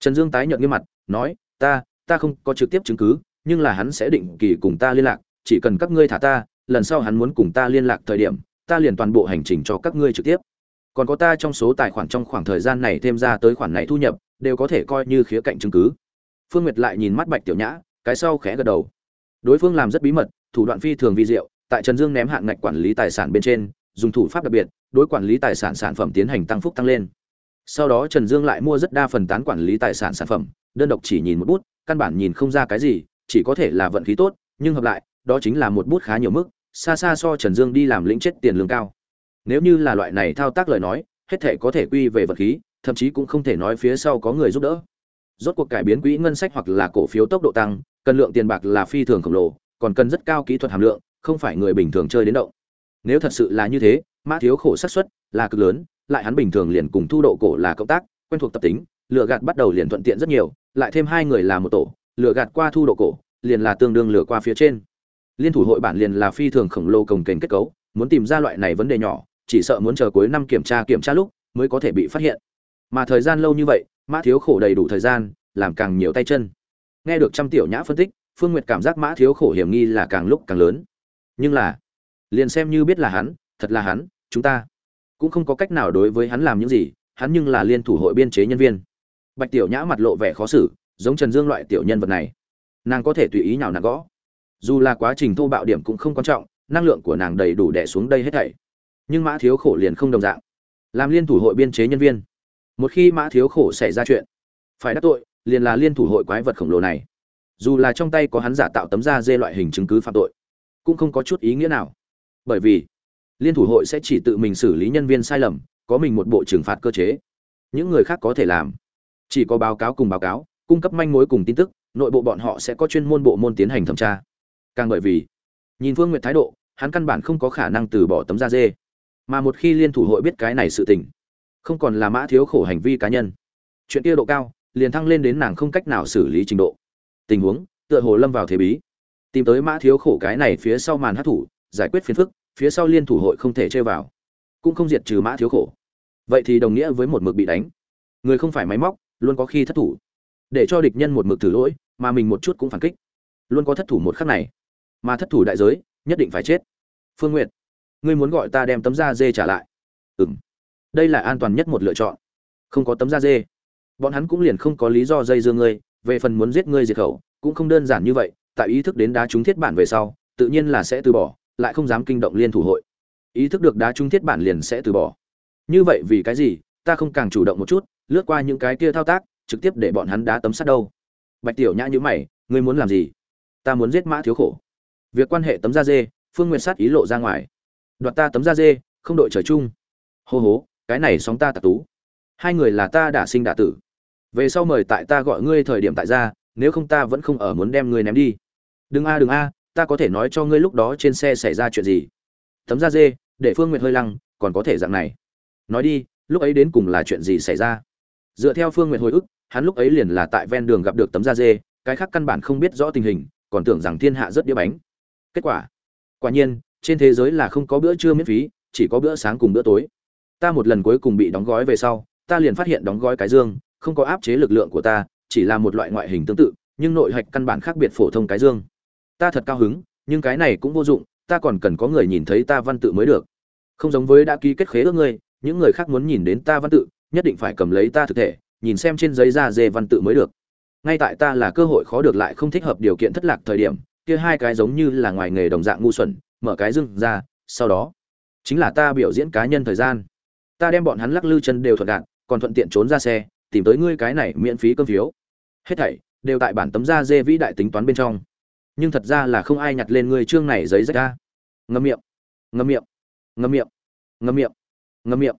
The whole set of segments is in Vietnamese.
trần dương tái nhợt nghiêm mặt, nói, ta ta không có trực tiếp chứng cứ, nhưng là hắn sẽ định kỳ cùng ta liên lạc, chỉ cần các ngươi thả ta, lần sau hắn muốn cùng ta liên lạc thời điểm, ta liền toàn bộ hành trình cho các ngươi trực tiếp. Còn có ta trong số tài khoản trong khoảng thời gian này thêm ra tới khoản này thu nhập, đều có thể coi như khía cạnh chứng cứ. Phương nguyệt lại nhìn mắt bạch tiểu nhã, cái sau khẽ gật đầu. Đối phương làm rất bí mật, thủ đoạn phi thường vi diệu, tại trần dương ném hạng ngạch quản lý tài sản bên trên, dùng thủ pháp đặc biệt, đối quản lý tài sản sản phẩm tiến hành tăng phúc tăng lên sau đó trần dương lại mua rất đa phần tán quản lý tài sản sản phẩm, đơn độc chỉ nhìn một bút, căn bản nhìn không ra cái gì, chỉ có thể là vận khí tốt, nhưng hợp lại, đó chính là một bút khá nhiều mức, xa xa so trần dương đi làm lĩnh chết tiền lương cao. Nếu như là loại này thao tác lời nói, hết thể có thể quy về vật khí, thậm chí cũng không thể nói phía sau có người giúp đỡ. Rốt cuộc cải biến quỹ ngân sách hoặc là cổ phiếu tốc độ tăng, cần lượng tiền bạc là phi thường khổng lồ, còn cần rất cao kỹ thuật hàm lượng, không phải người bình thường chơi đến động. Nếu thật sự là như thế, mã thiếu khổ xác suất là cực lớn lại hắn bình thường liền cùng thu độ cổ là cộng tác, quen thuộc tập tính lựa gạt bắt đầu liền thuận tiện rất nhiều, lại thêm hai người là một tổ lựa gạt qua thu độ cổ, liền là tương đương lửa qua phía trên. Liên thủ hội bản liền là phi thường khổng lồ cồng kềnh kết cấu, muốn tìm ra loại này vấn đề nhỏ, chỉ sợ muốn chờ cuối năm kiểm tra kiểm tra lúc, mới có thể bị phát hiện. Mà thời gian lâu như vậy, mã thiếu khổ đầy đủ thời gian, làm càng nhiều tay chân. Nghe được trăm tiểu nhã phân tích, phương nguyệt cảm giác mã thiếu khổ hiểm nghi là càng lúc càng lớn. Nhưng là, liền xem như biết là hắn, thật là hắn, chúng ta cũng không có cách nào đối với hắn làm những gì, hắn nhưng là liên thủ hội biên chế nhân viên. Bạch tiểu nhã mặt lộ vẻ khó xử, giống trần dương loại tiểu nhân vật này. Nàng có thể tùy ý nào nàng gõ. Dù là quá trình thô bạo điểm cũng không quan trọng, năng lượng của nàng đầy đủ đẻ xuống đây hết thảy. Nhưng mã thiếu khổ liền không đồng dạng. Làm liên thủ hội biên chế nhân viên. Một khi mã thiếu khổ xảy ra chuyện, phải đắc tội, liền là liên thủ hội quái vật khổng lồ này. Dù là trong tay có hắn giả tạo tấm da dê loại hình chứng cứ phạm tội, cũng không có chút ý nghĩa nào. Bởi vì liên thủ hội sẽ chỉ tự mình xử lý nhân viên sai lầm, có mình một bộ trừng phạt cơ chế. Những người khác có thể làm. Chỉ có báo cáo cùng báo cáo, cung cấp manh mối cùng tin tức, nội bộ bọn họ sẽ có chuyên môn bộ môn tiến hành thẩm tra. Càng bởi vì, nhìn phương nguyệt thái độ, hắn căn bản không có khả năng từ bỏ tấm da dê. Mà một khi liên thủ hội biết cái này sự tình, không còn là mã thiếu khổ hành vi cá nhân. Chuyện kia độ cao, liền thăng lên đến nàng không cách nào xử lý trình độ. Tình huống, tựa hồ lâm vào thế bí. Tìm tới mã thiếu khổ cái này phía sau màn hát thủ giải quyết phiền phức phía sau liên thủ hội không thể chơi vào, cũng không diệt trừ mã thiếu khổ. Vậy thì đồng nghĩa với một mực bị đánh. Người không phải máy móc, luôn có khi thất thủ. Để cho địch nhân một mực thử lỗi, mà mình một chút cũng phản kích. Luôn có thất thủ một khắc này. Mà thất thủ đại giới, nhất định phải chết. Phương n g u y ệ t ngươi muốn gọi ta đem tấm da dê trả lại. Ừ m đây là an toàn nhất một lựa chọn. Không có tấm da dê. Bọn hắn cũng liền không có lý do dây dưa ngươi, về phần muốn giết ngươi diệt khẩu, cũng không đơn giản như vậy, tại ý thức đến đá trúng thiết bản về sau, tự nhiên là sẽ từ bỏ lại không dám kinh động liên thủ hội. Ý thức được đá trung thiết bản liền sẽ từ bỏ. Như vậy vì cái gì, ta không càng chủ động một chút, lướt qua những cái kia thao tác, trực tiếp để bọn hắn đá tấm sắt đâu. Bạch tiểu nhã nhữ mày, ngươi muốn làm gì? Ta muốn giết mã thiếu khổ. Việc quan hệ tấm da dê, phương nguyên sát ý lộ ra ngoài. Đoạt ta tấm da dê, không đội trời chung. Hô hố cái này sóng ta tạc tú. Hai người là ta đã sinh đã tử. Về sau mời tại ta gọi ngươi thời điểm tại gia, nếu không ta vẫn không ở muốn đem ngươi ném đi. Đừng a đừng a ta có thể nói cho ngươi lúc đó trên xe xảy ra chuyện gì. Tấm da dê, để phương nguyệt hơi lăng, còn có thể dạng này. Nói đi, lúc ấy đến cùng là chuyện gì xảy ra? Dựa theo phương nguyệt hồi ức, hắn lúc ấy liền là tại ven đường gặp được tấm da dê, cái khác căn bản không biết rõ tình hình, còn tưởng rằng thiên hạ rất đĩa bánh. Kết quả? Quả nhiên, trên thế giới là không có bữa trưa miễn phí, chỉ có bữa sáng cùng bữa tối. Ta một lần cuối cùng bị đóng gói về sau, ta liền phát hiện đóng gói cái dương, không có áp chế lực lượng của ta, chỉ là một loại ngoại hình tương tự, nhưng nội hạch căn bản khác biệt phổ thông cái dương ta thật cao hứng, nhưng cái này cũng vô dụng, ta còn cần có người nhìn thấy ta văn tự mới được. Không giống với đã ký kết khế ước ngươi, những người khác muốn nhìn đến ta văn tự, nhất định phải cầm lấy ta thực thể, nhìn xem trên giấy da dê văn tự mới được. Ngay tại ta là cơ hội khó được lại không thích hợp điều kiện thất lạc thời điểm, kia hai cái giống như là ngoài nghề đồng dạng ngu xuẩn, mở cái dưng ra, sau đó, chính là ta biểu diễn cá nhân thời gian. Ta đem bọn hắn lắc lư chân đều thuận đạn còn thuận tiện trốn ra xe, tìm tới ngươi cái này miễn phí cơm phiếu. Hết thảy đều tại bản tấm da dê vĩ đại tính toán bên trong nhưng thật ra là không ai nhặt lên ngươi chương này giấy rách ra. Ngâm miệng ngâm miệng ngâm miệng ngâm miệng ngâm miệng.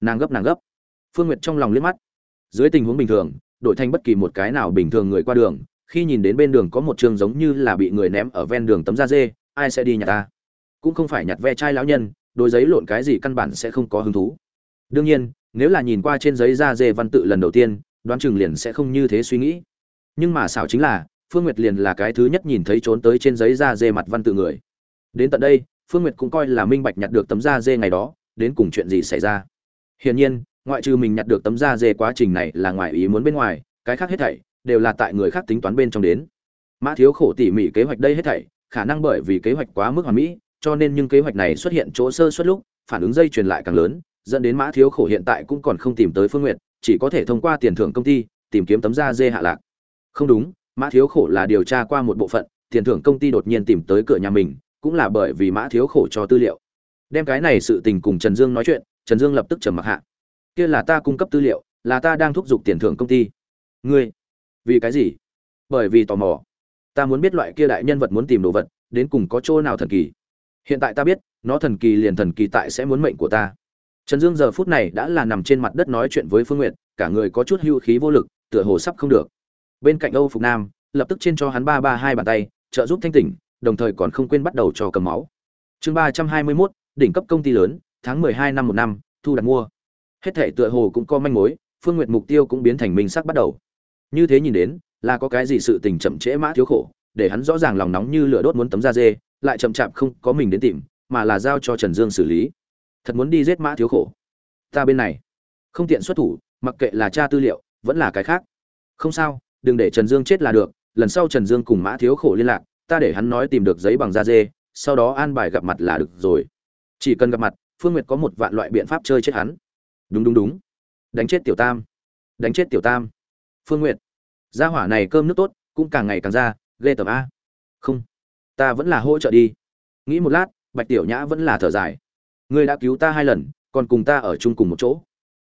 Nàng gấp nàng gấp. Phương nguyệt trong lòng liếc mắt. Dưới tình huống bình thường, đổi thành bất kỳ một cái nào bình thường người qua đường, khi nhìn đến bên đường có một trường giống như là bị người ném ở ven đường tấm da dê, ai sẽ đi nhặt ta? Cũng không phải nhặt ve chai lão nhân, đôi giấy lộn cái gì căn bản sẽ không có hứng thú. Đương nhiên, nếu là nhìn qua trên giấy da dê văn tự lần đầu tiên, đoán chừng liền sẽ không như thế suy nghĩ. Nhưng mà xảo chính là Phương Nguyệt liền là cái thứ nhất nhìn thấy trốn tới trên giấy da dê mặt văn tự người. Đến tận đây, Phương Nguyệt cũng coi là minh bạch nhặt được tấm da dê ngày đó, đến cùng chuyện gì xảy ra. Hiển nhiên, ngoại trừ mình nhặt được tấm da dê quá trình này là ngoài ý muốn bên ngoài, cái khác hết thảy đều là tại người khác tính toán bên trong đến mã thiếu khổ tỉ mỉ kế hoạch đây hết thảy khả năng bởi vì kế hoạch quá mức hoàn mỹ cho nên nhưng kế hoạch này xuất hiện chỗ sơ suất lúc phản ứng dây truyền lại càng lớn dẫn đến mã thiếu khổ hiện tại cũng còn không tìm tới phương Nguyệt, chỉ có thể thông qua tiền thưởng công ty tìm kiếm tấm da dê hạ lạc không đúng mã thiếu khổ là điều tra qua một bộ phận, tiền thưởng công ty đột nhiên tìm tới cửa nhà mình, cũng là bởi vì mã thiếu khổ cho tư liệu. Đem cái này sự tình cùng trần dương nói chuyện, trần dương lập tức trầm mặc hạ. Kia là ta cung cấp tư liệu, là ta đang thúc giục tiền thưởng công ty. Ngươi? Vì cái gì? Bởi vì tò mò. Ta muốn biết loại kia đại nhân vật muốn tìm đồ vật, đến cùng có chỗ nào thần kỳ. Hiện tại ta biết, nó thần kỳ liền thần kỳ tại sẽ muốn mệnh của ta. Trần dương giờ phút này đã là nằm trên mặt đất nói chuyện với phương n g u y ệ t cả người có chút hưu khí vô lực, tựa hồ sắp không được bên cạnh âu phục nam, lập tức trên cho hắn ba ba hai bàn tay, trợ giúp thanh tỉnh, đồng thời còn không quên bắt đầu cho cầm máu. Chương ba trăm hai mươi mốt, đỉnh cấp công ty lớn, tháng mười hai năm một năm, thu đặt mua. Hết thể tựa hồ cũng có manh mối, phương Nguyệt mục tiêu cũng biến thành minh sắc bắt đầu. Như thế nhìn đến, là có cái gì sự tình chậm trễ mã thiếu khổ, để hắn rõ ràng lòng nóng như lửa đốt muốn tấm da dê, lại chậm chạp không có mình đến tìm, mà là giao cho trần dương xử lý. Thật muốn đi giết mã thiếu khổ. Ta bên này không tiện xuất thủ, mặc kệ là tra tư liệu, vẫn là cái khác. Không sao đừng để trần dương chết là được, lần sau trần dương cùng mã thiếu khổ liên lạc, ta để hắn nói tìm được giấy bằng da dê, sau đó an bài gặp mặt là được rồi. Chỉ cần gặp mặt, phương nguyệt có một vạn loại biện pháp chơi chết hắn. Đúng đúng đúng. Đánh chết tiểu tam. Đánh chết tiểu tam. Phương nguyệt. Gia hỏa này cơm nước tốt, cũng càng ngày càng ra, ghê tởm a. Không. Ta vẫn là hỗ trợ đi. Nghĩ một lát, bạch tiểu nhã vẫn là thở dài. Ngươi đã cứu ta hai lần, còn cùng ta ở chung cùng một chỗ.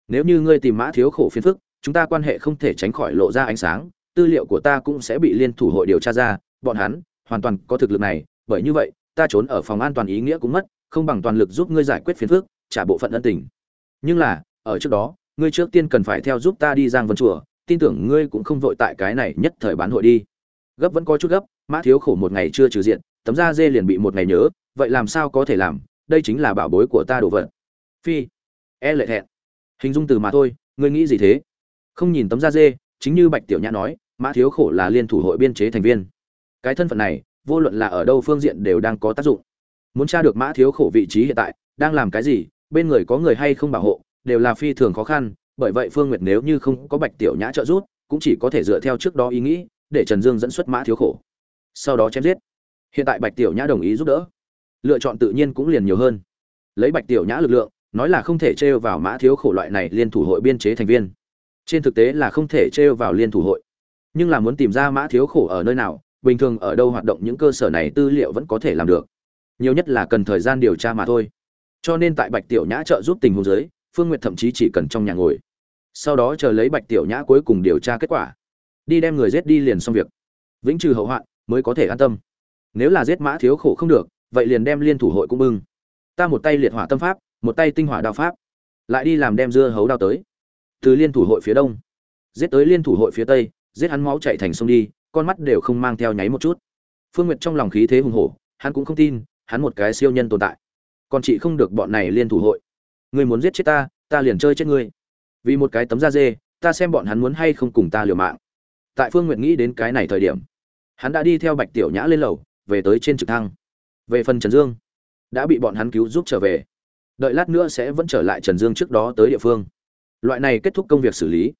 Nếu như ngươi tìm mã thiếu khổ phiền phức, chúng ta quan hệ không thể tránh khỏi lộ ra ánh sáng tư liệu của ta cũng sẽ bị liên thủ hội điều tra ra, bọn hắn hoàn toàn có thực lực này, bởi như vậy, ta trốn ở phòng an toàn ý nghĩa cũng mất, không bằng toàn lực giúp ngươi giải quyết phiền phức, trả bộ phận ân tình. Nhưng là, ở trước đó, ngươi trước tiên cần phải theo giúp ta đi giang vân chùa, tin tưởng ngươi cũng không vội tại cái này nhất thời bán hội đi. Gấp vẫn có chút gấp, mã thiếu khổ một ngày chưa trừ diện, tấm da dê liền bị một ngày nhớ, vậy làm sao có thể làm, đây chính là bảo bối của ta đồ vật. Phi e lệ thẹn. Hình dung từ mà thôi, ngươi nghĩ gì thế? Không nhìn tấm da dê chính như bạch tiểu nhã nói, mã thiếu khổ là liên thủ hội biên chế thành viên. Cái thân phận này, vô luận là ở đâu phương diện đều đang có tác dụng. Muốn tra được mã thiếu khổ vị trí hiện tại, đang làm cái gì, bên người có người hay không bảo hộ, đều là phi thường khó khăn, bởi vậy phương nguyệt nếu như không có bạch tiểu nhã trợ giúp, cũng chỉ có thể dựa theo trước đó ý nghĩ, để trần dương dẫn xuất mã thiếu khổ. Sau đó chém giết. Hiện tại bạch tiểu nhã đồng ý giúp đỡ. Lựa chọn tự nhiên cũng liền nhiều hơn. Lấy bạch tiểu nhã lực lượng, nói là không thể trêu vào mã thiếu khổ loại này liên thủ hội biên chế thành viên trên thực tế là không thể trêu vào liên thủ hội. Nhưng là muốn tìm ra mã thiếu khổ ở nơi nào, bình thường ở đâu hoạt động những cơ sở này tư liệu vẫn có thể làm được. Nhiều nhất là cần thời gian điều tra mà thôi. Cho nên tại bạch tiểu nhã trợ giúp tình huống giới phương n g u y ệ t thậm chí chỉ cần trong nhà ngồi. Sau đó chờ lấy bạch tiểu nhã cuối cùng điều tra kết quả. Đi đem người giết đi liền xong việc. Vĩnh trừ hậu hoạn, mới có thể an tâm. Nếu là giết mã thiếu khổ không được, vậy liền đem liên thủ hội cũng bưng. Ta một tay liệt hỏa tâm pháp, một tay tinh hỏa đao pháp. Lại đi làm đem dưa hấu đao tới từ liên thủ hội phía đông. Giết tới liên thủ hội phía tây, giết hắn máu chạy thành sông đi, con mắt đều không mang theo nháy một chút. Phương nguyệt trong lòng khí thế hùng hổ, hắn cũng không tin, hắn một cái siêu nhân tồn tại. Còn chị không được bọn này liên thủ hội. Ngươi muốn giết chết ta ta liền chơi chết ngươi. Vì một cái tấm da dê, ta xem bọn hắn muốn hay không cùng ta liều mạng. Tại phương nguyệt nghĩ đến cái này thời điểm, hắn đã đi theo bạch tiểu nhã lên lầu, về tới trên trực thăng. Về phần trần dương, đã bị bọn hắn cứu giúp trở về. Đợi lát nữa sẽ vẫn trở lại trần dương trước đó tới địa phương loại này kết thúc công việc xử lý.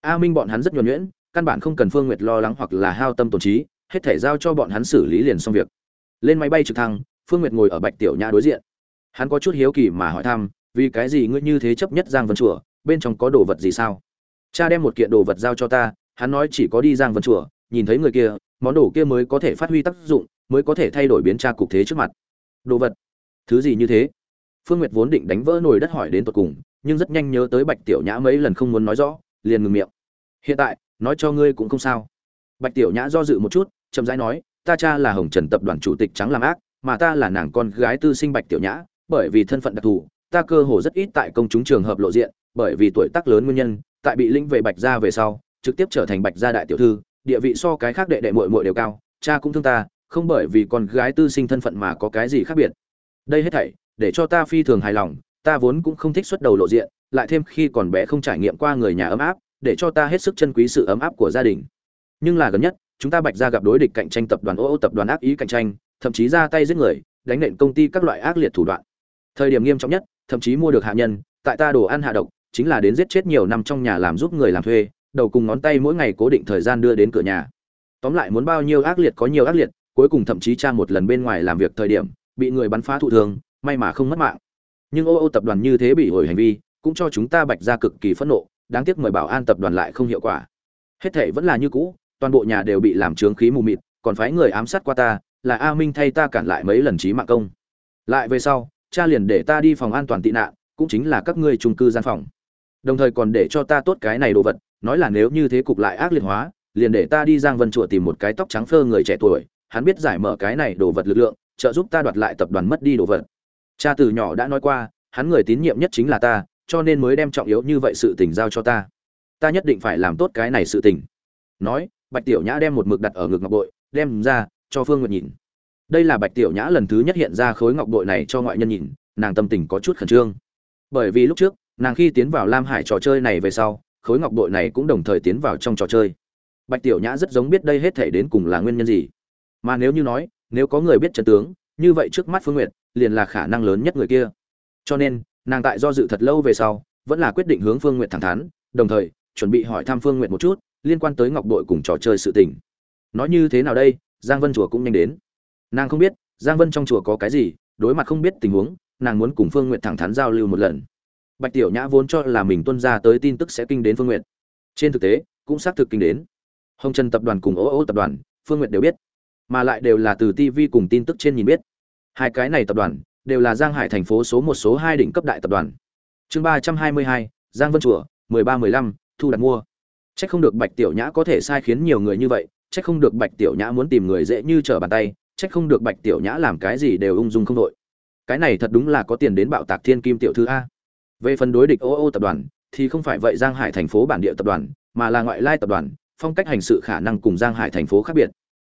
A minh bọn hắn rất nhuẩn nhuyễn, căn bản không cần phương nguyệt lo lắng hoặc là hao tâm tổn trí, hết thể giao cho bọn hắn xử lý liền xong việc. Lên máy bay trực thăng, phương nguyệt ngồi ở bạch tiểu nhã đối diện. Hắn có chút hiếu kỳ mà hỏi thăm, vì cái gì ngươi như thế chấp nhất giang vân chùa, bên trong có đồ vật gì sao? Cha đem một kiện đồ vật giao cho ta, hắn nói chỉ có đi giang vân chùa, nhìn thấy người kia, món đồ kia mới có thể phát huy tác dụng, mới có thể thay đổi biến tra cục thế trước mặt. Đồ vật? Thứ gì như thế? Phương nguyệt vốn định đánh vỡ nồi đất hỏi đến tột cùng nhưng rất nhanh nhớ tới bạch tiểu nhã mấy lần không muốn nói rõ, liền ngừng miệng. Hiện tại, nói cho ngươi cũng không sao. Bạch tiểu nhã do dự một chút, chậm rãi nói, ta cha là hồng trần tập đoàn chủ tịch trắng làm ác, mà ta là nàng con gái tư sinh bạch tiểu nhã, bởi vì thân phận đặc thù, ta cơ hồ rất ít tại công chúng trường hợp lộ diện, bởi vì tuổi tác lớn nguyên nhân, tại bị linh về bạch gia về sau, trực tiếp trở thành bạch gia đại tiểu thư, địa vị so cái khác đệ đệ muội muội đều cao, cha cũng thương ta, không bởi vì con gái tư sinh thân phận mà có cái gì khác biệt. Đây hết thảy, để cho ta phi thường hài lòng ta vốn cũng không thích xuất đầu lộ diện lại thêm khi còn bé không trải nghiệm qua người nhà ấm áp để cho ta hết sức chân quý sự ấm áp của gia đình. Nhưng là gần nhất chúng ta bạch ra gặp đối địch cạnh tranh tập đoàn ô ô tập đoàn ác ý cạnh tranh thậm chí ra tay giết người đánh nện công ty các loại ác liệt thủ đoạn. Thời điểm nghiêm trọng nhất thậm chí mua được hạ nhân tại ta đồ ăn hạ độc chính là đến giết chết nhiều năm trong nhà làm giúp người làm thuê đầu cùng ngón tay mỗi ngày cố định thời gian đưa đến cửa nhà. Tóm lại muốn bao nhiêu ác liệt có nhiều ác liệt cuối cùng thậm chí cha một lần bên ngoài làm việc thời điểm bị người bắn phá thụ thương, may mà không mất mạng nhưng ô ô tập đoàn như thế bị hồi hành vi, cũng cho chúng ta bạch ra cực kỳ phẫn nộ, đáng tiếc mời bảo an tập đoàn lại không hiệu quả. Hết thể vẫn là như cũ, toàn bộ nhà đều bị làm trướng khí mù mịt, còn phái người ám sát qua ta, là a minh thay ta cản lại mấy lần trí mạng công. Lại về sau, cha liền để ta đi phòng an toàn tị nạn, cũng chính là các ngươi trung cư gian phòng. Đồng thời còn để cho ta tốt cái này đồ vật, nói là nếu như thế cục lại ác liệt hóa, liền để ta đi giang vân chùa tìm một cái tóc trắng phơ người trẻ tuổi, hắn biết giải mở cái này đồ vật lực lượng, trợ giúp ta đoạt lại tập đoàn mất đi đồ vật cha từ nhỏ đã nói qua, hắn người tín nhiệm nhất chính là ta, cho nên mới đem trọng yếu như vậy sự tình giao cho ta. Ta nhất định phải làm tốt cái này sự tình. Nói, bạch tiểu nhã đem một mực đặt ở ngực ngọc bội, đem ra, cho phương nguyệt nhìn. Đây là bạch tiểu nhã lần thứ nhất hiện ra khối ngọc bội này cho ngoại nhân nhìn, nàng tâm tình có chút khẩn trương. Bởi vì lúc trước, nàng khi tiến vào lam hải trò chơi này về sau, khối ngọc bội này cũng đồng thời tiến vào trong trò chơi. Bạch tiểu nhã rất giống biết đây hết thể đến cùng là nguyên nhân gì. Mà nếu như nói, nếu có người biết trận tướng, như vậy trước mắt phương nguyệt liền là khả năng lớn nhất người kia. Cho nên, nàng tại do dự thật lâu về sau, vẫn là quyết định hướng phương nguyệt thẳng thắn, đồng thời, chuẩn bị hỏi thăm phương nguyệt một chút, liên quan tới ngọc bội cùng trò chơi sự tình. Nói như thế nào đây, giang vân chùa cũng nhanh đến. Nàng không biết, giang vân trong chùa có cái gì, đối mặt không biết tình huống, nàng muốn cùng phương n g u y ệ t thẳng thắn giao lưu một lần. Bạch tiểu nhã vốn cho là mình tuân ra tới tin tức sẽ kinh đến phương n g u y ệ t trên thực tế, cũng xác thực kinh đến. Hồng trần tập đoàn cùng ô ô tập đoàn, phương n g u y ệ t đều biết. Mà lại đều là từ tv cùng tin tức trên nhìn biết hai cái này tập đoàn đều là giang hải thành phố số một số hai đỉnh cấp đại tập đoàn chương ba trăm hai mươi hai giang vân chùa mười ba mười lăm thu đặt mua c h ắ c không được bạch tiểu nhã có thể sai khiến nhiều người như vậy c h ắ c không được bạch tiểu nhã muốn tìm người dễ như trở bàn tay chắc không được Bạch Tiểu Nhã làm cái gì đều ung dung không đội. Cái này thật đúng là có tiền đến bạo tạc Thiên Kim tiểu thư a. Về phần đối địch OO tập đoàn thì không phải vậy Giang Hải thành phố bản địa tập đoàn, mà là ngoại lai tập đoàn, phong cách hành sự khả năng cùng Giang Hải thành phố khác biệt.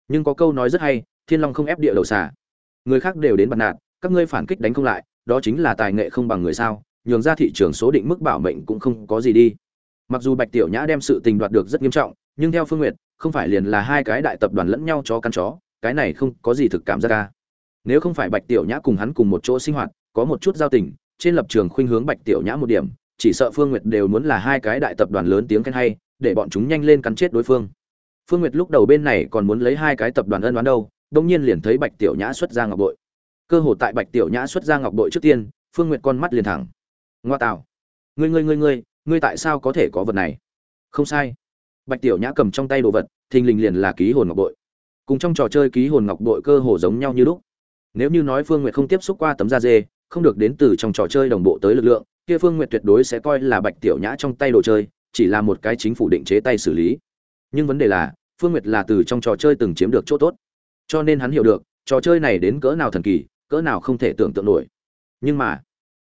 Nhưng có câu nói rất hay, Thiên Long không ép địa đầu xà. Người khác đều đến bật nạt, các ngươi phản kích đánh không lại, đó chính là tài nghệ không bằng người sao? Nhường ra thị trường số định mức bảo mệnh cũng không có gì đi. Mặc dù Bạch Tiểu Nhã đem sự tình đoạt được rất nghiêm trọng, nhưng theo Phương Nguyệt, không phải liền là hai cái đại tập đoàn lẫn nhau cho căn chó, cái này không có gì thực cảm giác ca nếu không phải bạch tiểu nhã cùng hắn cùng một chỗ sinh hoạt có một chút giao tình trên lập trường khuynh hướng bạch tiểu nhã một điểm chỉ sợ phương nguyệt đều muốn là hai cái đại tập đoàn lớn tiếng khen hay để bọn chúng nhanh lên cắn chết đối phương phương nguyệt lúc đầu bên này còn muốn lấy hai cái tập đoàn ân đoán đâu đông nhiên liền thấy bạch tiểu nhã xuất ra ngọc bội. Cơ hồ tại bạch tiểu nhã xuất ra ngọc bội trước tiên, phương nguyệt con mắt liền thẳng. Ngoa tạo. Ngươi ngươi ngươi ngươi ngươi tại sao có thể có vật này? Không sai. Bạch tiểu nhã cầm trong tay đồ vật, thình lình liền là ký hồn ngọc bội. Cùng trong trò chơi ký hồn ngọc bội cơ hồ giống nhau như lúc. Nếu như nói phương nguyệt không tiếp xúc qua tấm da dê, không được đến từ trong trò chơi đồng bộ tới lực lượng, kia phương nguyệt tuyệt đối sẽ coi là bạch tiểu nhã trong tay đồ chơi, chỉ là một cái chính phủ định chế tay xử lý. Nhưng vấn đề là, phương nguyệt là từ trong trò chơi từng chiếm được chỗ tốt cho nên hắn hiểu được, trò chơi này đến cỡ nào thần kỳ, cỡ nào không thể tưởng tượng nổi. Nhưng mà,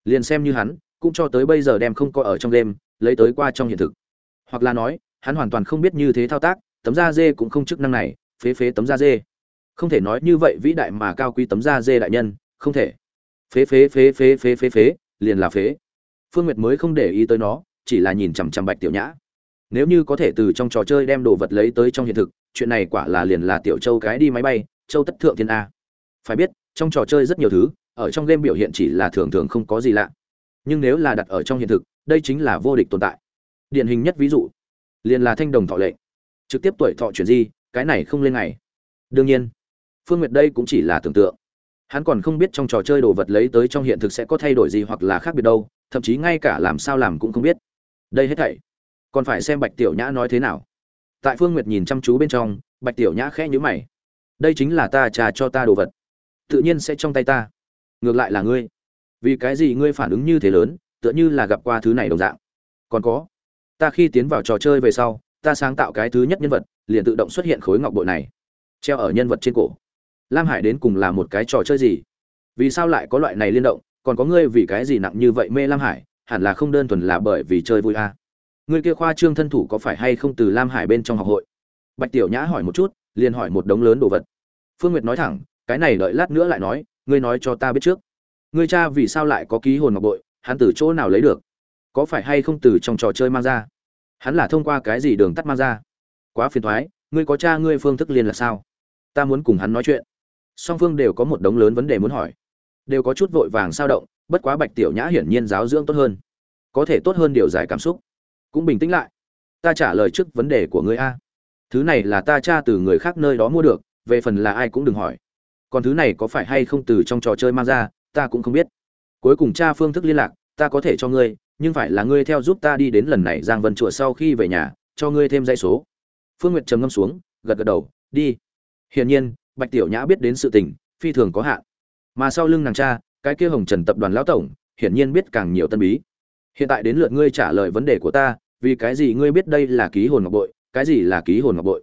liền xem như hắn, cũng cho tới bây giờ đem không có ở trong đêm lấy tới qua trong hiện thực. Hoặc là nói, hắn hoàn toàn không biết như thế thao tác, tấm da dê cũng không chức năng này, phế phế tấm da dê. Không thể nói như vậy vĩ đại mà cao quý tấm da dê đại nhân, không thể. Phế phế phế phế phế phế phế, liền là phế. Phương nguyệt mới không để ý tới nó, chỉ là nhìn chằm chằm bạch tiểu nhã. Nếu như có thể từ trong trò chơi đem đồ vật lấy tới trong hiện thực chuyện này quả là liền là tiểu châu cái đi máy bay, châu tất thượng thiên a. Phải biết, trong trò chơi rất nhiều thứ, ở trong game biểu hiện chỉ là thường thường không có gì lạ. Nhưng nếu là đặt ở trong hiện thực, đây chính là vô địch tồn tại. Điển hình nhất ví dụ, liền là thanh đồng thọ lệ. trực tiếp tuổi thọ chuyển di, cái này không lên ngày. Đương nhiên, phương nguyệt đây cũng chỉ là tưởng tượng. Hắn còn không biết trong trò chơi đồ vật lấy tới trong hiện thực sẽ có thay đổi gì hoặc là khác biệt đâu, thậm chí ngay cả làm sao làm cũng không biết. Đây hết thảy, còn phải xem bạch tiểu nhã nói thế nào tại phương nguyệt nhìn chăm chú bên trong, bạch tiểu nhã khẽ nhíu mày. Đây chính là ta trà cho ta đồ vật. Tự nhiên sẽ trong tay ta. Ngược lại là ngươi. Vì cái gì ngươi phản ứng như thế lớn, tựa như là gặp qua thứ này đồng dạng. Còn có, ta khi tiến vào trò chơi về sau, ta sáng tạo cái thứ nhất nhân vật, liền tự động xuất hiện khối ngọc bội này. Treo ở nhân vật trên cổ. Lam hải đến cùng là một cái trò chơi gì? Vì sao lại có loại này liên động, còn có ngươi vì cái gì nặng như vậy mê lam hải, hẳn là không đơn thuần là bởi vì chơi vui a à ngươi kia khoa trương thân thủ có phải hay không từ lam hải bên trong học hội? Bạch tiểu nhã hỏi một chút, liền hỏi một đống lớn đồ vật. Phương nguyệt nói thẳng, cái này đợi lát nữa lại nói, ngươi nói cho ta biết trước. Ngươi cha vì sao lại có ký hồn ngọc bội, hắn từ chỗ nào lấy được? Có phải hay không từ trong trò chơi mang ra? Hắn là thông qua cái gì đường tắt mang ra? Quá phiền thoái, ngươi có cha ngươi phương thức liên là sao? Ta muốn cùng hắn nói chuyện. Song phương đều có một đống lớn vấn đề muốn hỏi. Đều có chút vội vàng sao động, bất quá bạch tiểu nhã hiển nhiên giáo dưỡng tốt hơn. Có thể tốt hơn điều giải cảm xúc cũng bình tĩnh lại. Ta trả lời trước vấn đề của ngươi a. Thứ này là ta tra từ người khác nơi đó mua được, về phần là ai cũng đừng hỏi. Còn thứ này có phải hay không từ trong trò chơi mang ra, ta cũng không biết. Cuối cùng tra phương thức liên lạc, ta có thể cho ngươi, nhưng phải là ngươi theo giúp ta đi đến lần này giang vân chùa sau khi về nhà, cho ngươi thêm dây số. Phương nguyệt trầm ngâm xuống, gật gật đầu, đi. Hiển nhiên, bạch tiểu nhã biết đến sự tình, phi thường có hạn. Mà sau lưng nàng cha, cái kia hồng trần tập đoàn lão tổng, hiển nhiên biết càng nhiều tân bí. Hiện tại đến lượt ngươi trả lời vấn đề của ta vì cái gì ngươi biết đây là ký hồn ngọc bội, cái gì là ký hồn ngọc bội?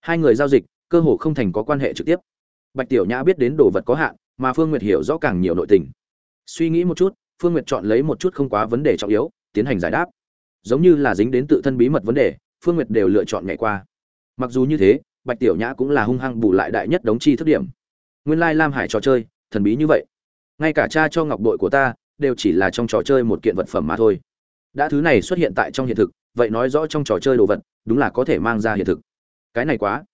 Hai người giao dịch, cơ hồ không thành có quan hệ trực tiếp. Bạch tiểu nhã biết đến đồ vật có hạn, mà phương nguyệt hiểu rõ càng nhiều nội tình. Suy nghĩ một chút, phương nguyệt chọn lấy một chút không quá vấn đề trọng yếu, tiến hành giải đáp. Giống như là dính đến tự thân bí mật vấn đề, phương nguyệt đều lựa chọn nhảy qua. Mặc dù như thế, bạch tiểu nhã cũng là hung hăng bù lại đại nhất đống chi thức điểm. Nguyên lai lam hải trò chơi, thần bí như vậy. Ngay cả cha cho ngọc bội của ta, đều chỉ là trong trò chơi một kiện vật phẩm mà thôi đã thứ này xuất hiện tại trong hiện thực, vậy nói rõ trong trò chơi đồ vật, đúng là có thể mang ra hiện thực. Cái này quá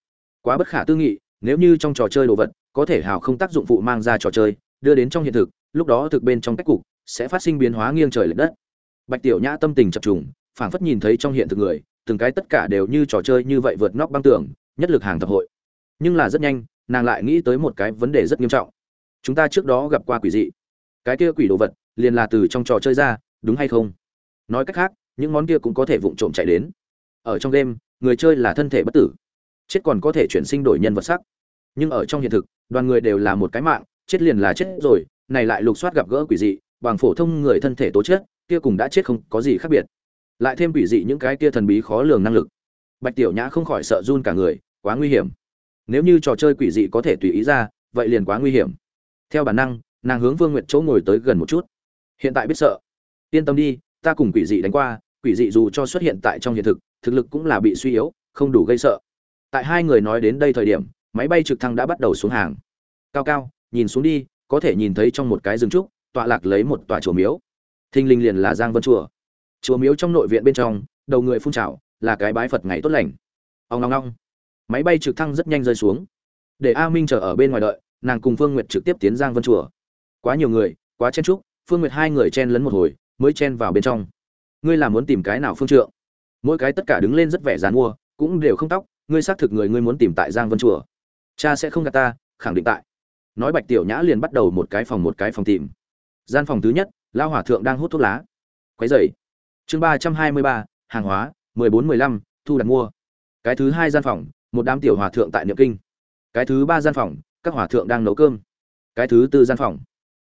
quá bất khả tư nghị, nếu như trong trò chơi đồ vật, có thể hào không tác dụng phụ mang ra trò chơi, đưa đến trong hiện thực, lúc đó thực bên trong cách cục, sẽ phát sinh biến hóa nghiêng trời lệch đất. Bạch tiểu nhã tâm tình chập trùng, phảng phất nhìn thấy trong hiện thực người, từng cái tất cả đều như trò chơi như vậy vượt nóc băng tường, nhất lực hàng tập hội. Nhưng là rất nhanh, nàng lại nghĩ tới một cái vấn đề rất nghiêm trọng. Chúng ta trước đó gặp qua quỷ dị. Cái kia quỷ đồ vật, liền là từ trong trò chơi ra, đúng hay không? Nói cách khác, những món kia cũng có thể vụng trộm chạy đến. Ở trong game, người chơi là thân thể bất tử. Chết còn có thể chuyển sinh đổi nhân vật sắc. Nhưng ở trong hiện thực, đoàn người đều là một cái mạng, chết liền là chết rồi, này lại lục soát gặp gỡ quỷ dị, bằng phổ thông người thân thể tố chết kia cùng đã chết không có gì khác biệt. Lại thêm quỷ dị những cái kia thần bí khó lường năng lực. Bạch tiểu nhã không khỏi sợ run cả người, quá nguy hiểm. Nếu như trò chơi quỷ dị có thể tùy ý ra, vậy liền quá nguy hiểm. Theo bản năng, nàng hướng vương nguyệt chỗ ngồi tới gần một chút. Hiện tại biết sợ. Yên tâm đi ta cùng quỷ dị đánh qua, quỷ dị dù cho xuất hiện tại trong hiện thực thực lực cũng là bị suy yếu, không đủ gây sợ. Tại hai người nói đến đây thời điểm, máy bay trực thăng đã bắt đầu xuống hàng. Cao cao, nhìn xuống đi, có thể nhìn thấy trong một cái rừng trúc, tọa lạc lấy một tòa chùa miếu. Thinh linh liền là giang vân chùa. Chùa miếu trong nội viện bên trong, đầu người phun trào, là cái bái phật ngày tốt lành. Ông long long máy bay trực thăng rất nhanh rơi xuống. Để a minh chờ ở bên ngoài đợi, nàng cùng phương nguyệt trực tiếp tiến giang vân chùa. Quá nhiều người, quá chen trúc phương nguyệt hai người chen lấn một hồi mới chen vào bên trong. Ngươi là muốn tìm cái nào phương trượng? Mỗi cái tất cả đứng lên rất vẻ dàn mua, cũng đều không tóc, ngươi xác thực người ngươi muốn tìm tại giang vân chùa. Cha sẽ không gạt ta, khẳng định tại. Nói bạch tiểu nhã liền bắt đầu một cái phòng một cái phòng tìm. Gian phòng thứ nhất lao hỏa thượng đang hút thuốc lá. Quấy dậy chương ba trăm hai mươi ba, hàng hóa, mười bốn mười lăm, thu đặt mua. Cái thứ hai gian phòng, một đám tiểu hòa thượng tại niệm kinh. Cái thứ ba gian phòng, các hòa thượng đang nấu cơm. Cái thứ tư gian phòng.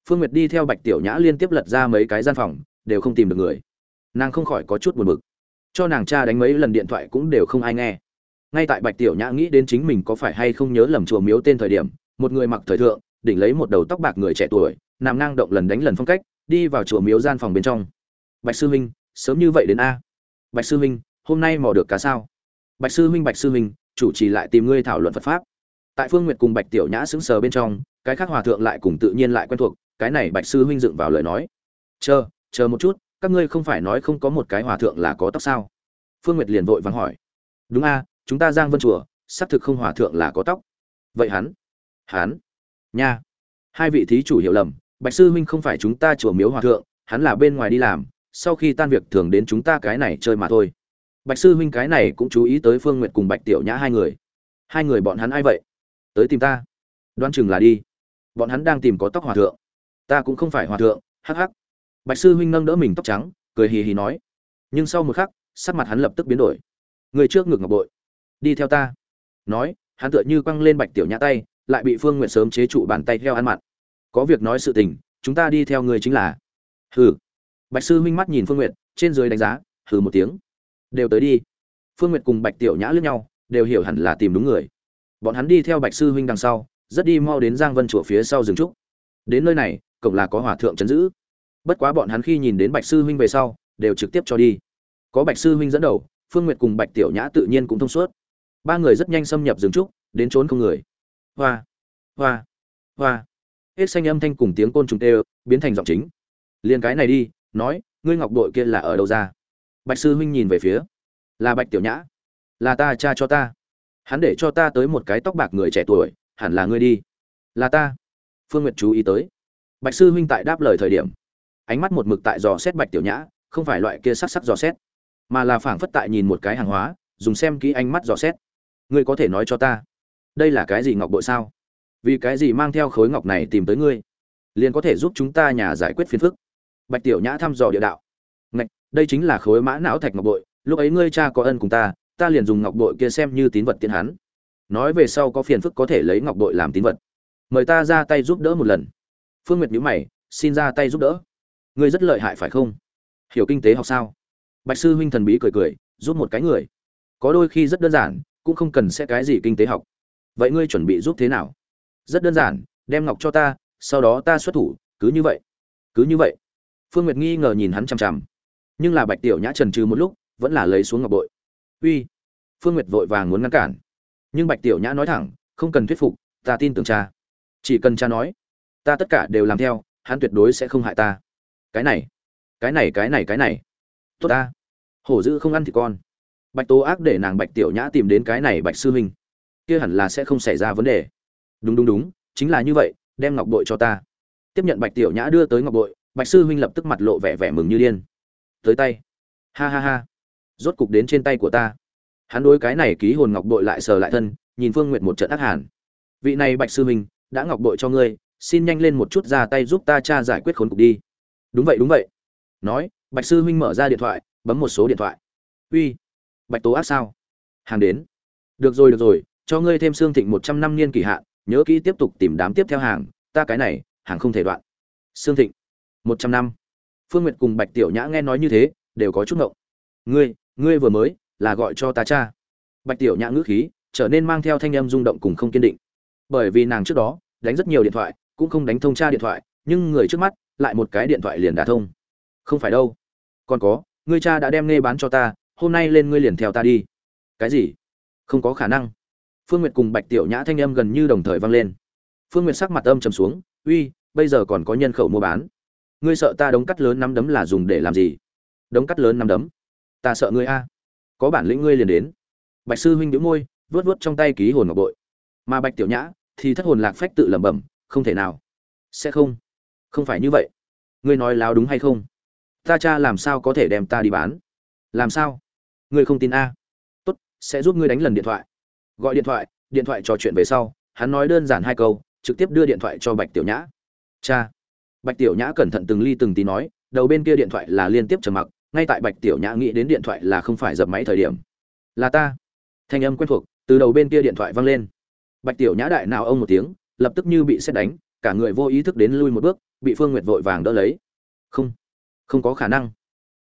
Phương nguyệt đi theo bạch tiểu nhã liên tiếp lật ra mấy cái gian phòng đều không tìm được người. Nàng không khỏi có chút buồn bực. Cho nàng cha đánh mấy lần điện thoại cũng đều không ai nghe. Ngay tại bạch tiểu nhã nghĩ đến chính mình có phải hay không nhớ lầm chùa miếu tên thời điểm, một người mặc thời thượng, đỉnh lấy một đầu tóc bạc người trẻ tuổi, nằm ngang động lần đánh lần phong cách, đi vào chùa miếu gian phòng bên trong. Bạch sư huynh, sớm như vậy đến a. Bạch sư huynh, hôm nay mò được cá sao? Bạch sư huynh, bạch sư huynh, chủ trì lại tìm ngươi thảo luận phật pháp. Tại phương nguyệt cùng bạch tiểu nhã sững sờ bên trong, cái khác hòa thượng lại cùng tự nhiên lại quen thuộc, cái này bạch sư huynh dựng vào lời nói. Chờ chờ một chút, các ngươi không phải nói không có một cái hòa thượng là có tóc sao? Phương nguyệt liền vội vắng hỏi. Đúng a, chúng ta giang vân chùa, xác thực không hòa thượng là có tóc. Vậy hắn? Hắn? Nha. Hai vị thí chủ hiểu lầm, bạch sư huynh không phải chúng ta chùa miếu hòa thượng, hắn là bên ngoài đi làm, sau khi tan việc thường đến chúng ta cái này chơi mà thôi. Bạch sư huynh cái này cũng chú ý tới phương nguyệt cùng bạch tiểu nhã hai người. Hai người bọn hắn ai vậy? Tới tìm ta. Đoan chừng là đi. Bọn hắn đang tìm có tóc hòa thượng. Ta cũng không phải hòa thượng, hắc hắc bạch sư huynh nâng đỡ mình tóc trắng, cười hì hì nói. Nhưng sau một khắc, sắc mặt hắn lập tức biến đổi. Người trước ngực ngọc bội. Đi theo ta. Nói, hắn tựa như quăng lên bạch tiểu nhã tay, lại bị phương nguyện sớm chế trụ bàn tay theo ăn mặn có việc nói sự tình, chúng ta đi theo người chính là. Hừ. Bạch sư huynh mắt nhìn phương nguyện trên dưới đánh giá, hừ một tiếng. Đều tới đi. Phương nguyện cùng bạch tiểu nhã lướt nhau, đều hiểu hẳn là tìm đúng người. Bọn hắn đi theo bạch sư huynh đằng sau, rất đi mau đến giang vân chùa phía sau rừng trúc. Đến nơi này, cổng là có hòa thượng chấn giữ bất quá bọn hắn khi nhìn đến bạch sư huynh về sau, đều trực tiếp cho đi. Có bạch sư huynh dẫn đầu, phương nguyệt cùng bạch tiểu nhã tự nhiên cũng thông suốt. Ba người rất nhanh xâm nhập rừng trúc, đến trốn không người. Hoa hoa hoa. Hết xanh âm thanh cùng tiếng côn trùng tê biến thành giọng chính. Liền cái này đi, nói, ngươi ngọc đội kia là ở đâu ra? Bạch sư huynh nhìn về phía. Là bạch tiểu nhã. Là ta cha cho ta. Hắn để cho ta tới một cái tóc bạc người trẻ tuổi, hẳn là ngươi đi. Là ta. Phương nguyệt chú ý tới. Bạch sư huynh tại đáp lời thời điểm ánh mắt một mực tại dò xét bạch tiểu nhã, không phải loại kia sắc sắc dò xét, mà là phảng phất tại nhìn một cái hàng hóa, dùng xem kỹ ánh mắt dò xét. Ngươi có thể nói cho ta, đây là cái gì ngọc bội sao? Vì cái gì mang theo khối ngọc này tìm tới ngươi? Liền có thể giúp chúng ta nhà giải quyết phiền phức. Bạch tiểu nhã thăm dò địa đạo. Ngạch, đây chính là khối mã não thạch ngọc bội, lúc ấy ngươi cha có ân cùng ta ta liền dùng ngọc bội kia xem như tín vật tiến hắn. Nói về sau có phiền phức có thể lấy ngọc bội làm tín vật. Mời ta ra tay giúp đỡ một lần. Phương nguyệt nhíu mày, xin ra tay giúp đỡ ngươi rất lợi hại phải không? Hiểu kinh tế học sao? Bạch sư huynh thần bí cười cười, giúp một cái người. Có đôi khi rất đơn giản, cũng không cần sẽ cái gì kinh tế học. Vậy ngươi chuẩn bị giúp thế nào? Rất đơn giản, đem ngọc cho ta, sau đó ta xuất thủ, cứ như vậy. Cứ như vậy. Phương nguyệt nghi ngờ nhìn hắn chằm chằm. Nhưng là bạch tiểu nhã trần trừ một lúc, vẫn là lấy xuống ngọc bội. Uy! Phương nguyệt vội vàng muốn ngăn cản. Nhưng bạch tiểu nhã nói thẳng, không cần thuyết phục, ta tin tưởng cha. Chỉ cần cha nói, ta tất cả đều làm theo, hắn tuyệt đối sẽ không hại ta cái này cái này cái này cái này. Tốt ta. Hổ dữ không ăn thì con. Bạch tố ác để nàng bạch tiểu nhã tìm đến cái này bạch sư huynh. Kia hẳn là sẽ không xảy ra vấn đề. Đúng đúng đúng, chính là như vậy, đem ngọc bội cho ta. Tiếp nhận bạch tiểu nhã đưa tới ngọc bội, bạch sư huynh lập tức mặt lộ vẻ vẻ mừng như điên. Tới tay. Ha ha ha. Rốt cục đến trên tay của ta. Hắn đối cái này ký hồn ngọc bội lại sờ lại thân, nhìn phương nguyệt một trận ác hàn. Vị này bạch sư huynh, đã ngọc bội cho ngươi, xin nhanh lên một chút ra tay giúp ta cha giải quyết khốn cục đi đúng vậy đúng vậy. Nói, bạch sư huynh mở ra điện thoại, bấm một số điện thoại. Uy, bạch tố ác sao? Hàng đến. Được rồi được rồi, cho ngươi thêm xương thịnh một trăm năm niên kỳ hạn, nhớ kỹ tiếp tục tìm đám tiếp theo hàng, ta cái này, hàng không thể đoạn. Xương thịnh, một trăm năm. Phương nguyệt cùng bạch tiểu nhã nghe nói như thế, đều có chút ngộng. Ngươi ngươi vừa mới, là gọi cho ta cha. Bạch tiểu nhã ngữ khí, trở nên mang theo thanh âm rung động cùng không kiên định. Bởi vì nàng trước đó, đánh rất nhiều điện thoại, cũng không đánh thông tra điện thoại, nhưng người trước mắt lại một cái điện thoại liền đả thông. Không phải đâu. Còn có, ngươi cha đã đem nghe bán cho ta, hôm nay lên ngươi liền theo ta đi. Cái gì? Không có khả năng. Phương nguyệt cùng bạch tiểu nhã thanh âm gần như đồng thời vang lên. Phương nguyệt sắc mặt âm trầm xuống, uy, bây giờ còn có nhân khẩu mua bán. Ngươi sợ ta đống cắt lớn nắm đấm là dùng để làm gì? Đống cắt lớn nắm đấm? Ta sợ ngươi a. Có bản lĩnh ngươi liền đến. Bạch sư huynh đĩu môi vớt vớt trong tay ký hồn ngọc bội. Mà bạch tiểu nhã thì thất hồn lạc phách tự lẩm bẩm, không thể nào. Sẽ không không phải như vậy. Ngươi nói láo đúng hay không? Ta cha làm sao có thể đem ta đi bán? Làm sao? Ngươi không tin a. Tốt, sẽ giúp ngươi đánh lần điện thoại. Gọi điện thoại điện thoại trò chuyện về sau, hắn nói đơn giản hai câu, trực tiếp đưa điện thoại cho bạch tiểu nhã. Cha. Bạch tiểu nhã cẩn thận từng ly từng tí nói, đầu bên kia điện thoại là liên tiếp trầm mặc, ngay tại bạch tiểu nhã nghĩ đến điện thoại là không phải dập máy thời điểm. Là ta. Thanh âm quen thuộc, từ đầu bên kia điện thoại vang lên. Bạch tiểu nhã đại nào ông một tiếng, lập tức như bị xét đánh, cả người vô ý thức đến lui một bước bị phương nguyệt vội vàng đỡ lấy. Không không có khả năng.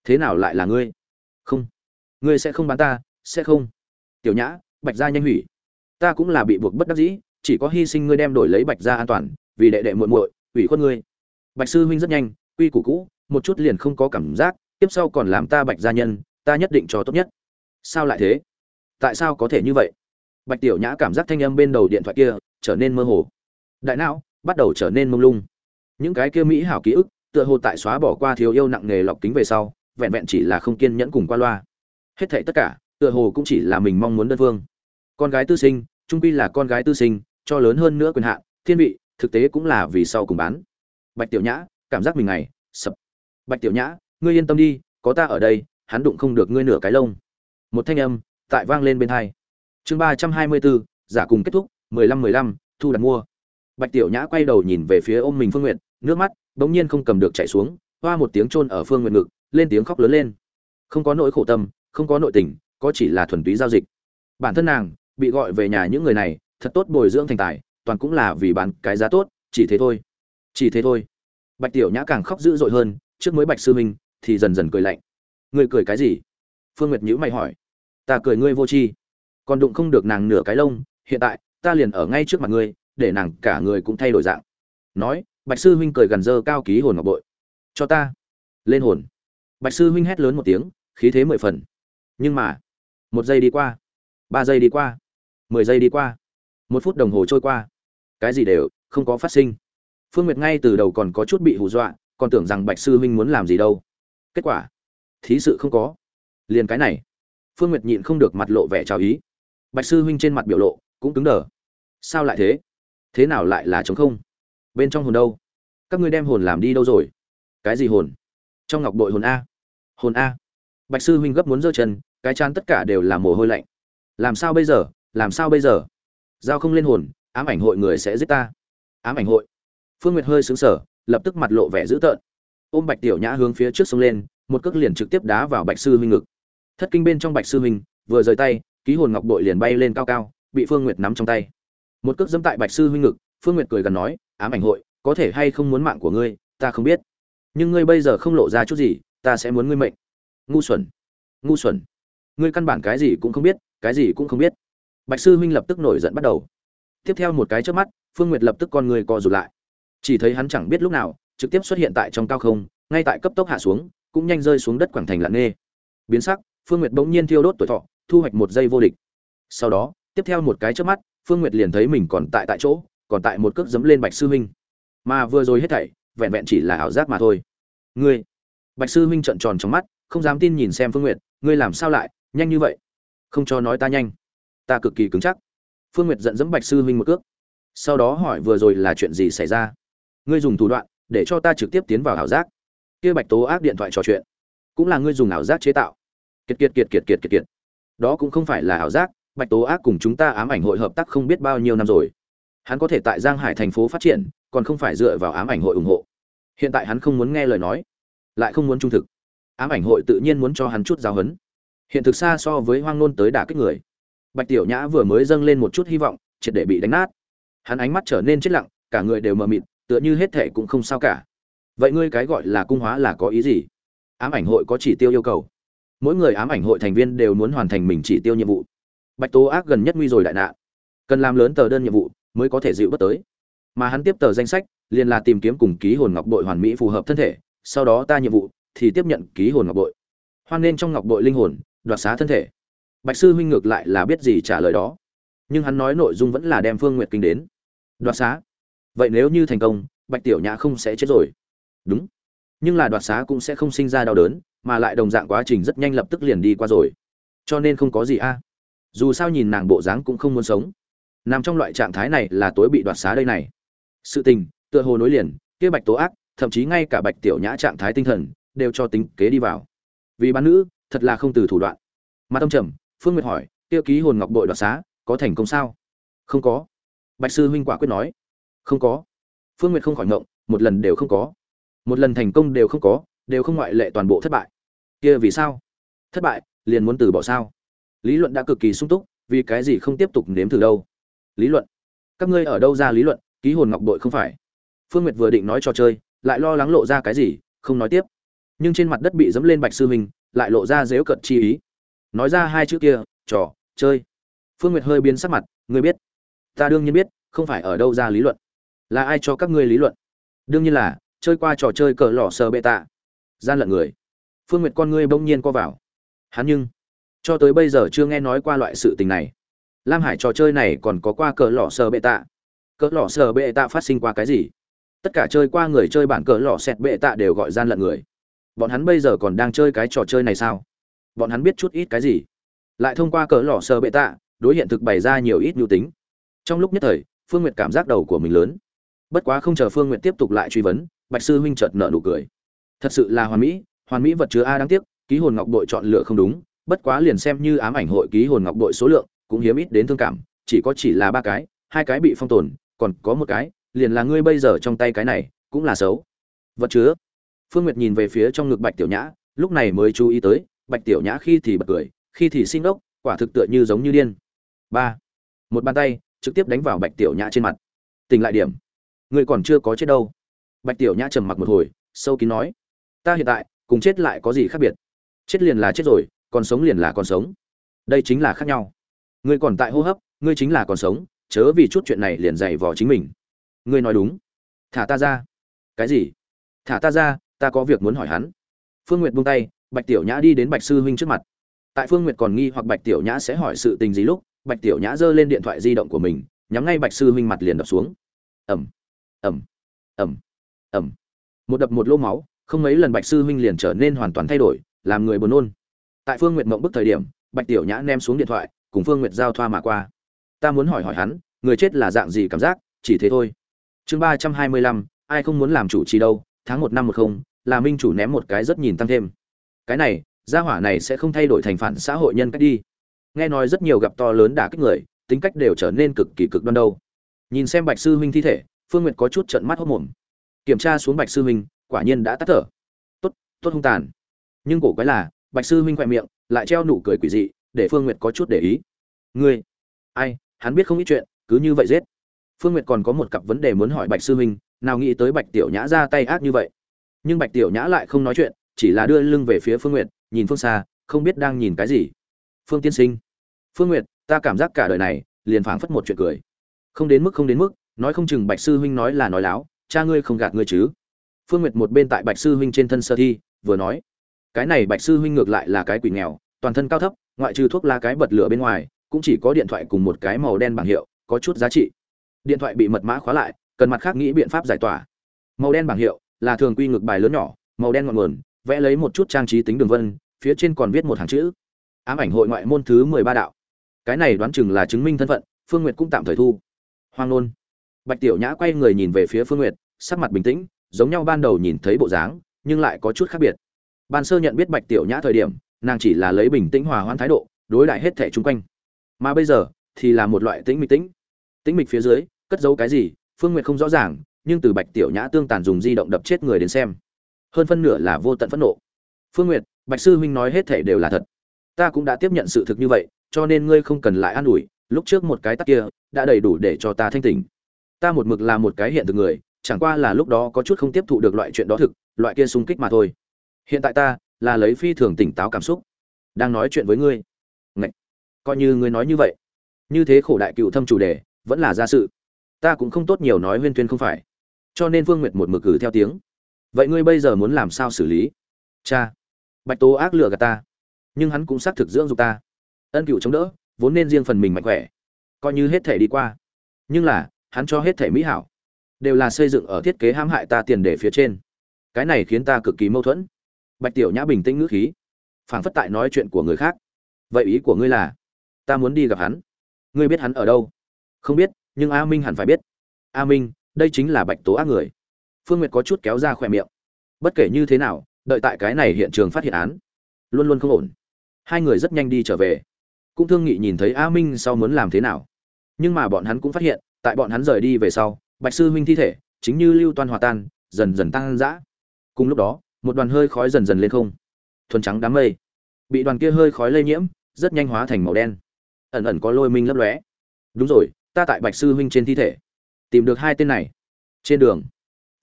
Thế nào lại là ngươi? Không, ngươi sẽ không bán ta, sẽ không. Tiểu nhã, bạch gia nhanh hủy. Ta cũng là bị buộc bất đắc dĩ, chỉ có hy sinh ngươi đem đổi lấy bạch gia an toàn, vì đệ đệ muội muội, ủy khuất ngươi. Bạch sư huynh rất nhanh, quy củ cũ, một chút liền không có cảm giác, tiếp sau còn làm ta bạch gia nhân, ta nhất định cho tốt nhất. Sao lại thế? Tại sao có thể như vậy? Bạch tiểu nhã cảm giác thanh âm bên đầu điện thoại kia trở nên mơ hồ. Đại não bắt đầu trở nên mông lung những cái kia mỹ hảo ký ức, tựa hồ tại xóa bỏ qua thiếu yêu nặng nghề lọc kính về sau, vẹn vẹn chỉ là không kiên nhẫn cùng qua loa. Hết thảy tất cả, tựa hồ cũng chỉ là mình mong muốn đơn phương. Con gái tư sinh, trung quy là con gái tư sinh, cho lớn hơn nữa quyền hạn, thiên vị, thực tế cũng là vì sau cùng bán. Bạch tiểu nhã, cảm giác mình ngày, sập. Bạch tiểu nhã, ngươi yên tâm đi, có ta ở đây, hắn đụng không được ngươi nửa cái lông. Một thanh âm, tại vang lên bên hai. Chương ba trăm hai mươi bốn, giả cùng kết thúc, mười lăm mười lăm, thu đặt mua bạch tiểu nhã quay đầu nhìn về phía ôm mình phương nguyện nước mắt bỗng nhiên không cầm được chảy xuống, hoa một tiếng chôn ở phương nguyện ngực, lên tiếng khóc lớn lên. Không có nỗi khổ tâm, không có nội tình, có chỉ là thuần túy giao dịch. Bản thân nàng bị gọi về nhà những người này, thật tốt bồi dưỡng thành tài, toàn cũng là vì bán cái giá tốt, chỉ thế thôi. Chỉ thế thôi. Bạch tiểu nhã càng khóc dữ dội hơn, trước mới bạch sư minh, thì dần dần cười lạnh. Ngươi cười cái gì? Phương nguyệt nhữ mày hỏi. Ta cười ngươi vô tri. Còn đụng không được nàng nửa cái lông, hiện tại, ta liền ở ngay trước mặt ngươi để nàng cả người cũng thay đổi dạng. Nói, bạch sư huynh cười gần dơ cao ký hồn ngọc bội. Cho ta. Lên hồn. Bạch sư huynh hét lớn một tiếng, khí thế mười phần. Nhưng mà, một giây đi qua, ba giây đi qua, mười giây đi qua, một phút đồng hồ trôi qua. Cái gì đều không có phát sinh. Phương nguyệt ngay từ đầu còn có chút bị hù dọa, còn tưởng rằng bạch sư huynh muốn làm gì đâu. Kết quả, thí sự không có. Liền cái này. Phương nguyệt nhịn không được mặt lộ vẻ trào ý. Bạch sư huynh trên mặt biểu lộ cũng cứng đờ. Sao lại thế? Thế nào lại là trống không? Bên trong hồn đâu? Các ngươi đem hồn làm đi đâu rồi? Cái gì hồn? Trong ngọc bội hồn a. Hồn a. Bạch sư huynh gấp muốn giơ chân, cái chán tất cả đều là mồ hôi lạnh. Làm sao bây giờ? Làm sao bây giờ? Giao không lên hồn, ám ảnh hội người sẽ giết ta. Ám ảnh hội. Phương nguyệt hơi sững sờ, lập tức mặt lộ vẻ dữ tợn. Ôm bạch tiểu nhã hướng phía trước sông lên, một cước liền trực tiếp đá vào bạch sư huynh ngực. Thất kinh bên trong bạch sư huynh, vừa rời tay, ký hồn ngọc bội liền bay lên cao cao, bị phương nguyệt nắm trong tay một cước dẫm tại bạch sư huynh ngực, phương nguyệt cười gần nói, ám ảnh hội, có thể hay không muốn mạng của ngươi, ta không biết. Nhưng ngươi bây giờ không lộ ra chút gì, ta sẽ muốn ngươi mệnh. Ngu xuẩn ngu xuẩn. Ngươi căn bản cái gì cũng không biết, cái gì cũng không biết. Bạch sư huynh lập tức nổi giận bắt đầu. Tiếp theo một cái trước mắt, phương nguyệt lập tức con người co rụt lại. Chỉ thấy hắn chẳng biết lúc nào, trực tiếp xuất hiện tại trong cao không, ngay tại cấp tốc hạ xuống, cũng nhanh rơi xuống đất quảng thành lặng nghê biến sắc, phương nguyệt bỗng nhiên thiêu đốt tuổi thọ, thu hoạch một giây vô địch. Sau đó tiếp theo một cái trước mắt, phương nguyệt liền thấy mình còn tại tại chỗ, còn tại một cước dấm lên bạch sư huynh. Mà vừa rồi hết thảy, vẹn vẹn chỉ là ảo giác mà thôi. Ngươi, bạch sư huynh trợn tròn trong mắt, không dám tin nhìn xem phương nguyệt, ngươi làm sao lại, nhanh như vậy? Không cho nói ta nhanh. Ta cực kỳ cứng chắc. Phương nguyệt giận dẫm bạch sư huynh một cước. Sau đó hỏi vừa rồi là chuyện gì xảy ra? Ngươi dùng thủ đoạn, để cho ta trực tiếp tiến vào ảo giác. Kia bạch tố ác điện thoại trò chuyện. Cũng là ngươi dùng ảo giác chế tạo. Kiệt kiệt kiệt kiệt kiệt kiệt kiệt. Đó cũng không phải là ảo giác bạch tố ác cùng chúng ta ám ảnh hội hợp tác không biết bao nhiêu năm rồi. Hắn có thể tại giang hải thành phố phát triển, còn không phải dựa vào ám ảnh hội ủng hộ. Hiện tại hắn không muốn nghe lời nói, lại không muốn trung thực. Ám ảnh hội tự nhiên muốn cho hắn chút giáo huấn hiện thực xa so với hoang nôn tới đả kích người. Bạch tiểu nhã vừa mới dâng lên một chút hy vọng, triệt để bị đánh nát. Hắn ánh mắt trở nên chết lặng, cả người đều mờ mịt, tựa như hết thệ cũng không sao cả. Vậy ngươi cái gọi là cung hóa là có ý gì? Ám ảnh hội có chỉ tiêu yêu cầu. Mỗi người ám ảnh hội thành viên đều muốn hoàn thành mình chỉ tiêu nhiệm vụ bạch tố ác gần nhất nguy rồi đại nạn. Cần làm lớn tờ đơn nhiệm vụ mới có thể dịu bất tới. Mà hắn tiếp tờ danh sách, liền là tìm kiếm cùng ký hồn ngọc bội hoàn mỹ phù hợp thân thể, sau đó ta nhiệm vụ thì tiếp nhận ký hồn ngọc bội. Hoan nên trong ngọc bội linh hồn, đoạt xá thân thể. Bạch sư huynh ngược lại là biết gì trả lời đó. Nhưng hắn nói nội dung vẫn là đem phương nguyệt kinh đến. Đoạt xá. Vậy nếu như thành công, bạch tiểu nhã không sẽ chết rồi. Đúng. Nhưng là đoạt xá cũng sẽ không sinh ra đau đớn, mà lại đồng dạng quá trình rất nhanh lập tức liền đi qua rồi. Cho nên không có gì a dù sao nhìn nàng bộ dáng cũng không muốn sống. Nằm trong loại trạng thái này là tối bị đoạt xá đây này. Sự tình, tựa hồ nối liền, kia bạch tố ác, thậm chí ngay cả bạch tiểu nhã trạng thái tinh thần, đều cho tính kế đi vào. Vì bán nữ, thật là không từ thủ đoạn. Mà tâm trầm, phương nguyệt hỏi tiêu ký hồn ngọc bội đoạt xá, có thành công sao? Không có. Bạch sư huynh quả quyết nói, không có. Phương nguyệt không khỏi ngộng, một lần đều không có. Một lần thành công đều không có, đều không ngoại lệ toàn bộ thất bại. Kia vì sao? Thất bại, liền muốn từ bỏ sao? Lý luận đã cực kỳ sung túc, vì cái gì không tiếp tục nếm thử đâu? Lý luận? Các ngươi ở đâu ra lý luận? Ký hồn ngọc bội không phải. Phương nguyệt vừa định nói trò chơi, lại lo lắng lộ ra cái gì, không nói tiếp. Nhưng trên mặt đất bị dẫm lên bạch sư huynh lại lộ ra dếu cận chi ý. Nói ra hai chữ kia, trò chơi. Phương nguyệt hơi biến sắc mặt, ngươi biết, ta đương nhiên biết, không phải ở đâu ra lý luận. Là ai cho các ngươi lý luận? Đương nhiên là, chơi qua trò chơi cờ lỏ sờ bệ tạ. Gian lận người. Phương nguyệt con ngươi bỗng nhiên co vào. Hắn nhưng cho tới bây giờ chưa nghe nói qua loại sự tình này. Lam hải trò chơi này còn có qua cờ lò sờ bệ tạ. Cờ lò sờ bệ tạ phát sinh qua cái gì? Tất cả chơi qua người chơi bản cờ lò xẹt bệ tạ đều gọi gian lận người. Bọn hắn bây giờ còn đang chơi cái trò chơi này sao? Bọn hắn biết chút ít cái gì? Lại thông qua cờ lò sờ bệ tạ, đối hiện thực bày ra nhiều ít nhu tính. Trong lúc nhất thời, phương nguyệt cảm giác đầu của mình lớn. Bất quá không chờ phương nguyệt tiếp tục lại truy vấn, bạch sư huynh chợt nợ nụ cười. Thật sự là hoàn mỹ hoàn mỹ vật chứa a đáng tiếc, ký hồn ngọc bội chọn lựa không đúng bất quá liền xem như ám ảnh hội ký hồn ngọc đội số lượng, cũng hiếm ít đến thương cảm, chỉ có chỉ là ba cái, hai cái bị phong tồn, còn có một cái, liền là ngươi bây giờ trong tay cái này, cũng là xấu. Vật chứa. Phương nguyệt nhìn về phía trong ngực bạch tiểu nhã, lúc này mới chú ý tới, bạch tiểu nhã khi thì bật cười, khi thì sinh ốc, quả thực tựa như giống như điên. Ba. Một bàn tay, trực tiếp đánh vào bạch tiểu nhã trên mặt. Tình lại điểm. Ngươi còn chưa có chết đâu. Bạch tiểu nhã trầm mặc một hồi, sâu kín nói. Ta hiện tại, cùng chết lại có gì khác biệt? Chết liền là chết rồi còn sống liền là còn sống. Đây chính là khác nhau. Ngươi còn tại hô hấp, ngươi chính là còn sống, chớ vì chút chuyện này liền dày vò chính mình. Ngươi nói đúng. Thả ta ra. Cái gì? Thả ta ra, ta có việc muốn hỏi hắn. Phương n g u y ệ t buông tay, bạch tiểu nhã đi đến bạch sư huynh trước mặt. Tại phương n g u y ệ t còn nghi hoặc bạch tiểu nhã sẽ hỏi sự tình gì lúc, bạch tiểu nhã giơ lên điện thoại di động của mình, nhắm ngay bạch sư huynh mặt liền đập xuống. Ẩm ẩm ẩm ẩm một đập một lỗ máu, không mấy lần bạch sư huynh liền trở nên hoàn toàn thay đổi, làm người buồn nôn tại phương n g u y ệ t mộng bức thời điểm, bạch tiểu nhã ném xuống điện thoại, cùng phương n g u y ệ t giao thoa mà qua. Ta muốn hỏi hỏi hắn, người chết là dạng gì cảm giác, chỉ thế thôi. Chương ba trăm hai mươi lăm, ai không muốn làm chủ trì đâu, tháng một năm một không, là minh chủ ném một cái rất nhìn tăng thêm. Cái này, gia hỏa này sẽ không thay đổi thành phản xã hội nhân cách đi. Nghe nói rất nhiều gặp to lớn đả kích người, tính cách đều trở nên cực kỳ cực đoan đâu. Nhìn xem bạch sư huynh thi thể, phương nguyệt có chút trận mắt hốc mồm. Kiểm tra xuống bạch sư huynh, quả nhiên đã tắt thở. Tốt tốt hung tàn. Nhưng cổ quái là bạch sư huynh khoe miệng, lại treo nụ cười quỷ dị, để phương nguyệt có chút để ý. Ngươi? Ai? Hắn biết không ít chuyện, cứ như vậy giết. Phương nguyệt còn có một cặp vấn đề muốn hỏi bạch sư huynh, nào nghĩ tới bạch tiểu nhã ra tay ác như vậy. Nhưng bạch tiểu nhã lại không nói chuyện, chỉ là đưa lưng về phía phương nguyệt, nhìn phương xa, không biết đang nhìn cái gì. Phương tiên sinh. Phương nguyệt, ta cảm giác cả đời này, liền phảng phất một chuyện cười. Không đến mức, không đến mức, nói không chừng bạch sư huynh nói là nói láo, cha ngươi không gạt ngươi chứ. Phương nguyệt một bên tại bạch sư huynh trên thân sơ thi, vừa nói cái này bạch sư huynh ngược lại là cái quỷ nghèo, toàn thân cao thấp, ngoại trừ thuốc lá cái bật lửa bên ngoài, cũng chỉ có điện thoại cùng một cái màu đen bảng hiệu, có chút giá trị. Điện thoại bị mật mã khóa lại, cần mặt khác nghĩ biện pháp giải tỏa. Màu đen bảng hiệu là thường quy ngược bài lớn nhỏ, màu đen ngọn nguồn, vẽ lấy một chút trang trí tính đường vân, phía trên còn viết một hàng chữ, ám ảnh hội ngoại môn thứ mười ba đạo. Cái này đoán chừng là chứng minh thân phận, phương nguyệt cũng tạm thời thu. Hoang nôn. Bạch tiểu nhã quay người nhìn về phía phương nguyệt, sắc mặt bình tĩnh, giống nhau ban đầu nhìn thấy bộ dáng, nhưng lại có chút khác biệt ban sơ nhận biết bạch tiểu nhã thời điểm, nàng chỉ là lấy bình tĩnh hòa hoãn thái độ, đối lại hết thẻ chung quanh. Mà bây giờ, thì là một loại tĩnh mịch tĩnh. Tĩnh mịch phía dưới, cất giấu cái gì, phương nguyệt không rõ ràng, nhưng từ bạch tiểu nhã tương tàn dùng di động đập chết người đến xem. Hơn phân nửa là vô tận phẫn nộ. Phương nguyệt, bạch sư huynh nói hết thẻ đều là thật. Ta cũng đã tiếp nhận sự thực như vậy, cho nên ngươi không cần lại an ủi, lúc trước một cái tắc kia, đã đầy đủ để cho ta thanh tỉnh. Ta một mực là một cái hiện thực người, chẳng qua là lúc đó có chút không tiếp thụ được loại chuyện đó thực, loại kia sung kích mà thôi hiện tại ta là lấy phi thường tỉnh táo cảm xúc, đang nói chuyện với ngươi. Ngậy! coi như ngươi nói như vậy, như thế khổ đại cựu thâm chủ đề vẫn là ra sự. Ta cũng không tốt nhiều nói huyên tuyên không phải, cho nên vương nguyệt một mực cử theo tiếng. Vậy ngươi bây giờ muốn làm sao xử lý? Cha, bạch tố ác lừa gạt ta, nhưng hắn cũng xác thực dưỡng dục ta. Ân cựu chống đỡ, vốn nên riêng phần mình mạnh khỏe, coi như hết thể đi qua. Nhưng là, hắn cho hết thể mỹ hảo, đều là xây dựng ở thiết kế hãm hại ta tiền để phía trên. Cái này khiến ta cực kỳ mâu thuẫn bạch tiểu nhã bình tĩnh ngữ khí, phảng phất tại nói chuyện của người khác. Vậy ý của ngươi là, ta muốn đi gặp hắn. Ngươi biết hắn ở đâu? Không biết, nhưng a minh hẳn phải biết. A minh, đây chính là bạch tố ác người. Phương nguyệt có chút kéo ra khỏe miệng. Bất kể như thế nào, đợi tại cái này hiện trường phát hiện án, luôn luôn không ổn. Hai người rất nhanh đi trở về. Cũng thương nghị nhìn thấy a minh sau muốn làm thế nào. Nhưng mà bọn hắn cũng phát hiện, tại bọn hắn rời đi về sau, bạch sư huynh thi thể, chính như lưu toan hòa tan, dần dần tăng dã cùng lúc đó một đoàn hơi khói dần dần lên không. Thuần trắng đám mây. Bị đoàn kia hơi khói lây nhiễm, rất nhanh hóa thành màu đen. Ẩn ẩn có lôi minh lấp lóe. Đúng rồi, ta tại bạch sư huynh trên thi thể. Tìm được hai tên này. Trên đường,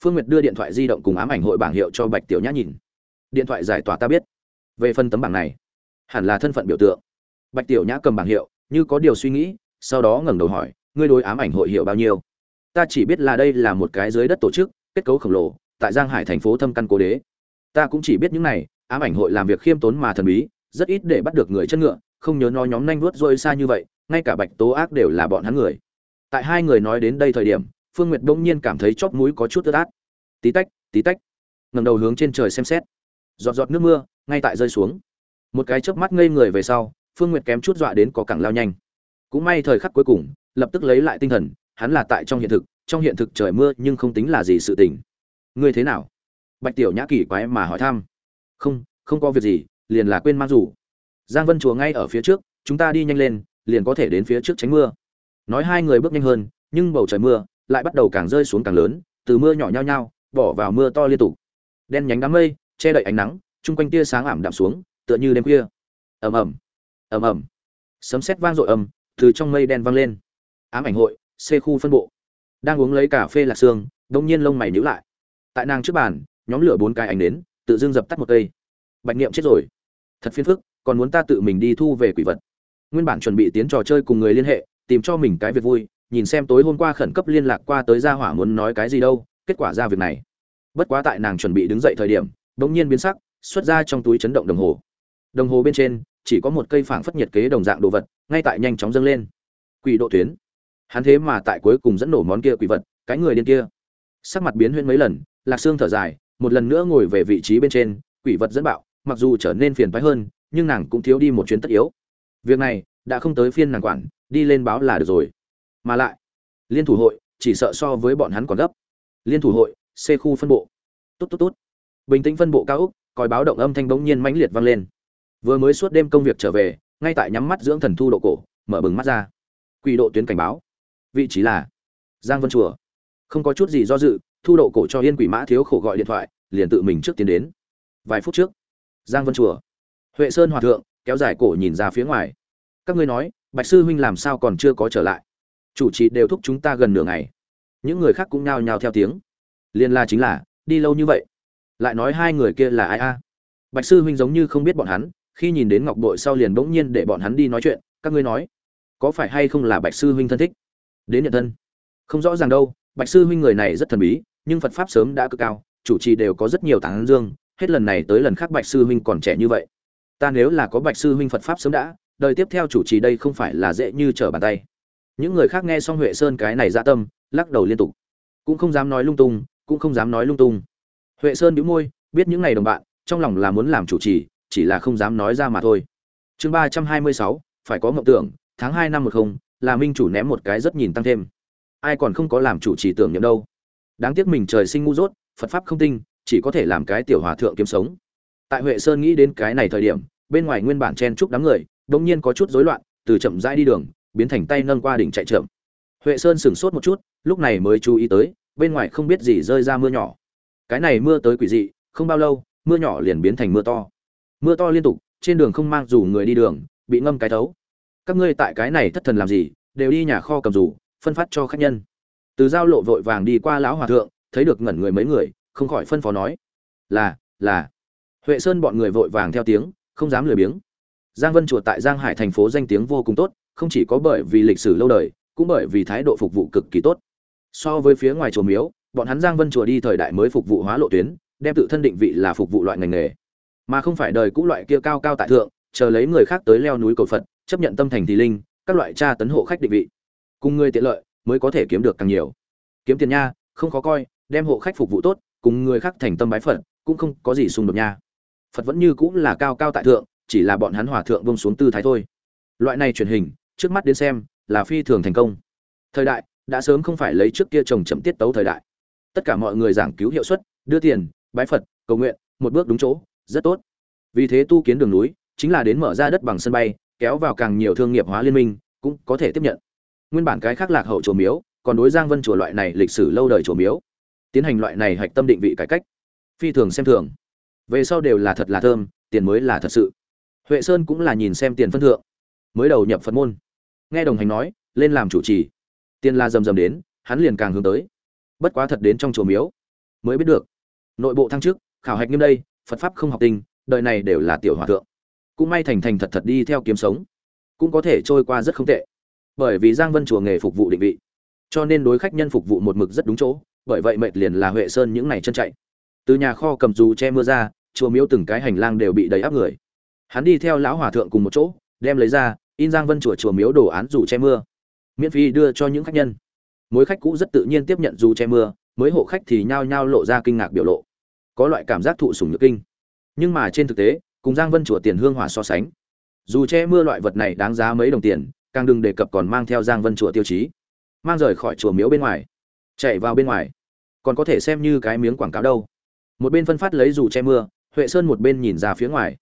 phương nguyệt đưa điện thoại di động cùng ám ảnh hội bảng hiệu cho bạch tiểu nhã nhìn. Điện thoại giải tỏa ta biết. Về phần tấm bảng này, hẳn là thân phận biểu tượng. Bạch tiểu nhã cầm bảng hiệu, như có điều suy nghĩ, sau đó ngẩng đầu hỏi, ngươi đối ám ảnh hội hiệu bao nhiêu? Ta chỉ biết là đây là một cái dưới đất tổ chức, kết cấu khổng lồ, tại giang hải thành phố thâm căn cố đế ta cũng chỉ biết những này, ám ảnh hội làm việc khiêm tốn mà thần bí, rất ít để bắt được người chân ngựa, không nhớ nói nhóm nhanh vuốt rôi xa như vậy, ngay cả bạch tố ác đều là bọn hắn người. Tại hai người nói đến đây thời điểm, phương nguyệt bỗng nhiên cảm thấy chóp mũi có chút tơ tát tí tách tí tách. Ngầm đầu hướng trên trời xem xét. Giọt giọt nước mưa, ngay tại rơi xuống. Một cái chớp mắt ngây người về sau, phương nguyệt kém chút dọa đến có cẳng lao nhanh. Cũng may thời khắc cuối cùng, lập tức lấy lại tinh thần, hắn là tại trong hiện thực, trong hiện thực trời mưa nhưng không tính là gì sự tình. Ngươi thế nào? Bạch tiểu nhã kỳ quái mà hỏi thăm. Không không có việc gì, liền là quên mang rủ giang vân chùa ngay ở phía trước, chúng ta đi nhanh lên, liền có thể đến phía trước tránh mưa. Nói hai người bước nhanh hơn, nhưng bầu trời mưa lại bắt đầu càng rơi xuống càng lớn, từ mưa nhỏ nhao nhao, bỏ vào mưa to liên tục. Đen nhánh đám mây, che đậy ánh nắng, chung quanh tia sáng ảm đạm xuống, tựa như đêm khuya. Ầm ầm ầm ầm. Sấm sét vang dội ầm từ trong mây đen vang lên. Ám ảnh hội c khu phân bộ. Đang uống lấy cà phê lạc xương đông nhiên lông mày nhíu lại. Tại nàng trước bàn nhóm lửa bốn cái ánh đến tự dưng dập tắt một cây. Bạch niệm chết rồi. Thật phiền phức, còn muốn ta tự mình đi thu về quỷ vật. Nguyên bản chuẩn bị tiến trò chơi cùng người liên hệ, tìm cho mình cái việc vui, nhìn xem tối hôm qua khẩn cấp liên lạc qua tới gia hỏa muốn nói cái gì đâu, kết quả ra việc này. Bất quá tại nàng chuẩn bị đứng dậy thời điểm, bỗng nhiên biến sắc, xuất ra trong túi chấn động đồng hồ. Đồng hồ bên trên, chỉ có một cây phảng phất nhiệt kế đồng dạng đồ vật, ngay tại nhanh chóng dâng lên. Quỷ độ tuyến. Hắn thế mà tại cuối cùng dẫn nổ món kia quỷ vật, cái người điên kia. Sắc mặt biến huyễn mấy lần, lạc xương thở dài một lần nữa ngồi về vị trí bên trên, quỷ vật dẫn bạo, mặc dù trở nên phiền phái hơn, nhưng nàng cũng thiếu đi một chuyến tất yếu. Việc này, đã không tới phiên nàng quản, đi lên báo là được rồi. Mà lại, liên thủ hội, chỉ sợ so với bọn hắn còn gấp. Liên thủ hội, c khu phân bộ. Tốt tốt tốt. Bình tĩnh phân bộ cao úc, còi báo động âm thanh bỗng nhiên mãnh liệt vang lên. Vừa mới suốt đêm công việc trở về, ngay tại nhắm mắt dưỡng thần thu độ cổ, mở bừng mắt ra. Quỷ độ tuyến cảnh báo. Vị trí là giang vân chùa. Không có chút gì do dự thu độ cổ cho yên quỷ mã thiếu khổ gọi điện thoại, liền tự mình trước tiến đến. Vài phút trước, giang vân chùa, huệ sơn hòa thượng, kéo dài cổ nhìn ra phía ngoài. Các ngươi nói, bạch sư huynh làm sao còn chưa có trở lại? Chủ trì đều thúc chúng ta gần nửa ngày. Những người khác cũng nhao nhao theo tiếng. Liên la chính là, đi lâu như vậy? Lại nói hai người kia là ai a? Bạch sư huynh giống như không biết bọn hắn, khi nhìn đến ngọc bội sau liền bỗng nhiên để bọn hắn đi nói chuyện. Các ngươi nói, có phải hay không là bạch sư huynh thân thích? Đến nhận thân. Không rõ ràng đâu, bạch sư huynh người này rất thần bí nhưng phật pháp sớm đã cực cao, chủ trì đều có rất nhiều tán dương, hết lần này tới lần khác bạch sư huynh còn trẻ như vậy. Ta nếu là có bạch sư huynh phật pháp sớm đã, đời tiếp theo chủ trì đây không phải là dễ như trở bàn tay. Những người khác nghe xong huệ sơn cái này dạ tâm, lắc đầu liên tục. Cũng không dám nói lung tung, cũng không dám nói lung tung. Huệ sơn bĩu môi, biết những ngày đồng bạn, trong lòng là muốn làm chủ trì, chỉ là không dám nói ra mà thôi. Chương ba trăm hai mươi sáu, phải có mộng tưởng, tháng hai năm một không, là minh chủ ném một cái rất nhìn tăng thêm. Ai còn không có làm chủ trì tưởng nhậm đâu đáng tiếc mình trời sinh ngu dốt, phật pháp không tinh, chỉ có thể làm cái tiểu hòa thượng kiếm sống. Tại huệ sơn nghĩ đến cái này thời điểm, bên ngoài nguyên bản chen chúc đám người đột nhiên có chút rối loạn, từ chậm rãi đi đường, biến thành tay nâng qua đỉnh chạy chậm. Huệ sơn sửng sốt một chút, lúc này mới chú ý tới, bên ngoài không biết gì rơi ra mưa nhỏ. Cái này mưa tới quỷ dị, không bao lâu, mưa nhỏ liền biến thành mưa to. Mưa to liên tục, trên đường không mang dù người đi đường, bị ngâm cái thấu. Các ngươi tại cái này thất thần làm gì, đều đi nhà kho cầm dù, phân phát cho khách nhân từ giao lộ vội vàng đi qua lão hòa thượng, thấy được ngẩn người mấy người, không khỏi phân phó nói. Là là. Huệ sơn bọn người vội vàng theo tiếng, không dám lười biếng. Giang vân chùa tại giang hải thành phố danh tiếng vô cùng tốt, không chỉ có bởi vì lịch sử lâu đời, cũng bởi vì thái độ phục vụ cực kỳ tốt. So với phía ngoài chùa miếu, bọn hắn giang vân chùa đi thời đại mới phục vụ hóa lộ tuyến, đem tự thân định vị là phục vụ loại ngành nghề. Mà không phải đời cũ loại kia cao cao tại thượng, chờ lấy người khác tới leo núi cầu phật, chấp nhận tâm thành thì linh, các loại tra tấn hộ khách định vị. Cùng người tiện lợi mới có thể kiếm được càng nhiều. Kiếm tiền nha, không khó coi, đem hộ khách phục vụ tốt, cùng người khác thành tâm bái phật, cũng không có gì xung đột nha. Phật vẫn như cũng là cao cao tại thượng, chỉ là bọn hắn hòa thượng vông xuống tư thái thôi. Loại này truyền hình, trước mắt đến xem, là phi thường thành công. Thời đại, đã sớm không phải lấy trước kia trồng chậm tiết tấu thời đại. Tất cả mọi người giảng cứu hiệu suất, đưa tiền, bái phật, cầu nguyện, một bước đúng chỗ, rất tốt. Vì thế tu kiến đường núi, chính là đến mở ra đất bằng sân bay, kéo vào càng nhiều thương nghiệp hóa liên minh, cũng có thể tiếp nhận nguyên bản cái khác lạc hậu chùa miếu, còn đối giang vân chùa loại này lịch sử lâu đời chùa miếu, tiến hành loại này hạch tâm định vị cải cách. Phi thường xem thường. Về sau đều là thật là thơm, tiền mới là thật sự. Huệ sơn cũng là nhìn xem tiền phân thượng, mới đầu nhập phật môn. Nghe đồng hành nói, lên làm chủ trì. Tiền la rầm rầm đến, hắn liền càng hướng tới. Bất quá thật đến trong chùa miếu, mới biết được. Nội bộ thăng chức, khảo hạch nghiêm đây, phật pháp không học tinh, đời này đều là tiểu hòa thượng. Cũng may thành thành thật thật đi theo kiếm sống. Cũng có thể trôi qua rất không tệ bởi vì giang vân chùa nghề phục vụ định vị. Cho nên đối khách nhân phục vụ một mực rất đúng chỗ, bởi vậy mệt liền là huệ sơn những ngày chân chạy. Từ nhà kho cầm dù che mưa ra, chùa miếu từng cái hành lang đều bị đầy áp người. Hắn đi theo lão hòa thượng cùng một chỗ, đem lấy ra, in giang vân chùa chùa miếu đồ án dù che mưa. Miễn phí đưa cho những khách nhân. Mỗi khách cũ rất tự nhiên tiếp nhận dù che mưa, mới hộ khách thì nhao nhao lộ ra kinh ngạc biểu lộ. Có loại cảm giác thụ sủng nhược kinh. Nhưng mà trên thực tế, cùng giang vân chùa tiền hương Hòa so sánh. Dù che mưa loại vật này đáng giá mấy đồng tiền càng đừng đề cập còn mang theo giang vân chùa tiêu chí. Mang rời khỏi chùa miếu bên ngoài. Chạy vào bên ngoài. Còn có thể xem như cái miếng quảng cáo đâu. Một bên phân phát lấy dù che mưa, huệ sơn một bên nhìn ra phía ngoài.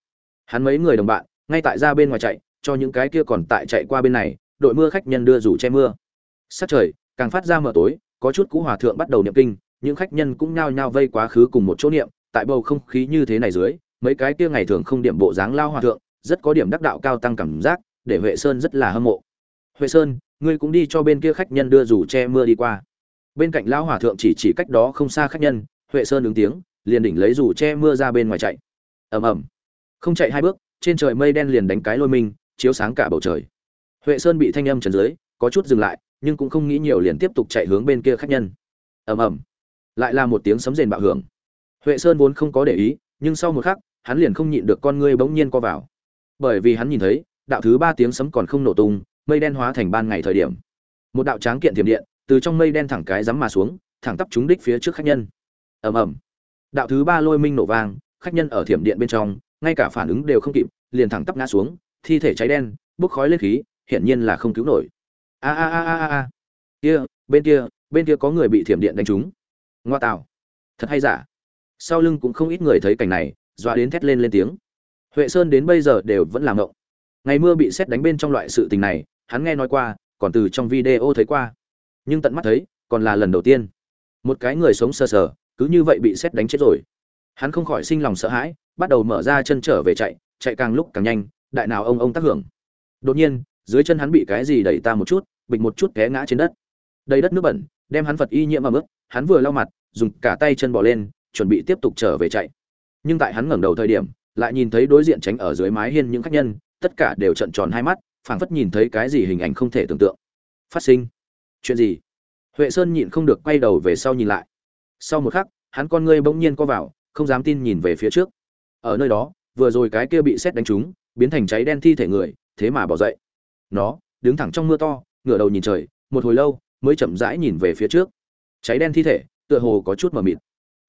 Hắn mấy người đồng bạn, ngay tại ra bên ngoài chạy, cho những cái kia còn tại chạy qua bên này, đội mưa khách nhân đưa dù che mưa. Sát trời, càng phát ra mờ tối, có chút cũ hòa thượng bắt đầu niệm kinh, những khách nhân cũng nhao nhao vây quá khứ cùng một chỗ niệm, tại bầu không khí như thế này dưới, mấy cái kia ngày thường không điểm bộ dáng lao hòa thượng, rất có điểm đắc đạo cao tăng cảm giác để huệ sơn rất là hâm mộ. Huệ sơn ngươi cũng đi cho bên kia khách nhân đưa dù che mưa đi qua. Bên cạnh lão hòa thượng chỉ chỉ cách đó không xa khách nhân huệ sơn ứng tiếng liền đỉnh lấy dù che mưa ra bên ngoài chạy. Ầm ầm. Không chạy hai bước trên trời mây đen liền đánh cái lôi mình, chiếu sáng cả bầu trời. Huệ sơn bị thanh âm trần dưới có chút dừng lại nhưng cũng không nghĩ nhiều liền tiếp tục chạy hướng bên kia khách nhân. Ầm ầm. Lại là một tiếng sấm rền bạo hưởng. Huệ sơn vốn không có để ý nhưng sau một khắc hắn liền không nhịn được con ngươi bỗng nhiên co vào. Bởi vì hắn nhìn thấy đạo thứ ba tiếng sấm còn không nổ tung, mây đen hóa thành ban ngày thời điểm. Một đạo tráng kiện thiểm điện từ trong mây đen thẳng cái rắm mà xuống, thẳng tắp trúng đích phía trước khách nhân. Ầm ầm. Đạo thứ ba lôi minh nổ vang, khách nhân ở thiểm điện bên trong, ngay cả phản ứng đều không kịp, liền thẳng tắp ngã xuống, thi thể cháy đen, bốc khói lên khí, hiển nhiên là không cứu nổi. A a a a a kia, bên kia bên kia có người bị thiểm điện đánh trúng. Ngoa tạo. Thật hay giả? Sau lưng cũng không ít người thấy cảnh này, dọa đến thét lên lên tiếng. Huệ sơn đến bây giờ đều vẫn làm ngộng ngày mưa bị xét đánh bên trong loại sự tình này, hắn nghe nói qua, còn từ trong video thấy qua. Nhưng tận mắt thấy, còn là lần đầu tiên. Một cái người sống sờ sờ, cứ như vậy bị xét đánh chết rồi. Hắn không khỏi sinh lòng sợ hãi, bắt đầu mở ra chân trở về chạy chạy càng lúc càng nhanh, đại nào ông ông tác hưởng. Đột nhiên, dưới chân hắn bị cái gì đẩy ta một chút, bịch một chút té ngã trên đất. Đầy đất nước bẩn, đem hắn phật y nhiễm vào mức hắn vừa lau mặt, dùng cả tay chân bỏ lên, chuẩn bị tiếp tục trở về chạy. Nhưng tại hắn ngẩng đầu thời điểm, lại nhìn thấy đối diện tránh ở dưới mái hiên những khách nhân tất cả đều trợn tròn hai mắt, phảng phất nhìn thấy cái gì hình ảnh không thể tưởng tượng. Phát sinh. Chuyện gì? Huệ sơn nhịn không được quay đầu về sau nhìn lại. Sau một khắc, hắn con ngươi bỗng nhiên co vào, không dám tin nhìn về phía trước. Ở nơi đó, vừa rồi cái kia bị xét đánh trúng, biến thành cháy đen thi thể người, thế mà bỏ dậy. Nó, đứng thẳng trong mưa to, ngửa đầu nhìn trời, một hồi lâu, mới chậm rãi nhìn về phía trước. Cháy đen thi thể, tựa hồ có chút mờ mịt.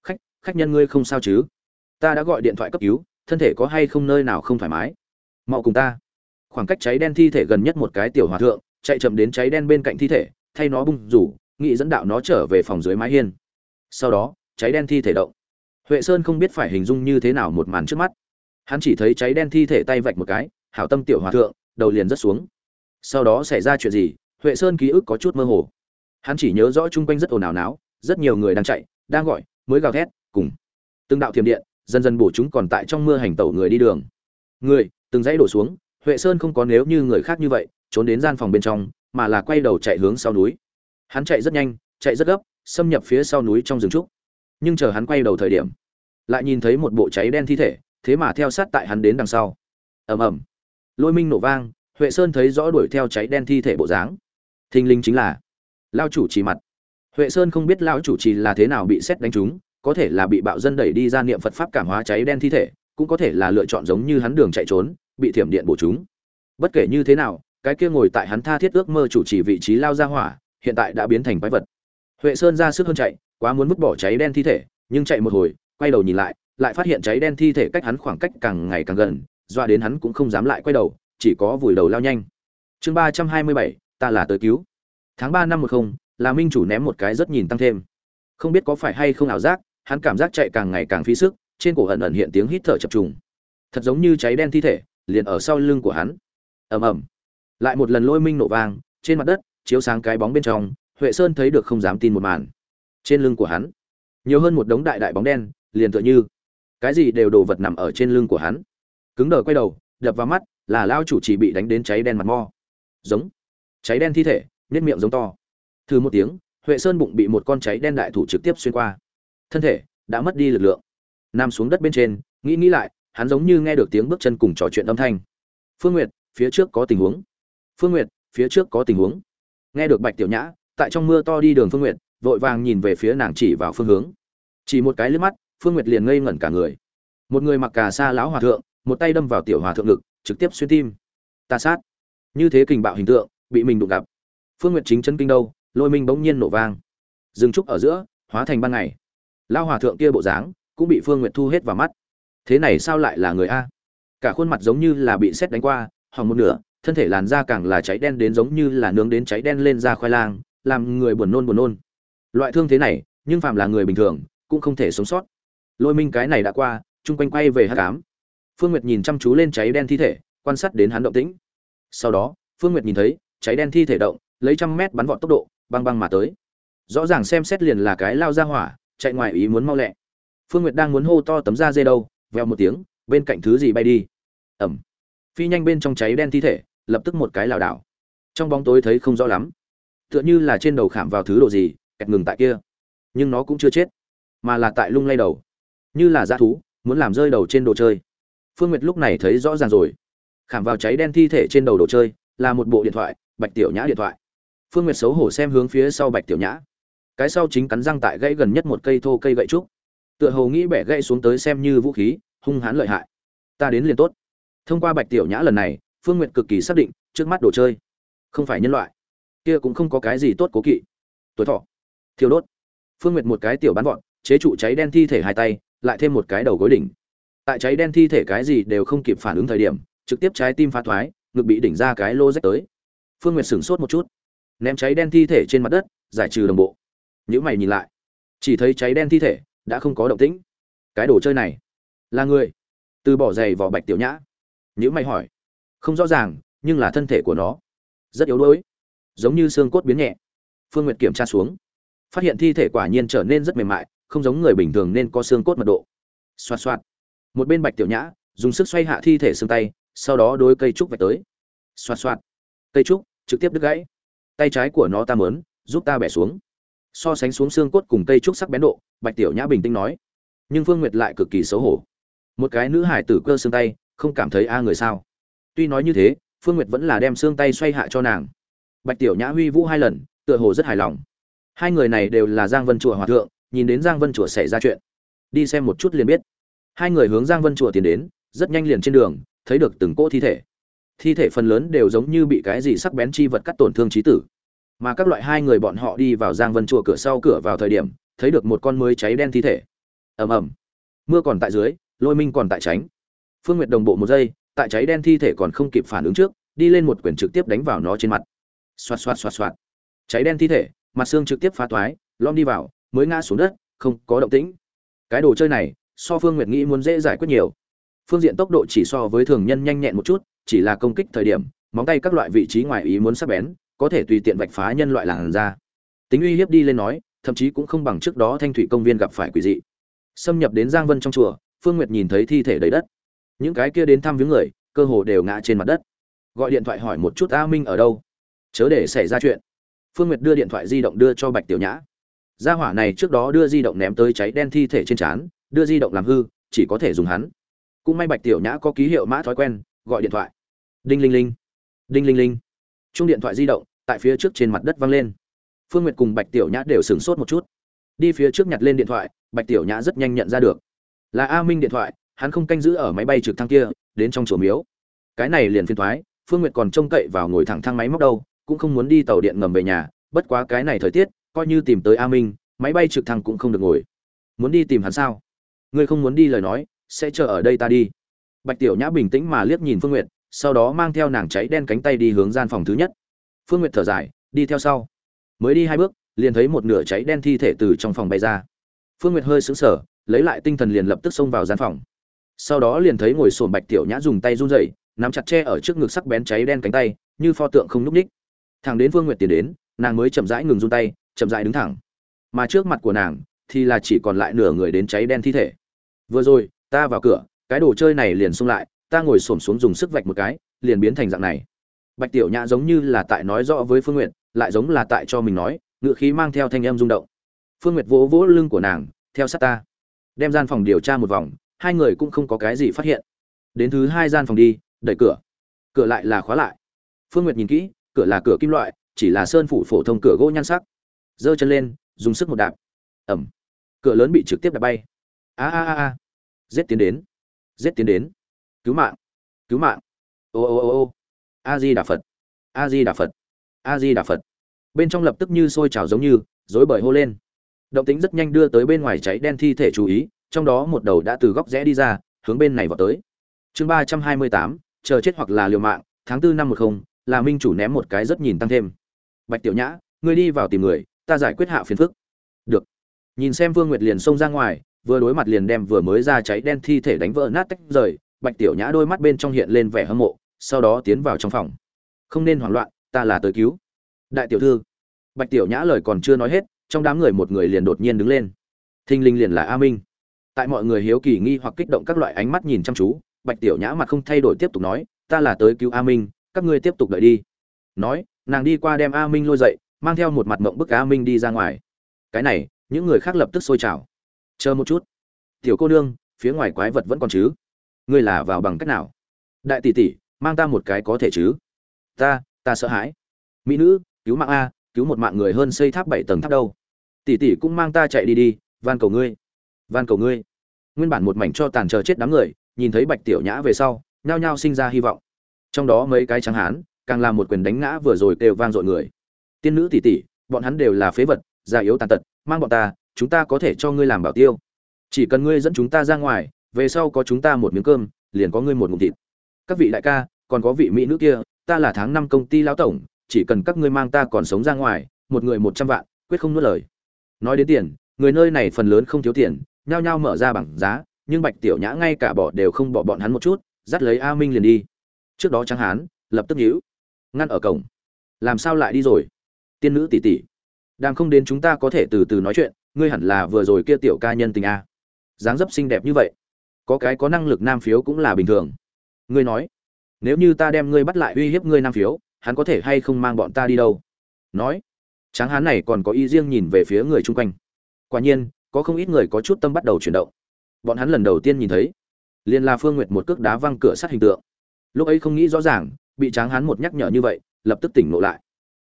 Khách khách nhân ngươi không sao chứ? Ta đã gọi điện thoại cấp cứu, thân thể có hay không nơi nào không thoải mái? Mau cùng ta. Khoảng cách cháy đen thi thể gần nhất một cái tiểu hòa thượng, chạy chậm đến cháy đen bên cạnh thi thể, thay nó bung rủ nghị dẫn đạo nó trở về phòng dưới mái hiên. Sau đó, cháy đen thi thể động. Huệ sơn không biết phải hình dung như thế nào một màn trước mắt. Hắn chỉ thấy cháy đen thi thể tay vạch một cái, hảo tâm tiểu hòa thượng, đầu liền rất xuống. Sau đó xảy ra chuyện gì, huệ sơn ký ức có chút mơ hồ. Hắn chỉ nhớ rõ chung quanh rất ồn ào náo, rất nhiều người đang chạy, đang gọi, mới gào thét, cùng. Từng đạo thiểm điện, dần dần bổ chúng còn tại trong mưa hành tẩu người đi đường. Người từng dãy đổ xuống, huệ sơn không có nếu như người khác như vậy, trốn đến gian phòng bên trong, mà là quay đầu chạy hướng sau núi. Hắn chạy rất nhanh, chạy rất gấp, xâm nhập phía sau núi trong rừng trúc. Nhưng chờ hắn quay đầu thời điểm, lại nhìn thấy một bộ cháy đen thi thể, thế mà theo sát tại hắn đến đằng sau. Ầm ầm. Lôi minh nổ vang, huệ sơn thấy rõ đuổi theo cháy đen thi thể bộ dáng. Thình linh chính là lao chủ trì mặt. Huệ sơn không biết lao chủ trì là thế nào bị xét đánh trúng, có thể là bị bạo dân đẩy đi ra niệm phật pháp cảm hóa cháy đen thi thể cũng có thể là lựa chọn giống như hắn đường chạy trốn, bị thiểm điện bổ chúng. Bất kể như thế nào, cái kia ngồi tại hắn tha thiết ước mơ chủ trì vị trí lao ra hỏa, hiện tại đã biến thành quái vật. Huệ sơn ra sức hơn chạy, quá muốn vứt bỏ cháy đen thi thể, nhưng chạy một hồi, quay đầu nhìn lại lại phát hiện cháy đen thi thể cách hắn khoảng cách càng ngày càng gần doa đến hắn cũng không dám lại quay đầu, chỉ có vùi đầu lao nhanh. Chương ba trăm hai mươi bảy, ta là tới cứu. Tháng ba năm một không, là minh chủ ném một cái rất nhìn tăng thêm. Không biết có phải hay không ảo giác, hắn cảm giác chạy càng ngày càng phí sức trên cổ hận ẩn hiện tiếng hít thở chập trùng. Thật giống như cháy đen thi thể, liền ở sau lưng của hắn. Ầm ầm. Lại một lần lôi minh nổ vang, trên mặt đất, chiếu sáng cái bóng bên trong, huệ sơn thấy được không dám tin một màn. Trên lưng của hắn, nhiều hơn một đống đại đại bóng đen, liền tựa như, cái gì đều đồ vật nằm ở trên lưng của hắn. Cứng đờ quay đầu, đập vào mắt, là lao chủ chỉ bị đánh đến cháy đen mặt mo. Giống. Cháy đen thi thể nếp miệng giống to. Thư một tiếng, huệ sơn bụng bị một con cháy đen đại thủ trực tiếp xuyên qua. Thân thể đã mất đi lực lượng nằm xuống đất bên trên, nghĩ nghĩ lại, hắn giống như nghe được tiếng bước chân cùng trò chuyện âm thanh. Phương nguyệt, phía trước có tình huống. Phương nguyệt, phía trước có tình huống. Nghe được bạch tiểu nhã, tại trong mưa to đi đường phương nguyệt, vội vàng nhìn về phía nàng chỉ vào phương hướng. Chỉ một cái liếc mắt, phương nguyệt liền ngây ngẩn cả người. Một người mặc cà sa lão hòa thượng, một tay đâm vào tiểu hòa thượng ngực, trực tiếp xuyên tim. Ta sát. Như thế kình bạo hình tượng, bị mình đụng gặp. Phương nguyệt chính chân kinh đâu, lôi minh bỗng nhiên nổ vang. Dừng trúc ở giữa, hóa thành ban ngày. Lao hòa thượng kia bộ dáng cũng bị phương nguyệt thu hết vào mắt. Thế này sao lại là người a? Cả khuôn mặt giống như là bị xét đánh qua, hỏng một nửa, thân thể làn da càng là cháy đen đến giống như là nướng đến cháy đen lên da khoai lang, làm người buồn nôn buồn nôn. Loại thương thế này, nhưng phàm là người bình thường, cũng không thể sống sót. Lôi minh cái này đã qua, chung quanh quay về hát cám phương nguyệt nhìn chăm chú lên cháy đen thi thể, quan sát đến hắn động tĩnh. Sau đó, phương nguyệt nhìn thấy, cháy đen thi thể động, lấy trăm mét bắn vọt tốc độ, băng băng mà tới. Rõ ràng xem xét liền là cái lao ra hỏa, chạy ngoài ý muốn mau lẹ phương nguyệt đang muốn hô to tấm da dê đâu veo một tiếng, bên cạnh thứ gì bay đi? Ẩm. Phi nhanh bên trong cháy đen thi thể, lập tức một cái lảo đảo. Trong bóng tối thấy không rõ lắm. Tựa như là trên đầu khảm vào thứ đồ gì, kẹt ngừng tại kia. Nhưng nó cũng chưa chết, mà là tại lung lay đầu. Như là dã thú, muốn làm rơi đầu trên đồ chơi. Phương nguyệt lúc này thấy rõ ràng rồi. Khảm vào cháy đen thi thể trên đầu đồ chơi, là một bộ điện thoại, bạch tiểu nhã điện thoại. Phương nguyệt xấu hổ xem hướng phía sau bạch tiểu nhã. Cái sau chính cắn răng tại gãy gần nhất một cây thô cây gậy trúc tựa hồ nghĩ bẻ gãy xuống tới xem như vũ khí, hung hãn lợi hại. Ta đến liền tốt. Thông qua bạch tiểu nhã lần này, phương nguyệt cực kỳ xác định, trước mắt đồ chơi không phải nhân loại. Kia cũng không có cái gì tốt cố kỵ. Tuổi thọ, thiêu đốt. Phương nguyệt một cái tiểu bắn vọt, chế trụ cháy đen thi thể hai tay, lại thêm một cái đầu gối đỉnh. Tại cháy đen thi thể cái gì đều không kịp phản ứng thời điểm, trực tiếp trái tim phá thoái, ngực bị đỉnh ra cái lô rách tới. Phương nguyệt sửng sốt một chút. Ném cháy đen thi thể trên mặt đất, giải trừ đồng bộ. Những mày nhìn lại. Chỉ thấy cháy đen thi thể đã không có động tĩnh. Cái đồ chơi này là người. Từ bỏ giày vỏ bạch tiểu nhã. Nhữ mày hỏi. Không rõ ràng, nhưng là thân thể của nó rất yếu đuối, giống như xương cốt biến nhẹ. Phương nguyệt kiểm tra xuống. Phát hiện thi thể quả nhiên trở nên rất mềm mại, không giống người bình thường nên có xương cốt mật độ. Xoạt xoạt. Một bên bạch tiểu nhã dùng sức xoay hạ thi thể xương tay, sau đó đôi cây trúc vạch tới. Xoạt xoạt. Cây trúc trực tiếp đứt gãy. Tay trái của nó ta mớn giúp ta bẻ xuống so sánh xuống xương cốt cùng cây trúc sắc bén độ, bạch tiểu nhã bình tĩnh nói. Nhưng phương nguyệt lại cực kỳ xấu hổ. Một cái nữ hải tử cơ xương tay, không cảm thấy a người sao? Tuy nói như thế, phương nguyệt vẫn là đem xương tay xoay hạ cho nàng. Bạch tiểu nhã huy vũ hai lần, tựa hồ rất hài lòng. Hai người này đều là giang vân chùa hòa thượng, nhìn đến giang vân chùa xảy ra chuyện, đi xem một chút liền biết. Hai người hướng giang vân chùa tiến đến, rất nhanh liền trên đường, thấy được từng cỗ thi thể. Thi thể phần lớn đều giống như bị cái gì sắc bén chi vật cắt tổn thương trí tử mà các loại hai người bọn họ đi vào giang vân chùa cửa sau cửa vào thời điểm, thấy được một con mới cháy đen thi thể. Ầm ầm. Mưa còn tại dưới, lôi minh còn tại tránh. Phương nguyệt đồng bộ một giây, tại cháy đen thi thể còn không kịp phản ứng trước, đi lên một quyền trực tiếp đánh vào nó trên mặt. Xoạt xoạt xoạt xoạt. Cháy đen thi thể, mặt xương trực tiếp phá toái lom đi vào, mới ngã xuống đất, không có động tĩnh. Cái đồ chơi này, so phương nguyệt nghĩ muốn dễ giải quyết nhiều. Phương diện tốc độ chỉ so với thường nhân nhanh nhẹn một chút, chỉ là công kích thời điểm, móng tay các loại vị trí ngoài ý muốn sắp bén có thể tùy tiện vạch phá nhân loại làn ra tính uy hiếp đi lên nói, thậm chí cũng không bằng trước đó thanh thủy công viên gặp phải quỷ dị. Xâm nhập đến giang vân trong chùa, phương nguyệt nhìn thấy thi thể đầy đất. Những cái kia đến thăm viếng người, cơ hồ đều ngã trên mặt đất. Gọi điện thoại hỏi một chút a minh ở đâu. Chớ để xảy ra chuyện. Phương nguyệt đưa điện thoại di động đưa cho bạch tiểu nhã. Gia hỏa này trước đó đưa di động ném tới cháy đen thi thể trên trán, đưa di động làm hư, chỉ có thể dùng hắn. Cũng may bạch tiểu nhã có ký hiệu mã thói quen, gọi điện thoại. Đinh linh linh. Đinh linh linh chung điện thoại di động tại phía trước trên mặt đất văng lên. Phương nguyệt cùng bạch tiểu nhã đều sửng sốt một chút. Đi phía trước nhặt lên điện thoại, bạch tiểu nhã rất nhanh nhận ra được. Là a minh điện thoại, hắn không canh giữ ở máy bay trực thăng kia, đến trong chùa miếu. Cái này liền phiên thoái phương nguyệt còn trông cậy vào ngồi thẳng thang máy móc đâu, cũng không muốn đi tàu điện ngầm về nhà, bất quá cái này thời tiết, coi như tìm tới a minh, máy bay trực thăng cũng không được ngồi. Muốn đi tìm hắn sao? Ngươi không muốn đi lời nói, sẽ chờ ở đây ta đi. Bạch tiểu nhã bình tĩnh mà liếc nhìn phương n g u y ệ t sau đó mang theo nàng cháy đen cánh tay đi hướng gian phòng thứ nhất. Phương n g u y ệ t thở dài, đi theo sau. Mới đi hai bước, liền thấy một nửa cháy đen thi thể từ trong phòng bay ra. Phương n g u y ệ t hơi sững sờ, lấy lại tinh thần liền lập tức xông vào gian phòng. Sau đó liền thấy ngồi sồn bạch tiểu nhã dùng tay run rẩy, nắm chặt tre ở trước ngực sắc bén cháy đen cánh tay, như pho tượng không n ú c ních thằng đến phương n g u y ệ t tiến đến, nàng mới chậm rãi ngừng run tay, chậm rãi đứng thẳng. Mà trước mặt của nàng thì là chỉ còn lại nửa người đến cháy đen thi thể. Vừa rồi, ta vào cửa, cái đồ chơi này liền xông lại ta ngồi xổm xuống dùng sức vạch một cái liền biến thành dạng này. Bạch tiểu nhã giống như là tại nói rõ với phương nguyệt lại giống là tại cho mình nói ngựa khí mang theo thanh âm rung động. Phương nguyệt vỗ vỗ lưng của nàng theo sát ta. Đem gian phòng điều tra một vòng hai người cũng không có cái gì phát hiện. Đến thứ hai gian phòng đi đẩy cửa. Cửa lại là khóa lại. Phương nguyệt nhìn kỹ cửa là cửa kim loại chỉ là sơn phủ phổ thông cửa gỗ nhan sắc. Giơ chân lên dùng sức một đạp. Ầm, cửa lớn bị trực tiếp đạp bay. A a a a. Giết tiến đến. Giết tiến đến cứu mạng. Cứu mạng. Ô ô ô ô. A di đà phật. A di đà phật. A di đà phật. Bên trong lập tức như sôi trào giống như, rối bời hô lên. Động tính rất nhanh đưa tới bên ngoài cháy đen thi thể chú ý, trong đó một đầu đã từ góc rẽ đi ra, hướng bên này vào tới. Chương ba trăm hai mươi tám, chờ chết hoặc là liều mạng, tháng tư năm một không, là minh chủ ném một cái rất nhìn tăng thêm. Bạch tiểu nhã, ngươi đi vào tìm người, ta giải quyết hạ phiền phức. Được. Nhìn xem vương nguyệt liền xông ra ngoài, vừa đối mặt liền đem vừa mới ra cháy đen thi thể đánh vỡ nát tách rời bạch tiểu nhã đôi mắt bên trong hiện lên vẻ hâm mộ, sau đó tiến vào trong phòng. Không nên hoảng loạn, ta là tới cứu. Đại tiểu thư. Bạch tiểu nhã lời còn chưa nói hết, trong đám người một người liền đột nhiên đứng lên. Thinh linh liền là a minh. Tại mọi người hiếu kỳ nghi hoặc kích động các loại ánh mắt nhìn chăm chú, bạch tiểu nhã mặt không thay đổi tiếp tục nói, ta là tới cứu a minh, các ngươi tiếp tục đợi đi. Nói, nàng đi qua đem a minh lôi dậy, mang theo một mặt mộng bức a minh đi ra ngoài. Cái này, những người khác lập tức sôi trào. Chờ một chút. Tiểu cô nương, phía ngoài quái vật vẫn còn chứ? Ngươi là vào bằng cách nào? Đại tỷ tỷ, mang ta một cái có thể chứ? Ta ta sợ hãi. Mỹ nữ, cứu mạng a, cứu một mạng người hơn xây tháp bảy tầng tháp đâu. Tỷ tỷ cũng mang ta chạy đi đi, van cầu ngươi, van cầu ngươi. Nguyên bản một mảnh cho tàn chờ chết đám người, nhìn thấy bạch tiểu nhã về sau, nhao nhao sinh ra hy vọng. Trong đó mấy cái trắng hán, càng làm một quyền đánh ngã vừa rồi kêu vang dội người. Tiên nữ tỷ tỷ, bọn hắn đều là phế vật, già yếu tàn tật, mang bọn ta, chúng ta có thể cho ngươi làm bảo tiêu. Chỉ cần ngươi dẫn chúng ta ra ngoài về sau có chúng ta một miếng cơm, liền có ngươi một ngụm thịt. Các vị đại ca, còn có vị mỹ nữ kia, ta là tháng năm công ty lão tổng, chỉ cần các ngươi mang ta còn sống ra ngoài, một người một trăm vạn, quyết không nuốt lời. Nói đến tiền, người nơi này phần lớn không thiếu tiền, nhao nhao mở ra bảng giá, nhưng bạch tiểu nhã ngay cả bỏ đều không bỏ bọn hắn một chút, dắt lấy a minh liền đi. Trước đó tráng hán, lập tức nhíu, ngăn ở cổng. Làm sao lại đi rồi? Tiên nữ tỷ tỷ, đang không đến chúng ta có thể từ từ nói chuyện, ngươi hẳn là vừa rồi kia tiểu ca nhân tình a. Dáng dấp xinh đẹp như vậy có cái có năng lực nam phiếu cũng là bình thường. Ngươi nói, nếu như ta đem ngươi bắt lại uy hiếp ngươi nam phiếu, hắn có thể hay không mang bọn ta đi đâu? Nói, tráng hán này còn có ý riêng nhìn về phía người chung quanh. Quả nhiên, có không ít người có chút tâm bắt đầu chuyển động. Bọn hắn lần đầu tiên nhìn thấy, liền là phương nguyệt một cước đá văng cửa sát hình tượng. Lúc ấy không nghĩ rõ ràng, bị tráng hán một nhắc nhở như vậy, lập tức tỉnh ngộ lại.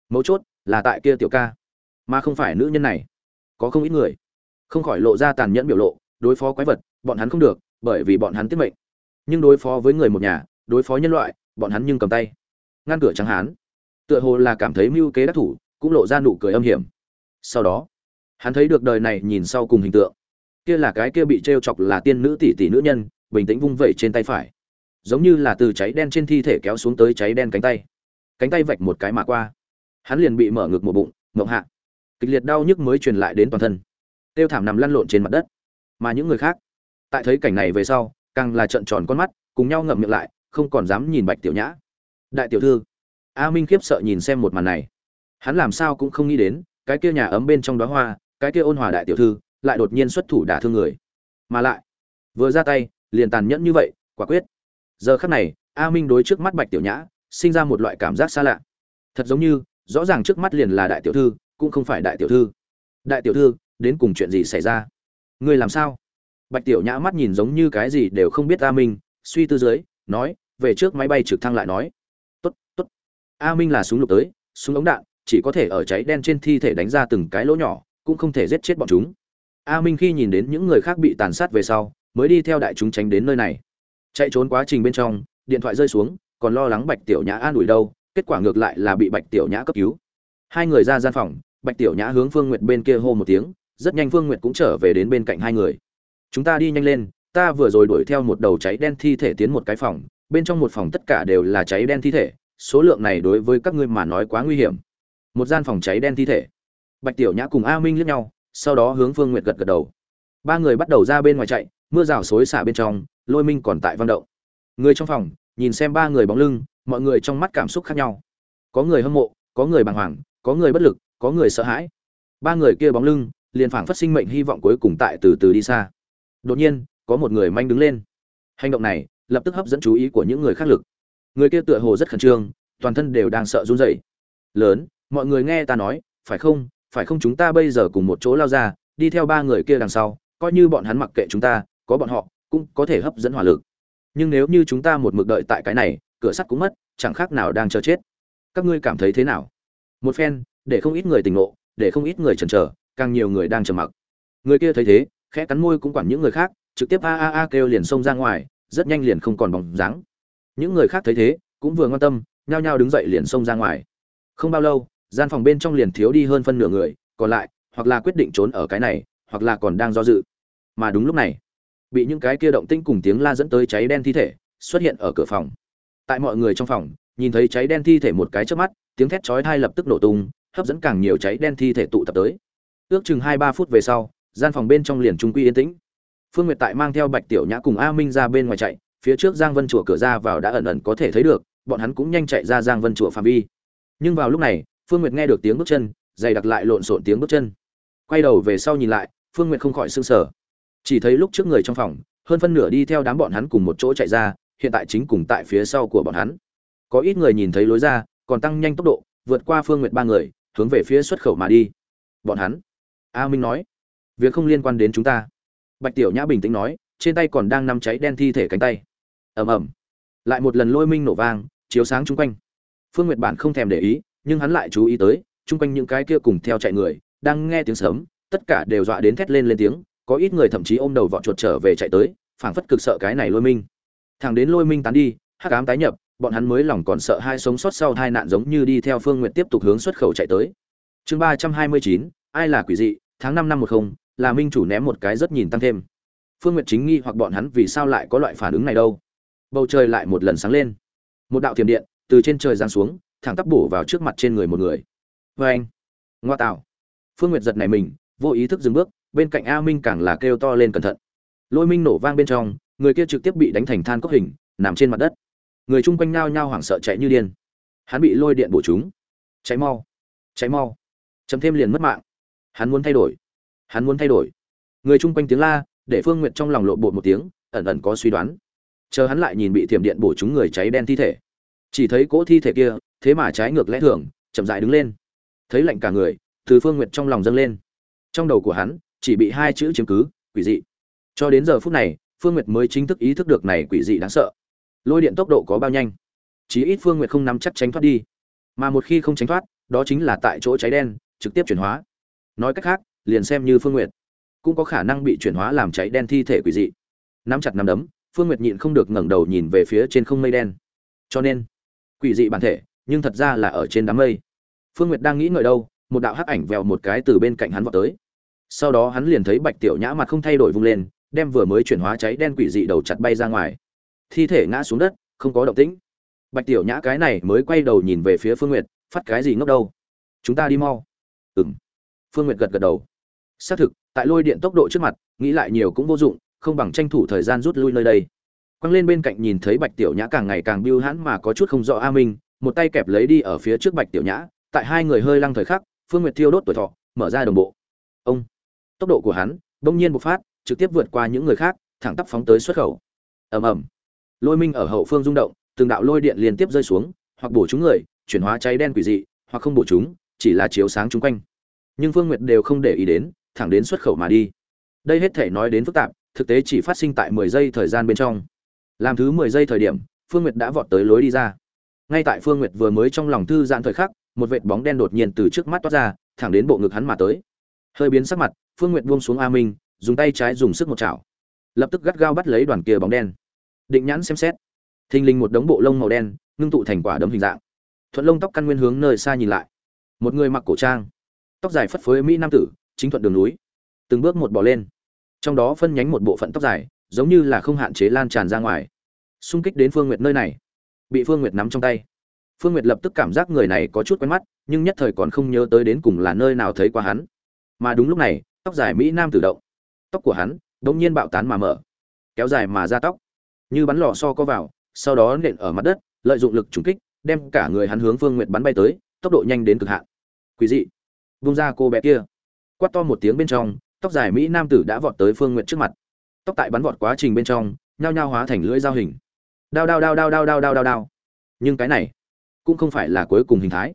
Mấu chốt là tại kia tiểu ca, mà không phải nữ nhân này. Có không ít người không khỏi lộ ra tàn nhẫn biểu lộ, đối phó quái vật, bọn hắn không được bởi vì bọn hắn tiết mệnh. Nhưng đối phó với người một nhà, đối phó nhân loại, bọn hắn nhưng cầm tay. Ngăn cửa trắng hán. Tựa hồ là cảm thấy mưu kế đắc thủ, cũng lộ ra nụ cười âm hiểm. Sau đó, hắn thấy được đời này nhìn sau cùng hình tượng. Kia là cái kia bị t r e o chọc là tiên nữ tỷ tỷ nữ nhân, bình tĩnh vung vẩy trên tay phải. Giống như là từ cháy đen trên thi thể kéo xuống tới cháy đen cánh tay. Cánh tay vạch một cái mà qua. Hắn liền bị mở ngực một bụng mộng hạ. Kịch liệt đau nhức mới truyền lại đến toàn thân. Tiêu thảm nằm lăn lộn trên mặt đất. Mà những người khác tại thấy cảnh này về sau, càng là trợn tròn con mắt, cùng nhau ngậm miệng lại, không còn dám nhìn bạch tiểu nhã. Đại tiểu thư, a minh khiếp sợ nhìn xem một màn này. Hắn làm sao cũng không nghĩ đến, cái kia nhà ấm bên trong đó hoa, cái kia ôn hòa đại tiểu thư, lại đột nhiên xuất thủ đả thương người. Mà lại, vừa ra tay, liền tàn nhẫn như vậy, quả quyết. Giờ khắc này, a minh đối trước mắt bạch tiểu nhã, sinh ra một loại cảm giác xa lạ. Thật giống như, rõ ràng trước mắt liền là đại tiểu thư, cũng không phải đại tiểu thư. Đại tiểu thư, đến cùng chuyện gì xảy ra? Ngươi làm sao? Bạch tiểu nhã mắt nhìn giống như cái gì đều không biết a minh, suy tư dưới, nói, về trước máy bay trực thăng lại nói. Tốt tốt. A minh là súng lục tới, súng ống đạn, chỉ có thể ở cháy đen trên thi thể đánh ra từng cái lỗ nhỏ, cũng không thể giết chết bọn chúng. A minh khi nhìn đến những người khác bị tàn sát về sau, mới đi theo đại chúng tránh đến nơi này. Chạy trốn quá trình bên trong, điện thoại rơi xuống, còn lo lắng bạch tiểu nhã an ủi đâu, kết quả ngược lại là bị bạch tiểu nhã cấp cứu. Hai người ra gian phòng, bạch tiểu nhã hướng phương nguyệt bên kia hô một tiếng, rất nhanh phương nguyệt cũng trở về đến bên cạnh hai người chúng ta đi nhanh lên, ta vừa rồi đuổi theo một đầu cháy đen thi thể tiến một cái phòng, bên trong một phòng tất cả đều là cháy đen thi thể, số lượng này đối với các ngươi mà nói quá nguy hiểm. Một gian phòng cháy đen thi thể. Bạch tiểu nhã cùng a minh liếc nhau, sau đó hướng phương nguyệt gật gật đầu. Ba người bắt đầu ra bên ngoài chạy, mưa rào xối xả bên trong, lôi minh còn tại văn động. Người trong phòng, nhìn xem ba người bóng lưng, mọi người trong mắt cảm xúc khác nhau. Có người hâm mộ, có người bàng hoàng, có người bất lực, có người sợ hãi. Ba người kia bóng lưng, liền phảng phất sinh mệnh hy vọng cuối cùng tại từ từ đi xa đột nhiên, có một người manh đứng lên. Hành động này, lập tức hấp dẫn chú ý của những người khác lực. Người kia tựa hồ rất khẩn trương, toàn thân đều đang sợ run rẩy. Lớn, mọi người nghe ta nói, phải không? Phải không chúng ta bây giờ cùng một chỗ lao ra, đi theo ba người kia đằng sau, coi như bọn hắn mặc kệ chúng ta, có bọn họ, cũng có thể hấp dẫn hỏa lực. Nhưng nếu như chúng ta một mực đợi tại cái này, cửa sắt cũng mất, chẳng khác nào đang chờ chết. Các ngươi cảm thấy thế nào? Một phen, để không ít người tỉnh ngộ, để không ít người chần chờ, càng nhiều người đang trầm mặc. Người kia thấy thế khẽ cắn môi cũng quản những người khác, trực tiếp a a a kêu liền xông ra ngoài, rất nhanh liền không còn bóng dáng. Những người khác thấy thế, cũng vừa quan tâm, nhao nhao đứng dậy liền xông ra ngoài. Không bao lâu, gian phòng bên trong liền thiếu đi hơn phân nửa người, còn lại, hoặc là quyết định trốn ở cái này, hoặc là còn đang do dự. Mà đúng lúc này, bị những cái kia động tinh cùng tiếng la dẫn tới cháy đen thi thể, xuất hiện ở cửa phòng. Tại mọi người trong phòng, nhìn thấy cháy đen thi thể một cái trước mắt, tiếng thét chói tai lập tức nổ tung, hấp dẫn càng nhiều cháy đen thi thể tụ tập tới. Ước chừng hai ba phút về sau gian phòng bên trong liền trung quy yên tĩnh. Phương nguyệt tại mang theo bạch tiểu nhã cùng a minh ra bên ngoài chạy, phía trước giang vân chùa cửa ra vào đã ẩn ẩn có thể thấy được, bọn hắn cũng nhanh chạy ra giang vân chùa phạm vi. Nhưng vào lúc này, phương nguyệt nghe được tiếng bước chân, dày đặc lại lộn xộn tiếng bước chân. Quay đầu về sau nhìn lại, phương nguyệt không khỏi sưng sờ. Chỉ thấy lúc trước người trong phòng, hơn phân nửa đi theo đám bọn hắn cùng một chỗ chạy ra, hiện tại chính cùng tại phía sau của bọn hắn. Có ít người nhìn thấy lối ra, còn tăng nhanh tốc độ, vượt qua phương nguyệt ba người, hướng về phía xuất khẩu mà đi. Bọn hắn. A minh nói việc không liên quan đến chúng ta. Bạch tiểu nhã bình tĩnh nói, trên tay còn đang nắm cháy đen thi thể cánh tay. Ầm ầm. Lại một lần lôi minh nổ vang, chiếu sáng chung quanh. Phương nguyệt bản không thèm để ý, nhưng hắn lại chú ý tới, chung quanh những cái kia cùng theo chạy người, đang nghe tiếng sớm tất cả đều dọa đến thét lên lên tiếng, có ít người thậm chí ôm đầu vọt chuột trở về chạy tới, phảng phất cực sợ cái này lôi minh. Thằng đến lôi minh tán đi, hắc ám tái nhập, bọn hắn mới lòng còn sợ hai sống sót sau hai nạn giống như đi theo phương nguyện tiếp tục hướng xuất khẩu chạy tới. Chương ba trăm hai mươi chín, ai là quỷ dị, tháng năm năm một không là minh chủ ném một cái rất nhìn tăng thêm. Phương nguyệt chính nghi hoặc bọn hắn vì sao lại có loại phản ứng này đâu. Bầu trời lại một lần sáng lên. Một đạo thiểm điện từ trên trời giáng xuống, thẳng tắp bổ vào trước mặt trên người một người. Vê anh, ngoa tạo. Phương nguyệt giật này mình, vô ý thức dừng bước, bên cạnh a minh càng là kêu to lên cẩn thận. Lôi minh nổ vang bên trong, người kia trực tiếp bị đánh thành than cốc hình, nằm trên mặt đất. Người chung quanh nao nhao hoảng sợ chạy như điên. Hắn bị lôi điện bổ chúng cháy mau cháy mau. Chấm thêm liền mất mạng. Hắn muốn thay đổi hắn muốn thay đổi. Người chung quanh tiếng la, để phương nguyệt trong lòng lộ bột một tiếng, ẩn ẩn có suy đoán. Chờ hắn lại nhìn bị thiểm điện bổ chúng người cháy đen thi thể. Chỉ thấy cỗ thi thể kia, thế mà trái ngược lẽ thường, chậm dại đứng lên. Thấy lạnh cả người, từ phương nguyệt trong lòng dâng lên. Trong đầu của hắn, chỉ bị hai chữ chiếm cứ, quỷ dị. Cho đến giờ phút này, phương nguyệt mới chính thức ý thức được này quỷ dị đáng sợ. Lôi điện tốc độ có bao nhanh? Chí ít phương nguyệt không nắm chắc tránh thoát đi. Mà một khi không tránh thoát, đó chính là tại chỗ cháy đen, trực tiếp chuyển hóa. Nói cách khác liền xem như phương nguyệt. Cũng có khả năng bị chuyển hóa làm cháy đen thi thể quỷ dị. Nắm chặt nắm đấm, phương nguyệt nhịn không được ngẩng đầu nhìn về phía trên không mây đen. Cho nên, quỷ dị bản thể, nhưng thật ra là ở trên đám mây. Phương nguyệt đang nghĩ ngợi đâu, một đạo hắc ảnh vèo một cái từ bên cạnh hắn vọt tới. Sau đó hắn liền thấy bạch tiểu nhã mặt không thay đổi vung lên, đem vừa mới chuyển hóa cháy đen quỷ dị đầu chặt bay ra ngoài. Thi thể ngã xuống đất, không có động tĩnh. Bạch tiểu nhã cái này mới quay đầu nhìn về phía phương nguyệt, phát cái gì ngốc đâu? Chúng ta đi mau. Ừm. phương nguyệt gật gật đầu xác thực, tại lôi điện tốc độ trước mặt, nghĩ lại nhiều cũng vô dụng, không bằng tranh thủ thời gian rút lui nơi đây. Quăng lên bên cạnh nhìn thấy bạch tiểu nhã càng ngày càng biêu hãn mà có chút không rõ a minh, một tay kẹp lấy đi ở phía trước bạch tiểu nhã, tại hai người hơi lăng thời khắc, phương nguyệt thiêu đốt tuổi thọ, mở ra đồng bộ. Ông! Tốc độ của hắn bỗng nhiên bộc phát, trực tiếp vượt qua những người khác, thẳng tắp phóng tới xuất khẩu. Ầm ầm. Lôi minh ở hậu phương rung động, từng đạo lôi điện liên tiếp rơi xuống, hoặc bổ chúng người, chuyển hóa cháy đen quỷ dị, hoặc không bổ chúng, chỉ là chiếu sáng chung quanh. Nhưng phương nguyệt đều không để ý đến thẳng đến xuất khẩu mà đi. Đây hết thể nói đến phức tạp, thực tế chỉ phát sinh tại mười giây thời gian bên trong. Làm thứ mười giây thời điểm, phương nguyệt đã vọt tới lối đi ra. Ngay tại phương nguyệt vừa mới trong lòng thư giãn thời khắc, một vệt bóng đen đột nhiên từ trước mắt toát ra, thẳng đến bộ ngực hắn mà tới. Hơi biến sắc mặt, phương nguyệt buông xuống a minh, dùng tay trái dùng sức một chảo. Lập tức gắt gao bắt lấy đoàn kia bóng đen. Định nhãn xem xét. Thình lình một đống bộ lông màu đen, ngưng tụ thành quả đấm hình dạng. Thuận lông tóc căn nguyên hướng nơi xa nhìn lại. Một người mặc cổ trang. Tóc dài phất phới mỹ nam tử chính thuận đường núi. Từng bước một bỏ lên. Trong đó phân nhánh một bộ phận tóc dài, giống như là không hạn chế lan tràn ra ngoài. Xung kích đến phương nguyệt nơi này. Bị phương nguyệt nắm trong tay. Phương nguyệt lập tức cảm giác người này có chút quen mắt, nhưng nhất thời còn không nhớ tới đến cùng là nơi nào thấy qua hắn. Mà đúng lúc này, tóc dài mỹ nam tự động. Tóc của hắn đ ỗ n g nhiên bạo tán mà mở. Kéo dài mà ra tóc. Như bắn lò so có vào, sau đó nện ở mặt đất, lợi dụng lực trúng kích, đem cả người hắn hướng phương nguyệt bắn bay tới, tốc độ nhanh đến cực hạn. Quý dị. Vung ra cô bé kia quát to một tiếng bên trong, tóc dài mỹ nam tử đã vọt tới phương nguyệt trước mặt. Tóc tại bắn vọt quá trình bên trong, nhao nhao hóa thành lưỡi dao hình. Đao đao đao đao đao đao đao đao đao. Nhưng cái này cũng không phải là cuối cùng hình thái.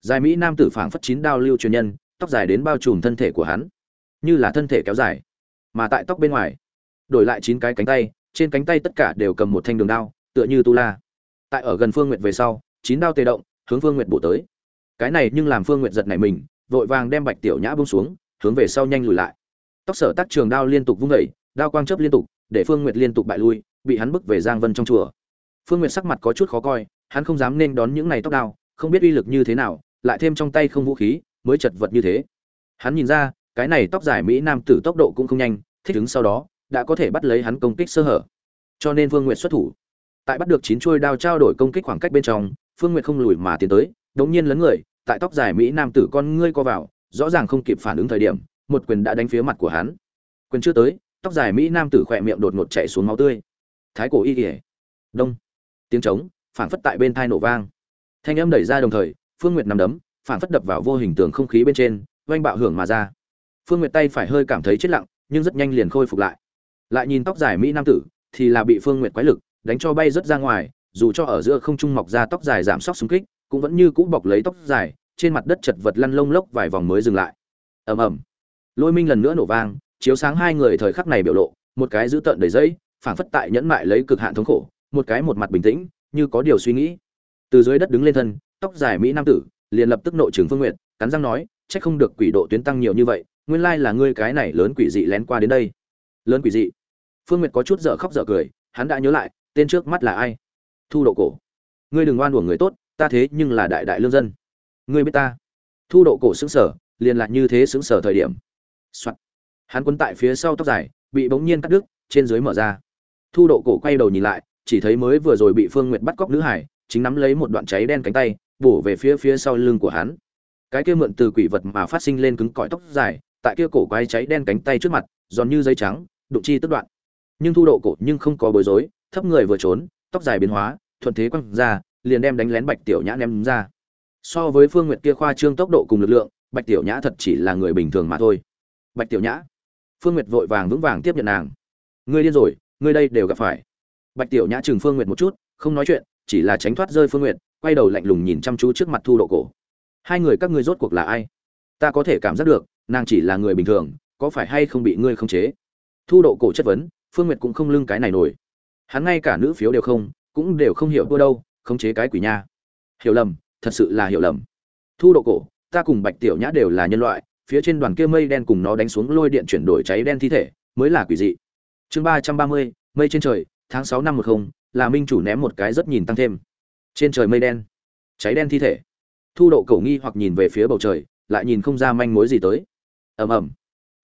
Dài mỹ nam tử phảng phất chín đao lưu truyền nhân, tóc dài đến bao trùm thân thể của hắn. Như là thân thể kéo dài, mà tại tóc bên ngoài, đổi lại chín cái cánh tay, trên cánh tay tất cả đều cầm một thanh đường đao, tựa như tu la. Tại ở gần phương nguyệt về sau, chín đao tê động, hướng phương nguyệt bổ tới. Cái này nhưng làm phương nguyệt giật nảy mình vội vàng đem bạch tiểu nhã bông xuống, hướng về sau nhanh lùi lại. Tóc sở tác trường đao liên tục vung vẩy đao quang chớp liên tục, để phương nguyệt liên tục bại lui, bị hắn bức về giang vân trong chùa. Phương nguyệt sắc mặt có chút khó coi, hắn không dám nên đón những này tóc đao, không biết uy lực như thế nào, lại thêm trong tay không vũ khí, mới chật vật như thế. Hắn nhìn ra, cái này tóc dài mỹ nam tử tốc độ cũng không nhanh, thích ứng sau đó, đã có thể bắt lấy hắn công kích sơ hở. Cho nên phương nguyệt xuất thủ. Tại bắt được chín chuôi đao trao đổi công kích khoảng cách bên trong, phương nguyệt không lùi mà tiến tới, đống nhiên lấn người tại tóc dài mỹ nam tử con ngươi co vào, rõ ràng không kịp phản ứng thời điểm, một quyền đã đánh phía mặt của hắn. Quyền chưa tới, tóc dài mỹ nam tử khỏe miệng đột ngột chạy xuống máu tươi. Thái cổ y kỉa đông. Tiếng trống phản phất tại bên thai nổ vang. Thanh âm đẩy ra đồng thời, phương nguyệt nằm đấm phản phất đập vào vô hình tường không khí bên trên, oanh bạo hưởng mà ra. Phương nguyệt tay phải hơi cảm thấy chết lặng, nhưng rất nhanh liền khôi phục lại. Lại nhìn tóc dài mỹ nam tử, thì là bị phương nguyệt quái lực, đánh cho bay rất ra ngoài, dù cho ở giữa không trung mọc ra tóc dài giảm sóc xung kích, cũng vẫn như cũ bọc lấy tóc dài trên mặt đất chật vật lăn lông lốc vài vòng mới dừng lại. Ầm ầm. Lôi minh lần nữa nổ vang, chiếu sáng hai người thời khắc này biểu lộ, một cái giữ tợn đầy dây phảng phất tại nhẫn mại lấy cực hạn thống khổ, một cái một mặt bình tĩnh, như có điều suy nghĩ. Từ dưới đất đứng lên thân, tóc dài mỹ nam tử, liền lập tức nội trường phương nguyện cắn răng nói trách không được quỷ độ tuyến tăng nhiều như vậy, nguyên lai là ngươi cái này lớn quỷ dị lén qua đến đây. Lớn quỷ dị? Phương nguyệt có chút dở khóc dở cười, hắn đã nhớ lại, tên trước mắt là ai? Thu độ cổ. Ngươi đừng oan uổng người tốt, ta thế nhưng là đại đại lương dân ngươi biết ta. Thu độ cổ xứng sở liền lại như thế xứng sở thời điểm. Soạn. hắn quân tại phía sau tóc dài, bị bỗng nhiên cắt đứt, trên dưới mở ra. Thu độ cổ quay đầu nhìn lại, chỉ thấy mới vừa rồi bị phương nguyệt bắt cóc nữ hải, chính nắm lấy một đoạn cháy đen cánh tay, bổ về phía phía sau lưng của hắn. Cái kia mượn từ quỷ vật mà phát sinh lên cứng cỏi tóc dài, tại kia cổ quay cháy đen cánh tay trước mặt, giòn như dây trắng, đụng chi tức đoạn. Nhưng thu độ cổ nhưng không có bối rối, thấp người vừa trốn, tóc dài biến hóa, thuận thế quăng ra, liền đem đánh lén bạch tiểu nhã ném ra so với phương nguyệt kia khoa trương tốc độ cùng lực lượng, bạch tiểu nhã thật chỉ là người bình thường mà thôi. Bạch tiểu nhã? Phương nguyệt vội vàng vững vàng tiếp nhận nàng. Ngươi điên rồi, ngươi đây đều gặp phải. Bạch tiểu nhã chừng phương nguyệt một chút, không nói chuyện, chỉ là tránh thoát rơi phương nguyệt, quay đầu lạnh lùng nhìn chăm chú trước mặt thu độ cổ. Hai người các ngươi rốt cuộc là ai? Ta có thể cảm giác được, nàng chỉ là người bình thường, có phải hay không bị ngươi khống chế? Thu độ cổ chất vấn, phương nguyệt cũng không lưng cái này nổi. Hắn ngay cả nữ phiếu đều không, cũng đều không hiểu đua đâu, khống chế cái quỷ nha. Hiểu lầm thật sự là hiểu lầm. Thu độ cổ, ta cùng bạch tiểu nhã đều là nhân loại, phía trên đoàn kia mây đen cùng nó đánh xuống lôi điện chuyển đổi cháy đen thi thể, mới là quỷ dị. Chương ba trăm ba mươi, mây trên trời, tháng sáu năm một không, là minh chủ ném một cái rất nhìn tăng thêm. Trên trời mây đen, cháy đen thi thể. Thu độ cổ nghi hoặc nhìn về phía bầu trời, lại nhìn không ra manh mối gì tới. Ầm ầm.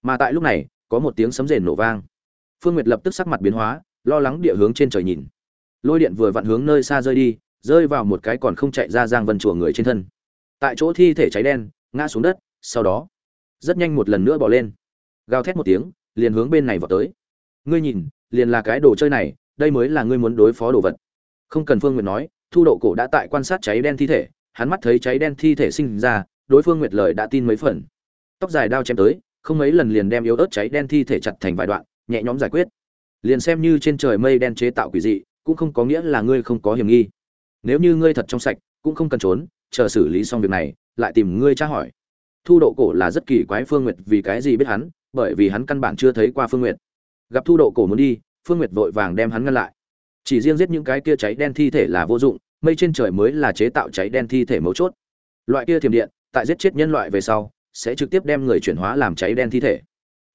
Mà tại lúc này, có một tiếng sấm rền nổ vang. Phương nguyệt lập tức sắc mặt biến hóa, lo lắng địa hướng trên trời nhìn. Lôi điện vừa vặn hướng nơi xa rơi đi rơi vào một cái còn không chạy ra giang vân chùa người trên thân. Tại chỗ thi thể cháy đen, ngã xuống đất, sau đó, rất nhanh một lần nữa bỏ lên. Gào thét một tiếng, liền hướng bên này vào tới. Ngươi nhìn, liền là cái đồ chơi này, đây mới là ngươi muốn đối phó đồ vật. Không cần phương nguyệt nói, thu độ cổ đã tại quan sát cháy đen thi thể, hắn mắt thấy cháy đen thi thể sinh ra, đối phương nguyệt lời đã tin mấy phần. Tóc dài đao chém tới, không mấy lần liền đem yếu ớt cháy đen thi thể chặt thành vài đoạn, nhẹ nhõm giải quyết. Liền xem như trên trời mây đen chế tạo quỷ dị, cũng không có nghĩa là ngươi không có hiểm nghi nếu như ngươi thật trong sạch, cũng không cần trốn, chờ xử lý xong việc này, lại tìm ngươi tra hỏi. Thu độ cổ là rất kỳ quái phương nguyệt vì cái gì biết hắn, bởi vì hắn căn bản chưa thấy qua phương nguyệt. Gặp thu độ cổ muốn đi, phương nguyệt vội vàng đem hắn ngăn lại. Chỉ riêng giết những cái kia cháy đen thi thể là vô dụng, mây trên trời mới là chế tạo cháy đen thi thể mấu chốt. Loại kia thiểm điện, tại giết chết nhân loại về sau, sẽ trực tiếp đem người chuyển hóa làm cháy đen thi thể.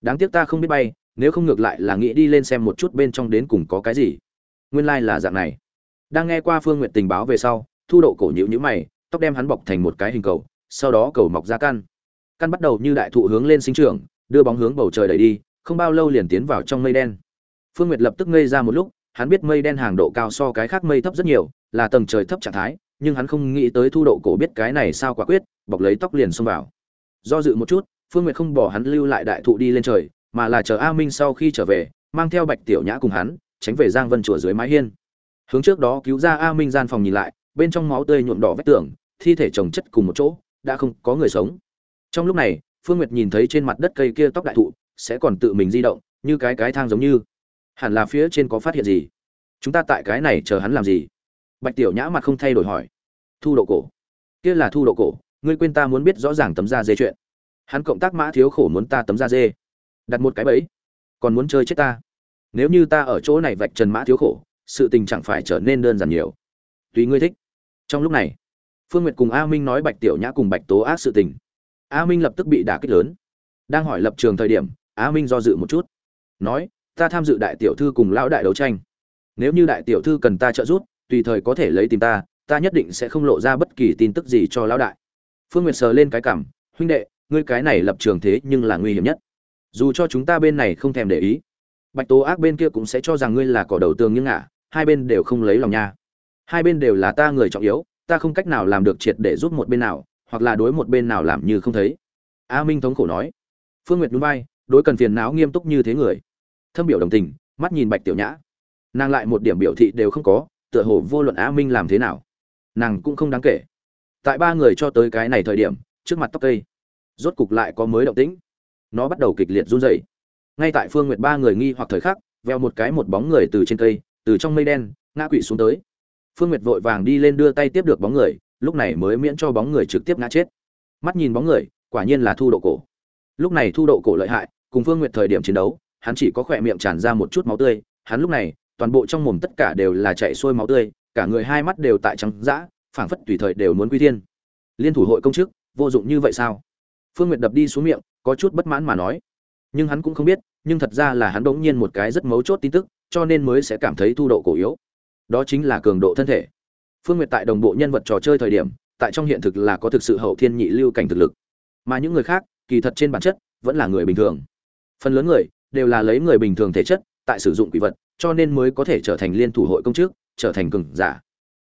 Đáng tiếc ta không biết bay, nếu không ngược lại là nghĩ đi lên xem một chút bên trong đến cùng có cái gì. Nguyên lai là dạng này đang nghe qua phương nguyện tình báo về sau, thu độ cổ nhữ nhữ mày, tóc đem hắn bọc thành một cái hình cầu, sau đó cầu mọc ra căn. Căn bắt đầu như đại thụ hướng lên sinh trưởng, đưa bóng hướng bầu trời đẩy đi, không bao lâu liền tiến vào trong mây đen. Phương nguyệt lập tức ngây ra một lúc, hắn biết mây đen hàng độ cao so cái khác mây thấp rất nhiều, là tầng trời thấp trạng thái, nhưng hắn không nghĩ tới thu độ cổ biết cái này sao quả quyết, bọc lấy tóc liền xông vào. Do dự một chút, phương nguyệt không bỏ hắn lưu lại đại thụ đi lên trời, mà là chờ a minh sau khi trở về, mang theo bạch tiểu nhã cùng hắn, tránh về giang vân chùa dưới mái hiên hướng trước đó cứu ra a minh gian phòng nhìn lại, bên trong máu tươi nhuộm đỏ vách tường, thi thể chồng chất cùng một chỗ, đã không có người sống. Trong lúc này, phương nguyệt nhìn thấy trên mặt đất cây kia tóc đại thụ, sẽ còn tự mình di động, như cái cái thang giống như. Hẳn là phía trên có phát hiện gì? Chúng ta tại cái này chờ hắn làm gì? Bạch tiểu nhã mặt không thay đổi hỏi. Thu độ cổ. Kia là thu độ cổ, ngươi quên ta muốn biết rõ ràng tấm da dê chuyện. Hắn cộng tác mã thiếu khổ muốn ta tấm da dê. Đặt một cái bẫy. Còn muốn chơi chết ta. Nếu như ta ở chỗ này vạch trần mã thiếu khổ sự tình chẳng phải trở nên đơn giản nhiều. Tùy ngươi thích. Trong lúc này, phương nguyệt cùng a minh nói bạch tiểu nhã cùng bạch tố ác sự tình. A minh lập tức bị đả kích lớn. Đang hỏi lập trường thời điểm, a minh do dự một chút. Nói, ta tham dự đại tiểu thư cùng lão đại đấu tranh. Nếu như đại tiểu thư cần ta trợ giúp, tùy thời có thể lấy tìm ta ta nhất định sẽ không lộ ra bất kỳ tin tức gì cho lão đại. Phương nguyệt sờ lên cái cảm, huynh đệ, ngươi cái này lập trường thế nhưng là nguy hiểm nhất. Dù cho chúng ta bên này không thèm để ý, bạch tố ác bên kia cũng sẽ cho rằng ngươi là cỏ đầu tường như ngả hai bên đều không lấy lòng nha. Hai bên đều là ta người trọng yếu, ta không cách nào làm được triệt để giúp một bên nào, hoặc là đối một bên nào làm như không thấy. A minh thống khổ nói. Phương nguyệt núi bay đối cần phiền não nghiêm túc như thế người. Thâm biểu đồng tình, mắt nhìn bạch tiểu nhã. Nàng lại một điểm biểu thị đều không có, tựa hồ vô luận a minh làm thế nào, nàng cũng không đáng kể. Tại ba người cho tới cái này thời điểm, trước mặt tóc cây, rốt cục lại có mới động tĩnh. Nó bắt đầu kịch liệt run rẩy. Ngay tại phương nguyệt ba người nghi hoặc thời khắc, veo một cái một bóng người từ trên cây từ trong mây đen, ngã quỵ xuống tới. Phương nguyệt vội vàng đi lên đưa tay tiếp được bóng người, lúc này mới miễn cho bóng người trực tiếp ngã chết. Mắt nhìn bóng người, quả nhiên là thu độ cổ. Lúc này thu độ cổ lợi hại, cùng phương nguyệt thời điểm chiến đấu, hắn chỉ có khỏe miệng tràn ra một chút máu tươi, hắn lúc này, toàn bộ trong mồm tất cả đều là chạy xuôi máu tươi, cả người hai mắt đều tại trắng dã, phảng phất tùy thời đều muốn quy thiên. Liên thủ hội công chức, vô dụng như vậy sao? Phương nguyệt đập đi xuống miệng, có chút bất mãn mà nói. Nhưng hắn cũng không biết, nhưng thật ra là hắn đống nhiên một cái rất mấu chốt tin tức cho nên mới sẽ cảm thấy thu độ cổ yếu. Đó chính là cường độ thân thể. Phương nguyệt tại đồng bộ nhân vật trò chơi thời điểm, tại trong hiện thực là có thực sự hậu thiên nhị lưu cảnh thực lực. Mà những người khác, kỳ thật trên bản chất, vẫn là người bình thường. Phần lớn người, đều là lấy người bình thường thể chất, tại sử dụng quỷ vật, cho nên mới có thể trở thành liên thủ hội công chức, trở thành cường giả.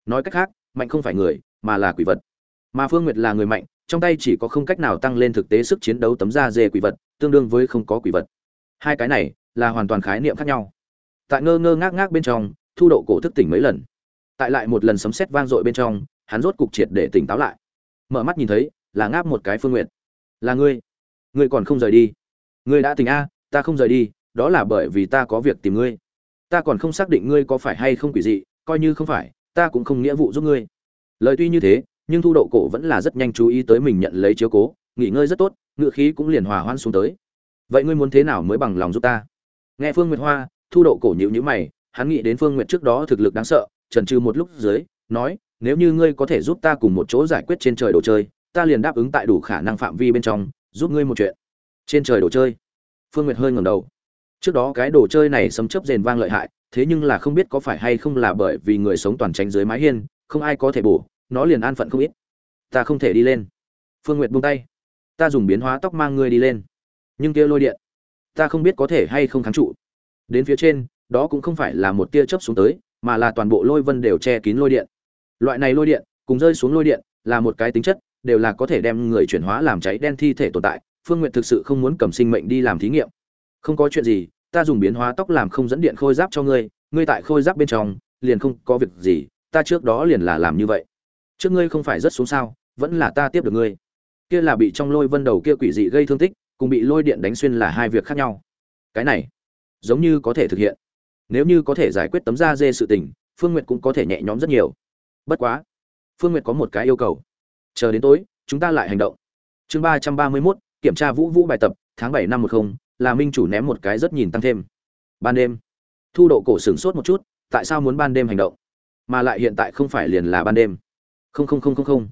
Nói cách khác, mạnh không phải người, mà là quỷ vật. Mà phương nguyệt là người mạnh, trong tay chỉ có không cách nào tăng lên thực tế sức chiến đấu tấm da dê quỷ vật, tương đương với không có quỷ vật. Hai cái này, là hoàn toàn khái niệm khác nhau tại ngơ ngơ ngác ngác bên trong, thu độ cổ thức tỉnh mấy lần. Tại lại một lần sấm sét vang dội bên trong, hắn rốt cục triệt để tỉnh táo lại. Mở mắt nhìn thấy, là ngáp một cái phương nguyện là ngươi. Ngươi còn không rời đi? Ngươi đã tỉnh a, ta không rời đi, đó là bởi vì ta có việc tìm ngươi. Ta còn không xác định ngươi có phải hay không quỷ dị, coi như không phải, ta cũng không nghĩa vụ giúp ngươi. Lời tuy như thế, nhưng thu độ cổ vẫn là rất nhanh chú ý tới mình nhận lấy chiếu cố, nghỉ ngơi rất tốt, ngựa khí cũng liền hòa hoan xuống tới. Vậy ngươi muốn thế nào mới bằng lòng giúp ta? Nghe phương nguyệt hoa thu độ cổ nhữ nhữ mày, hắn nghĩ đến phương nguyệt trước đó thực lực đáng sợ, trần trừ một lúc dưới, nói, nếu như ngươi có thể giúp ta cùng một chỗ giải quyết trên trời đồ chơi, ta liền đáp ứng tại đủ khả năng phạm vi bên trong, giúp ngươi một chuyện. Trên trời đồ chơi? Phương nguyệt hơi ngẩng đầu. Trước đó cái đồ chơi này sấm chớp rền vang lợi hại, thế nhưng là không biết có phải hay không là bởi vì người sống toàn tránh dưới mái hiên, không ai có thể bổ, nó liền an phận không ít. Ta không thể đi lên. Phương nguyệt buông tay. Ta dùng biến hóa tóc mang ngươi đi lên. Nhưng kia lôi điện, ta không biết có thể hay không kháng trụ đến phía trên, đó cũng không phải là một tia chớp xuống tới, mà là toàn bộ lôi vân đều che kín lôi điện. Loại này lôi điện, cùng rơi xuống lôi điện, là một cái tính chất, đều là có thể đem người chuyển hóa làm cháy đen thi thể tồn tại. Phương n g u y ệ t thực sự không muốn cầm sinh mệnh đi làm thí nghiệm. Không có chuyện gì, ta dùng biến hóa tóc làm không dẫn điện khôi giáp cho ngươi ngươi tại khôi giáp bên trong, liền không có việc gì, ta trước đó liền là làm như vậy. Trước ngươi không phải rất xuống sao, vẫn là ta tiếp được ngươi. Kia là bị trong lôi vân đầu kia quỷ dị gây thương tích, cùng bị lôi điện đánh xuyên là hai việc khác nhau. Cái này giống như có thể thực hiện. Nếu như có thể giải quyết tấm da dê sự tình, phương nguyệt cũng có thể nhẹ nhõm rất nhiều. Bất quá, phương nguyệt có một cái yêu cầu. Chờ đến tối, chúng ta lại hành động. Chương ba trăm ba mươi mốt, kiểm tra vũ vũ bài tập, tháng bảy năm một không, là minh chủ ném một cái rất nhìn tăng thêm. Ban đêm, thu độ cổ sửng sốt một chút, tại sao muốn ban đêm hành động? Mà lại hiện tại không phải liền là ban đêm. Không không không không không.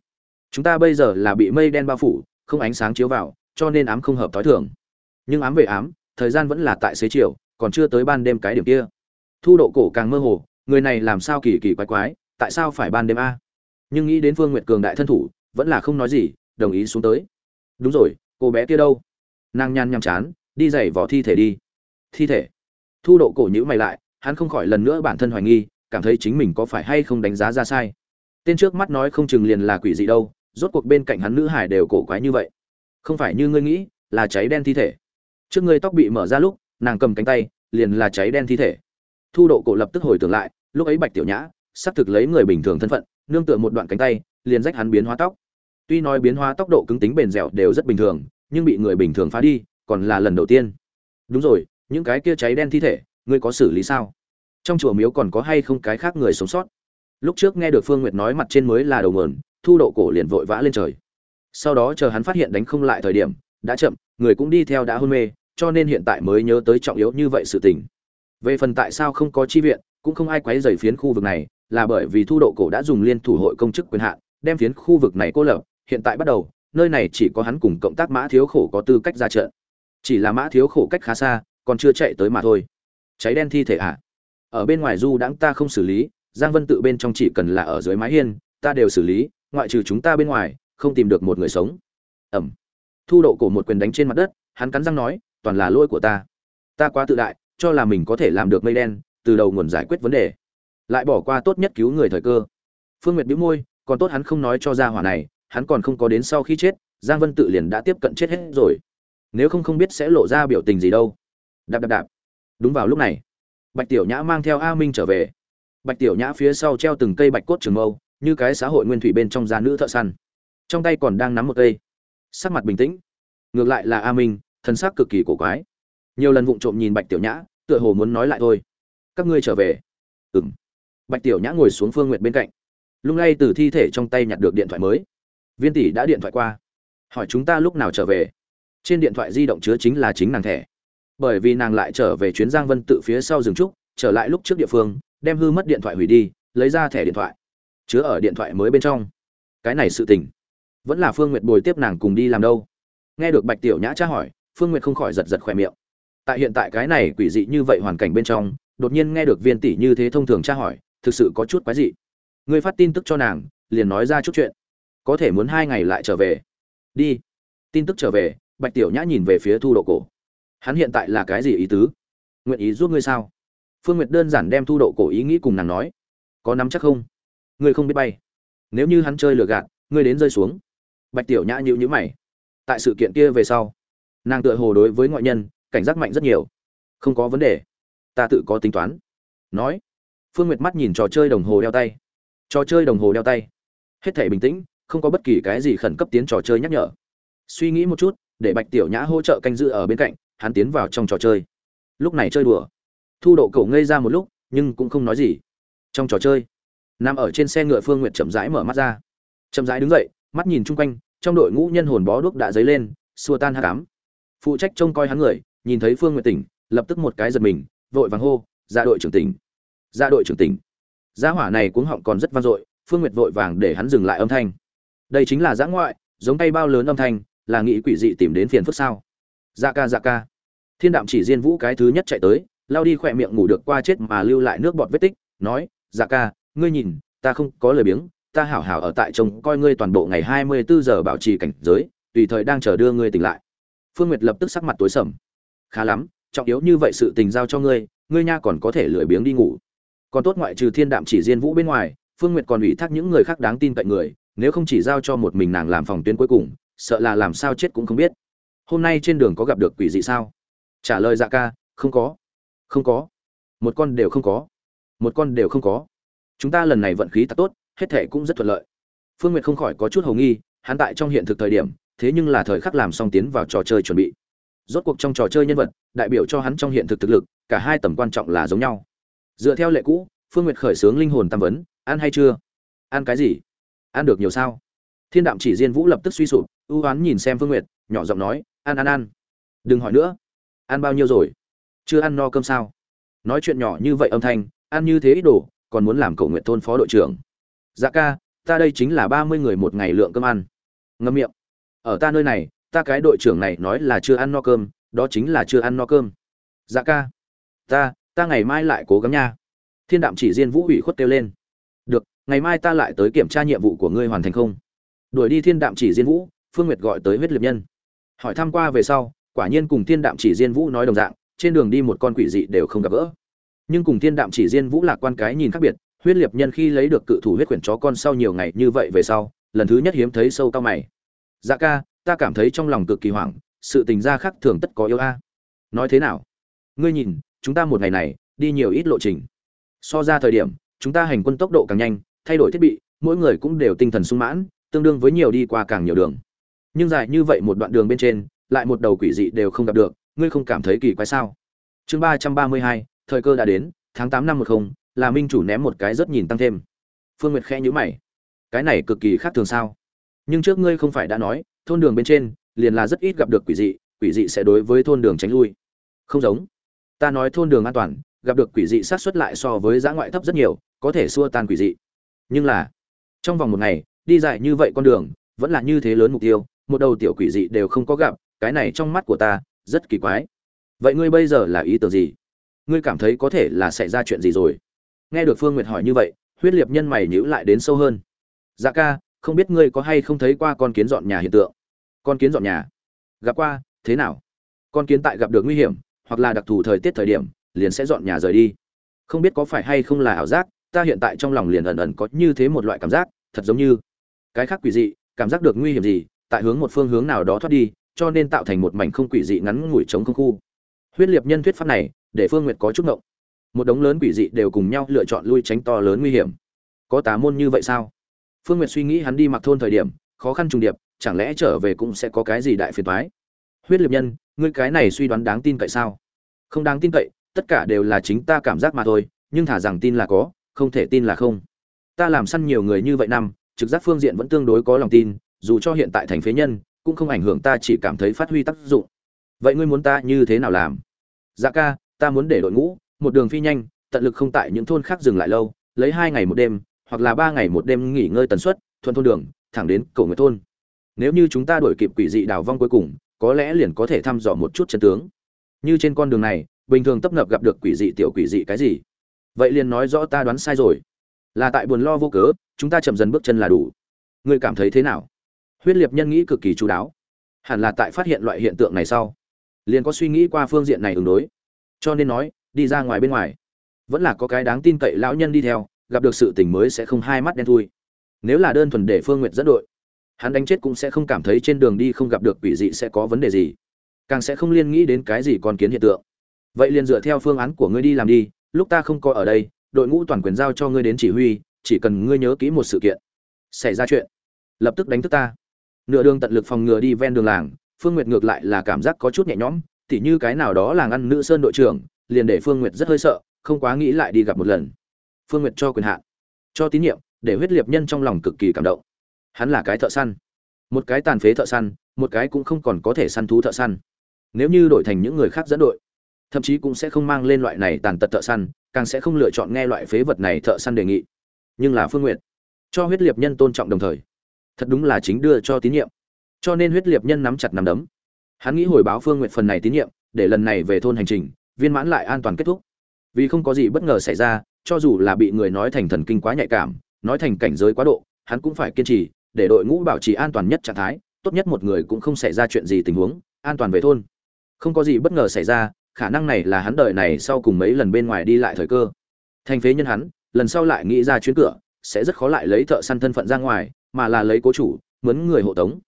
Chúng ta bây giờ là bị mây đen bao phủ, không ánh sáng chiếu vào, cho nên ám không hợp t h o i thường. Nhưng ám về ám, thời gian vẫn là tại xế chiều còn chưa tới ban đêm cái điểm kia. Thu độ cổ càng mơ hồ, người này làm sao kỳ kỳ quái quái, tại sao phải ban đêm a? Nhưng nghĩ đến phương n g u y ệ t cường đại thân thủ, vẫn là không nói gì, đồng ý xuống tới. Đúng rồi, cô bé kia đâu? Nàng nhăn nhằm chán, đi giày vỏ thi thể đi. Thi thể? Thu độ cổ nhữ mày lại, hắn không khỏi lần nữa bản thân hoài nghi, cảm thấy chính mình có phải hay không đánh giá ra sai. Tên trước mắt nói không chừng liền là quỷ gì đâu, rốt cuộc bên cạnh hắn nữ hải đều cổ quái như vậy. Không phải như ngươi nghĩ, là cháy đen thi thể. Trước ngươi tóc bị mở ra lúc nàng cầm cánh tay, liền là cháy đen thi thể. Thu độ cổ lập tức hồi tưởng lại, lúc ấy bạch tiểu nhã xác thực lấy người bình thường thân phận, nương tựa một đoạn cánh tay, liền rách hắn biến hóa tóc. Tuy nói biến hóa tốc độ cứng tính bền dẻo đều rất bình thường, nhưng bị người bình thường phá đi, còn là lần đầu tiên. Đúng rồi, những cái kia cháy đen thi thể, ngươi có xử lý sao? Trong chùa miếu còn có hay không cái khác người sống sót? Lúc trước nghe được phương nguyệt nói mặt trên mới là đầu mườn thu độ cổ liền vội vã lên trời. Sau đó chờ hắn phát hiện đánh không lại thời điểm, đã chậm, người cũng đi theo đã hôn mê cho nên hiện tại mới nhớ tới trọng yếu như vậy sự tình. Về phần tại sao không có chi viện, cũng không ai quấy rầy phiến khu vực này, là bởi vì thu độ cổ đã dùng liên thủ hội công chức quyền hạn, đem phiến khu vực này cô lập, hiện tại bắt đầu, nơi này chỉ có hắn cùng cộng tác mã thiếu khổ có tư cách ra trận. Chỉ là mã thiếu khổ cách khá xa, còn chưa chạy tới mà thôi. Cháy đen thi thể à? Ở bên ngoài du đãng ta không xử lý, giang vân tự bên trong chỉ cần là ở dưới mái hiên, ta đều xử lý, ngoại trừ chúng ta bên ngoài, không tìm được một người sống. Ẩm. Thu độ cổ một quyền đánh trên mặt đất, hắn cắn răng nói toàn là lỗi của ta. Ta quá tự đại, cho là mình có thể làm được mây đen, từ đầu nguồn giải quyết vấn đề. Lại bỏ qua tốt nhất cứu người thời cơ. Phương nguyệt bĩu môi, còn tốt hắn không nói cho ra hỏa này, hắn còn không có đến sau khi chết, giang vân tự liền đã tiếp cận chết hết rồi. Nếu không không biết sẽ lộ ra biểu tình gì đâu. Đạp đạp đạp. Đúng vào lúc này, bạch tiểu nhã mang theo a minh trở về. Bạch tiểu nhã phía sau treo từng cây bạch cốt trường mâu, như cái xã hội nguyên thủy bên trong gia nữ thợ săn. Trong tay còn đang nắm một cây. Sắc mặt bình tĩnh. Ngược lại là a minh thân xác cực kỳ cổ quái. Nhiều lần vụng trộm nhìn bạch tiểu nhã, tựa hồ muốn nói lại thôi. Các ngươi trở về. Ừng bạch tiểu nhã ngồi xuống phương nguyệt bên cạnh. Lung lay từ thi thể trong tay nhặt được điện thoại mới. Viên tỷ đã điện thoại qua. Hỏi chúng ta lúc nào trở về? Trên điện thoại di động chứa chính là chính nàng thẻ. Bởi vì nàng lại trở về chuyến giang vân tự phía sau rừng trúc, trở lại lúc trước địa phương, đem hư mất điện thoại hủy đi, lấy ra thẻ điện thoại. Chứa ở điện thoại mới bên trong. Cái này sự tình. Vẫn là phương nguyệt bồi tiếp nàng cùng đi làm đâu. Nghe được bạch tiểu nhã tra hỏi phương nguyệt không khỏi giật giật khỏe miệng. Tại hiện tại cái này quỷ dị như vậy hoàn cảnh bên trong, đột nhiên nghe được viên tỷ như thế thông thường tra hỏi, thực sự có chút quái dị. Người phát tin tức cho nàng, liền nói ra chút chuyện. Có thể muốn hai ngày lại trở về. Đi. Tin tức trở về, bạch tiểu nhã nhìn về phía thu độ cổ. Hắn hiện tại là cái gì ý tứ? Nguyện ý giúp ngươi sao? Phương nguyệt đơn giản đem thu độ cổ ý nghĩ cùng nàng nói. Có nắm chắc không? Ngươi không biết bay. Nếu như hắn chơi lừa gạt, ngươi đến rơi xuống. Bạch tiểu nhã nhịu nhữ mày. Tại sự kiện kia về sau nàng tựa hồ đối với ngoại nhân, cảnh giác mạnh rất nhiều. Không có vấn đề. Ta tự có tính toán. Nói. Phương nguyệt mắt nhìn trò chơi đồng hồ đeo tay. Trò chơi đồng hồ đeo tay. Hết thể bình tĩnh, không có bất kỳ cái gì khẩn cấp tiến trò chơi nhắc nhở. Suy nghĩ một chút, để bạch tiểu nhã hỗ trợ canh giữ ở bên cạnh, hắn tiến vào trong trò chơi. Lúc này chơi đùa. Thu độ cậu ngây ra một lúc, nhưng cũng không nói gì. Trong trò chơi, nằm ở trên xe ngựa phương nguyệt chậm rãi mở mắt ra. Chậm rãi đứng dậy, mắt nhìn chung quanh, trong đội ngũ nhân hồn bó đuốc đã dấy lên, xua tan hát cám phụ trách trông coi hắn người, nhìn thấy phương nguyệt tỉnh, lập tức một cái giật mình, vội vàng hô ra đội trưởng tỉnh! Ra đội trưởng tỉnh! Gia hỏa này cuống họng còn rất vang dội, phương nguyệt vội vàng để hắn dừng lại âm thanh. Đây chính là giã ngoại, giống tay bao lớn âm thanh, là nghĩ quỷ dị tìm đến phiền phức sao? Dạ ca dạ ca. Thiên đạm chỉ diên vũ cái thứ nhất chạy tới, lao đi khỏe miệng ngủ được qua chết mà lưu lại nước bọt vết tích, nói dạ ca, ngươi nhìn, ta không có lời biếng, ta hảo hảo ở tại trông coi ngươi toàn bộ ngày hai mươi bốn giờ bảo trì cảnh giới, tùy thời đang chờ đưa ngươi tỉnh lại phương nguyệt lập tức sắc mặt tối sầm. Khá lắm, trọng yếu như vậy sự tình giao cho ngươi ngươi nha còn có thể lười biếng đi ngủ. Còn tốt ngoại trừ thiên đạm chỉ diên vũ bên ngoài, phương nguyệt còn ủy thác những người khác đáng tin cậy người, nếu không chỉ giao cho một mình nàng làm phòng tuyến cuối cùng, sợ là làm sao chết cũng không biết. Hôm nay trên đường có gặp được quỷ dị sao? Trả lời dạ ca, không có. Không có. Một con đều không có. Một con đều không có. Chúng ta lần này vận khí thật tốt, hết thể cũng rất thuận lợi. Phương nguyệt không khỏi có chút hầu nghi, hắn tại trong hiện thực thời điểm thế nhưng là thời khắc làm xong tiến vào trò chơi chuẩn bị. Rốt cuộc trong trò chơi nhân vật, đại biểu cho hắn trong hiện thực thực lực, cả hai tầm quan trọng là giống nhau. Dựa theo lệ cũ, phương nguyệt khởi xướng linh hồn tam vấn, ăn hay chưa? Ăn cái gì? Ăn được nhiều sao? Thiên đạm chỉ diên vũ lập tức suy sụp, ưu oán nhìn xem phương nguyệt, nhỏ giọng nói, ăn ăn ăn. Đừng hỏi nữa. Ăn bao nhiêu rồi? Chưa ăn no cơm sao? Nói chuyện nhỏ như vậy âm thanh, ăn như thế ít đồ, còn muốn làm cầu nguyện thôn phó đội trưởng. Dạ ca, ta đây chính là ba mươi người một ngày lượng cơm ăn. Ngâm miệng ở ta nơi này, ta cái đội trưởng này nói là chưa ăn no cơm, đó chính là chưa ăn no cơm. Dạ ca. Ta ta ngày mai lại cố gắng nha. Thiên đạm chỉ riêng vũ ủy khuất kêu lên. Được, ngày mai ta lại tới kiểm tra nhiệm vụ của ngươi hoàn thành không? Đuổi đi thiên đạm chỉ diên vũ, phương nguyệt gọi tới huyết liệt nhân. Hỏi thăm qua về sau, quả nhiên cùng thiên đạm chỉ diên vũ nói đồng dạng, trên đường đi một con quỷ dị đều không gặp gỡ. Nhưng cùng thiên đạm chỉ diên vũ lạc quan cái nhìn khác biệt, huyết liệt nhân khi lấy được cự thủ huyết quyển chó con sau nhiều ngày như vậy về sau, lần thứ nhất hiếm thấy sâu cao mày dạ ca, ta cảm thấy trong lòng cực kỳ hoảng, sự tình gia khác thường tất có yêu a. Nói thế nào? Ngươi nhìn, chúng ta một ngày này, đi nhiều ít lộ trình. So ra thời điểm, chúng ta hành quân tốc độ càng nhanh, thay đổi thiết bị, mỗi người cũng đều tinh thần sung mãn, tương đương với nhiều đi qua càng nhiều đường. Nhưng dài như vậy một đoạn đường bên trên, lại một đầu quỷ dị đều không gặp được, ngươi không cảm thấy kỳ quái sao? Chương ba trăm ba mươi hai, thời cơ đã đến, tháng tám năm một không, là minh chủ ném một cái rất nhìn tăng thêm. Phương nguyệt khẽ nhữ mày. Cái này cực kỳ khác thường sao? Nhưng trước ngươi không phải đã nói, thôn đường bên trên, liền là rất ít gặp được quỷ dị quỷ dị sẽ đối với thôn đường tránh lui. Không giống. Ta nói thôn đường an toàn, gặp được quỷ dị sát xuất lại so với giã ngoại thấp rất nhiều, có thể xua tan quỷ dị. Nhưng là, trong vòng một ngày, đi dài như vậy con đường, vẫn là như thế lớn mục tiêu, một đầu tiểu quỷ dị đều không có gặp, cái này trong mắt của ta, rất kỳ quái. Vậy ngươi bây giờ là ý tưởng gì? Ngươi cảm thấy có thể là xảy ra chuyện gì rồi? Nghe được phương nguyệt hỏi như vậy, huyết liệt nhân mày nhữ lại đến sâu hơn. Dạ ca không biết ngươi có hay không thấy qua con kiến dọn nhà hiện tượng. Con kiến dọn nhà? Gặp qua, thế nào? Con kiến tại gặp được nguy hiểm, hoặc là đặc thù thời tiết thời điểm, liền sẽ dọn nhà rời đi. Không biết có phải hay không là ảo giác, ta hiện tại trong lòng liền ẩn ẩn có như thế một loại cảm giác, thật giống như cái khác quỷ dị, cảm giác được nguy hiểm gì, tại hướng một phương hướng nào đó thoát đi, cho nên tạo thành một mảnh không quỷ dị ngắn ngủi trống không khu. Huyết liệt nhân thuyết pháp này, để phương nguyệt có chút ngộng. Một đống lớn quỷ dị đều cùng nhau lựa chọn lui tránh to lớn nguy hiểm. Có tà môn như vậy sao? Phương nguyệt suy nghĩ hắn đi mặc thôn thời điểm, khó khăn trùng điệp, chẳng lẽ trở về cũng sẽ có cái gì đại phiền toái? Huyết Liệp nhân, ngươi cái này suy đoán đáng tin cậy sao? Không đáng tin cậy, tất cả đều là chính ta cảm giác mà thôi, nhưng thả rằng tin là có, không thể tin là không. Ta làm săn nhiều người như vậy năm, trực giác phương diện vẫn tương đối có lòng tin, dù cho hiện tại thành phế nhân, cũng không ảnh hưởng ta chỉ cảm thấy phát huy tác dụng. Vậy ngươi muốn ta như thế nào làm? Dạ ca, ta muốn để đội ngũ, một đường phi nhanh, tận lực không tại những thôn khác dừng lại lâu, lấy hai ngày một đêm hoặc là ba ngày một đêm nghỉ ngơi tần suất, thuận thôn đường, thẳng đến cầu người thôn. Nếu như chúng ta đuổi kịp quỷ dị đào vong cuối cùng, có lẽ liền có thể thăm dò một chút chân tướng. Như trên con đường này, bình thường tấp nập gặp được quỷ dị tiểu quỷ dị cái gì? Vậy liền nói rõ ta đoán sai rồi. Là tại buồn lo vô cớ, chúng ta chậm dần bước chân là đủ. Ngươi cảm thấy thế nào? Huyết liệt nhân nghĩ cực kỳ chú đáo. Hẳn là tại phát hiện loại hiện tượng này sau, liền có suy nghĩ qua phương diện này ứng đối. Cho nên nói, đi ra ngoài bên ngoài. Vẫn là có cái đáng tin cậy lão nhân đi theo gặp được sự tình mới sẽ không hai mắt đen thui. Nếu là đơn thuần để phương nguyệt dẫn đội, hắn đánh chết cũng sẽ không cảm thấy trên đường đi không gặp được quỷ dị sẽ có vấn đề gì. Càng sẽ không liên nghĩ đến cái gì còn kiến hiện tượng. Vậy liền dựa theo phương án của ngươi đi làm đi, lúc ta không có ở đây, đội ngũ toàn quyền giao cho ngươi đến chỉ huy, chỉ cần ngươi nhớ kỹ một sự kiện. Xảy ra chuyện. Lập tức đánh thức ta. Nửa đường tận lực phòng ngừa đi ven đường làng, phương nguyệt ngược lại là cảm giác có chút nhẹ nhõm, tỉ như cái nào đó làng ăn nữ sơn đội trưởng, liền để phương nguyệt rất hơi sợ, không quá nghĩ lại đi gặp một lần phương nguyệt cho quyền hạn cho tín nhiệm để huyết liệt nhân trong lòng cực kỳ cảm động. Hắn là cái thợ săn. Một cái tàn phế thợ săn một cái cũng không còn có thể săn thú thợ săn. Nếu như đổi thành những người khác dẫn đội thậm chí cũng sẽ không mang lên loại này tàn tật thợ săn càng sẽ không lựa chọn nghe loại phế vật này thợ săn đề nghị. Nhưng là phương Nguyệt, cho huyết liệt nhân tôn trọng đồng thời thật đúng là chính đưa cho tín nhiệm. Cho nên huyết liệt nhân nắm chặt nắm đấm. Hắn nghĩ hồi báo phương Nguyệt phần này tín nhiệm để lần này về thôn hành trình viên mãn lại an toàn kết thúc. Vì không có gì bất ngờ xảy ra cho dù là bị người nói thành thần kinh quá nhạy cảm, nói thành cảnh giới quá độ, hắn cũng phải kiên trì, để đội ngũ bảo trì an toàn nhất trạng thái, tốt nhất một người cũng không xảy ra chuyện gì tình huống, an toàn về thôn. Không có gì bất ngờ xảy ra, khả năng này là hắn đợi này sau cùng mấy lần bên ngoài đi lại thời cơ. Thành phế nhân hắn, lần sau lại nghĩ ra chuyến cửa, sẽ rất khó lại lấy thợ săn thân phận ra ngoài, mà là lấy cố chủ, mướn người hộ tống.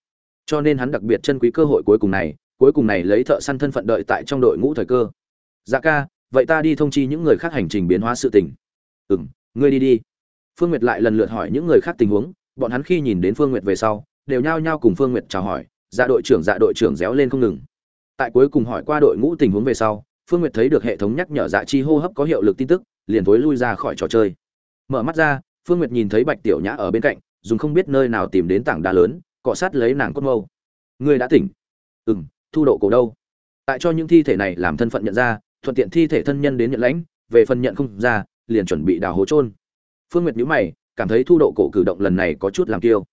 Cho nên hắn đặc biệt chân quý cơ hội cuối cùng này, cuối cùng này lấy thợ săn thân phận đợi tại trong đội ngũ thời cơ. Dạ ca, vậy ta đi thông chi những người khác hành trình biến hóa sự tình ừ m ngươi đi đi. Phương nguyệt lại lần lượt hỏi những người khác tình huống, bọn hắn khi nhìn đến phương nguyệt về sau, đều nhao nhao cùng phương nguyệt chào hỏi dạ đội trưởng dạ đội trưởng réo lên không ngừng. Tại cuối cùng hỏi qua đội ngũ tình huống về sau, phương nguyệt thấy được hệ thống nhắc nhở dạ chi hô hấp có hiệu lực tin tức, liền thối lui ra khỏi trò chơi. Mở mắt ra, phương nguyệt nhìn thấy bạch tiểu nhã ở bên cạnh, dùng không biết nơi nào tìm đến tảng đá lớn, cọ sát lấy nàng cốt mâu. Ngươi đã tỉnh. Ừ m thu độ cổ đâu? Tại cho những thi thể này làm thân phận nhận ra, thuận tiện thi thể thân nhân đến nhận lãnh, về phần nhận không ra liền chuẩn bị đào hố trôn phương nguyệt nhíu mày, cảm thấy thu độ cổ cử động lần này có chút làm kiêu.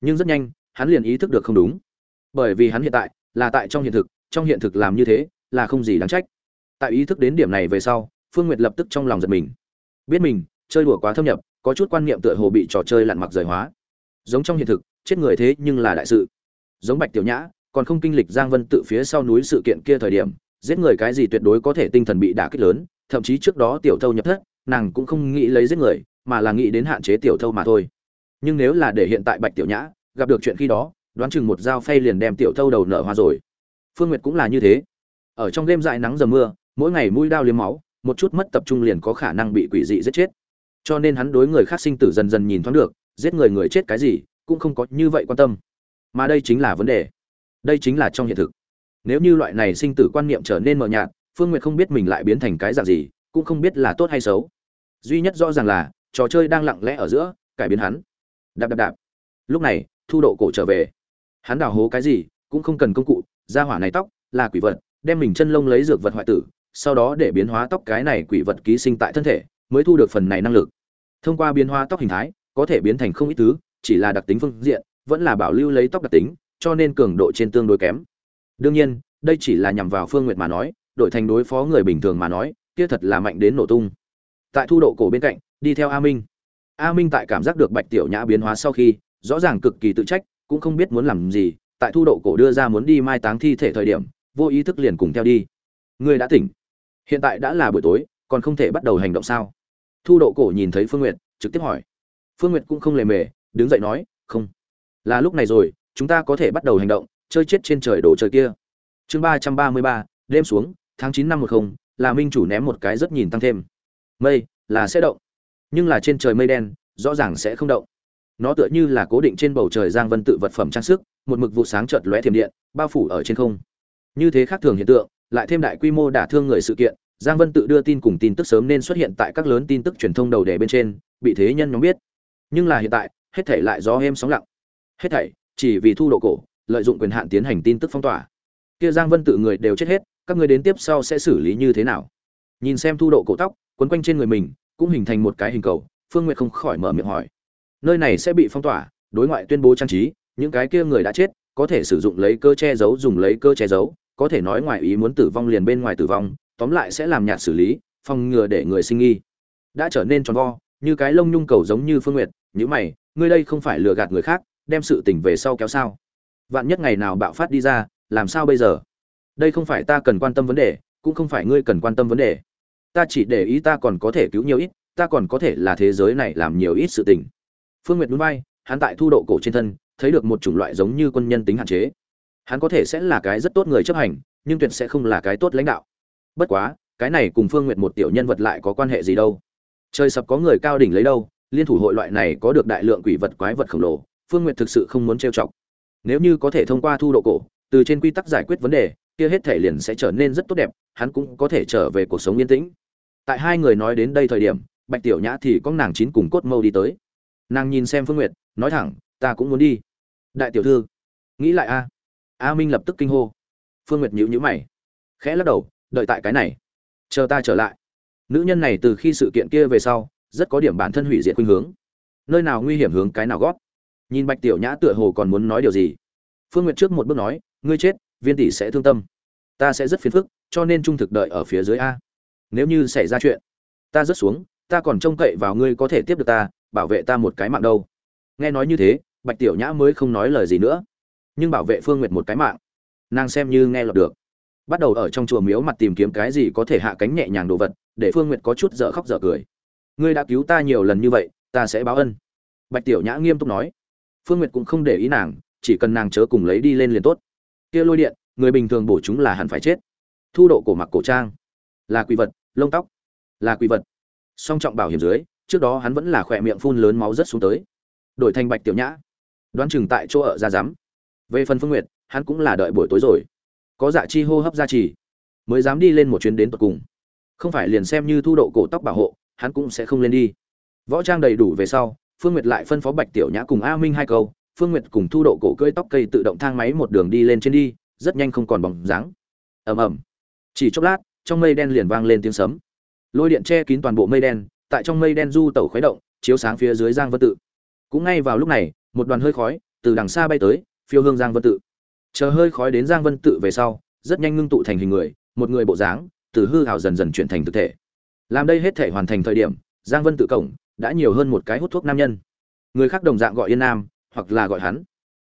Nhưng rất nhanh, hắn liền ý thức được không đúng. Bởi vì hắn hiện tại là tại trong hiện thực, trong hiện thực làm như thế là không gì đáng trách. Tại ý thức đến điểm này về sau, phương nguyệt lập tức trong lòng giật mình. Biết mình, chơi đùa quá thâm nhập, có chút quan niệm tựa hồ bị trò chơi lặn mặc rời hóa. Giống trong hiện thực, chết người thế nhưng là đại sự. Giống bạch tiểu nhã, còn không kinh lịch giang vân tự phía sau núi sự kiện kia thời điểm, giết người cái gì tuyệt đối có thể tinh thần bị đả kích lớn, thậm chí trước đó tiểu thâu nhập thất nàng cũng không nghĩ lấy giết người, mà là nghĩ đến hạn chế tiểu thâu mà thôi. Nhưng nếu là để hiện tại bạch tiểu nhã gặp được chuyện khi đó, đoán chừng một dao phay liền đem tiểu thâu đầu nở hoa rồi. Phương nguyệt cũng là như thế. Ở trong đêm dại nắng dầm mưa, mỗi ngày mũi đao liếm máu, một chút mất tập trung liền có khả năng bị quỷ dị giết chết. Cho nên hắn đối người khác sinh tử dần dần nhìn thoáng được, giết người người chết cái gì, cũng không có như vậy quan tâm. Mà đây chính là vấn đề. Đây chính là trong hiện thực. Nếu như loại này sinh tử quan niệm trở nên mờ nhạt, phương nguyệt không biết mình lại biến thành cái dạng gì, cũng không biết là tốt hay xấu duy nhất rõ ràng là, trò chơi đang lặng lẽ ở giữa, cải biến hắn. Đạp đạp đạp. Lúc này, thu độ cổ trở về. Hắn đào hố cái gì, cũng không cần công cụ, ra hỏa này tóc, là quỷ vật, đem mình chân lông lấy dược vật hoại tử, sau đó để biến hóa tóc cái này quỷ vật ký sinh tại thân thể, mới thu được phần này năng lực. Thông qua biến hóa tóc hình thái, có thể biến thành không ít thứ, chỉ là đặc tính phương diện, vẫn là bảo lưu lấy tóc đặc tính, cho nên cường độ trên tương đối kém. Đương nhiên, đây chỉ là nhằm vào phương nguyệt mà nói, đổi thành đối phó người bình thường mà nói, kia thật là mạnh đến nổ tung tại thu độ cổ bên cạnh, đi theo a minh. A minh tại cảm giác được bạch tiểu nhã biến hóa sau khi, rõ ràng cực kỳ tự trách, cũng không biết muốn làm gì, tại thu độ cổ đưa ra muốn đi mai táng thi thể thời điểm, vô ý thức liền cùng theo đi. Ngươi đã tỉnh. Hiện tại đã là buổi tối, còn không thể bắt đầu hành động sao? Thu độ cổ nhìn thấy phương n g u y ệ t trực tiếp hỏi. Phương n g u y ệ t cũng không lề mề, đứng dậy nói, không. Là lúc này rồi, chúng ta có thể bắt đầu hành động, chơi chết trên trời đồ chơi kia. Chương ba trăm ba mươi ba, đêm xuống, tháng chín năm một không, là minh chủ ném một cái rất nhìn tăng thêm mây là sẽ động, nhưng là trên trời mây đen, rõ ràng sẽ không động. Nó tựa như là cố định trên bầu trời giang vân tự vật phẩm trang sức, một mực vụ sáng chợt lóe thiểm điện, bao phủ ở trên không. Như thế khác thường hiện tượng, lại thêm đại quy mô đả thương người sự kiện, giang vân tự đưa tin cùng tin tức sớm nên xuất hiện tại các lớn tin tức truyền thông đầu đề bên trên, bị thế nhân nhóm biết. Nhưng là hiện tại, hết thảy lại gió êm sóng lặng. Hết thảy, chỉ vì thu độ cổ, lợi dụng quyền hạn tiến hành tin tức phong tỏa. Kia giang vân tự người đều chết hết, các người đến tiếp sau sẽ xử lý như thế nào? Nhìn xem thu độ cổ tóc quấn quanh trên người mình, cũng hình thành một cái hình cầu, phương nguyệt không khỏi mở miệng hỏi. Nơi này sẽ bị phong tỏa, đối ngoại tuyên bố trang trí, những cái kia người đã chết, có thể sử dụng lấy cơ che giấu dùng lấy cơ che giấu, có thể nói ngoài ý muốn tử vong liền bên ngoài tử vong, tóm lại sẽ làm nhạt xử lý, phòng ngừa để người sinh nghi. Đã trở nên tròn vo, như cái lông nhung cầu giống như phương nguyệt nhữ mày, ngươi đây không phải lừa gạt người khác, đem sự tình về sau kéo sao? Vạn nhất ngày nào bạo phát đi ra, làm sao bây giờ? Đây không phải ta cần quan tâm vấn đề, cũng không phải ngươi cần quan tâm vấn đề ta chỉ để ý ta còn có thể cứu nhiều ít, ta còn có thể là thế giới này làm nhiều ít sự tình. Phương nguyệt núi bay hắn tại thu độ cổ trên thân, thấy được một chủng loại giống như quân nhân tính hạn chế. Hắn có thể sẽ là cái rất tốt người chấp hành, nhưng tuyệt sẽ không là cái tốt lãnh đạo. Bất quá, cái này cùng phương nguyệt một tiểu nhân vật lại có quan hệ gì đâu. Trời sập có người cao đỉnh lấy đâu, liên thủ hội loại này có được đại lượng quỷ vật quái vật khổng lồ, phương nguyệt thực sự không muốn trêu chọc. Nếu như có thể thông qua thu độ cổ, từ trên quy tắc giải quyết vấn đề, kia hết thể liền sẽ trở nên rất tốt đẹp, hắn cũng có thể trở về cuộc sống yên tĩnh tại hai người nói đến đây thời điểm, bạch tiểu nhã thì có nàng chín cùng cốt mâu đi tới. Nàng nhìn xem phương nguyệt, nói thẳng, ta cũng muốn đi. Đại tiểu thư. Nghĩ lại a. A minh lập tức kinh hô. Phương nguyệt nhữ nhữ mày, khẽ lắc đầu, đợi tại cái này. Chờ ta trở lại. Nữ nhân này từ khi sự kiện kia về sau, rất có điểm bản thân hủy diệt khuynh hướng. Nơi nào nguy hiểm hướng cái nào gót. Nhìn bạch tiểu nhã tựa hồ còn muốn nói điều gì. Phương nguyệt trước một bước nói, ngươi chết, viên tỷ sẽ thương tâm. Ta sẽ rất phiền phức, cho nên trung thực đợi ở phía dưới a nếu như xảy ra chuyện, ta rớt xuống, ta còn trông cậy vào ngươi có thể tiếp được ta, bảo vệ ta một cái mạng đâu. Nghe nói như thế, bạch tiểu nhã mới không nói lời gì nữa, nhưng bảo vệ phương nguyệt một cái mạng, nàng xem như nghe lọt được. Bắt đầu ở trong chùa miếu mặt tìm kiếm cái gì có thể hạ cánh nhẹ nhàng đồ vật, để phương nguyệt có chút dở khóc dở cười. Ngươi đã cứu ta nhiều lần như vậy, ta sẽ báo ân. Bạch tiểu nhã nghiêm túc nói. Phương nguyệt cũng không để ý nàng, chỉ cần nàng chớ cùng lấy đi lên liền tốt. Kia lôi điện, người bình thường bổ chúng là hẳn phải chết. Thu độ cổ mặc cổ trang là quỷ vật, lông tóc, là quỷ vật. Song trọng bảo hiểm dưới, trước đó hắn vẫn là khỏe miệng phun lớn máu rất xuống tới. Đổi thành bạch tiểu nhã, đoán chừng tại chỗ ở ra rắm. Về phần phương nguyệt, hắn cũng là đợi buổi tối rồi. Có dạ chi hô hấp gia trì, mới dám đi lên một chuyến đến tận cùng. Không phải liền xem như thu độ cổ tóc bảo hộ, hắn cũng sẽ không lên đi. Võ trang đầy đủ về sau, phương nguyệt lại phân phó bạch tiểu nhã cùng a minh hai câu. Phương nguyệt cùng thu độ cổ cưỡi tóc cây tự động thang máy một đường đi lên trên đi, rất nhanh không còn bóng dáng. Ầm ầm. Chỉ chốc lát trong mây đen liền vang lên tiếng sấm. Lôi điện che kín toàn bộ mây đen, tại trong mây đen du tẩu khuấy động, chiếu sáng phía dưới giang vân tự. Cũng ngay vào lúc này, một đoàn hơi khói từ đằng xa bay tới, phiêu hương giang vân tự. Chờ hơi khói đến giang vân tự về sau, rất nhanh ngưng tụ thành hình người, một người bộ dáng, từ hư hào dần dần chuyển thành thực thể. Làm đây hết thể hoàn thành thời điểm, giang vân tự cổng đã nhiều hơn một cái hút thuốc nam nhân. Người khác đồng dạng gọi yên nam, hoặc là gọi hắn.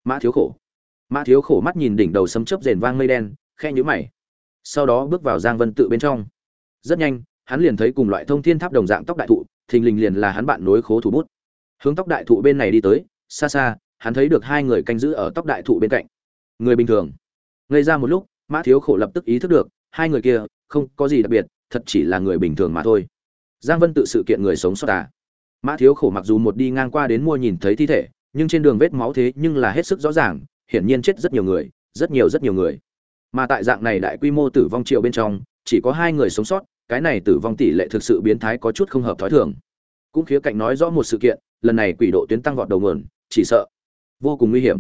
Mã thiếu khổ. Mã thiếu khổ mắt nhìn đỉnh đầu sấm chớp rền vang mây đen khe nhũ mày sau đó bước vào giang vân tự bên trong. Rất nhanh, hắn liền thấy cùng loại thông thiên tháp đồng dạng tóc đại thụ, thình lình liền là hắn bạn nối khố thủ bút. Hướng tóc đại thụ bên này đi tới, xa xa, hắn thấy được hai người canh giữ ở tóc đại thụ bên cạnh. Người bình thường. Ngây ra một lúc, mã thiếu khổ lập tức ý thức được, hai người kia, không có gì đặc biệt, thật chỉ là người bình thường mà thôi. Giang vân tự sự kiện người sống sót à. Mã thiếu khổ mặc dù một đi ngang qua đến mua nhìn thấy thi thể, nhưng trên đường vết máu thế nhưng là hết sức rõ ràng, hiển nhiên chết rất nhiều người, rất nhiều rất nhiều người mà tại dạng này đại quy mô tử vong triệu bên trong, chỉ có hai người sống sót, cái này tử vong tỷ lệ thực sự biến thái có chút không hợp thói thường. Cũng khía cạnh nói rõ một sự kiện, lần này quỷ độ tuyến tăng vọt đầu nguồn, chỉ sợ vô cùng nguy hiểm.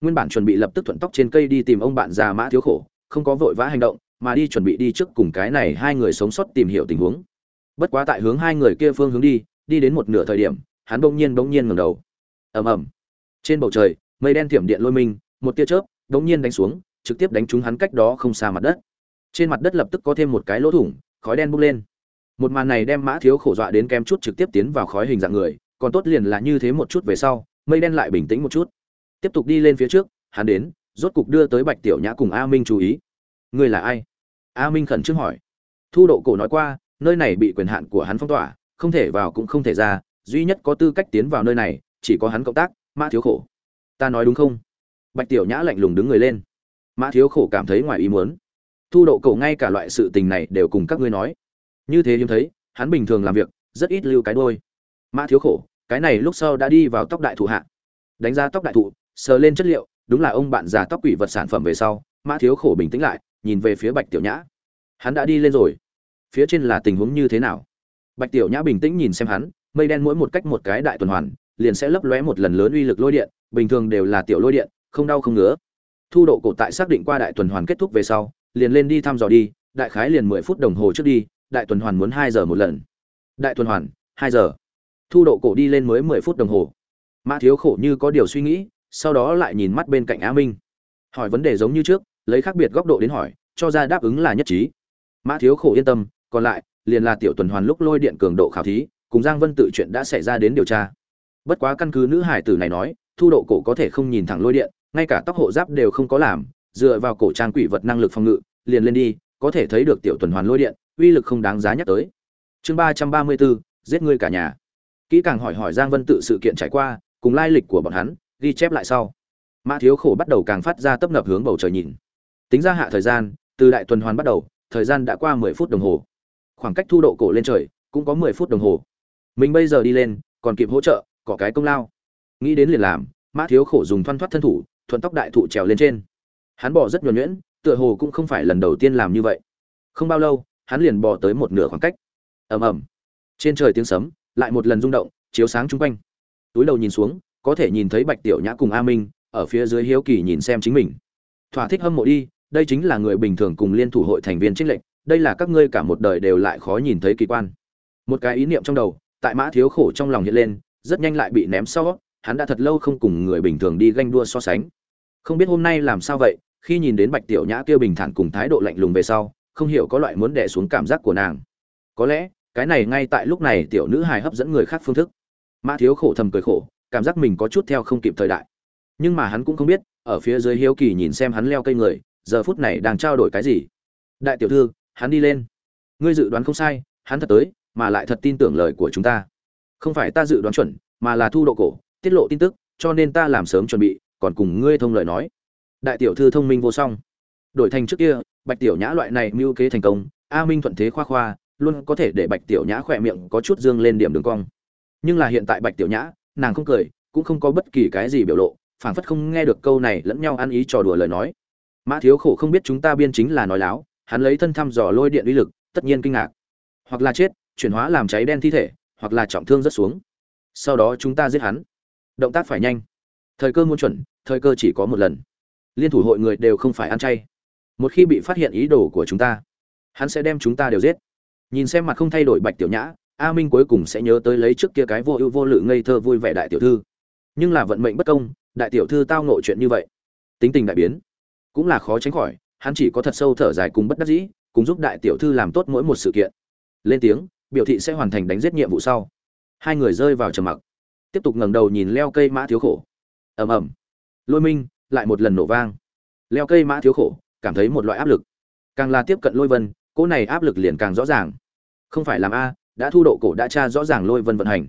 Nguyên bản chuẩn bị lập tức thuận tóc trên cây đi tìm ông bạn già mã thiếu khổ, không có vội vã hành động, mà đi chuẩn bị đi trước cùng cái này hai người sống sót tìm hiểu tình huống. Bất quá tại hướng hai người kia phương hướng đi đi đến một nửa thời điểm, hắn bỗng nhiên bỗng nhiên ngẩng đầu. Ầm ầm. Trên bầu trời, mây đen thiểm điện lôi minh một tia chớp, bỗng nhiên đánh xuống trực tiếp đánh trúng hắn cách đó không xa mặt đất. Trên mặt đất lập tức có thêm một cái lỗ thủng, khói đen bốc lên. Một màn này đem mã thiếu khổ dọa đến kem chút trực tiếp tiến vào khói hình dạng người, còn tốt liền là như thế một chút về sau, mây đen lại bình tĩnh một chút. Tiếp tục đi lên phía trước, hắn đến, rốt cục đưa tới bạch tiểu nhã cùng a minh chú ý. Ngươi là ai? A minh khẩn trương hỏi. Thu độ cổ nói qua, nơi này bị quyền hạn của hắn phong tỏa, không thể vào cũng không thể ra, duy nhất có tư cách tiến vào nơi này, chỉ có hắn cộng tác, mã thiếu khổ. Ta nói đúng không? Bạch tiểu nhã lạnh lùng đứng người lên mã thiếu khổ cảm thấy ngoài ý muốn. Thu độ cậu ngay cả loại sự tình này đều cùng các ngươi nói. Như thế hiếm thấy, hắn bình thường làm việc, rất ít lưu cái đôi mã thiếu khổ, cái này lúc sau đã đi vào tóc đại thụ hạ. Đánh ra tóc đại thụ, sờ lên chất liệu, đúng là ông bạn già tóc quỷ vật sản phẩm về sau, mã thiếu khổ bình tĩnh lại, nhìn về phía bạch tiểu nhã. Hắn đã đi lên rồi. Phía trên là tình huống như thế nào? Bạch tiểu nhã bình tĩnh nhìn xem hắn, mây đen mỗi một cách một cái đại tuần hoàn, liền sẽ lấp lóe một lần lớn uy lực lôi điện, bình thường đều là tiểu lôi điện, không đau không ngứa thu độ cổ tại xác định qua đại tuần hoàn kết thúc về sau, liền lên đi thăm dò đi, đại khái liền mười phút đồng hồ trước đi, đại tuần hoàn muốn hai giờ một lần. Đại tuần hoàn, hai giờ. Thu độ cổ đi lên mới mười phút đồng hồ. Mã thiếu khổ như có điều suy nghĩ, sau đó lại nhìn mắt bên cạnh á minh. Hỏi vấn đề giống như trước, lấy khác biệt góc độ đến hỏi, cho ra đáp ứng là nhất trí. Mã thiếu khổ yên tâm, còn lại, liền là tiểu tuần hoàn lúc lôi điện cường độ khảo thí, cùng giang vân tự chuyện đã xảy ra đến điều tra. Bất quá căn cứ nữ hải tử này nói, thu độ cổ có thể không nhìn thẳng lôi điện ngay cả tóc hộ giáp đều không có làm, dựa vào cổ trang quỷ vật năng lực phòng ngự, liền lên đi, có thể thấy được tiểu tuần hoàn lôi điện, uy lực không đáng giá nhắc tới. Chương ba trăm ba mươi bốn giết ngươi cả nhà. Kỹ càng hỏi hỏi giang vân tự sự kiện trải qua, cùng lai lịch của bọn hắn, ghi chép lại sau. Mã thiếu khổ bắt đầu càng phát ra tấp nập hướng bầu trời nhìn. Tính ra hạ thời gian, từ đại tuần hoàn bắt đầu, thời gian đã qua mười phút đồng hồ. Khoảng cách thu độ cổ lên trời, cũng có mười phút đồng hồ. Mình bây giờ đi lên, còn kịp hỗ trợ, có cái công lao. Nghĩ đến liền làm, mã thiếu khổ dùng thoăn thoắt thân thủ thuận tóc đại thụ trèo lên trên. Hắn bỏ rất nhuần nhuyễn, tựa hồ cũng không phải lần đầu tiên làm như vậy. Không bao lâu, hắn liền bò tới một nửa khoảng cách. Ầm ầm. Trên trời tiếng sấm, lại một lần rung động, chiếu sáng chung quanh. Túi đầu nhìn xuống, có thể nhìn thấy bạch tiểu nhã cùng a minh, ở phía dưới hiếu kỳ nhìn xem chính mình. Thỏa thích hâm mộ đi, đây chính là người bình thường cùng liên thủ hội thành viên trích lệnh đây là các ngươi cả một đời đều lại khó nhìn thấy kỳ quan. Một cái ý niệm trong đầu, tại mã thiếu khổ trong lòng hiện lên, rất nhanh lại bị ném sau hắn đã thật lâu không cùng người bình thường đi ganh đua so sánh. Không biết hôm nay làm sao vậy, khi nhìn đến bạch tiểu nhã kia bình thản cùng thái độ lạnh lùng về sau, không hiểu có loại muốn đè xuống cảm giác của nàng. Có lẽ, cái này ngay tại lúc này tiểu nữ hài hấp dẫn người khác phương thức. Mã thiếu khổ thầm cười khổ, cảm giác mình có chút theo không kịp thời đại. Nhưng mà hắn cũng không biết, ở phía dưới hiếu kỳ nhìn xem hắn leo cây người, giờ phút này đang trao đổi cái gì. Đại tiểu thư, hắn đi lên. Ngươi dự đoán không sai, hắn thật tới, mà lại thật tin tưởng lời của chúng ta. Không phải ta dự đoán chuẩn, mà là thu độ cổ tiết lộ tin tức, cho nên ta làm sớm chuẩn bị, còn cùng ngươi thông lời nói. Đại tiểu thư thông minh vô song. Đổi thành trước kia, bạch tiểu nhã loại này mưu kế thành công, a minh thuận thế khoa khoa, luôn có thể để bạch tiểu nhã khỏe miệng có chút dương lên điểm đường cong. Nhưng là hiện tại bạch tiểu nhã, nàng không cười, cũng không có bất kỳ cái gì biểu lộ, phảng phất không nghe được câu này lẫn nhau ăn ý trò đùa lời nói. Mã thiếu khổ không biết chúng ta biên chính là nói láo, hắn lấy thân thăm dò lôi điện uy lực, tất nhiên kinh ngạc. Hoặc là chết, chuyển hóa làm cháy đen thi thể, hoặc là trọng thương rất xuống. Sau đó chúng ta giết hắn động tác phải nhanh. Thời cơ muốn chuẩn, thời cơ chỉ có một lần. Liên thủ hội người đều không phải ăn chay. Một khi bị phát hiện ý đồ của chúng ta, hắn sẽ đem chúng ta đều giết. Nhìn xem mặt không thay đổi bạch tiểu nhã, a minh cuối cùng sẽ nhớ tới lấy trước kia cái vô ưu vô lự ngây thơ vui vẻ đại tiểu thư. Nhưng là vận mệnh bất công, đại tiểu thư tao nội chuyện như vậy, tính tình đại biến, cũng là khó tránh khỏi, hắn chỉ có thật sâu thở dài cùng bất đắc dĩ, cùng giúp đại tiểu thư làm tốt mỗi một sự kiện. Lên tiếng, biểu thị sẽ hoàn thành đánh giết nhiệm vụ sau. Hai người rơi vào trầm mặc tiếp tục ngẩng đầu nhìn leo cây mã thiếu khổ. Ầm ầm. Lôi minh, lại một lần nổ vang. Leo cây mã thiếu khổ, cảm thấy một loại áp lực. Càng là tiếp cận lôi vân, cỗ này áp lực liền càng rõ ràng. Không phải làm a, đã thu độ cổ đã tra rõ ràng lôi vân vận hành.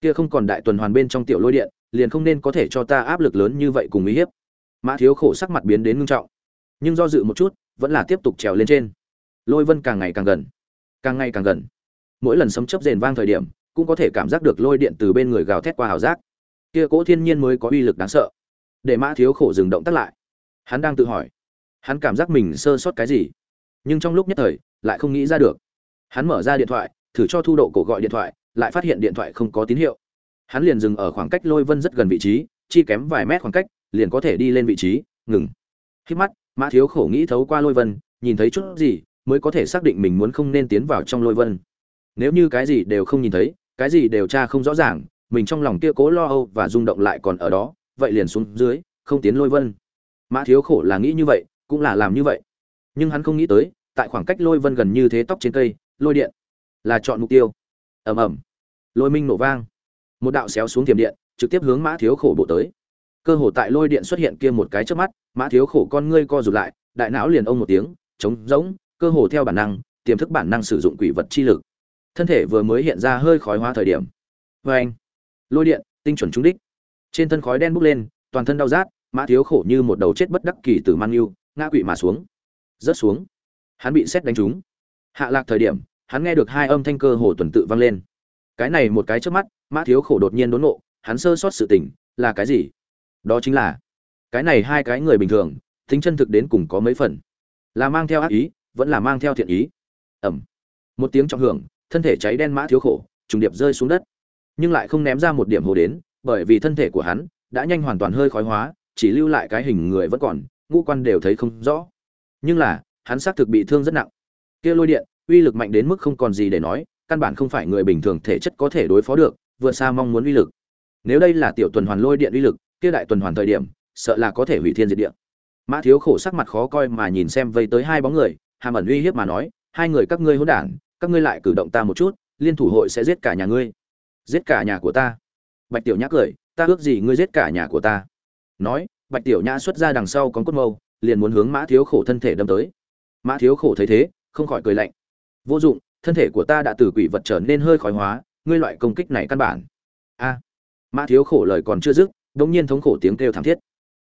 Kia không còn đại tuần hoàn bên trong tiểu lôi điện, liền không nên có thể cho ta áp lực lớn như vậy cùng uy hiếp. Mã thiếu khổ sắc mặt biến đến ngưng trọng. Nhưng do dự một chút, vẫn là tiếp tục trèo lên trên. Lôi vân càng ngày càng gần. Càng ngày càng gần. Mỗi lần sấm chớp rền vang thời điểm cũng có thể cảm giác được lôi điện từ bên người gào thét qua hào giác. Kia cỗ thiên nhiên mới có uy lực đáng sợ. Để mã thiếu khổ dừng động tắt lại. Hắn đang tự hỏi, hắn cảm giác mình sơ sót cái gì? Nhưng trong lúc nhất thời, lại không nghĩ ra được. Hắn mở ra điện thoại, thử cho thu độ cổ gọi điện thoại, lại phát hiện điện thoại không có tín hiệu. Hắn liền dừng ở khoảng cách lôi vân rất gần vị trí, chi kém vài mét khoảng cách, liền có thể đi lên vị trí, ngừng. Khi mắt, mã thiếu khổ nghĩ thấu qua lôi vân, nhìn thấy chút gì, mới có thể xác định mình muốn không nên tiến vào trong lôi vân. Nếu như cái gì đều không nhìn thấy cái gì đều tra không rõ ràng, mình trong lòng kia cố lo âu và rung động lại còn ở đó, vậy liền xuống dưới, không tiến lôi vân. Mã thiếu khổ là nghĩ như vậy, cũng là làm như vậy. Nhưng hắn không nghĩ tới, tại khoảng cách lôi vân gần như thế tóc trên cây, lôi điện là chọn mục tiêu. Ầm ầm. Lôi minh nổ vang. Một đạo xéo xuống tiềm điện, trực tiếp hướng mã thiếu khổ bộ tới. Cơ hồ tại lôi điện xuất hiện kia một cái trước mắt, mã thiếu khổ con ngươi co rụt lại, đại não liền ông một tiếng, trống rỗng, cơ hồ theo bản năng, tiềm thức bản năng sử dụng quỷ vật chi lực thân thể vừa mới hiện ra hơi khói hóa thời điểm. Vê anh, lôi điện, tinh chuẩn trúng đích. Trên thân khói đen bốc lên, toàn thân đau rát, mã thiếu khổ như một đầu chết bất đắc kỳ từ mang yêu ngã quỵ mà xuống. Rớt xuống. Hắn bị xét đánh trúng. Hạ lạc thời điểm, hắn nghe được hai âm thanh cơ hồ tuần tự vang lên. Cái này một cái trước mắt, mã thiếu khổ đột nhiên đốn nộ hắn sơ sót sự tình, là cái gì? Đó chính là, cái này hai cái người bình thường, tính chân thực đến cùng có mấy phần? Là mang theo ác ý, vẫn là mang theo thiện ý? Ẩm. Một tiếng trọng hưởng thân thể cháy đen mã thiếu khổ, trùng điệp rơi xuống đất. Nhưng lại không ném ra một điểm hồ đến, bởi vì thân thể của hắn đã nhanh hoàn toàn hơi khói hóa, chỉ lưu lại cái hình người vẫn còn, ngũ quan đều thấy không rõ. Nhưng là, hắn xác thực bị thương rất nặng. Kia lôi điện, uy lực mạnh đến mức không còn gì để nói, căn bản không phải người bình thường thể chất có thể đối phó được, vượt xa mong muốn uy lực. Nếu đây là tiểu tuần hoàn lôi điện uy lực, kia đại tuần hoàn thời điểm, sợ là có thể hủy thiên diệt địa. Mã thiếu khổ sắc mặt khó coi mà nhìn xem vây tới hai bóng người, hàm ẩn uy hiếp mà nói, hai người các ngươi hỗn đản các ngươi lại cử động ta một chút, liên thủ hội sẽ giết cả nhà ngươi. Giết cả nhà của ta. Bạch tiểu nhã cười, ta ước gì ngươi giết cả nhà của ta. Nói, bạch tiểu nhã xuất ra đằng sau con cốt mâu, liền muốn hướng mã thiếu khổ thân thể đâm tới. Mã thiếu khổ thấy thế, không khỏi cười lạnh. Vô dụng, thân thể của ta đã từ quỷ vật trở nên hơi khói hóa, ngươi loại công kích này căn bản. A. Mã thiếu khổ lời còn chưa dứt đ ỗ n g nhiên thống khổ tiếng kêu thảm thiết.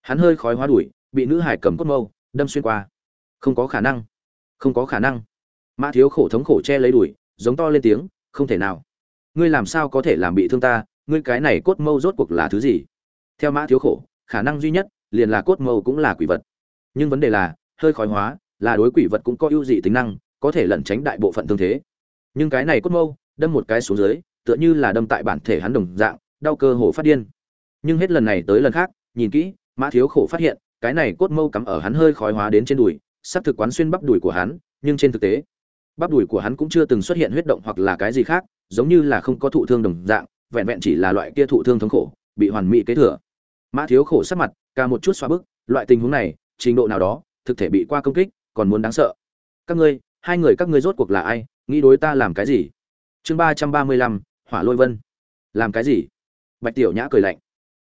Hắn hơi khói hóa đuổi, bị nữ hải cầm cốt mâu, đâm xuyên qua. Không có khả năng. Không có khả năng mã thiếu khổ thống khổ che lấy đùi, giống to lên tiếng, không thể nào. Ngươi làm sao có thể làm bị thương ta? Ngươi cái này cốt mâu rốt cuộc là thứ gì? Theo mã thiếu khổ, khả năng duy nhất liền là cốt mâu cũng là quỷ vật. Nhưng vấn đề là, hơi khói hóa, là đối quỷ vật cũng có ưu dị tính năng, có thể lẩn tránh đại bộ phận thương thế. Nhưng cái này cốt mâu, đâm một cái xuống dưới, tựa như là đâm tại bản thể hắn đồng dạng, đau cơ hồ phát điên. Nhưng hết lần này tới lần khác, nhìn kỹ, mã thiếu khổ phát hiện, cái này cốt mâu cắm ở hắn hơi khói hóa đến trên đùi, sắp thực quán xuyên bắp đùi của hắn, nhưng trên thực tế bắp đùi của hắn cũng chưa từng xuất hiện huyết động hoặc là cái gì khác, giống như là không có thụ thương đồng dạng, vẹn vẹn chỉ là loại kia thụ thương thống khổ, bị hoàn mỹ kế thừa. Mã thiếu khổ sắc mặt ca một chút xoa bức, loại tình huống này, trình độ nào đó, thực thể bị qua công kích, còn muốn đáng sợ. Các ngươi, hai người các ngươi rốt cuộc là ai, nghĩ đối ta làm cái gì? Chương ba trăm ba mươi lăm, hỏa lôi vân. Làm cái gì? Bạch tiểu nhã cười lạnh.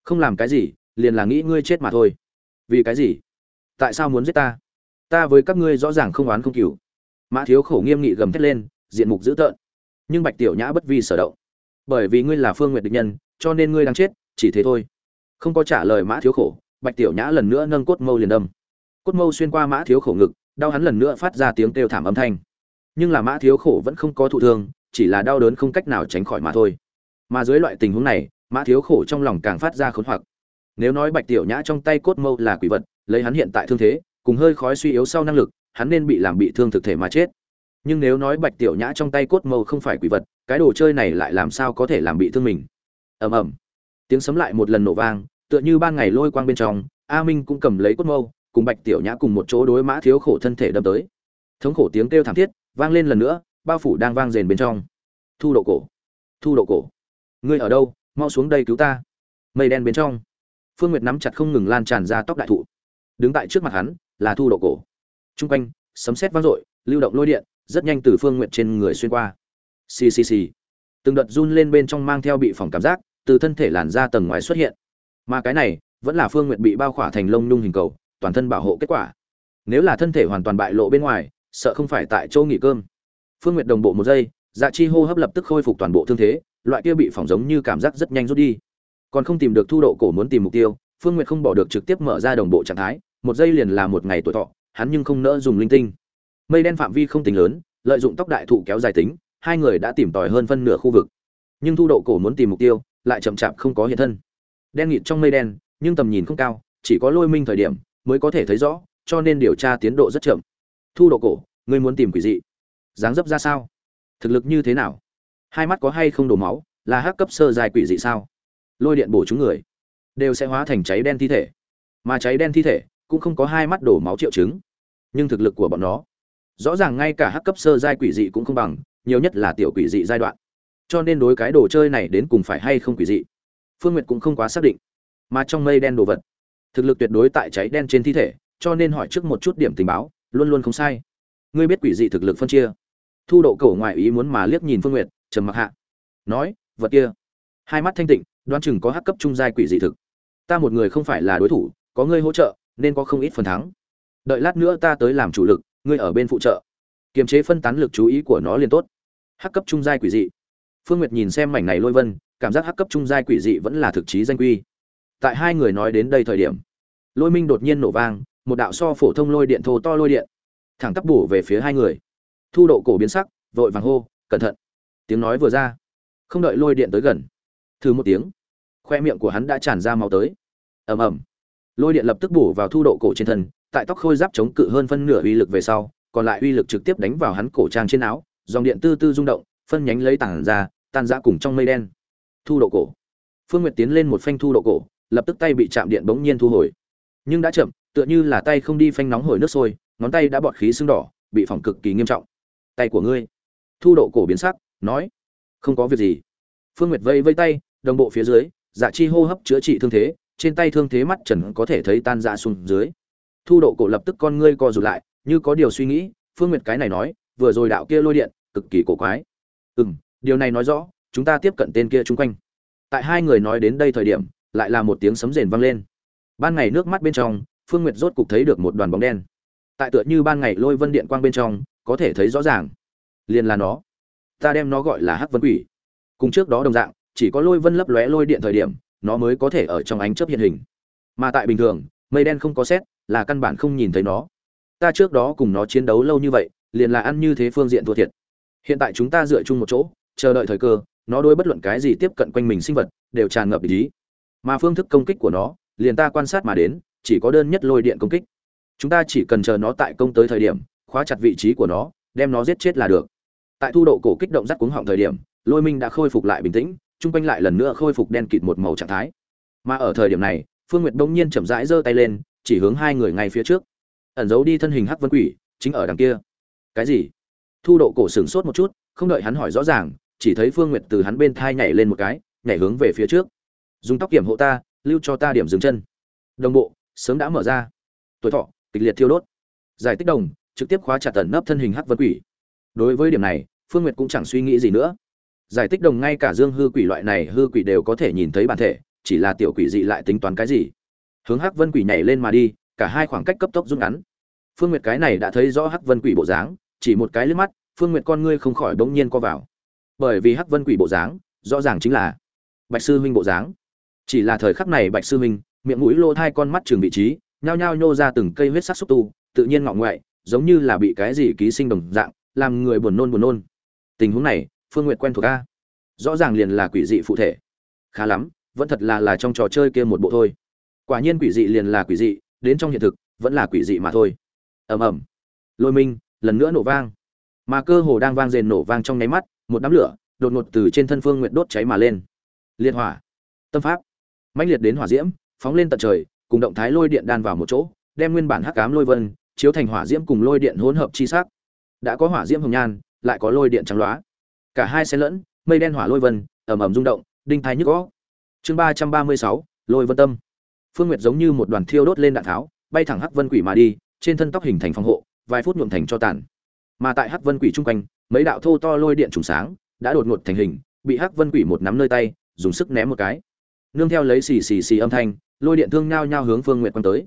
Không làm cái gì, liền là nghĩ ngươi chết mà thôi. Vì cái gì? Tại sao muốn giết ta? Ta với các ngươi rõ ràng không oán không cừu mã thiếu khổ nghiêm nghị gầm thét lên, diện mục dữ tợn. Nhưng bạch tiểu nhã bất vi sở động. Bởi vì ngươi là phương nguyện địch nhân, cho nên ngươi đang chết, chỉ thế thôi. Không có trả lời mã thiếu khổ, bạch tiểu nhã lần nữa nâng cốt mâu liền đâm. Cốt mâu xuyên qua mã thiếu khổ ngực, đau hắn lần nữa phát ra tiếng kêu thảm âm thanh. Nhưng là mã thiếu khổ vẫn không có thụ thương, chỉ là đau đớn không cách nào tránh khỏi mà thôi. Mà dưới loại tình huống này, mã thiếu khổ trong lòng càng phát ra khốn hoặc. Nếu nói bạch tiểu nhã trong tay cốt mâu là quỷ vật, lấy hắn hiện tại thương thế, cùng hơi khói suy yếu sau năng lực hắn nên bị làm bị thương thực thể mà chết. Nhưng nếu nói bạch tiểu nhã trong tay cốt mâu không phải quỷ vật, cái đồ chơi này lại làm sao có thể làm bị thương mình? Ầm ầm. Tiếng sấm lại một lần nổ vang, tựa như ban ngày lôi quang bên trong, a minh cũng cầm lấy cốt mâu, cùng bạch tiểu nhã cùng một chỗ đối mã thiếu khổ thân thể đâm tới. Thống khổ tiếng kêu thảm thiết, vang lên lần nữa, bao phủ đang vang rền bên trong. Thu độ cổ. Thu độ cổ. Ngươi ở đâu? Mau xuống đây cứu ta. Mây đen bên trong. Phương nguyệt nắm chặt không ngừng lan tràn ra tóc đại thụ. Đứng tại trước mặt hắn, là thu độ cổ t r u n g quanh, sấm sét vang dội, lưu động lôi điện, rất nhanh từ phương nguyệt trên người xuyên qua. Xì xì xì. Từng đợt run lên bên trong mang theo bị phỏng cảm giác, từ thân thể làn ra tầng ngoài xuất hiện. Mà cái này, vẫn là phương nguyệt bị bao khỏa thành lông nhung hình cầu, toàn thân bảo hộ kết quả. Nếu là thân thể hoàn toàn bại lộ bên ngoài, sợ không phải tại chỗ nghỉ cơm. Phương nguyệt đồng bộ một giây dạ chi hô hấp lập tức khôi phục toàn bộ thương thế, loại kia bị phỏng giống như cảm giác rất nhanh rút đi. Còn không tìm được thu độ cổ muốn tìm mục tiêu, phương nguyệt không bỏ được trực tiếp mở ra đồng bộ trạng thái, một giây liền là một ngày tuổi thọ hắn nhưng không nỡ dùng linh tinh. Mây đen phạm vi không tính lớn, lợi dụng tốc đại thụ kéo dài tính, hai người đã tìm tòi hơn phân nửa khu vực. Nhưng thu độ cổ muốn tìm mục tiêu, lại chậm chạp không có hiện thân. Đen nghịt trong mây đen, nhưng tầm nhìn không cao, chỉ có lôi minh thời điểm mới có thể thấy rõ, cho nên điều tra tiến độ rất chậm. Thu độ cổ, ngươi muốn tìm quỷ dị. Dáng dấp ra sao? Thực lực như thế nào? Hai mắt có hay không đổ máu? Là hắc cấp sơ dài quỷ dị sao? Lôi điện bổ chúng người, đều sẽ hóa thành cháy đen thi thể. Mà cháy đen thi thể cũng không có hai mắt đổ máu triệu chứng nhưng thực lực của bọn nó, rõ ràng ngay cả hắc cấp sơ giai quỷ dị cũng không bằng, nhiều nhất là tiểu quỷ dị giai đoạn. Cho nên đối cái đồ chơi này đến cùng phải hay không quỷ dị, phương nguyệt cũng không quá xác định. Mà trong mây đen đồ vật, thực lực tuyệt đối tại cháy đen trên thi thể, cho nên hỏi trước một chút điểm tình báo, luôn luôn không sai. Ngươi biết quỷ dị thực lực phân chia. Thu độ cổ ngoại ý muốn mà liếc nhìn phương nguyệt, trầm mặc hạ. Nói, vật kia. Hai mắt thanh tịnh, đoán chừng có hắc cấp trung giai quỷ dị thực. Ta một người không phải là đối thủ, có ngươi hỗ trợ, nên có không ít phần thắng đợi lát nữa ta tới làm chủ lực, ngươi ở bên phụ trợ. Kiềm chế phân tán lực chú ý của nó liền tốt. Hắc cấp trung giai quỷ dị. Phương nguyệt nhìn xem mảnh này lôi vân, cảm giác hắc cấp trung giai quỷ dị vẫn là thực chí danh quy. Tại hai người nói đến đây thời điểm, lôi minh đột nhiên nổ vang, một đạo so phổ thông lôi điện thô to lôi điện, thẳng tắp bổ về phía hai người. Thu độ cổ biến sắc, vội vàng hô, cẩn thận! Tiếng nói vừa ra, không đợi lôi điện tới gần thứ một tiếng, khoe miệng của hắn đã tràn ra máu tới. Ầm ầm lôi điện lập tức bổ vào thu độ cổ trên thân, tại tóc khôi giáp chống cự hơn phân nửa uy lực về sau, còn lại uy lực trực tiếp đánh vào hắn cổ trang trên áo, dòng điện tư tư rung động, phân nhánh lấy tảng ra, tan ra cùng trong mây đen. Thu độ cổ. Phương nguyệt tiến lên một phanh thu độ cổ, lập tức tay bị chạm điện bỗng nhiên thu hồi. Nhưng đã chậm, tựa như là tay không đi phanh nóng hổi nước sôi, ngón tay đã bọt khí sưng đỏ, bị phỏng cực kỳ nghiêm trọng. Tay của ngươi. Thu độ cổ biến sắc, nói, không có việc gì. Phương nguyệt vây vây tay, đồng bộ phía dưới dạ chi hô hấp chữa trị thương thế trên tay thương thế mắt trần có thể thấy tan ra xuống dưới. Thu độ cổ lập tức con ngươi co rụt lại, như có điều suy nghĩ, phương nguyệt cái này nói, vừa rồi đạo kia lôi điện, cực kỳ cổ quái. Ừ m điều này nói rõ, chúng ta tiếp cận tên kia chung quanh. Tại hai người nói đến đây thời điểm, lại là một tiếng sấm rền vang lên. Ban ngày nước mắt bên trong, phương nguyệt rốt cục thấy được một đoàn bóng đen. Tại tựa như ban ngày lôi vân điện quang bên trong, có thể thấy rõ ràng. Liền là nó. Ta đem nó gọi là hắc vân quỷ. Cùng trước đó đồng dạng, chỉ có lôi vân lấp lóe lôi điện thời điểm nó mới có thể ở trong ánh chớp hiện hình. Mà tại bình thường, mây đen không có xét là căn bản không nhìn thấy nó. Ta trước đó cùng nó chiến đấu lâu như vậy, liền là ăn như thế phương diện thua thiệt. Hiện tại chúng ta dựa chung một chỗ, chờ đợi thời cơ, nó đối bất luận cái gì tiếp cận quanh mình sinh vật, đều tràn ngập ý. Mà phương thức công kích của nó, liền ta quan sát mà đến, chỉ có đơn nhất lôi điện công kích. Chúng ta chỉ cần chờ nó tại công tới thời điểm, khóa chặt vị trí của nó, đem nó giết chết là được. Tại thu độ cổ kích động rắc cuống họng thời điểm, lôi minh đã khôi phục lại bình tĩnh chung quanh lại lần nữa khôi phục đen kịt một màu trạng thái. Mà ở thời điểm này, phương nguyệt đông nhiên chậm rãi giơ tay lên, chỉ hướng hai người ngay phía trước. Ẩn giấu đi thân hình hắc vân quỷ, chính ở đằng kia. Cái gì? Thu độ cổ sửng sốt một chút, không đợi hắn hỏi rõ ràng, chỉ thấy phương nguyệt từ hắn bên thai nhảy lên một cái, nhảy hướng về phía trước. Dùng tóc kiểm hộ ta, lưu cho ta điểm dừng chân. Đồng bộ, sớm đã mở ra. Tuổi thọ, kịch liệt thiêu đốt. Giải tích đồng, trực tiếp khóa chặt tẩn nấp thân hình hắc vân quỷ. Đối với điểm này, phương nguyệt cũng chẳng suy nghĩ gì nữa giải tích đồng ngay cả dương hư quỷ loại này hư quỷ đều có thể nhìn thấy bản thể, chỉ là tiểu quỷ dị lại tính toán cái gì? Hướng hắc vân quỷ nhảy lên mà đi, cả hai khoảng cách cấp tốc rút ngắn. Phương nguyệt cái này đã thấy rõ hắc vân quỷ bộ dáng, chỉ một cái liếc mắt, phương nguyệt con ngươi không khỏi bỗng nhiên co vào. Bởi vì hắc vân quỷ bộ dáng, rõ ràng chính là bạch sư huynh bộ dáng. Chỉ là thời khắc này bạch sư huynh, miệng mũi lô thai con mắt trường vị trí, nhao nhao nhô ra từng cây huyết sắc xúc tu, tự nhiên ngọ ngoại, giống như là bị cái gì ký sinh đồng dạng, làm người buồn nôn buồn nôn. Tình huống này phương nguyệt quen thuộc a. Rõ ràng liền là quỷ dị phụ thể. Khá lắm, vẫn thật là là trong trò chơi kia một bộ thôi. Quả nhiên quỷ dị liền là quỷ dị, đến trong hiện thực, vẫn là quỷ dị mà thôi. Ầm ầm. Lôi minh, lần nữa nổ vang. Mà cơ hồ đang vang rền nổ vang trong nháy mắt, một đám lửa, đột ngột từ trên thân phương nguyện đốt cháy mà lên. Liệt hỏa. Tâm pháp. Mãnh liệt đến hỏa diễm, phóng lên tận trời, cùng động thái lôi điện đan vào một chỗ, đem nguyên bản hắc ám lôi vân, chiếu thành hỏa diễm cùng lôi điện hỗn hợp chi sắc. Đã có hỏa diễm hồng nhan, lại có lôi điện trắng loá cả hai xen lẫn, mây đen hỏa lôi vân, ầm ầm rung động, đinh thái nhức gõ chương ba trăm ba mươi sáu, lôi vân tâm. Phương nguyệt giống như một đoàn thiêu đốt lên đạn tháo, bay thẳng hắc vân quỷ mà đi, trên thân tóc hình thành phòng hộ, vài phút nhuộm thành cho tàn. Mà tại hắc vân quỷ chung quanh, mấy đạo thô to lôi điện trùng sáng, đã đột ngột thành hình, bị hắc vân quỷ một nắm nơi tay, dùng sức ném một cái. Nương theo lấy xì xì xì âm thanh, lôi điện thương nhao nhao hướng phương nguyệt quăng tới.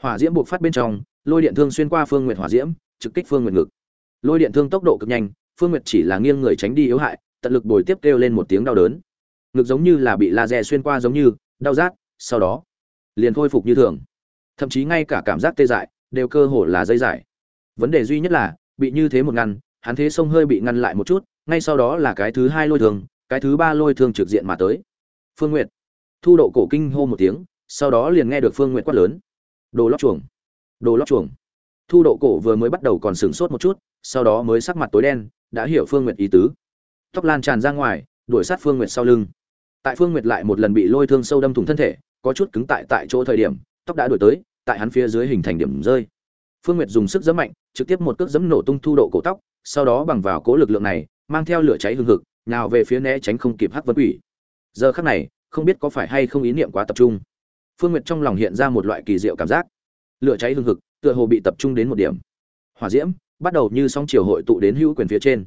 Hỏa diễm buộc phát bên trong, lôi điện thương xuyên qua phương nguyệt hỏa diễm, trực kích phương nguyệt ngực. Lôi điện thương tốc độ cực nhanh phương nguyệt chỉ là nghiêng người tránh đi yếu hại, tận lực bồi tiếp kêu lên một tiếng đau đớn. Ngực giống như là bị laser xuyên qua giống như, đau rát, sau đó, liền khôi phục như thường. Thậm chí ngay cả cảm giác tê dại, đều cơ hồ là dây giải vấn đề duy nhất là, bị như thế một ngăn, hắn thế sông hơi bị ngăn lại một chút, ngay sau đó là cái thứ hai lôi thường, cái thứ ba lôi thương trực diện mà tới. Phương n g u y ệ t thu độ cổ kinh hô một tiếng, sau đó liền nghe được phương n g u y ệ t quát lớn. Đồ lóc chuồng, đồ lóc chuồng. Thu độ cổ vừa mới bắt đầu còn sửng sốt một chút, sau đó mới sắc mặt tối đen đã hiểu phương Nguyệt ý tứ. Tóc lan tràn ra ngoài, đuổi sát phương Nguyệt sau lưng. Tại phương Nguyệt lại một lần bị lôi thương sâu đâm thủng thân thể, có chút cứng tại tại chỗ thời điểm, tóc đã đuổi tới, tại hắn phía dưới hình thành điểm rơi. Phương nguyệt dùng sức giẫm mạnh, trực tiếp một cước giẫm nổ tung thu độ cổ tóc, sau đó bằng vào cố lực lượng này, mang theo lửa cháy hừng hực, nào về phía né tránh không kịp hắc vân quỷ. Giờ khắc này, không biết có phải hay không ý niệm quá tập trung. Phương nguyệt trong lòng hiện ra một loại kỳ diệu cảm giác. Lửa cháy hừng hực, tựa hồ bị tập trung đến một điểm. Hỏa diễm bắt đầu như sóng chiều hội tụ đến hữu quyền phía trên.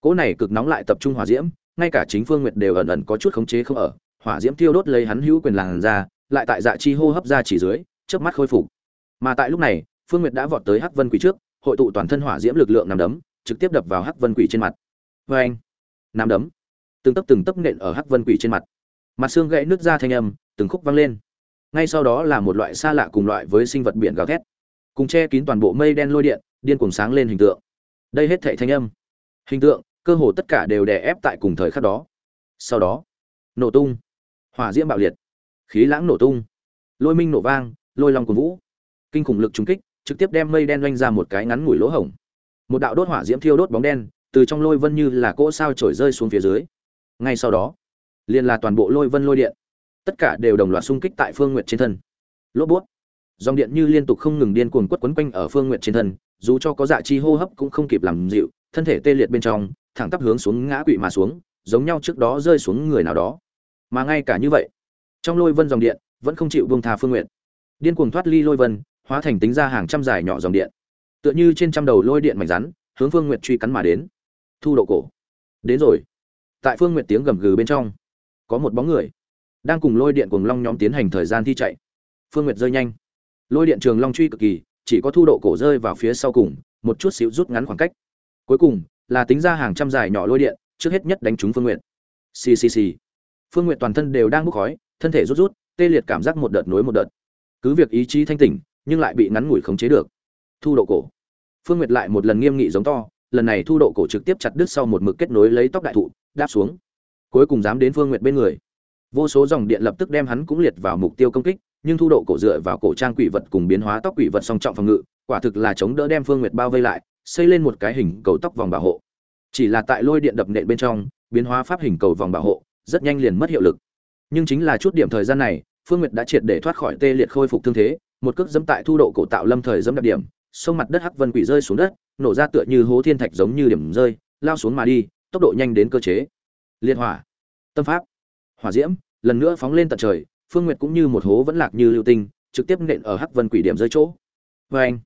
Cỗ này cực nóng lại tập trung hỏa diễm, ngay cả chính phương nguyệt đều ẩn ẩn có chút khống chế không ở. Hỏa diễm tiêu đốt lấy hắn hữu quyền làn ra lại tại dạ chi hô hấp ra chỉ dưới, chớp mắt khôi phục. Mà tại lúc này, phương nguyệt đã vọt tới hắc vân quỷ trước, hội tụ toàn thân hỏa diễm lực lượng nằm đấm, trực tiếp đập vào hắc vân quỷ trên mặt. Vê anh, nằm đấm. Từng tấc từng tấc nện ở hắc vân quỷ trên mặt. Mặt xương gãy nước ra thanh âm, từng khúc vang lên. Ngay sau đó là một loại xa lạ cùng loại với sinh vật biển gào thét. Cùng che kín toàn bộ mây đen lôi điện điên cuồng sáng lên hình tượng. Đây hết thảy thanh âm. Hình tượng, cơ hồ tất cả đều đè ép tại cùng thời khắc đó. Sau đó, nổ tung. Hỏa diễm bạo liệt. Khí lãng nổ tung. Lôi minh nổ vang, lôi long của vũ. Kinh khủng lực trúng kích, trực tiếp đem mây đen doanh ra một cái ngắn ngủi lỗ hổng. Một đạo đốt hỏa diễm thiêu đốt bóng đen, từ trong lôi vân như là cỗ sao trổi rơi xuống phía dưới. Ngay sau đó, liền là toàn bộ lôi vân lôi điện. Tất cả đều đồng loạt xung kích tại phương nguyệt trên thân. Lỗ bút. Dòng điện như liên tục không ngừng điên cuồng quất quấn quanh ở phương nguyệt trên thân dù cho có dạ chi hô hấp cũng không kịp làm dịu, thân thể tê liệt bên trong, thẳng tắp hướng xuống ngã quỵ mà xuống, giống nhau trước đó rơi xuống người nào đó. Mà ngay cả như vậy, trong lôi vân dòng điện vẫn không chịu buông thà phương nguyệt. Điên cuồng thoát ly lôi vân, hóa thành tính ra hàng trăm dài nhỏ dòng điện. Tựa như trên trăm đầu lôi điện mảnh rắn, hướng phương nguyệt truy cắn mà đến. Thu độ cổ. Đến rồi. Tại phương nguyệt tiếng gầm gừ bên trong, có một bóng người đang cùng lôi điện cùng long nhóm tiến hành thời gian thi chạy. Phương nguyệt rơi nhanh. Lôi điện trường long truy cực kỳ chỉ có thu độ cổ rơi vào phía sau cùng, một chút xíu rút ngắn khoảng cách. Cuối cùng, là tính ra hàng trăm dài nhỏ lôi điện, trước hết nhất đánh trúng phương nguyệt. Xì xì xì. Phương nguyệt toàn thân đều đang bốc khói, thân thể rút rút, tê liệt cảm giác một đợt nối một đợt. Cứ việc ý chí thanh tỉnh, nhưng lại bị ngắn ngủi khống chế được. Thu độ cổ. Phương nguyệt lại một lần nghiêm nghị giống to, lần này thu độ cổ trực tiếp chặt đứt sau một mực kết nối lấy tóc đại thụ, đáp xuống. Cuối cùng dám đến phương nguyệt bên người. Vô số dòng điện lập tức đem hắn cũng liệt vào mục tiêu công kích nhưng thu độ cổ dựa vào cổ trang quỷ vật cùng biến hóa tóc quỷ vật song trọng phòng ngự, quả thực là chống đỡ đem phương nguyệt bao vây lại, xây lên một cái hình cầu tóc vòng bảo hộ. Chỉ là tại lôi điện đập nện bên trong, biến hóa pháp hình cầu vòng bảo hộ rất nhanh liền mất hiệu lực. Nhưng chính là chút điểm thời gian này, phương nguyệt đã triệt để thoát khỏi tê liệt khôi phục thương thế, một cước dẫm tại thu độ cổ tạo lâm thời dẫm đặc điểm, sông mặt đất hắc vân quỷ rơi xuống đất, nổ ra tựa như hố thiên thạch giống như điểm rơi, lao xuống mà đi, tốc độ nhanh đến cơ chế. Liên hỏa, tâm pháp, hỏa diễm, lần nữa phóng lên tận trời phương nguyệt cũng như một hố vẫn lạc như lưu tinh, trực tiếp nện ở hắc vân quỷ điểm rơi chỗ. Vê anh,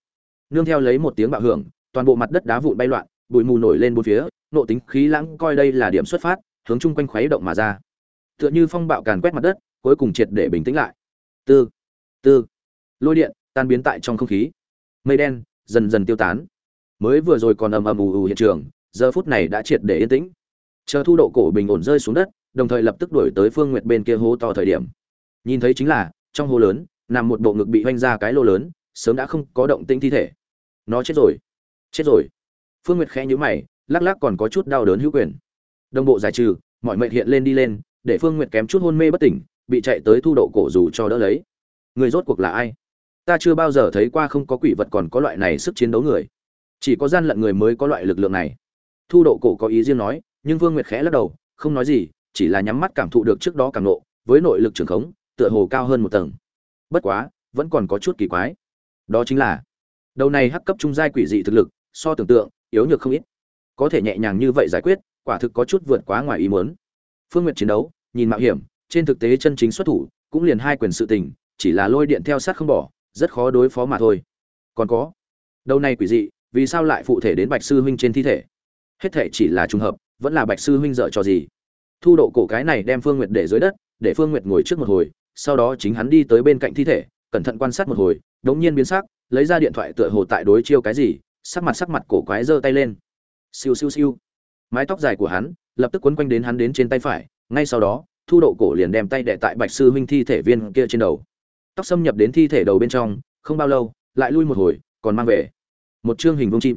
nương theo lấy một tiếng bạo hưởng, toàn bộ mặt đất đá vụn bay loạn, bụi mù nổi lên bốn phía, nộ tính khí lãng coi đây là điểm xuất phát, hướng chung quanh khuấy động mà ra. Tựa như phong bạo càn quét mặt đất, cuối cùng triệt để bình tĩnh lại. Tư tư, lôi điện tan biến tại trong không khí. Mây đen dần dần tiêu tán. Mới vừa rồi còn ầm ầm ù ù hiện trường, giờ phút này đã triệt để yên tĩnh. Chờ thu độ cổ bình ổn rơi xuống đất, đồng thời lập tức đuổi tới phương nguyệt bên kia hố to thời điểm nhìn thấy chính là, trong hố lớn, nằm một bộ ngực bị hoanh ra cái lô lớn, sớm đã không có động tĩnh thi thể. Nó chết rồi. Chết rồi. Phương nguyệt khẽ nhíu mày, lắc lắc còn có chút đau đớn hữu quyền. Đồng bộ giải trừ, mọi mệnh hiện lên đi lên, để phương nguyệt kém chút hôn mê bất tỉnh, bị chạy tới thu độ cổ dù cho đỡ lấy. Người rốt cuộc là ai? Ta chưa bao giờ thấy qua không có quỷ vật còn có loại này sức chiến đấu người. Chỉ có gian lận người mới có loại lực lượng này. Thu độ cổ có ý riêng nói, nhưng vương nguyệt khẽ lắc đầu, không nói gì, chỉ là nhắm mắt cảm thụ được trước đó càng nộ, với nội lực trường khống tựa hồ cao hơn một tầng. Bất quá, vẫn còn có chút kỳ quái. Đó chính là, đầu này hắc cấp trung giai quỷ dị thực lực, so tưởng tượng, yếu nhược không ít. Có thể nhẹ nhàng như vậy giải quyết, quả thực có chút vượt quá ngoài ý muốn. Phương nguyện chiến đấu, nhìn mạo hiểm, trên thực tế chân chính xuất thủ, cũng liền hai quyền sự tình, chỉ là lôi điện theo sát không bỏ, rất khó đối phó mà thôi. Còn có, đầu này quỷ dị, vì sao lại phụ thể đến bạch sư huynh trên thi thể? Hết thể chỉ là trùng hợp, vẫn là bạch sư huynh dở cho gì? Thu độ cổ cái này đem phương nguyệt để dưới đất, để phương nguyệt ngồi trước một hồi sau đó chính hắn đi tới bên cạnh thi thể, cẩn thận quan sát một hồi đống nhiên biến sắc, lấy ra điện thoại tựa hồ tại đối chiêu cái gì, sắc mặt sắc mặt cổ quái giơ tay lên. Siêu siêu siêu. Mái tóc dài của hắn lập tức quấn quanh đến hắn đến trên tay phải, ngay sau đó, thu độ cổ liền đem tay đệ tại bạch sư huynh thi thể viên kia trên đầu. Tóc xâm nhập đến thi thể đầu bên trong, không bao lâu, lại lui một hồi, còn mang về. Một chương hình vông chim.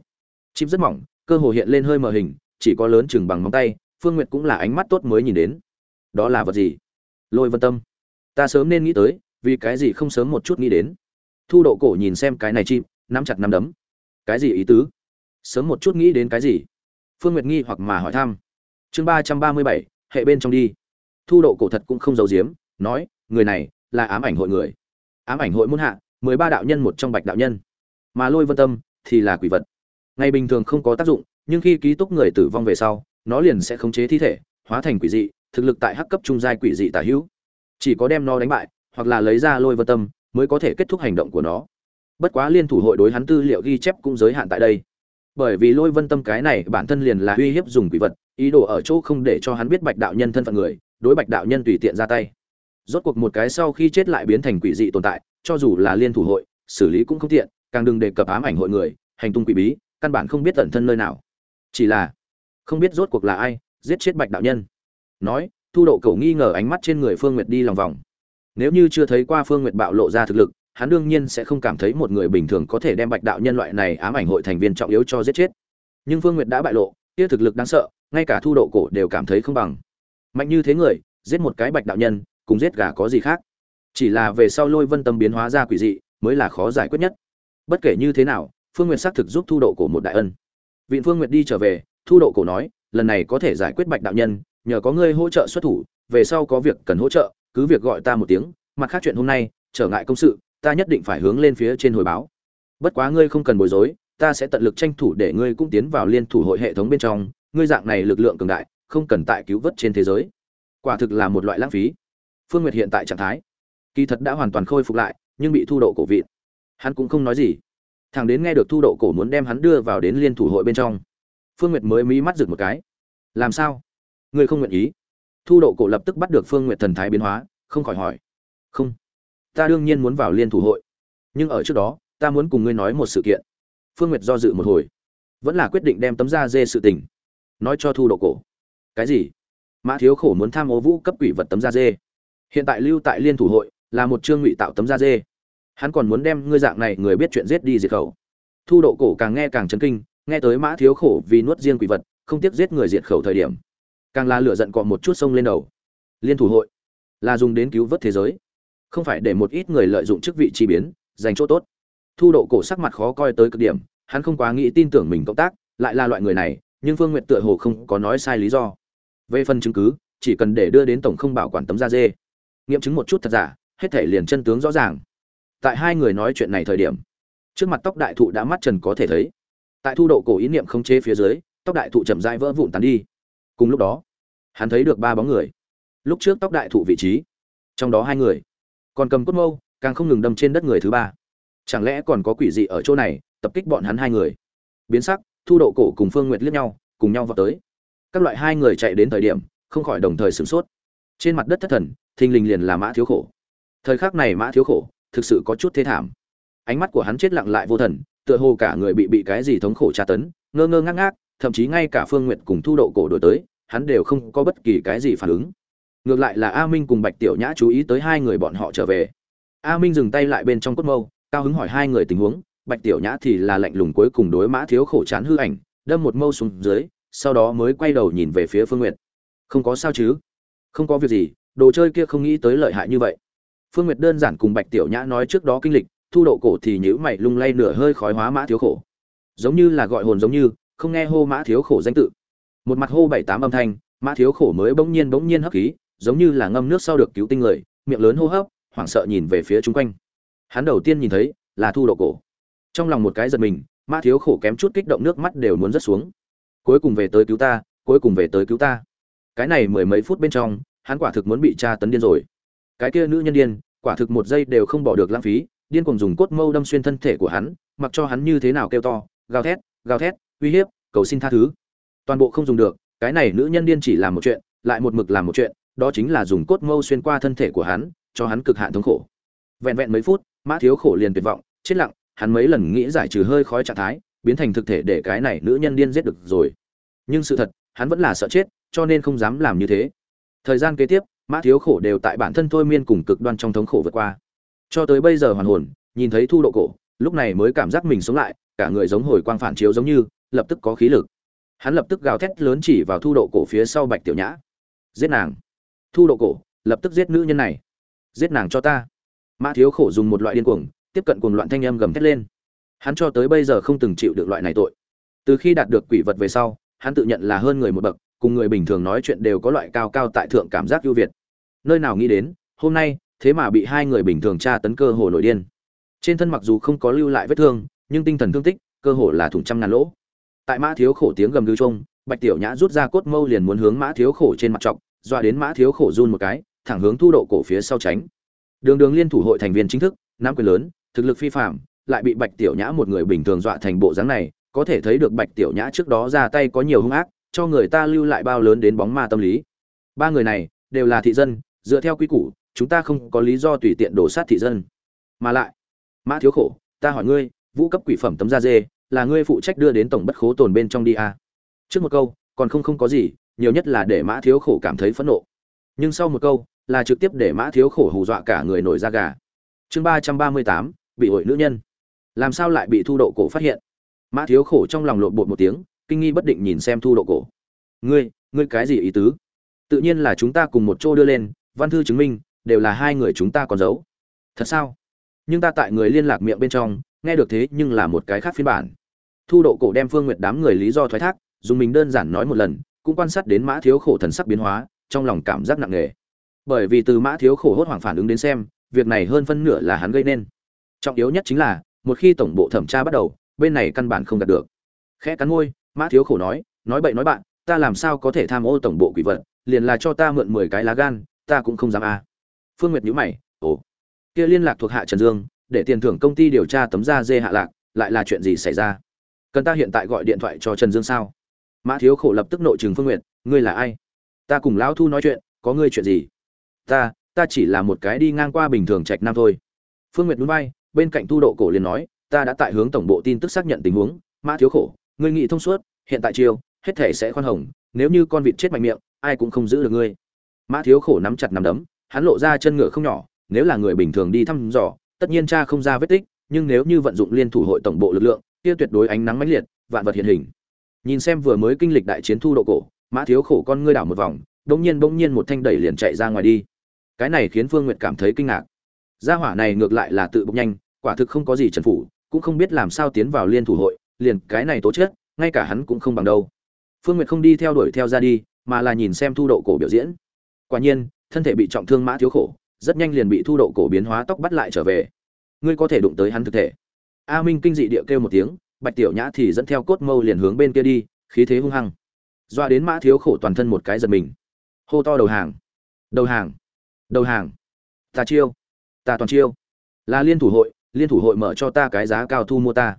Chim rất mỏng, cơ hồ hiện lên hơi mờ hình, chỉ có lớn chừng bằng móng tay, phương nguyệt cũng là ánh mắt tốt mới nhìn đến. Đó là vật gì? Lôi vân tâm ta sớm nên nghĩ tới, vì cái gì không sớm một chút nghĩ đến. Thu độ cổ nhìn xem cái này chim, nắm chặt nắm đấm. Cái gì ý tứ? Sớm một chút nghĩ đến cái gì? Phương nguyệt nghi hoặc mà hỏi thăm. Chương ba trăm ba mươi bảy, hệ bên trong đi. Thu độ cổ thật cũng không giấu giếm, nói, người này là ám ảnh hội người. Ám ảnh hội muôn hạ, mười ba đạo nhân một trong bạch đạo nhân. Mà lôi vân tâm thì là quỷ vật. Ngày bình thường không có tác dụng, nhưng khi ký túc người tử vong về sau, nó liền sẽ khống chế thi thể, hóa thành quỷ dị, thực lực tại hắc cấp trung giai quỷ dị tả hữu chỉ có đem nó đánh bại, hoặc là lấy ra lôi vân tâm, mới có thể kết thúc hành động của nó. Bất quá liên thủ hội đối hắn tư liệu ghi chép cũng giới hạn tại đây. Bởi vì lôi vân tâm cái này bản thân liền là uy hiếp dùng quỷ vật, ý đồ ở chỗ không để cho hắn biết bạch đạo nhân thân phận người, đối bạch đạo nhân tùy tiện ra tay. Rốt cuộc một cái sau khi chết lại biến thành quỷ dị tồn tại, cho dù là liên thủ hội, xử lý cũng không tiện, càng đừng đề cập ám ảnh hội người, hành tung quỷ bí, căn bản không biết tận thân nơi nào. Chỉ là không biết rốt cuộc là ai giết chết bạch đạo nhân. Nói thu độ cầu nghi ngờ ánh mắt trên người phương nguyệt đi lòng vòng. Nếu như chưa thấy qua phương nguyệt bạo lộ ra thực lực, hắn đương nhiên sẽ không cảm thấy một người bình thường có thể đem bạch đạo nhân loại này ám ảnh hội thành viên trọng yếu cho giết chết. Nhưng phương nguyệt đã bại lộ, kia thực lực đáng sợ, ngay cả thu độ cổ đều cảm thấy không bằng. Mạnh như thế người, giết một cái bạch đạo nhân, cùng giết gà có gì khác? Chỉ là về sau lôi vân tâm biến hóa ra quỷ dị, mới là khó giải quyết nhất. Bất kể như thế nào, phương nguyệt xác thực giúp thu độ cổ một đại ân. Vịn phương nguyệt đi trở về, thu độ cổ nói, lần này có thể giải quyết bạch đạo nhân nhờ có ngươi hỗ trợ xuất thủ, về sau có việc cần hỗ trợ, cứ việc gọi ta một tiếng, mặt khác chuyện hôm nay, trở ngại công sự, ta nhất định phải hướng lên phía trên hồi báo. Bất quá ngươi không cần bối rối, ta sẽ tận lực tranh thủ để ngươi cũng tiến vào liên thủ hội hệ thống bên trong, ngươi dạng này lực lượng cường đại, không cần tại cứu vớt trên thế giới. Quả thực là một loại lãng phí. Phương nguyệt hiện tại trạng thái, kỳ thật đã hoàn toàn khôi phục lại, nhưng bị thu độ cổ vị hắn cũng không nói gì. Thằng đến nghe được thu độ cổ muốn đem hắn đưa vào đến liên thủ hội bên trong. Phương nguyệt mới mí mắt rực một cái. Làm sao? Ngươi không nguyện ý. Thu độ cổ lập tức bắt được phương nguyệt thần thái biến hóa, không khỏi hỏi. Không, ta đương nhiên muốn vào liên thủ hội. Nhưng ở trước đó, ta muốn cùng ngươi nói một sự kiện. Phương nguyệt do dự một hồi, vẫn là quyết định đem tấm da dê sự tình, nói cho thu độ cổ. Cái gì? Mã thiếu khổ muốn tham ô vũ cấp quỷ vật tấm da dê. Hiện tại lưu tại liên thủ hội là một chương ngụy tạo tấm da dê. Hắn còn muốn đem ngươi dạng này người biết chuyện giết đi diệt khẩu. Thu độ cổ càng nghe càng chấn kinh, nghe tới mã thiếu khổ vì nuốt riêng quỷ vật, không tiếc giết người diệt khẩu thời điểm càng là lửa giận cọ một chút sông lên đầu. Liên thủ hội là dùng đến cứu vớt thế giới, không phải để một ít người lợi dụng chức vị chi biến dành chỗ tốt. Thu độ cổ sắc mặt khó coi tới cực điểm, hắn không quá nghĩ tin tưởng mình cộng tác, lại là loại người này, nhưng phương nguyện tựa hồ không có nói sai lý do. Về phần chứng cứ, chỉ cần để đưa đến tổng không bảo quản tấm da dê. Nghiệm chứng một chút thật giả, hết thể liền chân tướng rõ ràng. Tại hai người nói chuyện này thời điểm, trước mặt tóc đại thụ đã mắt trần có thể thấy. Tại thu độ cổ ý niệm không chế phía dưới, tóc đại thụ chậm rãi vỡ vụn tàn đi cùng lúc đó, hắn thấy được ba bóng người. Lúc trước tóc đại thụ vị trí, trong đó hai người còn cầm cốt mâu, càng không ngừng đâm trên đất người thứ ba. Chẳng lẽ còn có quỷ dị ở chỗ này, tập kích bọn hắn hai người? Biến sắc, thu độ cổ cùng phương nguyệt liếc nhau, cùng nhau vào tới. Các loại hai người chạy đến thời điểm, không khỏi đồng thời sửng sốt. Trên mặt đất thất thần, thình lình liền là mã thiếu khổ. Thời khắc này mã thiếu khổ thực sự có chút thế thảm. Ánh mắt của hắn chết lặng lại vô thần, tựa hồ cả người bị bị cái gì thống khổ tra tấn, ngơ ngơ ngác ngác, thậm chí ngay cả phương n g u y ệ t cùng thu độ cổ đổi tới hắn đều không có bất kỳ cái gì phản ứng. Ngược lại là a minh cùng bạch tiểu nhã chú ý tới hai người bọn họ trở về. A minh dừng tay lại bên trong cốt mâu, cao hứng hỏi hai người tình huống, bạch tiểu nhã thì là lạnh lùng cuối cùng đối mã thiếu khổ chán hư ảnh, đâm một mâu xuống dưới, sau đó mới quay đầu nhìn về phía phương n g u y ệ t không có sao chứ? Không có việc gì, đồ chơi kia không nghĩ tới lợi hại như vậy. Phương n g u y ệ t đơn giản cùng bạch tiểu nhã nói trước đó kinh lịch, thu độ cổ thì nhữ mày lung lay nửa hơi khói hóa mã thiếu khổ. Giống như là gọi hồn giống như, không nghe hô mã thiếu khổ danh tự một mặt hô bảy tám âm thanh mã thiếu khổ mới bỗng nhiên bỗng nhiên hấp khí giống như là ngâm nước sau được cứu tinh người miệng lớn hô hấp hoảng sợ nhìn về phía chung quanh. Hắn đầu tiên nhìn thấy là thu độ cổ. Trong lòng một cái giật mình mã thiếu khổ kém chút kích động nước mắt đều muốn rớt xuống. Cuối cùng về tới cứu ta cuối cùng về tới cứu ta. Cái này mười mấy phút bên trong hắn quả thực muốn bị tra tấn điên rồi. Cái kia nữ nhân điên quả thực một giây đều không bỏ được lãng phí điên cuồng dùng cốt mâu đâm xuyên thân thể của hắn, mặc cho hắn như thế nào kêu to, gào thét, gào thét, uy hiếp, cầu xin tha thứ. Toàn bộ không dùng được, cái này nữ nhân điên chỉ làm một chuyện, lại một mực làm một chuyện, đó chính là dùng cốt mâu xuyên qua thân thể của hắn, cho hắn cực hạn thống khổ. Vẹn vẹn mấy phút, Mã Thiếu khổ liền tuyệt vọng, chết lặng, hắn mấy lần nghĩ giải trừ hơi khói trạng thái, biến thành thực thể để cái này nữ nhân điên giết được rồi. Nhưng sự thật, hắn vẫn là sợ chết, cho nên không dám làm như thế. Thời gian kế tiếp, Mã Thiếu khổ đều tại bản thân thôi miên cùng cực đoan trong thống khổ vượt qua cho tới bây giờ hoàn hồn nhìn thấy thu độ cổ lúc này mới cảm giác mình sống lại cả người giống hồi quang phản chiếu giống như lập tức có khí lực hắn lập tức gào thét lớn chỉ vào thu độ cổ phía sau bạch tiểu nhã. Giết nàng. Thu độ cổ, lập tức giết nữ nhân này. Giết nàng cho ta. Mã thiếu khổ dùng một loại điên cuồng, tiếp cận cuồng loạn thanh âm gầm thét lên. Hắn cho tới bây giờ không từng chịu được loại này tội. Từ khi đạt được quỷ vật về sau, hắn tự nhận là hơn người một bậc, cùng người bình thường nói chuyện đều có loại cao cao tại thượng cảm giác ưu việt. Nơi nào nghĩ đến, hôm nay, thế mà bị hai người bình thường tra tấn cơ hồ nổi điên. Trên thân mặc dù không có lưu lại vết thương, nhưng tinh thần thương tích, cơ hồ là thủng trăm ngàn lỗ tại mã thiếu khổ tiếng gầm gừ trông bạch tiểu nhã rút ra cốt mâu liền muốn hướng mã thiếu khổ trên mặt trọc dọa đến mã thiếu khổ run một cái, thẳng hướng thu độ cổ phía sau tránh. Đường đường liên thủ hội thành viên chính thức nam quyền lớn, thực lực phi phạm lại bị bạch tiểu nhã một người bình thường dọa thành bộ dáng này, có thể thấy được bạch tiểu nhã trước đó ra tay có nhiều hung ác, cho người ta lưu lại bao lớn đến bóng ma tâm lý. Ba người này, đều là thị dân, dựa theo quy củ, chúng ta không có lý do tùy tiện đổ sát thị dân. Mà lại, mã thiếu khổ, ta hỏi ngươi, vũ cấp quỷ phẩm tấm da dê là ngươi phụ trách đưa đến tổng bất khố tồn bên trong đi à. trước một câu, còn không không có gì, nhiều nhất là để mã thiếu khổ cảm thấy phẫn nộ. Nhưng sau một câu, là trực tiếp để mã thiếu khổ hù dọa cả người nổi da gà. Chương ba trăm ba mươi tám, bị hội nữ nhân. Làm sao lại bị thu độ cổ phát hiện? Mã thiếu khổ trong lòng lộn bột một tiếng, kinh nghi bất định nhìn xem thu độ cổ. Ngươi ngươi cái gì ý tứ? Tự nhiên là chúng ta cùng một chỗ đưa lên, văn thư chứng minh, đều là hai người chúng ta còn giấu. Thật sao? Nhưng ta tại người liên lạc miệng bên trong, nghe được thế nhưng là một cái khác phiên bản thu độ cổ đem phương nguyệt đám người lý do thoái thác, dùng mình đơn giản nói một lần, cũng quan sát đến mã thiếu khổ thần sắc biến hóa, trong lòng cảm giác nặng nề. Bởi vì từ mã thiếu khổ hốt hoảng phản ứng đến xem, việc này hơn phân nửa là hắn gây nên. Trọng yếu nhất chính là, một khi tổng bộ thẩm tra bắt đầu, bên này căn bản không đạt được. Khẽ cắn môi, mã thiếu khổ nói nói bậy nói bạn, ta làm sao có thể tham ô tổng bộ quỷ vật, liền là cho ta mượn mười cái lá gan, ta cũng không dám a. À phương nguyệt nhíu mày, ồ, kia liên lạc thuộc hạ trần dương, để tiền thưởng công ty điều tra tấm da dê hạ lạc, lại là chuyện gì xảy ra? Cần ta hiện tại gọi điện thoại cho trần dương sao? Mã thiếu khổ lập tức nội trừng phương nguyệt ngươi là ai? Ta cùng lão thu nói chuyện có ngươi chuyện gì? Ta ta chỉ là một cái đi ngang qua bình thường trạch nam thôi. Phương nguyệt núi bay bên cạnh thu độ cổ liền nói ta đã tại hướng tổng bộ tin tức xác nhận tình huống. Mã thiếu khổ ngươi nghị thông suốt hiện tại chiều, hết thể sẽ khoan hồng nếu như con vịt chết mạnh miệng ai cũng không giữ được ngươi. Mã thiếu khổ nắm chặt nắm đấm hắn lộ ra chân ngựa không nhỏ nếu là người bình thường đi thăm dò tất nhiên cha không ra vết tích nhưng nếu như vận dụng liên thủ hội tổng bộ lực lượng kia tuyệt đối ánh nắng mãnh liệt, vạn vật hiện hình. Nhìn xem vừa mới kinh lịch đại chiến thu độ cổ, mã thiếu khổ con ngươi đảo một vòng đống nhiên bỗng nhiên một thanh đẩy liền chạy ra ngoài đi. Cái này khiến phương nguyệt cảm thấy kinh ngạc. Gia hỏa này ngược lại là tự bốc nhanh, quả thực không có gì trần phủ, cũng không biết làm sao tiến vào liên thủ hội, liền cái này tố chết ngay cả hắn cũng không bằng đâu. Phương nguyệt không đi theo đuổi theo ra đi, mà là nhìn xem thu độ cổ biểu diễn. Quả nhiên, thân thể bị trọng thương mã thiếu khổ, rất nhanh liền bị thu độ cổ biến hóa tóc bắt lại trở về. Ngươi có thể đụng tới hắn thực thể a minh kinh dị địa kêu một tiếng, bạch tiểu nhã thì dẫn theo cốt mâu liền hướng bên kia đi, khí thế hung hăng. Doa đến mã thiếu khổ toàn thân một cái giật mình. Hô to đầu hàng. Đầu hàng. Đầu hàng. Ta chiêu. Ta toàn chiêu. Là liên thủ hội, liên thủ hội mở cho ta cái giá cao thu mua ta.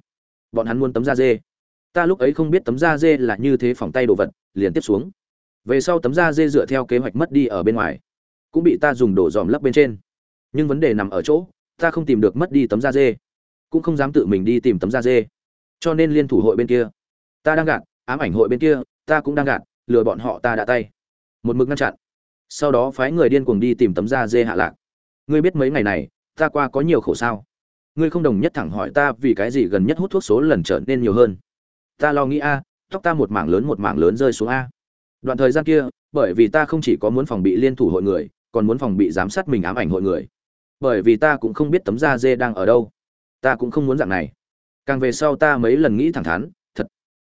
Bọn hắn muốn tấm da dê. Ta lúc ấy không biết tấm da dê là như thế phòng tay đồ vật, liền tiếp xuống. Về sau tấm da dê dựa theo kế hoạch mất đi ở bên ngoài, cũng bị ta dùng đổ dòm lấp bên trên. Nhưng vấn đề nằm ở chỗ, ta không tìm được mất đi tấm da dê cũng không dám tự mình đi tìm tấm da dê. Cho nên liên thủ hội bên kia. Ta đang gạt, ám ảnh hội bên kia, ta cũng đang gạt, lừa bọn họ ta đã tay. Một mực ngăn chặn. Sau đó phái người điên cuồng đi tìm tấm da dê hạ lạc. Ngươi biết mấy ngày này, ta qua có nhiều khổ sao? Ngươi không đồng nhất thẳng hỏi ta vì cái gì gần nhất hút thuốc số lần trở nên nhiều hơn. Ta lo nghĩ a, tóc ta một mảng lớn một mảng lớn rơi xuống a. Đoạn thời gian kia, bởi vì ta không chỉ có muốn phòng bị liên thủ hội người, còn muốn phòng bị giám sát mình ám ảnh hội người. Bởi vì ta cũng không biết tấm da dê đang ở đâu ta cũng không muốn dạng này. Càng về sau ta mấy lần nghĩ thẳng thắn, thật.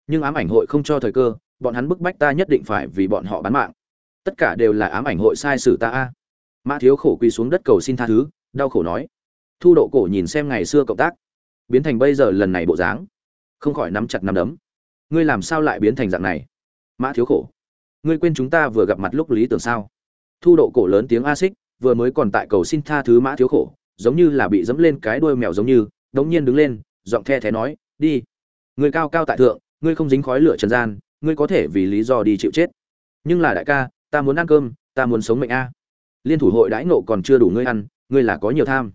Nhưng ám ảnh hội không cho thời cơ, bọn hắn bức bách ta nhất định phải vì bọn họ bán mạng. Tất cả đều là ám ảnh hội sai sử ta a. Mã thiếu khổ quỳ xuống đất cầu xin tha thứ, đau khổ nói. Thu độ cổ nhìn xem ngày xưa cộng tác. Biến thành bây giờ lần này bộ dáng. Không khỏi nắm chặt nắm đấm. Ngươi làm sao lại biến thành dạng này? Mã thiếu khổ. Ngươi quên chúng ta vừa gặp mặt lúc lý tưởng sao? Thu độ cổ lớn tiếng a xích, vừa mới còn tại cầu xin tha thứ mã thiếu khổ, giống như là bị dẫm lên cái đuôi mèo giống như đống nhiên đứng lên, giọng the thé nói, đi. Người cao cao tại thượng, ngươi không dính khói lửa trần gian, ngươi có thể vì lý do đi chịu chết. Nhưng là đại ca, ta muốn ăn cơm, ta muốn sống mệnh a. Liên thủ hội đãi nộ còn chưa đủ ngươi ăn, ngươi là có nhiều tham.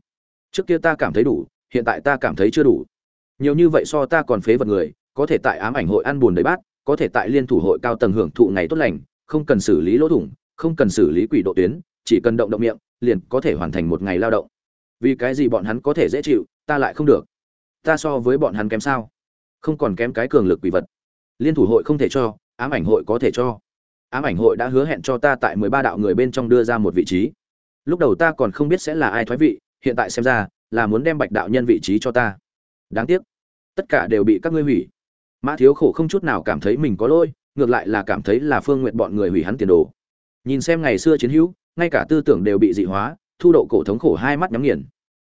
Trước kia ta cảm thấy đủ, hiện tại ta cảm thấy chưa đủ. Nhiều như vậy so ta còn phế vật người, có thể tại ám ảnh hội ăn buồn đầy bát, có thể tại liên thủ hội cao tầng hưởng thụ ngày tốt lành, không cần xử lý lỗ thủng, không cần xử lý quỷ độ tuyến, chỉ cần động động miệng, liền có thể hoàn thành một ngày lao động. Vì cái gì bọn hắn có thể dễ chịu ta lại không được. Ta so với bọn hắn kém sao? Không còn kém cái cường lực quỷ vật. Liên thủ hội không thể cho, ám ảnh hội có thể cho. Ám ảnh hội đã hứa hẹn cho ta tại mười ba đạo người bên trong đưa ra một vị trí. Lúc đầu ta còn không biết sẽ là ai thoái vị, hiện tại xem ra là muốn đem bạch đạo nhân vị trí cho ta. Đáng tiếc, tất cả đều bị các ngươi hủy. Mã thiếu khổ không chút nào cảm thấy mình có lỗi, ngược lại là cảm thấy là phương nguyện bọn người hủy hắn tiền đồ. Nhìn xem ngày xưa chiến hữu, ngay cả tư tưởng đều bị dị hóa, thu độ cổ thống khổ hai mắt nhắm nghiền.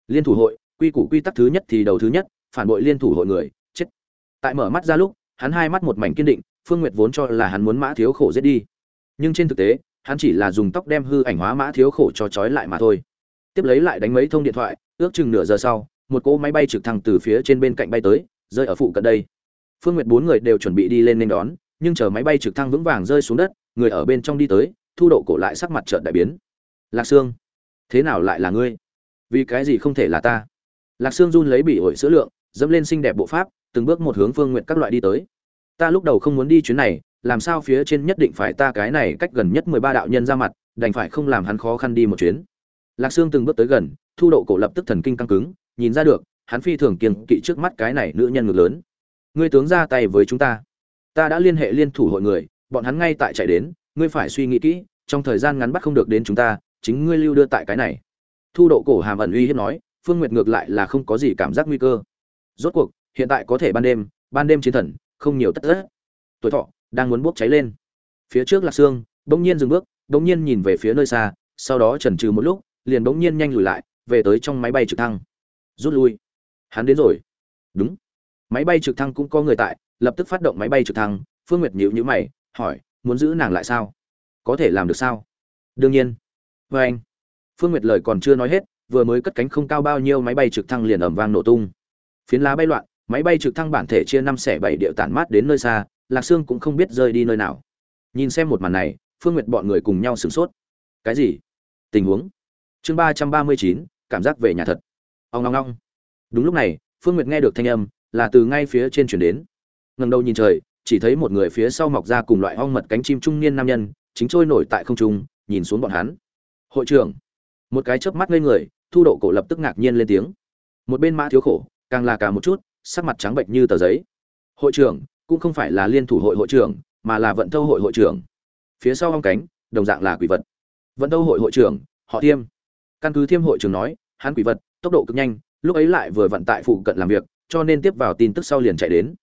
Liên thủ hội quy củ quy tắc thứ nhất thì đầu thứ nhất, phản bội liên thủ hội người, chết. Tại mở mắt ra lúc, hắn hai mắt một mảnh kiên định, phương nguyệt vốn cho là hắn muốn mã thiếu khổ giết đi. Nhưng trên thực tế, hắn chỉ là dùng tóc đem hư ảnh hóa mã thiếu khổ cho trói lại mà thôi. Tiếp lấy lại đánh mấy thông điện thoại, ước chừng nửa giờ sau, một cỗ máy bay trực thăng từ phía trên bên cạnh bay tới, rơi ở phụ cận đây. Phương nguyệt bốn người đều chuẩn bị đi lên nên đón, nhưng chờ máy bay trực thăng vững vàng rơi xuống đất, người ở bên trong đi tới, thu độ cổ lại sắc mặt trợn đại biến. Lạc sương, thế nào lại là ngươi? Vì cái gì không thể là ta? Lạc sương run lấy bị ổi sữa lượng, dẫm lên xinh đẹp bộ pháp, từng bước một hướng phương nguyện các loại đi tới. Ta lúc đầu không muốn đi chuyến này, làm sao phía trên nhất định phải ta cái này cách gần nhất mười ba đạo nhân ra mặt, đành phải không làm hắn khó khăn đi một chuyến. Lạc sương từng bước tới gần, thu độ cổ lập tức thần kinh căng cứng, nhìn ra được, hắn phi thường kiêng kỵ trước mắt cái này nữ nhân ngược lớn. Ngươi tướng ra tay với chúng ta. Ta đã liên hệ liên thủ hội người, bọn hắn ngay tại chạy đến, ngươi phải suy nghĩ kỹ, trong thời gian ngắn bắt không được đến chúng ta, chính ngươi lưu đưa tại cái này. Thu độ cổ hàm ẩn uy hiếp nói phương nguyệt ngược lại là không có gì cảm giác nguy cơ. Rốt cuộc, hiện tại có thể ban đêm ban đêm chiến thần, không nhiều tất tất. Tuổi thọ, đang muốn bốc cháy lên. Phía trước là xương bỗng nhiên dừng bước, bỗng nhiên nhìn về phía nơi xa, sau đó chần chừ một lúc, liền bỗng nhiên nhanh lùi lại, về tới trong máy bay trực thăng. Rút lui. Hắn đến rồi. Đúng. Máy bay trực thăng cũng có người tại, lập tức phát động máy bay trực thăng. Phương nguyệt nhíu nhíu mày, hỏi, muốn giữ nàng lại sao? Có thể làm được sao? Đương nhiên. Vê anh phương nguyệt lời còn chưa nói hết vừa mới cất cánh không cao bao nhiêu máy bay trực thăng liền ầm vang nổ tung. Phiến lá bay loạn, máy bay trực thăng bản thể chia năm xẻ bảy điệu tản mát đến nơi xa, lạc sương cũng không biết rơi đi nơi nào. Nhìn xem một màn này, phương nguyệt bọn người cùng nhau sửng sốt. Cái gì? Tình huống? Chương ba trăm ba mươi chín, cảm giác về nhà thật. Ông ngong ngong đúng lúc này, phương nguyệt nghe được thanh âm, là từ ngay phía trên chuyển đến. Ngẩng đầu nhìn trời, chỉ thấy một người phía sau mọc ra cùng loại ong mật cánh chim trung niên nam nhân, chính trôi nổi tại không trung, nhìn xuống bọn hắn. Hội trưởng. Một cái chớp mắt ngây người thu độ cổ lập tức ngạc nhiên lên tiếng. Một bên mã thiếu khổ, càng là cả một chút, sắc mặt trắng bệnh như tờ giấy. Hội trưởng, cũng không phải là liên thủ hội hội trưởng, mà là vận thâu hội hội trưởng. Phía sau hong cánh, đồng dạng là quỷ vật. Vận thâu hội hội trưởng, họ thiêm. Căn cứ thiêm hội trưởng nói, hắn quỷ vật, tốc độ cực nhanh, lúc ấy lại vừa vận tại phụ cận làm việc, cho nên tiếp vào tin tức sau liền chạy đến.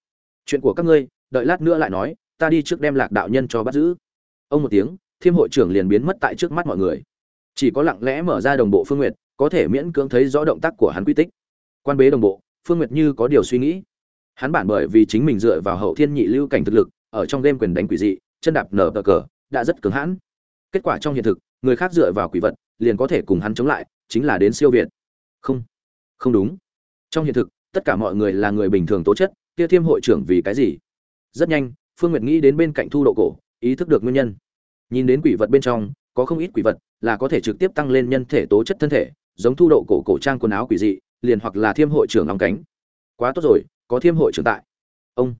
Chuyện của các ngươi, đợi lát nữa lại nói, ta đi trước đem lạc đạo nhân cho bắt giữ. Ông một tiếng, thiêm hội trưởng liền biến mất tại trước mắt mọi người. Chỉ có lặng lẽ mở ra đồng bộ phương nguyệt có thể miễn cưỡng thấy rõ động tác của hắn quy tích. Quan bế đồng bộ, phương nguyệt như có điều suy nghĩ. Hắn bản bởi vì chính mình dựa vào hậu thiên nhị lưu cảnh thực lực, ở trong game quyền đánh quỷ dị, chân đạp nở cờ cờ, đã rất cứng hãn. Kết quả trong hiện thực, người khác dựa vào quỷ vật, liền có thể cùng hắn chống lại, chính là đến siêu việt. Không không đúng. Trong hiện thực, tất cả mọi người là người bình thường tố chất, kia thiêm hội trưởng vì cái gì? Rất nhanh, phương nguyệt nghĩ đến bên cạnh thu độ cổ, ý thức được nguyên nhân. Nhìn đến quỷ vật bên trong, có không ít quỷ vật là có thể trực tiếp tăng lên nhân thể tố chất thân thể giống thu độ cổ cổ trang quần áo quỷ dị, liền hoặc là thiêm hội trưởng lòng cánh. Quá tốt rồi, có thiêm hội trưởng tại. Ông.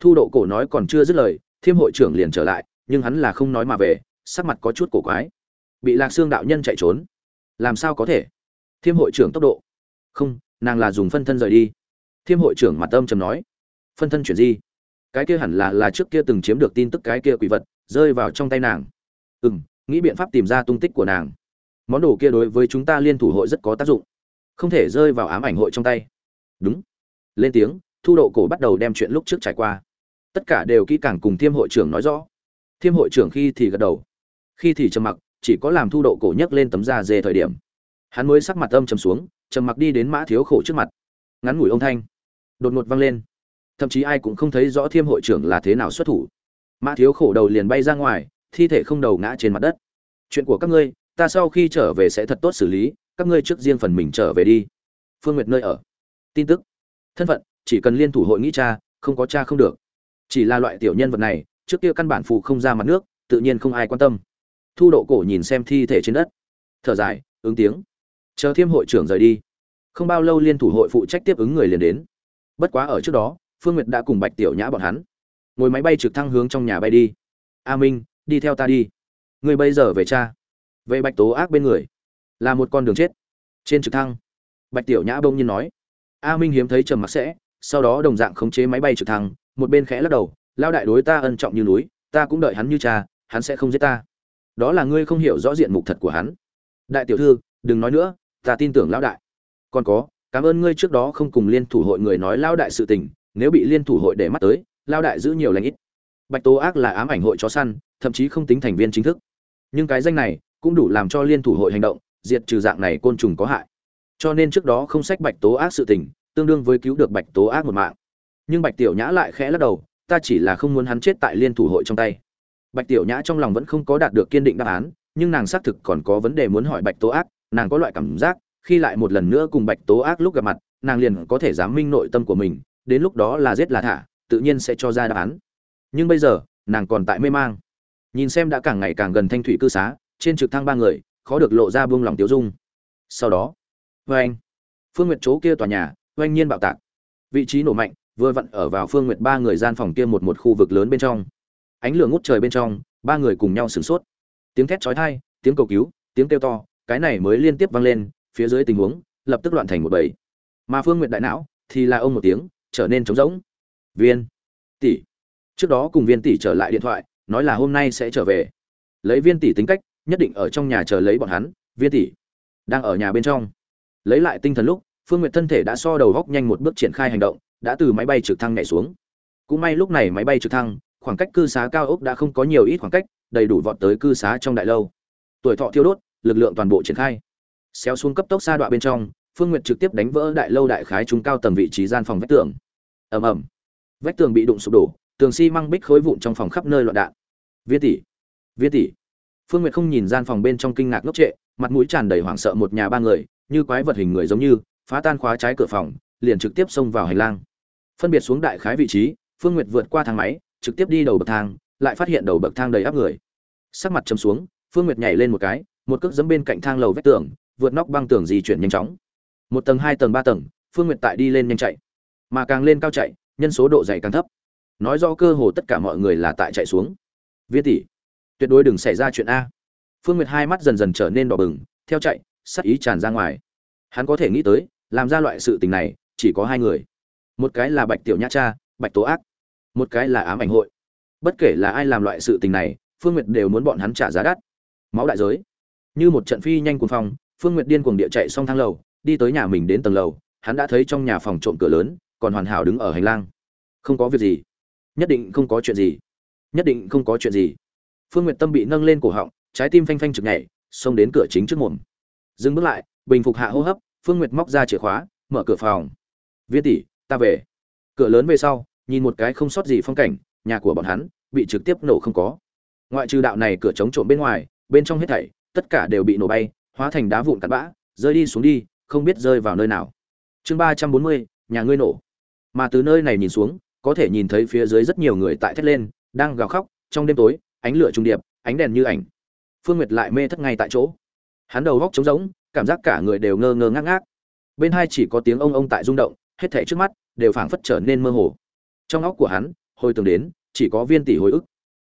Thu độ cổ nói còn chưa dứt lời, thiêm hội trưởng liền trở lại, nhưng hắn là không nói mà về, sắc mặt có chút cổ quái. Bị lạc xương đạo nhân chạy trốn. Làm sao có thể? Thiêm hội trưởng tốc độ. Không, nàng là dùng phân thân rời đi. Thiêm hội trưởng mặt âm trầm nói. Phân thân chuyển di. Cái kia hẳn là là trước kia từng chiếm được tin tức cái kia quỷ vật, rơi vào trong tay nàng. Ừ m nghĩ biện pháp tìm ra tung tích của nàng món đồ kia đối với chúng ta liên thủ hội rất có tác dụng. Không thể rơi vào ám ảnh hội trong tay. Đúng. Lên tiếng, thu độ cổ bắt đầu đem chuyện lúc trước trải qua. Tất cả đều kỹ càng cùng thiêm hội trưởng nói rõ. Thiêm hội trưởng khi thì gật đầu. Khi thì trầm mặc, chỉ có làm thu độ cổ nhấc lên tấm da dê thời điểm. Hắn mới sắc mặt âm trầm xuống, trầm mặc đi đến mã thiếu khổ trước mặt. Ngắn ngủi ông thanh. Đột ngột vang lên. Thậm chí ai cũng không thấy rõ thiêm hội trưởng là thế nào xuất thủ. Mã thiếu khổ đầu liền bay ra ngoài, thi thể không đầu ngã trên mặt đất. Chuyện của các ngươi ta sau khi trở về sẽ thật tốt xử lý, các ngươi trước riêng phần mình trở về đi. Phương nguyệt nơi ở. Tin tức. Thân phận, chỉ cần liên thủ hội nghĩ cha không có cha không được. Chỉ là loại tiểu nhân vật này, trước kia căn bản phụ không ra mặt nước, tự nhiên không ai quan tâm. Thu độ cổ nhìn xem thi thể trên đất. Thở dài, ứng tiếng. Chờ thiêm hội trưởng rời đi. Không bao lâu liên thủ hội phụ trách tiếp ứng người liền đến. Bất quá ở trước đó, phương nguyệt đã cùng bạch tiểu nhã bọn hắn. Ngồi máy bay trực thăng hướng trong nhà bay đi. A minh, đi theo ta đi. Người bây giờ về cha về bạch tố ác bên người. Là một con đường chết. Trên trực thăng, bạch tiểu nhã bông nhiên nói. A minh hiếm thấy trầm mặc sẽ, sau đó đồng dạng khống chế máy bay trực thăng, một bên khẽ lắc đầu. Lao đại đối ta ân trọng như núi, ta cũng đợi hắn như cha, hắn sẽ không giết ta. Đó là ngươi không hiểu rõ diện mục thật của hắn. Đại tiểu thư, đừng nói nữa, ta tin tưởng lão đại. Còn có, cảm ơn ngươi trước đó không cùng liên thủ hội người nói lão đại sự tình, nếu bị liên thủ hội để mắt tới, lão đại giữ nhiều lãnh ít. Bạch tố ác là ám ảnh hội chó săn, thậm chí không tính thành viên chính thức. Nhưng cái danh này cũng đủ làm cho liên thủ hội hành động, diệt trừ dạng này côn trùng có hại. Cho nên trước đó không sách bạch tố ác sự tình, tương đương với cứu được bạch tố ác một mạng. Nhưng bạch tiểu nhã lại khẽ lắc đầu, ta chỉ là không muốn hắn chết tại liên thủ hội trong tay. Bạch tiểu nhã trong lòng vẫn không có đạt được kiên định đáp án, nhưng nàng xác thực còn có vấn đề muốn hỏi bạch tố ác, nàng có loại cảm giác, khi lại một lần nữa cùng bạch tố ác lúc gặp mặt, nàng liền có thể dám minh nội tâm của mình, đến lúc đó là giết là thả, tự nhiên sẽ cho ra đáp án. Nhưng bây giờ, nàng còn tại mê mang. Nhìn xem đã càng ngày càng gần thanh thủy cư xá trên trực thăng ba người, khó được lộ ra buông lòng tiêu dung. Sau đó vê anh, phương nguyệt chỗ kia tòa nhà vâng oanh nhiên bạo tạc. Vị trí nổ mạnh, vừa vặn ở vào phương nguyệt ba người gian phòng kia một một khu vực lớn bên trong. Ánh lửa ngút trời bên trong, ba người cùng nhau sửng sốt. Tiếng thét chói thai tiếng cầu cứu, tiếng kêu to, cái này mới liên tiếp vang lên, phía dưới tình huống, lập tức loạn thành một bầy. Mà phương nguyệt đại não, thì là ông một tiếng, trở nên trống rỗng. Viên tỷ. Trước đó cùng viên tỷ trở lại điện thoại, nói là hôm nay sẽ trở về. Lấy viên tỷ tính cách nhất định ở trong nhà chờ lấy bọn hắn, viên tỷ. Đang ở nhà bên trong. Lấy lại tinh thần lúc, phương nguyệt thân thể đã so đầu góc nhanh một bước triển khai hành động, đã từ máy bay trực thăng nhảy xuống. Cũng may lúc này máy bay trực thăng, khoảng cách cư xá cao ốc đã không có nhiều ít khoảng cách, đầy đủ vọt tới cư xá trong đại lâu. Tuổi thọ thiêu đốt, lực lượng toàn bộ triển khai. Xéo xuống cấp tốc xa đoạn bên trong, phương nguyệt trực tiếp đánh vỡ đại lâu đại khái chúng cao tầng vị trí gian phòng vách tường. Ầm ầm. Vách tường bị đụng sụp đổ, tường xi măng bích khối vụn trong phòng khắp nơi loạn đạn. Viên tỷ. Viên tỷ phương nguyệt không nhìn gian phòng bên trong kinh ngạc ngốc trệ, mặt mũi tràn đầy hoảng sợ một nhà ba người, như quái vật hình người giống như, phá tan khóa trái cửa phòng, liền trực tiếp xông vào hành lang. Phân biệt xuống đại khái vị trí, phương nguyệt vượt qua thang máy, trực tiếp đi đầu bậc thang, lại phát hiện đầu bậc thang đầy áp người. Sắc mặt chầm xuống, phương nguyệt nhảy lên một cái, một cước dẫm bên cạnh thang lầu vách tường, vượt nóc băng tường di chuyển nhanh chóng. Một tầng, hai tầng, ba tầng, phương nguyệt tại đi lên nhanh chạy. Mà càng lên cao chạy, nhân số độ dày càng thấp. Nói rõ cơ hồ tất cả mọi người là tại chạy xuống. Viên tỷ tuyệt đối đừng xảy ra chuyện a. Phương nguyệt hai mắt dần dần trở nên đỏ bừng, theo chạy, sắc ý tràn ra ngoài. Hắn có thể nghĩ tới, làm ra loại sự tình này, chỉ có hai người. Một cái là bạch tiểu nhã cha, bạch tố ác. Một cái là ám ảnh hội. Bất kể là ai làm loại sự tình này, phương nguyệt đều muốn bọn hắn trả giá đắt. Máu đại giới. Như một trận phi nhanh cuồng phong, phương nguyệt điên cuồng địa chạy xong thang lầu, đi tới nhà mình đến tầng lầu, hắn đã thấy trong nhà phòng trộm cửa lớn, còn hoàn hảo đứng ở hành lang. Không có việc gì. Nhất định không có chuyện gì. Nhất định không có chuyện gì phương nguyệt tâm bị nâng lên cổ họng, trái tim phanh phanh chực nhảy, xông đến cửa chính trước mồm. Dừng bước lại, bình phục hạ hô hấp, phương nguyệt móc ra chìa khóa, mở cửa phòng. Viên tỷ, ta về. Cửa lớn về sau, nhìn một cái không sót gì phong cảnh, nhà của bọn hắn bị trực tiếp nổ không có. Ngoại trừ đạo này cửa chống trộm bên ngoài, bên trong hết thảy, tất cả đều bị nổ bay, hóa thành đá vụn cặn bã, rơi đi xuống đi, không biết rơi vào nơi nào. Chương ba trăm bốn mươi, nhà ngươi nổ. Mà từ nơi này nhìn xuống, có thể nhìn thấy phía dưới rất nhiều người tại thét lên, đang gào khóc, trong đêm tối ánh lửa trung điệp, ánh đèn như ảnh. Phương nguyệt lại mê thất ngay tại chỗ. Hắn đầu góc trống rỗng, cảm giác cả người đều ngơ ngơ ngác ngác. Bên hai chỉ có tiếng ông ông tại rung động, hết thảy trước mắt đều phảng phất trở nên mơ hồ. Trong óc của hắn, hồi tưởng đến, chỉ có viên tỷ hồi ức.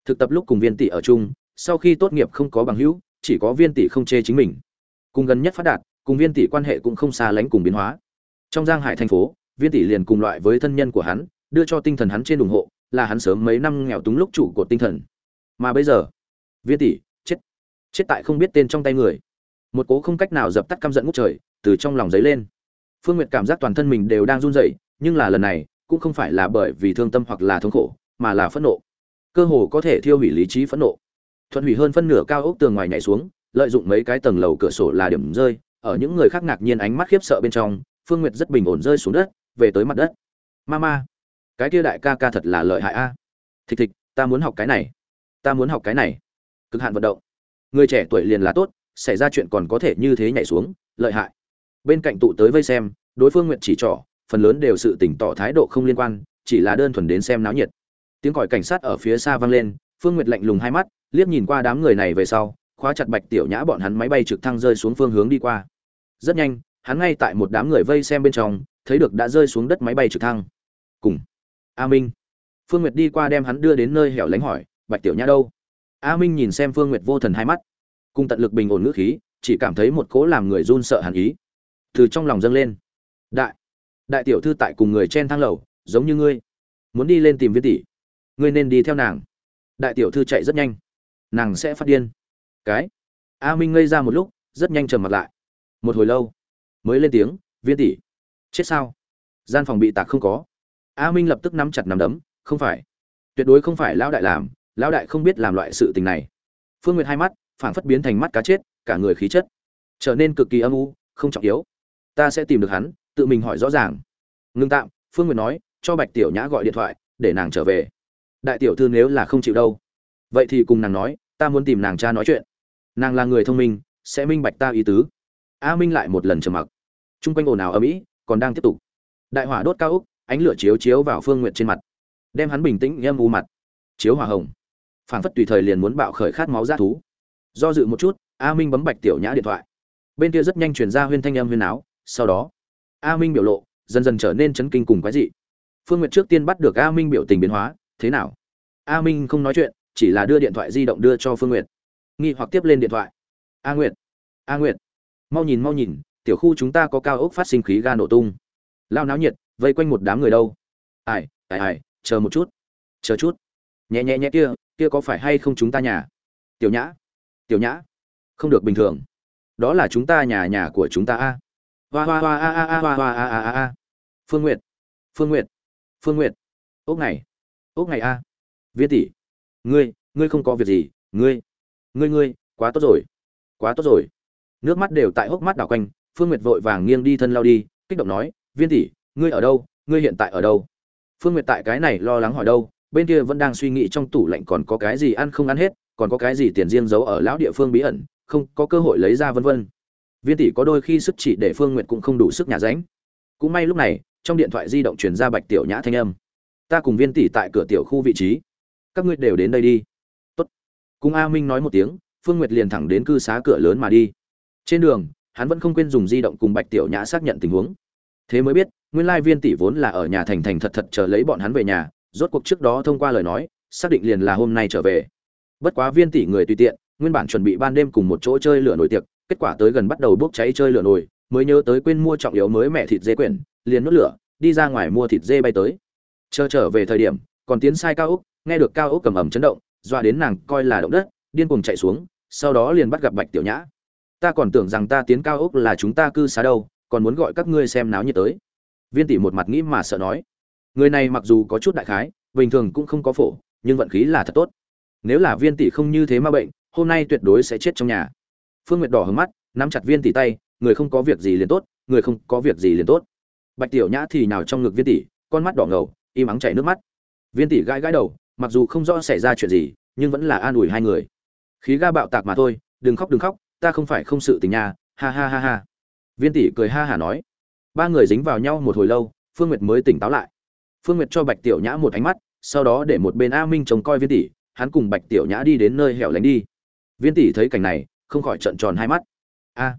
Thực tập lúc cùng viên tỷ ở chung, sau khi tốt nghiệp không có bằng hữu, chỉ có viên tỷ không chê chính mình. Cùng gần nhất phát đạt, cùng viên tỷ quan hệ cũng không xa lánh cùng biến hóa. Trong giang hải thành phố, viên tỷ liền cùng loại với thân nhân của hắn, đưa cho tinh thần hắn trên ủng hộ, là hắn sớm mấy năm nghèo túng lúc chủ của tinh thần mà bây giờ? Viên tỷ, chết. Chết tại không biết tên trong tay người. Một cố không cách nào dập tắt căm giận ngút trời từ trong lòng giấy lên. Phương nguyệt cảm giác toàn thân mình đều đang run rẩy, nhưng là lần này cũng không phải là bởi vì thương tâm hoặc là thống khổ, mà là phẫn nộ. Cơ hồ có thể thiêu hủy lý trí phẫn nộ. Thuận hủy hơn phân nửa cao ốc tường ngoài nhảy xuống, lợi dụng mấy cái tầng lầu cửa sổ là điểm rơi, ở những người khác ngạc nhiên ánh mắt khiếp sợ bên trong, phương nguyệt rất bình ổn rơi xuống đất, về tới mặt đất. Mama, cái kia đại ca ca thật là lợi hại a. À. thịch thịch, ta muốn học cái này ta muốn học cái này. Cực hạn vận động. Người trẻ tuổi liền là tốt, xảy ra chuyện còn có thể như thế nhảy xuống, lợi hại. Bên cạnh tụ tới vây xem, đối phương nguyện chỉ trỏ, phần lớn đều sự tỉnh tỏ thái độ không liên quan, chỉ là đơn thuần đến xem náo nhiệt. Tiếng còi cảnh sát ở phía xa vang lên, phương nguyệt lạnh lùng hai mắt, liếc nhìn qua đám người này về sau, khóa chặt bạch tiểu nhã bọn hắn máy bay trực thăng rơi xuống phương hướng đi qua. Rất nhanh, hắn ngay tại một đám người vây xem bên trong, thấy được đã rơi xuống đất máy bay trực thăng. Cùng. A minh. Phương nguyệt đi qua đem hắn đưa đến nơi hẻo lánh hỏi bạch tiểu nhã đâu? A minh nhìn xem phương nguyệt vô thần hai mắt. Cùng tận lực bình ổn ngữ khí, chỉ cảm thấy một cố làm người run sợ hàn ý. Từ trong lòng dâng lên. Đại đại tiểu thư tại cùng người trên thang lầu, giống như ngươi. Muốn đi lên tìm viên tỷ. Ngươi nên đi theo nàng. Đại tiểu thư chạy rất nhanh. Nàng sẽ phát điên. Cái. A minh ngây ra một lúc, rất nhanh trầm mặt lại. Một hồi lâu, mới lên tiếng, viên tỷ, chết sao? Gian phòng bị tạc không có. A minh lập tức nắm chặt nắm đấm, không phải. Tuyệt đối không phải lão đại làm lão đại không biết làm loại sự tình này. Phương nguyệt hai mắt, phảng phất biến thành mắt cá chết, cả người khí chất trở nên cực kỳ âm u, không trọng yếu. Ta sẽ tìm được hắn, tự mình hỏi rõ ràng. Ngưng tạm, phương nguyệt nói, cho bạch tiểu nhã gọi điện thoại, để nàng trở về. Đại tiểu thư nếu là không chịu đâu. Vậy thì cùng nàng nói, ta muốn tìm nàng cha nói chuyện. Nàng là người thông minh, sẽ minh bạch ta ý tứ. A minh lại một lần trầm mặc. T r u n g quanh ồn ào ở mỹ còn đang tiếp tục. Đại hỏa đốt cao úc, ánh lửa chiếu chiếu vào phương n g u y ệ t trên mặt, đem hắn bình tĩnh, nghiêm u mặt. Chiếu hỏa hồng phảng phất tùy thời liền muốn bạo khởi khát máu ra thú. Do dự một chút, a minh bấm bạch tiểu nhã điện thoại. Bên kia rất nhanh chuyển ra huyên thanh âm huyên áo sau đó, a minh biểu lộ dần dần trở nên chấn kinh cùng quái dị. Phương n g u y ệ t trước tiên bắt được a minh biểu tình biến hóa, thế nào? A minh không nói chuyện, chỉ là đưa điện thoại di động đưa cho phương n g u y ệ t nghi hoặc tiếp lên điện thoại. A nguyệt a nguyệt. Mau nhìn mau nhìn, tiểu khu chúng ta có cao ốc phát sinh khí ga nổ tung. Lao náo nhiệt, vây quanh một đám người đâu? Ai ai ai, chờ một chút, chờ chút. Nhẹ nhẹ nhẹ kia kia có phải hay không chúng ta nhà? Tiểu nhã tiểu nhã, không được bình thường. Đó là chúng ta nhà nhà của chúng ta a. Hoa hoa hoa, a a a, hoa hoa, a a a a. Phương nguyệt phương nguyệt phương nguyệt. Ốc này ốc này a. Viên tỷ, ngươi ngươi không có việc gì, ngươi ngươi ngươi, quá tốt rồi, quá tốt rồi. Nước mắt đều tại hốc mắt đảo quanh, phương nguyệt vội vàng nghiêng đi thân lao đi, kích động nói, viên tỷ, ngươi ở đâu? Ngươi hiện tại ở đâu? Phương nguyệt tại cái này lo lắng hỏi đâu bên kia vẫn đang suy nghĩ trong tủ lạnh còn có cái gì ăn không ăn hết, còn có cái gì tiền riêng giấu ở lão địa phương bí ẩn, không, có cơ hội lấy ra vân vân. Viên tỷ có đôi khi sức chỉ để phương nguyệt cũng không đủ sức nhà ránh. Cũng may lúc này, trong điện thoại di động truyền ra bạch tiểu nhã thanh âm. Ta cùng viên tỷ tại cửa tiểu khu vị trí. Các ngươi đều đến đây đi. Tốt. Cùng a minh nói một tiếng, phương nguyệt liền thẳng đến cư xá cửa lớn mà đi. Trên đường, hắn vẫn không quên dùng di động cùng bạch tiểu nhã xác nhận tình huống. Thế mới biết, nguyên lai viên tỷ vốn là ở nhà thành thành thật thật chờ lấy bọn hắn về nhà rốt cuộc trước đó thông qua lời nói, xác định liền là hôm nay trở về. Bất quá viên tỷ người tùy tiện, nguyên bản chuẩn bị ban đêm cùng một chỗ chơi lửa nổi tiệc, kết quả tới gần bắt đầu bốc cháy chơi lửa nổi mới nhớ tới quên mua trọng yếu mới mẹ thịt dê quyển, liền nuốt lửa, đi ra ngoài mua thịt dê bay tới. Chờ trở về thời điểm, còn tiến sai cao ốc, nghe được cao ốc cầm ẩm chấn động, dọa đến nàng coi là động đất, điên cuồng chạy xuống, sau đó liền bắt gặp bạch tiểu nhã. Ta còn tưởng rằng ta tiến cao ốc là chúng ta cư xá đâu, còn muốn gọi các ngươi xem náo nhiệt tới. Viên tỷ một mặt nghĩ mà sợ nói người này mặc dù có chút đại khái, bình thường cũng không có phổ, nhưng vận khí là thật tốt. Nếu là viên tỷ không như thế ma bệnh, hôm nay tuyệt đối sẽ chết trong nhà. Phương nguyệt đỏ hứng mắt, nắm chặt viên tỷ tay, người không có việc gì liền tốt, người không có việc gì liền tốt. Bạch tiểu nhã thì nào trong ngực viên tỷ, con mắt đỏ ngầu, im ắng chảy nước mắt. Viên tỷ gãi gãi đầu, mặc dù không rõ xảy ra chuyện gì, nhưng vẫn là an ủi hai người. Khí ga bạo tạc mà thôi, đừng khóc đừng khóc, ta không phải không sự tình nhà ha ha ha ha. Viên tỷ cười ha hả nói. Ba người dính vào nhau một hồi lâu, phương nguyệt mới tỉnh táo lại phương nguyệt cho bạch tiểu nhã một ánh mắt, sau đó để một bên a minh trông coi viên tỷ, hắn cùng bạch tiểu nhã đi đến nơi hẻo lánh đi. Viên tỷ thấy cảnh này, không khỏi trợn tròn hai mắt. A,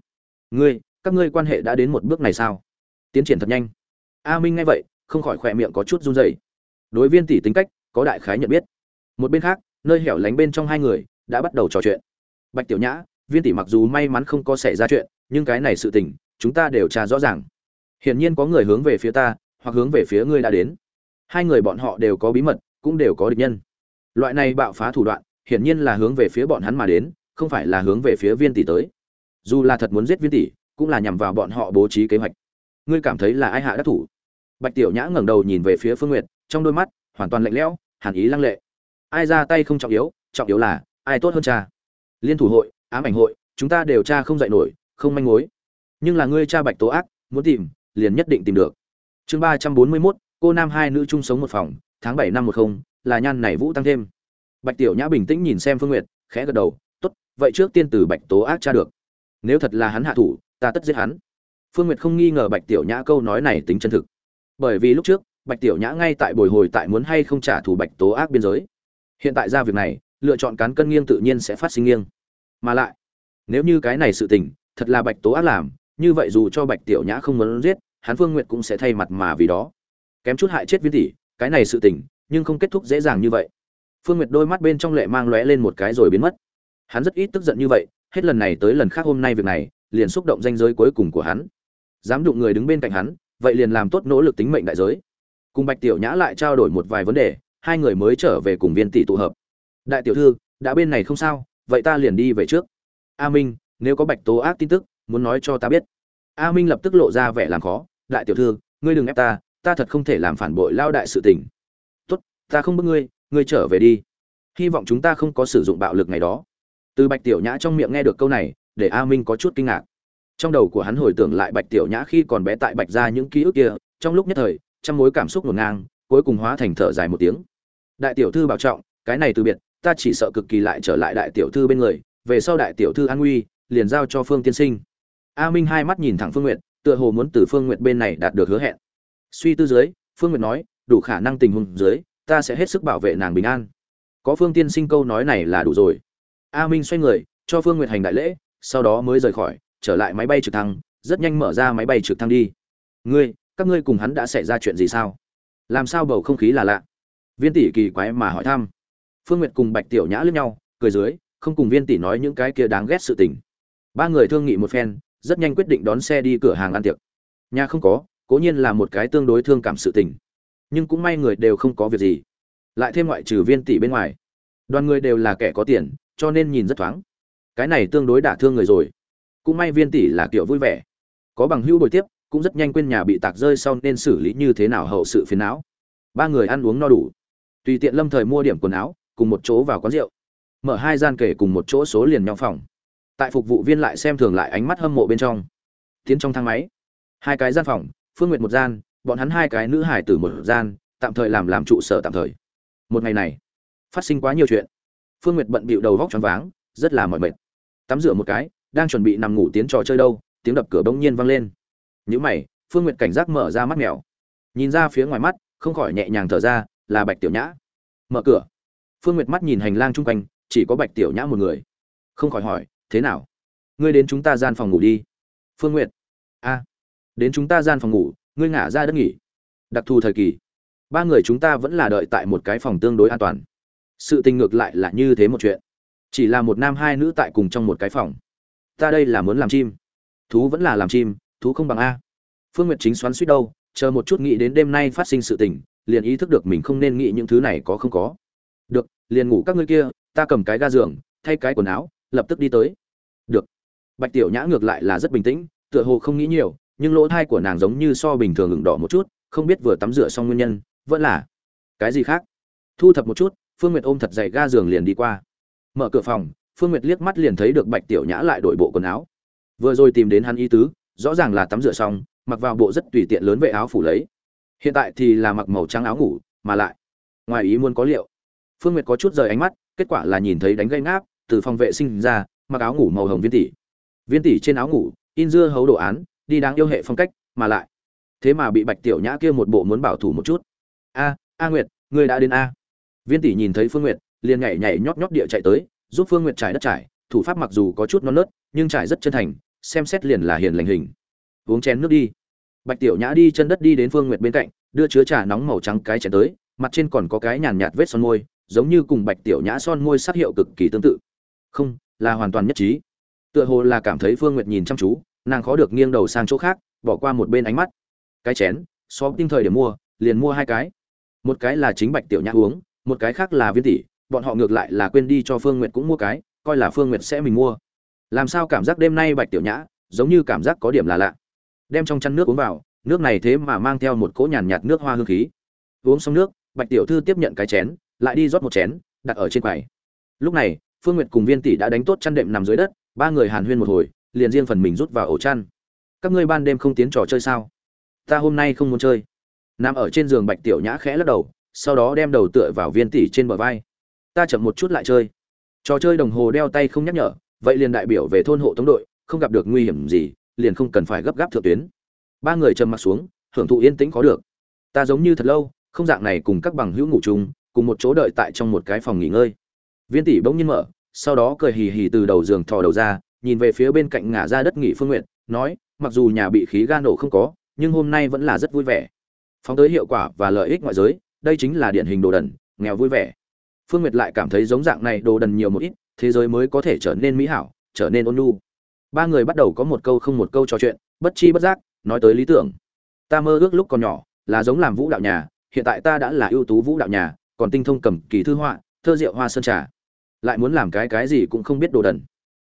ngươi, các ngươi quan hệ đã đến một bước này sao? Tiến triển thật nhanh. A minh nghe vậy, không khỏi khỏe miệng có chút run rẩy. Đối viên tỷ tính cách, có đại khái nhận biết. Một bên khác, nơi hẻo lánh bên trong hai người, đã bắt đầu trò chuyện. Bạch tiểu nhã, viên tỷ mặc dù may mắn không có xảy ra chuyện, nhưng cái này sự tình, chúng ta đều tra rõ ràng. Hiển nhiên có người hướng về phía ta, hoặc hướng về phía ngươi đã đến hai người bọn họ đều có bí mật, cũng đều có địch nhân. Loại này bạo phá thủ đoạn, hiển nhiên là hướng về phía bọn hắn mà đến, không phải là hướng về phía viên tỷ tới. Dù là thật muốn giết viên tỷ, cũng là nhằm vào bọn họ bố trí kế hoạch. Ngươi cảm thấy là ai hạ đắc thủ? Bạch tiểu nhã ngẩng đầu nhìn về phía phương nguyệt, trong đôi mắt, hoàn toàn lạnh lẽo, hàn ý lăng lệ. Ai ra tay không trọng yếu trọng yếu là, ai tốt hơn cha? Liên thủ hội, ám ảnh hội, chúng ta đều cha không dạy nổi, không manh mối. Nhưng là ngươi cha bạch tố ác, muốn tìm, liền nhất định tìm được. Chương ba trăm bốn mươi mốt cô nam hai nữ chung sống một phòng, tháng bảy năm một không, là nhan này vũ tăng thêm. Bạch tiểu nhã bình tĩnh nhìn xem phương nguyệt, khẽ gật đầu, tốt, vậy trước tiên từ bạch tố ác tra được. Nếu thật là hắn hạ thủ, ta tất giết hắn. Phương nguyệt không nghi ngờ bạch tiểu nhã câu nói này tính chân thực. Bởi vì lúc trước, bạch tiểu nhã ngay tại bồi hồi tại muốn hay không trả thù bạch tố ác biên giới. Hiện tại ra việc này, lựa chọn cán cân nghiêng tự nhiên sẽ phát sinh nghiêng. Mà lại, nếu như cái này sự tình, thật là bạch tố ác làm, như vậy dù cho bạch tiểu nhã không muốn giết, hắn phương nguyệt cũng sẽ thay mặt mà vì đó kém chút hại chết viên tỷ, cái này sự tình, nhưng không kết thúc dễ dàng như vậy. Phương nguyệt đôi mắt bên trong lệ mang lóe lên một cái rồi biến mất. Hắn rất ít tức giận như vậy, hết lần này tới lần khác hôm nay việc này, liền xúc động danh giới cuối cùng của hắn. Dám đụng người đứng bên cạnh hắn, vậy liền làm tốt nỗ lực tính mệnh đại giới. Cùng bạch tiểu nhã lại trao đổi một vài vấn đề, hai người mới trở về cùng viên tỷ tụ hợp. Đại tiểu thư, đã bên này không sao, vậy ta liền đi về trước. A minh, nếu có bạch tố ác tin tức, muốn nói cho ta biết. A minh lập tức lộ ra vẻ làm khó. Đại tiểu thư, ngươi đừng ép ta ta thật không thể làm phản bội lao đại sự tình. Tốt ta không bức ngươi ngươi trở về đi. Hy vọng chúng ta không có sử dụng bạo lực ngày đó. Từ bạch tiểu nhã trong miệng nghe được câu này để a minh có chút kinh ngạc. Trong đầu của hắn hồi tưởng lại bạch tiểu nhã khi còn bé tại bạch ra những ký ức kia trong lúc nhất thời trong mối cảm xúc ngổn ngang cuối cùng hóa thành thở dài một tiếng. Đại tiểu thư bảo trọng cái này từ biệt ta chỉ sợ cực kỳ lại trở lại đại tiểu thư bên người về sau đại tiểu thư an nguy liền giao cho phương tiên sinh. A minh hai mắt nhìn thẳng phương nguyệt, tựa hồ muốn từ phương nguyệt bên này đạt được hứa hẹn suy tư dưới, phương Nguyệt nói, đủ khả năng tình huống dưới, ta sẽ hết sức bảo vệ nàng bình an. Có phương tiên sinh câu nói này là đủ rồi. A minh xoay người, cho phương Nguyệt hành đại lễ, sau đó mới rời khỏi, trở lại máy bay trực thăng, rất nhanh mở ra máy bay trực thăng đi. Ngươi, các ngươi cùng hắn đã xảy ra chuyện gì sao? Làm sao bầu không khí là lạ? Viên tỷ kỳ quái mà hỏi thăm. Phương nguyệt cùng bạch tiểu nhã lướt nhau, cười dưới, không cùng viên tỷ nói những cái kia đáng ghét sự tình. Ba người thương nghị một phen, rất nhanh quyết định đón xe đi cửa hàng ăn tiệc. Nhà không có cố nhiên là một cái tương đối thương cảm sự tình. Nhưng cũng may người đều không có việc gì. Lại thêm ngoại trừ viên tỷ bên ngoài. Đoàn người đều là kẻ có tiền, cho nên nhìn rất thoáng. Cái này tương đối đả thương người rồi. Cũng may viên tỷ là kiểu vui vẻ. Có bằng hữu bồi tiếp, cũng rất nhanh quên nhà bị tạc rơi sau nên xử lý như thế nào hậu sự phiền não. Ba người ăn uống no đủ. Tùy tiện lâm thời mua điểm quần áo, cùng một chỗ vào quán rượu. Mở hai gian kể cùng một chỗ số liền nhau phòng. Tại phục vụ viên lại xem thường lại ánh mắt hâm mộ bên trong. Tiến trong thang máy. Hai cái gian phòng phương nguyệt một gian, bọn hắn hai cái nữ hải tử một gian, tạm thời làm làm trụ sở tạm thời. Một ngày này, phát sinh quá nhiều chuyện. Phương nguyệt bận bịu đầu vóc choáng váng, rất là mỏi mệt. Tắm rửa một cái, đang chuẩn bị nằm ngủ tiến trò chơi đâu, tiếng đập cửa bỗng nhiên vang lên. Nhữ mày, phương nguyệt cảnh giác mở ra mắt mèo. Nhìn ra phía ngoài mắt, không khỏi nhẹ nhàng thở ra, là bạch tiểu nhã. Mở cửa. Phương nguyệt mắt nhìn hành lang chung quanh, chỉ có bạch tiểu nhã một người. Không khỏi hỏi, thế nào? Ngươi đến chúng ta gian phòng ngủ đi. Phương nguyệt đến chúng ta gian phòng ngủ, ngươi ngả ra đất nghỉ. Đặc thù thời kỳ, ba người chúng ta vẫn là đợi tại một cái phòng tương đối an toàn. Sự tình ngược lại là như thế một chuyện. Chỉ là một nam hai nữ tại cùng trong một cái phòng. Ta đây là muốn làm chim. Thú vẫn là làm chim, thú không bằng a. Phương nguyệt chính xoắn suýt đâu, chờ một chút nghĩ đến đêm nay phát sinh sự tình, liền ý thức được mình không nên nghĩ những thứ này có không có. Được, liền ngủ các ngươi kia, ta cầm cái ga giường, thay cái quần áo, lập tức đi tới. Được. Bạch tiểu nhã ngược lại là rất bình tĩnh, tựa hồ không nghĩ nhiều nhưng lỗ thai của nàng giống như so bình thường ửng đỏ một chút, không biết vừa tắm rửa xong nguyên nhân, vẫn là cái gì khác. Thu thập một chút, phương nguyệt ôm thật dày ga giường liền đi qua. Mở cửa phòng, phương nguyệt liếc mắt liền thấy được bạch tiểu nhã lại đổi bộ quần áo. Vừa rồi tìm đến hắn y tứ, rõ ràng là tắm rửa xong, mặc vào bộ rất tùy tiện lớn vệ áo phủ lấy. Hiện tại thì là mặc màu trắng áo ngủ, mà lại, ngoài ý muốn có liệu. Phương nguyệt có chút rời ánh mắt, kết quả là nhìn thấy đánh gây ngáp, từ phòng vệ sinh ra, mặc áo ngủ màu hồng viên tỷ. Viên tỷ trên áo ngủ, in dưa hấu đồ án đi đáng yêu hệ phong cách, mà lại. Thế mà bị bạch tiểu nhã kia một bộ muốn bảo thủ một chút. A a nguyệt ngươi đã đến a. Viên tỷ nhìn thấy phương nguyệt, liền nhảy nhảy nhót nhót địa chạy tới, giúp phương nguyệt trải đất trải. Thủ pháp mặc dù có chút non nớt, nhưng trải rất chân thành, xem xét liền là hiền lành hình. Uống chén nước đi. Bạch tiểu nhã đi chân đất đi đến phương nguyệt bên cạnh, đưa chứa trà nóng màu trắng cái chén tới, mặt trên còn có cái nhàn nhạt vết son môi, giống như cùng bạch tiểu nhã son môi sắc hiệu cực kỳ tương tự. Không, là hoàn toàn nhất trí. Tựa hồ là cảm thấy phương nguyệt nhìn chăm chú nàng khó được nghiêng đầu sang chỗ khác, bỏ qua một bên ánh mắt. Cái chén, so tinh thời để mua, liền mua hai cái. Một cái là chính bạch tiểu nhã uống, một cái khác là viên tỷ, bọn họ ngược lại là quên đi cho phương nguyệt cũng mua cái, coi là phương nguyệt sẽ mình mua. Làm sao cảm giác đêm nay bạch tiểu nhã, giống như cảm giác có điểm là lạ. Đem trong chăn nước uống vào, nước này thế mà mang theo một cỗ nhàn nhạt nước hoa hương khí. Uống xong nước, bạch tiểu thư tiếp nhận cái chén, lại đi rót một chén, đặt ở trên quầy. Lúc này, phương nguyệt cùng viên tỷ đã đánh tốt chăn đệm nằm dưới đất, ba người hàn huyên một hồi liền riêng phần mình rút vào ổ chăn. Các ngươi ban đêm không tiến trò chơi sao? Ta hôm nay không muốn chơi. Nằm ở trên giường bạch tiểu nhã khẽ lắc đầu, sau đó đem đầu tựa vào viên tỷ trên bờ vai. Ta chậm một chút lại chơi. Trò chơi đồng hồ đeo tay không nhắc nhở, vậy liền đại biểu về thôn hộ tống đội, không gặp được nguy hiểm gì, liền không cần phải gấp gáp thượng tuyến. Ba người trầm mặt xuống, hưởng thụ yên tĩnh có được. Ta giống như thật lâu, không dạng này cùng các bằng hữu ngủ chung, cùng một chỗ đợi tại trong một cái phòng nghỉ ngơi. Viên tỷ bỗng nhiên mở, sau đó cười hì hì từ đầu giường thò đầu ra nhìn về phía bên cạnh ngả ra đất nghỉ phương nguyện nói, mặc dù nhà bị khí ga nổ không có, nhưng hôm nay vẫn là rất vui vẻ. Phóng tới hiệu quả và lợi ích ngoại giới, đây chính là điển hình đồ đần, nghèo vui vẻ. Phương nguyệt lại cảm thấy giống dạng này đồ đần nhiều một ít, thế giới mới có thể trở nên mỹ hảo, trở nên ôn nhu. Ba người bắt đầu có một câu không một câu trò chuyện, bất chi bất giác, nói tới lý tưởng. Ta mơ ước lúc còn nhỏ, là giống làm vũ đạo nhà, hiện tại ta đã là ưu tú vũ đạo nhà, còn tinh thông cầm kỳ thư họa, thơ rượu hoa sơn trà. Lại muốn làm cái cái gì cũng không biết đồ đần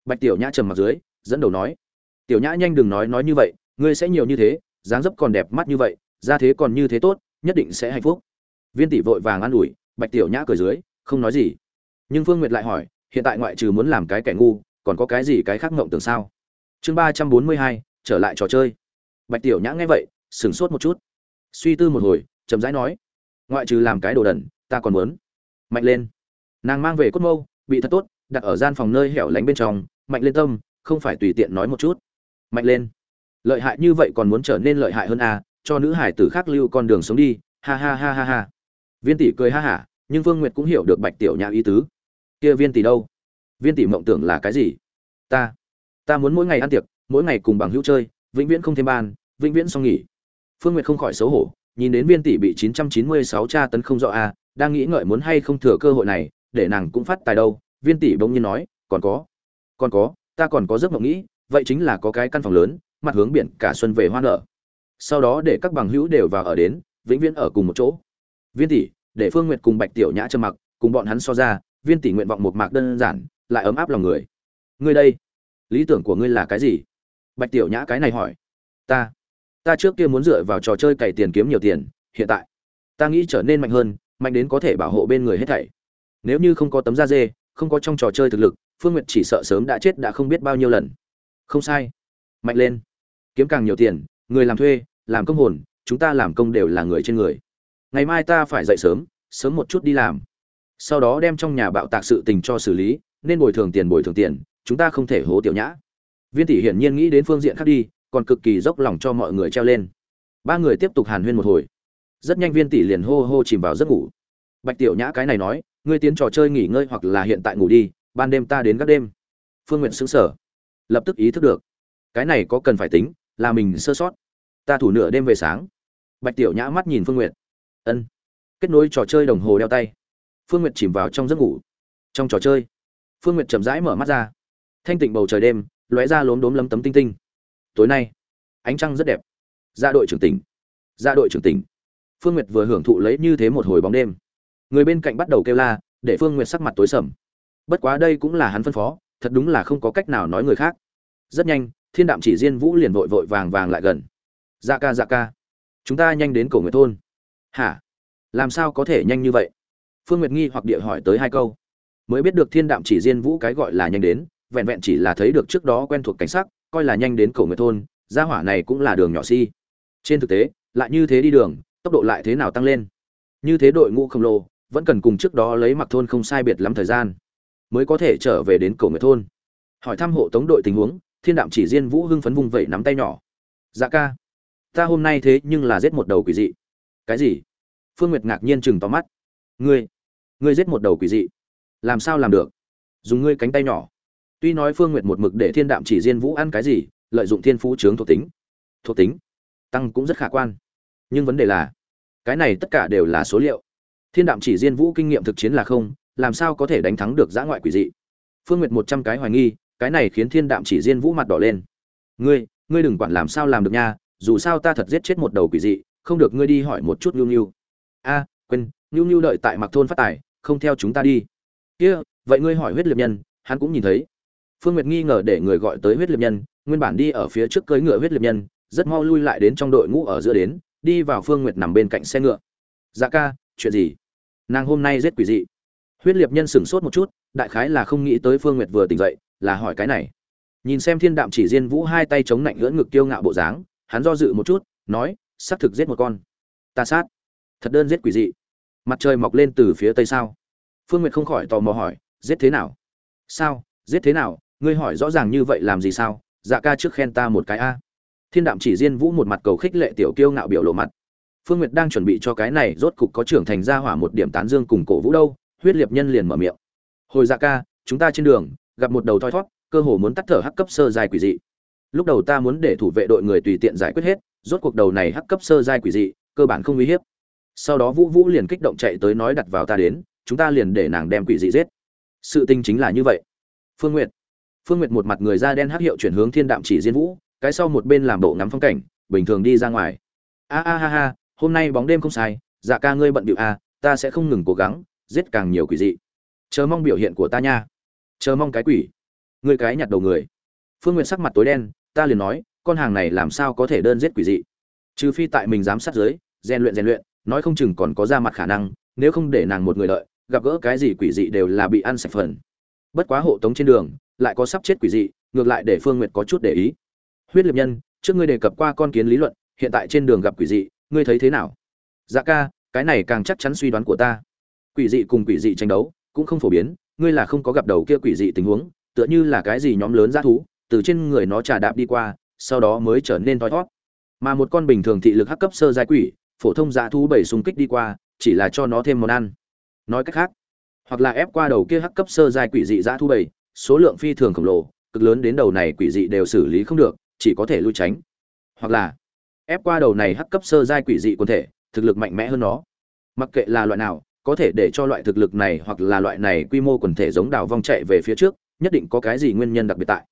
bạch tiểu nhã trầm mặt dưới, dẫn đầu nói, tiểu nhã nhanh đừng nói nói như vậy, ngươi sẽ nhiều như thế, dáng dấp còn đẹp mắt như vậy ra thế còn như thế tốt, nhất định sẽ hạnh phúc. Viên tỷ vội vàng an ủi, bạch tiểu nhã cười dưới, không nói gì. Nhưng phương nguyệt lại hỏi, hiện tại ngoại trừ muốn làm cái kẻ ngu, còn có cái gì cái khác ngộng tưởng sao? Chương ba trăm bốn mươi hai, trở lại trò chơi. Bạch tiểu nhã nghe vậy, sửng sốt một chút. Suy tư một hồi, chậm rãi nói, ngoại trừ làm cái đồ đần, ta còn muốn. Mạnh lên. Nàng mang về cốt mâu, bị thật tốt đặt ở gian phòng nơi hẻo lánh bên trong mạnh lên tâm không phải tùy tiện nói một chút. Mạnh lên lợi hại như vậy còn muốn trở nên lợi hại hơn à, cho nữ hải tử khác lưu con đường sống đi. Ha ha ha ha ha. Viên tỷ cười ha hả nhưng vương nguyệt cũng hiểu được bạch tiểu nhã ý tứ. Kia viên tỷ đâu? Viên tỷ mộng tưởng là cái gì? Ta ta muốn mỗi ngày ăn tiệc mỗi ngày cùng bằng hữu chơi vĩnh viễn không thêm ban vĩnh viễn xong nghỉ. Phương nguyệt không khỏi xấu hổ nhìn đến viên tỷ bị 996 tra tấn không rõ a à, đang nghĩ ngợi muốn hay không thừa cơ hội này để nàng cũng phát tài đâu viên tỷ bỗng nhiên nói, còn có còn có, ta còn có giấc mộng nghĩ, vậy chính là có cái căn phòng lớn, mặt hướng biển, cả xuân về hoa nở. Sau đó để các bằng hữu đều vào ở đến, vĩnh viễn ở cùng một chỗ. Viên tỷ, để phương nguyệt cùng bạch tiểu nhã trơ mặc, cùng bọn hắn so ra, viên tỷ nguyện vọng một mạc đơn giản, lại ấm áp lòng người. Ngươi đây, lý tưởng của ngươi là cái gì? Bạch tiểu nhã cái này hỏi. Ta ta trước kia muốn dựa vào trò chơi cày tiền kiếm nhiều tiền, hiện tại, ta nghĩ trở nên mạnh hơn, mạnh đến có thể bảo hộ bên người hết thảy. Nếu như không có tấm da dê không có trong trò chơi thực lực, phương nguyệt chỉ sợ sớm đã chết đã không biết bao nhiêu lần. Không sai. Mạnh lên. Kiếm càng nhiều tiền, người làm thuê, làm công hồn, chúng ta làm công đều là người trên người. Ngày mai ta phải dậy sớm sớm một chút đi làm. Sau đó đem trong nhà bạo tạc sự tình cho xử lý, nên bồi thường tiền bồi thường tiền, chúng ta không thể hố tiểu nhã. Viên tỷ hiển nhiên nghĩ đến phương diện khác đi, còn cực kỳ dốc lòng cho mọi người treo lên. Ba người tiếp tục hàn huyên một hồi. Rất nhanh viên tỷ liền hô hô chìm vào giấc ngủ. Bạch tiểu nhã cái này nói ngươi tiến trò chơi nghỉ ngơi hoặc là hiện tại ngủ đi, ban đêm ta đến các đêm. Phương nguyện xứng sở lập tức ý thức được, cái này có cần phải tính, là mình sơ sót. Ta thủ nửa đêm về sáng. Bạch tiểu nhã mắt nhìn phương nguyện ân. Kết nối trò chơi đồng hồ đeo tay. Phương nguyệt chìm vào trong giấc ngủ. Trong trò chơi, phương nguyệt chậm rãi mở mắt ra. Thanh tịnh bầu trời đêm, lóe ra lốm đốm lấm tấm tinh tinh. Tối nay, ánh trăng rất đẹp. Ra đội trưởng tỉnh. Ra đội trưởng tỉnh. Phương Nguyệt vừa hưởng thụ lấy như thế một hồi bóng đêm. Người bên cạnh bắt đầu kêu la, để Phương Nguyệt sắc mặt tối sầm. Bất quá đây cũng là hắn phân phó, thật đúng là không có cách nào nói người khác. Rất nhanh, Thiên Đạm Chỉ Diên Vũ liền vội vội vàng vàng lại gần. Dạ ca dạ ca, chúng ta nhanh đến cổ Nguyệt thôn. Hả? Làm sao có thể nhanh như vậy? Phương Nguyệt nghi hoặc địa hỏi tới hai câu. Mới biết được Thiên Đạm Chỉ Diên Vũ cái gọi là nhanh đến, vẹn vẹn chỉ là thấy được trước đó quen thuộc cảnh sắc, coi là nhanh đến cổ Nguyệt thôn, gia hỏa này cũng là đường nhỏ si. Trên thực tế, lại như thế đi đường, tốc độ lại thế nào tăng lên? Như thế đội ngũ khổng lồ, vẫn cần cùng trước đó lấy mặc thôn không sai biệt lắm thời gian, mới có thể trở về đến cổ Nguyệt thôn. Hỏi thăm hộ tống đội tình huống, Thiên Đạm Chỉ Diên Vũ hưng phấn vung vẩy nắm tay nhỏ. Dạ ca, ta hôm nay thế nhưng là giết một đầu quỷ dị. Cái gì? Phương Nguyệt ngạc nhiên chừng to mắt. Ngươi, ngươi giết một đầu quỷ dị? Làm sao làm được? Dùng ngươi cánh tay nhỏ. Tuy nói Phương Nguyệt một mực để Thiên Đạm Chỉ Diên Vũ ăn cái gì, lợi dụng thiên phú trướng thuộc tính thuộc tính tăng cũng rất khả quan nhưng vấn đề là cái này tất cả đều là số liệu thiên đạm chỉ diên vũ kinh nghiệm thực chiến là không, làm sao có thể đánh thắng được giã ngoại quỷ dị? Phương nguyệt một trăm cái hoài nghi, cái này khiến thiên đạm chỉ diên vũ mặt đỏ lên. Ngươi ngươi đừng quản làm sao làm được nha, dù sao ta thật giết chết một đầu quỷ dị, không được ngươi đi hỏi một chút nhu nhu. A, quên, nhu nhu đợi tại mặc thôn phát tài, không theo chúng ta đi. Kia, vậy ngươi hỏi huyết liệt nhân, hắn cũng nhìn thấy. Phương nguyệt nghi ngờ để người gọi tới huyết liệt nhân, nguyên bản đi ở phía trước cưỡi ngựa huyết liệt nhân, rất mau lui lại đến trong đội ngũ ở giữa đến, đi vào phương nguyệt nằm bên cạnh xe ngựa. Dạ ca, chuyện gì? Nàng hôm nay giết quỷ dị. Huyết liệt nhân sửng sốt một chút, đại khái là không nghĩ tới phương nguyệt vừa tỉnh dậy, là hỏi cái này. Nhìn xem thiên đạm chỉ diên vũ hai tay chống lạnh lưỡn ngực kiêu ngạo bộ dáng, hắn do dự một chút, nói, xác thực giết một con. Ta sát. Thật đơn giết quỷ dị. Mặt trời mọc lên từ phía tây sao? Phương nguyệt không khỏi tò mò hỏi, giết thế nào? Sao? Giết thế nào? Ngươi hỏi rõ ràng như vậy làm gì sao? Dạ ca trước khen ta một cái a. Thiên đạm chỉ diên vũ một mặt cầu khích lệ tiểu kiêu ngạo biểu lộ mặt phương nguyệt đang chuẩn bị cho cái này, rốt cục có trưởng thành ra hỏa một điểm tán dương cùng cổ vũ đâu, huyết liệt nhân liền mở miệng. Hồi dạ ca, chúng ta trên đường, gặp một đầu thoi thót cơ hồ muốn tắt thở hắc cấp sơ dài quỷ dị. Lúc đầu ta muốn để thủ vệ đội người tùy tiện giải quyết hết, rốt cuộc đầu này hắc cấp sơ dài quỷ dị, cơ bản không uy hiếp. Sau đó vũ vũ liền kích động chạy tới nói đặt vào ta đến, chúng ta liền để nàng đem quỷ dị giết. Sự tình chính là như vậy. Phương nguyệt. Phương nguyệt một mặt người da đen hắc hiệu chuyển hướng thiên đạm chỉ diên vũ, cái sau một bên làm bộ ngắm phong cảnh, bình thường đi ra ngoài. A a ha ha hôm nay bóng đêm không sai dạ ca ngươi bận bịu à, ta sẽ không ngừng cố gắng giết càng nhiều quỷ dị. Chờ mong biểu hiện của ta nha. Chờ mong cái quỷ. Ngươi cái nhặt đầu người. Phương nguyện sắc mặt tối đen ta liền nói con hàng này làm sao có thể đơn giết quỷ dị? Trừ phi tại mình dám sát giới rèn luyện rèn luyện nói không chừng còn có ra mặt khả năng nếu không để nàng một người đợi gặp gỡ cái gì quỷ dị đều là bị ăn sạch phần. Bất quá hộ tống trên đường lại có sắp chết quỷ dị ngược lại để phương nguyệt có chút để ý. Huyết liệt nhân trước ngươi đề cập qua con kiến lý luận hiện tại trên đường gặp quỷ dị ngươi thấy thế nào? Dạ ca, cái này càng chắc chắn suy đoán của ta. Quỷ dị cùng quỷ dị tranh đấu cũng không phổ biến, ngươi là không có gặp đầu kia quỷ dị tình huống, tựa như là cái gì nhóm lớn g thú, từ trên người nó trà đạp đi qua, sau đó mới trở nên thoi thót mà một con bình thường thị lực hắc cấp sơ giai quỷ, phổ thông dạ thú bảy xung kích đi qua, chỉ là cho nó thêm món ăn. Nói cách khác, hoặc là ép qua đầu kia hắc cấp sơ giai quỷ dị dã thú bảy số lượng phi thường khổng lồ, cực lớn đến đầu này quỷ dị đều xử lý không được, chỉ có thể lui tránh. Hoặc là ép qua đầu này hắc cấp sơ giai quỷ dị quần thể, thực lực mạnh mẽ hơn nó. Mặc kệ là loại nào, có thể để cho loại thực lực này hoặc là loại này quy mô quần thể giống đào vong chạy về phía trước, nhất định có cái gì nguyên nhân đặc biệt tại.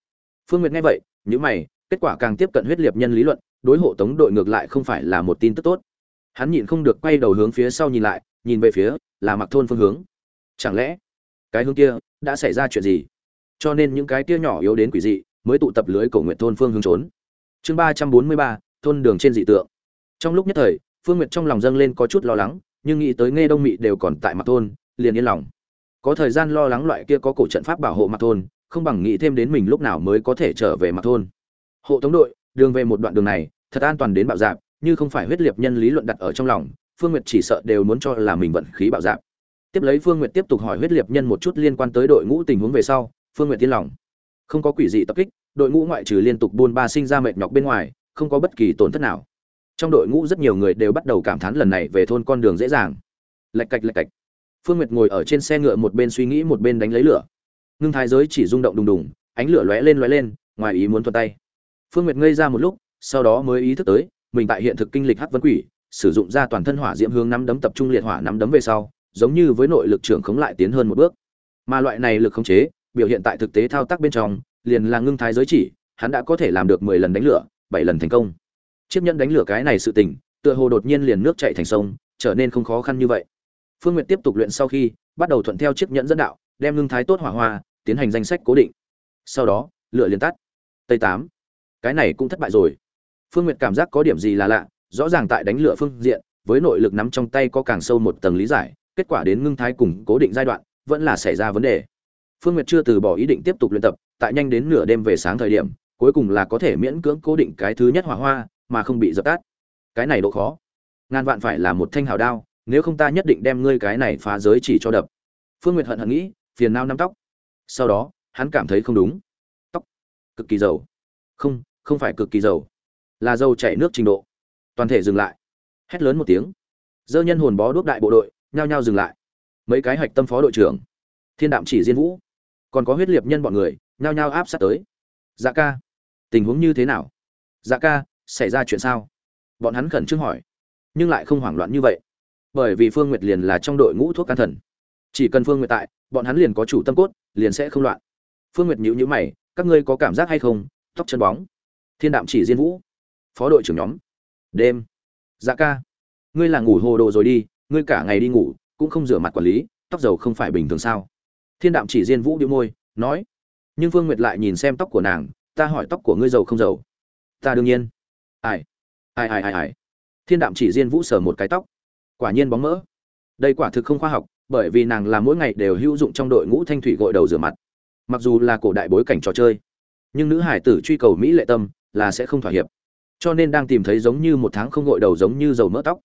Phương nguyệt nghe vậy những mày, kết quả càng tiếp cận huyết liệt nhân lý luận, đối hộ tống đội ngược lại không phải là một tin tức tốt. Hắn nhịn không được quay đầu hướng phía sau nhìn lại, nhìn về phía là mặc thôn phương hướng. Chẳng lẽ, cái hướng kia đã xảy ra chuyện gì? Cho nên những cái kia nhỏ yếu đến quỷ dị mới tụ tập lưới cổ nguyện thôn phương hướng trốn. Chương ba trăm bốn mươi ba thôn đường trên dị tượng. Trong lúc nhất thời, phương nguyệt trong lòng dâng lên có chút lo lắng, nhưng nghĩ tới nghe đông mị đều còn tại mặt thôn, liền yên lòng. Có thời gian lo lắng loại kia có cổ trận pháp bảo hộ mặt thôn, không bằng nghĩ thêm đến mình lúc nào mới có thể trở về mặt thôn. Hộ tống đội, đường về một đoạn đường này, thật an toàn đến bạo dạp, như không phải huyết liệt nhân lý luận đặt ở trong lòng, phương nguyệt chỉ sợ đều muốn cho là mình vận khí bạo dạp. Tiếp lấy phương nguyệt tiếp tục hỏi huyết liệt nhân một chút liên quan tới đội ngũ tình huống về sau, phương nguyệt tiên lòng. Không có quỷ dị tập kích, đội ngũ ngoại trừ liên tục buôn ba sinh ra mệt nhọc bên ngoài không có bất kỳ tổn thất nào. Trong đội ngũ rất nhiều người đều bắt đầu cảm thán lần này về thôn con đường dễ dàng. Lạch cạch lạch cạch. Phương nguyệt ngồi ở trên xe ngựa một bên suy nghĩ một bên đánh lấy lửa. Ngưng thái giới chỉ rung động đùng đùng ánh lửa lóe lên lóe lên ngoài ý muốn thuận tay. Phương nguyệt ngây ra một lúc sau đó mới ý thức tới mình tại hiện thực kinh lịch hắc vân quỷ sử dụng ra toàn thân hỏa diễm hướng nắm đấm tập trung liệt hỏa nắm đấm về sau giống như với nội lực trưởng khống lại tiến hơn một bước. Mà loại này lực khống chế biểu hiện tại thực tế thao tác bên trong, liền là ngưng thái giới chỉ, hắn đã có thể làm được 10 lần đánh lửa, bảy lần thành công. Chiếc nhẫn đánh lửa cái này sự tình, tựa hồ đột nhiên liền nước chảy thành sông trở nên không khó khăn như vậy. Phương nguyệt tiếp tục luyện sau khi bắt đầu thuận theo chiếc nhẫn dẫn đạo đem ngưng thái tốt hỏa hoa tiến hành danh sách cố định. Sau đó lựa liền tắt. Tây tám. Cái này cũng thất bại rồi. Phương nguyệt cảm giác có điểm gì là lạ rõ ràng tại đánh lửa phương diện với nội lực nắm trong tay có càng sâu một tầng lý giải kết quả đến ngưng thái cùng cố định giai đoạn vẫn là xảy ra vấn đề. Phương nguyệt chưa từ bỏ ý định tiếp tục luyện tập tại nhanh đến nửa đêm về sáng thời điểm cuối cùng là có thể miễn cưỡng cố định cái thứ nhất hỏa hoa, mà không bị dập tắt. Cái này độ khó. Ngàn vạn phải là một thanh hào đao, nếu không ta nhất định đem ngươi cái này phá giới chỉ cho đập. Phương nguyệt hận hận nghĩ, phiền nao nắm tóc. Sau đó, hắn cảm thấy không đúng. Tóc. Cực kỳ dầu. Không không phải cực kỳ dầu. Là dầu chảy nước trình độ. Toàn thể dừng lại. Hét lớn một tiếng. Dơ nhân hồn bó đuốc đại bộ đội, nhao nhao dừng lại. Mấy cái hạch tâm phó đội trưởng. Thiên đạm chỉ diên vũ. Còn có huyết liệt nhân bọn người, nhao nhao áp sát tới. Dạ ca tình huống như thế nào? Dạ ca, xảy ra chuyện sao? Bọn hắn khẩn trương hỏi, nhưng lại không hoảng loạn như vậy. Bởi vì phương nguyệt liền là trong đội ngũ thuốc can thần. Chỉ cần phương nguyệt tại, bọn hắn liền có chủ tâm cốt, liền sẽ không loạn. Phương nguyệt nhíu nhíu mày, các ngươi có cảm giác hay không? Tóc chân bóng. Thiên đạm chỉ diên vũ. Phó đội trưởng nhóm. Đêm. Dạ ca, ngươi là ngủ hồ đồ rồi đi, ngươi cả ngày đi ngủ, cũng không rửa mặt quản lý, tóc dầu không phải bình thường sao? Thiên đạm chỉ diên vũ đĩu môi, nói. Nhưng phương nguyệt lại nhìn xem tóc của nàng ta hỏi tóc của ngươi dầu không dầu ta đương nhiên. Ai? Ai ai ai ai? Thiên đạm chỉ diên vũ sở một cái tóc. Quả nhiên bóng mỡ. Đây quả thực không khoa học, bởi vì nàng là mỗi ngày đều hữu dụng trong đội ngũ thanh thủy gội đầu rửa mặt. Mặc dù là cổ đại bối cảnh trò chơi, nhưng nữ hải tử truy cầu mỹ lệ tâm là sẽ không thỏa hiệp. Cho nên đang tìm thấy giống như một tháng không gội đầu giống như dầu mỡ tóc.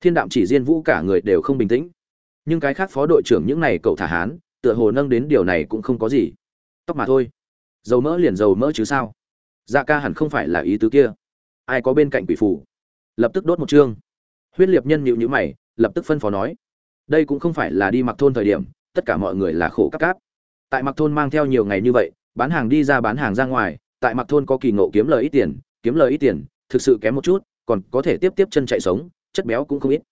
Thiên đạm chỉ diên vũ cả người đều không bình tĩnh. Nhưng cái khác phó đội trưởng những này cậu thả hán, tựa hồ nâng đến điều này cũng không có gì. Tóc mà thôi dầu mỡ liền dầu mỡ chứ sao? Dạ ca hẳn không phải là ý tứ kia. Ai có bên cạnh quỷ phủ lập tức đốt một chương. Huyết liệt nhân nhịu nhữ mày, lập tức phân phó nói, đây cũng không phải là đi mặc thôn thời điểm, tất cả mọi người là khổ các cáp tại mặc thôn mang theo nhiều ngày như vậy, bán hàng đi ra bán hàng ra ngoài, tại mặc thôn có kỳ ngộ kiếm lời ít tiền, kiếm lời ít tiền, thực sự kém một chút, còn có thể tiếp tiếp chân chạy sống, chất béo cũng không ít.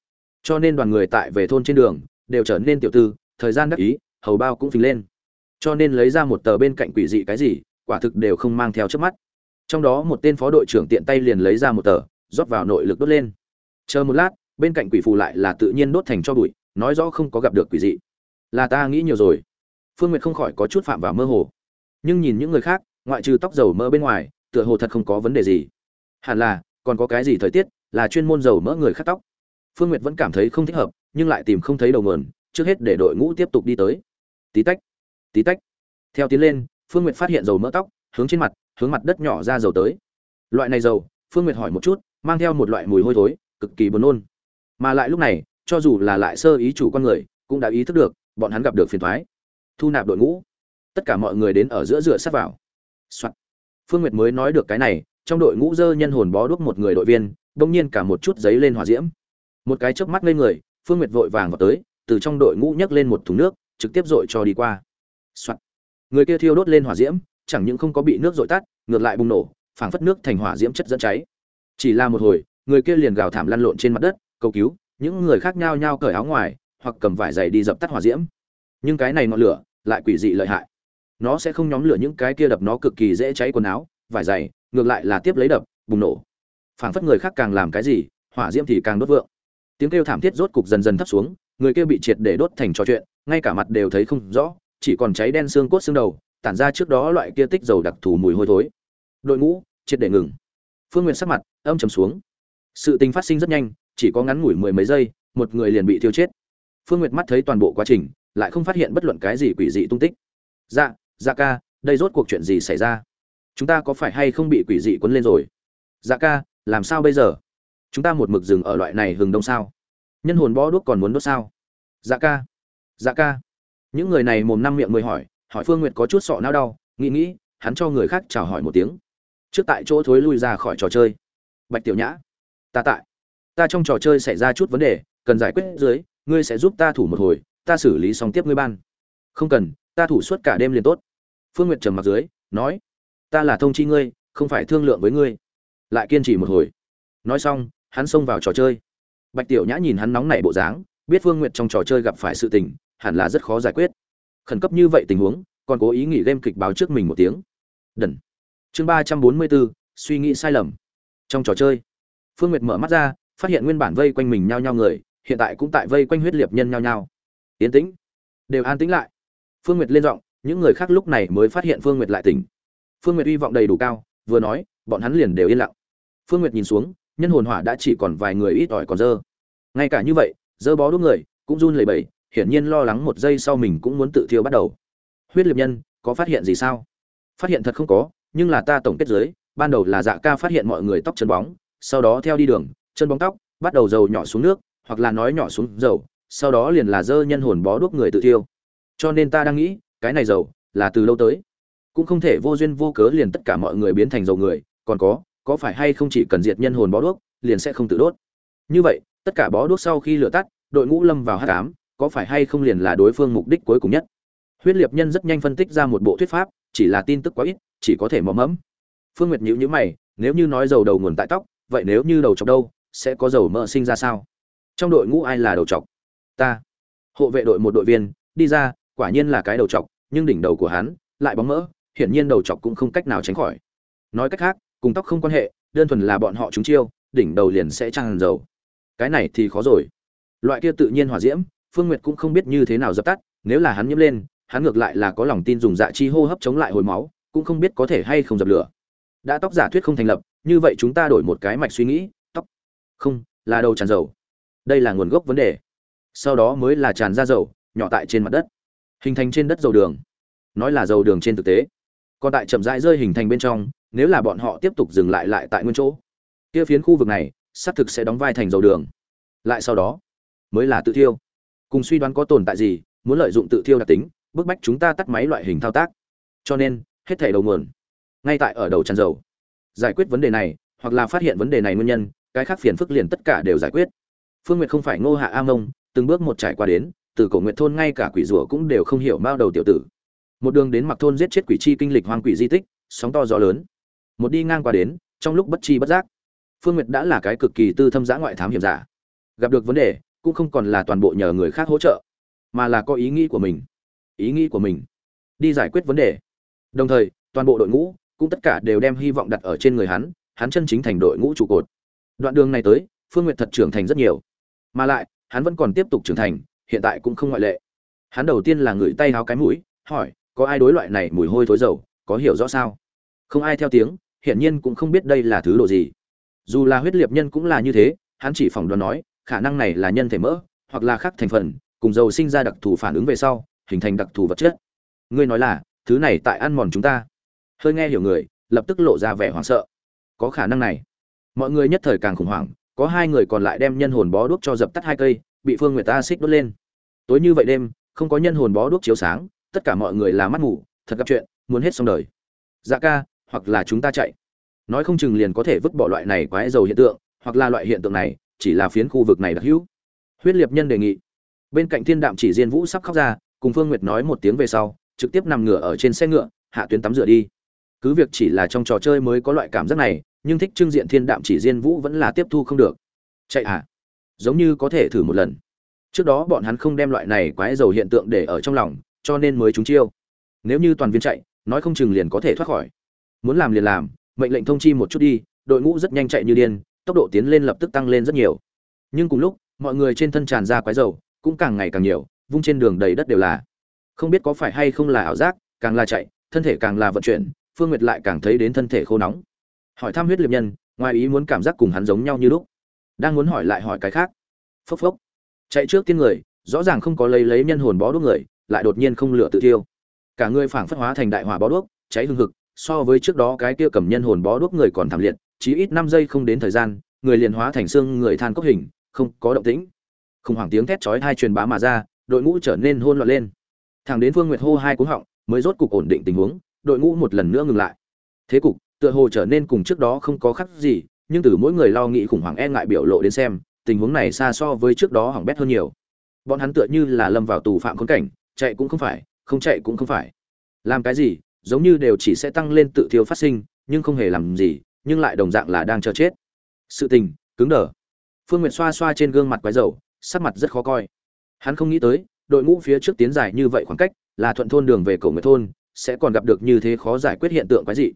Cho nên đoàn người tại về thôn trên đường, đều trở nên tiểu tư, thời gian đắc ý, hầu bao cũng phình lên cho nên lấy ra một tờ bên cạnh quỷ dị cái gì, quả thực đều không mang theo trước mắt. Trong đó một tên phó đội trưởng tiện tay liền lấy ra một tờ, rót vào nội lực đốt lên. Chờ một lát, bên cạnh quỷ phù lại là tự nhiên đốt thành cho bụi, nói rõ không có gặp được quỷ dị. Là ta nghĩ nhiều rồi. Phương nguyệt không khỏi có chút phạm vào mơ hồ. Nhưng nhìn những người khác, ngoại trừ tóc dầu mỡ bên ngoài, tựa hồ thật không có vấn đề gì. Hẳn là, còn có cái gì thời tiết, là chuyên môn dầu mỡ người khác tóc. Phương nguyệt vẫn cảm thấy không thích hợp, nhưng lại tìm không thấy đầu nguồn, trước hết để đội ngũ tiếp tục đi tới. Tí tách tí tách. Theo tiến lên, phương nguyệt phát hiện dầu mỡ tóc, hướng trên mặt, hướng mặt đất nhỏ ra dầu tới. Loại này dầu, phương nguyệt hỏi một chút, mang theo một loại mùi hôi thối, cực kỳ buồn nôn. Mà lại lúc này, cho dù là lại sơ ý chủ con người, cũng đã ý thức được, bọn hắn gặp được phiền thoái thu nạp đội ngũ. Tất cả mọi người đến ở giữa dựa sắt vào、Soạn. phương nguyệt mới nói được cái này, trong đội ngũ dơ nhân hồn bó đuốc một người đội viên đông nhiên cả một chút giấy lên hỏa diễm. Một cái chớp mắt lên người, phương nguyệt vội vàng vào tới, từ trong đội ngũ nhấc lên một thùng nước, trực tiếp dội cho đi qua、Soạn. người kia thiêu đốt lên hỏa diễm, chẳng những không có bị nước dội tắt, ngược lại bùng nổ, phảng phất nước thành hỏa diễm chất dẫn cháy. Chỉ là một hồi, người kia liền gào thảm lăn lộn trên mặt đất, cầu cứu, những người khác nhao nhao cởi áo ngoài, hoặc cầm vải dày đi dập tắt hỏa diễm. Nhưng cái này ngọn lửa lại quỷ dị lợi hại. Nó sẽ không nhóm lửa những cái kia đập nó cực kỳ dễ cháy quần áo, vải dày ngược lại là tiếp lấy đập, bùng nổ. Phảng phất người khác càng làm cái gì, hỏa diễm thì càng đốt vượng. Tiếng kêu thảm thiết rốt cục dần dần thấp xuống, người kia bị triệt để đốt thành trò chuyện, ngay cả mặt đều thấy không rõ chỉ còn cháy đen xương cốt xương đầu, tản ra trước đó loại kia tích dầu đặc thù mùi hôi thối. Đội ngũ, triệt để ngừng. Phương nguyện sắc mặt âm trầm xuống. Sự tình phát sinh rất nhanh, chỉ có ngắn ngủi mười mấy giây, một người liền bị thiêu chết. Phương nguyệt mắt thấy toàn bộ quá trình, lại không phát hiện bất luận cái gì quỷ dị tung tích. Dạ dạ ca, đây rốt cuộc chuyện gì xảy ra? Chúng ta có phải hay không bị quỷ dị quấn lên rồi? Dạ ca, làm sao bây giờ? Chúng ta một mực rừng ở loại này hừng đông sao? Nhân hồn bó đuốc còn muốn đốt sao? Dạ ca dạ ca những người này mồm năm miệng mười hỏi hỏi phương nguyệt có chút sọ não đau, nghĩ nghĩ, hắn cho người khác chào hỏi một tiếng. Trước tại chỗ thối lui ra khỏi trò chơi. Bạch tiểu nhã, ta tại. Ta trong trò chơi xảy ra chút vấn đề, cần giải quyết dưới, ngươi sẽ giúp ta thủ một hồi, ta xử lý xong tiếp ngươi ban. Không cần, ta thủ suốt cả đêm liền tốt. Phương nguyệt trầm mặt dưới, nói, ta là thông chi ngươi, không phải thương lượng với ngươi. Lại kiên trì một hồi. Nói xong, hắn xông vào trò chơi. Bạch tiểu nhã nhìn hắn nóng nảy bộ dáng, biết phương nguyệt trong trò chơi gặp phải sự tình hẳn là rất khó giải quyết. Khẩn cấp như vậy tình huống, còn cố ý nghỉ game kịch báo trước mình một tiếng. Đần. Chương ba trăm bốn mươi bốn suy nghĩ sai lầm. Trong trò chơi, phương nguyệt mở mắt ra, phát hiện nguyên bản vây quanh mình nhao nhao người, hiện tại cũng tại vây quanh huyết liệt nhân nhao nhao. Yến tĩnh. Đều an tĩnh lại. Phương nguyệt lên giọng, những người khác lúc này mới phát hiện phương nguyệt lại tỉnh. Phương nguyệt hy vọng đầy đủ cao, vừa nói, bọn hắn liền đều yên lặng. Phương nguyệt nhìn xuống, nhân hồn hỏa đã chỉ còn vài người ít ỏi còn dơ. Ngay cả như vậy, dơ bó đuốc người, cũng run lẩy bẩy hiển nhiên lo lắng một giây sau mình cũng muốn tự thiêu bắt đầu. Huyết liệt nhân có phát hiện gì sao? Phát hiện thật không có nhưng là ta tổng kết dưới, ban đầu là dạ ca phát hiện mọi người tóc chân bóng sau đó theo đi đường chân bóng tóc bắt đầu dầu nhỏ xuống nước hoặc là nói nhỏ xuống dầu sau đó liền là dơ nhân hồn bó đuốc người tự thiêu. Cho nên ta đang nghĩ cái này dầu là từ lâu tới. Cũng không thể vô duyên vô cớ liền tất cả mọi người biến thành dầu người còn có có phải hay không chỉ cần diệt nhân hồn bó đuốc liền sẽ không tự đốt. Như vậy tất cả bó đuốc sau khi lửa tắt đội ngũ lâm vào hát cám có phải hay không liền là đối phương mục đích cuối cùng nhất? Huyết liệt nhân rất nhanh phân tích ra một bộ thuyết pháp, chỉ là tin tức quá ít, chỉ có thể mò mẫm. Phương nguyệt nhữ nhữ mày, nếu như nói dầu đầu nguồn tại tóc, vậy nếu như đầu chọc đâu, sẽ có dầu mỡ sinh ra sao? Trong đội ngũ ai là đầu chọc? Ta. Hộ vệ đội một đội viên, đi ra, quả nhiên là cái đầu chọc, nhưng đỉnh đầu của hắn lại bóng mỡ, hiển nhiên đầu chọc cũng không cách nào tránh khỏi. Nói cách khác, cùng tóc không quan hệ, đơn thuần là bọn họ trúng chiêu, đỉnh đầu liền sẽ tràn dầu. Cái này thì khó rồi. Loại kia tự nhiên hỏa diễm phương nguyệt cũng không biết như thế nào dập tắt, nếu là hắn nhiễm lên, hắn ngược lại là có lòng tin dùng dạ chi hô hấp chống lại hồi máu, cũng không biết có thể hay không dập lửa. Đã tóc giả thuyết không thành lập, như vậy chúng ta đổi một cái mạch suy nghĩ, tóc. Không, là đầu tràn dầu. Đây là nguồn gốc vấn đề. Sau đó mới là tràn ra dầu, nhỏ tại trên mặt đất. Hình thành trên đất dầu đường. Nói là dầu đường trên thực tế. Còn tại chậm rãi rơi hình thành bên trong, nếu là bọn họ tiếp tục dừng lại lại tại nguyên chỗ. Kia phiến khu vực này, xác thực sẽ đóng vai thành dầu đường. Lại sau đó, mới là tự thiêu cùng suy đoán có tồn tại gì, muốn lợi dụng tự thiêu đặc tính, bức bách chúng ta tắt máy loại hình thao tác. Cho nên, hết thảy đầu nguồn, ngay tại ở đầu tràn dầu. Giải quyết vấn đề này, hoặc là phát hiện vấn đề này nguyên nhân, cái khác phiền phức liền tất cả đều giải quyết. Phương nguyệt không phải ngô hạ a mông, từng bước một trải qua đến, từ cổ nguyện thôn ngay cả quỷ rùa cũng đều không hiểu bao đầu tiểu tử. Một đường đến mặc thôn giết chết quỷ chi kinh lịch hoang quỷ di tích, sóng to gió lớn. Một đi ngang qua đến, trong lúc bất chi bất giác, phương nguyệt đã là cái cực kỳ tư thâm giã ngoại thám hiểm giả. Gặp được vấn đề cũng không còn là toàn bộ nhờ người khác hỗ trợ, mà là có ý nghĩ của mình. Ý nghĩ của mình. Đi giải quyết vấn đề. Đồng thời, toàn bộ đội ngũ, cũng tất cả đều đem hy vọng đặt ở trên người hắn hắn chân chính thành đội ngũ trụ cột. Đoạn đường này tới, phương n g u y ệ t thật trưởng thành rất nhiều. Mà lại, hắn vẫn còn tiếp tục trưởng thành, hiện tại cũng không ngoại lệ. Hắn đầu tiên là ngửi tay háo cái mũi, hỏi, có ai đối loại này mùi hôi thối dầu, có hiểu rõ sao? Không ai theo tiếng, hiển nhiên cũng không biết đây là thứ đồ gì. Dù là huyết liệt nhân cũng là như thế, hắn chỉ phỏng đoán nói khả năng này là nhân thể mỡ, hoặc là khác thành phần, cùng dầu sinh ra đặc thù phản ứng về sau, hình thành đặc thù vật chất. Ngươi nói là, thứ này tại ăn mòn chúng ta. Hơi nghe hiểu người, lập tức lộ ra vẻ hoảng sợ. Có khả năng này. Mọi người nhất thời càng khủng hoảng, có hai người còn lại đem nhân hồn bó đuốc cho dập tắt hai cây, bị phương nguyệt ta xích đốt lên. Tối như vậy đêm, không có nhân hồn bó đuốc chiếu sáng, tất cả mọi người là mắt ngủ thật gặp chuyện, muốn hết xong đời. Dạ ca, hoặc là chúng ta chạy. Nói không chừng liền có thể vứt bỏ loại này quái dầu hiện tượng, hoặc là loại hiện tượng này chỉ là phiến khu vực này đặc hữu. Huyết liệt nhân đề nghị. Bên cạnh thiên đạm chỉ diên vũ sắp khóc ra, cùng phương nguyệt nói một tiếng về sau, trực tiếp nằm ngửa ở trên xe ngựa, hạ tuyến tắm rửa đi. Cứ việc chỉ là trong trò chơi mới có loại cảm giác này, nhưng thích trưng diện thiên đạm chỉ diên vũ vẫn là tiếp thu không được. Chạy à? Giống như có thể thử một lần. Trước đó bọn hắn không đem loại này quái dầu hiện tượng để ở trong lòng, cho nên mới chúng chiêu. Nếu như toàn viên chạy, nói không chừng liền có thể thoát khỏi. Muốn làm liền làm, mệnh lệnh thông chi một chút đi, đội ngũ rất nhanh chạy như điên tốc độ tiến lên lập tức tăng lên rất nhiều. Nhưng cùng lúc mọi người trên thân tràn ra quái dầu cũng càng ngày càng nhiều vung trên đường đầy đất đều là. Không biết có phải hay không là ảo giác càng là chạy thân thể càng là vận chuyển phương nguyệt lại càng thấy đến thân thể khô nóng. Hỏi thăm huyết liệt nhân ngoài ý muốn cảm giác cùng hắn giống nhau như lúc. Đang muốn hỏi lại hỏi cái khác. Phốc phốc. Chạy trước tiên người rõ ràng không có lấy lấy nhân hồn bó đuốc người lại đột nhiên không lửa tự tiêu, cả người phảng phất hóa thành đại hỏa bó đuốc cháy hừng hực so với trước đó cái kia cầm nhân hồn bó đuốc người còn thảm liệt chỉ ít năm giây không đến thời gian, người liền hóa thành xương người than cốc hình, không có động tĩnh. Khủng hoảng tiếng thét chói tai truyền bá mà ra, đội ngũ trở nên hỗn loạn lên. Thẳng đến phương nguyệt hô hai cú họng, mới rốt cục ổn định tình huống, đội ngũ một lần nữa ngừng lại. Thế cục, tựa hồ trở nên cùng trước đó không có khác gì, nhưng từ mỗi người lo nghĩ khủng hoảng e ngại biểu lộ đến xem, tình huống này xa so với trước đó hỏng bét hơn nhiều. Bọn hắn tựa như là lâm vào tù phạm khốn cảnh, chạy cũng không phải, không chạy cũng không phải. Làm cái gì, giống như đều chỉ sẽ tăng lên tự thiếu phát sinh, nhưng không hề làm gì nhưng lại đồng dạng là đang chờ chết. Sự tình, cứng đờ. Phương nguyệt xoa xoa trên gương mặt quái dầu, sắc mặt rất khó coi. Hắn không nghĩ tới, đội ngũ phía trước tiến dài như vậy khoảng cách, là thuận thôn đường về cổ người thôn, sẽ còn gặp được như thế khó giải quyết hiện tượng quái dị.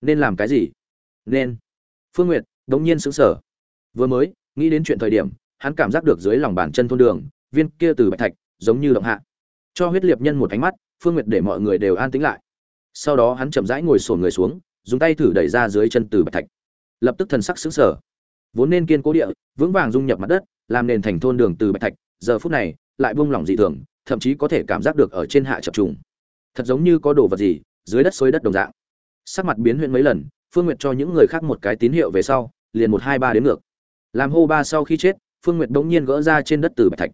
Nên làm cái gì? Nên. Phương nguyệt, đống nhiên sững sờ. Vừa mới, nghĩ đến chuyện thời điểm, hắn cảm giác được dưới lòng bàn chân thôn đường, viên kia từ bạch thạch, giống như động hạ. Cho huyết liệt nhân một ánh mắt, phương nguyệt để mọi người đều an tĩnh lại. Sau đó hắn chậm rãi ngồi sổn người xuống dùng tay thử đẩy ra dưới chân từ bạch thạch. Lập tức thần sắc xứng sở vốn nên kiên cố địa, vững vàng dung nhập mặt đất, làm nền thành thôn đường từ bạch thạch, giờ phút này, lại buông lỏng dị thường, thậm chí có thể cảm giác được ở trên hạ chập trùng. Thật giống như có đồ vật gì, dưới đất xối đất đồng dạng. Sắc mặt biến huyện mấy lần, phương nguyệt cho những người khác một cái tín hiệu về sau, liền một hai ba đến ngược. Làm hô ba sau khi chết, phương nguyệt bỗng nhiên gỡ ra trên đất từ bạch thạch.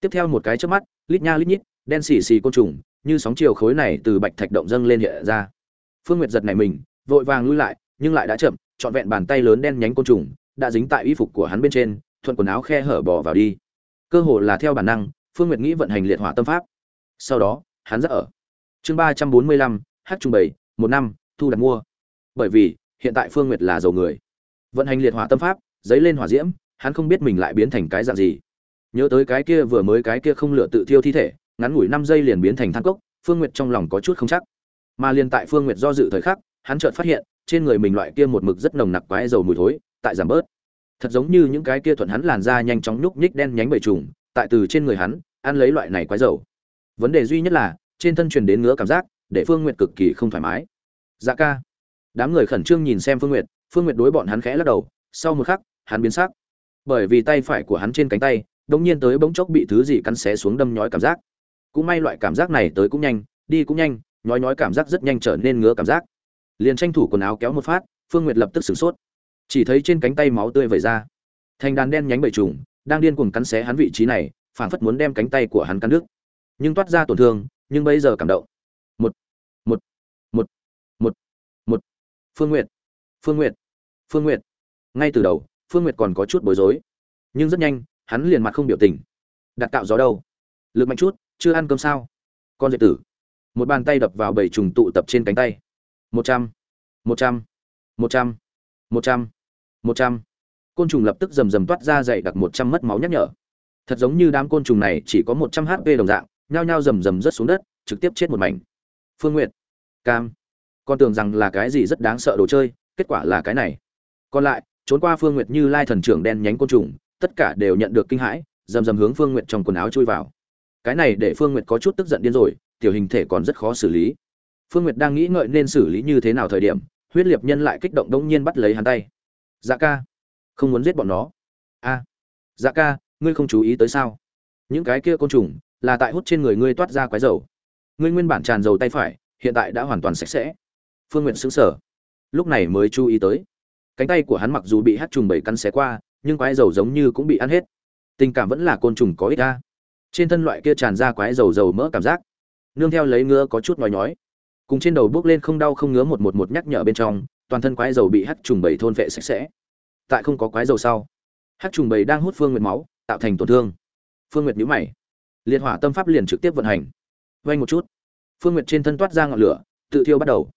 Tiếp theo một cái trước mắt, lít nha lít nhít, đen xì xì côn trùng, như sóng chiều khối này từ bạch thạch động dâng lên hiện ra. Phương nguyệt giật này mình vội vàng lui lại, nhưng lại đã chậm, trọn vẹn bàn tay lớn đen nhánh côn trùng đã dính tại y phục của hắn bên trên, thuận quần áo khe hở bò vào đi. Cơ hồ là theo bản năng, phương nguyệt nghĩ vận hành liệt hỏa tâm pháp. Sau đó, hắn rất ở. Chương ba trăm bốn mươi lăm h trung bảy, một năm, thu đặt mua. Bởi vì, hiện tại phương nguyệt là giàu người. Vận hành liệt hỏa tâm pháp giấy lên hỏa diễm, hắn không biết mình lại biến thành cái dạng gì. Nhớ tới cái kia vừa mới cái kia không lựa tự thiêu thi thể, ngắn ngủi năm giây liền biến thành than cốc, phương nguyệt trong lòng có chút không chắc. Mà liền tại phương nguyệt do dự thời khắc hắn chợt phát hiện, trên người mình loại kia một mực rất nồng nặc quái dầu mùi thối, tại giảm bớt. Thật giống như những cái kia thuận hắn làn da nhanh chóng nhúc nhích đen nhánh bầy trùng, tại từ trên người hắn, ăn lấy loại này quái dầu. Vấn đề duy nhất là, trên thân truyền đến ngứa cảm giác, để phương nguyệt cực kỳ không thoải mái. Dạ ca. Đám người khẩn trương nhìn xem phương nguyệt phương nguyệt đối bọn hắn khẽ lắc đầu, sau một khắc, hắn biến sắc. Bởi vì tay phải của hắn trên cánh tay, đột nhiên tới bỗng chốc bị thứ gì cắn xé xuống đâm nhói cảm giác. Cũng may loại cảm giác này tới cũng nhanh, đi cũng nhanh, nhói nhói cảm giác rất nhanh trở nên ngứa cảm giác liền tranh thủ quần áo kéo một phát, phương nguyệt lập tức sửng sốt. Chỉ thấy trên cánh tay máu tươi vẩy ra. Thành đàn đen nhánh bầy trùng, đang điên cuồng cắn xé hắn vị trí này, phảng phất muốn đem cánh tay của hắn cắn đứt. Nhưng toát ra tổn thương, nhưng bây giờ cảm động. Một một một một một. Phương nguyệt phương nguyệt phương nguyệt. Ngay từ đầu, phương nguyệt còn có chút bối rối. Nhưng rất nhanh, hắn liền mặt không biểu tình. Đặt cạo gió đâu? Lực mạnh chút, chưa ăn cơm sao? Con dệt tử. Một bàn tay đập vào bầy trùng tụ tập trên cánh tay một trăm. Một trăm. Một trăm. Một trăm. Một trăm. Côn trùng lập tức rầm rầm toát ra dày đặc một trăm mất máu nhắc nhở. Thật giống như đám côn trùng này chỉ có một trăm hp đồng dạng, nhao nhao rầm rầm rớt xuống đất, trực tiếp chết một mảnh. Phương n g u y ệ t cam, con tưởng rằng là cái gì rất đáng sợ đồ chơi, kết quả là cái này. Còn lại, trốn qua phương n g u y ệ t như lai thần trưởng đen nhánh côn trùng, tất cả đều nhận được kinh hãi, rầm rầm hướng phương n g u y ệ t trong quần áo chui vào. Cái này để phương n g u y ệ t có chút tức giận điên rồi, tiểu hình thể còn rất khó xử lý phương n g u y ệ t đang nghĩ ngợi nên xử lý như thế nào thời điểm, huyết liệt nhân lại kích động đống nhiên bắt lấy hắn tay. Dạ ca, không muốn giết bọn nó. A. Dạ ca, ngươi không chú ý tới sao? Những cái kia côn trùng, là tại hút trên người ngươi toát ra quái dầu. Ngươi nguyên bản tràn dầu tay phải, hiện tại đã hoàn toàn sạch sẽ. Phương n g u y ệ t xứng sở lúc này mới chú ý tới. Cánh tay của hắn mặc dù bị hát trùng bảy cắn xé qua, nhưng quái dầu giống như cũng bị ăn hết. Tình cảm vẫn là côn trùng có ích ra trên thân loại kia tràn ra quái dầu dầu mỡ cảm giác. Nương theo lấy ngứa có chút nói nhói cùng trên đầu bước lên không đau không ngứa một một một nhắc nhở bên trong, toàn thân quái dầu bị hắc trùng bầy thôn vệ sạch sẽ. Tại không có quái dầu sau, hắc trùng bầy đang hút phương nguyệt máu, tạo thành tổn thương. Phương nguyệt nhíu mày. Liệt hỏa tâm pháp liền trực tiếp vận hành. Vay một chút. Phương nguyệt trên thân toát ra ngọn lửa, tự thiêu bắt đầu.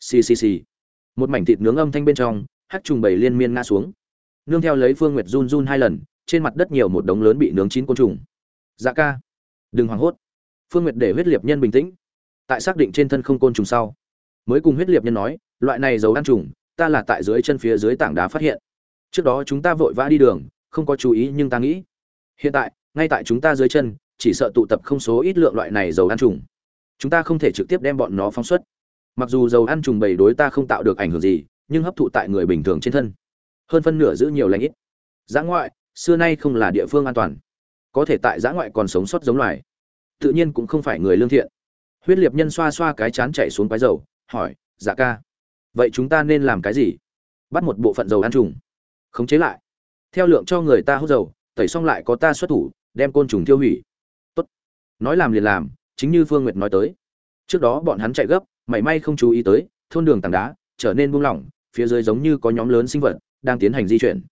Xì xì xì. Một mảnh thịt nướng âm thanh bên trong, hắc trùng bầy liên miên ngã xuống. Nương theo lấy phương nguyệt run run hai lần, trên mặt đất nhiều một đống lớn bị nướng chín côn trùng. Dạ ca. Đừng hoảng hốt. Phương nguyệt để huyết liệt nhân bình tĩnh tại xác định trên thân không côn trùng sau. Mới cùng huyết liệt nhân nói, loại này dấu ăn trùng, ta là tại dưới chân phía dưới tảng đá phát hiện. Trước đó chúng ta vội vã đi đường, không có chú ý nhưng ta nghĩ, hiện tại, ngay tại chúng ta dưới chân, chỉ sợ tụ tập không số ít lượng loại này dầu ăn trùng. Chúng ta không thể trực tiếp đem bọn nó phóng xuất. Mặc dù dầu ăn trùng bầy đối ta không tạo được ảnh hưởng gì, nhưng hấp thụ tại người bình thường trên thân. Hơn phân nửa giữ nhiều lãnh ít. Giã ngoại, xưa nay không là địa phương an toàn. Có thể tại giã ngoại còn sống sót giống loài. Tự nhiên cũng không phải người lương thiện huyết liệt nhân xoa xoa cái chán chạy xuống cái dầu, hỏi dạ ca, vậy chúng ta nên làm cái gì? Bắt một bộ phận dầu ăn trùng. Khống chế lại. Theo lượng cho người ta hút dầu, tẩy xong lại có ta xuất thủ, đem côn trùng tiêu hủy. Tốt. Nói làm liền làm, chính như phương nguyệt nói tới. Trước đó bọn hắn chạy gấp, mảy may không chú ý tới, thôn đường tảng đá, trở nên buông lỏng, phía dưới giống như có nhóm lớn sinh vật, đang tiến hành di chuyển.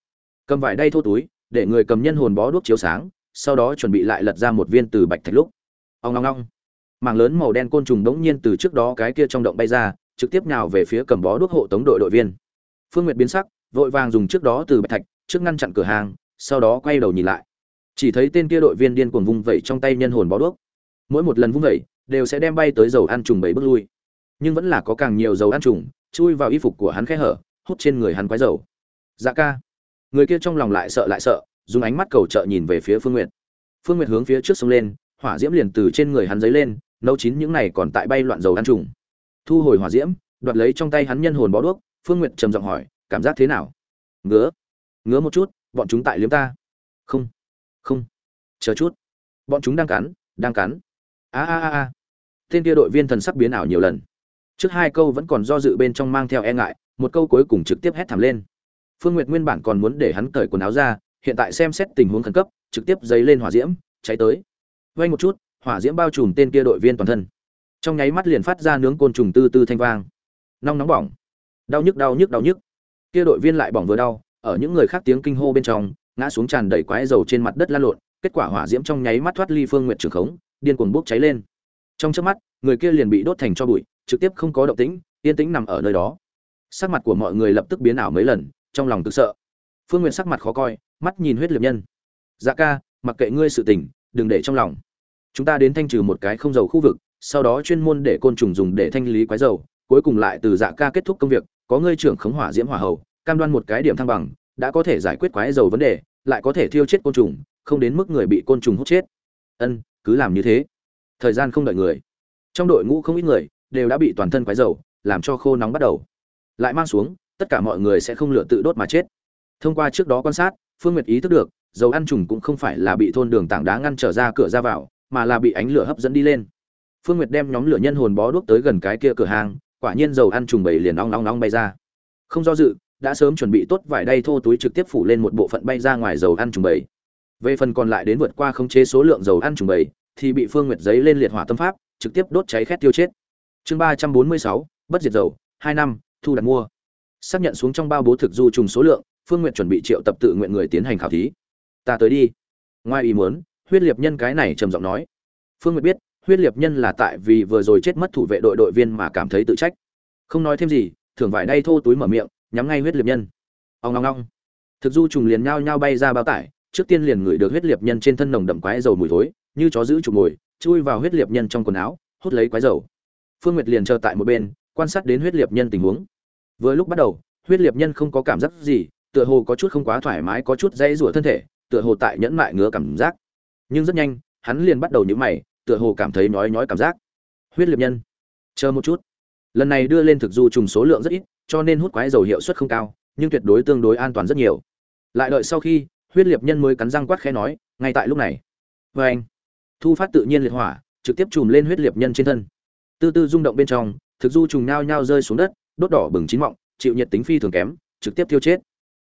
Cầm vải đay thô túi, để người cầm nhân hồn bó đuốc chiếu sáng, sau đó chuẩn bị lại lật ra một viên từ bạch thạch lúc. Ông long long mảng lớn màu đen côn trùng đống nhiên từ trước đó cái kia trong động bay ra, trực tiếp nhào về phía cầm bó đuốc hộ tống đội đội viên. Phương nguyệt biến sắc, vội vàng dùng trước đó từ bạch thạch, trước ngăn chặn cửa hàng, sau đó quay đầu nhìn lại. Chỉ thấy tên kia đội viên điên cuồng vung vẩy trong tay nhân hồn bó đuốc. Mỗi một lần vung vẩy, đều sẽ đem bay tới dầu ăn trùng bảy bước lui. Nhưng vẫn là có càng nhiều dầu ăn trùng, chui vào y phục của hắn khẽ hở, hút trên người hắn quái dầu. Dạ ca. Người kia trong lòng lại sợ lại sợ, dùng ánh mắt cầu trợ nhìn về phía phương nguyệt. Phương nguyệt hướng phía trước xông lên, hỏa diễm liền từ trên người hắn giấy lên nấu chín những này còn tại bay loạn dầu ăn trùng. Thu hồi hỏa diễm, đoạt lấy trong tay hắn nhân hồn bó đuốc, phương nguyệt trầm giọng hỏi, cảm giác thế nào? Ngứa ngứa một chút, bọn chúng tại liếm ta. Không không, chờ chút. Bọn chúng đang cắn đang cắn. A a a a. Tên kia đội viên thần sắc biến ảo nhiều lần. Trước hai câu vẫn còn do dự bên trong mang theo e ngại, một câu cuối cùng trực tiếp hét thảm lên. Phương nguyệt nguyên bản còn muốn để hắn cởi quần áo ra, hiện tại xem xét tình huống khẩn cấp, trực tiếp dấy lên hỏa diễm, cháy tới. Vây một chút hỏa diễm bao trùm tên kia đội viên toàn thân. Trong nháy mắt liền phát ra nướng côn trùng tư tư thanh vang. Nóng nóng bỏng. Đau nhức đau nhức đau nhức. Kia đội viên lại bỏng vừa đau, ở những người khác tiếng kinh hô bên trong, ngã xuống tràn đầy quái dầu trên mặt đất lan lộn, kết quả hỏa diễm trong nháy mắt thoát ly phương nguyện trường khống, điên cuồng bốc cháy lên. Trong chớp mắt, người kia liền bị đốt thành cho bụi, trực tiếp không có động tĩnh, yên tĩnh nằm ở nơi đó. Sắc mặt của mọi người lập tức biến ảo mấy lần, trong lòng cực sợ. Phương nguyện sắc mặt khó coi, mắt nhìn huyết liệt nhân. Dạ ca, mặc kệ ngươi sự tình, đừng để trong lòng chúng ta đến thanh trừ một cái không dầu khu vực, sau đó chuyên môn để côn trùng dùng để thanh lý quái dầu, cuối cùng lại từ dạ ca kết thúc công việc, có ngươi trưởng khống hỏa diễm hỏa hầu, cam đoan một cái điểm thăng bằng, đã có thể giải quyết quái dầu vấn đề, lại có thể thiêu chết côn trùng, không đến mức người bị côn trùng hút chết. Ân, cứ làm như thế. Thời gian không đợi người. Trong đội ngũ không ít người đều đã bị toàn thân quái dầu, làm cho khô nóng bắt đầu. Lại mang xuống, tất cả mọi người sẽ không lựa tự đốt mà chết. Thông qua trước đó quan sát, phương nguyệt ý thức được, dầu ăn trùng cũng không phải là bị thôn đường tảng đá ngăn trở ra cửa ra vào mà là bị ánh lửa hấp dẫn đi lên. Phương nguyệt đem nhóm lửa nhân hồn bó đuốc tới gần cái kia cửa hàng, quả nhiên dầu ăn trùng bầy liền ong ong ong bay ra. Không do dự, đã sớm chuẩn bị tốt vải đay thô túi trực tiếp phủ lên một bộ phận bay ra ngoài dầu ăn trùng bầy. Về phần còn lại đến vượt qua khống chế số lượng dầu ăn trùng bầy, thì bị phương nguyệt giấy lên liệt hỏa tâm pháp, trực tiếp đốt cháy khét tiêu chết. Chương ba trăm bốn mươi sáu, bất diệt dầu, hai năm, thu đặt mua. Xác nhận xuống trong bao bố thực du trùng số lượng, phương nguyện chuẩn bị triệu tập tự nguyện người tiến hành khảo thí. Ta tới đi. Ngoài ý muốn huyết liệt nhân cái này trầm giọng nói. Phương Nguyệt biết, huyết liệt nhân là tại vì vừa rồi chết mất thủ vệ đội đội viên mà cảm thấy tự trách. Không nói thêm gì thường vải đay thô túi mở miệng, nhắm ngay huyết liệt nhân. Ông ngong ngong thực du trùng liền nhao nhao bay ra bao tải, trước tiên liền ngửi được huyết liệt nhân trên thân nồng đậm quái dầu mùi thối, như chó giữ trùng mồi, chui vào huyết liệt nhân trong quần áo, hút lấy quái dầu. Phương nguyệt liền chờ tại một bên, quan sát đến huyết liệt nhân tình huống. Vừa lúc bắt đầu, huyết liệt nhân không có cảm giác gì, tựa hồ có chút không quá thoải mái, có chút dây rủa thân thể, tựa hồ tại nhẫn mại ngứa cảm giác nhưng rất nhanh, hắn liền bắt đầu nhíu mày, tựa hồ cảm thấy nhói nhói cảm giác. Huyết liệt nhân, chờ một chút. Lần này đưa lên thực du trùng số lượng rất ít, cho nên hút quái dầu hiệu suất không cao, nhưng tuyệt đối tương đối an toàn rất nhiều. Lại đợi sau khi, huyết liệt nhân mới cắn răng quát khẽ nói, ngay tại lúc này. Vê anh, thu phát tự nhiên liệt hỏa, trực tiếp chùm lên huyết liệt nhân trên thân. Tư tư rung động bên trong, thực du trùng nao nhao rơi xuống đất, đốt đỏ bừng chín mọng, chịu nhiệt tính phi thường kém, trực tiếp tiêu chết.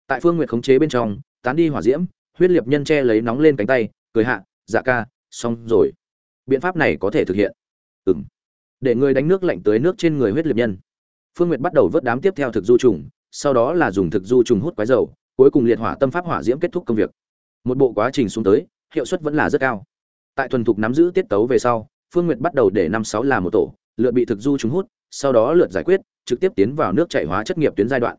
Tại phương nguyệt khống chế bên trong, tán đi hỏa diễm, huyết liệt nhân che lấy nóng lên cánh tay, cười hạ dạ ca, xong rồi. Biện pháp này có thể thực hiện. Ừng để người đánh nước lạnh tới nước trên người huyết liệt nhân. Phương nguyệt bắt đầu vớt đám tiếp theo thực du trùng, sau đó là dùng thực du trùng hút quái dầu, cuối cùng liệt hỏa tâm pháp hỏa diễm kết thúc công việc. Một bộ quá trình xuống tới, hiệu suất vẫn là rất cao. Tại thuần thục nắm giữ tiết tấu về sau, phương nguyệt bắt đầu để năm sáu là một tổ, lượt bị thực du trùng hút, sau đó lượt giải quyết, trực tiếp tiến vào nước chảy hóa chất nghiệp tuyến giai đoạn.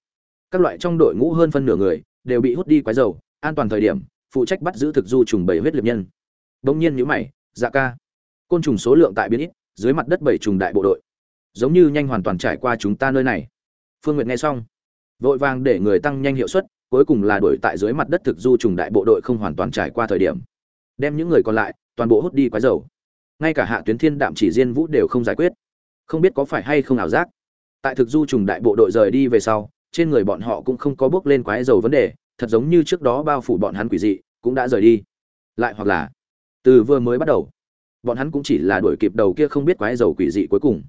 Các loại trong đội ngũ hơn phân nửa người đều bị hút đi quái dầu, an toàn thời điểm, phụ trách bắt giữ thực du trùng bảy huyết liệt nhân bỗng nhiên nhíu mày dạ ca. Côn trùng số lượng tại biến ít, dưới mặt đất bảy trùng đại bộ đội. Giống như nhanh hoàn toàn trải qua chúng ta nơi này. Phương nguyệt nghe xong, vội vàng để người tăng nhanh hiệu suất, cuối cùng là đuổi tại dưới mặt đất thực du trùng đại bộ đội không hoàn toàn trải qua thời điểm. Đem những người còn lại, toàn bộ hút đi quái dầu. Ngay cả hạ tuyến thiên đạm chỉ diên vũ đều không giải quyết. Không biết có phải hay không ảo giác. Tại thực du trùng đại bộ đội rời đi về sau, trên người bọn họ cũng không có bước lên quái dầu vấn đề, thật giống như trước đó bao phủ bọn hắn quỷ dị, cũng đã rời đi. Lại hoặc là từ vừa mới bắt đầu, bọn hắn cũng chỉ là đuổi kịp đầu kia không biết quái dầu quỷ dị cuối cùng.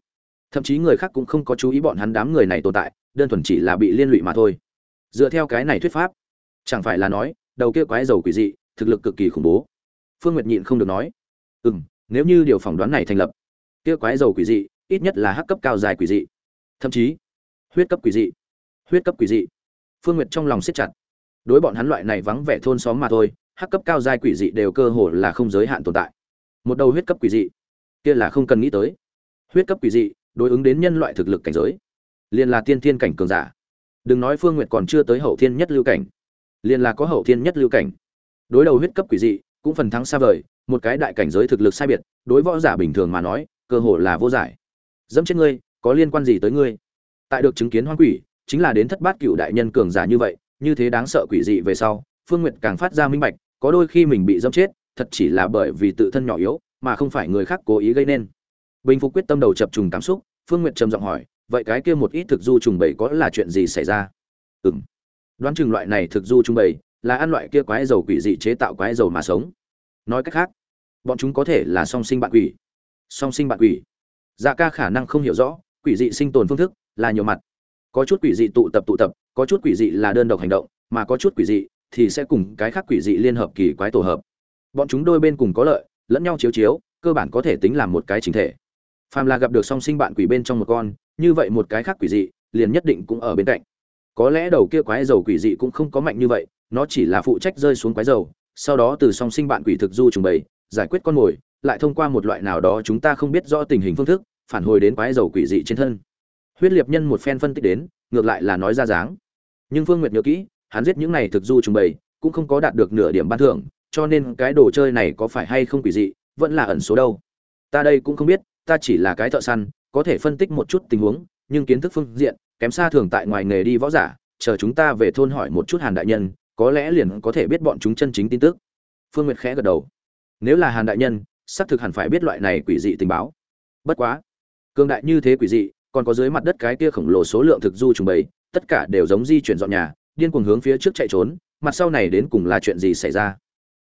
Thậm chí người khác cũng không có chú ý bọn hắn đám người này tồn tại, đơn thuần chỉ là bị liên lụy mà thôi. Dựa theo cái này thuyết pháp, chẳng phải là nói, đầu kia quái dầu quỷ dị, thực lực cực kỳ khủng bố. Phương nguyệt nhịn không được nói ừ m nếu như điều phỏng đoán này thành lập, kia quái dầu quỷ dị, ít nhất là hắc cấp cao dài quỷ dị, thậm chí huyết cấp quỷ dị, huyết cấp quỷ dị. Phương nguyệt trong lòng siết chặt. Đối bọn hắn loại này vắng vẻ thôn xóm mà thôi hắc cấp cao giai quỷ dị đều cơ hồ là không giới hạn tồn tại. Một đầu huyết cấp quỷ dị, kia là không cần nghĩ tới. Huyết cấp quỷ dị, đối ứng đến nhân loại thực lực cảnh giới. Liền là tiên thiên cảnh cường giả. Đừng nói phương nguyệt còn chưa tới hậu thiên nhất lưu cảnh. Liền là có hậu thiên nhất lưu cảnh. Đối đầu huyết cấp quỷ dị, cũng phần thắng xa vời, một cái đại cảnh giới thực lực sai biệt, đối võ giả bình thường mà nói, cơ hồ là vô giải. Dẫm chết ngươi, có liên quan gì tới ngươi? Tại được chứng kiến hoang quỷ, chính là đến thất bát cựu đại nhân cường giả như vậy, như thế đáng sợ quỷ dị về sau, phương nguyệt càng phát ra minh bạch có đôi khi mình bị dâm chết, thật chỉ là bởi vì tự thân nhỏ yếu, mà không phải người khác cố ý gây nên. Bình phục quyết tâm đầu chập trùng cảm xúc, phương nguyệt trầm giọng hỏi, vậy cái kia một ít thực du trùng bầy có là chuyện gì xảy ra? Ừng đoán chừng loại này thực du trùng bầy là ăn loại kia quái dầu quỷ dị chế tạo quái dầu mà sống. Nói cách khác, bọn chúng có thể là song sinh bạn quỷ. Song sinh bạn quỷ. Dạ ca khả năng không hiểu rõ, quỷ dị sinh tồn phương thức là nhiều mặt. Có chút quỷ dị tụ tập tụ tập, có chút quỷ dị là đơn độc hành động, mà có chút quỷ dị thì sẽ cùng cái khác quỷ dị liên hợp kỳ quái tổ hợp. Bọn chúng đôi bên cùng có lợi, lẫn nhau chiếu chiếu, cơ bản có thể tính làm một cái chính thể. Phàm là gặp được song sinh bạn quỷ bên trong một con, như vậy một cái khác quỷ dị, liền nhất định cũng ở bên cạnh. Có lẽ đầu kia quái dầu quỷ dị cũng không có mạnh như vậy, nó chỉ là phụ trách rơi xuống quái dầu, sau đó từ song sinh bạn quỷ thực du trùng bày giải quyết con mồi, lại thông qua một loại nào đó chúng ta không biết rõ tình hình phương thức, phản hồi đến quái dầu quỷ dị trên thân. Huyết liệt nhân một phen phân tích đến, ngược lại là nói ra dáng. Nhưng phương nguyệt nhớ kỹ hắn giết những này thực du trùng bày cũng không có đạt được nửa điểm ban thưởng, cho nên cái đồ chơi này có phải hay không quỷ dị, vẫn là ẩn số đâu. Ta đây cũng không biết, ta chỉ là cái thợ săn, có thể phân tích một chút tình huống, nhưng kiến thức phương diện, kém xa thường tại ngoài nghề đi võ giả, chờ chúng ta về thôn hỏi một chút hàn đại nhân, có lẽ liền có thể biết bọn chúng chân chính tin tức. Phương nguyệt khẽ gật đầu. Nếu là hàn đại nhân, xác thực hẳn phải biết loại này quỷ dị tình báo. Bất quá cương đại như thế quỷ dị, còn có dưới mặt đất cái kia khổng lồ số lượng thực du trùng bầy, tất cả đều giống di chuyển dọn nhà điên cuồng hướng phía trước chạy trốn, mặt sau này đến cùng là chuyện gì xảy ra?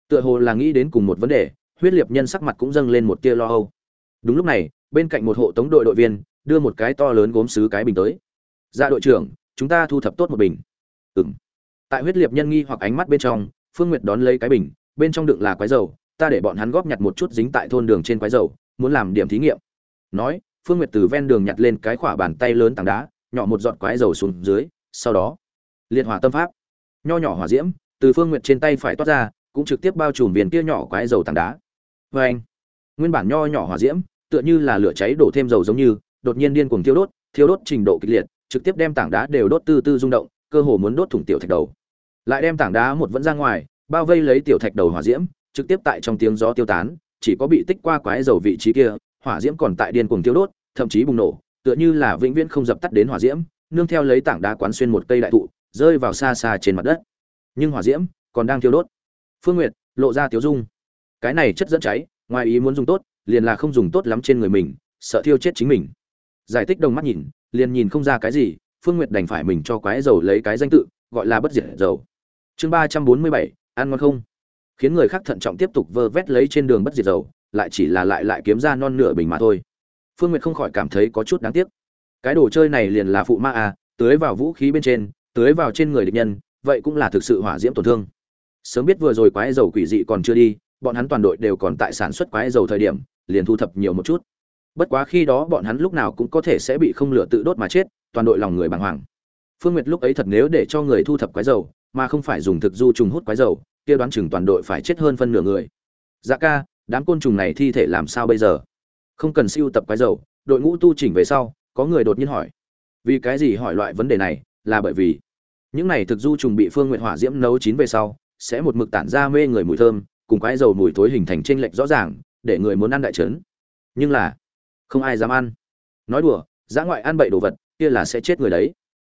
Tựa hồ là nghĩ đến cùng một vấn đề, huyết liệt nhân sắc mặt cũng dâng lên một tia lo âu. Đúng lúc này, bên cạnh một hộ tống đội đội viên, đưa một cái to lớn gốm xứ cái bình tới. Ra đội trưởng, chúng ta thu thập tốt một bình. Ừng tại huyết liệt nhân nghi hoặc ánh mắt bên trong, phương nguyệt đón lấy cái bình, bên trong đựng là quái dầu, ta để bọn hắn góp nhặt một chút dính tại thôn đường trên quái dầu, muốn làm điểm thí nghiệm. Nói, phương nguyệt từ ven đường nhặt lên cái khỏa bàn tay lớn tảng đá, nhỏ một giọt quái dầu xuống dưới, sau đó liệt hỏa tâm pháp. Nho nhỏ hỏa diễm, từ phương nguyệt trên tay phải toát ra, cũng trực tiếp bao trùm viên kia nhỏ quái dầu tảng đá. Vê anh nguyên bản nho nhỏ hỏa diễm, tựa như là lửa cháy đổ thêm dầu giống như, đột nhiên điên cuồng thiêu đốt thiêu đốt trình độ kịch liệt, trực tiếp đem tảng đá đều đốt tư tư rung động, cơ hồ muốn đốt thủng tiểu thạch đầu. Lại đem tảng đá một vẫn ra ngoài, bao vây lấy tiểu thạch đầu hỏa diễm, trực tiếp tại trong tiếng gió tiêu tán, chỉ có bị tích qua quái dầu vị trí kia, hỏa diễm còn tại điên cuồng tiêu đốt, thậm chí bùng nổ, tựa như là vĩnh viễn không dập tắt đến hỏa diễm, nương theo lấy tảng đá quán xuyên một cây đại thụ rơi vào xa xa trên mặt đất. Nhưng hỏa diễm còn đang thiêu đốt. Phương nguyệt lộ ra tiếu dung. Cái này chất dẫn cháy, ngoài ý muốn dùng tốt, liền là không dùng tốt lắm trên người mình, sợ thiêu chết chính mình. Giải thích đồng mắt nhìn, liền nhìn không ra cái gì, phương nguyệt đành phải mình cho quái dầu lấy cái danh tự, gọi là bất diệt dầu. Chương ba trăm bốn mươi bảy, ăn ngon không? Khiến người khác thận trọng tiếp tục vơ vét lấy trên đường bất diệt dầu, lại chỉ là lại lại kiếm ra non nửa bình mà thôi. Phương nguyệt không khỏi cảm thấy có chút đáng tiếc. Cái đồ chơi này liền là phụ ma à tưới vào vũ khí bên trên tưới vào trên người địch nhân, vậy cũng là thực sự hỏa diễm tổn thương. Sớm biết vừa rồi quái dầu quỷ dị còn chưa đi, bọn hắn toàn đội đều còn tại sản xuất quái dầu thời điểm, liền thu thập nhiều một chút. Bất quá khi đó bọn hắn lúc nào cũng có thể sẽ bị không lửa tự đốt mà chết, toàn đội lòng người bàng hoàng. Phương nguyệt lúc ấy thật nếu để cho người thu thập quái dầu, mà không phải dùng thực du trùng hút quái dầu, kia đoán chừng toàn đội phải chết hơn phân nửa người. Dạ ca, đám côn trùng này thi thể làm sao bây giờ? Không cần siêu tập quái dầu, đội ngũ tu chỉnh về sau, có người đột nhiên hỏi. Vì cái gì hỏi loại vấn đề này, là bởi vì những này thực du trùng bị phương nguyện hỏa diễm nấu chín về sau, sẽ một mực tản ra mê người mùi thơm, cùng quái dầu mùi thối hình thành t r ê n lệch rõ ràng, để người muốn ăn đại trấn. Nhưng là, không ai dám ăn. Nói đùa, dã ngoại ăn bậy đồ vật, kia là sẽ chết người đấy.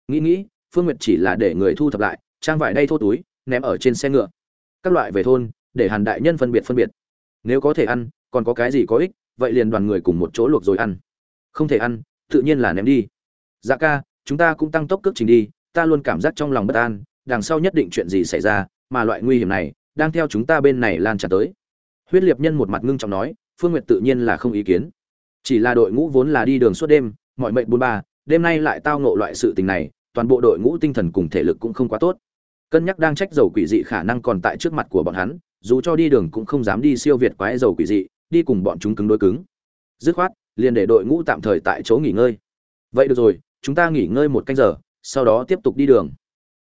Nghĩ nghĩ, phương nguyệt chỉ là để người thu thập lại, trang vải đay thô túi, ném ở trên xe ngựa. Các loại về thôn, để hàn đại nhân phân biệt phân biệt. Nếu có thể ăn, còn có cái gì có ích, vậy liền đoàn người cùng một chỗ luộc rồi ăn. Không thể ăn, tự nhiên là ném đi. Dạ ca, chúng ta cũng tăng tốc cước trình đi ta luôn cảm giác trong lòng bất an, đằng sau nhất định chuyện gì xảy ra, mà loại nguy hiểm này, đang theo chúng ta bên này lan tràn tới. Huyết liệt nhân một mặt ngưng trọng nói, phương nguyệt tự nhiên là không ý kiến. Chỉ là đội ngũ vốn là đi đường suốt đêm, mọi mệnh bôn ba, đêm nay lại tao ngộ loại sự tình này, toàn bộ đội ngũ tinh thần cùng thể lực cũng không quá tốt. Cân nhắc đang trách dầu quỷ dị khả năng còn tại trước mặt của bọn hắn, dù cho đi đường cũng không dám đi siêu việt quái dầu quỷ dị, đi cùng bọn chúng cứng đối cứng. Dứt khoát, liền để đội ngũ tạm thời tại chỗ nghỉ ngơi. Vậy được rồi, chúng ta nghỉ ngơi một canh giờ sau đó tiếp tục đi đường.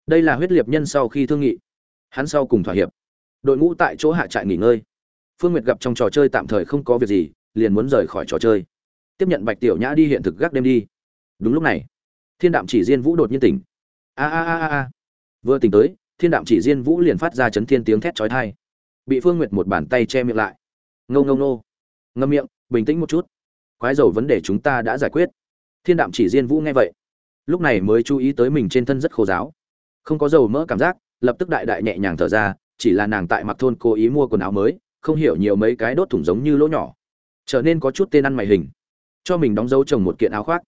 Đây là huyết liệt nhân sau khi thương nghị. Hắn sau cùng thỏa hiệp. Đội ngũ tại chỗ hạ trại nghỉ ngơi. Phương nguyệt gặp trong trò chơi tạm thời không có việc gì, liền muốn rời khỏi trò chơi. Tiếp nhận bạch tiểu nhã đi hiện thực gác đêm đi. Đúng lúc này, thiên đạm chỉ diên vũ đột nhiên tỉnh. A a a a vừa tỉnh tới, thiên đạm chỉ diên vũ liền phát ra chấn thiên tiếng thét chói tai. Bị phương nguyệt một bàn tay che miệng lại. Ngâu ngâu nô ngâm miệng, bình tĩnh một chút. Quái dầu vấn đề chúng ta đã giải quyết. Thiên đạm chỉ diên vũ nghe vậy lúc này mới chú ý tới mình trên thân rất khô giáo không có dầu mỡ cảm giác, lập tức đại đại nhẹ nhàng thở ra, chỉ là nàng tại mặc thôn cố ý mua quần áo mới, không hiểu nhiều mấy cái đốt thủng giống như lỗ nhỏ. Trở nên có chút tên ăn mày hình. Cho mình đóng dấu trồng một kiện áo khoác.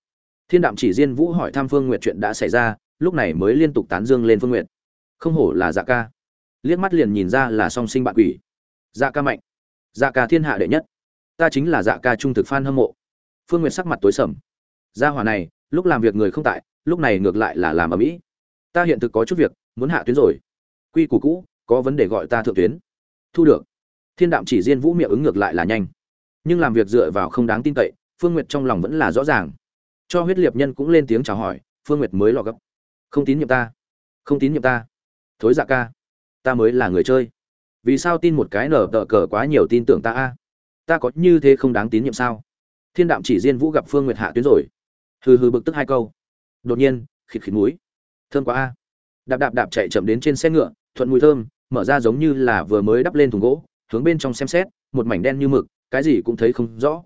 Thiên đạm chỉ diên vũ hỏi thăm phương n g u y ệ t chuyện đã xảy ra, lúc này mới liên tục tán dương lên phương n g u y ệ t không hổ là dạ ca. Liếc mắt liền nhìn ra là song sinh bạn quỷ. Dạ ca mạnh. Dạ ca thiên hạ đệ nhất. Ta chính là dạ ca trung thực f hâm mộ. Phương n g u y ệ t sắc mặt tối sầm. Gia hỏa này lúc làm việc người không tại, lúc này ngược lại là làm ở mỹ. Ta hiện thực có chút việc, muốn hạ tuyến rồi. Quy củ cũ, có vấn đề gọi ta thượng tuyến. Thu được. Thiên đạm chỉ riêng vũ miệng ứng ngược lại là nhanh. Nhưng làm việc dựa vào không đáng tin cậy, phương nguyệt trong lòng vẫn là rõ ràng. Cho huyết liệt nhân cũng lên tiếng chào hỏi, phương nguyệt mới lò gấp. Không tín nhiệm ta. Không tín nhiệm ta. Thối dạ ca. Ta mới là người chơi. Vì sao tin một cái nở tờ cờ quá nhiều tin tưởng ta a? Ta có như thế không đáng tín nhiệm sao? Thiên đạm chỉ riêng vũ gặp phương nguyệt hạ tuyến rồi hừ hừ bực tức hai câu. Đột nhiên, khịt khịt mũi. Thơm quá a. Đạp đạp đạp chạy chậm đến trên xe ngựa, thuận mùi thơm, mở ra giống như là vừa mới đắp lên thùng gỗ, hướng bên trong xem xét, một mảnh đen như mực, cái gì cũng thấy không rõ.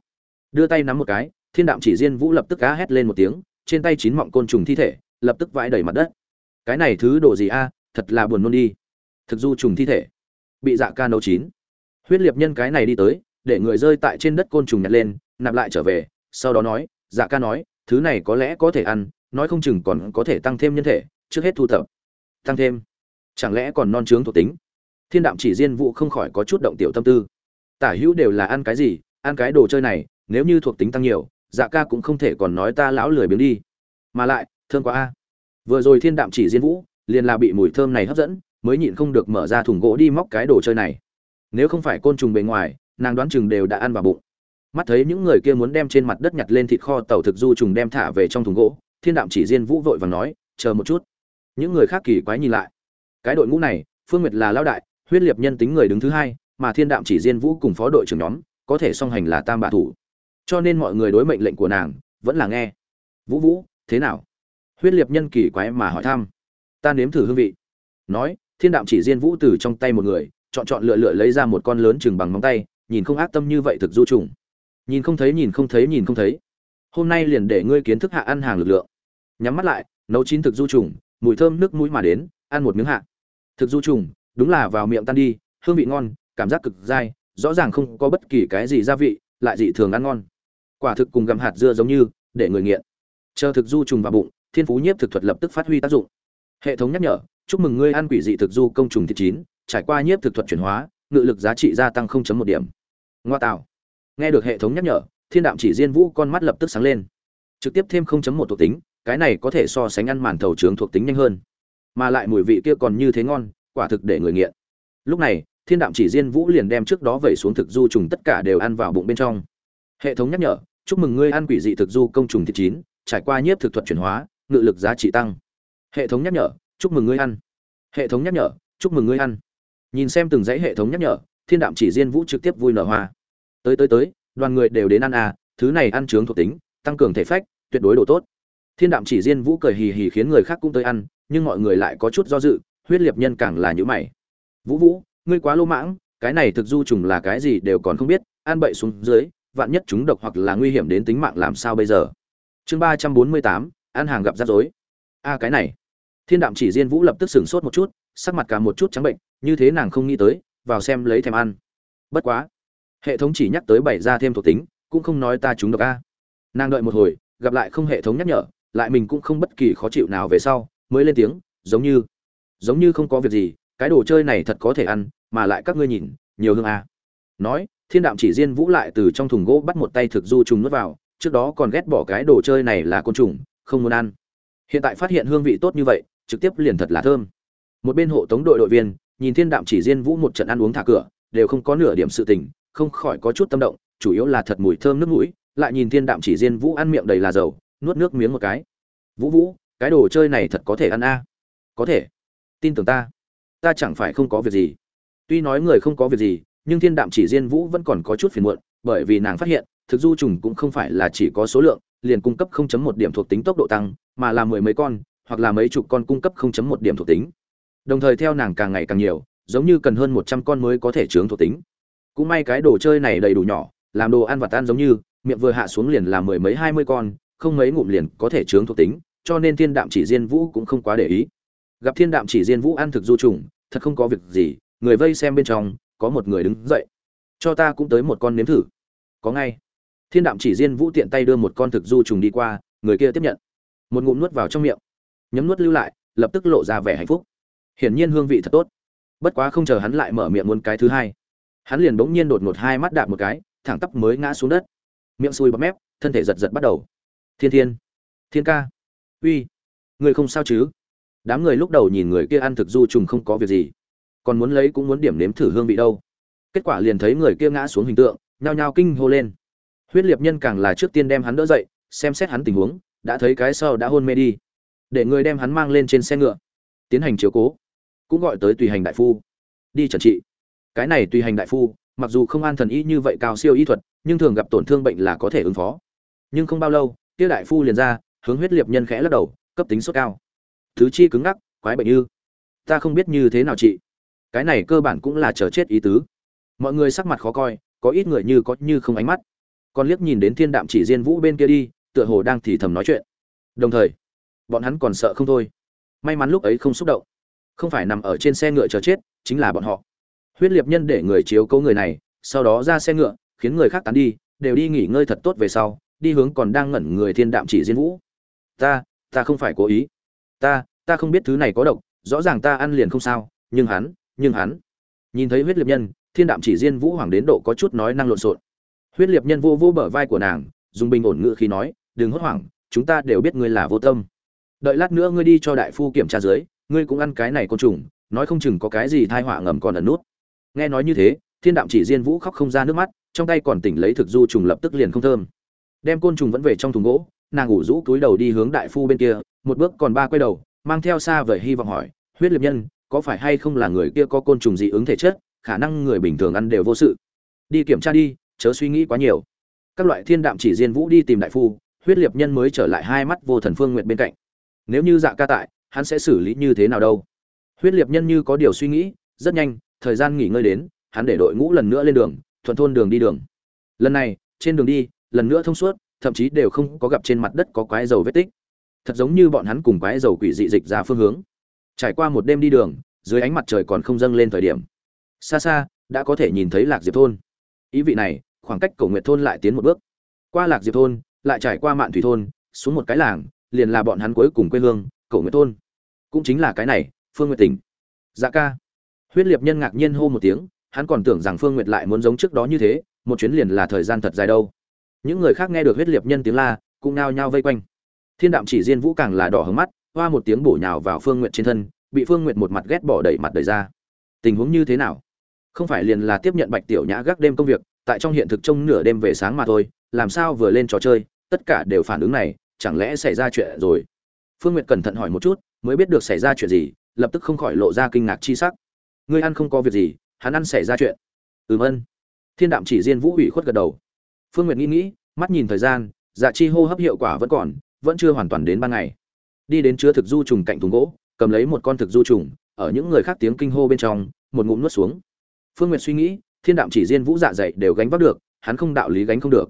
Đưa tay nắm một cái, thiên đạm chỉ diên vũ lập tức cá hét lên một tiếng, trên tay chín mọng côn trùng thi thể, lập tức vãi đầy mặt đất. Cái này thứ đồ gì a, thật là buồn nôn đi. Thực du trùng thi thể. Bị dạ ca nấu chín. Huyết liệt nhân cái này đi tới, để người rơi tại trên đất côn trùng nhặt lên, nạp lại trở về, sau đó nói dạ ca nói thứ này có lẽ có thể ăn, nói không chừng còn có thể tăng thêm nhân thể, trước hết thu thập. Tăng thêm. Chẳng lẽ còn non trướng thuộc tính? Thiên đạm chỉ diên vũ không khỏi có chút động tiểu tâm tư. Tả hữu đều là ăn cái gì, ăn cái đồ chơi này, nếu như thuộc tính tăng nhiều dạ ca cũng không thể còn nói ta lão lười biếng đi. Mà lại, thơm quá a. Vừa rồi thiên đạm chỉ diên vũ liền là bị mùi thơm này hấp dẫn, mới nhịn không được mở ra thùng gỗ đi móc cái đồ chơi này. Nếu không phải côn trùng bề ngoài, nàng đoán chừng đều đã ăn vào bụng mắt thấy những người kia muốn đem trên mặt đất nhặt lên thịt kho tàu thực du trùng đem thả về trong thùng gỗ, thiên đạm chỉ diên vũ vội và nói, chờ một chút. Những người khác kỳ quái nhìn lại. Cái đội ngũ này, phương nguyệt là lao đại, huyết liệt nhân tính người đứng thứ hai, mà thiên đạm chỉ diên vũ cùng phó đội trưởng nhóm, có thể song hành là tam bạ thủ. Cho nên mọi người đối mệnh lệnh của nàng, vẫn là nghe. Vũ vũ, thế nào? Huyết liệt nhân kỳ quái mà hỏi thăm. Ta nếm thử hương vị. Nói, thiên đạm chỉ diên vũ từ trong tay một người, chọn chọn lựa lựa lấy ra một con lớn chừng bằng móng tay, nhìn không ác tâm như vậy thực du trùng nhìn không thấy, nhìn không thấy, nhìn không thấy. Hôm nay liền để ngươi kiến thức hạ ăn hàng lực lượng. Nhắm mắt lại, nấu chín thực du trùng, mùi thơm nước mũi mà đến, ăn một miếng hạ. Thực du trùng, đúng là vào miệng tan đi, hương vị ngon, cảm giác cực dai, rõ ràng không có bất kỳ cái gì gia vị, lại dị thường ăn ngon. Quả thực cùng gặm hạt dưa giống như, để người nghiện. Chờ thực du trùng vào bụng, thiên phú nhiếp thực thuật lập tức phát huy tác dụng. Hệ thống nhắc nhở, chúc mừng ngươi ăn quỷ dị thực du công trùng thịt chín, trải qua nhiếp thực thuật chuyển hóa, ngự lực giá trị gia tăng 0.1 điểm. Ngoa tạo nghe được hệ thống nhắc nhở, thiên đạm chỉ diên vũ con mắt lập tức sáng lên. Trực tiếp thêm 0.1 thuộc tính, cái này có thể so sánh ăn màn thầu trướng thuộc tính nhanh hơn. Mà lại mùi vị kia còn như thế ngon, quả thực để người nghiện. Lúc này, thiên đạm chỉ diên vũ liền đem trước đó vẩy xuống thực du trùng tất cả đều ăn vào bụng bên trong. Hệ thống nhắc nhở, chúc mừng ngươi ăn quỷ dị thực du công trùng thịt chín, trải qua nhiếp thực thuật chuyển hóa, ngự lực giá trị tăng. Hệ thống nhắc nhở, chúc mừng ngươi ăn. Hệ thống nhắc nhở, chúc mừng ngươi ăn. Nhìn xem từng dãy hệ thống nhắc nhở, thiên đạm chỉ diên vũ trực tiếp vui nở hoa tới tới tới, đoàn người đều đến ăn à thứ này ăn trướng thuộc tính, tăng cường thể phách, tuyệt đối đồ tốt. Thiên đạm chỉ diên vũ cười hì hì khiến người khác cũng tới ăn, nhưng mọi người lại có chút do dự, huyết liệt nhân càng là nhữ mày. Vũ vũ, ngươi quá lô mãng, cái này thực du trùng là cái gì đều còn không biết, ăn bậy xuống dưới, vạn nhất chúng độc hoặc là nguy hiểm đến tính mạng làm sao bây giờ? Chương ba trăm bốn mươi tám, ăn hàng gặp rắc rối. A cái này. Thiên đạm chỉ diên vũ lập tức sửng sốt một chút, sắc mặt cả một chút trắng bệnh, như thế nàng không nghĩ tới, vào xem lấy thèm ăn. Bất quá hệ thống chỉ nhắc tới bảy ra thêm thuộc tính, cũng không nói ta chúng độc a. Nàng đợi một hồi, gặp lại không hệ thống nhắc nhở, lại mình cũng không bất kỳ khó chịu nào về sau, mới lên tiếng, giống như giống như không có việc gì, cái đồ chơi này thật có thể ăn, mà lại các ngươi nhìn, nhiều hương a. Nói, thiên đạm chỉ riêng vũ lại từ trong thùng gỗ bắt một tay thực du trùng nuốt vào, trước đó còn ghét bỏ cái đồ chơi này là côn trùng, không muốn ăn. Hiện tại phát hiện hương vị tốt như vậy, trực tiếp liền thật là thơm. Một bên hộ tống đội đội viên, nhìn thiên đạm chỉ riêng vũ một trận ăn uống thả cửa, đều không có nửa điểm sự tình không khỏi có chút tâm động, chủ yếu là thật mùi thơm nước mũi, lại nhìn thiên đạm chỉ riêng vũ ăn miệng đầy là dầu, nuốt nước miếng một cái. Vũ vũ, cái đồ chơi này thật có thể ăn a? Có thể. Tin tưởng ta. Ta chẳng phải không có việc gì. Tuy nói người không có việc gì, nhưng thiên đạm chỉ diên vũ vẫn còn có chút phiền muộn, bởi vì nàng phát hiện, thực du trùng cũng không phải là chỉ có số lượng, liền cung cấp 0.1 điểm thuộc tính tốc độ tăng, mà là mười mấy con, hoặc là mấy chục con cung cấp 0.1 điểm thuộc tính. Đồng thời theo nàng càng ngày càng nhiều, giống như cần hơn 100 con mới có thể chướng thuộc tính cũng may cái đồ chơi này đầy đủ nhỏ, làm đồ ăn và tan giống như, miệng vừa hạ xuống liền là mười mấy hai mươi con, không mấy ngụm liền có thể chướng thuộc tính, cho nên thiên đạm chỉ diên vũ cũng không quá để ý. Gặp thiên đạm chỉ diên vũ ăn thực du trùng, thật không có việc gì, người vây xem bên trong, có một người đứng dậy. Cho ta cũng tới một con nếm thử. Có ngay. Thiên đạm chỉ diên vũ tiện tay đưa một con thực du trùng đi qua, người kia tiếp nhận. Một ngụm nuốt vào trong miệng. Nhấm nuốt lưu lại, lập tức lộ ra vẻ hạnh phúc. Hiển nhiên hương vị thật tốt. Bất quá không chờ hắn lại mở miệng muốn cái thứ hai hắn liền bỗng nhiên đột ngột hai mắt đạp một cái, thẳng tắp mới ngã xuống đất. Miệng xui bọt mép, thân thể giật giật bắt đầu. Thiên thiên thiên ca, uy, người không sao chứ? Đám người lúc đầu nhìn người kia ăn thực du trùng không có việc gì, còn muốn lấy cũng muốn điểm nếm thử hương vị đâu. Kết quả liền thấy người kia ngã xuống hình tượng, nhao nhao kinh hô lên. Huyết liệt nhân càng là trước tiên đem hắn đỡ dậy, xem xét hắn tình huống, đã thấy cái sau đã hôn mê đi. Để người đem hắn mang lên trên xe ngựa. Tiến hành chiếu cố. Cũng gọi tới tùy hành đại phu. Đi trần trị cái này tùy hành đại phu, mặc dù không an thần y như vậy cao siêu y thuật, nhưng thường gặp tổn thương bệnh là có thể ứng phó. Nhưng không bao lâu tia đại phu liền ra, hướng huyết liệt nhân khẽ lắc đầu, cấp tính sốt cao. Thứ chi cứng ngắc, quái bệnh như. Ta không biết như thế nào trị cái này cơ bản cũng là chờ chết ý tứ. Mọi người sắc mặt khó coi, có ít người như có như không ánh mắt. Còn liếc nhìn đến thiên đạm chỉ diên vũ bên kia đi, tựa hồ đang thì thầm nói chuyện. Đồng thời, bọn hắn còn sợ không thôi. May mắn lúc ấy không xúc động. Không phải nằm ở trên xe ngựa chờ chết, chính là bọn họ huyết liệt nhân để người chiếu cố người này, sau đó ra xe ngựa, khiến người khác tán đi, đều đi nghỉ ngơi thật tốt về sau, đi hướng còn đang ngẩn người thiên đạm chỉ diên vũ. Ta ta không phải cố ý. Ta ta không biết thứ này có độc, rõ ràng ta ăn liền không sao, nhưng hắn nhưng hắn. Nhìn thấy huyết liệt nhân, thiên đạm chỉ diên vũ hoàng đến độ có chút nói năng lộn xộn. Huyết liệt nhân vô vô bờ vai của nàng, dùng bình ổn ngự khi nói, đừng hốt hoảng, chúng ta đều biết ngươi là vô tâm. Đợi lát nữa ngươi đi cho đại phu kiểm tra dưới, ngươi cũng ăn cái này côn trùng, nói không chừng có cái gì thai họa ngầm còn ẩn nút nghe nói như thế, thiên đạm chỉ diên vũ khóc không ra nước mắt, trong tay còn tỉnh lấy thực du trùng lập tức liền không thơm. Đem côn trùng vẫn về trong thùng gỗ, nàng ngủ rũ túi đầu đi hướng đại phu bên kia, một bước còn ba quay đầu, mang theo xa vời hy vọng hỏi, huyết liệt nhân, có phải hay không là người kia có côn trùng dị ứng thể chất, khả năng người bình thường ăn đều vô sự? Đi kiểm tra đi, chớ suy nghĩ quá nhiều. Các loại thiên đạm chỉ diên vũ đi tìm đại phu, huyết liệt nhân mới trở lại hai mắt vô thần phương nguyện bên cạnh. Nếu như dạ ca tại, hắn sẽ xử lý như thế nào đâu? Huyết liệt nhân như có điều suy nghĩ, rất nhanh thời gian nghỉ ngơi đến, hắn để đội ngũ lần nữa lên đường, thuận thôn đường đi đường. Lần này, trên đường đi, lần nữa thông suốt, thậm chí đều không có gặp trên mặt đất có quái dầu vết tích. Thật giống như bọn hắn cùng quái dầu quỷ dị dịch ra phương hướng. Trải qua một đêm đi đường, dưới ánh mặt trời còn không dâng lên thời điểm. Xa xa, đã có thể nhìn thấy lạc diệp thôn. Ý vị này, khoảng cách cổ nguyệt thôn lại tiến một bước. Qua lạc diệp thôn, lại trải qua mạn thủy thôn, xuống một cái làng, liền là bọn hắn cuối cùng quê hương, cổ nguyệt thôn. Cũng chính là cái này, phương nguyệt tỉnh. Dạ ca huyết liệt nhân ngạc nhiên hô một tiếng, hắn còn tưởng rằng phương nguyệt lại muốn giống trước đó như thế, một chuyến liền là thời gian thật dài đâu. Những người khác nghe được huyết liệt nhân tiếng la, cũng nao nhao vây quanh. Thiên đạm chỉ diên vũ càng là đỏ hứng mắt, hoa một tiếng bổ nhào vào phương nguyệt trên thân, bị phương nguyệt một mặt ghét bỏ đẩy mặt đẩy ra. Tình huống như thế nào? Không phải liền là tiếp nhận bạch tiểu nhã gác đêm công việc, tại trong hiện thực trông nửa đêm về sáng mà thôi, làm sao vừa lên trò chơi, tất cả đều phản ứng này, chẳng lẽ xảy ra chuyện rồi? Phương nguyệt cẩn thận hỏi một chút, mới biết được xảy ra chuyện gì, lập tức không khỏi lộ ra kinh ngạc chi sắc ngươi ăn không có việc gì, hắn ăn xảy ra chuyện. Ừm ân. Thiên đạm chỉ diên vũ ủy khuất gật đầu. Phương nguyệt nghĩ nghĩ, mắt nhìn thời gian dạ chi hô hấp hiệu quả vẫn còn, vẫn chưa hoàn toàn đến ban ngày. Đi đến chứa thực du trùng cạnh thùng gỗ, cầm lấy một con thực du trùng, ở những người khác tiếng kinh hô bên trong, một ngụm nuốt xuống. Phương nguyệt suy nghĩ, thiên đạm chỉ diên vũ dạ dày đều gánh vác được, hắn không đạo lý gánh không được.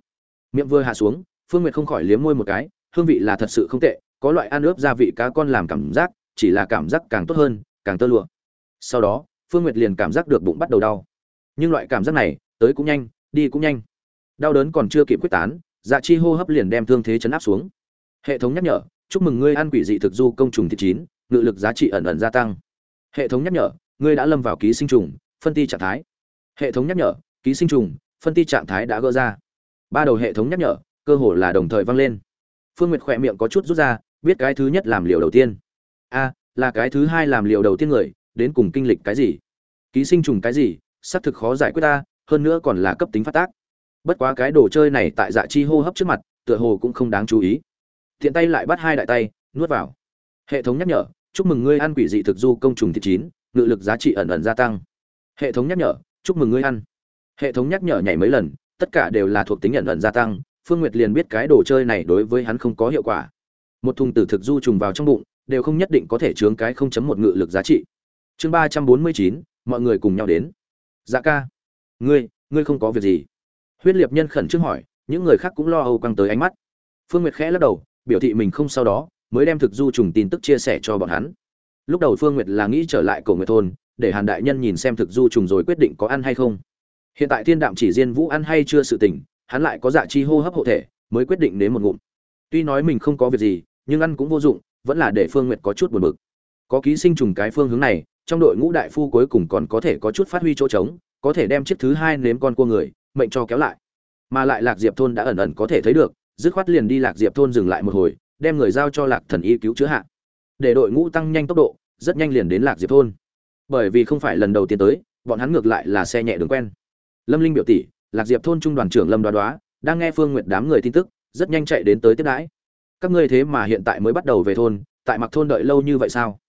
Miệng vừa hạ xuống, phương nguyệt không khỏi liếm môi một cái, hương vị là thật sự không tệ, có loại ăn ướp gia vị cá con làm cảm giác, chỉ là cảm giác càng tốt hơn, càng tơ lụa. Sau đó phương nguyệt liền cảm giác được bụng bắt đầu đau. Nhưng loại cảm giác này, tới cũng nhanh, đi cũng nhanh. Đau đớn còn chưa kịp quyết tán dạ chi hô hấp liền đem thương thế chấn áp xuống. Hệ thống nhắc nhở, chúc mừng ngươi ăn quỷ dị thực du công trùng thịt chín, ngự lực giá trị ẩn ẩn gia tăng. Hệ thống nhắc nhở, ngươi đã lâm vào ký sinh trùng, phân ti trạng thái. Hệ thống nhắc nhở, ký sinh trùng, phân ti trạng thái đã gỡ ra. Ba đầu hệ thống nhắc nhở, cơ hồ là đồng thời vang lên. Phương nguyệt khỏe miệng có chút rút ra, biết cái thứ nhất làm liều đầu tiên. A, là cái thứ hai làm liều đầu tiên người đến cùng kinh lịch cái gì? Ký sinh trùng cái gì? Xác thực khó giải quyết ta, hơn nữa còn là cấp tính phát tác. Bất quá cái đồ chơi này tại dạ chi hô hấp trước mặt, tựa hồ cũng không đáng chú ý. Thiện tay lại bắt hai đại tay, nuốt vào. Hệ thống nhắc nhở, chúc mừng ngươi ăn quỷ dị thực du công trùng thịt chín, ngự lực giá trị ẩn ẩn gia tăng. Hệ thống nhắc nhở, chúc mừng ngươi ăn. Hệ thống nhắc nhở nhảy mấy lần, tất cả đều là thuộc tính ẩn ẩn gia tăng, phương nguyệt liền biết cái đồ chơi này đối với hắn không có hiệu quả. Một thùng tử thực du trùng vào trong bụng, đều không nhất định có thể chướng cái không chấm một ngự lực giá trị chương ba trăm bốn mươi chín, mọi người cùng nhau đến. Dạ ca. Ngươi ngươi không có việc gì. Huyết liệt nhân khẩn trương hỏi, những người khác cũng lo âu căng tới ánh mắt. Phương nguyệt khẽ lắc đầu, biểu thị mình không sau đó, mới đem thực du trùng tin tức chia sẻ cho bọn hắn. Lúc đầu phương nguyệt là nghĩ trở lại cổ nguyệt thôn, để hàn đại nhân nhìn xem thực du trùng rồi quyết định có ăn hay không. Hiện tại thiên đạm chỉ riêng vũ ăn hay chưa sự tỉnh hắn lại có dạ chi hô hấp hộ thể, mới quyết định đến một ngụm. Tuy nói mình không có việc gì, nhưng ăn cũng vô dụng, vẫn là để phương nguyệt có chút buồn bực. Có ký sinh trùng cái phương hướng này trong đội ngũ đại phu cuối cùng còn có thể có chút phát huy chỗ trống, có thể đem chiếc thứ hai nếm con cua người, mệnh cho kéo lại. Mà lại lạc diệp thôn đã ẩn ẩn có thể thấy được, dứt khoát liền đi lạc diệp thôn dừng lại một hồi, đem người giao cho lạc thần y cứu chữa hạ. Để đội ngũ tăng nhanh tốc độ, rất nhanh liền đến lạc diệp thôn. Bởi vì không phải lần đầu tiên tới, bọn hắn ngược lại là xe nhẹ đường quen. Lâm linh biểu tỷ, lạc diệp thôn trung đoàn trưởng lâm đoá đoá, đang nghe phương nguyệt đám người tin tức, rất nhanh chạy đến tới tiếp đãi. Các ngươi thế mà hiện tại mới bắt đầu về thôn, tại mặc thôn đợi lâu như vậy sao?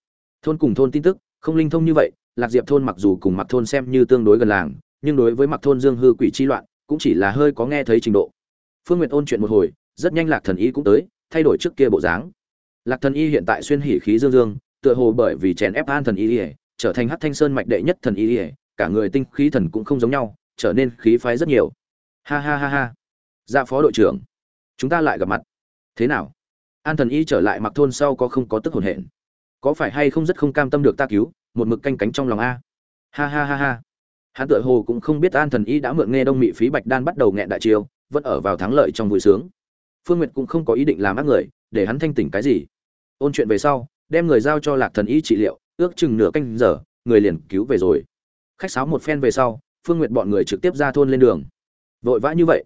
Thôn cùng thôn tin tức không linh thông như vậy, lạc diệp thôn mặc dù cùng mặc thôn xem như tương đối gần làng, nhưng đối với mặc thôn dương hư quỷ chi loạn, cũng chỉ là hơi có nghe thấy trình độ. Phương nguyệt ôn chuyện một hồi, rất nhanh lạc thần y cũng tới, thay đổi trước kia bộ dáng. Lạc thần y hiện tại xuyên hỉ khí dương dương, tựa hồ bởi vì chèn ép an thần y ỉa trở thành hát thanh sơn mạch đệ nhất thần y ỉa cả người tinh khí thần cũng không giống nhau, trở nên khí phái rất nhiều. Ha ha ha ha. Dạ phó đội trưởng, chúng ta lại gặp mặt. Thế nào? An thần y trở lại mặc thôn sau có không có tức hồn hển? Có phải hay không rất không cam tâm được ta cứu, một mực canh cánh trong lòng a. Ha ha ha ha. Hắn tựa hồ cũng không biết an thần y đã mượn nghe đông mị phí bạch đan bắt đầu nghẹn đại chiêu, vẫn ở vào thắng lợi trong vui sướng. Phương nguyệt cũng không có ý định làm ác người, để hắn thanh tỉnh cái gì. Ôn chuyện về sau, đem người giao cho lạc thần y trị liệu, ước chừng nửa canh giờ, người liền cứu về rồi. Khách sáo một phen về sau, phương nguyệt bọn người trực tiếp ra thôn lên đường. Vội vã như vậy.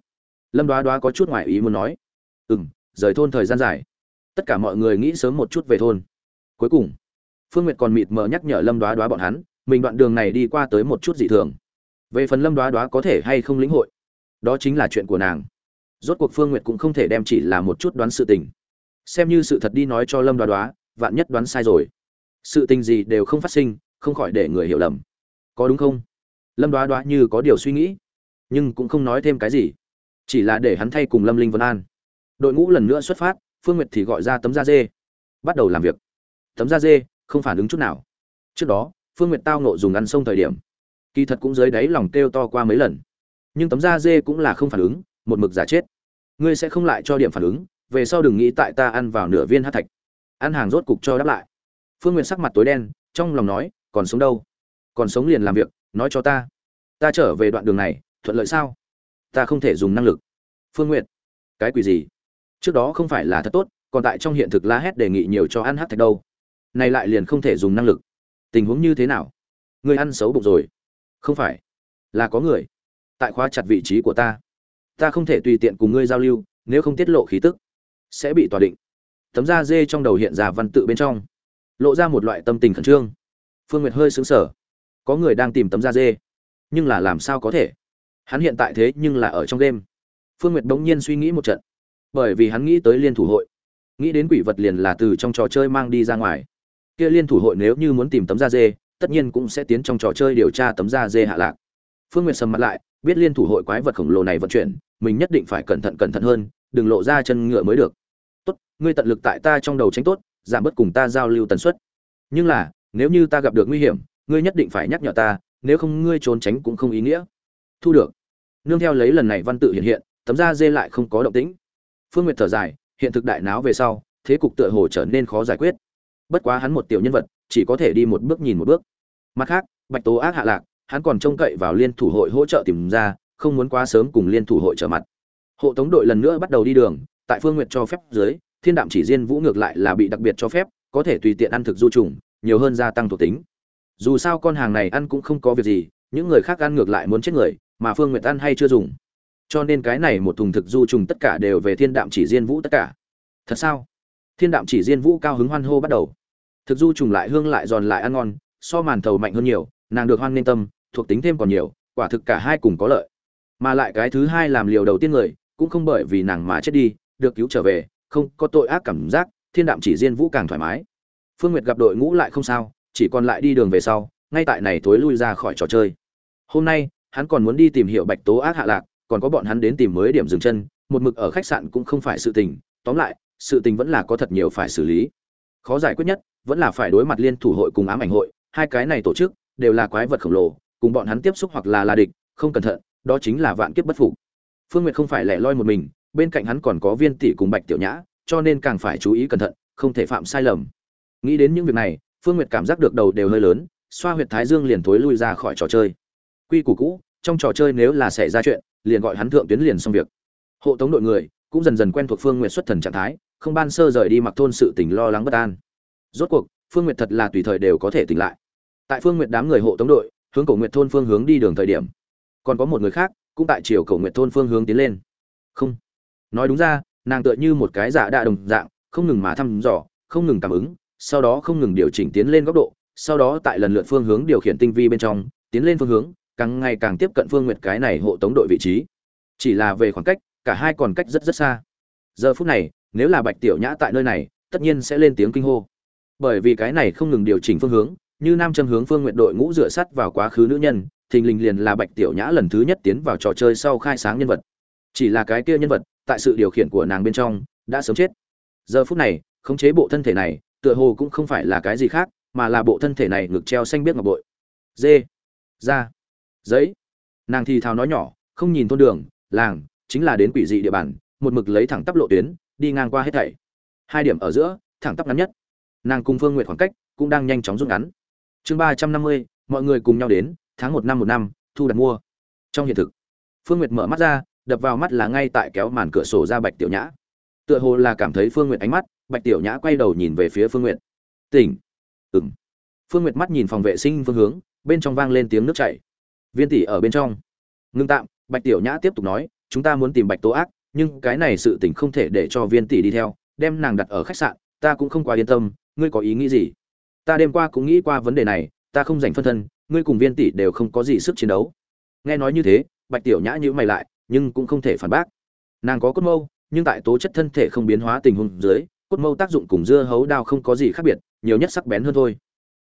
Lâm đoá đoá có chút ngoài ý muốn nói. Ừ m rời thôn thời gian dài. Tất cả mọi người nghĩ sớm một chút về thôn cuối cùng, phương nguyệt còn mịt mờ nhắc nhở lâm đoá đoá bọn hắn, mình đoạn đường này đi qua tới một chút dị thường. Về phần lâm đoá đoá có thể hay không lĩnh hội, đó chính là chuyện của nàng. Rốt cuộc phương nguyệt cũng không thể đem chỉ là một chút đoán sự tình. Xem như sự thật đi nói cho lâm đoá đoá, vạn nhất đoán sai rồi, sự tình gì đều không phát sinh, không khỏi để người hiểu lầm. Có đúng không? Lâm đoá đoá như có điều suy nghĩ, nhưng cũng không nói thêm cái gì. Chỉ là để hắn thay cùng lâm linh vân an. Đội ngũ lần nữa xuất phát, phương nguyệt thì gọi ra tấm da dê, bắt đầu làm việc tấm da dê, không phản ứng chút nào. Trước đó, phương nguyệt tao nộ dùng ăn sông thời điểm. Kỳ thật cũng dưới đáy lòng kêu to qua mấy lần. Nhưng tấm da dê cũng là không phản ứng, một mực giả chết. Ngươi sẽ không lại cho điểm phản ứng, về sau đừng nghĩ tại ta ăn vào nửa viên hát thạch. Ăn hàng rốt cục cho đáp lại. Phương nguyệt sắc mặt tối đen, trong lòng nói, còn sống đâu? Còn sống liền làm việc, nói cho ta. Ta trở về đoạn đường này, thuận lợi sao? Ta không thể dùng năng lực. Phương nguyệt, cái quỷ gì? Trước đó không phải là thật tốt, còn tại trong hiện thực la hét đề nghị nhiều cho ăn hát thạch đâu này lại liền không thể dùng năng lực. Tình huống như thế nào? Người ăn xấu bụng rồi. Không phải. Là có người. Tại khóa chặt vị trí của ta. Ta không thể tùy tiện cùng ngươi giao lưu, nếu không tiết lộ khí tức, sẽ bị tòa định. Tấm da dê trong đầu hiện ra văn tự bên trong. Lộ ra một loại tâm tình khẩn trương. Phương nguyệt hơi xứng sở có người đang tìm tấm da dê. Nhưng là làm sao có thể? Hắn hiện tại thế nhưng là ở trong đêm. Phương nguyệt bỗng nhiên suy nghĩ một trận. Bởi vì hắn nghĩ tới liên thủ hội. Nghĩ đến quỷ vật liền là từ trong trò chơi mang đi ra ngoài kia liên thủ hội nếu như muốn tìm tấm da dê, tất nhiên cũng sẽ tiến trong trò chơi điều tra tấm da dê hạ lạc. Phương nguyệt sầm mặt lại, biết liên thủ hội quái vật khổng lồ này vận chuyển, mình nhất định phải cẩn thận cẩn thận hơn, đừng lộ ra chân ngựa mới được. Tốt, ngươi tận lực tại ta trong đầu tránh tốt, giảm bớt cùng ta giao lưu tần suất. Nhưng là, nếu như ta gặp được nguy hiểm, ngươi nhất định phải nhắc nhở ta, nếu không ngươi trốn tránh cũng không ý nghĩa. Thu được. Nương theo lấy lần này văn tự hiện hiện, tấm da dê lại không có động tĩnh. Phương nguyệt thở dài, hiện thực đại náo về sau, thế cục tựa hồ trở nên khó giải quyết bất quá hắn một tiểu nhân vật, chỉ có thể đi một bước nhìn một bước. Mặt khác, bạch tố ác hạ lạc, hắn còn trông cậy vào liên thủ hội hỗ trợ tìm ra, không muốn quá sớm cùng liên thủ hội trở mặt. Hộ tống đội lần nữa bắt đầu đi đường, tại phương nguyện cho phép dưới, thiên đạm chỉ riêng vũ ngược lại là bị đặc biệt cho phép, có thể tùy tiện ăn thực du trùng, nhiều hơn gia tăng thuộc tính. Dù sao con hàng này ăn cũng không có việc gì, những người khác ăn ngược lại muốn chết người, mà phương nguyện ăn hay chưa dùng. Cho nên cái này một thùng thực du trùng tất cả đều về thiên đạm chỉ riêng vũ tất cả. Thật sao? Thiên đạm chỉ riêng vũ cao hứng hoan hô bắt đầu. Thực du trùng lại hương lại giòn lại ăn ngon, so màn thầu mạnh hơn nhiều, nàng được hoan nên tâm, thuộc tính thêm còn nhiều, quả thực cả hai cùng có lợi. Mà lại cái thứ hai làm liều đầu tiên người, cũng không bởi vì nàng mà chết đi, được cứu trở về, không có tội ác cảm giác, thiên đạm chỉ riêng vũ càng thoải mái. Phương nguyệt gặp đội ngũ lại không sao, chỉ còn lại đi đường về sau, ngay tại này thối lui ra khỏi trò chơi. Hôm nay, hắn còn muốn đi tìm hiểu bạch tố ác hạ lạc, còn có bọn hắn đến tìm mới điểm dừng chân, một mực ở khách sạn cũng không phải sự tình, tóm lại sự tình vẫn là có thật nhiều phải xử lý. Khó giải quyết nhất, vẫn là phải đối mặt liên thủ hội cùng ám ảnh hội, hai cái này tổ chức, đều là quái vật khổng lồ, cùng bọn hắn tiếp xúc hoặc là là địch, không cẩn thận, đó chính là vạn kiếp bất phục. Phương nguyệt không phải lẻ loi một mình, bên cạnh hắn còn có viên tỷ cùng bạch tiểu nhã, cho nên càng phải chú ý cẩn thận, không thể phạm sai lầm. Nghĩ đến những việc này, phương nguyệt cảm giác được đầu đều hơi lớn, xoa huyệt thái dương liền thối lui ra khỏi trò chơi. Quy củ cũ, trong trò chơi nếu là xảy ra chuyện, liền gọi hắn thượng tuyến liền xong việc. Hộ tống đội người, cũng dần dần quen thuộc phương nguyệt xuất thần trạng thái không ban sơ rời đi mặc thôn sự tình lo lắng bất an. Rốt cuộc, phương nguyệt thật là tùy thời đều có thể tỉnh lại. Tại phương nguyệt đám người hộ tống đội, hướng cổ nguyệt thôn phương hướng đi đường thời điểm, còn có một người khác, cũng tại chiều cổ nguyệt thôn phương hướng tiến lên. Không. Nói đúng ra, nàng tựa như một cái giả đạ đồng dạng, không ngừng mà thăm dò, không ngừng cảm ứng, sau đó không ngừng điều chỉnh tiến lên góc độ, sau đó tại lần lượt phương hướng điều khiển tinh vi bên trong, tiến lên phương hướng, càng ngày càng tiếp cận phương nguyệt cái này hộ tống đội vị trí. Chỉ là về khoảng cách, cả hai còn cách rất rất xa. Giờ phút này nếu là bạch tiểu nhã tại nơi này, tất nhiên sẽ lên tiếng kinh hô. Bởi vì cái này không ngừng điều chỉnh phương hướng, như nam châm hướng phương nguyện đội ngũ dựa sắt vào quá khứ nữ nhân, thình lình liền là bạch tiểu nhã lần thứ nhất tiến vào trò chơi sau khai sáng nhân vật. Chỉ là cái kia nhân vật, tại sự điều khiển của nàng bên trong, đã sớm chết. Giờ phút này, khống chế bộ thân thể này, tựa hồ cũng không phải là cái gì khác, mà là bộ thân thể này ngực treo xanh biết ngọc bội. Dê, da, giấy. Nàng thì thào nói nhỏ, không nhìn thôn đường, làng, chính là đến quỷ dị địa bàn, một mực lấy thẳng tắp lộ tuyến đi ngang qua hết thảy. Hai điểm ở giữa, thẳng tắp ngắn nhất. Nàng cùng phương n g u y ệ t khoảng cách cũng đang nhanh chóng rút ngắn. Chương ba trăm năm mươi, mọi người cùng nhau đến, tháng một năm một năm, thu đặt mua. Trong hiện thực, phương n g u y ệ t mở mắt ra, đập vào mắt là ngay tại kéo màn cửa sổ ra bạch tiểu nhã. Tựa hồ là cảm thấy phương n g u y ệ t ánh mắt, bạch tiểu nhã quay đầu nhìn về phía phương n g u y ệ t tỉnh. Ừng phương n g u y ệ t mắt nhìn phòng vệ sinh phương hướng, bên trong vang lên tiếng nước chảy. Viên tỷ ở bên trong. Ngưng tạm. Bạch tiểu nhã tiếp tục nói, chúng ta muốn tìm bạch tố ác nhưng cái này sự tình không thể để cho viên tỷ đi theo, đem nàng đặt ở khách sạn, ta cũng không quá yên tâm, ngươi có ý nghĩ gì? Ta đêm qua cũng nghĩ qua vấn đề này, ta không dành phân thân, ngươi cùng viên tỷ đều không có gì sức chiến đấu. Nghe nói như thế, bạch tiểu nhã nhữ mày lại, nhưng cũng không thể phản bác. Nàng có cốt mâu, nhưng tại tố chất thân thể không biến hóa tình huống dưới, cốt mâu tác dụng cùng dưa hấu đao không có gì khác biệt, nhiều nhất sắc bén hơn thôi.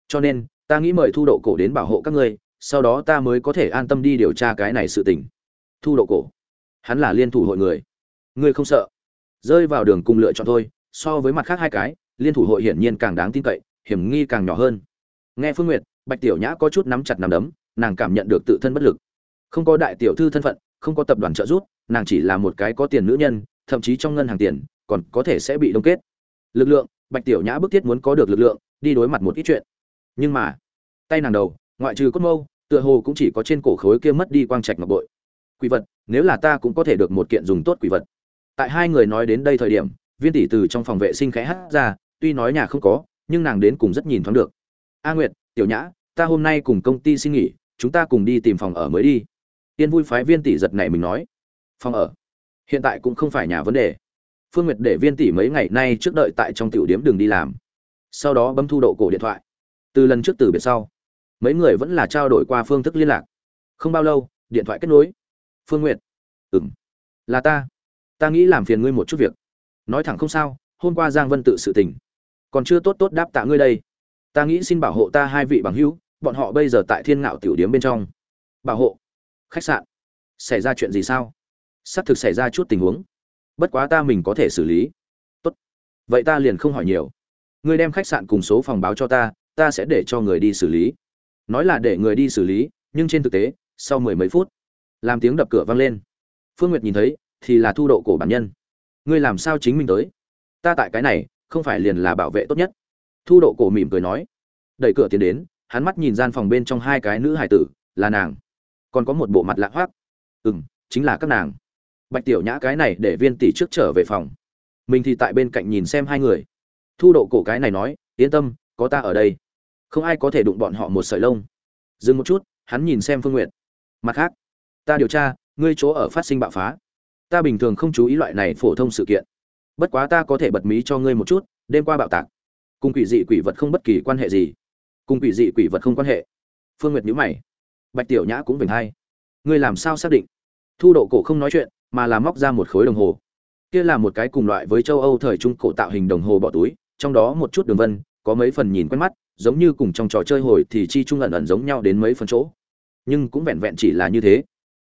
Cho nên, ta nghĩ mời thu độ cổ đến bảo hộ các ngươi, sau đó ta mới có thể an tâm đi điều tra cái này sự tình. Thu độ cổ, hắn là liên thủ hội người ngươi không sợ. Rơi vào đường cùng lựa chọn thôi, so với mặt khác hai cái, liên thủ hội hiển nhiên càng đáng tin cậy, hiểm nghi càng nhỏ hơn. Nghe phương nguyệt, bạch tiểu nhã có chút nắm chặt nắm đấm, nàng cảm nhận được tự thân bất lực. Không có đại tiểu thư thân phận, không có tập đoàn trợ giúp, nàng chỉ là một cái có tiền nữ nhân, thậm chí trong ngân hàng tiền, còn có thể sẽ bị đông kết. Lực lượng, bạch tiểu nhã bức thiết muốn có được lực lượng, đi đối mặt một ít chuyện. Nhưng mà, tay nàng đầu, ngoại trừ cốt mâu, tựa hồ cũng chỉ có trên cổ khối kia mất đi quang trạch ngọc bội. Quỷ vật, nếu là ta cũng có thể được một kiện dùng tốt quỷ vật tại hai người nói đến đây thời điểm, viên tỷ từ trong phòng vệ sinh khẽ hắt ra, tuy nói nhà không có, nhưng nàng đến cùng rất nhìn thoáng được. A nguyệt, tiểu nhã, ta hôm nay cùng công ty xin nghỉ, chúng ta cùng đi tìm phòng ở mới đi. Tiên vui phái viên tỷ giật này mình nói. Phòng ở? Hiện tại cũng không phải nhà vấn đề. Phương nguyệt để viên tỷ mấy ngày nay trước đợi tại trong tiểu điếm đường đi làm. Sau đó bấm thu độ cổ điện thoại. Từ lần trước từ biệt sau, mấy người vẫn là trao đổi qua phương thức liên lạc. Không bao lâu, điện thoại kết nối. Phương nguyệt ừng là ta ta nghĩ làm phiền ngươi một chút việc. Nói thẳng không sao, hôm qua giang vân tự sự tình. Còn chưa tốt tốt đáp tạ ngươi đây. Ta nghĩ xin bảo hộ ta hai vị bằng hữu, bọn họ bây giờ tại thiên ngạo tiểu điếm bên trong. Bảo hộ. Khách sạn. Xảy ra chuyện gì sao? Xác thực xảy ra chút tình huống. Bất quá ta mình có thể xử lý. Tốt. Vậy ta liền không hỏi nhiều. Ngươi đem khách sạn cùng số phòng báo cho ta ta sẽ để cho người đi xử lý. Nói là để người đi xử lý, nhưng trên thực tế, sau mười mấy phút, làm tiếng đập cửa vang lên. Phương nguyệt nhìn thấy thì là thu độ cổ bản nhân. Ngươi làm sao chính mình tới? Ta tại cái này, không phải liền là bảo vệ tốt nhất. Thu độ cổ mỉm cười nói. Đẩy cửa tiến đến, hắn mắt nhìn gian phòng bên trong hai cái nữ hải tử, là nàng. Còn có một bộ mặt lạ hoác ừ m chính là các nàng. Bạch tiểu nhã cái này để viên tỷ trước trở về phòng. Mình thì tại bên cạnh nhìn xem hai người. Thu độ cổ cái này nói, yên tâm, có ta ở đây. Không ai có thể đụng bọn họ một sợi lông. Dừng một chút, hắn nhìn xem phương n g u y ệ t mặt khác, ta điều tra, ngươi chỗ ở phát sinh bạo phá ta bình thường không chú ý loại này phổ thông sự kiện. Bất quá ta có thể bật mí cho ngươi một chút, đêm qua bạo tạc. Cùng quỷ dị quỷ vật không bất kỳ quan hệ gì. Cùng quỷ dị quỷ vật không quan hệ. Phương nguyệt nhữ mày. Bạch tiểu nhã cũng vểnh hay ngươi làm sao xác định? Thu độ cổ không nói chuyện, mà là móc ra một khối đồng hồ. Kia là một cái cùng loại với châu âu thời trung cổ tạo hình đồng hồ bỏ túi, trong đó một chút đường vân, có mấy phần nhìn quen mắt, giống như cùng trong trò chơi hồi thì chi trung ẩn ẩn giống nhau đến mấy phần chỗ. Nhưng cũng vẹn vẹn chỉ là như thế.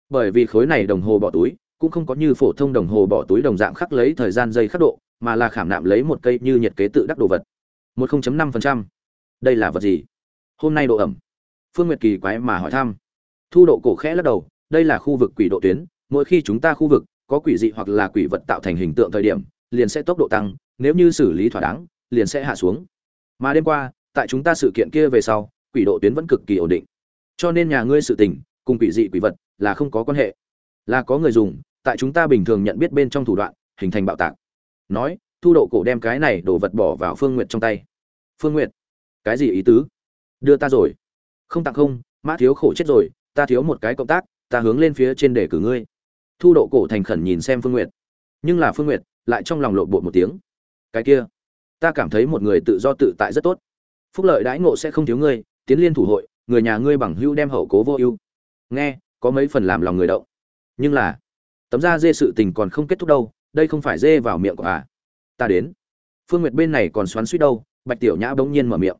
Bởi vì khối này đồng hồ bỏ túi cũng không có như phổ thông đồng hồ bỏ túi đồng dạng khắc lấy thời gian giây khắc độ, mà là khảm nạm lấy một cây như nhiệt kế tự đắc đồ vật. Một 0.5%. Đây là vật gì? Hôm nay độ ẩm. Phương Nguyệt kỳ quái mà hỏi thăm. Thu độ cổ khẽ lắc đầu, đây là khu vực quỷ độ tuyến, mỗi khi chúng ta khu vực có quỷ dị hoặc là quỷ vật tạo thành hình tượng thời điểm, liền sẽ tốc độ tăng, nếu như xử lý thỏa đáng, liền sẽ hạ xuống. Mà đêm qua, tại chúng ta sự kiện kia về sau quỷ độ tuyến vẫn cực kỳ ổn định cho nên nhà ngươi sự tình cùng quỷ dị quỷ vật là không có quan hệ là có người dùng tại chúng ta bình thường nhận biết bên trong thủ đoạn, hình thành bạo tạc. Nói, thu độ cổ đem cái này đổ vật bỏ vào phương nguyệt trong tay. Phương nguyệt, cái gì ý tứ? Đưa ta rồi. Không tặng không, mã thiếu khổ chết rồi, ta thiếu một cái cộng tác, ta hướng lên phía trên để cử ngươi. Thu độ cổ thành khẩn nhìn xem phương nguyệt. Nhưng là phương nguyệt, lại trong lòng lộn bộ một tiếng. Cái kia, ta cảm thấy một người tự do tự tại rất tốt. Phúc lợi đãi ngộ sẽ không thiếu ngươi, tiến liên thủ hội, người nhà ngươi bằng hưu đem hậu cố vô ưu. Nghe, có mấy phần làm lòng người động. Nhưng là tấm da dê sự tình còn không kết thúc đâu, đây không phải dê vào miệng của à ta đến. Phương nguyệt bên này còn xoắn suýt đâu, bạch tiểu nhã bỗng nhiên mở miệng.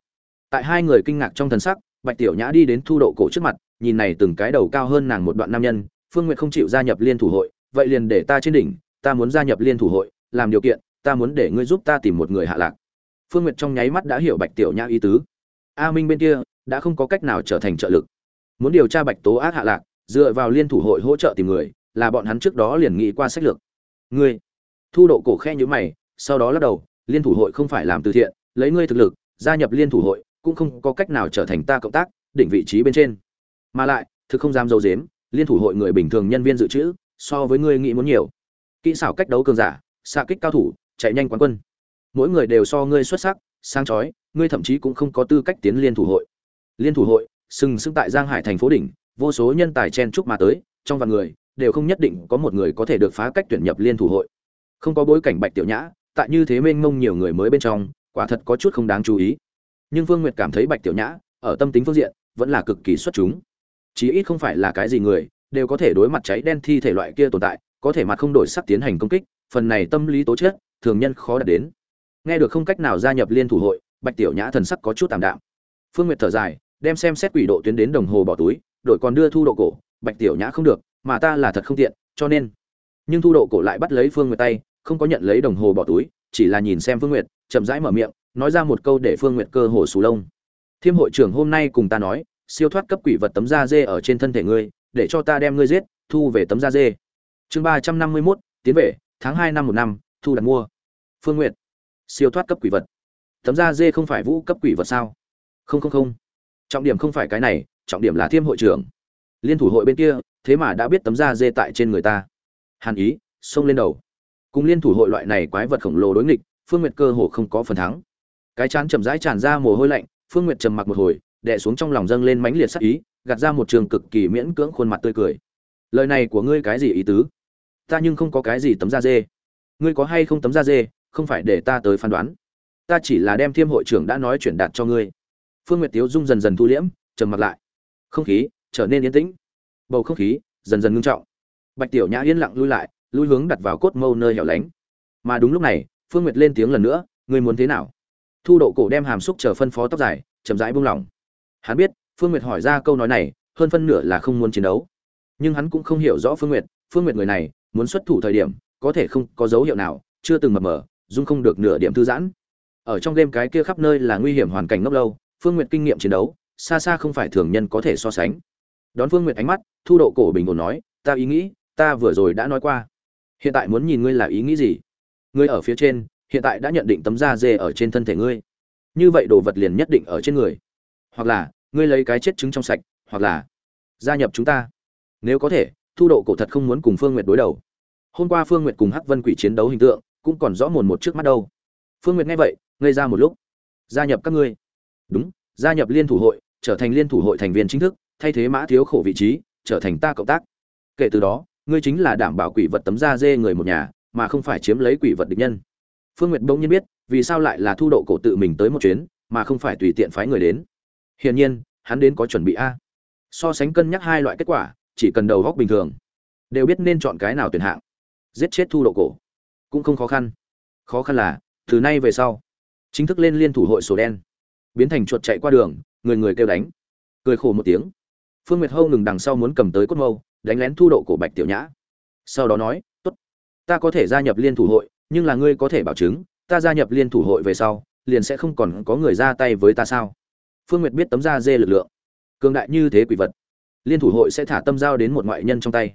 Tại hai người kinh ngạc trong thần sắc, bạch tiểu nhã đi đến thu độ cổ trước mặt, nhìn này từng cái đầu cao hơn nàng một đoạn nam nhân, phương nguyệt không chịu gia nhập liên thủ hội, vậy liền để ta trên đỉnh, ta muốn gia nhập liên thủ hội, làm điều kiện, ta muốn để ngươi giúp ta tìm một người hạ lạc. Phương nguyệt trong nháy mắt đã hiểu bạch tiểu nhã ý tứ. A minh bên kia, đã không có cách nào trở thành trợ lực. Muốn điều tra bạch tố ác hạ lạc, dựa vào liên thủ hội hỗ trợ tìm người là bọn hắn trước đó liền nghĩ qua sách lược. Ngươi, thu độ cổ khe nhữ mày, sau đó lắc đầu, liên thủ hội không phải làm từ thiện, lấy ngươi thực lực, gia nhập liên thủ hội, cũng không có cách nào trở thành ta cộng tác, định vị trí bên trên. Mà lại, thực không dám dâu dếm liên thủ hội người bình thường nhân viên dự trữ, so với ngươi nghĩ muốn nhiều. Kỹ xảo cách đấu cường giả, xạ kích cao thủ, chạy nhanh quán quân. Mỗi người đều so ngươi xuất sắc sang chói, ngươi thậm chí cũng không có tư cách tiến liên thủ hội. Liên thủ hội, sừng sững tại giang hải thành phố đỉnh, vô số nhân tài chen chúc mà tới, trong vạn người đều không nhất định có một người có thể được phá cách tuyển nhập liên thủ hội. Không có bối cảnh bạch tiểu nhã, tại như thế mênh mông nhiều người mới bên trong, quả thật có chút không đáng chú ý. Nhưng vương nguyệt cảm thấy bạch tiểu nhã, ở tâm tính phương diện, vẫn là cực kỳ xuất chúng. Chí ít không phải là cái gì người, đều có thể đối mặt cháy đen thi thể loại kia tồn tại, có thể mặt không đổi sắc tiến hành công kích, phần này tâm lý tố chất, thường nhân khó đạt đến. Nghe được không cách nào gia nhập liên thủ hội, bạch tiểu nhã thần sắc có chút tạm đạm. Phương nguyệt thở dài, đem xem xét quỷ độ tuyến đến đồng hồ bỏ túi đội còn đưa thu độ cổ, bạch tiểu nhã không được mà ta là thật không tiện, cho nên. Nhưng thu độ cổ lại bắt lấy phương nguyệt tay, không có nhận lấy đồng hồ bỏ túi, chỉ là nhìn xem phương nguyệt, chậm rãi mở miệng, nói ra một câu để phương nguyệt cơ hồ sù lông. Thiêm hội trưởng hôm nay cùng ta nói, siêu thoát cấp quỷ vật tấm da dê ở trên thân thể ngươi, để cho ta đem ngươi giết, thu về tấm da dê. Chương ba trăm năm mươi mốt, tiến về, tháng hai năm một năm, thu đặt mua. Phương nguyệt, siêu thoát cấp quỷ vật. Tấm da dê không phải vũ cấp quỷ vật sao? Không không không. Trọng điểm không phải cái này, trọng điểm là thiêm hội trưởng. Liên thủ hội bên kia thế mà đã biết tấm da dê tại trên người ta. Hàn ý, xông lên đầu. Cùng liên thủ hội loại này quái vật khổng lồ đối nghịch, phương nguyệt cơ hồ không có phần thắng. Cái chán chậm rãi tràn ra mồ hôi lạnh, phương nguyệt trầm mặc một hồi, đè xuống trong lòng dâng lên mãnh liệt sắc ý, gạt ra một trường cực kỳ miễn cưỡng khuôn mặt tươi cười. Lời này của ngươi cái gì ý tứ? Ta nhưng không có cái gì tấm da dê. Ngươi có hay không tấm da dê, không phải để ta tới phán đoán. Ta chỉ là đem thiêm hội trưởng đã nói chuyển đạt cho ngươi. Phương nguyệt tiếu dung dần dần thu liễm, trầm mặt lại. Không khí, trở nên yên tĩnh bầu không khí dần dần ngưng trọng. Bạch tiểu nhã yên lặng lui lại, lui hướng đặt vào cốt mâu nơi hẻo lánh. Mà đúng lúc này, phương nguyệt lên tiếng lần nữa, ngươi muốn thế nào? Thu độ cổ đem hàm xúc chờ phân phó tóc dài, chậm rãi buông lỏng. Hắn biết, phương nguyệt hỏi ra câu nói này, hơn phân nửa là không muốn chiến đấu. Nhưng hắn cũng không hiểu rõ phương nguyệt phương nguyệt người này muốn xuất thủ thời điểm, có thể không có dấu hiệu nào, chưa từng mập mờ, dung không được nửa điểm thư giãn. Ở trong game cái kia khắp nơi là nguy hiểm hoàn cảnh ngốc lâu, phương nguyệt kinh nghiệm chiến đấu, xa xa không phải thường nhân có thể so sánh đón phương nguyệt ánh mắt, thu độ cổ bình ổn nói, ta ý nghĩ, ta vừa rồi đã nói qua. Hiện tại muốn nhìn ngươi là ý nghĩ gì? Ngươi ở phía trên, hiện tại đã nhận định tấm da dê ở trên thân thể ngươi. Như vậy đồ vật liền nhất định ở trên người. Hoặc là, ngươi lấy cái chết trứng trong sạch, hoặc là, gia nhập chúng ta. Nếu có thể, thu độ cổ thật không muốn cùng phương nguyệt đối đầu. Hôm qua phương nguyệt cùng hắc vân quỷ chiến đấu hình tượng, cũng còn rõ mồn một trước mắt đâu. Phương nguyệt nghe vậy, ngây ra một lúc. Gia nhập các ngươi. Đúng, gia nhập liên thủ hội, trở thành liên thủ hội thành viên chính thức thay thế mã thiếu khổ vị trí, trở thành ta cộng tác. Kể từ đó, ngươi chính là đảm bảo quỷ vật tấm da dê người một nhà, mà không phải chiếm lấy quỷ vật địch nhân. Phương nguyệt bỗng nhiên biết, vì sao lại là thu độ cổ tự mình tới một chuyến, mà không phải tùy tiện phái người đến. Hiển nhiên, hắn đến có chuẩn bị a. So sánh cân nhắc hai loại kết quả, chỉ cần đầu góc bình thường, đều biết nên chọn cái nào tuyển hạng. Giết chết thu độ cổ, cũng không khó khăn. Khó khăn là, từ nay về sau, chính thức lên liên thủ hội sổ đen. Biến thành chuột chạy qua đường, người người kêu đánh. Cười khổ một tiếng phương nguyệt hâu ngừng đằng sau muốn cầm tới cốt mâu, đánh lén thu độ của bạch tiểu nhã. Sau đó nói, tốt, ta có thể gia nhập liên thủ hội, nhưng là ngươi có thể bảo chứng, ta gia nhập liên thủ hội về sau, liền sẽ không còn có người ra tay với ta sao? Phương nguyệt biết tấm da dê lực lượng. Cường đại như thế quỷ vật, liên thủ hội sẽ thả tâm giao đến một ngoại nhân trong tay.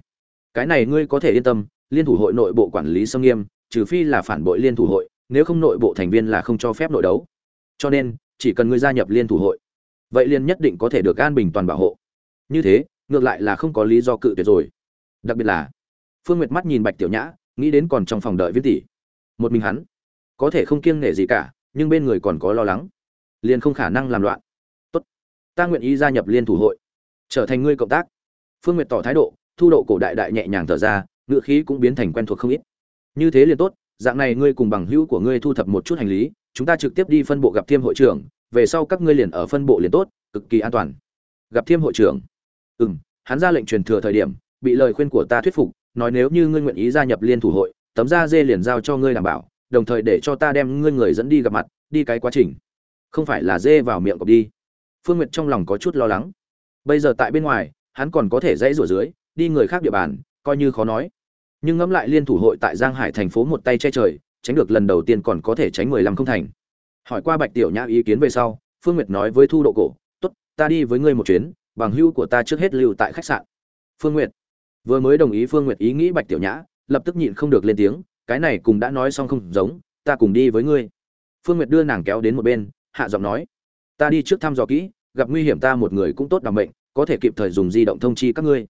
Cái này ngươi có thể yên tâm, liên thủ hội nội bộ quản lý sông nghiêm, trừ phi là phản bội liên thủ hội, nếu không nội bộ thành viên là không cho phép nội đấu. Cho nên, chỉ cần ngươi gia nhập liên thủ hội, vậy liền nhất định có thể được an bình toàn bảo hộ như thế, ngược lại là không có lý do cự tuyệt rồi. Đặc biệt là, phương nguyệt mắt nhìn bạch tiểu nhã, nghĩ đến còn trong phòng đợi viết tỷ. Một mình hắn, có thể không kiêng nể gì cả, nhưng bên người còn có lo lắng. Liền không khả năng làm loạn. Tốt, ta nguyện ý gia nhập liên thủ hội, trở thành ngươi cộng tác. Phương nguyệt tỏ thái độ, thu độ cổ đại đại nhẹ nhàng thở ra ngựa khí cũng biến thành quen thuộc không ít. Như thế liền tốt, dạng này ngươi cùng bằng hữu của ngươi thu thập một chút hành lý, chúng ta trực tiếp đi phân bộ gặp thiêm hội trưởng, về sau các ngươi liền ở phân bộ liền tốt, cực kỳ an toàn. Gặp thiêm hội trưởng ừ m hắn ra lệnh truyền thừa thời điểm, bị lời khuyên của ta thuyết phục, nói nếu như ngươi nguyện ý gia nhập liên thủ hội, tấm da dê liền giao cho ngươi đảm bảo, đồng thời để cho ta đem ngươi người dẫn đi gặp mặt, đi cái quá trình. Không phải là dê vào miệng cọc đi. Phương n g u y ệ t trong lòng có chút lo lắng. Bây giờ tại bên ngoài, hắn còn có thể dãy rủa dưới, đi người khác địa bàn, coi như khó nói. Nhưng ngẫm lại liên thủ hội tại giang hải thành phố một tay che trời, tránh được lần đầu tiên còn có thể tránh mười lăm không thành. Hỏi qua bạch tiểu nhã ý kiến về sau, phương nguyệt nói với thu độ cổ t ố t ta đi với ngươi một chuyến bằng hữu của ta trước hết lưu tại khách sạn. Phương nguyệt. Vừa mới đồng ý phương nguyệt ý nghĩ bạch tiểu nhã, lập tức nhịn không được lên tiếng, cái này cùng đã nói xong không giống, ta cùng đi với ngươi. Phương nguyệt đưa nàng kéo đến một bên, hạ giọng nói, ta đi trước thăm dò kỹ, gặp nguy hiểm ta một người cũng tốt đảm bệnh có thể kịp thời dùng di động thông chi các ngươi.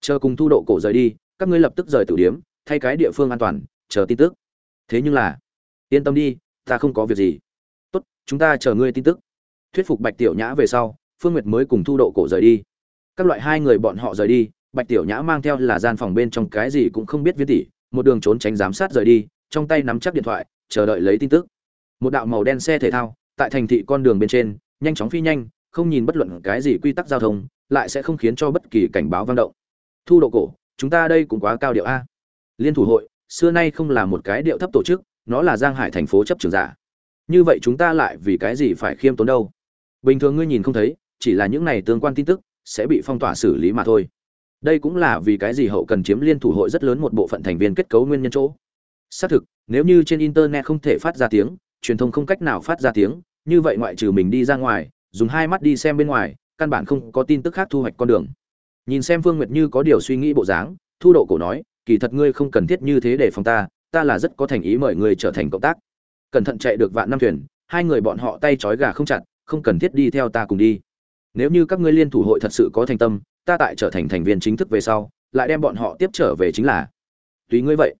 Chờ cùng thu độ cổ rời đi, các ngươi lập tức rời tử điếm, thay cái địa phương an toàn, chờ tin tức. Thế nhưng là, yên tâm đi, ta không có việc gì. Tốt, chúng ta chờ ngươi tin tức. Thuyết phục bạch tiểu nhã về sau phương nguyệt mới cùng thu độ cổ rời đi. Các loại hai người bọn họ rời đi, bạch tiểu nhã mang theo là gian phòng bên trong cái gì cũng không biết viên tỷ một đường trốn tránh giám sát rời đi, trong tay nắm chắc điện thoại, chờ đợi lấy tin tức. Một đạo màu đen xe thể thao, tại thành thị con đường bên trên, nhanh chóng phi nhanh, không nhìn bất luận cái gì quy tắc giao thông, lại sẽ không khiến cho bất kỳ cảnh báo vang động. Thu độ cổ, chúng ta đây cũng quá cao điệu a. Liên thủ hội, xưa nay không là một cái điệu thấp tổ chức, nó là giang hải thành phố chấp trường giả. Như vậy chúng ta lại vì cái gì phải khiêm tốn đâu? Bình thường ngươi nhìn không thấy chỉ là những này tương quan tin tức sẽ bị phong tỏa xử lý mà thôi. Đây cũng là vì cái gì hậu cần chiếm liên thủ hội rất lớn một bộ phận thành viên kết cấu nguyên nhân chỗ. Xác thực, nếu như trên internet không thể phát ra tiếng, truyền thông không cách nào phát ra tiếng, như vậy ngoại trừ mình đi ra ngoài, dùng hai mắt đi xem bên ngoài, căn bản không có tin tức khác thu hoạch con đường. Nhìn xem phương nguyệt như có điều suy nghĩ bộ dáng, thu độ cổ nói, kỳ thật ngươi không cần thiết như thế để phòng ta ta là rất có thành ý mời ngươi trở thành cộng tác. Cẩn thận chạy được vạn năm thuyền, hai người bọn họ tay trói gà không chặt, không cần thiết đi theo ta cùng đi nếu như các ngươi liên thủ hội thật sự có thành tâm, ta tại trở thành thành viên chính thức về sau, lại đem bọn họ tiếp trở về chính là. Tùy ngươi vậy.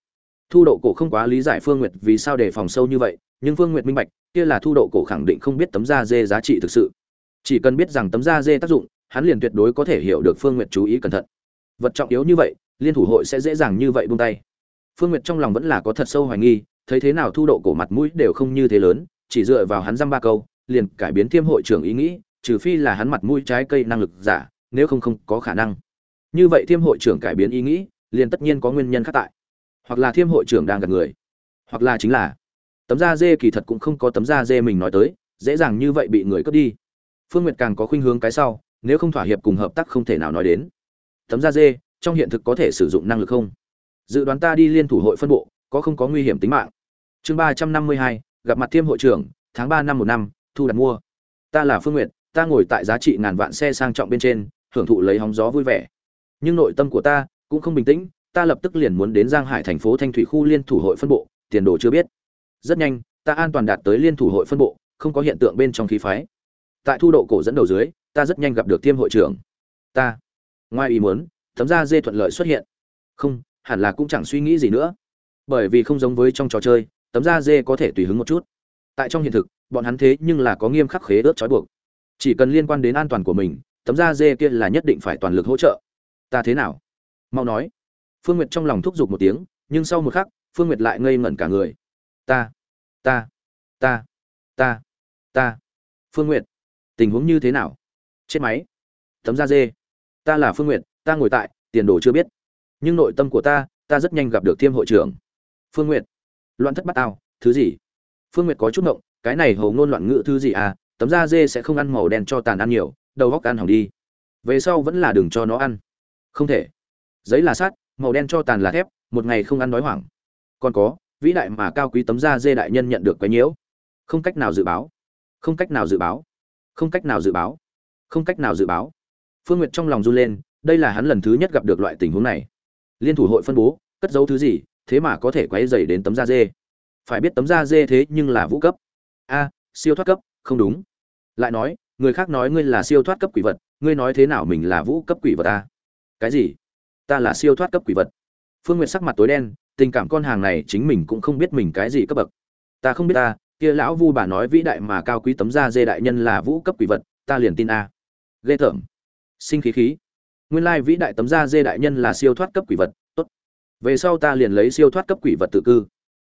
Thu độ cổ không quá lý giải phương nguyệt vì sao đề phòng sâu như vậy, nhưng phương nguyệt minh bạch, kia là thu độ cổ khẳng định không biết tấm da dê giá trị thực sự. Chỉ cần biết rằng tấm da dê tác dụng, hắn liền tuyệt đối có thể hiểu được phương nguyệt chú ý cẩn thận. Vật trọng yếu như vậy, liên thủ hội sẽ dễ dàng như vậy buông tay. Phương nguyệt trong lòng vẫn là có thật sâu hoài nghi, thấy thế nào thu độ cổ mặt mũi đều không như thế lớn, chỉ dựa vào hắn dăm ba câu, liền cải biến thiêm hội trưởng ý nghĩ trừ phi là hắn mặt mũi trái cây năng lực giả, nếu không không có khả năng. Như vậy thiêm hội trưởng cải biến ý nghĩ, liền tất nhiên có nguyên nhân khác tại. Hoặc là thiêm hội trưởng đang gạt người, hoặc là chính là, tấm da dê kỳ thật cũng không có tấm da dê mình nói tới, dễ dàng như vậy bị người cướp đi. Phương nguyệt càng có khuynh hướng cái sau, nếu không thỏa hiệp cùng hợp tác không thể nào nói đến. Tấm da dê, trong hiện thực có thể sử dụng năng lực không? Dự đoán ta đi liên thủ hội phân bộ, có không có nguy hiểm tính mạng? Chương ba trăm năm mươi hai, gặp mặt thiêm hội trưởng, tháng ba năm một năm, thu đặt mua. Ta là phương nguyệt ta ngồi tại giá trị ngàn vạn xe sang trọng bên trên, hưởng thụ lấy hóng gió vui vẻ. Nhưng nội tâm của ta cũng không bình tĩnh, ta lập tức liền muốn đến giang hải thành phố thanh thủy khu liên thủ hội phân bộ, tiền đồ chưa biết. Rất nhanh, ta an toàn đạt tới liên thủ hội phân bộ, không có hiện tượng bên trong khí phái. Tại thu độ cổ dẫn đầu dưới, ta rất nhanh gặp được tiêm hội trưởng. Ta, ngoài ý muốn tấm da dê thuận lợi xuất hiện. Không, hẳn là cũng chẳng suy nghĩ gì nữa. Bởi vì không giống với trong trò chơi tấm da dê có thể tùy hứng một chút. Tại trong hiện thực, bọn hắn thế nhưng là có nghiêm khắc khế ước trói buộc chỉ cần liên quan đến an toàn của mình, tấm da dê kia là nhất định phải toàn lực hỗ trợ. Ta thế nào? Mau nói. Phương nguyệt trong lòng thúc giục một tiếng, nhưng sau một khắc, phương nguyệt lại ngây ngẩn cả người. Ta ta ta ta ta. Phương nguyệt, tình huống như thế nào? Chết máy. Tấm da dê. Ta là phương nguyệt, ta ngồi tại, tiền đồ chưa biết. Nhưng nội tâm của ta ta rất nhanh gặp được thiêm hội trưởng. Phương nguyệt, loạn thất bắt ao thứ gì? Phương nguyệt có chút ngộng, cái này hầu ngôn loạn ngữ thứ gì à? Tấm da dê sẽ không ăn màu đen cho tàn ăn nhiều, đầu góc ăn hỏng đi. Về sau vẫn là đừng cho nó ăn. Không thể. Giấy là sắt, màu đen cho tàn là thép, một ngày không ăn đói hoảng. Còn có, vĩ đại mà cao quý tấm da dê đại nhân nhận được quấy nhiễu. Không cách nào dự báo. Không cách nào dự báo. Không cách nào dự báo. Không cách nào dự báo. Phương nguyệt trong lòng run lên, đây là hắn lần thứ nhất gặp được loại tình huống này. Liên thủ hội phân bố, cất giấu thứ gì, thế mà có thể quấy dày đến tấm da dê. Phải biết tấm da dê thế nhưng là vũ cấp. A, siêu thoát cấp, không đúng lại nói, người khác nói ngươi là siêu thoát cấp quỷ vật, ngươi nói thế nào mình là vũ cấp quỷ vật ta? Cái gì? Ta là siêu thoát cấp quỷ vật. Phương n g u y ệ t sắc mặt tối đen, tình cảm con hàng này chính mình cũng không biết mình cái gì cấp bậc. Ta không biết ta, kia lão vu bà nói vĩ đại mà cao quý tấm da dê đại nhân là vũ cấp quỷ vật, ta liền tin a. Ghê tởm. Sinh khí khí. Nguyên lai vĩ đại tấm da dê đại nhân là siêu thoát cấp quỷ vật, tốt. Về sau ta liền lấy siêu thoát cấp quỷ vật tự cư.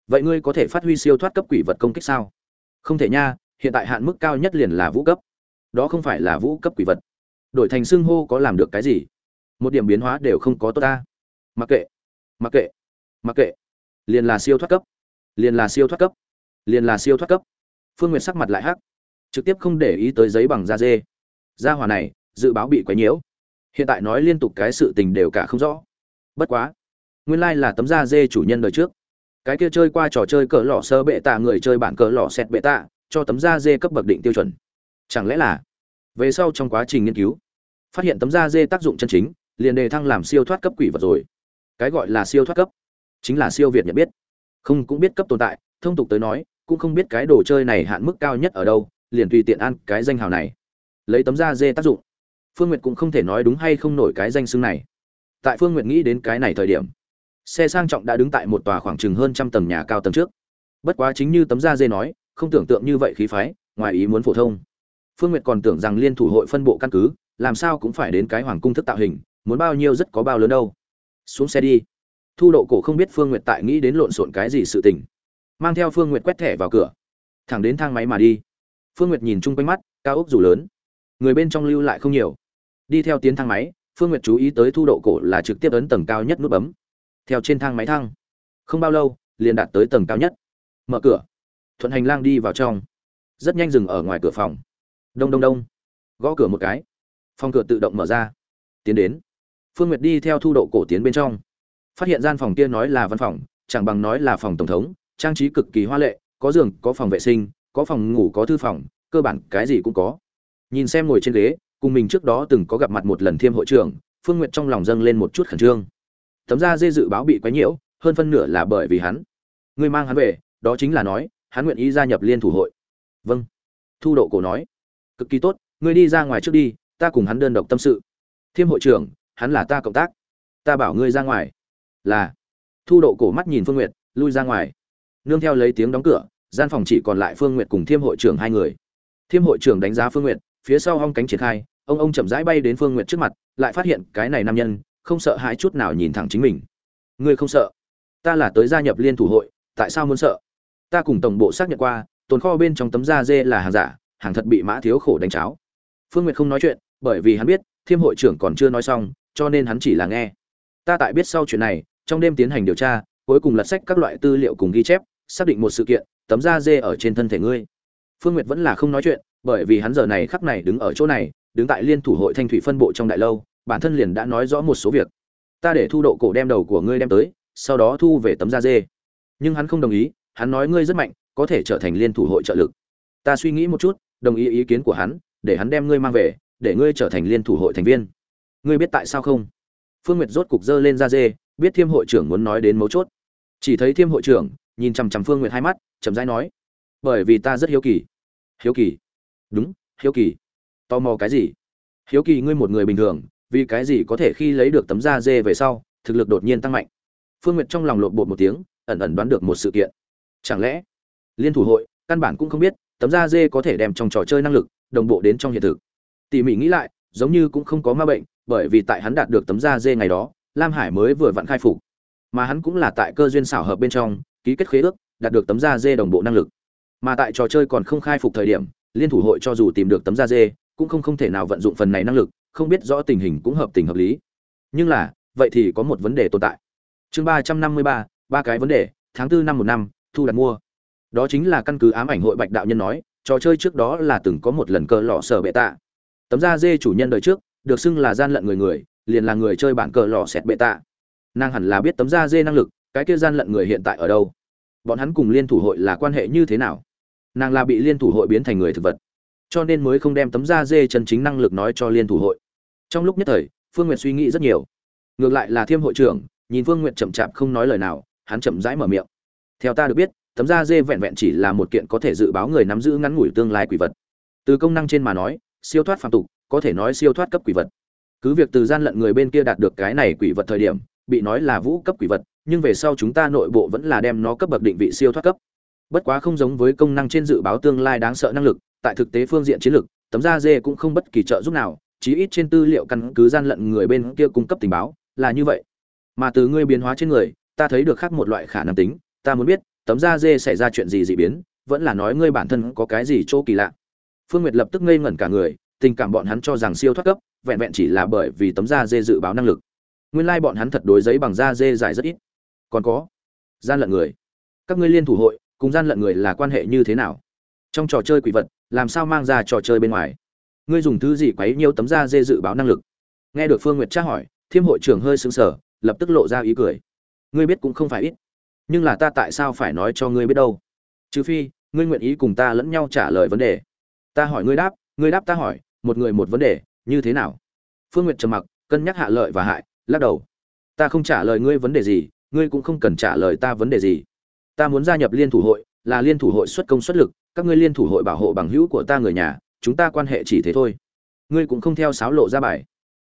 Vậy ngươi có thể phát huy siêu thoát cấp quỷ vật công kích sao? Không thể nha hiện tại hạn mức cao nhất liền là vũ cấp. Đó không phải là vũ cấp quỷ vật. Đổi thành xưng hô có làm được cái gì? Một điểm biến hóa đều không có tốt ta. Mặc kệ. Mặc kệ. Mặc kệ. Liền là siêu thoát cấp. Liền là siêu thoát cấp. Liền là siêu thoát cấp. Phương nguyệt sắc mặt lại hắc. Trực tiếp không để ý tới giấy bằng da dê. Da hòa này, dự báo bị quấy nhiễu. Hiện tại nói liên tục cái sự tình đều cả không rõ. Bất quá, nguyên lai là tấm da dê chủ nhân đời trước. Cái kia chơi qua trò chơi cỡ lỏ sơ bệ tạ người chơi bản cỡ lỏ xẹt bệ tạ cho tấm da dê cấp bậc định tiêu chuẩn. Chẳng lẽ là về sau trong quá trình nghiên cứu, phát hiện tấm da dê tác dụng chân chính, liền đề thăng làm siêu thoát cấp quỷ vật rồi. Cái gọi là siêu thoát cấp chính là siêu việt nhận biết. Không cũng biết cấp tồn tại, thông tục tới nói, cũng không biết cái đồ chơi này hạn mức cao nhất ở đâu, liền tùy tiện ăn cái danh hào này. Lấy tấm da dê tác dụng, phương n g u y ệ t cũng không thể nói đúng hay không nổi cái danh xưng này. Tại phương n g u y ệ t nghĩ đến cái này thời điểm, xe sang trọng đã đứng tại một tòa khoảng chừng hơn trăm tầng nhà cao tầng trước. Bất quá chính như tấm da dê nói không tưởng tượng như vậy khí phái, ngoài ý muốn phổ thông. Phương Nguyệt còn tưởng rằng liên thủ hội phân bộ căn cứ, làm sao cũng phải đến cái hoàng cung thức tạo hình, muốn bao nhiêu rất có bao lớn đâu. Xuống xe đi. Thu độ cổ không biết phương Nguyệt tại nghĩ đến lộn xộn cái gì sự tình. Mang theo phương Nguyệt quét thẻ vào cửa. Thẳng đến thang máy mà đi. Phương Nguyệt nhìn chung quanh mắt, cao ốc dù lớn. Người bên trong lưu lại không nhiều. Đi theo tiến thang máy, phương nguyệt chú ý tới thu độ cổ là trực tiếp ấn tầng cao nhất nút bấm. Theo trên thang máy thang không bao lâu, liền đạt tới tầng cao nhất. Mở cửa thuận hành lang đi vào trong. Rất nhanh dừng ở ngoài cửa phòng. Đông đông đông. Gõ cửa một cái. Phòng cửa tự động mở ra. Tiến đến. Phương nguyệt đi theo thu độ cổ tiến bên trong. Phát hiện gian phòng kia nói là văn phòng, chẳng bằng nói là phòng tổng thống, trang trí cực kỳ hoa lệ, có giường, có phòng vệ sinh, có phòng ngủ, có thư phòng, cơ bản cái gì cũng có. Nhìn xem ngồi trên ghế, cùng mình trước đó từng có gặp mặt một lần thiêm hội trưởng, phương n g u y ệ t trong lòng dâng lên một chút khẩn trương. Tấm da dê dự báo bị quấy nhiễu, hơn phân nửa là bởi vì hắn. Ngươi mang hắn về, đó chính là nói hắn nguyện ý gia nhập liên thủ hội. Vâng. Thu độ cổ nói. Cực kỳ tốt, ngươi đi ra ngoài trước đi, ta cùng hắn đơn độc tâm sự. Thiêm hội trưởng, hắn là ta cộng tác. Ta bảo ngươi ra ngoài. Là. Thu độ cổ mắt nhìn phương n g u y ệ t lui ra ngoài. Nương theo lấy tiếng đóng cửa, gian phòng chỉ còn lại phương n g u y ệ t cùng thiêm hội trưởng hai người. Thiêm hội trưởng đánh giá phương n g u y ệ t phía sau hong cánh triển khai, ông ông chậm rãi bay đến phương nguyệt trước mặt, lại phát hiện cái này nam nhân, không sợ hãi chút nào nhìn thẳng chính mình. Ngươi không sợ? Ta là tới gia nhập liên thủ hội, tại sao muốn sợ? Ta cùng tổng bộ xác nhận qua, tồn kho bên trong tấm da dê là hàng giả, hàng thật bị mã thiếu khổ đánh cháo. Phương nguyệt không nói chuyện, bởi vì hắn biết, thiêm hội trưởng còn chưa nói xong, cho nên hắn chỉ là nghe. Ta tại biết sau chuyện này, trong đêm tiến hành điều tra, cuối cùng lật sách các loại tư liệu cùng ghi chép, xác định một sự kiện, tấm da dê ở trên thân thể ngươi. Phương nguyệt vẫn là không nói chuyện, bởi vì hắn giờ này khắc này đứng ở chỗ này, đứng tại liên thủ hội thanh thủy phân bộ trong đại lâu, bản thân liền đã nói rõ một số việc. Ta để thu độ cổ đem đầu của ngươi đem tới, sau đó thu về tấm da dê. Nhưng hắn không đồng ý hắn nói ngươi rất mạnh, có thể trở thành liên thủ hội trợ lực. Ta suy nghĩ một chút, đồng ý ý kiến của hắn, để hắn đem ngươi mang về, để ngươi trở thành liên thủ hội thành viên. Ngươi biết tại sao không? Phương nguyệt rốt cục dơ lên da dê, biết thiêm hội trưởng muốn nói đến mấu chốt. Chỉ thấy thiêm hội trưởng, nhìn chằm chằm phương nguyệt hai mắt, chậm rãi nói, bởi vì ta rất hiếu kỳ. Hiếu kỳ? Đúng, hiếu kỳ. Tò mò cái gì? Hiếu kỳ ngươi một người bình thường, vì cái gì có thể khi lấy được tấm da dê về sau, thực lực đột nhiên tăng mạnh? Phương n g u y ệ t trong lòng lộn bột một tiếng, ẩn ẩn đoán được một sự kiện chẳng lẽ, liên thủ hội, căn bản cũng không biết, tấm da dê có thể đem trong trò chơi năng lực, đồng bộ đến trong hiện thực. Tỉ mỉ nghĩ lại, giống như cũng không có ma bệnh, bởi vì tại hắn đạt được tấm da dê ngày đó, lam hải mới vừa vặn khai phục. Mà hắn cũng là tại cơ duyên xảo hợp bên trong, ký kết khế ước, đạt được tấm da dê đồng bộ năng lực. Mà tại trò chơi còn không khai phục thời điểm, liên thủ hội cho dù tìm được tấm da dê, cũng không không thể nào vận dụng phần này năng lực, không biết rõ tình hình cũng hợp tình hợp lý. Nhưng là, vậy thì có một vấn đề tồn tại. Chương ba trăm năm mươi ba ba cái vấn đề, tháng tư năm một năm thu đặt mua. Đó chính là căn cứ ám ảnh hội bạch đạo nhân nói, trò chơi trước đó là từng có một lần cờ lọ sở bệ tạ. Tấm da dê chủ nhân đời trước, được xưng là gian lận người người, liền là người chơi bản cờ lọ sẹt bệ tạ. Nàng hẳn là biết tấm da dê năng lực, cái kia gian lận người hiện tại ở đâu. Bọn hắn cùng liên thủ hội là quan hệ như thế nào? Nàng là bị liên thủ hội biến thành người thực vật, cho nên mới không đem tấm da dê chân chính năng lực nói cho liên thủ hội. Trong lúc nhất thời, phương n g u y ệ t suy nghĩ rất nhiều. Ngược lại là thiêm hội trưởng, nhìn phương n g u y ệ t chậm chạp không nói lời nào, hắn chậm rãi mở miệng theo ta được biết, tấm da dê vẹn vẹn chỉ là một kiện có thể dự báo người nắm giữ ngắn ngủi tương lai quỷ vật. Từ công năng trên mà nói, siêu thoát phàm tục, có thể nói siêu thoát cấp quỷ vật. Cứ việc từ gian lận người bên kia đạt được cái này quỷ vật thời điểm, bị nói là vũ cấp quỷ vật, nhưng về sau chúng ta nội bộ vẫn là đem nó cấp bậc định vị siêu thoát cấp. Bất quá không giống với công năng trên dự báo tương lai đáng sợ năng lực, tại thực tế phương diện chiến lược, tấm da dê cũng không bất kỳ trợ giúp nào, chí ít trên tư liệu căn cứ gian lận người bên kia cung cấp tình báo là như vậy. Mà từ ngươi biến hóa trên người, ta thấy được khác một loại khả năng tính ta muốn biết, tấm da dê xảy ra chuyện gì dị biến, vẫn là nói ngươi bản thân có cái gì chỗ kỳ lạ. Phương nguyệt lập tức ngây ngẩn cả người, tình cảm bọn hắn cho rằng siêu thoát cấp, vẹn vẹn chỉ là bởi vì tấm da dê dự báo năng lực. Nguyên lai bọn hắn thật đối giấy bằng da dê dài rất ít. Còn có, gian lận người. Các ngươi liên thủ hội, cùng gian lận người là quan hệ như thế nào? Trong trò chơi quỷ vật, làm sao mang ra trò chơi bên ngoài? Ngươi dùng thứ gì quấy nhiều tấm da dê dự báo năng lực? Nghe được phương nguyệt tra hỏi, thiêm hội trưởng hơi sững sờ, lập tức lộ ra ý cười. Ngươi biết cũng không phải ít nhưng là ta tại sao phải nói cho ngươi biết đâu? Trừ phi, ngươi nguyện ý cùng ta lẫn nhau trả lời vấn đề. Ta hỏi ngươi đáp ngươi đáp ta hỏi, một người một vấn đề, như thế nào? Phương nguyệt trầm mặc, cân nhắc hạ lợi và hại, lắc đầu. Ta không trả lời ngươi vấn đề gì, ngươi cũng không cần trả lời ta vấn đề gì. Ta muốn gia nhập liên thủ hội, là liên thủ hội xuất công xuất lực, các ngươi liên thủ hội bảo hộ bằng hữu của ta người nhà, chúng ta quan hệ chỉ thế thôi. Ngươi cũng không theo sáo lộ ra bài.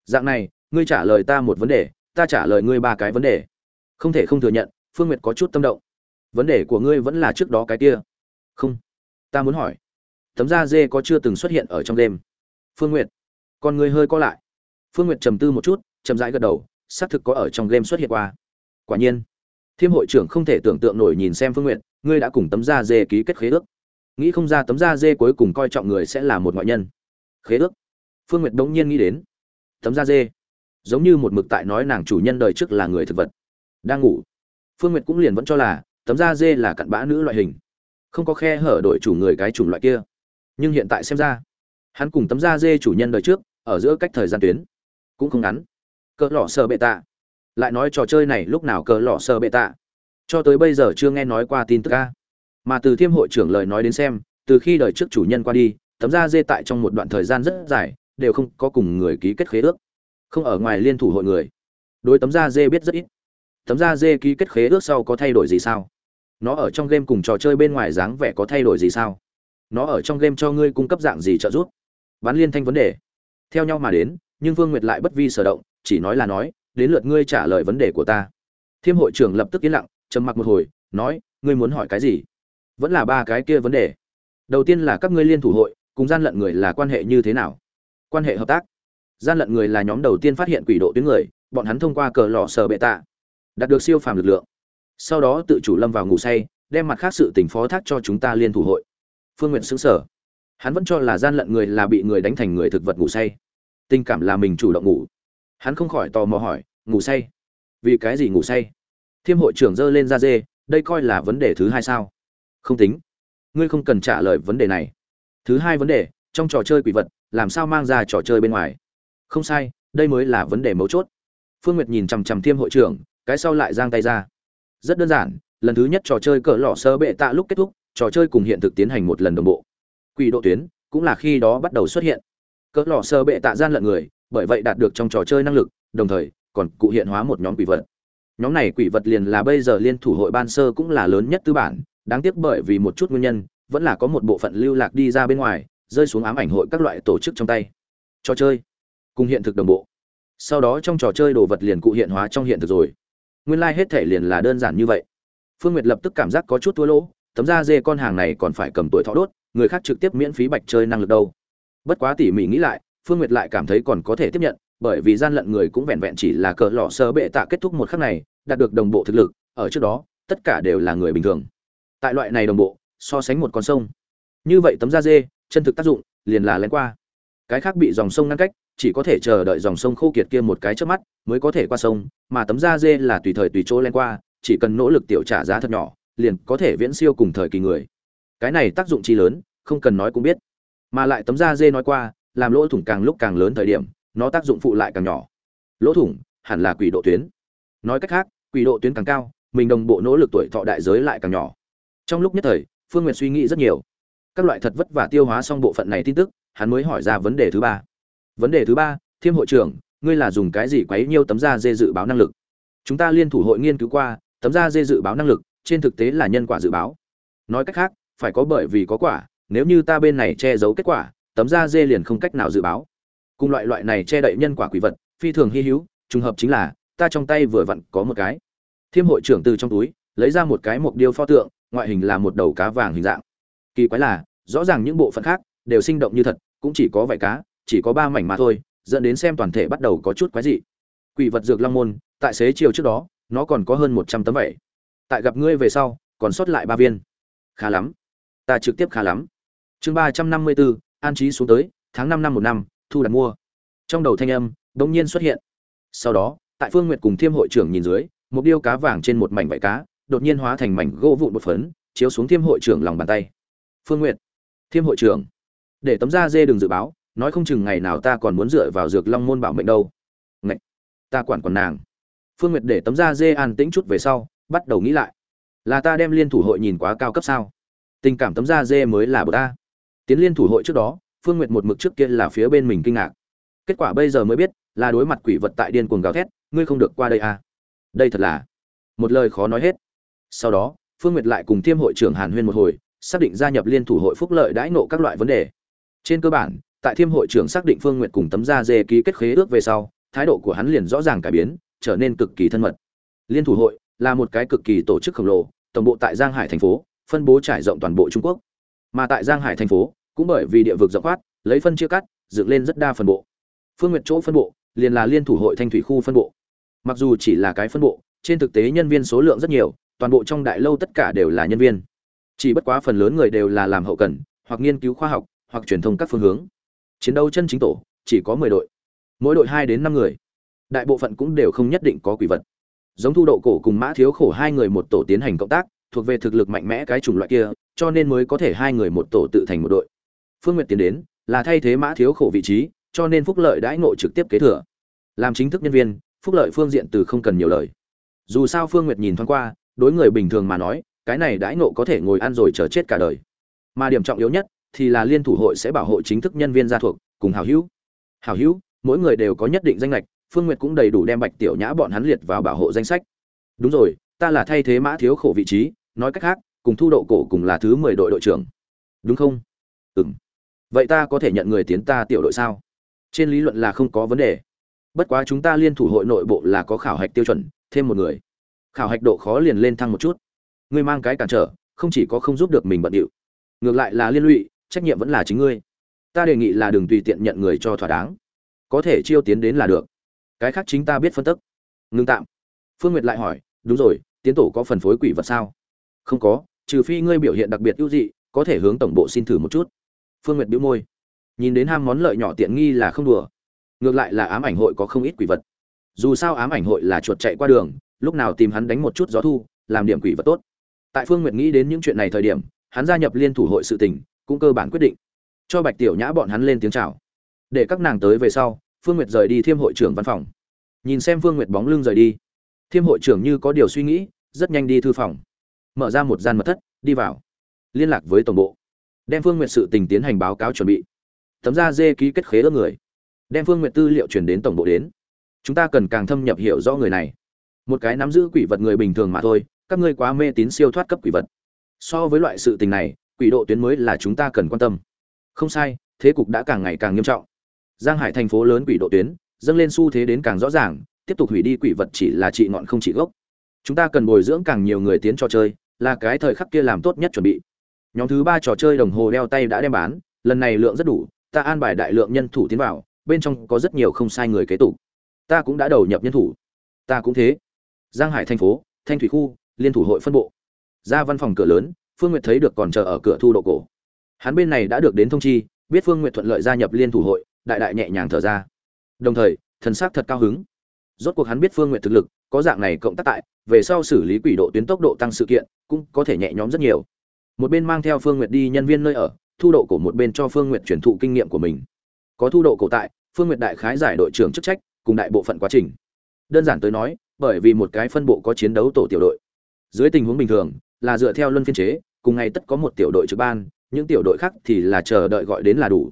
Dạng này, ngươi trả lời ta một vấn đề, ta trả lời ngươi ba cái vấn đề. Không thể không thừa nhận phương nguyệt có chút tâm động. Vấn đề của ngươi vẫn là trước đó cái kia. Không. Ta muốn hỏi. Tấm da dê có chưa từng xuất hiện ở trong đêm? Phương nguyệt. Con ngươi hơi co lại. Phương nguyệt trầm tư một chút, chậm rãi gật đầu, xác thực có ở trong game xuất hiện qua. Quả nhiên. Thiêm hội trưởng không thể tưởng tượng nổi nhìn xem phương nguyệt, ngươi đã cùng tấm da dê ký kết khế ước. Nghĩ không ra tấm da dê cuối cùng coi trọng người sẽ là một ngoại nhân. Khế ước. Phương nguyệt đống nhiên nghĩ đến. Tấm da dê. Giống như một mực tại nói nàng chủ nhân đời trước là người thực vật. Đang ngủ phương nguyệt cũng liền vẫn cho là, tấm da dê là cặn bã nữ loại hình. Không có khe hở đổi chủ người cái chủng loại kia. Nhưng hiện tại xem ra, hắn cùng tấm da dê chủ nhân đời trước, ở giữa cách thời gian tuyến, cũng không ngắn. Cỡ lọ sơ bệ tạ. Lại nói trò chơi này lúc nào cỡ lọ sơ bệ tạ? Cho tới bây giờ chưa nghe nói qua tin tức ca mà từ thiêm hội trưởng lời nói đến xem, từ khi đời trước chủ nhân qua đi, tấm da dê tại trong một đoạn thời gian rất dài, đều không có cùng người ký kết khế ước. Không ở ngoài liên thủ hội người. Đối tấm da dê biết rất ít tấm da dê ký kết khế ước sau có thay đổi gì sao? Nó ở trong game cùng trò chơi bên ngoài dáng vẻ có thay đổi gì sao? Nó ở trong game cho ngươi cung cấp dạng gì trợ giúp? Bán liên thanh vấn đề. Theo nhau mà đến, nhưng vương nguyệt lại bất vi sở động, chỉ nói là nói, đến lượt ngươi trả lời vấn đề của ta. Thiêm hội trưởng lập tức yên lặng, trầm mặc một hồi, nói, ngươi muốn hỏi cái gì? Vẫn là ba cái kia vấn đề. Đầu tiên là các ngươi liên thủ hội, cùng gian lận người là quan hệ như thế nào? Quan hệ hợp tác. Gian lận người là nhóm đầu tiên phát hiện quỷ độ tuyến người, bọn hắn thông qua cờ lò sờ bệ tạ đạt được siêu phàm lực lượng. Sau đó tự chủ lâm vào ngủ say, đem mặt khác sự tình phó thác cho chúng ta liên thủ hội. Phương nguyện xứng sở hắn vẫn cho là gian lận người là bị người đánh thành người thực vật ngủ say. Tình cảm là mình chủ động ngủ. Hắn không khỏi tò mò hỏi, ngủ say? Vì cái gì ngủ say? Thiêm hội trưởng dơ lên ra dê, đây coi là vấn đề thứ hai sao? Không tính. Ngươi không cần trả lời vấn đề này. Thứ hai vấn đề, trong trò chơi quỷ vật, làm sao mang ra trò chơi bên ngoài? Không sai, đây mới là vấn đề mấu chốt. Phương nguyệt nhìn chằm chằm thiêm hội trưởng cái sau lại giang tay ra. Rất đơn giản, lần thứ nhất trò chơi cỡ lọ sơ bệ tạ lúc kết thúc, trò chơi cùng hiện thực tiến hành một lần đồng bộ. Quỷ độ tuyến cũng là khi đó bắt đầu xuất hiện. Cỡ lọ sơ bệ tạ gian lận người, bởi vậy đạt được trong trò chơi năng lực, đồng thời, còn cụ hiện hóa một nhóm quỷ vật. Nhóm này quỷ vật liền là bây giờ liên thủ hội ban sơ cũng là lớn nhất tư bản, đáng tiếc bởi vì một chút nguyên nhân, vẫn là có một bộ phận lưu lạc đi ra bên ngoài, rơi xuống ám ảnh hội các loại tổ chức trong tay. Trò chơi cùng hiện thực đồng bộ. Sau đó trong trò chơi đồ vật liền cụ hiện hóa trong hiện thực rồi nguyên lai hết thể liền là đơn giản như vậy. Phương nguyệt lập tức cảm giác có chút thua lỗ, tấm da dê con hàng này còn phải cầm tuổi thọ đốt, người khác trực tiếp miễn phí bạch chơi năng lực đâu. Bất quá tỉ mỉ nghĩ lại, phương nguyệt lại cảm thấy còn có thể tiếp nhận, bởi vì gian lận người cũng vẹn vẹn chỉ là cờ lọ sơ bệ tạ kết thúc một khắc này, đạt được đồng bộ thực lực, ở trước đó, tất cả đều là người bình thường. Tại loại này đồng bộ, so sánh một con sông. Như vậy tấm da dê, chân thực tác dụng liền là lén qua. Cái khác bị dòng sông ngăn cách chỉ có thể chờ đợi dòng sông khô kiệt kia một cái trước mắt mới có thể qua sông, mà tấm da dê là tùy thời tùy chỗ len qua, chỉ cần nỗ lực tiểu trả giá thật nhỏ, liền có thể viễn siêu cùng thời kỳ người. Cái này tác dụng chi lớn, không cần nói cũng biết. Mà lại tấm da dê nói qua, làm lỗ thủng càng lúc càng lớn thời điểm, nó tác dụng phụ lại càng nhỏ. Lỗ thủng, hẳn là quỷ độ tuyến. Nói cách khác, quỷ độ tuyến càng cao, mình đồng bộ nỗ lực tuổi thọ đại giới lại càng nhỏ. Trong lúc nhất thời, phương nguyệt suy nghĩ rất nhiều. Các loại thật vất vả tiêu hóa xong bộ phận này tin tức, hắn mới hỏi ra vấn đề thứ ba vấn đề thứ ba, thiêm hội trưởng, ngươi là dùng cái gì quấy nhiêu tấm da dê dự báo năng lực? Chúng ta liên thủ hội nghiên cứu qua, tấm da dê dự báo năng lực, trên thực tế là nhân quả dự báo. Nói cách khác, phải có bởi vì có quả, nếu như ta bên này che giấu kết quả, tấm da dê liền không cách nào dự báo. Cùng loại loại này che đậy nhân quả quỷ vật, phi thường hy hữu, trùng hợp chính là, ta trong tay vừa vặn có một cái. Thiêm hội trưởng từ trong túi, lấy ra một cái mộc điêu pho tượng, ngoại hình là một đầu cá vàng hình dạng. Kỳ quái là, rõ ràng những bộ phận khác đều sinh động như thật, cũng chỉ có vài cá chỉ có ba mảnh mà thôi, dẫn đến xem toàn thể bắt đầu có chút quái dị. Quỷ vật dược long môn, tại xế chiều trước đó, nó còn có hơn một trăm tấm vậy. Tại gặp ngươi về sau, còn sót lại ba viên. Khá lắm. Ta trực tiếp khá lắm. Chương ba trăm năm mươi bốn, an trí xuống tới, tháng năm năm một năm, thu đặt mua. Trong đầu thanh âm đ ỗ n g nhiên xuất hiện. Sau đó, tại phương nguyệt cùng thiêm hội trưởng nhìn dưới, một điêu cá vàng trên một mảnh vải cá, đột nhiên hóa thành mảnh gỗ vụn một phấn, chiếu xuống thiêm hội trưởng lòng bàn tay. Phương nguyệt, thiêm hội trưởng, để tấm da dê đường dự báo nói không chừng ngày nào ta còn muốn dựa vào dược long môn bảo mệnh đâu. Ngậy! ta quản còn nàng. Phương nguyệt để tấm da dê an tĩnh chút về sau, bắt đầu nghĩ lại. Là ta đem liên thủ hội nhìn quá cao cấp sao? Tình cảm tấm da dê mới là bờ ta tiến liên thủ hội trước đó, phương nguyệt một mực trước kia là phía bên mình kinh ngạc. Kết quả bây giờ mới biết, là đối mặt quỷ vật tại điên cuồng gào thét, ngươi không được qua đây à? Đây thật là một lời khó nói hết. Sau đó, phương nguyệt lại cùng thiêm hội trưởng hàn huyên một hồi, xác định gia nhập liên thủ hội phúc lợi đãi nộ các loại vấn đề. Trên cơ bản tại thiêm hội trưởng xác định phương nguyệt cùng tấm da dê ký kết khế ước về sau, thái độ của hắn liền rõ ràng cải biến, trở nên cực kỳ thân mật. Liên thủ hội là một cái cực kỳ tổ chức khổng lồ, tổng bộ tại giang hải thành phố, phân bố trải rộng toàn bộ trung quốc. Mà tại giang hải thành phố, cũng bởi vì địa vực rộng khoát lấy phân chia cắt, dựng lên rất đa phân bộ. Phương nguyệt chỗ phân bộ liền là liên thủ hội thanh thủy khu phân bộ. Mặc dù chỉ là cái phân bộ, trên thực tế nhân viên số lượng rất nhiều, toàn bộ trong đại lâu tất cả đều là nhân viên. Chỉ bất quá phần lớn người đều là làm hậu cần, hoặc nghiên cứu khoa học, hoặc truyền thông các phương hướng chiến đấu chân chính tổ, chỉ có mười đội. Mỗi đội hai đến năm người. Đại bộ phận cũng đều không nhất định có quỷ vật. Giống thu độ cổ cùng mã thiếu khổ hai người một tổ tiến hành cộng tác, thuộc về thực lực mạnh mẽ cái chủng loại kia, cho nên mới có thể hai người một tổ tự thành một đội. Phương n g u y ệ t tiến đến, là thay thế mã thiếu khổ vị trí, cho nên phúc lợi đãi ngộ trực tiếp kế thừa. Làm chính thức nhân viên, phúc lợi phương diện từ không cần nhiều lời. Dù sao phương nguyệt nhìn thoáng qua, đối người bình thường mà nói, cái này đãi ngộ có thể ngồi ăn rồi chờ chết cả đời. Mà điểm trọng yếu nhất thì là liên thủ hội sẽ bảo hộ chính thức nhân viên gia thuộc, cùng hảo hữu. Hảo hữu, mỗi người đều có nhất định danh lệch phương nguyệt cũng đầy đủ đem bạch tiểu nhã bọn hắn liệt vào bảo hộ danh sách. Đúng rồi, ta là thay thế mã thiếu khổ vị trí, nói cách khác, cùng thu độ cổ cùng là thứ mười đội đội trưởng. Đúng không? Ừ m vậy ta có thể nhận người tiến ta tiểu đội sao? Trên lý luận là không có vấn đề. Bất quá chúng ta liên thủ hội nội bộ là có khảo hạch tiêu chuẩn, thêm một người. Khảo hạch độ khó liền lên thăng một chút. Ngươi mang cái cản trở, không chỉ có không giúp được mình bận điệu, ngược lại là liên lụy trách nhiệm vẫn là chính ngươi. Ta đề nghị là đừng tùy tiện nhận người cho thỏa đáng. Có thể chiêu tiến đến là được. Cái khác chính ta biết phân tích ngưng tạm. Phương nguyệt lại hỏi, đúng rồi, tiến tổ có phần phối quỷ vật sao? Không có, trừ phi ngươi biểu hiện đặc biệt ưu dị, có thể hướng tổng bộ xin thử một chút. Phương nguyệt bĩu môi. Nhìn đến ham món lợi nhỏ tiện nghi là không đùa. Ngược lại là ám ảnh hội có không ít quỷ vật. Dù sao ám ảnh hội là chuột chạy qua đường, lúc nào tìm hắn đánh một chút gió thu, làm điểm quỷ vật tốt. Tại phương nguyệt nghĩ đến những chuyện này thời điểm, hắn gia nhập liên thủ hội sự tình cũng cơ bản quyết định. Cho bạch tiểu nhã bọn hắn lên tiếng chào. Để các nàng tới về sau, phương nguyệt rời đi thiêm hội trưởng văn phòng. Nhìn xem phương nguyệt bóng lưng rời đi, thiêm hội trưởng như có điều suy nghĩ, rất nhanh đi thư phòng. Mở ra một gian mật thất, đi vào. Liên lạc với tổng bộ. Đem phương nguyệt sự tình tiến hành báo cáo chuẩn bị. Tấm da dê ký kết khế ước người. Đem phương nguyệt tư liệu chuyển đến tổng bộ đến. Chúng ta cần càng thâm nhập hiểu rõ người này. Một cái nắm giữ quỷ vật người bình thường mà thôi, các ngươi quá mê tín siêu thoát cấp quỷ vật. So với loại sự tình này quỷ độ tuyến mới là chúng ta cần quan tâm. Không sai, thế cục đã càng ngày càng nghiêm trọng. Giang hải thành phố lớn quỷ độ tuyến, dâng lên xu thế đến càng rõ ràng, tiếp tục hủy đi quỷ vật chỉ là trị ngọn không trị gốc. Chúng ta cần bồi dưỡng càng nhiều người tiến trò chơi, là cái thời khắc kia làm tốt nhất chuẩn bị. Nhóm thứ ba trò chơi đồng hồ đeo tay đã đem bán, lần này lượng rất đủ, ta an bài đại lượng nhân thủ tiến vào, bên trong có rất nhiều không sai người kế tục. Ta cũng đã đầu nhập nhân thủ. Ta cũng thế. Giang hải thành phố, thanh thủy khu, liên thủ hội phân bộ. Ra văn phòng cửa lớn phương nguyệt thấy được còn chờ ở cửa thu độ cổ. Hắn bên này đã được đến thông chi, biết phương nguyệt thuận lợi gia nhập liên thủ hội, đại đại nhẹ nhàng thở ra. Đồng thời, thần sắc thật cao hứng. Rốt cuộc hắn biết phương Nguyệt thực lực, có dạng này cộng tác tại, về sau xử lý quỷ độ tuyến tốc độ tăng sự kiện, cũng có thể nhẹ nhõm rất nhiều. Một bên mang theo phương Nguyệt đi nhân viên nơi ở, thu độ cổ một bên cho phương Nguyệt truyền thụ kinh nghiệm của mình. Có thu độ cổ tại, phương Nguyệt đại khái giải đội trưởng chức trách, cùng đại bộ phận quá trình. Đơn giản tới nói, bởi vì một cái phân bộ có chiến đấu tổ tiểu đội. Dưới tình huống bình thường, là dựa theo luân phiên chế cùng ngày tất có một tiểu đội trực ban, những tiểu đội khác thì là chờ đợi gọi đến là đủ.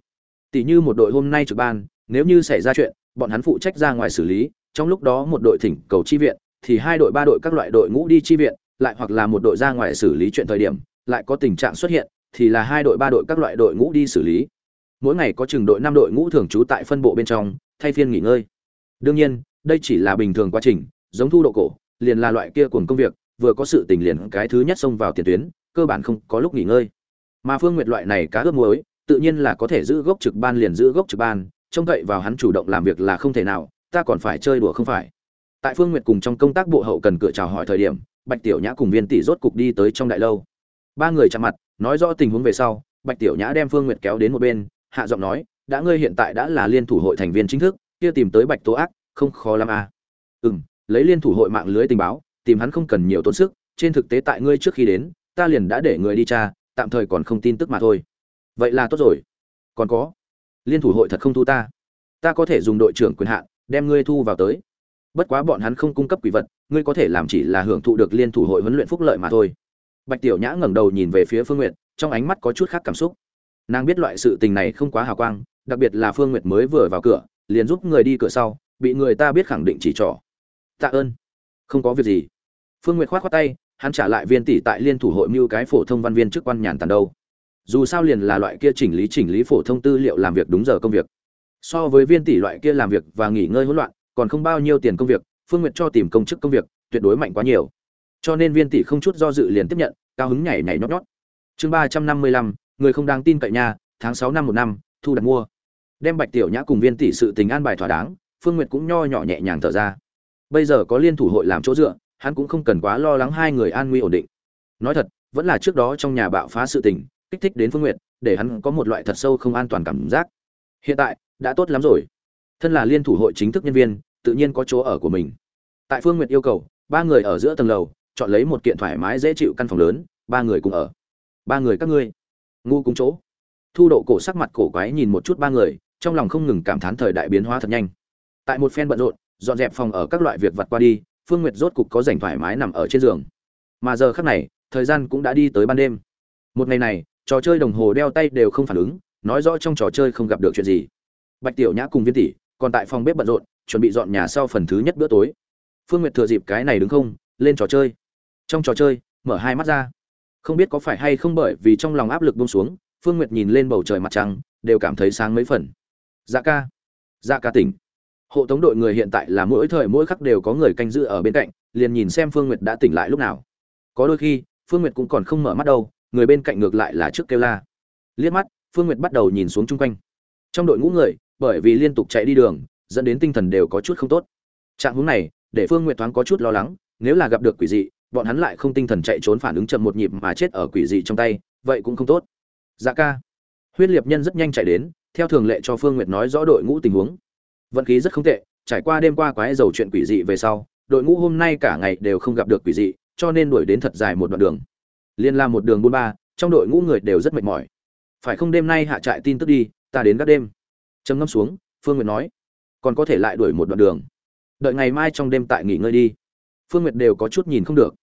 Tỷ như một đội hôm nay trực ban, nếu như xảy ra chuyện, bọn hắn phụ trách ra ngoài xử lý, trong lúc đó một đội thỉnh cầu chi viện, thì hai đội ba đội các loại đội ngũ đi chi viện, lại hoặc là một đội ra ngoài xử lý chuyện thời điểm, lại có tình trạng xuất hiện, thì là hai đội ba đội các loại đội ngũ đi xử lý. Mỗi ngày có chừng đội năm đội ngũ thường trú tại phân bộ bên trong, thay phiên nghỉ ngơi. Đương nhiên, đây chỉ là bình thường quá trình, giống thu độ cổ, liền là loại kia cuồng công việc, vừa có sự tình liền cái thứ nhất xông vào tiền tuyến cơ bản không có lúc nghỉ ngơi. Mà phương nguyệt loại này cá ướp muối, tự nhiên là có thể giữ gốc trực ban liền giữ gốc trực ban, trông cậy vào hắn chủ động làm việc là không thể nào, ta còn phải chơi đùa không phải. Tại phương nguyệt cùng trong công tác bộ hậu cần cửa chào hỏi thời điểm, bạch tiểu nhã cùng viên tỷ rốt cục đi tới trong đại lâu. Ba người chạm mặt, nói rõ tình huống về sau, bạch tiểu nhã đem phương nguyệt kéo đến một bên, hạ giọng nói, đã ngươi hiện tại đã là liên thủ hội thành viên chính thức, kia tìm tới bạch tố ác, không khó lắm à. ừ m lấy liên thủ hội mạng lưới tình báo, tìm hắn không cần nhiều tốn sức, trên thực tế tại ngươi trước khi đến ta liền đã để người đi tra, tạm thời còn không tin tức mà thôi. Vậy là tốt rồi. Còn có, liên thủ hội thật không thu ta. Ta có thể dùng đội trưởng quyền hạn, đem ngươi thu vào tới. Bất quá bọn hắn không cung cấp quỷ vật, ngươi có thể làm chỉ là hưởng thụ được liên thủ hội huấn luyện phúc lợi mà thôi. Bạch tiểu nhã ngẩng đầu nhìn về phía phương nguyệt, trong ánh mắt có chút khác cảm xúc. Nàng biết loại sự tình này không quá hào quang, đặc biệt là phương nguyệt mới vừa vào cửa, liền giúp người đi cửa sau, bị người ta biết khẳng định chỉ trỏ. Tạ ơn. Không có việc gì. Phương nguyệt khoát khoát tay hắn trả lại viên tỷ tại liên thủ hội mưu cái phổ thông văn viên chức quan nhàn tàn đâu. Dù sao liền là loại kia chỉnh lý chỉnh lý phổ thông tư liệu làm việc đúng giờ công việc. So với viên tỷ loại kia làm việc và nghỉ ngơi hỗn loạn, còn không bao nhiêu tiền công việc, phương nguyệt cho tìm công chức công việc, tuyệt đối mạnh quá nhiều. Cho nên viên tỷ không chút do dự liền tiếp nhận, cao hứng nhảy nhảy nhót nhót. Chương ba trăm năm mươi lăm, người không đáng tin cậy nha, tháng sáu năm một năm, thu đặt mua. Đem bạch tiểu nhã cùng viên tỷ sự tình an bài thỏa đáng, phương nguyệt cũng nho nhỏ nhẹ nhàng thở ra. Bây giờ có liên thủ hội làm chỗ dựa hắn cũng không cần quá lo lắng hai người an nguy ổn định. Nói thật, vẫn là trước đó trong nhà bạo phá sự tình, kích thích đến phương nguyệt, để hắn có một loại thật sâu không an toàn cảm giác. Hiện tại, đã tốt lắm rồi. Thân là liên thủ hội chính thức nhân viên, tự nhiên có chỗ ở của mình. Tại phương nguyệt yêu cầu, ba người ở giữa tầng lầu, chọn lấy một kiện thoải mái dễ chịu căn phòng lớn, ba người cùng ở. Ba người các ngươi, ngu cùng chỗ. Thu độ cổ sắc mặt cổ quái nhìn một chút ba người, trong lòng không ngừng cảm thán thời đại biến hóa thật nhanh. Tại một phen bận rộn, dọn dẹp phòng ở các loại việc vặt qua đi phương nguyệt rốt cục có rảnh thoải mái nằm ở trên giường. Mà giờ khắc này, thời gian cũng đã đi tới ban đêm. Một ngày này, trò chơi đồng hồ đeo tay đều không phản ứng, nói rõ trong trò chơi không gặp được chuyện gì. Bạch tiểu nhã cùng viên tỷ còn tại phòng bếp bận rộn, chuẩn bị dọn nhà sau phần thứ nhất bữa tối. Phương nguyệt thừa dịp cái này đứng không, lên trò chơi. Trong trò chơi, mở hai mắt ra. Không biết có phải hay không bởi vì trong lòng áp lực buông xuống, phương nguyệt nhìn lên bầu trời mặt trăng, đều cảm thấy sáng mấy phần. Dạ ca. Dạ ca tỉnh hộ tống đội người hiện tại là mỗi thời mỗi khắc đều có người canh giữ ở bên cạnh, liền nhìn xem phương nguyệt đã tỉnh lại lúc nào. Có đôi khi, phương nguyệt cũng còn không mở mắt đâu, người bên cạnh ngược lại là trước kêu la. Liếc mắt, phương nguyệt bắt đầu nhìn xuống chung quanh. Trong đội ngũ người, bởi vì liên tục chạy đi đường, dẫn đến tinh thần đều có chút không tốt. Trạng hướng này, để phương nguyệt thoáng có chút lo lắng, nếu là gặp được quỷ dị, bọn hắn lại không tinh thần chạy trốn phản ứng chậm một nhịp mà chết ở quỷ dị trong tay, vậy cũng không tốt. Dạ ca. Huyết liệt nhân rất nhanh chạy đến, theo thường lệ cho phương nguyệt nói rõ đội ngũ tình huống vận khí rất không tệ, trải qua đêm qua quái dầu chuyện quỷ dị về sau, đội ngũ hôm nay cả ngày đều không gặp được quỷ dị, cho nên đuổi đến thật dài một đoạn đường. Liên la một đường buôn ba, trong đội ngũ người đều rất mệt mỏi. Phải không đêm nay hạ trại tin tức đi, ta đến các đêm. Trầm ngâm xuống, phương nguyệt nói, còn có thể lại đuổi một đoạn đường. Đợi ngày mai trong đêm tại nghỉ ngơi đi. Phương nguyệt đều có chút nhìn không được.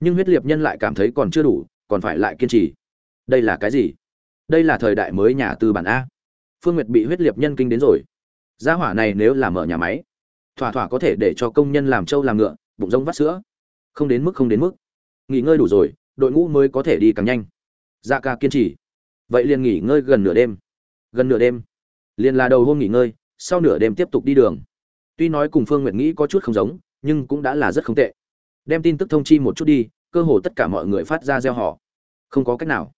Nhưng huyết liệt nhân lại cảm thấy còn chưa đủ, còn phải lại kiên trì. Đây là cái gì? Đây là thời đại mới nhà tư bản a. Phương nguyệt bị huyết liệt nhân kinh đến rồi gia hỏa này nếu làm ở nhà máy, thỏa thỏa có thể để cho công nhân làm trâu làm ngựa, bụng rông vắt sữa. Không đến mức, không đến mức. Nghỉ ngơi đủ rồi, đội ngũ mới có thể đi càng nhanh. Dạ ca kiên trì. Vậy liền nghỉ ngơi gần nửa đêm. Gần nửa đêm. Liền là đầu hôm nghỉ ngơi, sau nửa đêm tiếp tục đi đường. Tuy nói cùng phương nguyện nghĩ có chút không giống, nhưng cũng đã là rất không tệ. Đem tin tức thông chi một chút đi, cơ hồ tất cả mọi người phát ra gieo họ không có cách nào.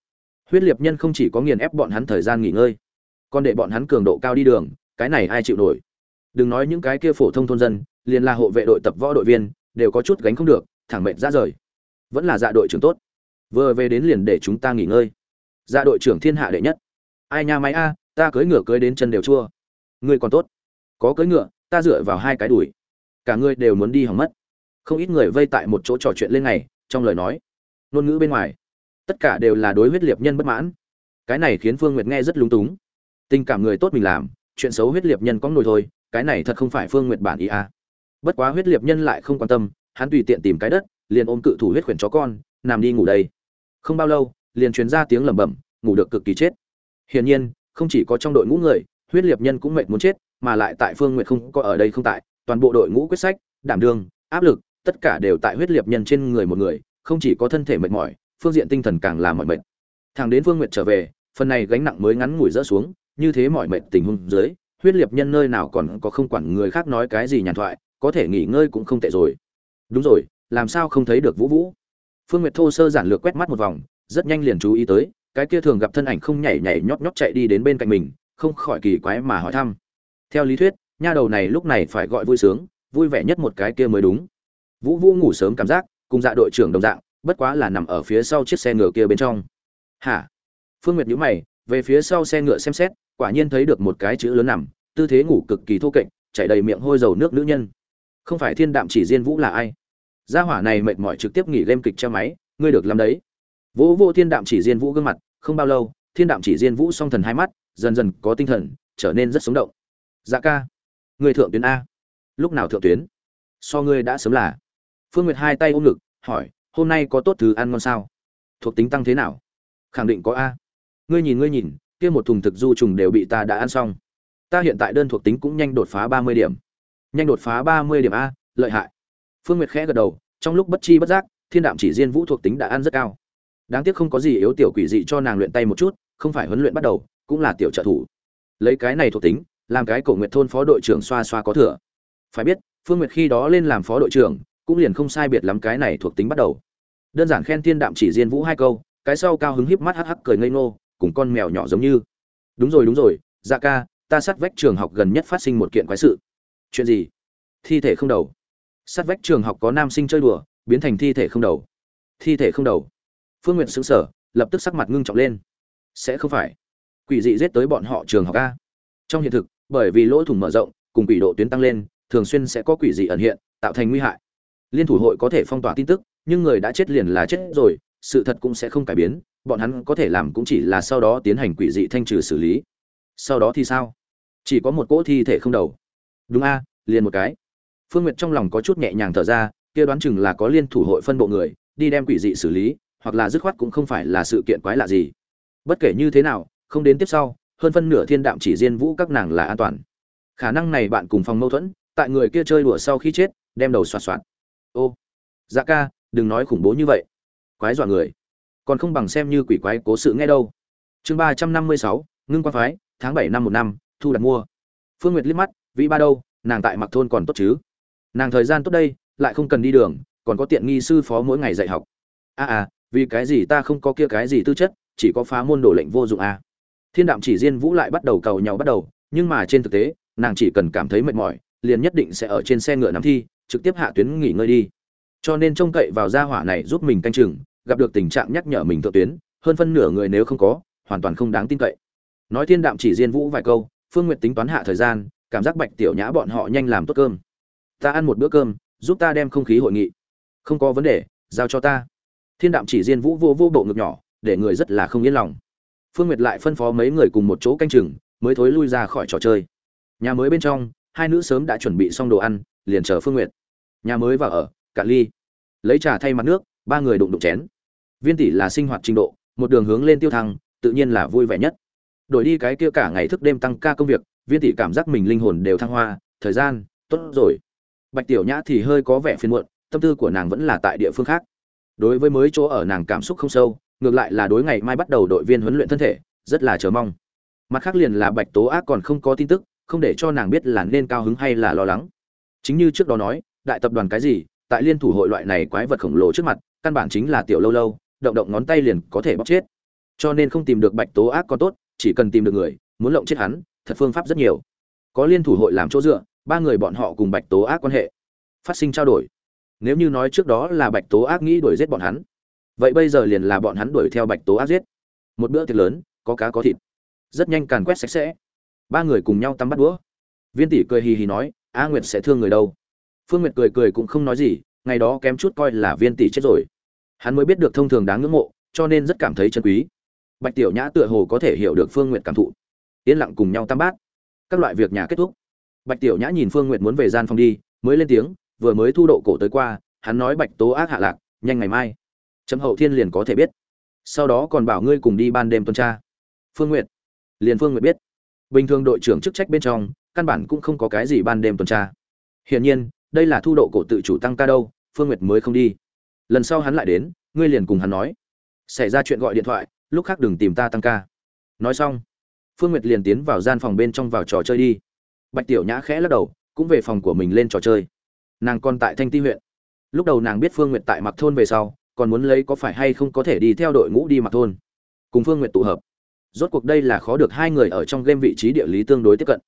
Huyết liệt nhân không chỉ có nghiền ép bọn hắn thời gian nghỉ ngơi, còn để bọn hắn cường độ cao đi đường cái này ai chịu nổi? Đừng nói những cái kia phổ thông thôn dân, liền là hộ vệ đội tập võ đội viên, đều có chút gánh không được, thẳng mệnh ra rời. Vẫn là dạ đội trưởng tốt. Vừa về đến liền để chúng ta nghỉ ngơi. Dạ đội trưởng thiên hạ đệ nhất. Ai nha máy a, ta cưỡi ngựa cưỡi đến chân đều chua. Ngươi còn tốt. Có cưỡi ngựa, ta dựa vào hai cái đùi. Cả ngươi đều muốn đi hỏng mất. Không ít người vây tại một chỗ trò chuyện lên ngày, trong lời nói. Ngôn ngữ bên ngoài. Tất cả đều là đối huyết liệt nhân bất mãn. Cái này khiến phương nguyệt nghe rất lúng túng. Tình cảm người tốt mình làm chuyện xấu huyết liệt nhân có nổi thôi, cái này thật không phải phương nguyệt bản ý a bất quá huyết liệt nhân lại không quan tâm, hắn tùy tiện tìm cái đất, liền ôm cự thủ huyết khuyển chó con, nằm đi ngủ đây. Không bao lâu, liền truyền ra tiếng lẩm bẩm, ngủ được cực kỳ chết. Hiển nhiên, không chỉ có trong đội ngũ người, huyết liệt nhân cũng mệt muốn chết, mà lại tại phương nguyệt không có ở đây không tại, toàn bộ đội ngũ quyết sách, đảm đương, áp lực, tất cả đều tại huyết liệt nhân trên người một người, không chỉ có thân thể mệt mỏi, phương diện tinh thần càng là mỏi mệt. Thằng đến phương nguyệt trở về, phần này gánh nặng mới ngắn ngủi rỡ xuống như thế mọi mệnh tình huống dưới, huyết liệt nhân nơi nào còn có không quản người khác nói cái gì nhàn thoại, có thể nghỉ ngơi cũng không tệ rồi. Đúng rồi, làm sao không thấy được vũ vũ? Phương nguyệt thô sơ giản lược quét mắt một vòng, rất nhanh liền chú ý tới, cái kia thường gặp thân ảnh không nhảy nhảy nhót nhót chạy đi đến bên cạnh mình, không khỏi kỳ quái mà hỏi thăm. Theo lý thuyết, nha đầu này lúc này phải gọi vui sướng, vui vẻ nhất một cái kia mới đúng. Vũ vũ ngủ sớm cảm giác, cùng dạ đội trưởng đồng dạng, bất quá là nằm ở phía sau chiếc xe ngựa kia bên trong. Hả? Phương nguyệt nhíu mày về phía sau xe ngựa xem xét, quả nhiên thấy được một cái chữ lớn nằm, tư thế ngủ cực kỳ thô kệch, chảy đầy miệng hôi dầu nước nữ nhân. Không phải thiên đạm chỉ diên vũ là ai? Gia hỏa này mệt mỏi trực tiếp nghỉ game kịch treo máy, ngươi được làm đấy. Vũ vô thiên đạm chỉ diên vũ gương mặt, không bao lâu, thiên đạm chỉ diên vũ song thần hai mắt, dần dần có tinh thần, trở nên rất sống động. Dạ ca, người thượng tuyến a. Lúc nào thượng tuyến? So ngươi đã sớm là. Phương nguyệt hai tay ôm ngực, hỏi, hôm nay có tốt thứ ăn ngon sao? Thuộc tính tăng thế nào? Khẳng định có a ngươi nhìn ngươi nhìn, kia một thùng thực du trùng đều bị ta đã ăn xong. Ta hiện tại đơn thuộc tính cũng nhanh đột phá ba mươi điểm. Nhanh đột phá ba mươi điểm a, lợi hại. Phương nguyệt khẽ gật đầu, trong lúc bất chi bất giác, thiên đạm chỉ riêng vũ thuộc tính đã ăn rất cao. Đáng tiếc không có gì yếu tiểu quỷ dị cho nàng luyện tay một chút, không phải huấn luyện bắt đầu, cũng là tiểu trợ thủ. Lấy cái này thuộc tính, làm cái cổ nguyện thôn phó đội trưởng xoa xoa có thừa. Phải biết, phương nguyệt khi đó lên làm phó đội trưởng, cũng liền không sai biệt lắm cái này thuộc tính bắt đầu. Đơn giản khen thiên đạm chỉ diên vũ hai câu, cái sau cao hứng híp mắt hắc hắc cười ngây ngô cùng con mèo nhỏ giống như. Đúng rồi đúng rồi dạ ca, ta sát vách trường học gần nhất phát sinh một kiện quái sự. Chuyện gì? Thi thể không đầu. Sát vách trường học có nam sinh chơi đùa, biến thành thi thể không đầu. Thi thể không đầu. Phương n g u y ệ t xứng sở lập tức sắc mặt ngưng trọng lên. Sẽ không phải. Quỷ dị giết tới bọn họ trường học a. Trong hiện thực, bởi vì lỗ thủng mở rộng, cùng quỷ độ tuyến tăng lên, thường xuyên sẽ có quỷ dị ẩn hiện, tạo thành nguy hại. Liên thủ hội có thể phong tỏa tin tức, nhưng người đã chết liền là chết rồi sự thật cũng sẽ không cải biến, bọn hắn có thể làm cũng chỉ là sau đó tiến hành quỷ dị thanh trừ xử lý. Sau đó thì sao? Chỉ có một cỗ thi thể không đầu. Đúng a, liền một cái. Phương nguyệt trong lòng có chút nhẹ nhàng thở ra, kia đoán chừng là có liên thủ hội phân bộ người, đi đem quỷ dị xử lý, hoặc là dứt khoát cũng không phải là sự kiện quái lạ gì. Bất kể như thế nào, không đến tiếp sau, hơn phân nửa thiên đạm chỉ riêng vũ các nàng là an toàn. Khả năng này bạn cùng phòng mâu thuẫn, tại người kia chơi đùa sau khi chết, đem đầu xoạt xoạt. Ô dạ ca, đừng nói khủng bố như vậy quái dọa người. Còn không bằng xem như quỷ quái cố sự nghe đâu. Chương ba trăm năm mươi sáu ngưng quan phái tháng bảy năm một năm thu đặt mua. Phương nguyệt liếc mắt vĩ ba đâu? Nàng tại mặc thôn còn tốt chứ? Nàng thời gian tốt đây lại không cần đi đường còn có tiện nghi sư phó mỗi ngày dạy học. A à, à vì cái gì ta không có kia cái gì tư chất chỉ có phá môn đồ lệnh vô dụng à. thiên đạm chỉ riêng vũ lại bắt đầu cầu nhau bắt đầu nhưng mà trên thực tế nàng chỉ cần cảm thấy mệt mỏi liền nhất định sẽ ở trên xe ngựa nắm thi trực tiếp hạ tuyến nghỉ ngơi đi. Cho nên trông cậy vào gia hỏa này giúp mình canh chừng gặp được tình trạng nhắc nhở mình thượng tuyến, hơn phân nửa người nếu không có, hoàn toàn không đáng tin cậy. Nói thiên đạm chỉ diên vũ vài câu, phương nguyệt tính toán hạ thời gian, cảm giác bạch tiểu nhã bọn họ nhanh làm tốt cơm. Ta ăn một bữa cơm, giúp ta đem không khí hội nghị. Không có vấn đề, giao cho ta. Thiên đạm chỉ diên vũ vô vô bộ ngực nhỏ, để người rất là không yên lòng. Phương nguyệt lại phân phó mấy người cùng một chỗ canh chừng, mới thối lui ra khỏi trò chơi. Nhà mới bên trong, hai nữ sớm đã chuẩn bị xong đồ ăn, liền chờ phương nguyệt. Nhà mới vào ở, cạn ly. Lấy trà thay mặt nước ba người đụng đụng chén. Viên tỷ là sinh hoạt trình độ, một đường hướng lên tiêu thăng, tự nhiên là vui vẻ nhất. Đổi đi cái kia cả ngày thức đêm tăng ca công việc, viên tỷ cảm giác mình linh hồn đều thăng hoa, thời gian, tốt rồi. Bạch tiểu nhã thì hơi có vẻ phiền muộn, tâm tư của nàng vẫn là tại địa phương khác. Đối với mới chỗ ở nàng cảm xúc không sâu, ngược lại là đối ngày mai bắt đầu đội viên huấn luyện thân thể, rất là chờ mong. Mặt khác liền là bạch tố ác còn không có tin tức, không để cho nàng biết là nên cao hứng hay là lo lắng. Chính như trước đó nói, đại tập đoàn cái gì, tại liên thủ hội loại này quái vật khổng lồ trước mặt căn bản chính là tiểu lâu lâu, động động ngón tay liền có thể bóc chết. Cho nên không tìm được bạch tố ác có tốt, chỉ cần tìm được người, muốn lộng chết hắn, thật phương pháp rất nhiều. Có liên thủ hội làm chỗ dựa, ba người bọn họ cùng bạch tố ác quan hệ phát sinh trao đổi. Nếu như nói trước đó là bạch tố ác nghĩ đuổi giết bọn hắn, vậy bây giờ liền là bọn hắn đuổi theo bạch tố ác giết. Một bữa tiệc lớn, có cá có thịt. Rất nhanh càn quét sạch sẽ. Ba người cùng nhau tắm bắt đũa. Viên tỷ cười hì hì nói, a nguyệt sẽ thương người đâu? Phương nguyệt cười cười cũng không nói gì, ngày đó kém chút coi là viên tỷ chết rồi hắn mới biết được thông thường đáng ngưỡng mộ, cho nên rất cảm thấy chân quý. Bạch tiểu nhã tựa hồ có thể hiểu được phương nguyệt cảm thụ. Yên lặng cùng nhau tam bát. Các loại việc nhà kết thúc. Bạch tiểu nhã nhìn phương nguyệt muốn về gian phòng đi, mới lên tiếng, vừa mới thu độ cổ tới qua, hắn nói bạch tố ác hạ lạc, nhanh ngày mai. Chấm hậu thiên liền có thể biết. Sau đó còn bảo ngươi cùng đi ban đêm tuần tra. Phương nguyệt. Liền phương nguyệt biết. Bình thường đội trưởng chức trách bên trong, căn bản cũng không có cái gì ban đêm tuần tra. Hiển nhiên, đây là thu độ cổ tự chủ tăng ca đâu, phương nguyệt mới không đi lần sau hắn lại đến, ngươi liền cùng hắn nói. Xảy ra chuyện gọi điện thoại, lúc khác đừng tìm ta tăng ca. Nói xong, phương nguyệt liền tiến vào gian phòng bên trong vào trò chơi đi. Bạch tiểu nhã khẽ lắc đầu, cũng về phòng của mình lên trò chơi. Nàng còn tại thanh ti huyện. Lúc đầu nàng biết phương nguyệt tại mặc thôn về sau, còn muốn lấy có phải hay không có thể đi theo đội ngũ đi mặc thôn. Cùng phương nguyệt tụ hợp. Rốt cuộc đây là khó được hai người ở trong game vị trí địa lý tương đối tiếp cận.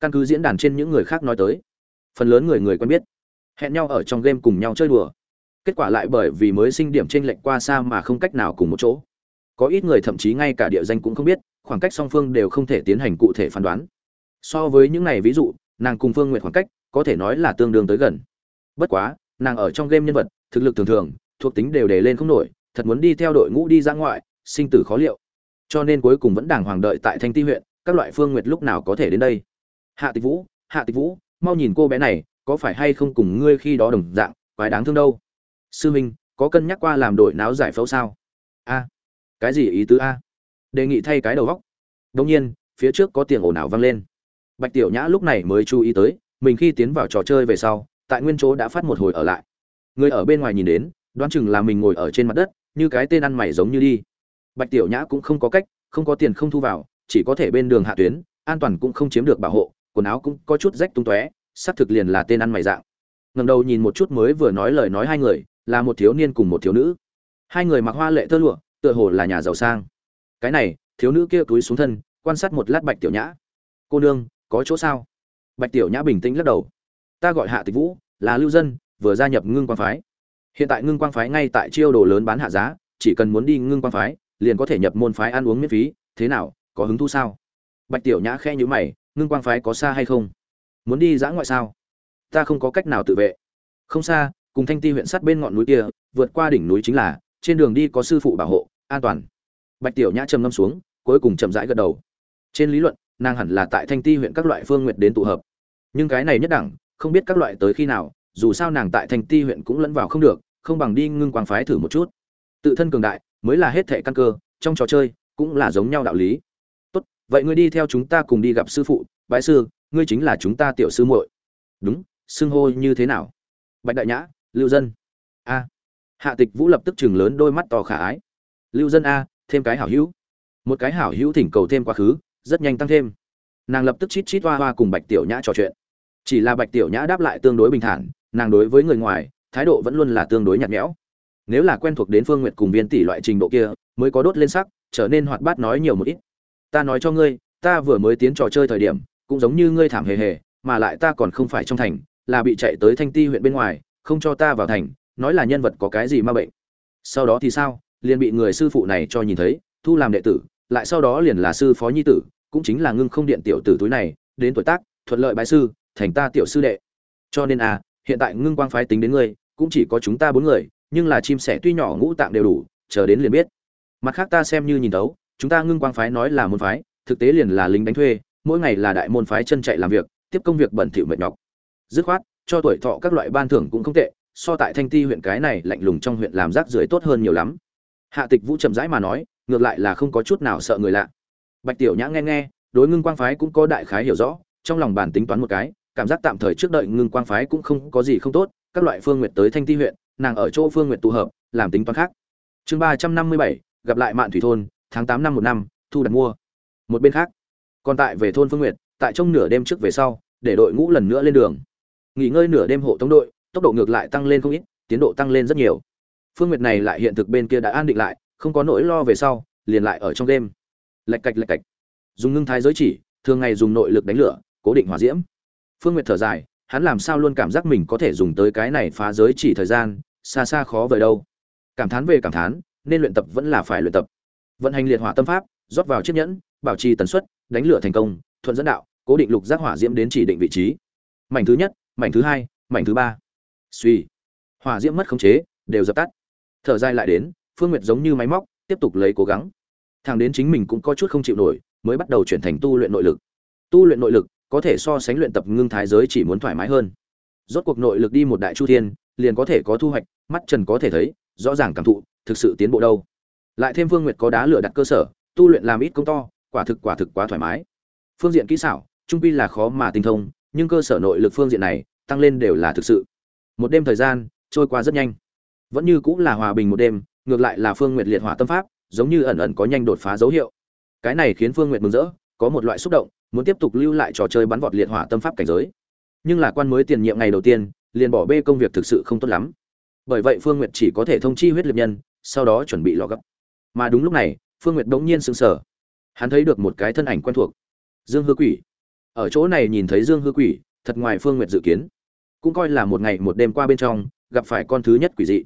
Căn cứ diễn đàn trên những người khác nói tới, phần lớn người người quen biết, hẹn nhau ở trong game cùng nhau chơi đùa kết quả lại bởi vì mới sinh điểm trên lệnh qua xa mà không cách nào cùng một chỗ. Có ít người thậm chí ngay cả địa danh cũng không biết, khoảng cách song phương đều không thể tiến hành cụ thể phán đoán. So với những này ví dụ, nàng cùng phương nguyện khoảng cách, có thể nói là tương đương tới gần. Bất quá, nàng ở trong game nhân vật, thực lực thường thường, thuộc tính đều đề lên không nổi, thật muốn đi theo đội ngũ đi ra ngoại, sinh tử khó liệu. Cho nên cuối cùng vẫn đàng hoàng đợi tại thanh ti huyện, các loại phương nguyệt lúc nào có thể đến đây. Hạ tịch vũ, hạ tịch vũ, mau nhìn cô bé này, có phải hay không cùng ngươi khi đó đồng dạng, quái đáng thương đâu sư minh, có cân nhắc qua làm đổi náo giải phẫu sao? A. Cái gì ý tứ a? Đề nghị thay cái đầu góc đông nhiên, phía trước có tiếng ồn ào vang lên. Bạch tiểu nhã lúc này mới chú ý tới, mình khi tiến vào trò chơi về sau, tại nguyên chỗ đã phát một hồi ở lại. Người ở bên ngoài nhìn đến, đoán chừng là mình ngồi ở trên mặt đất, như cái tên ăn mày giống như đi. Bạch tiểu nhã cũng không có cách, không có tiền không thu vào, chỉ có thể bên đường hạ tuyến, an toàn cũng không chiếm được bảo hộ, quần áo cũng có chút rách tung tóe, xác thực liền là tên ăn mày dạng. Ngẩng đầu nhìn một chút mới vừa nói lời nói hai người là một thiếu niên cùng một thiếu nữ. Hai người mặc hoa lệ tơ lụa, tựa hồ là nhà giàu sang. Cái này, thiếu nữ kia túi xuống thân, quan sát một lát bạch tiểu nhã. Cô nương, có chỗ sao? Bạch tiểu nhã bình tĩnh lắc đầu. Ta gọi hạ tịch vũ, là lưu dân, vừa gia nhập ngưng quang phái. Hiện tại ngưng quang phái ngay tại chiêu đồ lớn bán hạ giá, chỉ cần muốn đi ngưng quang phái, liền có thể nhập môn phái ăn uống miễn phí, thế nào, có hứng thú sao? Bạch tiểu nhã khe nhữ mày, ngưng quang phái có xa hay không? Muốn đi giã ngoại sao? Ta không có cách nào tự vệ. Không xa cùng thanh ti huyện sát bên ngọn núi kia, vượt qua đỉnh núi chính là, trên đường đi có sư phụ bảo hộ, an toàn. Bạch tiểu nhã trầm ngâm xuống, cuối cùng chậm rãi gật đầu. Trên lý luận, nàng hẳn là tại thanh ti huyện các loại phương nguyện đến tụ hợp. Nhưng cái này nhất đẳng, không biết các loại tới khi nào, dù sao nàng tại thanh ti huyện cũng lẫn vào không được, không bằng đi ngưng quang phái thử một chút. Tự thân cường đại, mới là hết thệ căn cơ, trong trò chơi, cũng là giống nhau đạo lý. Tốt, vậy ngươi đi theo chúng ta cùng đi gặp sư phụ, bái sư, ngươi chính là chúng ta tiểu sư muội. Đúng, xưng hô như thế nào? Bạch đại nhã lưu dân. A. Hạ tịch vũ lập tức chừng lớn đôi mắt to khả ái. Lưu dân a, thêm cái hảo hữu. Một cái hảo hữu thỉnh cầu thêm quá khứ, rất nhanh tăng thêm. Nàng lập tức chít chít hoa hoa cùng bạch tiểu nhã trò chuyện. Chỉ là bạch tiểu nhã đáp lại tương đối bình thản, nàng đối với người ngoài, thái độ vẫn luôn là tương đối nhạt nhẽo. Nếu là quen thuộc đến phương nguyệt cùng viên tỷ loại trình độ kia, mới có đốt lên sắc, trở nên hoạt bát nói nhiều một ít. Ta nói cho ngươi, ta vừa mới tiến trò chơi thời điểm, cũng giống như ngươi thảm hề hề, mà lại ta còn không phải trong thành, là bị chạy tới thanh ti huyện bên ngoài không cho ta vào thành, nói là nhân vật có cái gì ma bệnh. Sau đó thì sao? Liền bị người sư phụ này cho nhìn thấy, thu làm đệ tử, lại sau đó liền là sư phó nhi tử, cũng chính là ngưng không điện tiểu tử túi này, đến tuổi tác, thuận lợi bái sư, thành ta tiểu sư đệ. Cho nên à hiện tại ngưng quang phái tính đến ngươi, cũng chỉ có chúng ta bốn người, nhưng là chim sẻ tuy nhỏ ngũ tạng đều đủ, chờ đến liền biết. Mặt khác ta xem như nhìn tấu chúng ta ngưng quang phái nói là môn phái, thực tế liền là lính đánh thuê, mỗi ngày là đại môn phái chân chạy làm việc, tiếp công việc bẩn thỉu mệt nhọc. Dứt khoát cho tuổi thọ các loại ban thưởng cũng không tệ, so tại thanh ti huyện cái này lạnh lùng trong huyện làm rác rưởi tốt hơn nhiều lắm. Hạ tịch vũ chậm rãi mà nói, ngược lại là không có chút nào sợ người lạ. Bạch tiểu nhã nghe nghe, đối ngưng quang phái cũng có đại khái hiểu rõ, trong lòng bản tính toán một cái, cảm giác tạm thời trước đợi ngưng quang phái cũng không có gì không tốt, các loại phương nguyện tới thanh ti huyện, nàng ở chỗ phương nguyện tụ hợp, làm tính toán khác. Chương ba trăm năm mươi bảy, gặp lại mạn thủy thôn, tháng tám năm một năm, thu đặt mua. Một bên khác, còn tại về thôn phương nguyện tại trong nửa đêm trước về sau, để đội ngũ lần nữa lên đường nghỉ ngơi nửa đêm hộ tống đội, tốc độ ngược lại tăng lên không ít, tiến độ tăng lên rất nhiều. Phương nguyệt này lại hiện thực bên kia đã an định lại, không có nỗi lo về sau, liền lại ở trong đêm. Lạch cạch lạch cạch. Dùng ngưng thái giới chỉ, thường ngày dùng nội lực đánh lửa, cố định hỏa diễm. Phương nguyệt thở dài, hắn làm sao luôn cảm giác mình có thể dùng tới cái này phá giới chỉ thời gian, xa xa khó vời đâu. Cảm thán về cảm thán, nên luyện tập vẫn là phải luyện tập. Vận hành liệt hỏa tâm pháp, rót vào chiếc nhẫn, bảo trì tần suất, đánh lửa thành công, thuận dẫn đạo, cố định lục giác hỏa diễm đến chỉ định vị trí. Mảnh thứ nhất mảnh thứ hai, mảnh thứ ba. Suy hỏa diễm mất khống chế, đều dập tắt. Thở dài lại đến, phương nguyệt giống như máy móc, tiếp tục lấy cố gắng. Thằng đến chính mình cũng có chút không chịu nổi, mới bắt đầu chuyển thành tu luyện nội lực. Tu luyện nội lực, có thể so sánh luyện tập ngưng thái giới chỉ muốn thoải mái hơn. Rốt cuộc nội lực đi một đại chu thiên, liền có thể có thu hoạch, mắt trần có thể thấy, rõ ràng cảm thụ, thực sự tiến bộ đâu. Lại thêm phương nguyệt có đá lửa đặt cơ sở, tu luyện làm ít công to, quả thực quả thực quá thoải mái. Phương diện kỹ xảo, trung pi là khó mà tinh thông nhưng cơ sở nội lực phương diện này tăng lên đều là thực sự. Một đêm thời gian trôi qua rất nhanh. Vẫn như cũng là hòa bình một đêm, ngược lại là phương nguyệt liệt hỏa tâm pháp, giống như ẩn ẩn có nhanh đột phá dấu hiệu. Cái này khiến phương nguyệt mừng rỡ, có một loại xúc động, muốn tiếp tục lưu lại trò chơi bắn vọt liệt hỏa tâm pháp cảnh giới. Nhưng là quan mới tiền nhiệm ngày đầu tiên, liền bỏ bê công việc thực sự không tốt lắm. Bởi vậy phương nguyệt chỉ có thể thông chi huyết liệt nhân, sau đó chuẩn bị lò gấp. Mà đúng lúc này, phương nguyệt bỗng nhiên sững sờ. Hắn thấy được một cái thân ảnh quen thuộc. Dương hư quỷ ở chỗ này nhìn thấy dương hư quỷ, thật ngoài phương nguyệt dự kiến. Cũng coi là một ngày một đêm qua bên trong, gặp phải con thứ nhất quỷ dị.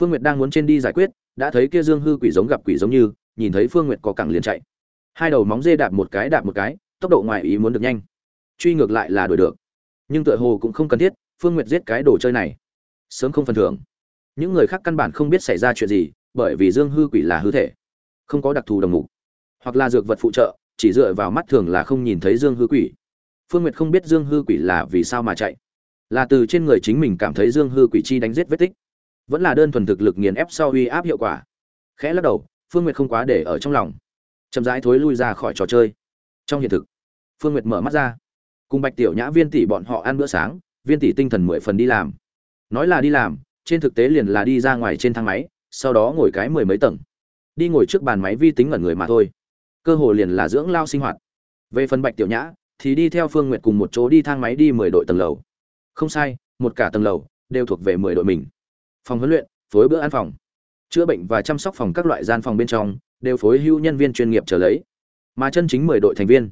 Phương nguyệt đang muốn trên đi giải quyết, đã thấy kia dương hư quỷ giống gặp quỷ giống như, nhìn thấy phương nguyệt có cẳng liền chạy. Hai đầu móng dê đạp một cái đạp một cái, tốc độ ngoài ý muốn được nhanh. Truy ngược lại là đuổi được. Nhưng tựa hồ cũng không cần thiết, phương nguyệt giết cái đồ chơi này. Sớm không phần thưởng. Những người khác căn bản không biết xảy ra chuyện gì, bởi vì dương hư quỷ là hư thể. Không có đặc thù đồng mục. Hoặc là dược vật phụ trợ, chỉ dựa vào mắt thường là không nhìn thấy dương hư quỷ phương nguyệt không biết dương hư quỷ là vì sao mà chạy. Là từ trên người chính mình cảm thấy dương hư quỷ chi đánh giết vết tích. Vẫn là đơn thuần thực lực nghiền ép sau uy áp hiệu quả. Khẽ lắc đầu, phương nguyệt không quá để ở trong lòng. Chậm rãi thối lui ra khỏi trò chơi. Trong hiện thực, phương nguyệt mở mắt ra. Cùng bạch tiểu nhã, viên tỷ bọn họ ăn bữa sáng, viên tỷ tinh thần mười phần đi làm. Nói là đi làm, trên thực tế liền là đi ra ngoài trên thang máy, sau đó ngồi cái mười mấy tầng. Đi ngồi trước bàn máy vi tính ngẩn người mà thôi. Cơ hồ liền là dưỡng lao sinh hoạt. Về phần bạch tiểu nhã thì đi theo phương nguyệt cùng một chỗ đi thang máy đi mười đội tầng lầu. Không sai, một cả tầng lầu đều thuộc về mười đội mình. Phòng huấn luyện, phối bữa ăn phòng. Chữa bệnh và chăm sóc phòng các loại gian phòng bên trong đều phối hưu nhân viên chuyên nghiệp trở lấy. Mà chân chính mười đội thành viên,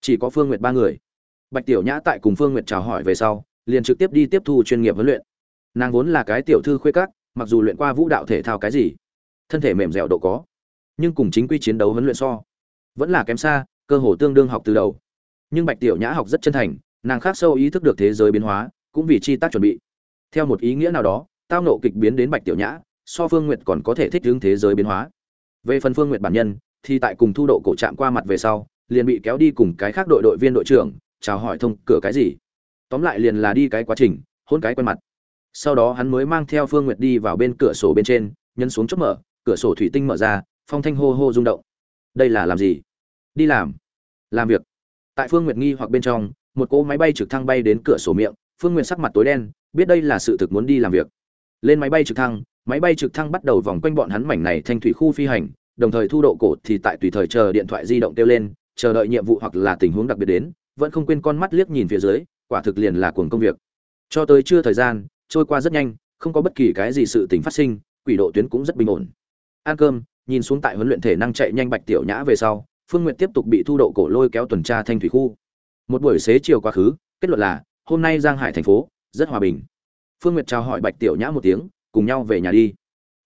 chỉ có phương nguyệt ba người. Bạch tiểu nhã tại cùng phương nguyệt chào hỏi về sau, liền trực tiếp đi tiếp thu chuyên nghiệp huấn luyện. Nàng vốn là cái tiểu thư khuê các, mặc dù luyện qua vũ đạo thể thao cái gì, thân thể mềm dẻo độ có, nhưng cùng chính quy chiến đấu huấn luyện so, vẫn là kém xa, cơ hồ tương đương học từ đầu nhưng bạch tiểu nhã học rất chân thành, nàng khác sâu ý thức được thế giới biến hóa, cũng vì chi tác chuẩn bị. Theo một ý nghĩa nào đó, tao nộ kịch biến đến bạch tiểu nhã, so phương nguyệt còn có thể thích hướng thế giới biến hóa. Về phần phương nguyệt bản nhân, thì tại cùng thu độ cổ trạm qua mặt về sau, liền bị kéo đi cùng cái khác đội đội viên đội trưởng, chào hỏi thông cửa cái gì. Tóm lại liền là đi cái quá trình, hôn cái quen mặt. Sau đó hắn mới mang theo phương nguyệt đi vào bên cửa sổ bên trên, nhấn xuống chốt mở, cửa sổ thủy tinh mở ra, phong thanh hô hô rung động. Đây là làm gì? Đi làm. Làm việc tại phương nguyệt nghi hoặc bên trong, một cỗ máy bay trực thăng bay đến cửa sổ miệng, phương nguyệt sắc mặt tối đen, biết đây là sự thực muốn đi làm việc. Lên máy bay trực thăng, máy bay trực thăng bắt đầu vòng quanh bọn hắn mảnh này thành thủy khu phi hành, đồng thời thu độ cổ thì tại tùy thời chờ điện thoại di động kêu lên, chờ đợi nhiệm vụ hoặc là tình huống đặc biệt đến, vẫn không quên con mắt liếc nhìn phía dưới, quả thực liền là cuồng công việc. Cho tới chưa thời gian, trôi qua rất nhanh, không có bất kỳ cái gì sự tình phát sinh, quỷ độ tuyến cũng rất bình ổn. Ăn cơm, nhìn xuống tại huấn luyện thể năng chạy nhanh bạch tiểu nhã về sau phương Nguyệt tiếp tục bị thu độ cổ lôi kéo tuần tra thanh thủy khu. Một buổi xế chiều quá khứ, kết luận là, hôm nay giang hải thành phố, rất hòa bình. Phương nguyệt chào hỏi bạch tiểu nhã một tiếng, cùng nhau về nhà đi.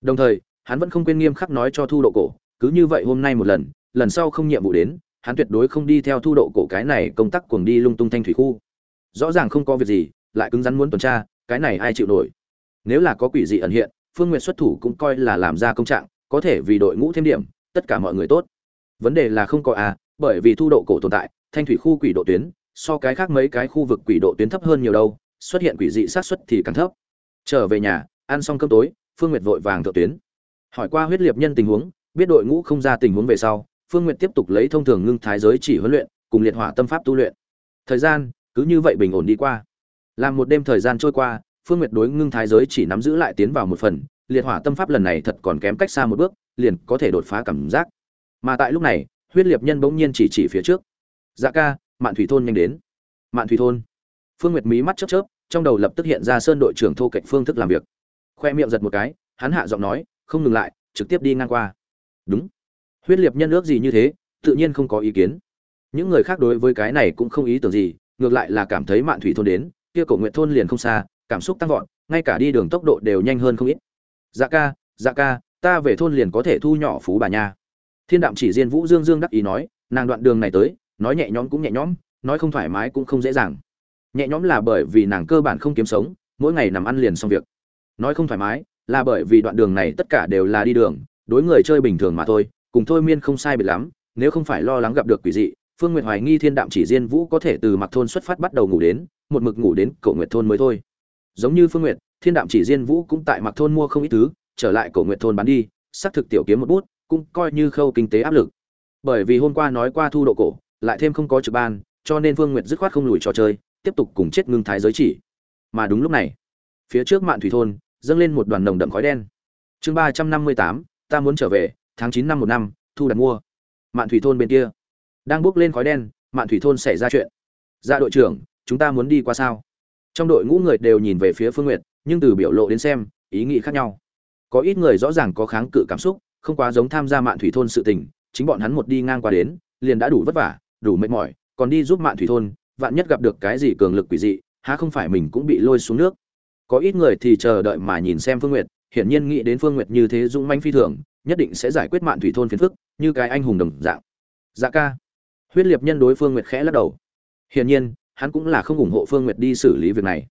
Đồng thời, hắn vẫn không quên nghiêm khắc nói cho thu độ cổ, cứ như vậy hôm nay một lần lần sau không nhiệm vụ đến, hắn tuyệt đối không đi theo thu độ cổ cái này công tác cuồng đi lung tung thanh thủy khu. Rõ ràng không có việc gì, lại cứng rắn muốn tuần tra, cái này ai chịu nổi? Nếu là có quỷ dị ẩn hiện, phương Nguyệt xuất thủ cũng coi là làm ra công trạng, có thể vì đội ngũ thêm điểm, tất cả mọi người tốt vấn đề là không có à bởi vì thu độ cổ tồn tại, thanh thủy khu quỷ độ tuyến, so cái khác mấy cái khu vực quỷ độ tuyến thấp hơn nhiều đâu, xuất hiện quỷ dị sát xuất thì càng thấp. Trở về nhà, ăn xong cơm tối, phương nguyệt vội vàng thượng tuyến. Hỏi qua huyết liệt nhân tình huống, biết đội ngũ không ra tình huống về sau, phương nguyệt tiếp tục lấy thông thường ngưng thái giới chỉ huấn luyện, cùng liệt hỏa tâm pháp tu luyện. Thời gian, cứ như vậy bình ổn đi qua. Làm một đêm thời gian trôi qua, phương nguyệt đối ngưng thái giới chỉ nắm giữ lại tiến vào một phần, liệt hỏa tâm pháp lần này thật còn kém cách xa một bước, liền có thể đột phá cảm giác mà tại lúc này, huyết liệt nhân bỗng nhiên chỉ chỉ phía trước. Dạ ca, mạn thủy thôn nhanh đến. Mạn thủy thôn. Phương nguyệt mí mắt chớp chớp, trong đầu lập tức hiện ra sơn đội trưởng thô cạnh phương thức làm việc. Khoe miệng giật một cái, hắn hạ giọng nói, không ngừng lại, trực tiếp đi ngang qua. Đúng. Huyết liệt nhân ước gì như thế, tự nhiên không có ý kiến. Những người khác đối với cái này cũng không ý tưởng gì, ngược lại là cảm thấy mạn thủy thôn đến, kia cổ nguyện thôn liền không xa, cảm xúc tăng vọt, ngay cả đi đường tốc độ đều nhanh hơn không ít. Dạ ca dạ ca, ta về thôn liền có thể thu nhỏ phú bà nha thiên đạm chỉ diên vũ dương dương đắc ý nói, nàng đoạn đường này tới, nói nhẹ nhõm cũng nhẹ nhõm, nói không thoải mái cũng không dễ dàng. Nhẹ nhõm là bởi vì nàng cơ bản không kiếm sống, mỗi ngày nằm ăn liền xong việc. Nói không thoải mái, là bởi vì đoạn đường này tất cả đều là đi đường, đối người chơi bình thường mà thôi, cùng thôi miên không sai biệt lắm, nếu không phải lo lắng gặp được quỷ dị, phương nguyệt hoài nghi thiên đạm chỉ diên vũ có thể từ mặc thôn xuất phát bắt đầu ngủ đến, một mực ngủ đến Cổ nguyệt thôn mới thôi. Giống như phương nguyệt, thiên đạm chỉ diên vũ cũng tại mặc thôn mua không ít thứ, trở lại Cổ nguyệt thôn bán đi xác thực tiểu kiếm một bút cũng coi như khâu kinh tế áp lực. Bởi vì hôm qua nói qua thu độ cổ, lại thêm không có trực ban, cho nên Vương nguyệt dứt khoát không lùi trò chơi, tiếp tục cùng chết ngưng thái giới chỉ. Mà đúng lúc này, phía trước mạn thủy thôn, dâng lên một đoàn nồng đậm khói đen. Chương ba trăm năm mươi tám, ta muốn trở về, tháng chín năm một năm, thu đặt mua. Mạn thủy thôn bên kia, đang bước lên khói đen, mạn thủy thôn xảy ra chuyện. Dạ đội trưởng, chúng ta muốn đi qua sao? Trong đội ngũ người đều nhìn về phía phương nguyệt, nhưng từ biểu lộ đến xem, ý nghĩ khác nhau. Có ít người rõ ràng có kháng cự cảm xúc không quá giống tham gia mạn thủy thôn sự tình, chính bọn hắn một đi ngang qua đến, liền đã đủ vất vả, đủ mệt mỏi, còn đi giúp mạn thủy thôn, vạn nhất gặp được cái gì cường lực quỷ dị, há không phải mình cũng bị lôi xuống nước. Có ít người thì chờ đợi mà nhìn xem phương nguyệt, hiển nhiên nghĩ đến phương nguyệt như thế dũng manh phi thường, nhất định sẽ giải quyết mạn thủy thôn phiền phức, như cái anh hùng đồng dạng. Dạ ca. Huyết liệt nhân đối phương nguyệt khẽ lắc đầu. Hiển nhiên, hắn cũng là không ủng hộ phương nguyệt đi xử lý việc này.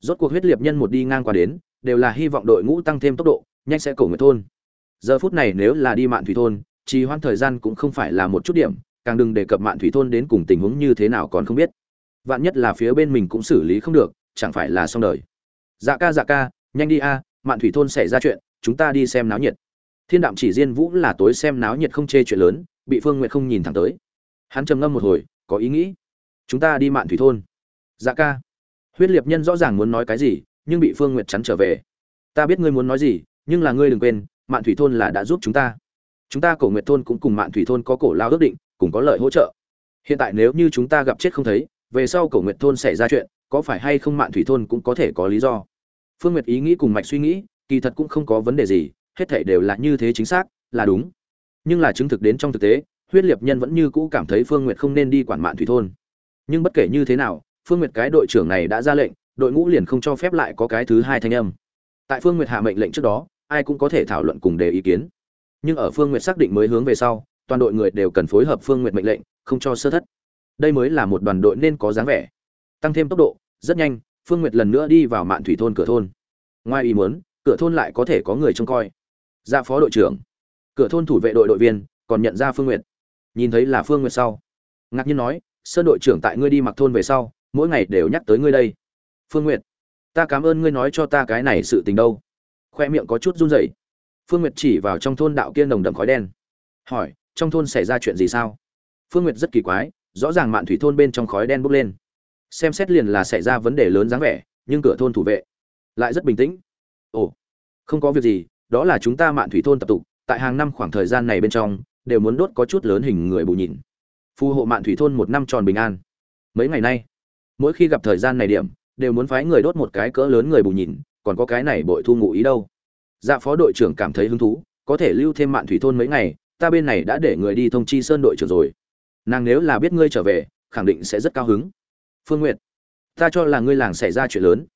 Rốt cuộc huyết liệt nhân một đi ngang qua đến, đều là hy vọng đội ngũ tăng thêm tốc độ, nhanh sẽ cổ người thôn giờ phút này nếu là đi mạn thủy thôn, trì hoãn thời gian cũng không phải là một chút điểm, càng đừng đề cập mạn thủy thôn đến cùng tình huống như thế nào còn không biết. Vạn nhất là phía bên mình cũng xử lý không được, chẳng phải là xong đời. Dạ ca dạ ca, nhanh đi a, mạn thủy thôn xảy ra chuyện, chúng ta đi xem náo nhiệt. Thiên đạm chỉ diên vũ là tối xem náo nhiệt không chê chuyện lớn, bị phương nguyệt không nhìn thẳng tới. Hắn trầm ngâm một hồi, có ý nghĩ. Chúng ta đi mạn thủy thôn. Dạ ca. Huyết liệt nhân rõ ràng muốn nói cái gì, nhưng bị phương nguyệt chắn trở về. Ta biết ngươi muốn nói gì, nhưng là ngươi đừng quên mạn thủy thôn là đã giúp chúng ta. Chúng ta cổ nguyệt thôn cũng cùng mạn thủy thôn có cổ lao ước định, cùng có lợi hỗ trợ. Hiện tại nếu như chúng ta gặp chết không thấy, về sau cổ nguyệt thôn xảy ra chuyện, có phải hay không mạn thủy thôn cũng có thể có lý do? Phương nguyệt ý nghĩ cùng mạch suy nghĩ, kỳ thật cũng không có vấn đề gì, hết thảy đều là như thế chính xác, là đúng. Nhưng là chứng thực đến trong thực tế, huyết liệt nhân vẫn như cũ cảm thấy phương nguyệt không nên đi quản mạn thủy thôn. Nhưng bất kể như thế nào, phương nguyệt cái đội trưởng này đã ra lệnh, đội ngũ liền không cho phép lại có cái thứ hai thanh âm. Tại phương nguyệt hạ mệnh lệnh trước đó ai cũng có thể thảo luận cùng đề ý kiến. Nhưng ở phương nguyệt xác định mới hướng về sau, toàn đội người đều cần phối hợp phương nguyệt mệnh lệnh, không cho sơ thất. Đây mới là một đoàn đội nên có dáng vẻ. Tăng thêm tốc độ, rất nhanh, phương nguyệt lần nữa đi vào mạn thủy thôn cửa thôn. Ngoài ý muốn, cửa thôn lại có thể có người trông coi. Ra phó đội trưởng, cửa thôn thủ vệ đội đội viên, còn nhận ra phương nguyệt. Nhìn thấy là phương nguyệt sau, ngạc nhiên nói, sơn đội trưởng tại ngươi đi mặc thôn về sau, mỗi ngày đều nhắc tới ngươi đây. Phương nguyệt, ta cảm ơn ngươi nói cho ta cái này sự tình đâu khoe miệng có chút run rẩy. Phương nguyệt chỉ vào trong thôn đạo kia nồng đậm khói đen. Hỏi, trong thôn xảy ra chuyện gì sao? Phương nguyệt rất kỳ quái, rõ ràng mạn thủy thôn bên trong khói đen bốc lên. Xem xét liền là xảy ra vấn đề lớn dáng vẻ, nhưng cửa thôn thủ vệ lại rất bình tĩnh. Ồ, không có việc gì, đó là chúng ta mạn thủy thôn tập tục tại hàng năm khoảng thời gian này bên trong, đều muốn đốt có chút lớn hình người bù nhìn phù hộ mạn thủy thôn một năm tròn bình an. Mấy ngày nay, mỗi khi gặp thời gian này điểm, đều muốn phái người đốt một cái cỡ lớn người bù nhìn còn có cái này bội thu ngụ ý đâu. Dạ phó đội trưởng cảm thấy hứng thú, có thể lưu thêm mạn thủy thôn mấy ngày, ta bên này đã để người đi thông chi sơn đội trưởng rồi. Nàng nếu là biết ngươi trở về, khẳng định sẽ rất cao hứng. Phương n g u y ệ t ta cho là ngươi làng xảy ra chuyện lớn.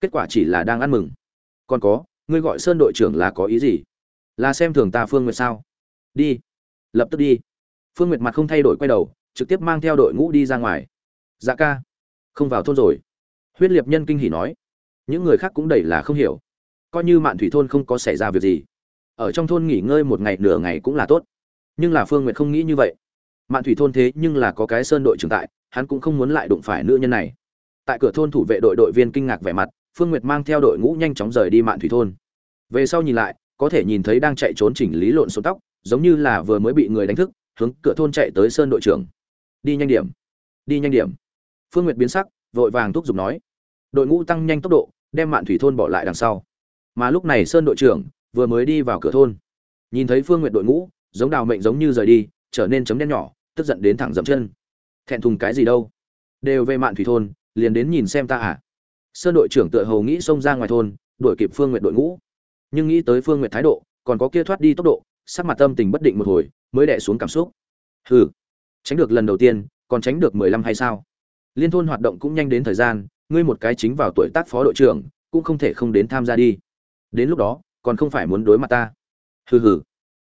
Kết quả chỉ là đang ăn mừng. Còn có, ngươi gọi sơn đội trưởng là có ý gì? Là xem thường ta phương nguyệt sao? Đi, lập tức đi. Phương nguyệt mặt không thay đổi quay đầu, trực tiếp mang theo đội ngũ đi ra ngoài. Dạ ca, không vào thôn rồi. Huyết liệt nhân kinh hỉ nói những người khác cũng đầy là không hiểu. Coi như mạn thủy thôn không có xảy ra việc gì, ở trong thôn nghỉ ngơi một ngày nửa ngày cũng là tốt. Nhưng là phương nguyệt không nghĩ như vậy. Mạn thủy thôn thế nhưng là có cái sơn đội trưởng tại, hắn cũng không muốn lại đụng phải nữ nhân này. Tại cửa thôn thủ vệ đội đội viên kinh ngạc vẻ mặt, phương nguyệt mang theo đội ngũ nhanh chóng rời đi mạn thủy thôn. Về sau nhìn lại, có thể nhìn thấy đang chạy trốn chỉnh lý lộn số tóc, giống như là vừa mới bị người đánh thức, hướng cửa thôn chạy tới sơn đội trưởng. Đi nhanh điểm. Đi nhanh điểm. Phương nguyệt biến sắc, vội vàng thúc giục nói. Đội ngũ tăng nhanh tốc độ đem mạn thủy thôn bỏ lại đằng sau. Mà lúc này sơn đội trưởng vừa mới đi vào cửa thôn. Nhìn thấy phương nguyệt đội ngũ, giống đào mệnh giống như rời đi, trở nên chấm đen nhỏ, tức giận đến thẳng dậm chân. Thẹn thùng cái gì đâu? Đều về mạn thủy thôn, liền đến nhìn xem ta à? Sơn đội trưởng tựa hầu nghĩ xông ra ngoài thôn, đuổi kịp phương nguyệt đội ngũ. Nhưng nghĩ tới phương nguyệt thái độ, còn có kia thoát đi tốc độ, sắc mặt tâm tình bất định một hồi, mới đè xuống cảm xúc. Hừ, tránh được lần đầu tiên, còn tránh được mười lăm hay sao? Liên thôn hoạt động cũng nhanh đến thời gian ngươi một cái chính vào tuổi tác phó đội trưởng, cũng không thể không đến tham gia đi. Đến lúc đó, còn không phải muốn đối mặt ta. Hừ hừ.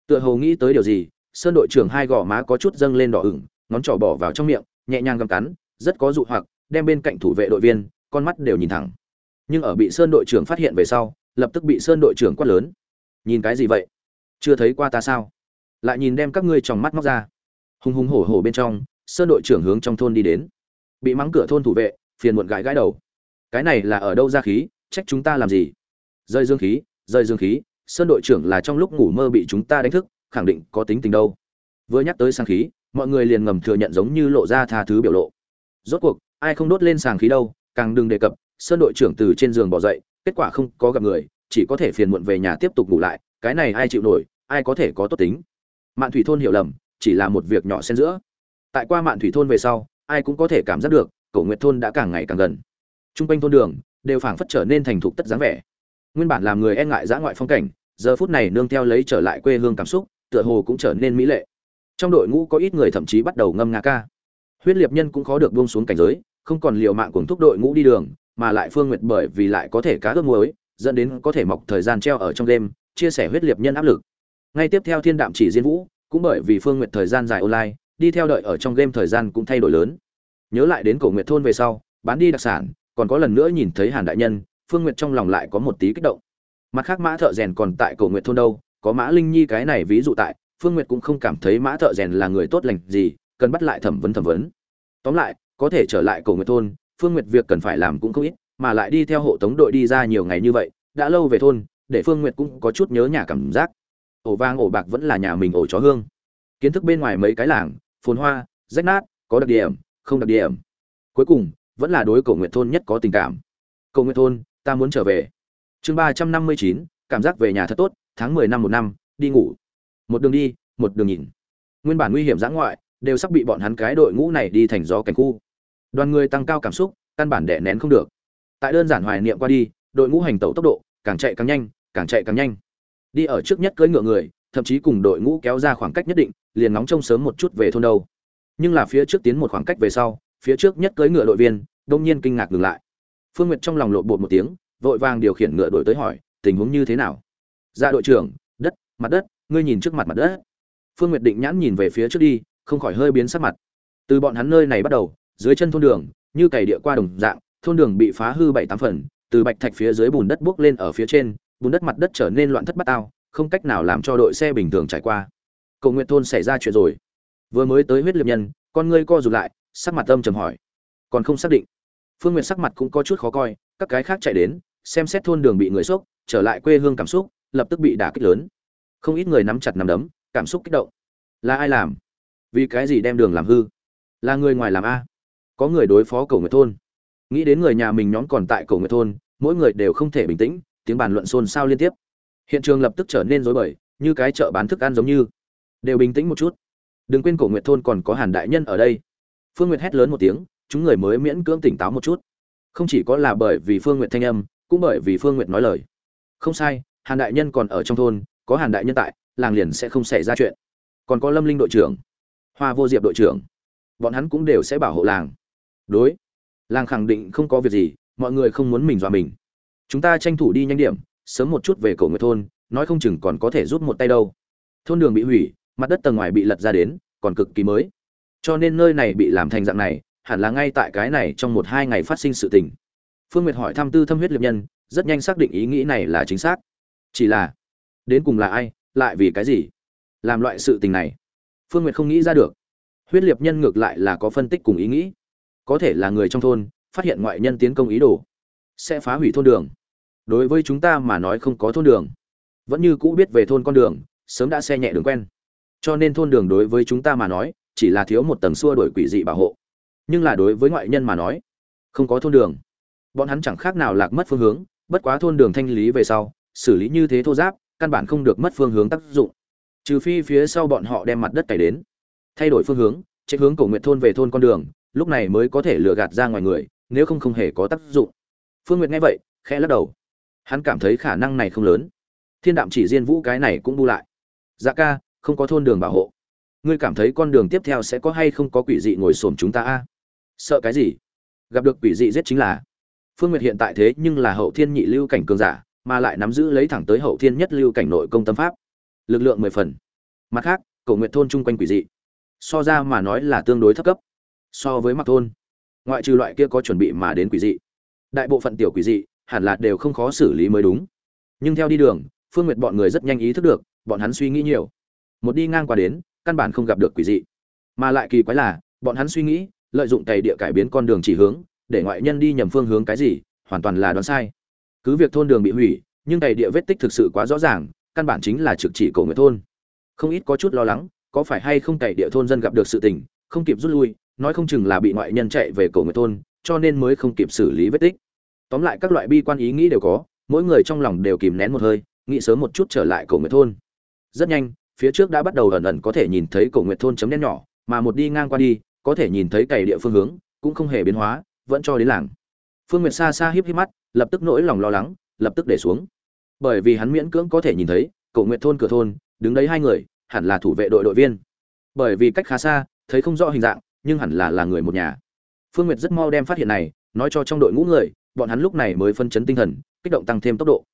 Tựa hồ nghĩ tới điều gì, sơn đội trưởng hai gò má có chút dâng lên đỏ ửng, ngón trỏ bỏ vào trong miệng, nhẹ nhàng gầm cắn, rất có dụ hoặc, đem bên cạnh thủ vệ đội viên, con mắt đều nhìn thẳng. Nhưng ở bị sơn đội trưởng phát hiện về sau, lập tức bị sơn đội trưởng quát lớn. Nhìn cái gì vậy? Chưa thấy qua ta sao? Lại nhìn đem các ngươi trong mắt móc ra. Hùng hùng hổ hổ bên trong, sơn đội trưởng hướng trong thôn đi đến. Bị mắng cửa thôn thủ vệ phiền muộn gãi gãi đầu. Cái này là ở đâu ra khí, trách chúng ta làm gì? Rơi dương khí, rơi dương khí, sơn đội trưởng là trong lúc ngủ mơ bị chúng ta đánh thức, khẳng định có tính tình đâu. Vừa nhắc tới sang khí, mọi người liền ngầm thừa nhận giống như lộ ra tha thứ biểu lộ. Rốt cuộc, ai không đốt lên sàng khí đâu, càng đừng đề cập, sơn đội trưởng từ trên giường bỏ dậy, kết quả không có gặp người, chỉ có thể phiền muộn về nhà tiếp tục ngủ lại, cái này ai chịu nổi, ai có thể có tốt tính. Mạn thủy thôn hiểu lầm, chỉ là một việc nhỏ xen giữa. Tại qua mạn thủy thôn về sau, ai cũng có thể cảm giác được cổ nguyệt thôn đã càng ngày càng gần. T r u n g quanh thôn đường đều phảng phất trở nên thành thục tất dáng vẻ. Nguyên bản làm người e ngại dã ngoại phong cảnh, giờ phút này nương theo lấy trở lại quê hương cảm xúc, tựa hồ cũng trở nên mỹ lệ. Trong đội ngũ có ít người thậm chí bắt đầu ngâm nga ca. Huyết liệt nhân cũng khó được buông xuống cảnh giới, không còn liều mạng cùng thúc đội ngũ đi đường, mà lại phương nguyệt bởi vì lại có thể cá ước muối, dẫn đến có thể mọc thời gian treo ở trong đêm, chia sẻ huyết liệt nhân áp lực. Ngay tiếp theo thiên đạm chỉ diên vũ, cũng bởi vì phương nguyệt thời gian dài online, đi theo đợi ở trong game thời gian cũng thay đổi lớn nhớ lại đến cổ nguyệt thôn về sau, bán đi đặc sản, còn có lần nữa nhìn thấy hàn đại nhân, phương nguyệt trong lòng lại có một tí kích động. Mặt khác mã thợ rèn còn tại cổ nguyệt thôn đâu, có mã linh nhi cái này ví dụ tại, phương nguyệt cũng không cảm thấy mã thợ rèn là người tốt lành gì, cần bắt lại thẩm vấn thẩm vấn. Tóm lại, có thể trở lại cổ nguyệt thôn, phương nguyệt việc cần phải làm cũng không ít, mà lại đi theo hộ tống đội đi ra nhiều ngày như vậy, đã lâu về thôn, để phương nguyệt cũng có chút nhớ nhà cảm giác. Ổ vang ổ bạc vẫn là nhà mình ổ chó hương. Kiến thức bên ngoài mấy cái làng, phồn hoa, rách nát, có đặc điểm không đặc điểm. Cuối cùng, vẫn là đối cầu nguyện thôn nhất có tình cảm. Cầu nguyện thôn, ta muốn trở về. Chương ba trăm năm mươi chín, cảm giác về nhà thật tốt, tháng mười năm một năm, đi ngủ. Một đường đi, một đường nhìn. Nguyên bản nguy hiểm giã ngoại, đều sắp bị bọn hắn cái đội ngũ này đi thành gió cảnh khu. Đoàn người tăng cao cảm xúc, căn bản đẻ nén không được. Tại đơn giản hoài niệm qua đi, đội ngũ hành tẩu tốc độ, càng chạy càng nhanh, càng chạy càng nhanh. Đi ở trước nhất cưỡi ngựa người, thậm chí cùng đội ngũ kéo ra khoảng cách nhất định, liền nóng trông sớm một chút về thôn đâu nhưng là phía trước tiến một khoảng cách về sau, phía trước nhất cưỡi ngựa đội viên, đông nhiên kinh ngạc ngừng lại. Phương nguyệt trong lòng lộn bột một tiếng, vội vàng điều khiển ngựa đổi tới hỏi, tình huống như thế nào? Ra dạ đội trưởng, đất, mặt đất, ngươi nhìn trước mặt mặt đất. Phương nguyệt định nhãn nhìn về phía trước đi, không khỏi hơi biến sắc mặt. Từ bọn hắn nơi này bắt đầu, dưới chân thôn đường, như cày địa qua đồng dạng, thôn đường bị phá hư bảy tám phần, từ bạch thạch phía dưới bùn đất buốc lên ở phía trên, bùn đất mặt đất trở nên loạn thất bát ao không cách nào làm cho đội xe bình thường trải qua. Cầu nguyện thôn xảy ra chuyện rồi vừa mới tới huyết liệt nhân, con ngươi co rụt lại, sắc mặt âm trầm hỏi. Còn không xác định. Phương nguyện sắc mặt cũng có chút khó coi, các cái khác chạy đến, xem xét thôn đường bị người xốc trở lại quê hương cảm xúc, lập tức bị đả kích lớn. Không ít người nắm chặt nắm đấm, cảm xúc kích động. Là ai làm? Vì cái gì đem đường làm hư? Là người ngoài làm a. Có người đối phó cầu người thôn. Nghĩ đến người nhà mình nhóm còn tại cầu người thôn, mỗi người đều không thể bình tĩnh, tiếng bàn luận xôn xao liên tiếp. Hiện trường lập tức trở nên rối bời, như cái chợ bán thức ăn giống như. Đều bình tĩnh một chút đừng quên cổ nguyệt thôn còn có hàn đại nhân ở đây. Phương nguyệt hét lớn một tiếng, chúng người mới miễn cưỡng tỉnh táo một chút. Không chỉ có là bởi vì phương nguyệt thanh âm, cũng bởi vì phương nguyệt nói lời. Không sai, hàn đại nhân còn ở trong thôn, có hàn đại nhân tại, làng liền sẽ không xảy ra chuyện. Còn có lâm linh đội trưởng, hoa vô diệp đội trưởng, bọn hắn cũng đều sẽ bảo hộ làng. Đối, làng khẳng định không có việc gì, mọi người không muốn mình dọa mình. Chúng ta tranh thủ đi nhanh điểm, sớm một chút về cổ người thôn, nói không chừng còn có thể rút một tay đâu. Thôn đường bị hủy mặt đất tầng ngoài bị lật ra đến, còn cực kỳ mới. Cho nên nơi này bị làm thành dạng này, hẳn là ngay tại cái này trong một hai ngày phát sinh sự tình. Phương nguyệt hỏi thăm tư thâm huyết liệt nhân, rất nhanh xác định ý nghĩ này là chính xác. Chỉ là, đến cùng là ai, lại vì cái gì? Làm loại sự tình này, phương nguyệt không nghĩ ra được. Huyết liệt nhân ngược lại là có phân tích cùng ý nghĩ. Có thể là người trong thôn, phát hiện ngoại nhân tiến công ý đồ, sẽ phá hủy thôn đường. Đối với chúng ta mà nói không có thôn đường. Vẫn như cũ biết về thôn con đường, sớm đã xe nhẹ đường quen cho nên thôn đường đối với chúng ta mà nói, chỉ là thiếu một tầng xua đổi quỷ dị bảo hộ. Nhưng là đối với ngoại nhân mà nói, không có thôn đường. Bọn hắn chẳng khác nào lạc mất phương hướng, bất quá thôn đường thanh lý về sau, xử lý như thế thô giáp, căn bản không được mất phương hướng tác dụng. Trừ phi phía sau bọn họ đem mặt đất cày đến. Thay đổi phương hướng chạy hướng cổ nguyện thôn về thôn con đường, lúc này mới có thể lừa gạt ra ngoài người, nếu không không hề có tác dụng. Phương nguyệt nghe vậy, khẽ lắc đầu. Hắn cảm thấy khả năng này không lớn. Thiên đạm chỉ riêng vũ cái này cũng bu lại. Dạ ca không có thôn đường bảo hộ. Ngươi cảm thấy con đường tiếp theo sẽ có hay không có quỷ dị ngồi xổm chúng ta a? Sợ cái gì? Gặp được quỷ dị giết chính là. Phương nguyệt hiện tại thế nhưng là hậu thiên nhị lưu cảnh cường giả, mà lại nắm giữ lấy thẳng tới hậu thiên nhất lưu cảnh nội công tâm pháp. Lực lượng mười phần. Mặt khác cầu nguyện thôn chung quanh quỷ dị. So ra mà nói là tương đối thấp cấp. So với mặt thôn, ngoại trừ loại kia có chuẩn bị mà đến quỷ dị. Đại bộ phận tiểu quỷ dị, hẳn là đều không khó xử lý mới đúng. Nhưng theo đi đường, phương nguyệt bọn người rất nhanh ý thức được, bọn hắn suy nghĩ nhiều một đi ngang qua đến, căn bản không gặp được quỷ dị. Mà lại kỳ quái là, bọn hắn suy nghĩ, lợi dụng tày địa cải biến con đường chỉ hướng, để ngoại nhân đi nhầm phương hướng cái gì, hoàn toàn là đoán sai. Cứ việc thôn đường bị hủy, nhưng tày địa vết tích thực sự quá rõ ràng, căn bản chính là trực chỉ cầu người thôn. Không ít có chút lo lắng, có phải hay không tày địa thôn dân gặp được sự tình, không kịp rút lui, nói không chừng là bị ngoại nhân chạy về cầu người thôn, cho nên mới không kịp xử lý vết tích. Tóm lại các loại bi quan ý nghĩ đều có, mỗi người trong lòng đều kìm nén một hơi, nghĩ sớm một chút trở lại cầu người thôn. Rất nhanh phía trước đã bắt đầu ẩn ẩn có thể nhìn thấy cổ nguyện thôn chấm đen nhỏ, mà một đi ngang qua đi, có thể nhìn thấy cày địa phương hướng, cũng không hề biến hóa, vẫn cho đến làng. Phương nguyệt xa xa híp híp mắt, lập tức nỗi lòng lo lắng, lập tức để xuống. Bởi vì hắn miễn cưỡng có thể nhìn thấy, cổ nguyệt thôn cửa thôn, đứng đấy hai người, hẳn là thủ vệ đội đội viên. Bởi vì cách khá xa, thấy không rõ hình dạng, nhưng hẳn là là người một nhà. Phương nguyệt rất mau đem phát hiện này, nói cho trong đội ngũ người, bọn hắn lúc này mới phân chấn tinh thần, kích động tăng thêm tốc độ.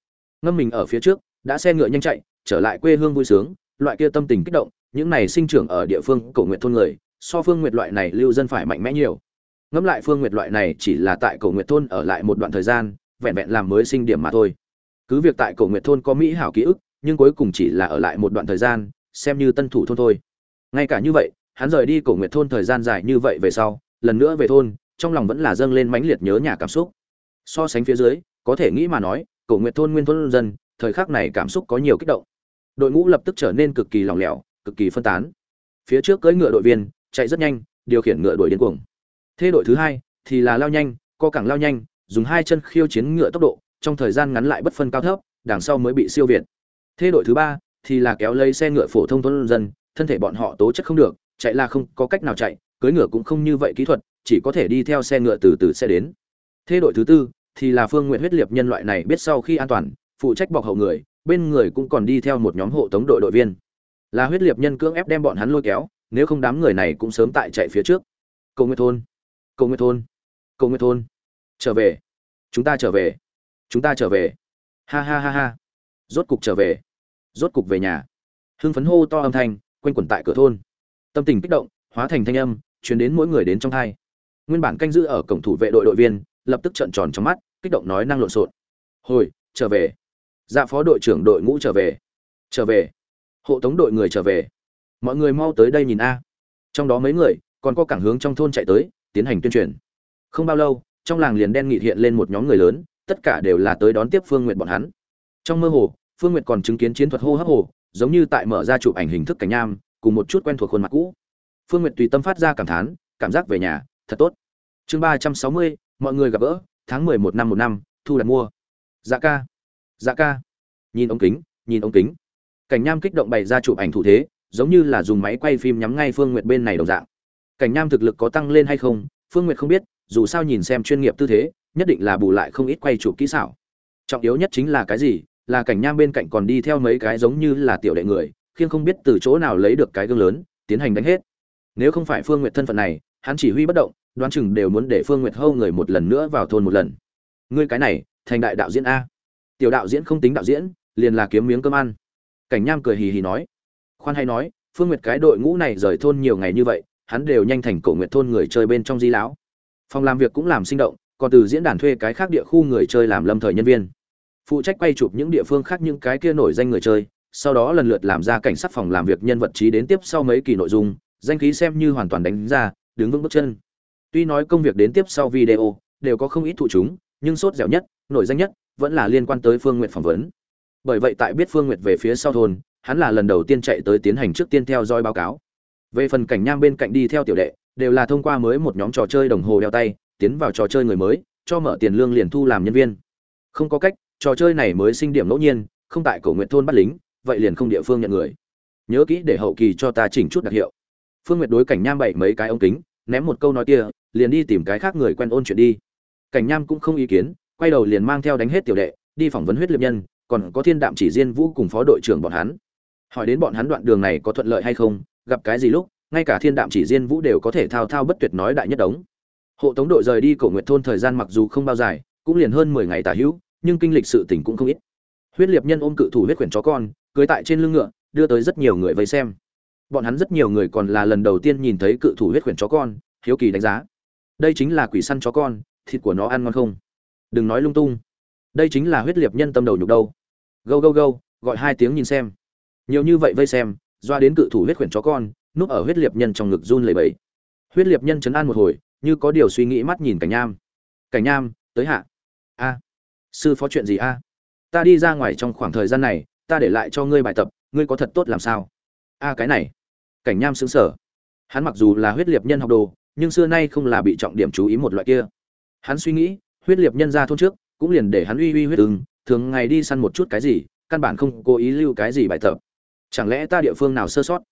Ngâm mình ở phía trước, đã xe ngựa nhanh chạy, trở lại quê hương vui sướng loại kia tâm tình kích động, những này sinh trưởng ở địa phương cổ nguyệt thôn người, so phương nguyệt loại này lưu dân phải mạnh mẽ nhiều. Ngẫm lại phương nguyệt loại này chỉ là tại cổ nguyệt thôn ở lại một đoạn thời gian, vẹn vẹn làm mới sinh điểm mà thôi. Cứ việc tại cổ nguyệt thôn có mỹ hảo ký ức, nhưng cuối cùng chỉ là ở lại một đoạn thời gian, xem như tân thủ thôn thôi. Ngay cả như vậy, hắn rời đi cổ nguyệt thôn thời gian dài như vậy về sau, lần nữa về thôn, trong lòng vẫn là dâng lên mãnh liệt nhớ nhà cảm xúc. So sánh phía dưới, có thể nghĩ mà nói, cổ nguyệt thôn nguyên thôn dân, thời khắc này cảm xúc có nhiều kích động đội ngũ lập tức trở nên cực kỳ lỏng lẻo, cực kỳ phân tán. Phía trước cưỡi ngựa đội viên, chạy rất nhanh, điều khiển ngựa đuổi điên cuồng. Thế đội thứ hai thì là lao nhanh, co cẳng lao nhanh, dùng hai chân khiêu chiến ngựa tốc độ, trong thời gian ngắn lại bất phân cao thấp, đằng sau mới bị siêu việt. Thế đội thứ ba thì là kéo lấy xe ngựa phổ thông thôn dân, thân thể bọn họ tố chất không được, chạy là không có cách nào chạy, cưỡi ngựa cũng không như vậy kỹ thuật, chỉ có thể đi theo xe ngựa từ từ xe đến. Thế đội thứ tư thì là phương nguyện huyết liệt nhân loại này biết sau khi an toàn, phụ trách bọc hậu người bên người cũng còn đi theo một nhóm hộ tống đội đội viên. Là huyết liệt nhân cưỡng ép đem bọn hắn lôi kéo, nếu không đám người này cũng sớm tại chạy phía trước. Cầu nguyện thôn, cầu nguyện thôn, cầu nguyện thôn. Trở về. Chúng ta trở về. Chúng ta trở về. Ha ha ha ha. Rốt cục trở về. Rốt cục về nhà. Hưng phấn hô to âm thanh, quanh quẩn tại cửa thôn. Tâm tình kích động, hóa thành thanh âm chuyển đến mỗi người đến trong thai. Nguyên bản canh giữ ở cổng thủ vệ đội đội viên, lập tức trợn tròn trong mắt, kích động nói năng lộn xộn. Hồi, trở về dạ phó đội trưởng đội ngũ trở về. Trở về. Hộ tống đội người trở về. Mọi người mau tới đây nhìn a. Trong đó mấy người, còn có cảng hướng trong thôn chạy tới, tiến hành tuyên truyền. Không bao lâu, trong làng liền đen nghị hiện lên một nhóm người lớn, tất cả đều là tới đón tiếp phương n g u y ệ t bọn hắn. Trong mơ hồ, phương n g u y ệ t còn chứng kiến chiến thuật hô hấp hồ, giống như tại mở ra chụp ảnh hình thức cảnh nham, cùng một chút quen thuộc khuôn mặt cũ. Phương n g u y ệ t tùy tâm phát ra cảm thán, cảm giác về nhà, thật tốt. Chương ba trăm sáu mươi, mọi người gặp gỡ, tháng mười một năm một năm, thu đặt mua. Dạ ca dạ ca. Nhìn ống kính, nhìn ống kính. Cảnh nham kích động bày ra chụp ảnh thủ thế, giống như là dùng máy quay phim nhắm ngay phương nguyệt bên này đồng dạng. Cảnh nham thực lực có tăng lên hay không, phương nguyệt không biết, dù sao nhìn xem chuyên nghiệp tư thế, nhất định là bù lại không ít quay chụp kỹ xảo. Trọng yếu nhất chính là cái gì, là cảnh nham bên cạnh còn đi theo mấy cái giống như là tiểu đệ người, khiêng không biết từ chỗ nào lấy được cái gương lớn, tiến hành đánh hết. Nếu không phải phương nguyệt thân phận này, hắn chỉ huy bất động, đoán chừng đều muốn để phương nguyệt hâu người một lần nữa vào thôn một lần. Ngươi cái này, thành đại đạo diễn a tiểu đạo diễn không tính đạo diễn, liền là kiếm miếng cơm ăn. Cảnh nham cười hì hì nói. Khoan hay nói, phương nguyệt cái đội ngũ này rời thôn nhiều ngày như vậy, hắn đều nhanh thành cổ nguyệt thôn người chơi bên trong di lão. Phòng làm việc cũng làm sinh động, còn từ diễn đàn thuê cái khác địa khu người chơi làm lâm thời nhân viên. Phụ trách quay chụp những địa phương khác những cái kia nổi danh người chơi, sau đó lần lượt làm ra cảnh sát phòng làm việc nhân vật trí đến tiếp sau mấy kỳ nội dung, danh khí xem như hoàn toàn đánh ra, đứng vững bước chân. Tuy nói công việc đến tiếp sau video, đều có không ít thụ chúng, nhưng sốt dẻo nhất, nổi danh nhất vẫn là liên quan tới phương nguyệt phỏng vấn. Bởi vậy tại biết phương nguyệt về phía sau thôn, hắn là lần đầu tiên chạy tới tiến hành trước tiên theo dõi báo cáo. Về phần cảnh nham bên cạnh đi theo tiểu đệ, đều là thông qua mới một nhóm trò chơi đồng hồ đeo tay, tiến vào trò chơi người mới, cho mở tiền lương liền thu làm nhân viên. Không có cách, trò chơi này mới sinh điểm ngẫu nhiên, không tại cổ nguyện thôn bắt lính, vậy liền không địa phương nhận người. Nhớ kỹ để hậu kỳ cho ta chỉnh chút đặc hiệu. Phương nguyệt đối cảnh nham bậy mấy cái ống kính, ném một câu nói kia, liền đi tìm cái khác người quen ôn chuyện đi. Cảnh nham cũng không ý kiến quay đầu liền mang theo đánh hết tiểu đệ, đi phỏng vấn huyết liệt nhân, còn có thiên đạm chỉ diên vũ cùng phó đội trưởng bọn hắn. Hỏi đến bọn hắn đoạn đường này có thuận lợi hay không, gặp cái gì lúc, ngay cả thiên đạm chỉ diên vũ đều có thể thao thao bất tuyệt nói đại nhất đống. Hộ tống đội rời đi cổ nguyệt thôn thời gian mặc dù không bao dài, cũng liền hơn mười ngày tả hữu, nhưng kinh lịch sự tình cũng không ít. Huyết liệt nhân ôm cự thủ huyết quyển chó con, cưới tại trên lưng ngựa, đưa tới rất nhiều người vây xem. Bọn hắn rất nhiều người còn là lần đầu tiên nhìn thấy cự thủ huyết quyển chó con, hiếu kỳ đánh giá. Đây chính là quỷ săn chó con, thịt của nó ăn ngon không? Đừng nói lung tung. Đây chính là huyết liệt nhân tâm đầu nhục đâu. Gâu gâu gâu, gọi hai tiếng nhìn xem. Nhiều như vậy vây xem, doa đến cự thủ huyết khuyển chó con, núp ở huyết liệt nhân trong ngực run lẩy bẩy. Huyết liệt nhân chấn an một hồi, như có điều suy nghĩ mắt nhìn cảnh nham. Cảnh nham, tới hạ. A. Sư phó chuyện gì a? Ta đi ra ngoài trong khoảng thời gian này, ta để lại cho ngươi bài tập, ngươi có thật tốt làm sao? A, cái này. Cảnh nham xứng sở hắn mặc dù là huyết liệt nhân học đồ, nhưng xưa nay không là bị trọng điểm chú ý một loại kia. Hắn suy nghĩ huyết liệt nhân ra thôn trước, cũng liền để hắn uy uy huyết ưng thường ngày đi săn một chút cái gì, căn bản không cố ý lưu cái gì bài tập. Chẳng lẽ ta địa phương nào sơ sót?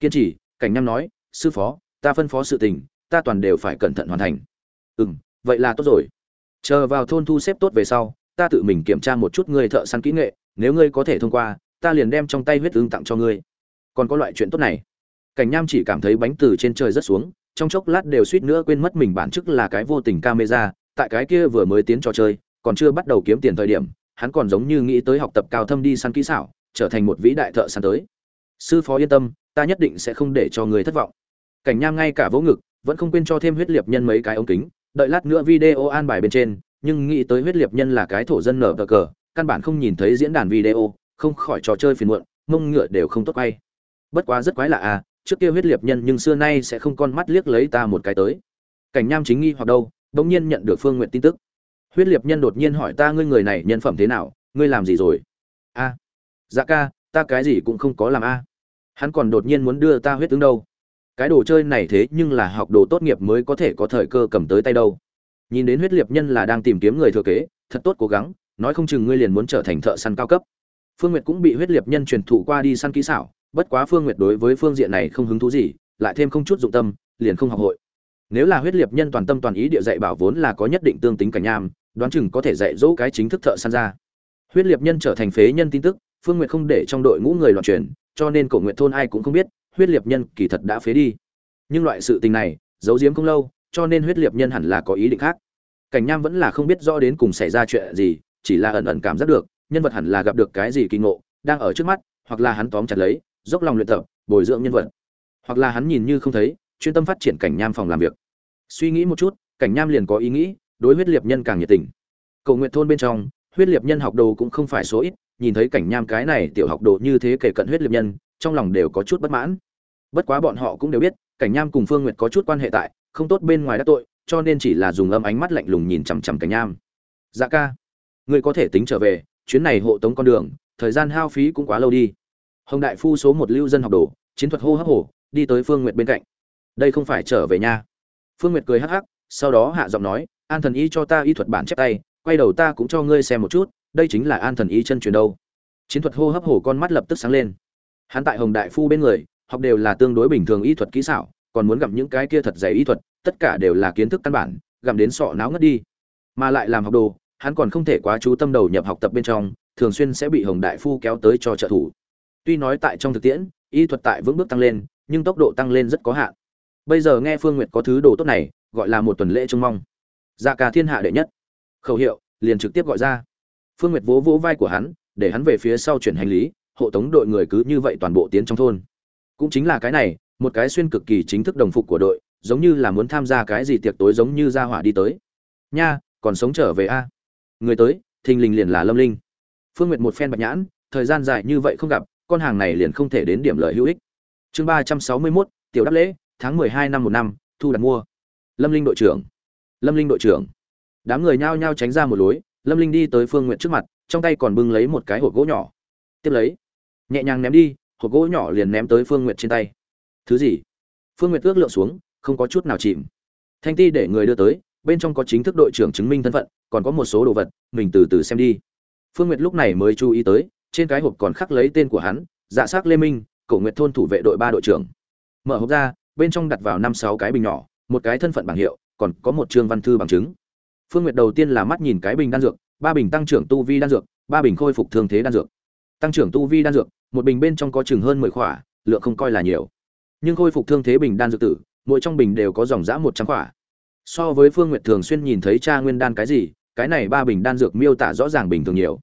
Kiên trì, cảnh nham nói, sư phó, ta phân phó sự tình, ta toàn đều phải cẩn thận hoàn thành. Ừ vậy là tốt rồi. Chờ vào thôn thu xếp tốt về sau, ta tự mình kiểm tra một chút ngươi thợ săn kỹ nghệ, nếu ngươi có thể thông qua, ta liền đem trong tay huyết ương tặng cho ngươi. Còn có loại chuyện tốt này. Cảnh nham chỉ cảm thấy bánh từ trên trời rất xuống, trong chốc lát đều suýt nữa quên mất mình bản chức là cái vô tình camera tại cái kia vừa mới tiến trò chơi, còn chưa bắt đầu kiếm tiền thời điểm, hắn còn giống như nghĩ tới học tập cao thâm đi săn kỹ xảo, trở thành một vĩ đại thợ săn tới. Sư phó yên tâm, ta nhất định sẽ không để cho người thất vọng. Cảnh nham ngay cả vỗ ngực, vẫn không quên cho thêm huyết liệt nhân mấy cái ống kính, đợi lát nữa video an bài bên trên, nhưng nghĩ tới huyết liệt nhân là cái thổ dân nở cờ cờ, căn bản không nhìn thấy diễn đàn video, không khỏi trò chơi phiền muộn, mông ngựa đều không tốt quay. Bất quá rất quái lạ à trước kia huyết liệt nhân nhưng xưa nay sẽ không con mắt liếc lấy ta một cái tới. Cảnh nham chính nghi hoặc đâu bỗng nhiên nhận được phương nguyện tin tức. Huyết liệt nhân đột nhiên hỏi ta ngươi người này nhân phẩm thế nào, ngươi làm gì rồi? A dạ ca, ta cái gì cũng không có làm a. Hắn còn đột nhiên muốn đưa ta huyết tướng đâu. Cái đồ chơi này thế nhưng là học đồ tốt nghiệp mới có thể có thời cơ cầm tới tay đâu. Nhìn đến huyết liệt nhân là đang tìm kiếm người thừa kế, thật tốt cố gắng, nói không chừng ngươi liền muốn trở thành thợ săn cao cấp. Phương nguyệt cũng bị huyết liệt nhân truyền thụ qua đi săn kỹ xảo, bất quá phương nguyệt đối với phương diện này không hứng thú gì, lại thêm không chút dụng tâm, liền không học hội nếu là huyết liệt nhân toàn tâm toàn ý địa dạy bảo vốn là có nhất định tương tính cảnh nham, đoán chừng có thể dạy dỗ cái chính thức thợ săn ra. Huyết liệt nhân trở thành phế nhân tin tức, phương nguyệt không để trong đội ngũ người loạn truyền, cho nên cổ nguyện thôn ai cũng không biết, huyết liệt nhân kỳ thật đã phế đi. Nhưng loại sự tình này, giấu giếm không lâu, cho nên huyết liệt nhân hẳn là có ý định khác. Cảnh nham vẫn là không biết rõ đến cùng xảy ra chuyện gì, chỉ là ẩn ẩn cảm giác được, nhân vật hẳn là gặp được cái gì kỳ ngộ, đang ở trước mắt, hoặc là hắn tóm chặt lấy, dốc lòng luyện tập, bồi dưỡng nhân vật. Hoặc là hắn nhìn như không thấy chuyên tâm phát triển cảnh nham phòng làm việc. Suy nghĩ một chút, cảnh nham liền có ý nghĩ, đối huyết liệt nhân càng nhiệt tình. Cầu nguyện thôn bên trong, huyết liệt nhân học đồ cũng không phải số ít, nhìn thấy cảnh nham cái này tiểu học đồ như thế kể cận huyết liệt nhân, trong lòng đều có chút bất mãn. Bất quá bọn họ cũng đều biết, cảnh nham cùng phương nguyệt có chút quan hệ tại, không tốt bên ngoài đắc tội, cho nên chỉ là dùng âm ánh mắt lạnh lùng nhìn chằm chằm cảnh nham. Dạ ca, ngươi có thể tính trở về, chuyến này hộ tống con đường, thời gian hao phí cũng quá lâu đi. Hồng đại phu số một lưu dân học đồ, chiến thuật hô hấp hổ, đi tới phương nguyệt bên cạnh đây không phải trở về nha. Phương nguyệt cười hắc hắc, sau đó hạ giọng nói, an thần y cho ta y thuật bản chép tay, quay đầu ta cũng cho ngươi xem một chút, đây chính là an thần y chân truyền đâu. Chiến thuật hô hấp hổ con mắt lập tức sáng lên. Hắn tại hồng đại phu bên người, học đều là tương đối bình thường y thuật kỹ xảo, còn muốn gặp những cái kia thật dày y thuật, tất cả đều là kiến thức căn bản, gặm đến sọ não ngất đi. Mà lại làm học đồ, hắn còn không thể quá chú tâm đầu nhập học tập bên trong, thường xuyên sẽ bị hồng đại phu kéo tới cho trợ thủ. Tuy nói tại trong thực tiễn, y thuật tại vững bước tăng lên, nhưng tốc độ tăng lên rất có hạn bây giờ nghe phương nguyệt có thứ đồ tốt này, gọi là một tuần lễ trông mong. Dạ cả thiên hạ đệ nhất. Khẩu hiệu, liền trực tiếp gọi ra. Phương nguyệt vỗ vỗ vai của hắn, để hắn về phía sau chuyển hành lý, hộ tống đội người cứ như vậy toàn bộ tiến trong thôn. Cũng chính là cái này, một cái xuyên cực kỳ chính thức đồng phục của đội, giống như là muốn tham gia cái gì tiệc tối giống như ra hỏa đi tới. Nha, còn sống trở về a? Người tới, thình lình liền là lâm linh. Phương nguyệt một phen bạch nhãn, thời gian dài như vậy không gặp, con hàng này liền không thể đến điểm lợi hữu ích. Chương ba trăm sáu mươi mốt, tiểu đáp lễ tháng mười hai năm một năm, thu đặt mua. Lâm linh đội trưởng. Lâm linh đội trưởng. Đám người nhao nhao tránh ra một lối, lâm linh đi tới phương Nguyệt trước mặt, trong tay còn bưng lấy một cái hộp gỗ nhỏ. Tiếp lấy, nhẹ nhàng ném đi, hộp gỗ nhỏ liền ném tới phương Nguyệt trên tay. Thứ gì? Phương Nguyệt ước lượng xuống, không có chút nào chìm. Thanh ti để người đưa tới, bên trong có chính thức đội trưởng chứng minh thân phận, còn có một số đồ vật, mình từ từ xem đi. Phương Nguyệt lúc này mới chú ý tới, trên cái hộp còn khắc lấy tên của hắn dạ Sắc lê minh, cổ nguyệt thôn thủ vệ đội ba đội trưởng. Mở hộp ra bên trong đặt vào năm sáu cái bình nhỏ một cái thân phận bảng hiệu còn có một chương văn thư bằng chứng Phương Nguyệt đầu tiên là mắt nhìn cái bình đan dược, ba bình tăng trưởng tu vi đan dược, ba bình khôi phục thương thế đan dược. Tăng trưởng tu vi đan dược, một bình bên trong có chừng hơn 10 khỏa, lượng không coi là nhiều. Nhưng khôi phục thương thế bình đan dược tử, mỗi trong bình đều có dòng dã 100 khỏa. So với Phương Nguyệt thường xuyên nhìn thấy cha nguyên đan cái gì, cái này ba bình đan dược miêu tả rõ ràng bình thường nhiều.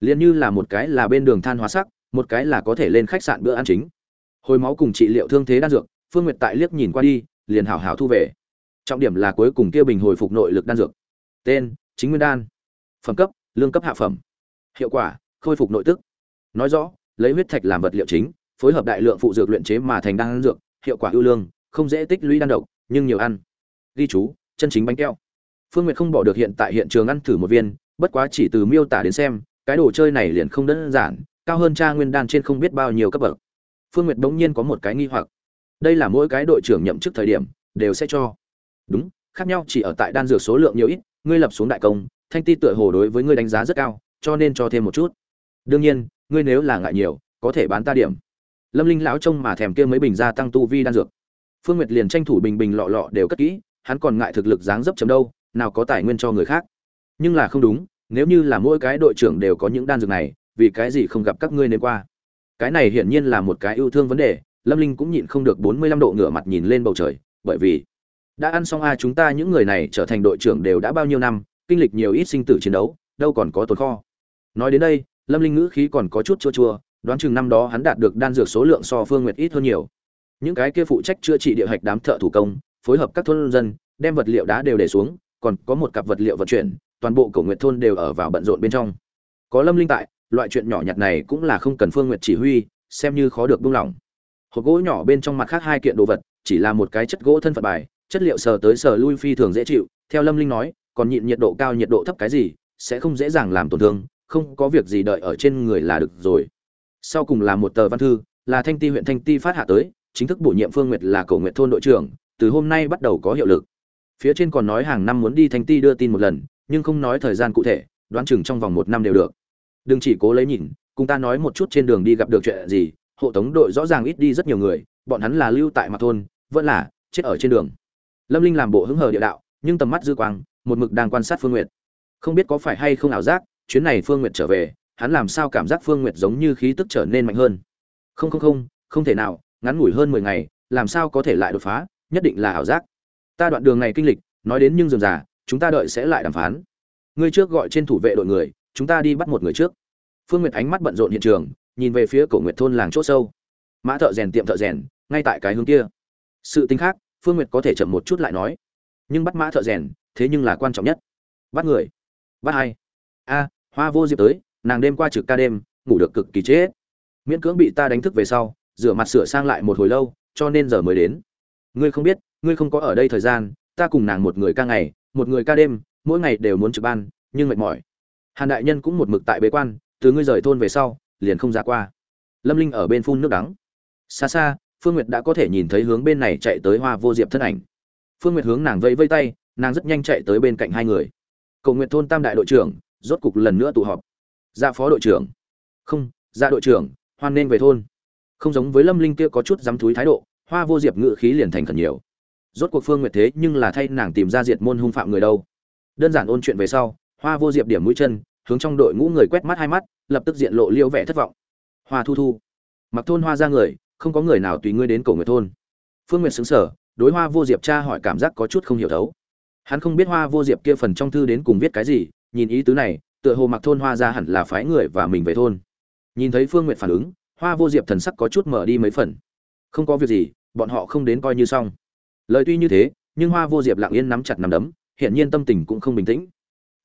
Liên như là một cái là bên đường than hóa sắc, một cái là có thể lên khách sạn bữa ăn chính. Hồi máu cùng trị liệu thương thế đan dược, Phương Nguyệt tại liếc nhìn qua đi, liền hảo hảo thu về. Trọng điểm là cuối cùng kia bình hồi phục nội lực đan dược. Tên chính nguyên đan. Phẩm cấp lương cấp hạ phẩm. Hiệu quả khôi phục nội tức. Nói rõ lấy huyết thạch làm vật liệu chính phối hợp đại lượng phụ dược luyện chế mà thành đan dược hiệu quả ưu lương không dễ tích lũy đan độc nhưng nhiều ăn. Ghi chú chân chính bánh keo phương nguyệt không bỏ được hiện tại hiện trường ăn thử một viên bất quá chỉ từ miêu tả đến xem cái đồ chơi này liền không đơn giản cao hơn cha nguyên đan trên không biết bao nhiêu cấp bậc. Phương nguyệt đống nhiên có một cái nghi hoặc đây là mỗi cái đội trưởng nhậm chức thời điểm, đều sẽ cho. Đúng, khác nhau, chỉ ở tại đan dược số lượng nhiều ít, ngươi lập xuống đại công, thanh ti tựa hồ đối với ngươi đánh giá rất cao, cho nên cho thêm một chút. Đương nhiên, ngươi nếu là ngại nhiều, có thể bán ta điểm. Lâm linh lão trông mà thèm kia mấy bình gia tăng tu vi đan dược. Phương nguyệt liền tranh thủ bình bình lọ lọ đều cất kỹ, hắn còn ngại thực lực dáng dấp chấm đâu, nào có tài nguyên cho người khác. Nhưng là không đúng, nếu như là mỗi cái đội trưởng đều có những đan dược này, vì cái gì không gặp các ngươi nên qua? Cái này hiển nhiên là một cái yêu thương vấn đề lâm linh cũng nhịn không được bốn mươi lăm độ ngửa mặt nhìn lên bầu trời, bởi vì đã ăn xong a, chúng ta những người này trở thành đội trưởng đều đã bao nhiêu năm, kinh lịch nhiều ít sinh tử chiến đấu, đâu còn có tồn kho. Nói đến đây, lâm linh ngữ khí còn có chút chua chua, đoán chừng năm đó hắn đạt được đan dược số lượng so phương nguyệt ít hơn nhiều. Những cái kia phụ trách chữa trị địa hạch đám thợ thủ công, phối hợp các thôn dân, đem vật liệu đá đều để xuống, còn có một cặp vật liệu vận chuyển, toàn bộ cổ nguyệt thôn đều ở vào bận rộn bên trong. Có lâm linh tại, loại chuyện nhỏ nhặt này cũng là không cần phương nguyệt chỉ huy, xem như khó được buông lỏng hộp gỗ nhỏ bên trong mặt khác hai kiện đồ vật, chỉ là một cái chất gỗ thân phận bài, chất liệu sờ tới sờ lui phi thường dễ chịu, theo lâm linh nói, còn nhịn nhiệt độ cao nhiệt độ thấp cái gì, sẽ không dễ dàng làm tổn thương, không có việc gì đợi ở trên người là được rồi. Sau cùng là một tờ văn thư, là thanh ti huyện thanh ti phát hạ tới, chính thức bổ nhiệm phương nguyệt là cổ nguyện thôn đội trưởng, từ hôm nay bắt đầu có hiệu lực. Phía trên còn nói hàng năm muốn đi thanh ti đưa tin một lần, nhưng không nói thời gian cụ thể, đoán chừng trong vòng một năm đều được. Đừng chỉ cố lấy nhìn, cùng ta nói một chút trên đường đi gặp được chuyện gì hộ tống đội rõ ràng ít đi rất nhiều người, bọn hắn là lưu tại mặt thôn, vẫn là chết ở trên đường. Lâm linh làm bộ hứng hờ địa đạo, nhưng tầm mắt dư quang, một mực đang quan sát phương nguyệt. Không biết có phải hay không ảo giác, chuyến này phương nguyệt trở về, hắn làm sao cảm giác phương nguyệt giống như khí tức trở nên mạnh hơn. Không không không không thể nào, ngắn ngủi hơn mười ngày, làm sao có thể lại đột phá, nhất định là ảo giác. Ta đoạn đường này kinh lịch, nói đến nhưng dườm già, chúng ta đợi sẽ lại đàm phán. Ngươi trước gọi trên thủ vệ đội người, chúng ta đi bắt một người trước. Phương nguyệt ánh mắt bận rộn hiện trường nhìn về phía cổ nguyệt thôn làng chốt sâu. Mã thợ rèn tiệm thợ rèn, ngay tại cái hướng kia. Sự tính khác, phương nguyệt có thể chậm một chút lại nói. Nhưng bắt mã thợ rèn, thế nhưng là quan trọng nhất. Bắt người. Bắt ai? A, hoa vô diệp tới, nàng đêm qua trực ca đêm, ngủ được cực kỳ chết miễn cưỡng bị ta đánh thức về sau, rửa mặt sửa sang lại một hồi lâu, cho nên giờ mới đến. Ngươi không biết, ngươi không có ở đây thời gian, ta cùng nàng một người ca ngày, một người ca đêm, mỗi ngày đều muốn trực ban, nhưng mệt mỏi. Hàn đại nhân cũng một mực tại bế quan, từ ngươi rời thôn về sau liền không ra qua. Lâm linh ở bên phun nước đắng. Xa xa, phương nguyệt đã có thể nhìn thấy hướng bên này chạy tới hoa vô diệp thân ảnh. Phương nguyệt hướng nàng vẫy vây tay, nàng rất nhanh chạy tới bên cạnh hai người. Cầu nguyện thôn tam đại đội trưởng, rốt cục lần nữa tụ họp. Ra phó đội trưởng. Không ra đội trưởng, hoan nên về thôn. Không giống với lâm linh kia có chút dám thúi thái độ, hoa vô diệp ngự khí liền thành khẩn nhiều. Rốt cuộc phương nguyệt thế nhưng là thay nàng tìm ra diệt môn hung phạm người đâu. Đơn giản ôn chuyện về sau, hoa vô diệp điểm mũi chân hướng trong đội ngũ người quét mắt hai mắt, lập tức diện lộ liêu vẻ thất vọng. Hoa thu thu, mặc thôn hoa ra người, không có người nào tùy ngươi đến cổ người thôn. Phương nguyệt xứng sở đối hoa vô diệp cha hỏi cảm giác có chút không hiểu thấu. Hắn không biết hoa vô diệp kia phần trong thư đến cùng viết cái gì, nhìn ý tứ này, tựa hồ mặc thôn hoa ra hẳn là phái người và mình về thôn. Nhìn thấy phương nguyệt phản ứng, hoa vô diệp thần sắc có chút mở đi mấy phần. Không có việc gì, bọn họ không đến coi như xong. Lời tuy như thế, nhưng hoa vô diệp lặng yên nắm chặt nắm đấm hiện nhiên tâm tình cũng không bình tĩnh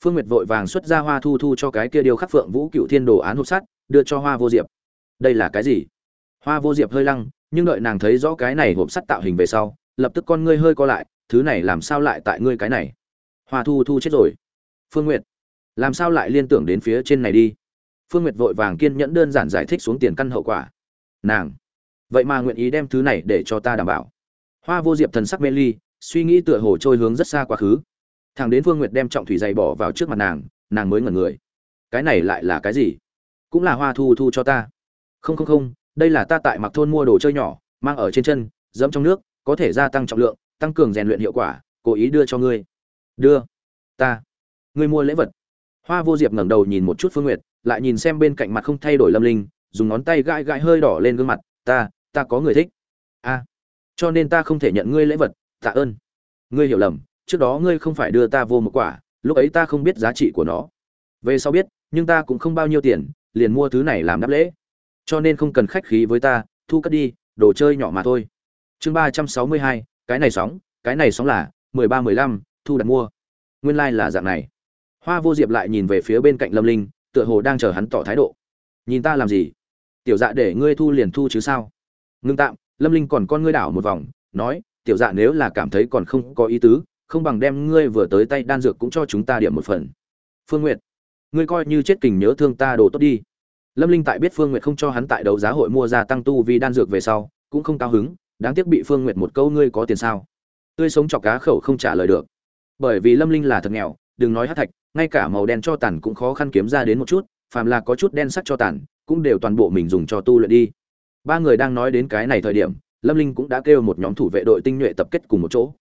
phương nguyệt vội vàng xuất ra hoa thu thu cho cái kia điều khắc phượng vũ cựu thiên đồ án hộp sắt, đưa cho hoa vô diệp. Đây là cái gì? Hoa vô diệp hơi lăng, nhưng đợi nàng thấy rõ cái này hộp sắt tạo hình về sau, lập tức con ngươi hơi co lại, thứ này làm sao lại tại ngươi cái này? Hoa thu thu chết rồi. Phương nguyệt, làm sao lại liên tưởng đến phía trên này đi? Phương nguyệt vội vàng kiên nhẫn đơn giản giải thích xuống tiền căn hậu quả. Nàng, vậy mà nguyện ý đem thứ này để cho ta đảm bảo. Hoa vô diệp thần sắc mê ly, suy nghĩ tựa hồ trôi hướng rất xa quá khứ thằng đến phương nguyệt đem trọng thủy dày bỏ vào trước mặt nàng nàng mới ngẩn người. Cái này lại là cái gì? Cũng là hoa thu thu cho ta. Không không không, đây là ta tại mặc thôn mua đồ chơi nhỏ, mang ở trên chân, dẫm trong nước, có thể gia tăng trọng lượng, tăng cường rèn luyện hiệu quả, cố ý đưa cho ngươi. Đưa. Ta. Ngươi mua lễ vật. Hoa vô diệp ngẩng đầu nhìn một chút phương nguyệt, lại nhìn xem bên cạnh mặt không thay đổi lâm linh, dùng ngón tay gãi gãi hơi đỏ lên gương mặt. Ta ta có người thích. A. Cho nên ta không thể nhận ngươi lễ vật. Tạ ơn. Ngươi hiểu lầm trước đó ngươi không phải đưa ta vô một quả, lúc ấy ta không biết giá trị của nó. Về sau biết, nhưng ta cũng không bao nhiêu tiền, liền mua thứ này làm đáp lễ. Cho nên không cần khách khí với ta, thu cất đi, đồ chơi nhỏ mà thôi. Chương ba trăm sáu mươi hai, cái này sóng, cái này sóng là mười ba, mười lăm, thu đặt mua. Nguyên lai、like、là dạng này. Hoa vô diệp lại nhìn về phía bên cạnh lâm linh, tựa hồ đang chờ hắn tỏ thái độ. Nhìn ta làm gì? Tiểu dạ để ngươi thu liền thu chứ sao? Ngưng tạm, lâm linh còn con ngươi đảo một vòng, nói, tiểu dạ nếu là cảm thấy còn không có ý tứ không bằng đem ngươi vừa tới tay đan dược cũng cho chúng ta điểm một phần. Phương Nguyệt, ngươi coi như chết kình nhớ thương ta đồ tốt đi. Lâm linh tại biết phương Nguyệt không cho hắn tại đấu giá hội mua ra tăng tu vì đan dược về sau cũng không cao hứng đáng tiếc bị phương Nguyệt một câu ngươi có tiền sao. Tươi sống chọc cá khẩu không trả lời được. Bởi vì lâm linh là thật nghèo đừng nói hát thạch ngay cả màu đen cho tàn cũng khó khăn kiếm ra đến một chút phàm là có chút đen sắc cho tàn cũng đều toàn bộ mình dùng cho tu luyện đi. Ba người đang nói đến cái này thời điểm lâm linh cũng đã kêu một nhóm thủ vệ đội tinh nhuệ tập kết cùng một chỗ.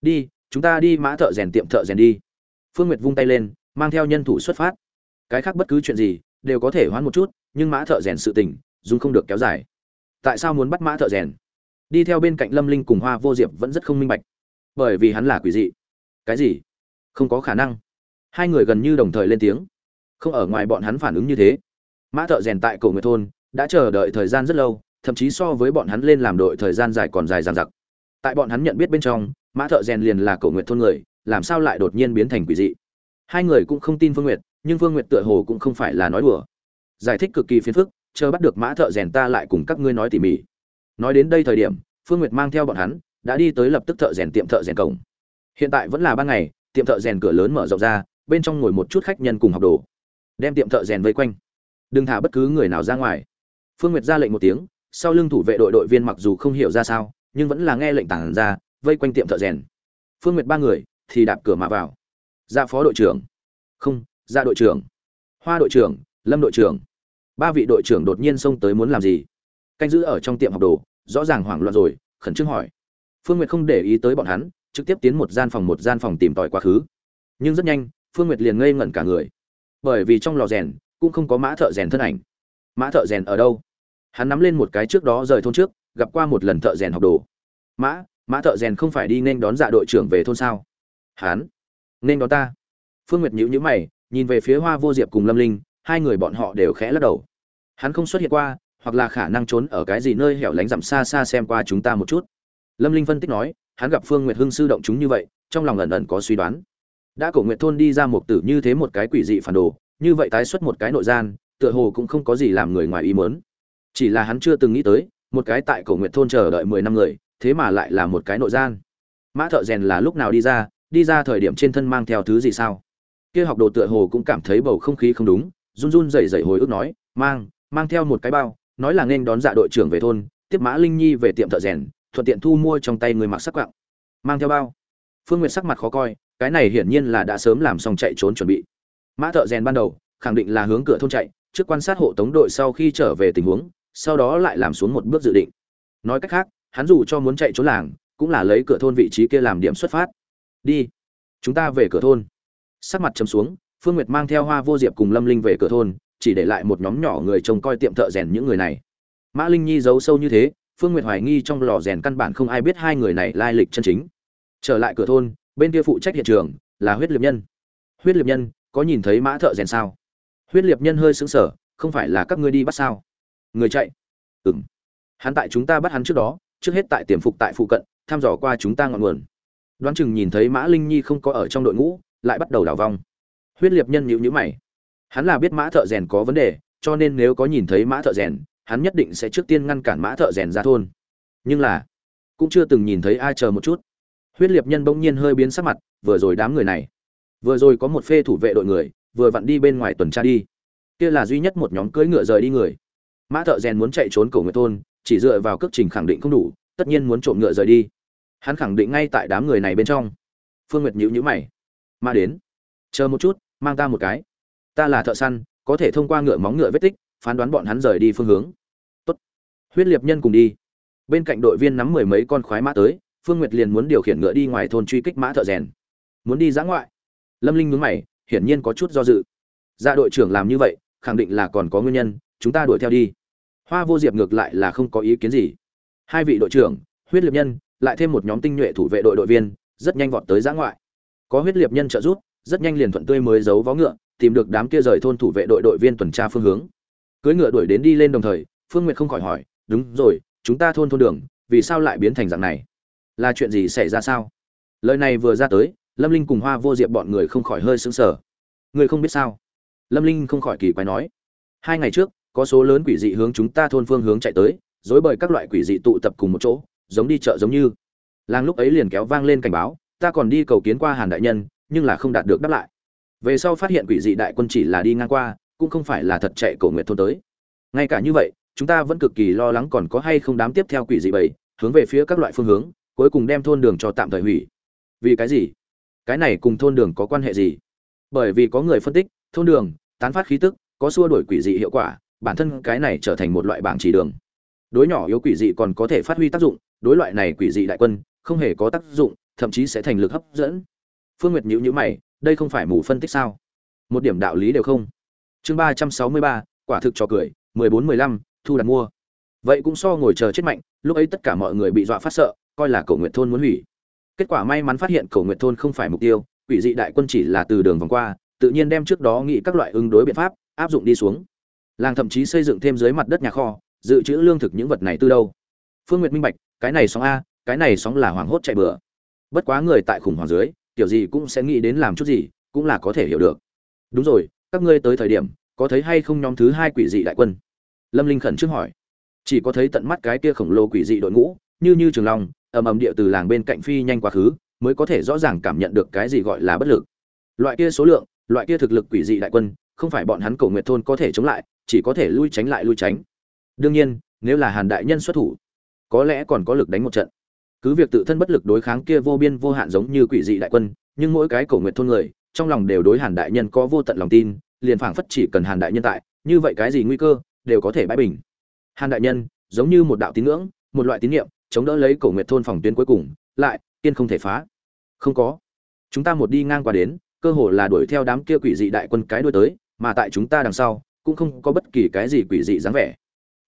Đi chúng ta đi mã thợ rèn tiệm thợ rèn đi. Phương nguyệt vung tay lên, mang theo nhân thủ xuất phát. Cái khác bất cứ chuyện gì đều có thể hoãn một chút, nhưng mã thợ rèn sự tình, dùng không được kéo dài. Tại sao muốn bắt mã thợ rèn? Đi theo bên cạnh lâm linh cùng hoa vô diệp vẫn rất không minh bạch. Bởi vì hắn là quỷ dị. Cái gì? Không có khả năng. Hai người gần như đồng thời lên tiếng. Không ở ngoài bọn hắn phản ứng như thế. Mã thợ rèn tại cổ người thôn đã chờ đợi thời gian rất lâu, thậm chí so với bọn hắn lên làm đội thời gian dài còn dài dằng dặc. Tại bọn hắn nhận biết bên trong mã thợ rèn liền là cổ nguyệt thôn người, làm sao lại đột nhiên biến thành quỷ dị? Hai người cũng không tin phương nguyệt, nhưng phương nguyệt tựa hồ cũng không phải là nói đùa. Giải thích cực kỳ phiền phức, chờ bắt được mã thợ rèn ta lại cùng các ngươi nói tỉ mỉ. Nói đến đây thời điểm, phương nguyệt mang theo bọn hắn, đã đi tới lập tức thợ rèn tiệm thợ rèn cổng. Hiện tại vẫn là ban ngày, tiệm thợ rèn cửa lớn mở rộng ra, bên trong ngồi một chút khách nhân cùng học đồ. Đem tiệm thợ rèn vây quanh. Đừng thả bất cứ người nào ra ngoài. Phương nguyệt ra lệnh một tiếng, sau lưng thủ vệ đội đội viên mặc dù không hiểu ra sao, nhưng vẫn là nghe lệnh tản ra vây quanh tiệm thợ rèn. Phương nguyệt ba người thì đạp cửa mà vào. Ra phó đội trưởng. Không ra đội trưởng. Hoa đội trưởng, lâm đội trưởng. Ba vị đội trưởng đột nhiên xông tới muốn làm gì? Canh giữ ở trong tiệm học đồ, rõ ràng hoảng loạn rồi, khẩn trương hỏi. Phương nguyệt không để ý tới bọn hắn, trực tiếp tiến một gian phòng một gian phòng tìm tòi quá khứ. Nhưng rất nhanh, phương nguyệt liền ngây ngẩn cả người. Bởi vì trong lò rèn cũng không có mã thợ rèn thân ảnh. Mã thợ rèn ở đâu? Hắn nắm lên một cái trước đó rời thôn trước, gặp qua một lần thợ rèn học đồ. Mã mã thợ rèn không phải đi nên đón dạ đội trưởng về thôn sao? Hắn nên đón ta. Phương nguyệt nhữ nhữ mày, nhìn về phía hoa vô diệp cùng lâm linh, hai người bọn họ đều khẽ lắc đầu. Hắn không xuất hiện qua, hoặc là khả năng trốn ở cái gì nơi hẻo lánh giảm xa xa xem qua chúng ta một chút. Lâm linh phân tích nói, hắn gặp phương nguyệt hưng sư động chúng như vậy, trong lòng ẩn ẩn có suy đoán. Đã cổ nguyệt thôn đi ra một tử như thế một cái quỷ dị phản đồ, như vậy tái xuất một cái nội gian, tựa hồ cũng không có gì làm người ngoài ý muốn. Chỉ là hắn chưa từng nghĩ tới, một cái tại cổ nguyệt thôn chờ đợi mười năm người thế mà lại là một cái nội gian. Mã thợ rèn là lúc nào đi ra đi ra thời điểm trên thân mang theo thứ gì sao? Kia học đồ tựa hồ cũng cảm thấy bầu không khí không đúng, run run rẩy rẩy hồi ức nói, mang mang theo một cái bao, nói là nên đón dạ đội trưởng về thôn, tiếp mã linh nhi về tiệm thợ rèn, thuận tiện thu mua trong tay người mặc sắc quạng. Mang theo bao? Phương nguyệt sắc mặt khó coi, cái này hiển nhiên là đã sớm làm xong chạy trốn chuẩn bị. Mã thợ rèn ban đầu, khẳng định là hướng cửa thôn chạy, trước quan sát hộ tống đội sau khi trở về tình huống, sau đó lại làm xuống một bước dự định. Nói cách khác hắn dù cho muốn chạy trốn làng, cũng là lấy cửa thôn vị trí kia làm điểm xuất phát. Đi, chúng ta về cửa thôn. Sắc mặt chấm xuống, phương nguyệt mang theo hoa vô diệp cùng lâm linh về cửa thôn, chỉ để lại một nhóm nhỏ người trông coi tiệm thợ rèn những người này. Mã linh nhi giấu sâu như thế, phương nguyệt hoài nghi trong lò rèn căn bản không ai biết hai người này lai lịch chân chính. Trở lại cửa thôn, bên kia phụ trách hiện trường, là huyết liệt nhân. Huyết liệt nhân, có nhìn thấy mã thợ rèn sao? Huyết liệt nhân hơi sững sờ, không phải là các ngươi đi bắt sao? Người chạy. Ừng hắn tại chúng ta bắt hắn trước đó trước hết tại tiềm phục tại phụ cận, thăm dò qua chúng ta ngọn nguồn. Đoán chừng nhìn thấy mã linh nhi không có ở trong đội ngũ, lại bắt đầu đảo vong. Huyết liệt nhân nhịu nhữ mày. Hắn là biết mã thợ rèn có vấn đề, cho nên nếu có nhìn thấy mã thợ rèn, hắn nhất định sẽ trước tiên ngăn cản mã thợ rèn ra thôn. Nhưng là, cũng chưa từng nhìn thấy ai chờ một chút. Huyết liệt nhân bỗng nhiên hơi biến sắc mặt, vừa rồi đám người này, vừa rồi có một phê thủ vệ đội người, vừa vặn đi bên ngoài tuần tra đi. Kia là duy nhất một nhóm cưỡi ngựa rời đi người. Mã thợ rèn muốn chạy trốn cổ nguyệt thôn chỉ dựa vào cước trình khẳng định không đủ, tất nhiên muốn trộm ngựa rời đi. Hắn khẳng định ngay tại đám người này bên trong. Phương nguyệt nhữ nhữ mày. Mà đến, chờ một chút, mang ta một cái. Ta là thợ săn, có thể thông qua ngựa móng ngựa vết tích, phán đoán bọn hắn rời đi phương hướng. Tốt. huyết liệt nhân cùng đi. Bên cạnh đội viên nắm mười mấy con khoái mã tới, phương nguyệt liền muốn điều khiển ngựa đi ngoài thôn truy kích mã thợ rèn. Muốn đi giã ngoại. Lâm linh nhướng mày, hiển nhiên có chút do dự. Ra đội trưởng làm như vậy, khẳng định là còn có nguyên nhân, chúng ta đuổi theo đi hoa vô diệp ngược lại là không có ý kiến gì. Hai vị đội trưởng, huyết liệt nhân, lại thêm một nhóm tinh nhuệ thủ vệ đội đội viên, rất nhanh vọt tới giã ngoại. Có huyết liệt nhân trợ giúp, rất nhanh liền thuận tươi mới giấu vó ngựa, tìm được đám kia rời thôn thủ vệ đội đội viên tuần tra phương hướng. Cưỡi ngựa đuổi đến đi lên đồng thời, phương nguyệt không khỏi hỏi, đúng rồi, chúng ta thôn thôn đường, vì sao lại biến thành dạng này? Là chuyện gì xảy ra sao? Lời này vừa ra tới, lâm linh cùng hoa vô diệp bọn người không khỏi hơi sững sờ. Người không biết sao? Lâm linh không khỏi kỳ quái nói. Hai ngày trước có số lớn quỷ dị hướng chúng ta thôn phương hướng chạy tới, dối bời các loại quỷ dị tụ tập cùng một chỗ, giống đi chợ giống như. Làng lúc ấy liền kéo vang lên cảnh báo, ta còn đi cầu kiến qua hàn đại nhân, nhưng là không đạt được đáp lại. Về sau phát hiện quỷ dị đại quân chỉ là đi ngang qua, cũng không phải là thật chạy cầu nguyện thôn tới. Ngay cả như vậy, chúng ta vẫn cực kỳ lo lắng còn có hay không đám tiếp theo quỷ dị bảy hướng về phía các loại phương hướng, cuối cùng đem thôn đường cho tạm thời hủy. Vì cái gì? Cái này cùng thôn đường có quan hệ gì? Bởi vì có người phân tích, thôn đường, tán phát khí tức, có xua đổi quỷ dị hiệu quả bản thân cái này trở thành một loại bảng chỉ đường. Đối nhỏ yếu quỷ dị còn có thể phát huy tác dụng, đối loại này quỷ dị đại quân, không hề có tác dụng, thậm chí sẽ thành lực hấp dẫn. Phương nguyệt nhữ nhữ mày, đây không phải mù phân tích sao? Một điểm đạo lý đều không. Chương ba trăm sáu mươi ba, quả thực trò cười, mười bốn mười lăm, thu đặt mua. Vậy cũng so ngồi chờ chết mạnh, lúc ấy tất cả mọi người bị dọa phát sợ, coi là cầu nguyện thôn muốn hủy. Kết quả may mắn phát hiện cầu nguyện thôn không phải mục tiêu, quỷ dị đại quân chỉ là từ đường vòng qua, tự nhiên đem trước đó nghĩ các loại ứng đối biện pháp, áp dụng đi xuống làng thậm chí xây dựng thêm dưới mặt đất nhà kho, dự trữ lương thực những vật này từ đâu? Phương nguyệt minh bạch, cái này sóng a, cái này sóng là hoảng hốt chạy bừa. Bất quá người tại khủng hoảng dưới, kiểu gì cũng sẽ nghĩ đến làm chút gì, cũng là có thể hiểu được. Đúng rồi, các ngươi tới thời điểm, có thấy hay không nhóm thứ hai quỷ dị đại quân? Lâm linh khẩn trước hỏi. Chỉ có thấy tận mắt cái kia khổng lồ quỷ dị đội ngũ, như như trường long, ầm ầm địa từ làng bên cạnh phi nhanh quá khứ, mới có thể rõ ràng cảm nhận được cái gì gọi là bất lực. Loại kia số lượng, loại kia thực lực quỷ dị đại quân, không phải bọn hắn cầu nguyện thôn có thể chống lại chỉ có thể lui tránh lại lui tránh. Đương nhiên, nếu là hàn đại nhân xuất thủ, có lẽ còn có lực đánh một trận. Cứ việc tự thân bất lực đối kháng kia vô biên vô hạn giống như quỷ dị đại quân, nhưng mỗi cái cổ nguyện thôn người, trong lòng đều đối hàn đại nhân có vô tận lòng tin, liền phảng phất chỉ cần hàn đại nhân tại, như vậy cái gì nguy cơ, đều có thể bãi bình. Hàn đại nhân, giống như một đạo tín ngưỡng, một loại tín niệm, chống đỡ lấy cổ nguyện thôn phòng tuyến cuối cùng, lại kiên không thể phá. Không có. Chúng ta một đi ngang qua đến, cơ hồ là đuổi theo đám kia quỷ dị đại quân cái đuôi tới, mà tại chúng ta đằng sau cũng không có bất kỳ cái gì quỷ dị dáng vẻ.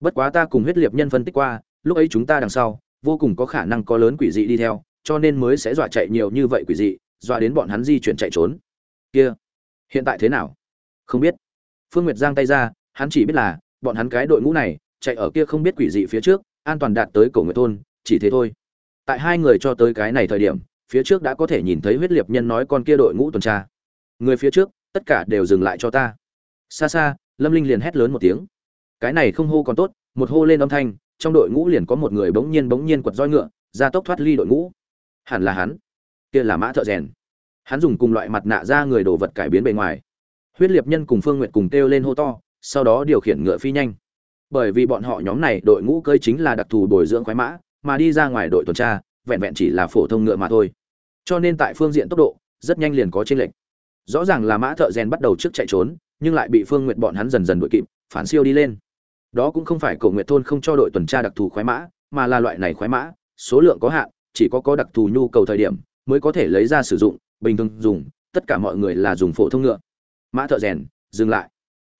Bất quá ta cùng huyết liệt nhân phân tích qua, lúc ấy chúng ta đằng sau, vô cùng có khả năng có lớn quỷ dị đi theo, cho nên mới sẽ dọa chạy nhiều như vậy quỷ dị, dọa đến bọn hắn di chuyển chạy trốn. Kia, hiện tại thế nào? Không biết. Phương nguyệt giang tay ra, hắn chỉ biết là, bọn hắn cái đội ngũ này, chạy ở kia không biết quỷ dị phía trước, an toàn đạt tới cổ nguyệt thôn, chỉ thế thôi. Tại hai người cho tới cái này thời điểm, phía trước đã có thể nhìn thấy huyết liệt nhân nói con kia đội ngũ tuần tra. Người phía trước, tất cả đều dừng lại cho ta. Xa xa lâm linh liền hét lớn một tiếng. Cái này không hô còn tốt, một hô lên âm thanh, trong đội ngũ liền có một người bỗng nhiên bỗng nhiên quật roi ngựa, ra tốc thoát ly đội ngũ. Hẳn là hắn. Kia là mã thợ rèn. Hắn dùng cùng loại mặt nạ ra người đồ vật cải biến bề ngoài. Huyết liệt nhân cùng phương n g u y ệ t cùng kêu lên hô to, sau đó điều khiển ngựa phi nhanh. Bởi vì bọn họ nhóm này đội ngũ cơi chính là đặc thù bồi dưỡng khoái mã, mà đi ra ngoài đội tuần tra, vẹn vẹn chỉ là phổ thông ngựa mà thôi. Cho nên tại phương diện tốc độ, rất nhanh liền có t r ê n lệch. Rõ ràng là mã thợ rèn bắt đầu trước chạy trốn nhưng lại bị phương Nguyệt bọn hắn dần dần đuổi kịp, phản siêu đi lên. Đó cũng không phải cổ Nguyệt thôn không cho đội tuần tra đặc thù khoái mã, mà là loại này khoái mã, số lượng có hạn, chỉ có có đặc thù nhu cầu thời điểm mới có thể lấy ra sử dụng, bình thường dùng, tất cả mọi người là dùng phổ thông ngựa. Mã thợ rèn, dừng lại.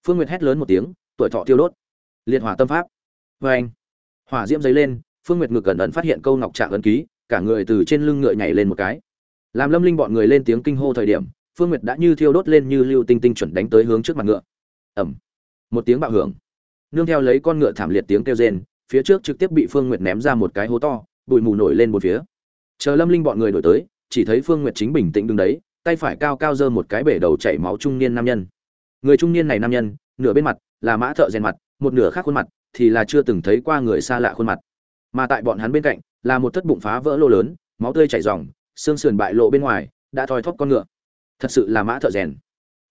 Phương nguyệt hét lớn một tiếng, tuổi thọ tiêu đốt. Liệt hỏa tâm pháp. Vê anh, hỏa diễm giấy lên, phương nguyệt ngực gần ẩn phát hiện câu ngọc trạng ấn ký, cả người từ trên lưng ngựa nhảy lên một cái. Làm lâm linh bọn người lên tiếng kinh hô thời điểm phương nguyệt đã như thiêu đốt lên như lưu tinh tinh chuẩn đánh tới hướng trước mặt ngựa. Ẩm một tiếng bạo hưởng. Nương theo lấy con ngựa thảm liệt tiếng kêu rên, phía trước trực tiếp bị phương nguyệt ném ra một cái hố to, bụi mù nổi lên một phía. Chờ lâm linh bọn người đổi tới, chỉ thấy phương nguyệt chính bình tĩnh đứng đấy, tay phải cao cao giơ một cái bể đầu chảy máu trung niên nam nhân. Người trung niên này nam nhân, nửa bên mặt là mã thợ rèn mặt, một nửa khác khuôn mặt thì là chưa từng thấy qua người xa lạ khuôn mặt. Mà tại bọn hắn bên cạnh là một thất bụng phá vỡ lô lớn, máu tươi chảy ròng, xương sườn bại lộ bên ngoài, đã thoi thóp con ngựa thật sự là mã thợ rèn.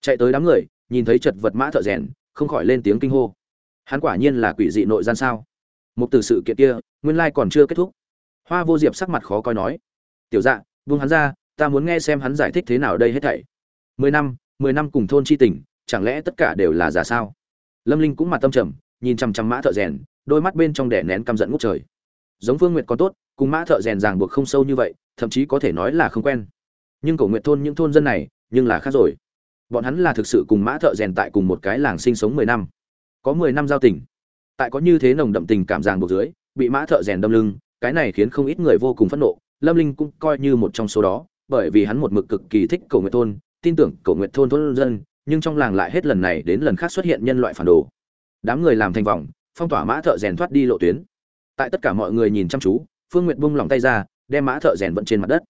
Chạy tới đám người, nhìn thấy chật vật mã thợ rèn, không khỏi lên tiếng kinh hô. Hắn quả nhiên là quỷ dị nội gian sao? Một từ sự kiện kia, nguyên lai còn chưa kết thúc. Hoa vô diệp sắc mặt khó coi nói. Tiểu dạ buông hắn ra, ta muốn nghe xem hắn giải thích thế nào đây hết thảy. Mười năm mười năm cùng thôn chi tình, chẳng lẽ tất cả đều là giả sao? Lâm linh cũng mặt tâm trầm, nhìn chằm chằm mã thợ rèn, đôi mắt bên trong đẻ nén căm giận ngút trời. Giống phương nguyệt còn tốt, cùng mã thợ rèn ràng buộc không sâu như vậy, thậm chí có thể nói là không quen nhưng cổ nguyện thôn những thôn dân này nhưng là khác rồi. Bọn hắn là thực sự cùng mã thợ rèn tại cùng một cái làng sinh sống mười năm. Có mười năm giao tình. Tại có như thế nồng đậm tình cảm ràng buộc dưới, bị mã thợ rèn đâm lưng, cái này khiến không ít người vô cùng phẫn nộ, lâm linh cũng coi như một trong số đó, bởi vì hắn một mực cực kỳ thích cổ nguyện thôn, tin tưởng cổ nguyện thôn thôn dân, nhưng trong làng lại hết lần này đến lần khác xuất hiện nhân loại phản đồ. Đám người làm thành vòng, phong tỏa mã thợ rèn thoát đi lộ tuyến. Tại tất cả mọi người nhìn chăm chú, phương nguyệt bung lòng tay ra, đem mã thợ rèn vận trên mặt đất.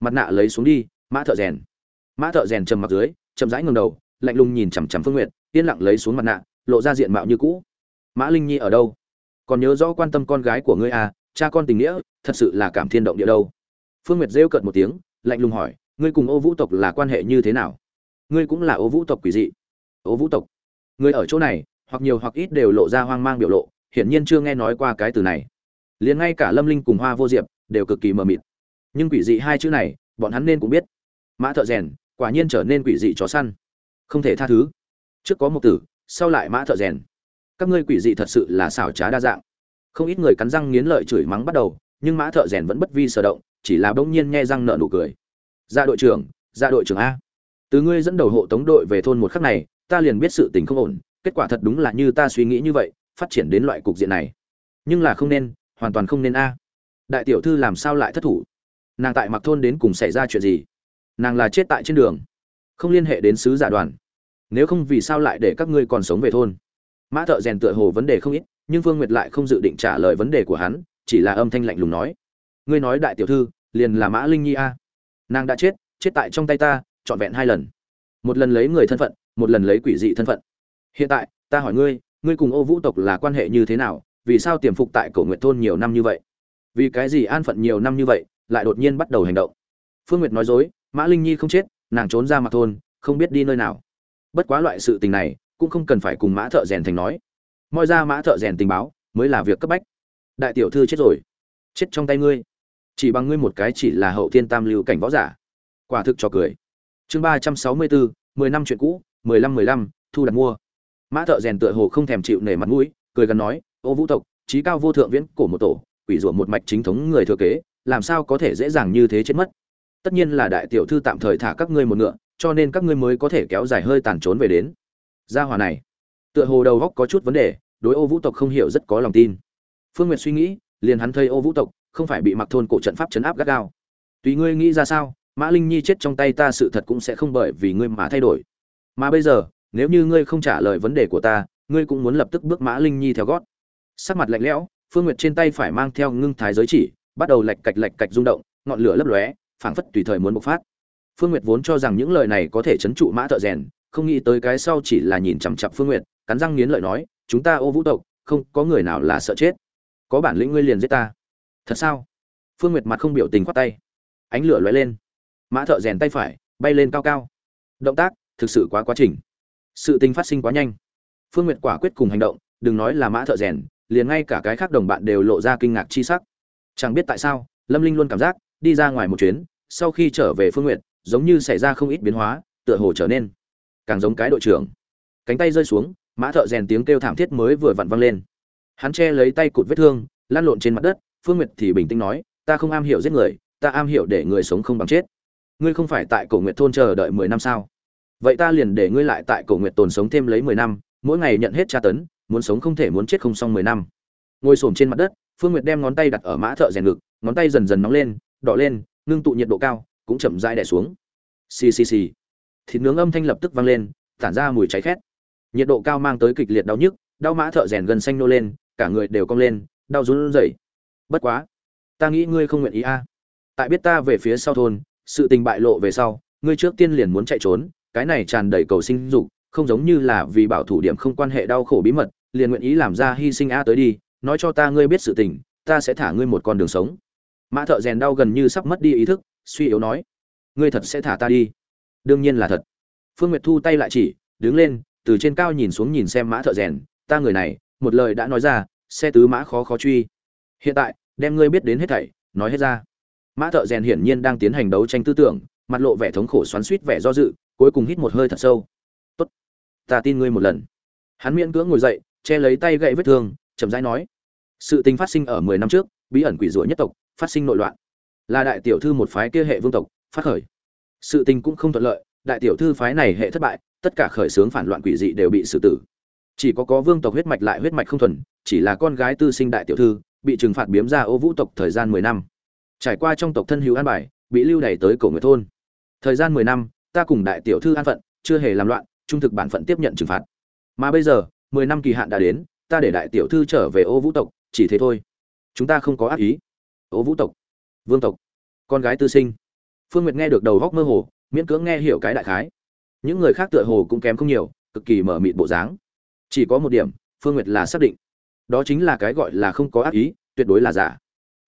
Mặt nạ lấy xuống đi mã thợ rèn. Mã thợ rèn trầm mặc dưới, chậm rãi ngừng đầu, lạnh lùng nhìn chằm chằm phương nguyệt, yên lặng lấy xuống mặt nạ, lộ ra diện mạo như cũ. Mã linh nhi ở đâu? Còn nhớ rõ quan tâm con gái của ngươi à cha con tình nghĩa, thật sự là cảm thiên động địa đâu. Phương nguyệt rêu cợt một tiếng, lạnh lùng hỏi, ngươi cùng ô vũ tộc là quan hệ như thế nào? Ngươi cũng là ô vũ tộc quỷ dị. Ô vũ tộc. Người ở chỗ này, hoặc nhiều hoặc ít đều lộ ra hoang mang biểu lộ, hiển nhiên chưa nghe nói qua cái từ này. Liền ngay cả lâm linh cùng hoa vô diệp đều cực kỳ mờ mịt. Nhưng quỷ dị hai chữ này, bọn hắn nên cũng biết mã thợ rèn, quả nhiên trở nên quỷ dị chó săn. Không thể tha thứ. Trước có một tử, sau lại mã thợ rèn. Các ngươi quỷ dị thật sự là xảo trá đa dạng. Không ít người cắn răng nghiến lợi chửi mắng bắt đầu, nhưng mã thợ rèn vẫn bất vi sở động, chỉ là bỗng nhiên nghe răng nợ nụ cười. Ra đội trưởng ra đội trưởng a. Từ ngươi dẫn đầu hộ tống đội về thôn một khắc này, ta liền biết sự tình không ổn, kết quả thật đúng là như ta suy nghĩ như vậy, phát triển đến loại cục diện này. Nhưng là không nên, hoàn toàn không nên a. Đại tiểu thư làm sao lại thất thủ? Nàng tại mặc thôn đến cùng xảy ra chuyện gì? Nàng là chết tại trên đường, không liên hệ đến sứ giả đoàn. Nếu không vì sao lại để các ngươi còn sống về thôn? Mã thợ rèn tựa hồ vấn đề không ít, nhưng phương nguyệt lại không dự định trả lời vấn đề của hắn, chỉ là âm thanh lạnh lùng nói. Ngươi nói đại tiểu thư, liền là mã linh nhi a. Nàng đã chết chết tại trong tay ta, trọn vẹn hai lần. Một lần lấy người thân phận, một lần lấy quỷ dị thân phận. Hiện tại, ta hỏi ngươi ngươi cùng ô vũ tộc là quan hệ như thế nào, vì sao tiềm phục tại cổ nguyệt thôn nhiều năm như vậy? Vì cái gì an phận nhiều năm như vậy, lại đột nhiên bắt đầu hành động? Phương nguyệt nói dối mã linh nhi không chết, nàng trốn ra mặt thôn, không biết đi nơi nào. Bất quá loại sự tình này, cũng không cần phải cùng mã thợ rèn thành nói. Moi ra mã thợ rèn tình báo, mới là việc cấp bách. Đại tiểu thư chết rồi. Chết trong tay ngươi. Chỉ bằng ngươi một cái chỉ là hậu thiên tam lưu cảnh võ giả. Quả thực cho cười. Chương ba trăm sáu mươi bốn, mười năm chuyện cũ, mười lăm mười lăm, thu đặt mua. Mã thợ rèn tựa hồ không thèm chịu nể mặt mũi, cười gần nói, ô vũ tộc trí cao vô thượng viễn cổ một tổ, quỷ rủa một mạch chính thống người thừa kế, làm sao có thể dễ dàng như thế chết mất? Tất nhiên là đại tiểu thư tạm thời thả các ngươi một ngựa, cho nên các ngươi mới có thể kéo dài hơi tàn trốn về đến. Gia hòa này, tựa hồ đầu góc có chút vấn đề, đối ô vũ tộc không hiểu rất có lòng tin. Phương nguyệt suy nghĩ, liền hắn thấy ô vũ tộc, không phải bị mặc thôn cổ trận pháp chấn áp gắt gao. Tùy ngươi nghĩ ra sao, mã linh nhi chết trong tay ta sự thật cũng sẽ không bởi vì ngươi mà thay đổi. Mà bây giờ, nếu như ngươi không trả lời vấn đề của ta, ngươi cũng muốn lập tức bước mã linh nhi theo gót. Sắc mặt lạnh lẽo, phương nguyệt trên tay phải mang theo ngưng thái giới chỉ, bắt đầu lạch cạch lạch cạch rung động, ngọn lửa lấp lóe phảng phất tùy thời muốn bộc phát. Phương nguyệt vốn cho rằng những lời này có thể chấn trụ mã thợ rèn, không nghĩ tới cái sau chỉ là nhìn chằm chặp phương nguyệt, cắn răng nghiến lợi nói, chúng ta, ô vũ tộc, không có người nào là sợ chết. Có bản lĩnh ngươi liền giết ta. Thật sao? Phương nguyệt mặt không biểu tình khoát tay. Ánh lửa lóe lên. Mã thợ rèn tay phải, bay lên cao cao. Động tác, thực sự quá quá trình. Sự tình phát sinh quá nhanh. Phương nguyệt quả quyết cùng hành động, đừng nói là mã thợ rèn, liền ngay cả cái khác đồng bạn đều lộ ra kinh ngạc chi sắc. Chẳng biết tại sao, lâm linh luôn cảm giác đi ra ngoài một chuyến, sau khi trở về phương nguyệt, giống như xảy ra không ít biến hóa, tựa hồ trở nên càng giống cái đội trưởng. Cánh tay rơi xuống, mã thợ rèn tiếng kêu thảm thiết mới vừa vặn văng lên. Hắn che lấy tay cụt vết thương, lăn lộn trên mặt đất, phương nguyệt thì bình tĩnh nói, ta không am hiểu giết người, ta am hiểu để người sống không bằng chết. Ngươi không phải tại cổ nguyệt thôn chờ đợi mười năm sao? Vậy ta liền để ngươi lại tại cổ nguyệt tồn sống thêm lấy mười năm, mỗi ngày nhận hết tra tấn, muốn sống không thể muốn chết không xong mười năm. Ngồi xổm trên mặt đất, phương nguyệt đem ngón tay đặt ở mã thợ rèn ngực, ngón tay dần dần nóng lên đỏ lên, ngưng tụ nhiệt độ cao, cũng chậm rãi đè xuống. Xì xì xì. Thịt nướng âm thanh lập tức vang lên, tản ra mùi cháy khét. Nhiệt độ cao mang tới kịch liệt đau nhức, đau mã thợ rèn gần xanh nô lên, cả người đều cong lên, đau run rẩy. Bất quá, ta nghĩ ngươi không nguyện ý a. Tại biết ta về phía sau thôn, sự tình bại lộ về sau, ngươi trước tiên liền muốn chạy trốn, cái này tràn đầy cầu sinh dục, không giống như là vì bảo thủ điểm không quan hệ đau khổ bí mật, liền nguyện ý làm ra hy sinh a tới đi, nói cho ta ngươi biết sự tình, ta sẽ thả ngươi một con đường sống mã thợ rèn đau gần như sắp mất đi ý thức, suy yếu nói, ngươi thật sẽ thả ta đi. Đương nhiên là thật. Phương nguyệt thu tay lại chỉ, đứng lên, từ trên cao nhìn xuống nhìn xem mã thợ rèn, ta người này, một lời đã nói ra xe tứ mã khó khó truy. Hiện tại, đem ngươi biết đến hết thảy, nói hết ra. Mã thợ rèn hiển nhiên đang tiến hành đấu tranh tư tưởng, mặt lộ vẻ thống khổ xoắn suýt vẻ do dự, cuối cùng hít một hơi thật sâu. Tốt, ta tin ngươi một lần. Hắn miễn cưỡng ngồi dậy, che lấy tay gậy vết thương, chậm rãi nói, sự tình phát sinh ở mười năm trước, bí ẩn quỷ rủa nhất tộc phát sinh nội loạn. Là đại tiểu thư một phái kia hệ vương tộc, phát khởi. Sự tình cũng không thuận lợi, đại tiểu thư phái này hệ thất bại, tất cả khởi xướng phản loạn quỷ dị đều bị xử tử. Chỉ có có vương tộc huyết mạch lại huyết mạch không thuần, chỉ là con gái tư sinh đại tiểu thư, bị trừng phạt biếm ra ô vũ tộc thời gian mười năm. Trải qua trong tộc thân hữu an bài, bị lưu đày tới cổ người thôn. Thời gian mười năm, ta cùng đại tiểu thư an phận, chưa hề làm loạn, trung thực bản phận tiếp nhận trừng phạt. Mà bây giờ, mười năm kỳ hạn đã đến, ta để đại tiểu thư trở về ô vũ tộc, chỉ thế thôi. Chúng ta không có ác ý ô vũ tộc, vương tộc, con gái tư sinh. Phương nguyệt nghe được đầu góc mơ hồ, miễn cưỡng nghe hiểu cái đại khái. Những người khác tựa hồ cũng kém không nhiều, cực kỳ mở mịt bộ dáng. Chỉ có một điểm, phương nguyệt là xác định. Đó chính là cái gọi là không có ác ý, tuyệt đối là giả.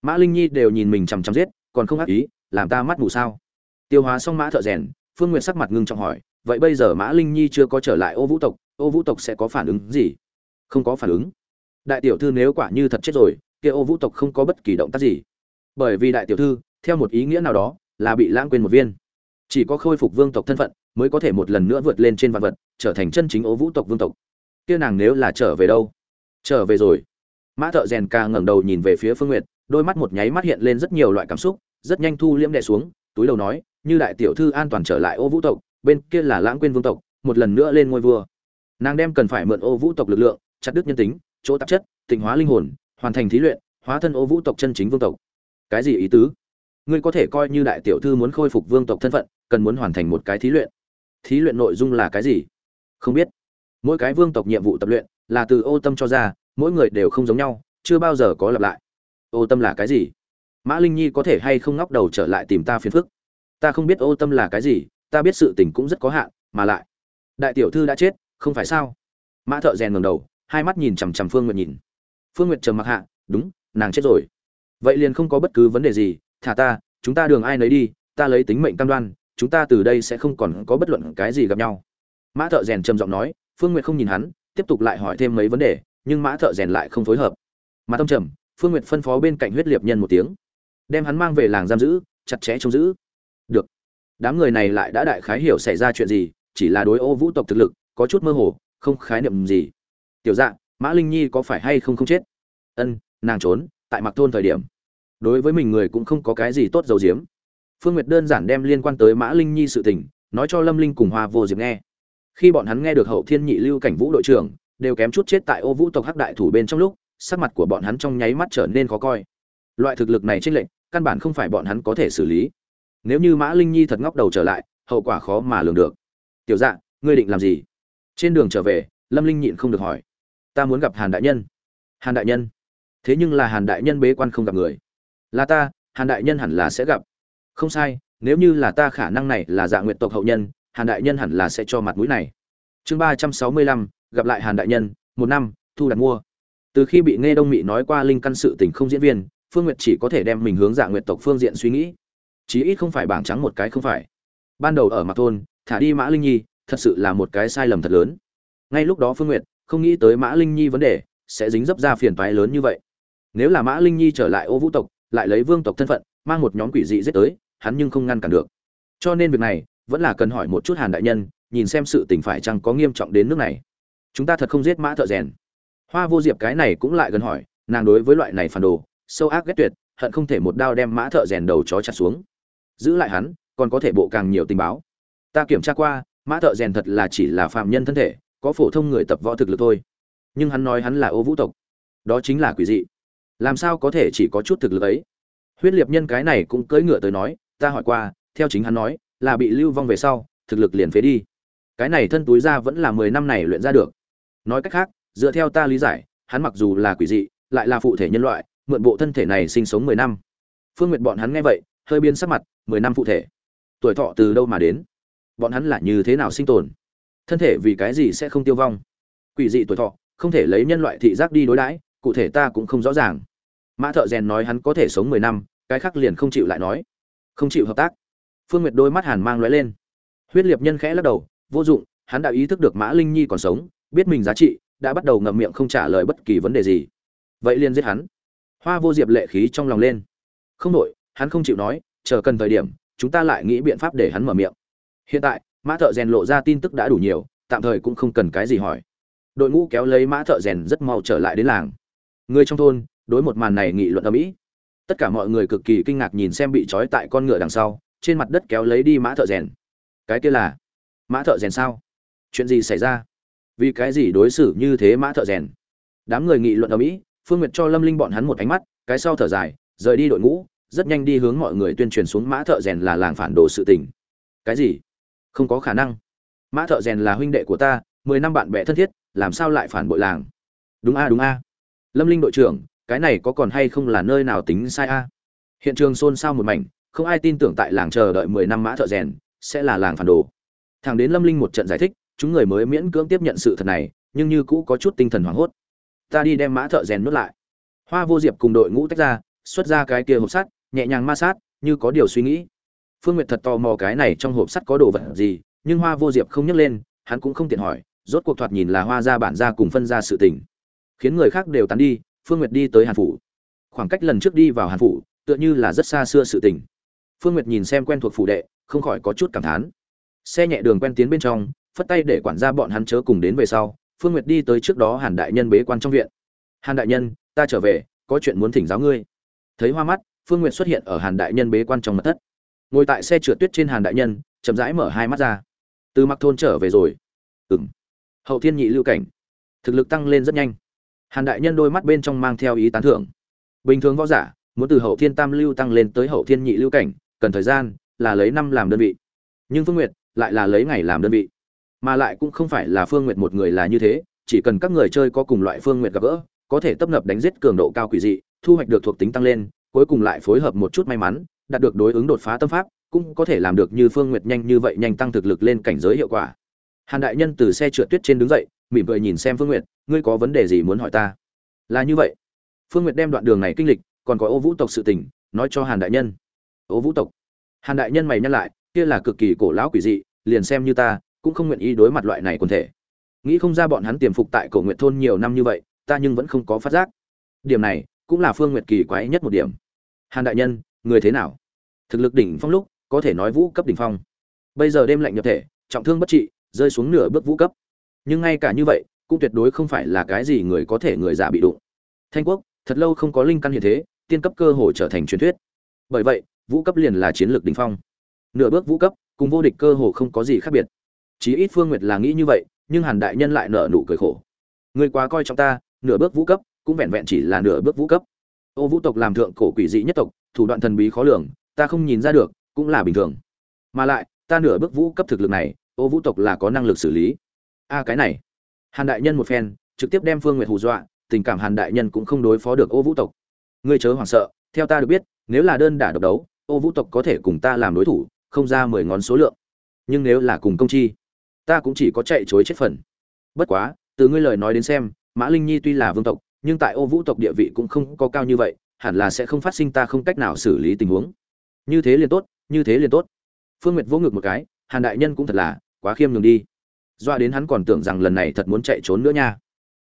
Mã linh nhi đều nhìn mình chằm chằm giết, còn không ác ý, làm ta mắt mù sao? Tiêu hóa xong mã thợ rèn, phương nguyệt sắc mặt ngưng trọng hỏi, vậy bây giờ mã linh nhi chưa có trở lại ô vũ tộc, ô vũ tộc sẽ có phản ứng gì? Không có phản ứng. Đại tiểu thư nếu quả như thật chết rồi kia ô vũ tộc không có bất kỳ động tác gì. Bởi vì đại tiểu thư, theo một ý nghĩa nào đó, là bị lãng quên một viên. Chỉ có khôi phục vương tộc thân phận, mới có thể một lần nữa vượt lên trên vạn vật, trở thành chân chính ô vũ tộc vương tộc. Kia nàng nếu là trở về đâu? Trở về rồi. Mã thợ rèn ca ngẩng đầu nhìn về phía phương nguyệt, đôi mắt một nháy mắt hiện lên rất nhiều loại cảm xúc, rất nhanh thu liễm đè xuống, túi đầu nói, như đại tiểu thư an toàn trở lại ô vũ tộc, bên kia là lãng quên vương tộc, một lần nữa lên ngôi vua. Nàng đem cần phải mượn ô vũ tộc lực lượng, chặt đứt nhân tính, chỗ tạp chất, tịnh hóa linh hồn hoàn thành thí luyện, hóa thân ô vũ tộc chân chính vương tộc. Cái gì ý tứ? Ngươi có thể coi như đại tiểu thư muốn khôi phục vương tộc thân phận, cần muốn hoàn thành một cái thí luyện. Thí luyện nội dung là cái gì? Không biết. Mỗi cái vương tộc nhiệm vụ tập luyện là từ ô tâm cho ra, mỗi người đều không giống nhau, chưa bao giờ có lặp lại. Ô tâm là cái gì? Mã linh nhi có thể hay không ngóc đầu trở lại tìm ta phiền phức? Ta không biết ô tâm là cái gì, ta biết sự tình cũng rất có hạn, mà lại, đại tiểu thư đã chết, không phải sao? Mã thợ rèn ngầm đầu, hai mắt nhìn chằm chằm phương nguyện nhìn phương nguyệt trầm mặc hạ, đúng, nàng chết rồi. Vậy liền không có bất cứ vấn đề gì, thả ta, chúng ta đường ai nấy đi, ta lấy tính mệnh cam đoan, chúng ta từ đây sẽ không còn có bất luận cái gì gặp nhau. Mã thợ rèn trầm giọng nói, phương nguyệt không nhìn hắn, tiếp tục lại hỏi thêm mấy vấn đề, nhưng mã thợ rèn lại không phối hợp. Mà tâm trầm, phương nguyệt phân phó bên cạnh huyết liệt nhân một tiếng, đem hắn mang về làng giam giữ, chặt chẽ trông giữ. Được. Đám người này lại đã đại khái hiểu xảy ra chuyện gì, chỉ là đối ô vũ tộc thực lực có chút mơ hồ, không khái niệm gì. Tiểu dạng mã linh nhi có phải hay không không chết? Ân, nàng trốn, tại mặc thôn thời điểm. Đối với mình người cũng không có cái gì tốt dầu diếm phương nguyệt đơn giản đem liên quan tới mã linh nhi sự tình, nói cho lâm linh cùng hoa vô diệp nghe. Khi bọn hắn nghe được hậu thiên nhị lưu cảnh vũ đội trưởng, đều kém chút chết tại ô vũ tộc hắc đại thủ bên trong lúc, sắc mặt của bọn hắn trong nháy mắt trở nên khó coi. Loại thực lực này trên lệnh căn bản không phải bọn hắn có thể xử lý. Nếu như mã linh nhi thật ngóc đầu trở lại, hậu quả khó mà lường được. Tiểu dạ ngươi định làm gì? Trên đường trở về, lâm linh nhịn không được hỏi ta muốn gặp hàn đại nhân. Hàn đại nhân? Thế nhưng là hàn đại nhân bế quan không gặp người. Là ta, hàn đại nhân hẳn là sẽ gặp. Không sai, nếu như là ta khả năng này là dạ nguyện tộc hậu nhân, hàn đại nhân hẳn là sẽ cho mặt mũi này. Chương ba trăm sáu mươi lăm, gặp lại hàn đại nhân, một năm, thu đặt mua. Từ khi bị nghe đông mị nói qua linh căn sự tình không diễn viên, phương nguyệt chỉ có thể đem mình hướng dạ nguyện tộc phương diện suy nghĩ. Chí ít không phải bảng trắng một cái không phải. Ban đầu ở mặt thôn, thả đi mã linh nhi, thật sự là một cái sai lầm thật lớn. Ngay lúc đó phương nguyệt không nghĩ tới mã linh nhi vấn đề, sẽ dính dấp ra phiền toái lớn như vậy. Nếu là mã linh nhi trở lại ô vũ tộc, lại lấy vương tộc thân phận, mang một nhóm quỷ dị giết tới, hắn nhưng không ngăn cản được. Cho nên việc này, vẫn là cần hỏi một chút hàn đại nhân, nhìn xem sự tình phải chăng có nghiêm trọng đến nước này. Chúng ta thật không giết mã thợ rèn. Hoa vô diệp cái này cũng lại gần hỏi, nàng đối với loại này phản đồ, sâu ác ghét tuyệt, hận không thể một đao đem mã thợ rèn đầu chó chặt xuống. Giữ lại hắn, còn có thể bộ càng nhiều tình báo. Ta kiểm tra qua, mã thợ rèn thật là chỉ là phạm nhân thân thể có phổ thông người tập võ thực lực thôi. Nhưng hắn nói hắn là ô vũ tộc. Đó chính là quỷ dị. Làm sao có thể chỉ có chút thực lực ấy? Huyết liệt nhân cái này cũng cưỡi ngựa tới nói, ta hỏi qua, theo chính hắn nói, là bị lưu vong về sau, thực lực liền phế đi. Cái này thân túi ra vẫn là mười năm này luyện ra được. Nói cách khác, dựa theo ta lý giải, hắn mặc dù là quỷ dị, lại là phụ thể nhân loại, mượn bộ thân thể này sinh sống mười năm. Phương nguyệt bọn hắn nghe vậy, hơi biến sắc mặt, mười năm phụ thể? Tuổi thọ từ đâu mà đến? Bọn hắn là như thế nào sinh tồn? Thân thể vì cái gì sẽ không tiêu vong? Quỷ dị tuổi thọ, không thể lấy nhân loại thị giác đi đối đãi, cụ thể ta cũng không rõ ràng. Mã thợ rèn nói hắn có thể sống mười năm, cái khác liền không chịu lại nói. Không chịu hợp tác. Phương nguyệt đôi mắt hàn mang lóe lên. Huyết liệt nhân khẽ lắc đầu, vô dụng, hắn đã ý thức được mã linh nhi còn sống, biết mình giá trị, đã bắt đầu ngậm miệng không trả lời bất kỳ vấn đề gì. Vậy liền giết hắn. Hoa vô diệp lệ khí trong lòng lên. Không đội hắn không chịu nói, chờ cần thời điểm, chúng ta lại nghĩ biện pháp để hắn mở miệng. Hiện tại mã thợ rèn lộ ra tin tức đã đủ nhiều, tạm thời cũng không cần cái gì hỏi. Đội ngũ kéo lấy mã thợ rèn rất mau trở lại đến làng. Người trong thôn, đối một màn này nghị luận ở mỹ tất cả mọi người cực kỳ kinh ngạc nhìn xem bị trói tại con ngựa đằng sau, trên mặt đất kéo lấy đi mã thợ rèn. Cái kia là mã thợ rèn sao? Chuyện gì xảy ra? Vì cái gì đối xử như thế mã thợ rèn? Đám người nghị luận ở mỹ phương nguyệt cho lâm linh bọn hắn một ánh mắt, cái sau thở dài, rời đi đội ngũ, rất nhanh đi hướng mọi người tuyên truyền xuống mã thợ rèn là làng phản đồ sự tình. Cái gì? Không có khả năng. Mã thợ rèn là huynh đệ của ta, mười năm bạn bè thân thiết, làm sao lại phản bội làng? Đúng a đúng a. Lâm linh đội trưởng, cái này có còn hay không là nơi nào tính sai a? Hiện trường xôn xao một mảnh, không ai tin tưởng tại làng chờ đợi mười năm mã thợ rèn, sẽ là làng phản đồ. Thằng đến lâm linh một trận giải thích, chúng người mới miễn cưỡng tiếp nhận sự thật này, nhưng như cũ có chút tinh thần hoảng hốt. Ta đi đem mã thợ rèn nuốt lại. Hoa vô diệp cùng đội ngũ tách ra, xuất ra cái kia hộp sắt, nhẹ nhàng ma sát, như có điều suy nghĩ phương n g u y ệ t thật tò mò cái này trong hộp sắt có đồ vật gì, nhưng hoa vô diệp không nhấc lên, hắn cũng không tiện hỏi, rốt cuộc thoạt nhìn là hoa ra bản ra cùng phân ra sự tình. Khiến người khác đều tán đi, phương nguyệt đi tới hàn phủ. Khoảng cách lần trước đi vào hàn phủ, tựa như là rất xa xưa sự tình. Phương nguyệt nhìn xem quen thuộc phủ đệ, không khỏi có chút cảm thán. Xe nhẹ đường quen tiến bên trong, phất tay để quản gia bọn hắn chớ cùng đến về sau, phương nguyệt đi tới trước đó hàn đại nhân bế quan trong viện. Hàn đại nhân, ta trở về, có chuyện muốn thỉnh giáo ngươi. Thấy hoa mắt, phương nguyệt xuất hiện ở hàn đại nhân bế quan trong mật thất ngồi tại xe trượt tuyết trên hàn đại nhân, chậm rãi mở hai mắt ra. Từ mặc thôn trở về rồi. Ừng hậu thiên nhị lưu cảnh. Thực lực tăng lên rất nhanh. Hàn đại nhân đôi mắt bên trong mang theo ý tán thưởng. Bình thường võ giả, muốn từ hậu thiên tam lưu tăng lên tới hậu thiên nhị lưu cảnh, cần thời gian là lấy năm làm đơn vị. Nhưng phương nguyệt lại là lấy ngày làm đơn vị. Mà lại cũng không phải là phương nguyệt một người là như thế, chỉ cần các người chơi có cùng loại phương nguyệt gặp gỡ, có thể tấp nập đánh giết cường độ cao quỷ dị, thu hoạch được thuộc tính tăng lên, cuối cùng lại phối hợp một chút may mắn đạt được đối ứng đột phá tâm pháp, cũng có thể làm được như phương nguyệt nhanh như vậy nhanh tăng thực lực lên cảnh giới hiệu quả. Hàn đại nhân từ xe trượt tuyết trên đứng dậy, mỉm cười nhìn xem phương nguyệt, ngươi có vấn đề gì muốn hỏi ta? Là như vậy. Phương nguyệt đem đoạn đường này kinh lịch, còn có ô vũ tộc sự tình, nói cho hàn đại nhân. Ô vũ tộc? Hàn đại nhân mày nhăn lại, kia là cực kỳ cổ lão quỷ dị, liền xem như ta, cũng không nguyện ý đối mặt loại này quần thể. Nghĩ không ra bọn hắn tiềm phục tại cổ nguyện thôn nhiều năm như vậy, ta nhưng vẫn không có phát giác. Điểm này, cũng là phương nguyệt kỳ quái nhất một điểm. Hàn đại nhân người thế nào? Thực lực đỉnh phong lúc, có thể nói vũ cấp đỉnh phong. Bây giờ đêm lạnh nhập thể, trọng thương bất trị, rơi xuống nửa bước vũ cấp. Nhưng ngay cả như vậy, cũng tuyệt đối không phải là cái gì người có thể người giả bị đụng. Thanh quốc, thật lâu không có linh căn hiện thế, tiên cấp cơ hội trở thành truyền thuyết. Bởi vậy, vũ cấp liền là chiến lược đỉnh phong. Nửa bước vũ cấp, cùng vô địch cơ hồ không có gì khác biệt. Chí ít phương nguyệt là nghĩ như vậy, nhưng hàn đại nhân lại nở nụ cười khổ. Người quá coi trọng ta, nửa bước vũ cấp, cũng vẹn vẹn chỉ là nửa bước vũ cấp ô vũ tộc làm thượng cổ quỷ dị nhất tộc, thủ đoạn thần bí khó lường, ta không nhìn ra được, cũng là bình thường. Mà lại, ta nửa bước vũ cấp thực lực này, ô vũ tộc là có năng lực xử lý. A, cái này. Hàn đại nhân một phen, trực tiếp đem phương nguyệt hù dọa, tình cảm hàn đại nhân cũng không đối phó được ô vũ tộc. Ngươi chớ hoảng sợ, theo ta được biết, nếu là đơn đả độc đấu, ô vũ tộc có thể cùng ta làm đối thủ, không ra mười ngón số lượng. Nhưng nếu là cùng công chi, ta cũng chỉ có chạy chối chết phần. Bất quá, từ ngươi lời nói đến xem, mã linh nhi tuy là vương tộc nhưng tại ô vũ tộc địa vị cũng không có cao như vậy, hẳn là sẽ không phát sinh ta không cách nào xử lý tình huống. Như thế liền tốt, như thế liền tốt. Phương nguyệt vỗ ngực một cái, hàn đại nhân cũng thật là quá khiêm nhường đi. Doa đến hắn còn tưởng rằng lần này thật muốn chạy trốn nữa nha.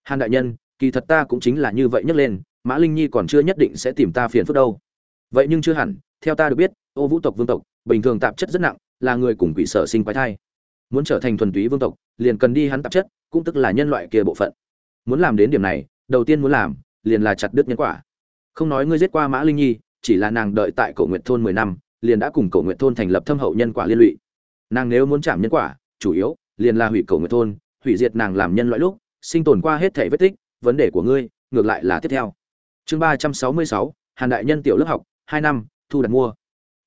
Hàn đại nhân, kỳ thật ta cũng chính là như vậy nhấc lên, mã linh nhi còn chưa nhất định sẽ tìm ta phiền phức đâu. Vậy nhưng chưa hẳn, theo ta được biết, ô vũ tộc vương tộc, bình thường tạp chất rất nặng, là người cùng quỷ sở sinh quái thai. Muốn trở thành thuần túy vương tộc, liền cần đi hắn tạp chất, cũng tức là nhân loại kia bộ phận. Muốn làm đến điểm này đầu tiên muốn làm, liền là chặt đứt nhân quả. Không nói ngươi giết qua mã linh nhi, chỉ là nàng đợi tại cổ nguyện thôn mười năm, liền đã cùng cổ nguyện thôn thành lập thâm hậu nhân quả liên lụy. Nàng nếu muốn chạm nhân quả, chủ yếu liền là hủy cổ nguyện thôn, hủy diệt nàng làm nhân loại lúc, sinh tồn qua hết thể vết tích, vấn đề của ngươi, ngược lại là tiếp theo. Chương ba trăm sáu mươi sáu, hàn đại nhân tiểu lớp học, hai năm, thu đặt mua.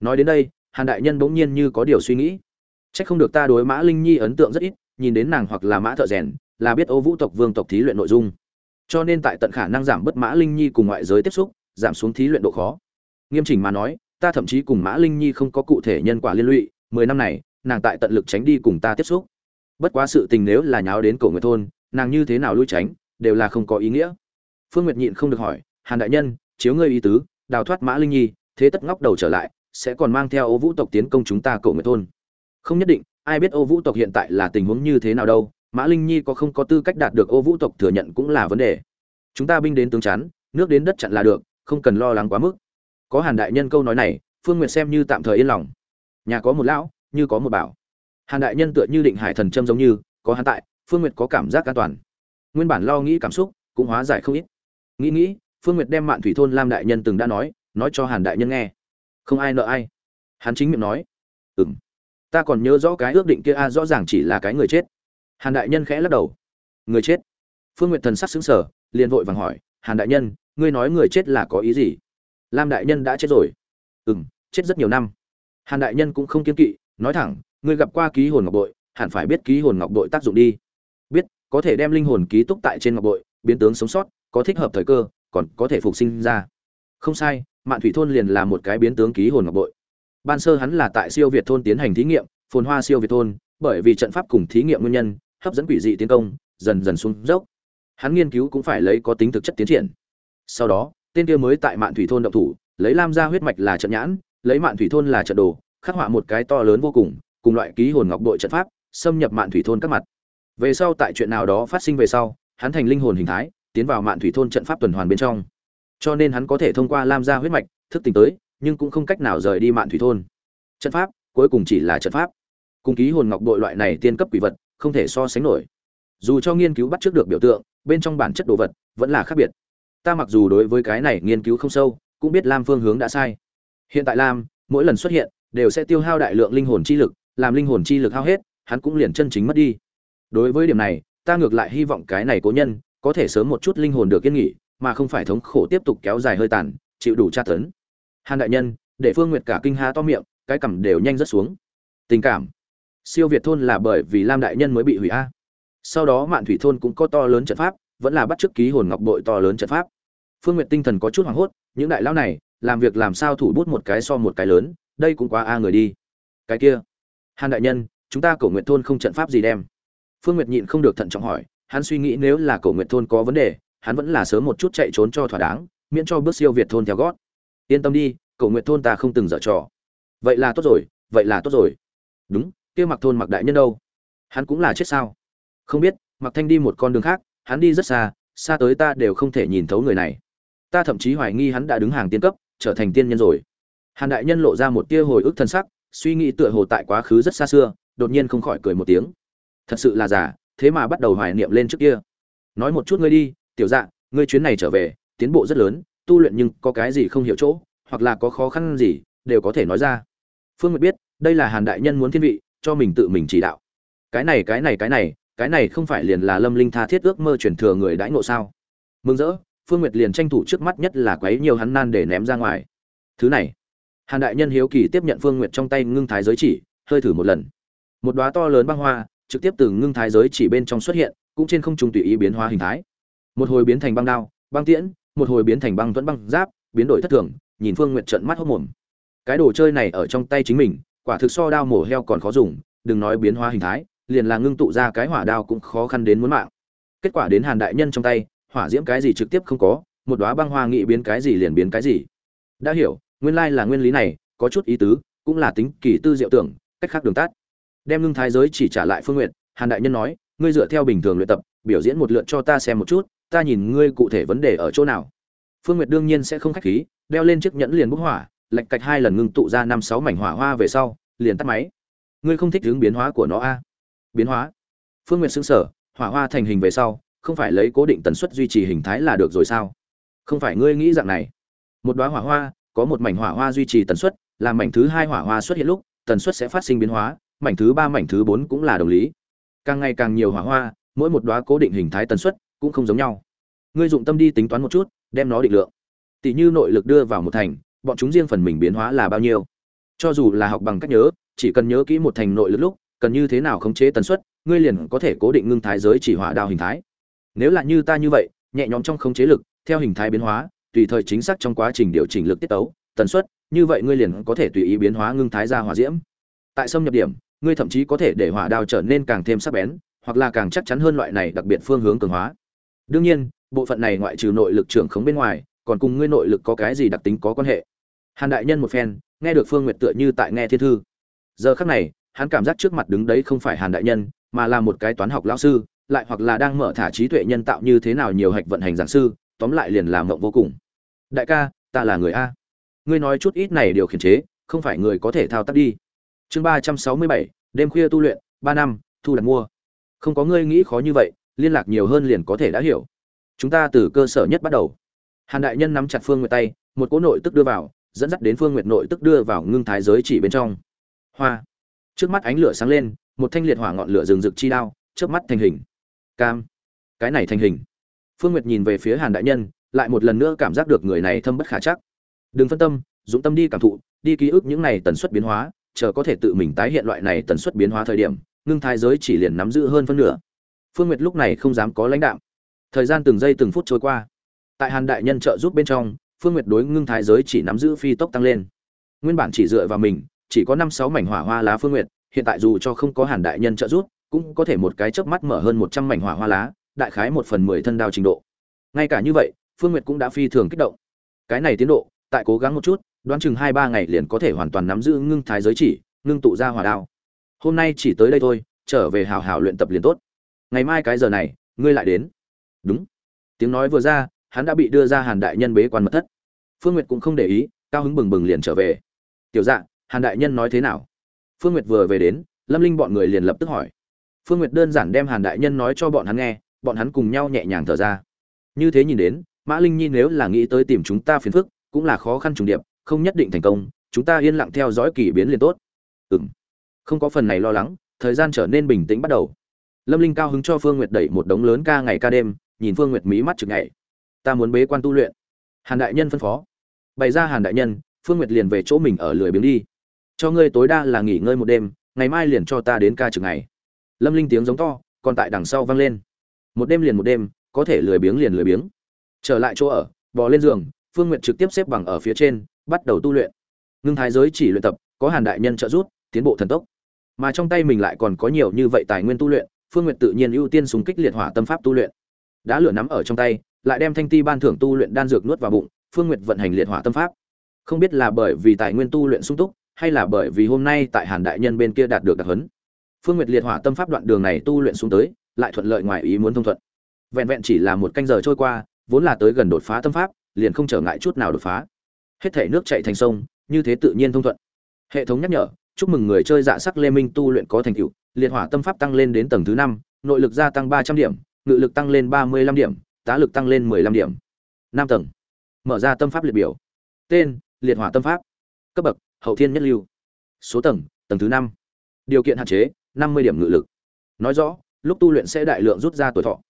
Nói đến đây, hàn đại nhân bỗng nhiên như có điều suy nghĩ. C h ắ c không được ta đối mã linh nhi ấn tượng rất ít, nhìn đến nàng hoặc là mã thợ rèn, là biết ô vũ tộc vương tộc thí luyện nội dung cho nên tại tận khả năng giảm bớt mã linh nhi cùng ngoại giới tiếp xúc, giảm xuống thí luyện độ khó. Nghiêm chỉnh mà nói, ta thậm chí cùng mã linh nhi không có cụ thể nhân quả liên lụy, mười năm này, nàng tại tận lực tránh đi cùng ta tiếp xúc. Bất quá sự tình nếu là nháo đến cổ người thôn, nàng như thế nào lui tránh, đều là không có ý nghĩa. Phương nguyệt nhịn không được hỏi, hàn đại nhân, chiếu ngươi ý tứ, đào thoát mã linh nhi, thế tất ngóc đầu trở lại, sẽ còn mang theo ô vũ tộc tiến công chúng ta cổ người thôn? Không nhất định, ai biết ô vũ tộc hiện tại là tình huống như thế nào đâu mã linh nhi có không có tư cách đạt được ô vũ tộc thừa nhận cũng là vấn đề. Chúng ta binh đến tướng chắn, nước đến đất chặn là được, không cần lo lắng quá mức. Có hàn đại nhân câu nói này, phương nguyệt xem như tạm thời yên lòng. Nhà có một lão, như có một bảo. Hàn đại nhân tựa như định hải thần châm giống như, có hắn tại, phương nguyệt có cảm giác an toàn. Nguyên bản lo nghĩ cảm xúc, cũng hóa giải không ít. Nghĩ nghĩ, phương nguyệt đem mạn thủy thôn lam đại nhân từng đã nói nói cho hàn đại nhân nghe. Không ai nợ ai. Hắn chính miệng nói ừ m ta còn nhớ rõ cái ước định kia, a, rõ ràng chỉ là cái người chết hàn đại nhân khẽ lắc đầu. Người chết. Phương nguyệt thần sắc xứng sở liền vội vàng hỏi, hàn đại nhân, ngươi nói người chết là có ý gì? Lam đại nhân đã chết rồi. Ừ m chết rất nhiều năm. Hàn đại nhân cũng không kiên kỵ, nói thẳng, ngươi gặp qua ký hồn ngọc bội, hẳn phải biết ký hồn ngọc bội tác dụng đi. Biết, có thể đem linh hồn ký túc tại trên ngọc bội, biến tướng sống sót, có thích hợp thời cơ, còn có thể phục sinh ra. Không sai, mạn thủy thôn liền là một cái biến tướng ký hồn ngọc bội. Ban sơ hắn là tại siêu việt thôn tiến hành thí nghiệm, phồn hoa siêu việt thôn, bởi vì trận pháp cùng thí nghiệm nguyên nhân hấp dẫn quỷ dị tiến công, dần dần xuống dốc. Hắn nghiên cứu cũng phải lấy có tính thực chất tiến triển. Sau đó, tên kia mới tại mạn thủy thôn động thủ, lấy lam ra huyết mạch là trận nhãn, lấy mạn thủy thôn là trận đồ, khắc họa một cái to lớn vô cùng cùng loại ký hồn ngọc đội trận pháp, xâm nhập mạn thủy thôn các mặt. Về sau tại chuyện nào đó phát sinh về sau, hắn thành linh hồn hình thái, tiến vào mạn thủy thôn trận pháp tuần hoàn bên trong. Cho nên hắn có thể thông qua lam gia huyết mạch, thức tỉnh tới, nhưng cũng không cách nào rời đi mạn thủy thôn. Trận pháp, cuối cùng chỉ là trận pháp. Cùng ký hồn ngọc đội loại này tiên cấp quỷ vật không thể so sánh nổi. Dù cho nghiên cứu bắt trước được biểu tượng, bên trong bản chất đồ vật vẫn là khác biệt. Ta mặc dù đối với cái này nghiên cứu không sâu, cũng biết lam phương hướng đã sai. Hiện tại lam, mỗi lần xuất hiện, đều sẽ tiêu hao đại lượng linh hồn chi lực, làm linh hồn chi lực hao hết, hắn cũng liền chân chính mất đi. Đối với điểm này, ta ngược lại hy vọng cái này cố nhân có thể sớm một chút linh hồn được yên nghỉ, mà không phải thống khổ tiếp tục kéo dài hơi tàn, chịu đủ tra tấn. Hàn đại nhân, để phương nguyệt cả kinh há to miệng, cái cằm đều nhanh rất xuống. Tình cảm siêu việt thôn là bởi vì lam đại nhân mới bị hủy a. Sau đó mạn thủy thôn cũng có to lớn trận pháp, vẫn là bắt chước ký hồn ngọc bội to lớn trận pháp. Phương nguyệt tinh thần có chút hoảng hốt, những đại lão này, làm việc làm sao thủ bút một cái so một cái lớn, đây cũng quá a người đi. Cái kia, hàn đại nhân, chúng ta cổ nguyện thôn không trận pháp gì đem. Phương nguyệt nhịn không được thận trọng hỏi, hắn suy nghĩ nếu là cổ nguyện thôn có vấn đề, hắn vẫn là sớm một chút chạy trốn cho thỏa đáng, miễn cho bước siêu việt thôn theo gót. Yên tâm đi, cổ nguyện thôn ta không từng dở trò. Vậy là tốt rồi, vậy là tốt rồi. Đúng kia mặc thôn mặc đại nhân đâu? Hắn cũng là chết sao? Không biết, mặc thanh đi một con đường khác, hắn đi rất xa xa tới ta đều không thể nhìn thấu người này. Ta thậm chí hoài nghi hắn đã đứng hàng tiên cấp, trở thành tiên nhân rồi. Hàn đại nhân lộ ra một tia hồi ức thân sắc, suy nghĩ tựa hồ tại quá khứ rất xa xưa, đột nhiên không khỏi cười một tiếng. Thật sự là giả thế mà bắt đầu hoài niệm lên trước kia. Nói một chút ngươi đi, tiểu dạ ngươi chuyến này trở về, tiến bộ rất lớn, tu luyện nhưng có cái gì không hiểu chỗ, hoặc là có khó khăn gì, đều có thể nói ra. Phương nguyệt biết, đây là hàn đại nhân muốn thiên vị cho mình tự mình chỉ đạo. Cái này cái này cái này cái này không phải liền là lâm linh tha thiết ước mơ truyền thừa người đãi ngộ sao? Mừng rỡ, phương nguyệt liền tranh thủ trước mắt nhất là quấy nhiều hắn nan để ném ra ngoài. Thứ này, hàn đại nhân hiếu kỳ tiếp nhận phương nguyệt trong tay ngưng thái giới chỉ, hơi thử một lần. Một đóa to lớn băng hoa, trực tiếp từ ngưng thái giới chỉ bên trong xuất hiện, cũng trên không trung tùy ý biến hóa hình thái. Một hồi biến thành băng đao, băng tiễn, một hồi biến thành băng thuẫn băng giáp, biến đổi thất thường, nhìn phương nguyệt trợn mắt hốc mồm. Cái đồ chơi này ở trong tay chính mình quả thực so đao mổ heo còn khó dùng, đừng nói biến hóa hình thái, liền là ngưng tụ ra cái hỏa đao cũng khó khăn đến muốn mạng. Kết quả đến hàn đại nhân trong tay, hỏa diễm cái gì trực tiếp không có, một đóa băng hoa nghị biến cái gì liền biến cái gì. Đã hiểu, nguyên lai là nguyên lý này, có chút ý tứ, cũng là tính kỳ tư diệu tưởng, cách khác đường tắt. Đem ngưng thái giới chỉ trả lại phương nguyện hàn đại nhân nói, ngươi dựa theo bình thường luyện tập, biểu diễn một lượt cho ta xem một chút, ta nhìn ngươi cụ thể vấn đề ở chỗ nào. Phương nguyệt đương nhiên sẽ không khách khí, đeo lên chiếc nhẫn liền bốc hỏa lạch cạch hai lần ngưng tụ ra năm sáu mảnh hỏa hoa về sau, liền tắt máy. Ngươi không thích hướng biến hóa của nó a biến hóa. Phương nguyện xứng sở hỏa hoa thành hình về sau, không phải lấy cố định tần suất duy trì hình thái là được rồi sao? Không phải ngươi nghĩ dạng này. Một đoá hỏa hoa, có một mảnh hỏa hoa duy trì tần suất làm mảnh thứ hai hỏa hoa xuất hiện lúc, tần suất sẽ phát sinh biến hóa, mảnh thứ ba, mảnh thứ bốn cũng là đồng lý. Càng ngày càng nhiều hỏa hoa, mỗi một đoá cố định hình thái tần suất cũng không giống nhau. Ngươi dụng tâm đi tính toán một chút, đem nó định lượng. Tỷ như nội lực đưa vào một thành bọn chúng riêng phần mình biến hóa là bao nhiêu? Cho dù là học bằng cách nhớ, chỉ cần nhớ kỹ một thành nội lực lúc, cần như thế nào khống chế tần suất, ngươi liền có thể cố định ngưng thái giới chỉ hỏa đao hình thái. Nếu là như ta như vậy, nhẹ nhõm trong khống chế lực, theo hình thái biến hóa, tùy thời chính xác trong quá trình điều chỉnh lực tiết tấu, tần suất, như vậy ngươi liền có thể tùy ý biến hóa ngưng thái ra hỏa diễm. Tại xâm nhập điểm, ngươi thậm chí có thể để hỏa đao trở nên càng thêm sắc bén, hoặc là càng chắc chắn hơn loại này đặc biệt phương hướng cường hóa. Đương nhiên, bộ phận này ngoại trừ nội lực trưởng khống bên ngoài, còn cùng ngươi nội lực có cái gì đặc tính có quan hệ? Hàn đại nhân một phen, nghe được phương nguyệt tựa như tại nghe thiên thư. Giờ khắc này, hắn cảm giác trước mặt đứng đấy không phải hàn đại nhân, mà là một cái toán học lão sư, lại hoặc là đang mở thả trí tuệ nhân tạo như thế nào nhiều hạch vận hành giảng sư, tóm lại liền làm mộng vô cùng. Đại ca, ta là người a. Ngươi nói chút ít này điều khiển chế, không phải người có thể thao tác đi. Chương ba trăm sáu mươi bảy, đêm khuya tu luyện, ba năm, thu đặt mua. Không có ngươi nghĩ khó như vậy, liên lạc nhiều hơn liền có thể đã hiểu. Chúng ta từ cơ sở nhất bắt đầu. Hàn đại nhân nắm chặt phương nguyệt tay, một cỗ nội tức đưa vào dẫn dắt đến phương nguyệt nội tức đưa vào ngưng thái giới chỉ bên trong. Hoa. Trước mắt ánh lửa sáng lên, một thanh liệt hỏa ngọn lửa rừng rực chi đao trước mắt thành hình. Cam. Cái này thành hình. Phương nguyệt nhìn về phía hàn đại nhân, lại một lần nữa cảm giác được người này thâm bất khả chắc. Đừng phân tâm, dũng tâm đi cảm thụ, đi ký ức những này tần suất biến hóa, chờ có thể tự mình tái hiện loại này tần suất biến hóa thời điểm, ngưng thái giới chỉ liền nắm giữ hơn phân nửa. Phương nguyệt lúc này không dám có lãnh đạm. thời gian từng giây từng phút trôi qua. Tại hàn đại nhân trợ giúp bên trong phương nguyệt đối ngưng thái giới chỉ nắm giữ phi tốc tăng lên. Nguyên bản chỉ dựa vào mình, chỉ có năm sáu mảnh hỏa hoa lá phương nguyệt, hiện tại dù cho không có hàn đại nhân trợ giúp, cũng có thể một cái chớp mắt mở hơn một trăm mảnh hỏa hoa lá, đại khái một phần mười thân đao trình độ. Ngay cả như vậy, phương nguyệt cũng đã phi thường kích động. Cái này tiến độ, tại cố gắng một chút, đoán chừng hai ba ngày liền có thể hoàn toàn nắm giữ ngưng thái giới chỉ, ngưng tụ ra hỏa đao. Hôm nay chỉ tới đây thôi, trở về hào hào luyện tập liền tốt. Ngày mai cái giờ này, ngươi lại đến. Đúng. Tiếng nói vừa ra, hắn đã bị đưa ra hàn đại nhân bế quan mật thất phương nguyệt cũng không để ý, cao hứng bừng bừng liền trở về. Tiểu dạ hàn đại nhân nói thế nào? Phương nguyệt vừa về đến, lâm linh bọn người liền lập tức hỏi. Phương nguyệt đơn giản đem hàn đại nhân nói cho bọn hắn nghe, bọn hắn cùng nhau nhẹ nhàng thở ra. Như thế nhìn đến, mã linh nhi nếu là nghĩ tới tìm chúng ta phiền phức, cũng là khó khăn trùng điệp, không nhất định thành công, chúng ta yên lặng theo dõi kỳ biến liền tốt. Ừ m không có phần này lo lắng, thời gian trở nên bình tĩnh bắt đầu. Lâm linh cao hứng cho phương nguyệt đẩy một đống lớn ca ngày ca đêm, nhìn phương nguyệt mí mắt chực ngày ta muốn bế quan tu luyện hàn đại nhân phân phó. Bày ra hàn đại nhân, phương nguyệt liền về chỗ mình ở lười biếng đi. Cho ngươi tối đa là nghỉ ngơi một đêm, ngày mai liền cho ta đến ca trực ngày. Lâm linh tiếng giống to, còn tại đằng sau vang lên. Một đêm liền một đêm, có thể lười biếng liền lười biếng. Trở lại chỗ ở, bò lên giường, phương nguyệt trực tiếp xếp bằng ở phía trên, bắt đầu tu luyện. Ngưng thái giới chỉ luyện tập, có hàn đại nhân trợ giúp, tiến bộ thần tốc. Mà trong tay mình lại còn có nhiều như vậy tài nguyên tu luyện, phương nguyệt tự nhiên ưu tiên súng kích liệt hỏa tâm pháp tu luyện. Đã lửa nắm ở trong tay lại đem thanh ti ban thưởng tu luyện đan dược nuốt vào bụng, phương nguyệt vận hành liệt hỏa tâm pháp. Không biết là bởi vì tài nguyên tu luyện sung túc, hay là bởi vì hôm nay tại hàn đại nhân bên kia đạt được đặc hấn phương nguyệt liệt hỏa tâm pháp đoạn đường này tu luyện xuống tới, lại thuận lợi ngoài ý muốn thông thuận. Vẹn vẹn chỉ là một canh giờ trôi qua, vốn là tới gần đột phá tâm pháp, liền không trở ngại chút nào đột phá. Hết thể nước chạy thành sông, như thế tự nhiên thông thuận. Hệ thống nhắc nhở, chúc mừng người chơi dạ sắc lê minh tu luyện có thành tựu, liệt hỏa tâm pháp tăng lên đến tầng thứ năm, nội lực gia tăng ba trăm điểm, ngự lực tăng lên ba mươi lăm điểm tá lực tăng lên mười lăm điểm. Nam tầng. Mở ra tâm pháp liệt biểu. Tên, liệt hỏa tâm pháp. Cấp bậc, hậu thiên nhất lưu. Số tầng tầng thứ năm. Điều kiện hạn chế, năm mươi điểm ngự lực. Nói rõ, lúc tu luyện sẽ đại lượng rút ra tuổi thọ.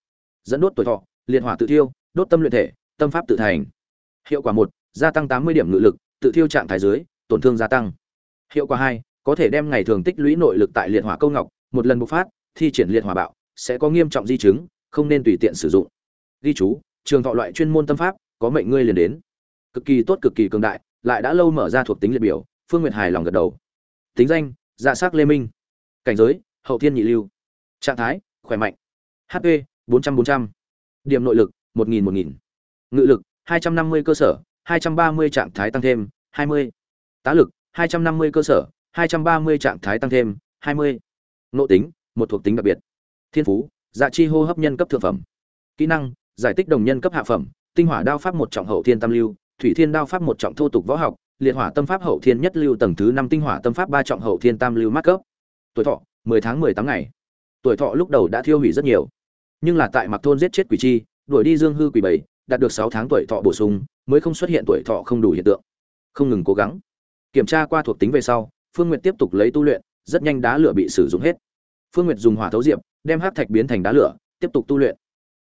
Dẫn đốt tuổi thọ, liệt hỏa tự thiêu, đốt tâm luyện thể, tâm pháp tự thành. Hiệu quả một, gia tăng tám mươi điểm ngự lực, tự thiêu trạng thái dưới, tổn thương gia tăng. Hiệu quả hai, có thể đem ngày thường tích lũy nội lực tại liệt hỏa câu ngọc, một lần bộc phát, thi triển liệt hỏa bạo, sẽ có nghiêm trọng di chứng, không nên tùy tiện sử dụng ghi chú, trường thọ loại chuyên môn tâm pháp, có mệnh ngươi liền đến. Cực kỳ tốt, cực kỳ cường đại, lại đã lâu mở ra thuộc tính liệt biểu, phương nguyệt hài lòng gật đầu. Tính danh dạ s lê minh. Cảnh giới, hậu thiên nhị lưu. Trạng thái, khỏe mạnh. Hp bốn trăm bốn trăm. Điểm nội lực, một nghìn một nghìn. Ngự lực, hai trăm năm mươi cơ sở, hai trăm ba mươi trạng thái tăng thêm, hai mươi. Tá lực, hai trăm năm mươi cơ sở, hai trăm ba mươi trạng thái tăng thêm, hai mươi. Nội tính, một thuộc tính đặc biệt. Thiên phú dạ chi hô hấp nhân cấp thượng phẩm. Kỹ năng giải tích đồng nhân cấp hạ phẩm, tinh hỏa đao pháp một trọng hậu thiên tam lưu, thủy thiên đao pháp một trọng thô tục võ học, liệt hỏa tâm pháp hậu thiên nhất lưu tầng thứ năm tinh hỏa tâm pháp ba trọng hậu thiên tam lưu mát cấp. Tuổi thọ, mười tháng mười tám ngày. Tuổi thọ lúc đầu đã thiêu hủy rất nhiều, nhưng là tại mặc thôn giết chết quỷ chi, đuổi đi dương hư quỷ bảy, đạt được sáu tháng tuổi thọ bổ sung, mới không xuất hiện tuổi thọ không đủ hiện tượng. Không ngừng cố gắng. Kiểm tra qua thuộc tính về sau, phương n tiếp tục lấy tu luyện, rất nhanh đá lửa bị sử dụng hết. Phương n dùng hỏa thấu diệp, đem hát thạch biến thành đá lửa, tiếp tục tu luyện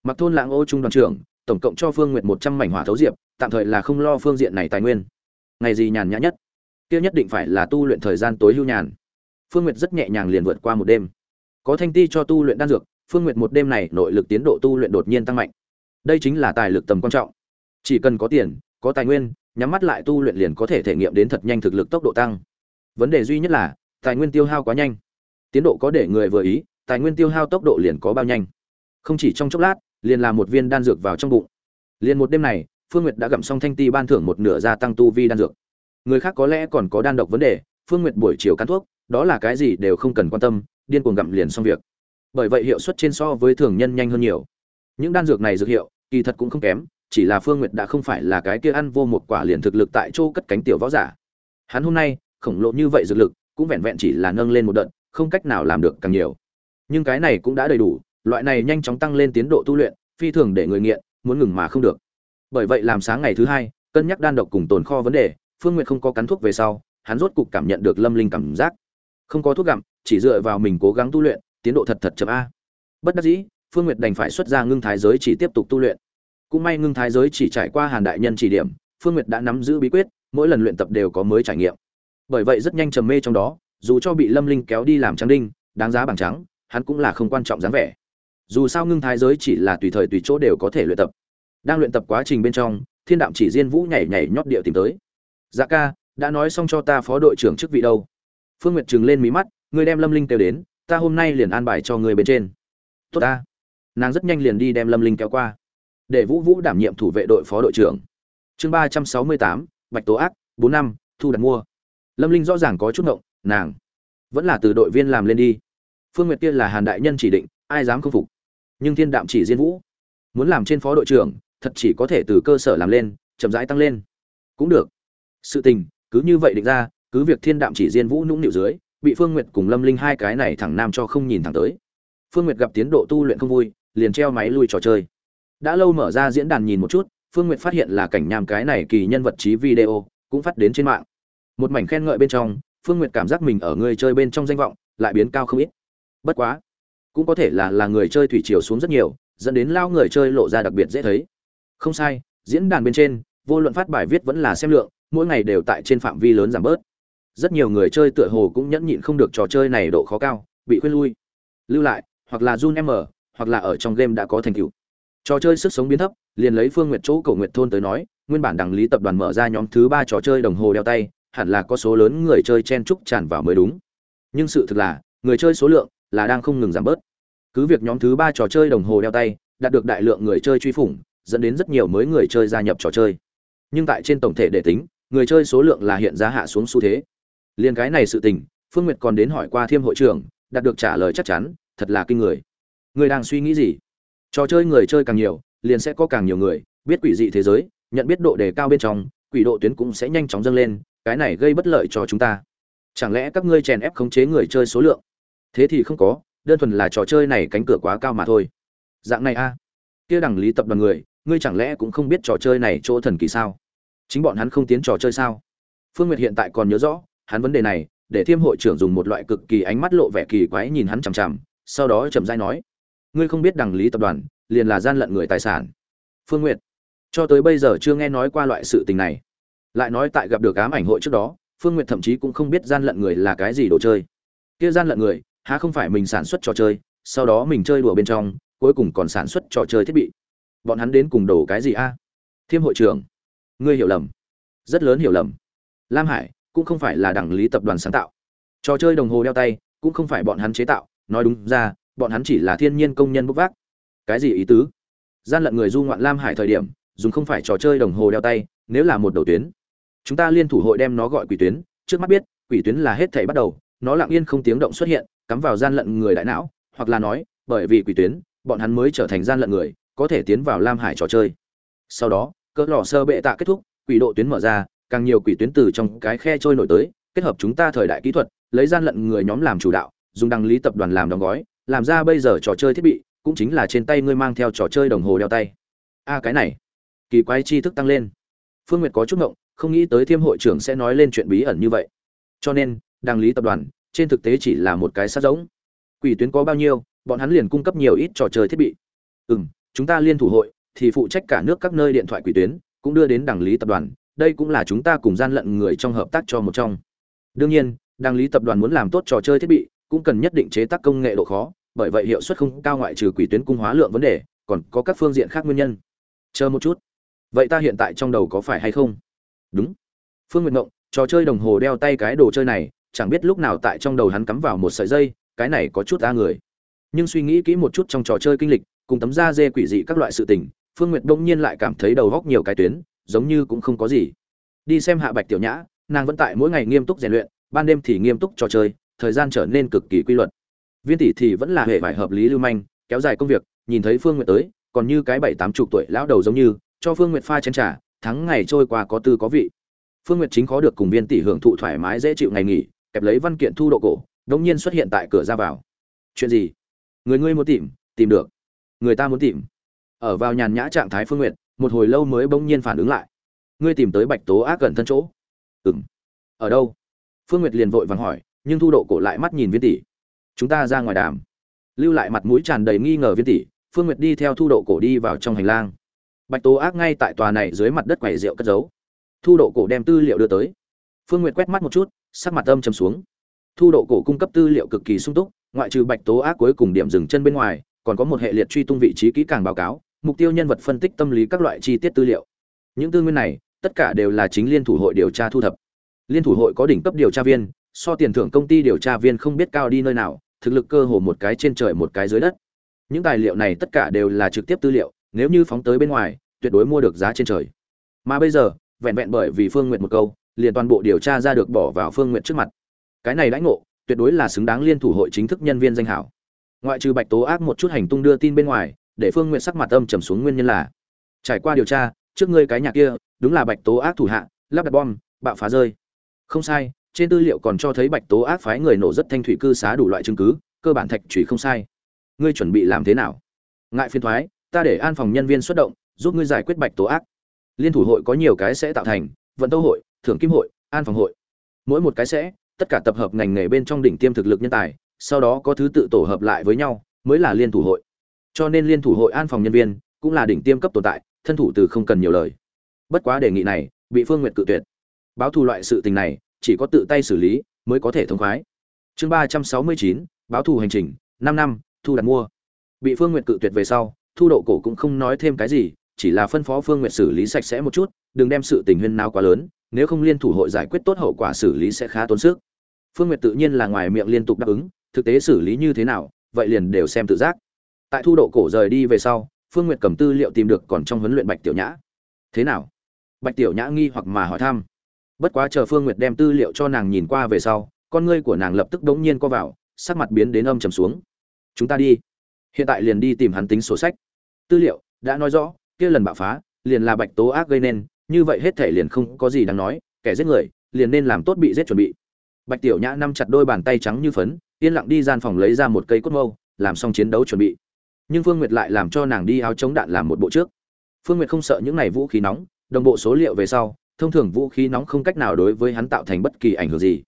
mặc thôn lãng ô trung đoàn trưởng, tổng cộng cho phương n một trăm mảnh hỏa thấu diệp, tạm thời là không lo phương diện này tài nguyên. Ngày gì nhàn nhã nhất? Kia nhất định phải là tu luyện thời gian tối hưu nhàn. Phương nguyệt rất nhẹ nhàng liền vượt qua một đêm. Có thanh ti cho tu luyện đan dược, phương nguyệt một đêm này nội lực tiến độ tu luyện đột nhiên tăng mạnh. Đây chính là tài lực tầm quan trọng. Chỉ cần có tiền, có tài nguyên, nhắm mắt lại tu luyện liền có thể thể nghiệm đến thật nhanh thực lực tốc độ tăng. Vấn đề duy nhất là, tài nguyên tiêu hao quá nhanh. Tiến độ có để người vừa ý, tài nguyên tiêu hao tốc độ liền có bao nhanh. Không chỉ trong chốc lát liền làm một viên đan dược vào trong bụng. Liền một đêm này, phương nguyệt đã gặm xong thanh ti ban thưởng một nửa gia tăng tu vi đan dược. Người khác có lẽ còn có đan độc vấn đề, phương nguyệt buổi chiều cắn thuốc, đó là cái gì đều không cần quan tâm, điên cuồng gặm liền xong việc. Bởi vậy hiệu suất trên so với thường nhân nhanh hơn nhiều. Những đan dược này dược hiệu, kỳ thật cũng không kém, chỉ là phương nguyệt đã không phải là cái kia ăn vô một quả liền thực lực tại chỗ cất cánh tiểu võ giả. Hắn hôm nay, khổng lồ như vậy dược lực, cũng vẹn vẹn chỉ là nâng lên một đợt, không cách nào làm được càng nhiều. Nhưng cái này cũng đã đầy đủ loại này nhanh chóng tăng lên tiến độ tu luyện, phi thường để người nghiện, muốn ngừng mà không được. Bởi vậy làm sáng ngày thứ hai, cân nhắc đan độc cùng tồn kho vấn đề, phương n g u y ệ t không có cắn thuốc về sau, hắn rốt cục cảm nhận được lâm linh cảm giác. Không có thuốc gặm, chỉ dựa vào mình cố gắng tu luyện, tiến độ thật thật chậm a. Bất đắc dĩ, phương n g u y ệ t đành phải xuất ra ngưng thái giới chỉ tiếp tục tu luyện. Cũng may ngưng thái giới chỉ trải qua hàn đại nhân chỉ điểm, phương n g u y ệ t đã nắm giữ bí quyết, mỗi lần luyện tập đều có mới trải nghiệm. Bởi vậy rất nhanh trầm mê trong đó, dù cho bị lâm linh kéo đi làm trắng đinh, đáng giá bằng trắng, hắn cũng là không quan trọng dáng vẻ dù sao ngưng thái giới chỉ là tùy thời tùy chỗ đều có thể luyện tập. Đang luyện tập quá trình bên trong, thiên đạm chỉ diên vũ nhảy nhảy nhót địa tìm tới. Dạ ca, đã nói xong cho ta phó đội trưởng chức vị đâu. Phương nguyệt trừng lên mí mắt, người đem lâm linh kêu đến, ta hôm nay liền an bài cho người bên trên. Tốt ta. Nàng rất nhanh liền đi đem lâm linh kéo qua. Để vũ vũ đảm nhiệm thủ vệ đội phó đội trưởng. Chương ba trăm sáu mươi tám, bạch tố ác, bốn năm, thu đặt mua. Lâm linh rõ ràng có chút ngộng, nàng vẫn là từ đội viên làm lên đi. Phương nguyệt kia là hàn đại nhân chỉ định, ai dám không phục? Nhưng thiên đạm chỉ diên vũ. Muốn làm trên phó đội trưởng, thật chỉ có thể từ cơ sở làm lên, chậm rãi tăng lên. Cũng được. Sự tình, cứ như vậy định ra, cứ việc thiên đạm chỉ diên vũ nũng nịu dưới, bị phương nguyệt cùng lâm linh hai cái này thẳng nam cho không nhìn thẳng tới. Phương nguyệt gặp tiến độ tu luyện không vui, liền treo máy lui trò chơi. Đã lâu mở ra diễn đàn nhìn một chút, phương nguyệt phát hiện là cảnh nham cái này kỳ nhân vật trí video, cũng phát đến trên mạng. Một mảnh khen ngợi bên trong, phương nguyệt cảm giác mình ở người chơi bên trong danh vọng lại biến cao không ít. Bất quá cũng có thể là là người chơi thủy chiều xuống rất nhiều, dẫn đến lao người chơi lộ ra đặc biệt dễ thấy. Không sai, diễn đàn bên trên, vô luận phát bài viết vẫn là xem lượng, mỗi ngày đều tại trên phạm vi lớn giảm bớt. Rất nhiều người chơi tựa hồ cũng nhẫn nhịn không được trò chơi này độ khó cao, bị khuyên lui. Lưu lại, hoặc là run m, hoặc là ở trong game đã có thành tựu. Trò chơi sức sống biến thấp, liền lấy phương nguyệt chỗ cầu nguyệt thôn tới nói, nguyên bản đằng lý tập đoàn mở ra nhóm thứ ba trò chơi đồng hồ đeo tay, hẳn là có số lớn người chơi chen trúc tràn vào mới đúng. Nhưng sự thực là, người chơi số lượng là đang không ngừng giảm bớt. Cứ việc nhóm thứ ba trò chơi đồng hồ đeo tay, đạt được đại lượng người chơi truy phủng, dẫn đến rất nhiều mới người chơi gia nhập trò chơi. Nhưng tại trên tổng thể để tính, người chơi số lượng là hiện ra hạ xuống xu thế. Liên cái này sự tình, phương nguyệt còn đến hỏi qua thiêm hội trưởng, đạt được trả lời chắc chắn, thật là kinh người. Người đang suy nghĩ gì? Trò chơi người chơi càng nhiều, liền sẽ có càng nhiều người, biết quỷ dị thế giới, nhận biết độ đề cao bên trong, quỷ độ tuyến cũng sẽ nhanh chóng dâng lên, cái này gây bất lợi cho chúng ta. Chẳng lẽ các ngươi chèn ép khống chế người chơi số lượng? Thế thì không có, đơn thuần là trò chơi này cánh cửa quá cao mà thôi. Dạng này a. Kia đẳng lý tập đoàn người, ngươi chẳng lẽ cũng không biết trò chơi này chỗ thần kỳ sao? Chính bọn hắn không tiến trò chơi sao? Phương nguyệt hiện tại còn nhớ rõ, hắn vấn đề này, để thiêm hội trưởng dùng một loại cực kỳ ánh mắt lộ vẻ kỳ quái nhìn hắn chằm chằm, sau đó chậm dai nói, ngươi không biết đằng lý tập đoàn, liền là gian lận người tài sản. Phương nguyệt, cho tới bây giờ chưa nghe nói qua loại sự tình này. Lại nói tại gặp được ám ảnh hội trước đó, phương nguyệt thậm chí cũng không biết gian lận người là cái gì đồ chơi. Kia gian lận người há không phải mình sản xuất trò chơi, sau đó mình chơi đùa bên trong, cuối cùng còn sản xuất trò chơi thiết bị. Bọn hắn đến cùng đổ cái gì a? Thiêm hội trưởng, ngươi hiểu lầm. Rất lớn hiểu lầm. Lam hải, cũng không phải là đảng lý tập đoàn sáng tạo. Trò chơi đồng hồ đeo tay, cũng không phải bọn hắn chế tạo. Nói đúng ra, bọn hắn chỉ là thiên nhiên công nhân bốc vác. Cái gì ý tứ? Gian lận người du ngoạn lam hải thời điểm, dùng không phải trò chơi đồng hồ đeo tay, nếu là một đầu tuyến. Chúng ta liên thủ hội đem nó gọi quỷ tuyến. Trước mắt biết, quỷ tuyến là hết thảy bắt đầu, nó lặng yên không tiếng động xuất hiện cắm vào gian lận người đại não, hoặc là nói, bởi vì quỷ tuyến, bọn hắn mới trở thành gian lận người, có thể tiến vào lam hải trò chơi. Sau đó, cỡ lò sơ bệ tạ kết thúc, quỷ độ tuyến mở ra, càng nhiều quỷ tuyến từ trong cái khe trôi nổi tới, kết hợp chúng ta thời đại kỹ thuật, lấy gian lận người nhóm làm chủ đạo, dùng đăng lý tập đoàn làm đóng gói, làm ra bây giờ trò chơi thiết bị, cũng chính là trên tay ngươi mang theo trò chơi đồng hồ đeo tay. A, cái này, kỳ quái tri thức tăng lên. Phương nguyệt có chút ngộng, không nghĩ tới thiêm hội trưởng sẽ nói lên chuyện bí ẩn như vậy. Cho nên, đăng lý tập đoàn trên thực tế chỉ là một cái sát giống. Quỷ tuyến có bao nhiêu, bọn hắn liền cung cấp nhiều ít trò chơi thiết bị. Ừ m chúng ta liên thủ hội, thì phụ trách cả nước các nơi điện thoại quỷ tuyến, cũng đưa đến đảng lý tập đoàn, đây cũng là chúng ta cùng gian lận người trong hợp tác cho một trong. Đương nhiên, đảng lý tập đoàn muốn làm tốt trò chơi thiết bị, cũng cần nhất định chế tác công nghệ độ khó, bởi vậy hiệu suất không cao ngoại trừ quỷ tuyến cung hóa lượng vấn đề, còn có các phương diện khác nguyên nhân. Chờ một chút. Vậy ta hiện tại trong đầu có phải hay không? Đúng. Phương nguyện mộng, trò chơi đồng hồ đeo tay cái đồ chơi này chẳng biết lúc nào tại trong đầu hắn cắm vào một sợi dây, cái này có chút a người. Nhưng suy nghĩ kỹ một chút trong trò chơi kinh lịch, cùng tấm da dê quỷ dị các loại sự tình, phương nguyệt đông nhiên lại cảm thấy đầu góc nhiều cái tuyến, giống như cũng không có gì. Đi xem hạ bạch tiểu nhã, nàng vẫn tại mỗi ngày nghiêm túc rèn luyện, ban đêm thì nghiêm túc trò chơi, thời gian trở nên cực kỳ quy luật. Viên tỷ thì vẫn là hệ bài hợp lý lưu manh, kéo dài công việc, nhìn thấy phương nguyệt tới, còn như cái bảy tám chục tuổi lão đầu giống như, cho phương nguyệt pha chén trà tháng ngày trôi qua có tư có vị. Phương nguyệt chính khó được cùng viên tỷ hưởng thụ thoải mái dễ chịu ngày nghỉ kẹp lấy văn kiện thu độ cổ, đống nhiên xuất hiện tại cửa ra vào. Chuyện gì? Người ngươi muốn tìm tìm được. Người ta muốn tìm. Ở vào nhàn nhã trạng thái phương nguyện, một hồi lâu mới bỗng nhiên phản ứng lại. Ngươi tìm tới bạch tố ác gần thân chỗ. Ừ m ở đâu? Phương nguyệt liền vội vàng hỏi, nhưng thu độ cổ lại mắt nhìn viên tỷ. Chúng ta ra ngoài đàm. Lưu lại mặt mũi tràn đầy nghi ngờ viên tỷ, phương nguyệt đi theo thu độ cổ đi vào trong hành lang. Bạch tố ác ngay tại tòa này dưới mặt đất quầy rượu cất giấu. Thu độ cổ đem tư liệu đưa tới. Phương nguyệt quét mắt một chút sắc mặt âm trầm xuống. Thu độ cổ cung cấp tư liệu cực kỳ sung túc, ngoại trừ bạch tố ác cuối cùng điểm dừng chân bên ngoài, còn có một hệ liệt truy tung vị trí kỹ càng báo cáo, mục tiêu nhân vật phân tích tâm lý các loại chi tiết tư liệu. Những tư nguyên này, tất cả đều là chính liên thủ hội điều tra thu thập. Liên thủ hội có đỉnh cấp điều tra viên, so tiền thưởng công ty điều tra viên không biết cao đi nơi nào, thực lực cơ hồ một cái trên trời một cái dưới đất. Những tài liệu này tất cả đều là trực tiếp tư liệu, nếu như phóng tới bên ngoài, tuyệt đối mua được giá trên trời. Mà bây giờ, vẹn vẹn bởi vì phương nguyệt một câu liền toàn bộ điều tra ra được bỏ vào phương nguyện trước mặt. Cái này đãi ngộ, tuyệt đối là xứng đáng liên thủ hội chính thức nhân viên danh hảo. Ngoại trừ bạch tố ác một chút hành tung đưa tin bên ngoài, để phương nguyện sắc mặt âm trầm xuống nguyên nhân là, trải qua điều tra, trước ngươi cái nhà kia, đúng là bạch tố ác thủ hạ, lắp đặt bom, bạo phá rơi. Không sai, trên tư liệu còn cho thấy bạch tố ác phái người nổ rất thanh thủy cư xá đủ loại chứng cứ, cơ bản thạch thủy không sai. Ngươi chuẩn bị làm thế nào? Ngại phiên thoái, ta để an phòng nhân viên xuất động, giúp ngươi giải quyết bạch tố ác. Liên thủ hội có nhiều cái sẽ tạo thành, vận tâu hội thưởng kim hội, an phòng hội. Mỗi một cái sẽ, tất cả tập hợp ngành nghề bên trong đỉnh tiêm thực lực nhân tài, sau đó có thứ tự tổ hợp lại với nhau, mới là liên thủ hội. Cho nên liên thủ hội an phòng nhân viên, cũng là đỉnh tiêm cấp tồn tại, thân thủ từ không cần nhiều lời. Bất quá đề nghị này, bị phương nguyệt cự tuyệt. Báo thù loại sự tình này, chỉ có tự tay xử lý, mới có thể thông khoái. Chương ba trăm sáu mươi chín, báo thù hành trình, năm năm, thu đặt mua. Bị phương nguyệt cự tuyệt về sau, thu độ cổ cũng không nói thêm cái gì, chỉ là phân phó phương nguyệt xử lý sạch sẽ một chút, đừng đem sự tình huyên nào quá lớn nếu không liên thủ hội giải quyết tốt hậu quả xử lý sẽ khá tốn sức. Phương nguyệt tự nhiên là ngoài miệng liên tục đáp ứng, thực tế xử lý như thế nào, vậy liền đều xem tự giác. Tại thu độ cổ rời đi về sau, phương nguyệt cầm tư liệu tìm được còn trong huấn luyện bạch tiểu nhã. Thế nào? Bạch tiểu nhã nghi hoặc mà hỏi thăm. Bất quá chờ phương nguyệt đem tư liệu cho nàng nhìn qua về sau, con ngươi của nàng lập tức đống nhiên co vào, sắc mặt biến đến âm trầm xuống. Chúng ta đi. Hiện tại liền đi tìm hắn tính sổ sách. Tư liệu, đã nói rõ, kia lần bạo phá, liền là bạch tố ác gây nên như vậy hết thể liền không có gì đáng nói, kẻ giết người, liền nên làm tốt bị giết chuẩn bị. Bạch tiểu nhã nắm chặt đôi bàn tay trắng như phấn, yên lặng đi gian phòng lấy ra một cây cốt mâu, làm xong chiến đấu chuẩn bị. Nhưng phương nguyệt lại làm cho nàng đi áo chống đạn làm một bộ trước. Phương nguyệt không sợ những này vũ khí nóng, đồng bộ số liệu về sau, thông thường vũ khí nóng không cách nào đối với hắn tạo thành bất kỳ ảnh hưởng gì.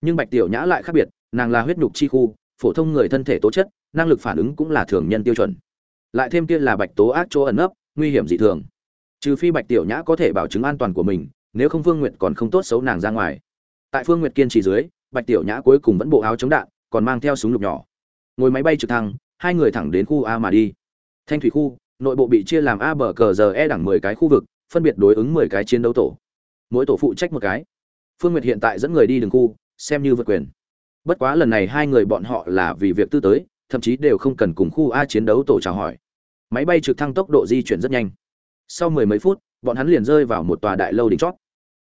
Nhưng bạch tiểu nhã lại khác biệt, nàng là huyết nhục chi khu, phổ thông người thân thể tố chất, năng lực phản ứng cũng là thường nhân tiêu chuẩn. Lại thêm kia là bạch tố ác chỗ ẩn nấp, nguy hiểm dị thường trừ phi bạch tiểu nhã có thể bảo chứng an toàn của mình, nếu không phương nguyệt còn không tốt xấu nàng ra ngoài. Tại phương nguyệt kiên trì dưới, bạch tiểu nhã cuối cùng vẫn bộ áo chống đạn, còn mang theo súng lục nhỏ. Ngồi máy bay trực thăng, hai người thẳng đến khu a mà đi. Thanh thủy khu, nội bộ bị chia làm a bờ cờ giờ e đẳng mười cái khu vực, phân biệt đối ứng mười cái chiến đấu tổ. Mỗi tổ phụ trách một cái. Phương nguyệt hiện tại dẫn người đi đường khu, xem như vượt quyền. Bất quá lần này hai người bọn họ là vì việc tư tới, thậm chí đều không cần cùng khu a chiến đấu tổ chào hỏi. Máy bay trực thăng tốc độ di chuyển rất nhanh sau mười mấy phút, bọn hắn liền rơi vào một tòa đại lâu đỉnh chót.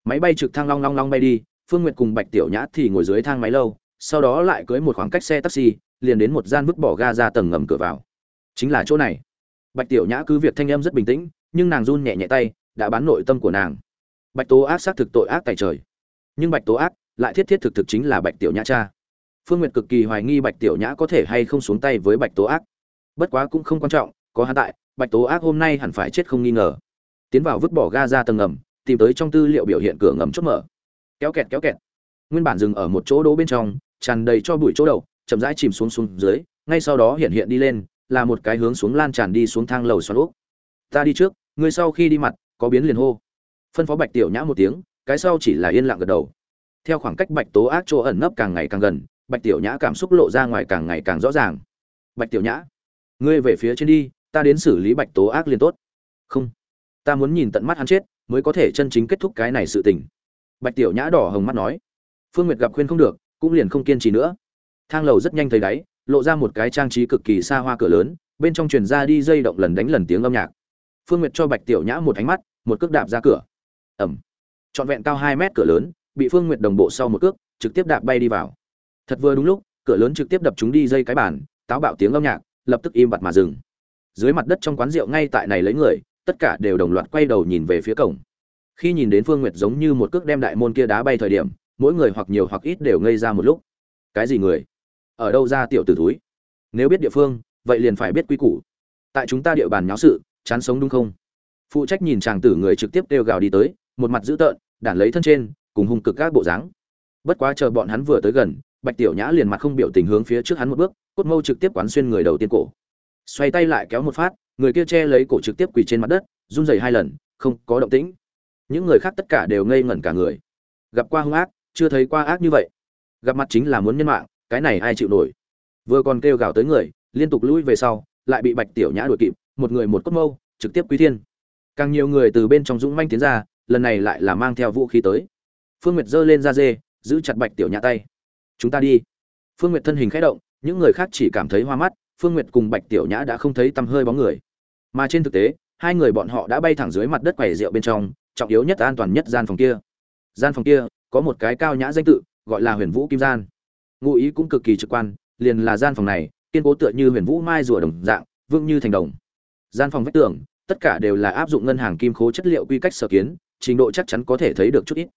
Máy bay trực thăng long long long bay đi, phương nguyệt cùng bạch tiểu nhã thì ngồi dưới thang máy lâu, sau đó lại cưới một khoảng cách xe taxi, liền đến một gian vứt bỏ ga ra tầng ngầm cửa vào. Chính là chỗ này. Bạch tiểu nhã cứ việc thanh em rất bình tĩnh, nhưng nàng run nhẹ nhẹ tay, đã bán nội tâm của nàng. Bạch tố ác xác thực tội ác tại trời. Nhưng bạch tố ác lại thiết thiết thực thực chính là bạch tiểu nhã cha. Phương nguyệt cực kỳ hoài nghi bạch tiểu nhã có thể hay không xuống tay với bạch tố ác. Bất quá cũng không quan trọng, có hắn tại bạch tố ác hôm nay hẳn phải chết không nghi ngờ. Tiến vào vứt bỏ ga ra tầng ngầm, tìm tới trong tư liệu biểu hiện cửa ngầm chốt mở. Kéo kẹt kéo kẹt. Nguyên bản dừng ở một chỗ đỗ bên trong, tràn đầy cho bụi chỗ đầu chậm rãi chìm xuống xuống dưới, ngay sau đó hiện hiện đi lên, là một cái hướng xuống lan tràn đi xuống thang lầu xoắn úp ta đi trước, ngươi sau khi đi mặt, có biến liền hô. Phân phó bạch tiểu nhã một tiếng, cái sau chỉ là yên lặng gật đầu. Theo khoảng cách bạch tố ác chỗ ẩn nấp càng ngày càng gần, bạch tiểu nhã cảm xúc lộ ra ngoài càng ngày càng rõ ràng. Bạch tiểu nhã, ngươi về phía trên đi ta đến xử lý bạch tố ác liền tốt. Không. Ta muốn nhìn tận mắt hắn chết, mới có thể chân chính kết thúc cái này sự tình. Bạch tiểu nhã đỏ hồng mắt nói. Phương nguyệt gặp khuyên không được, cũng liền không kiên trì nữa. Thang lầu rất nhanh thấy đáy, lộ ra một cái trang trí cực kỳ xa hoa cửa lớn, bên trong truyền ra đi dây động lần đánh lần tiếng âm nhạc. Phương nguyệt cho bạch tiểu nhã một ánh mắt, một cước đạp ra cửa. Ẩm. Trọn vẹn cao hai mét cửa lớn, bị phương nguyệt đồng bộ sau một cước, trực tiếp đạp bay đi vào. Thật vừa đúng lúc, cửa lớn trực tiếp đập chúng đi dây cái bàn, táo bạo tiếng âm nhạc, lập tức im bặt mà dừng dưới mặt đất trong quán rượu ngay tại này lấy người, tất cả đều đồng loạt quay đầu nhìn về phía cổng. Khi nhìn đến phương nguyệt giống như một cước đem đại môn kia đá bay thời điểm, mỗi người hoặc nhiều hoặc ít đều ngây ra một lúc. Cái gì người? Ở đâu ra tiểu tử túi nếu biết địa phương, vậy liền phải biết quy củ. Tại chúng ta địa bàn nháo sự, chán sống đúng không? Phụ trách nhìn chàng tử người trực tiếp kêu gào đi tới, một mặt dữ tợn, đản lấy thân trên, cùng hung cực các bộ dáng. Bất quá chờ bọn hắn vừa tới gần, bạch tiểu nhã liền mặt không biểu tình hướng phía trước hắn một bước, cốt mâu trực tiếp quán xuyên người đầu tiên cổ xoay tay lại kéo một phát, người kia che lấy cổ trực tiếp quỳ trên mặt đất, run rẩy hai lần, không có động tĩnh. Những người khác tất cả đều ngây ngẩn cả người. Gặp qua hung ác, chưa thấy qua ác như vậy. Gặp mặt chính là muốn nhân mạng, cái này ai chịu nổi? Vừa còn kêu gào tới người, liên tục lùi về sau, lại bị bạch tiểu nhã đuổi kịp, một người một cốt mâu, trực tiếp quý thiên. Càng nhiều người từ bên trong dũng manh tiến ra, lần này lại là mang theo vũ khí tới. Phương nguyệt giơ lên ra dê, giữ chặt bạch tiểu nhã tay. Chúng ta đi. Phương nguyệt thân hình khẽ động, những người khác chỉ cảm thấy hoa mắt phương nguyệt cùng bạch tiểu nhã đã không thấy tăm hơi bóng người. Mà trên thực tế, hai người bọn họ đã bay thẳng dưới mặt đất quầy rượu bên trong, trọng yếu nhất an toàn nhất gian phòng kia. Gian phòng kia có một cái cao nhã danh tự, gọi là huyền vũ kim gian. Ngụ ý cũng cực kỳ trực quan, liền là gian phòng này, kiên cố tựa như huyền vũ mai rùa đồng dạng, vững như thành đồng. Gian phòng vách tường, tất cả đều là áp dụng ngân hàng kim khố chất liệu quy cách sở kiến, trình độ chắc chắn có thể thấy được chút ít.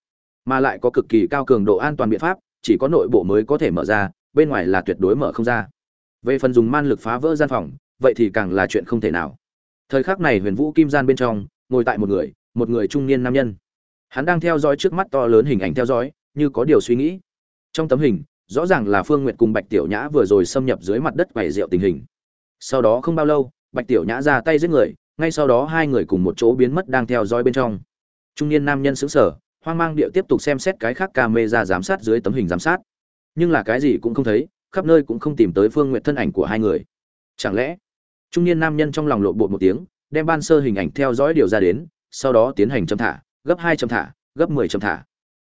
Mà lại có cực kỳ cao cường độ an toàn biện pháp, chỉ có nội bộ mới có thể mở ra, bên ngoài là tuyệt đối mở không ra về phần dùng man lực phá vỡ gian phòng, vậy thì càng là chuyện không thể nào. Thời khắc này huyền vũ kim gian bên trong, ngồi tại một người một người trung niên nam nhân. Hắn đang theo dõi trước mắt to lớn hình ảnh theo dõi, như có điều suy nghĩ. Trong tấm hình, rõ ràng là phương nguyệt cùng bạch tiểu nhã vừa rồi xâm nhập dưới mặt đất quầy rượu tình hình. Sau đó không bao lâu, bạch tiểu nhã ra tay giết người, ngay sau đó hai người cùng một chỗ biến mất đang theo dõi bên trong. Trung niên nam nhân xứng sở hoang mang địa tiếp tục xem xét cái khác camera giám sát dưới tấm hình giám sát. Nhưng là cái gì cũng không thấy khắp nơi cũng không tìm tới phương nguyện thân ảnh của hai người. Chẳng lẽ, trung niên nam nhân trong lòng lộ bột một tiếng, đem ban sơ hình ảnh theo dõi điều ra đến, sau đó tiến hành châm thả, gấp hai châm thả, gấp mười châm thả.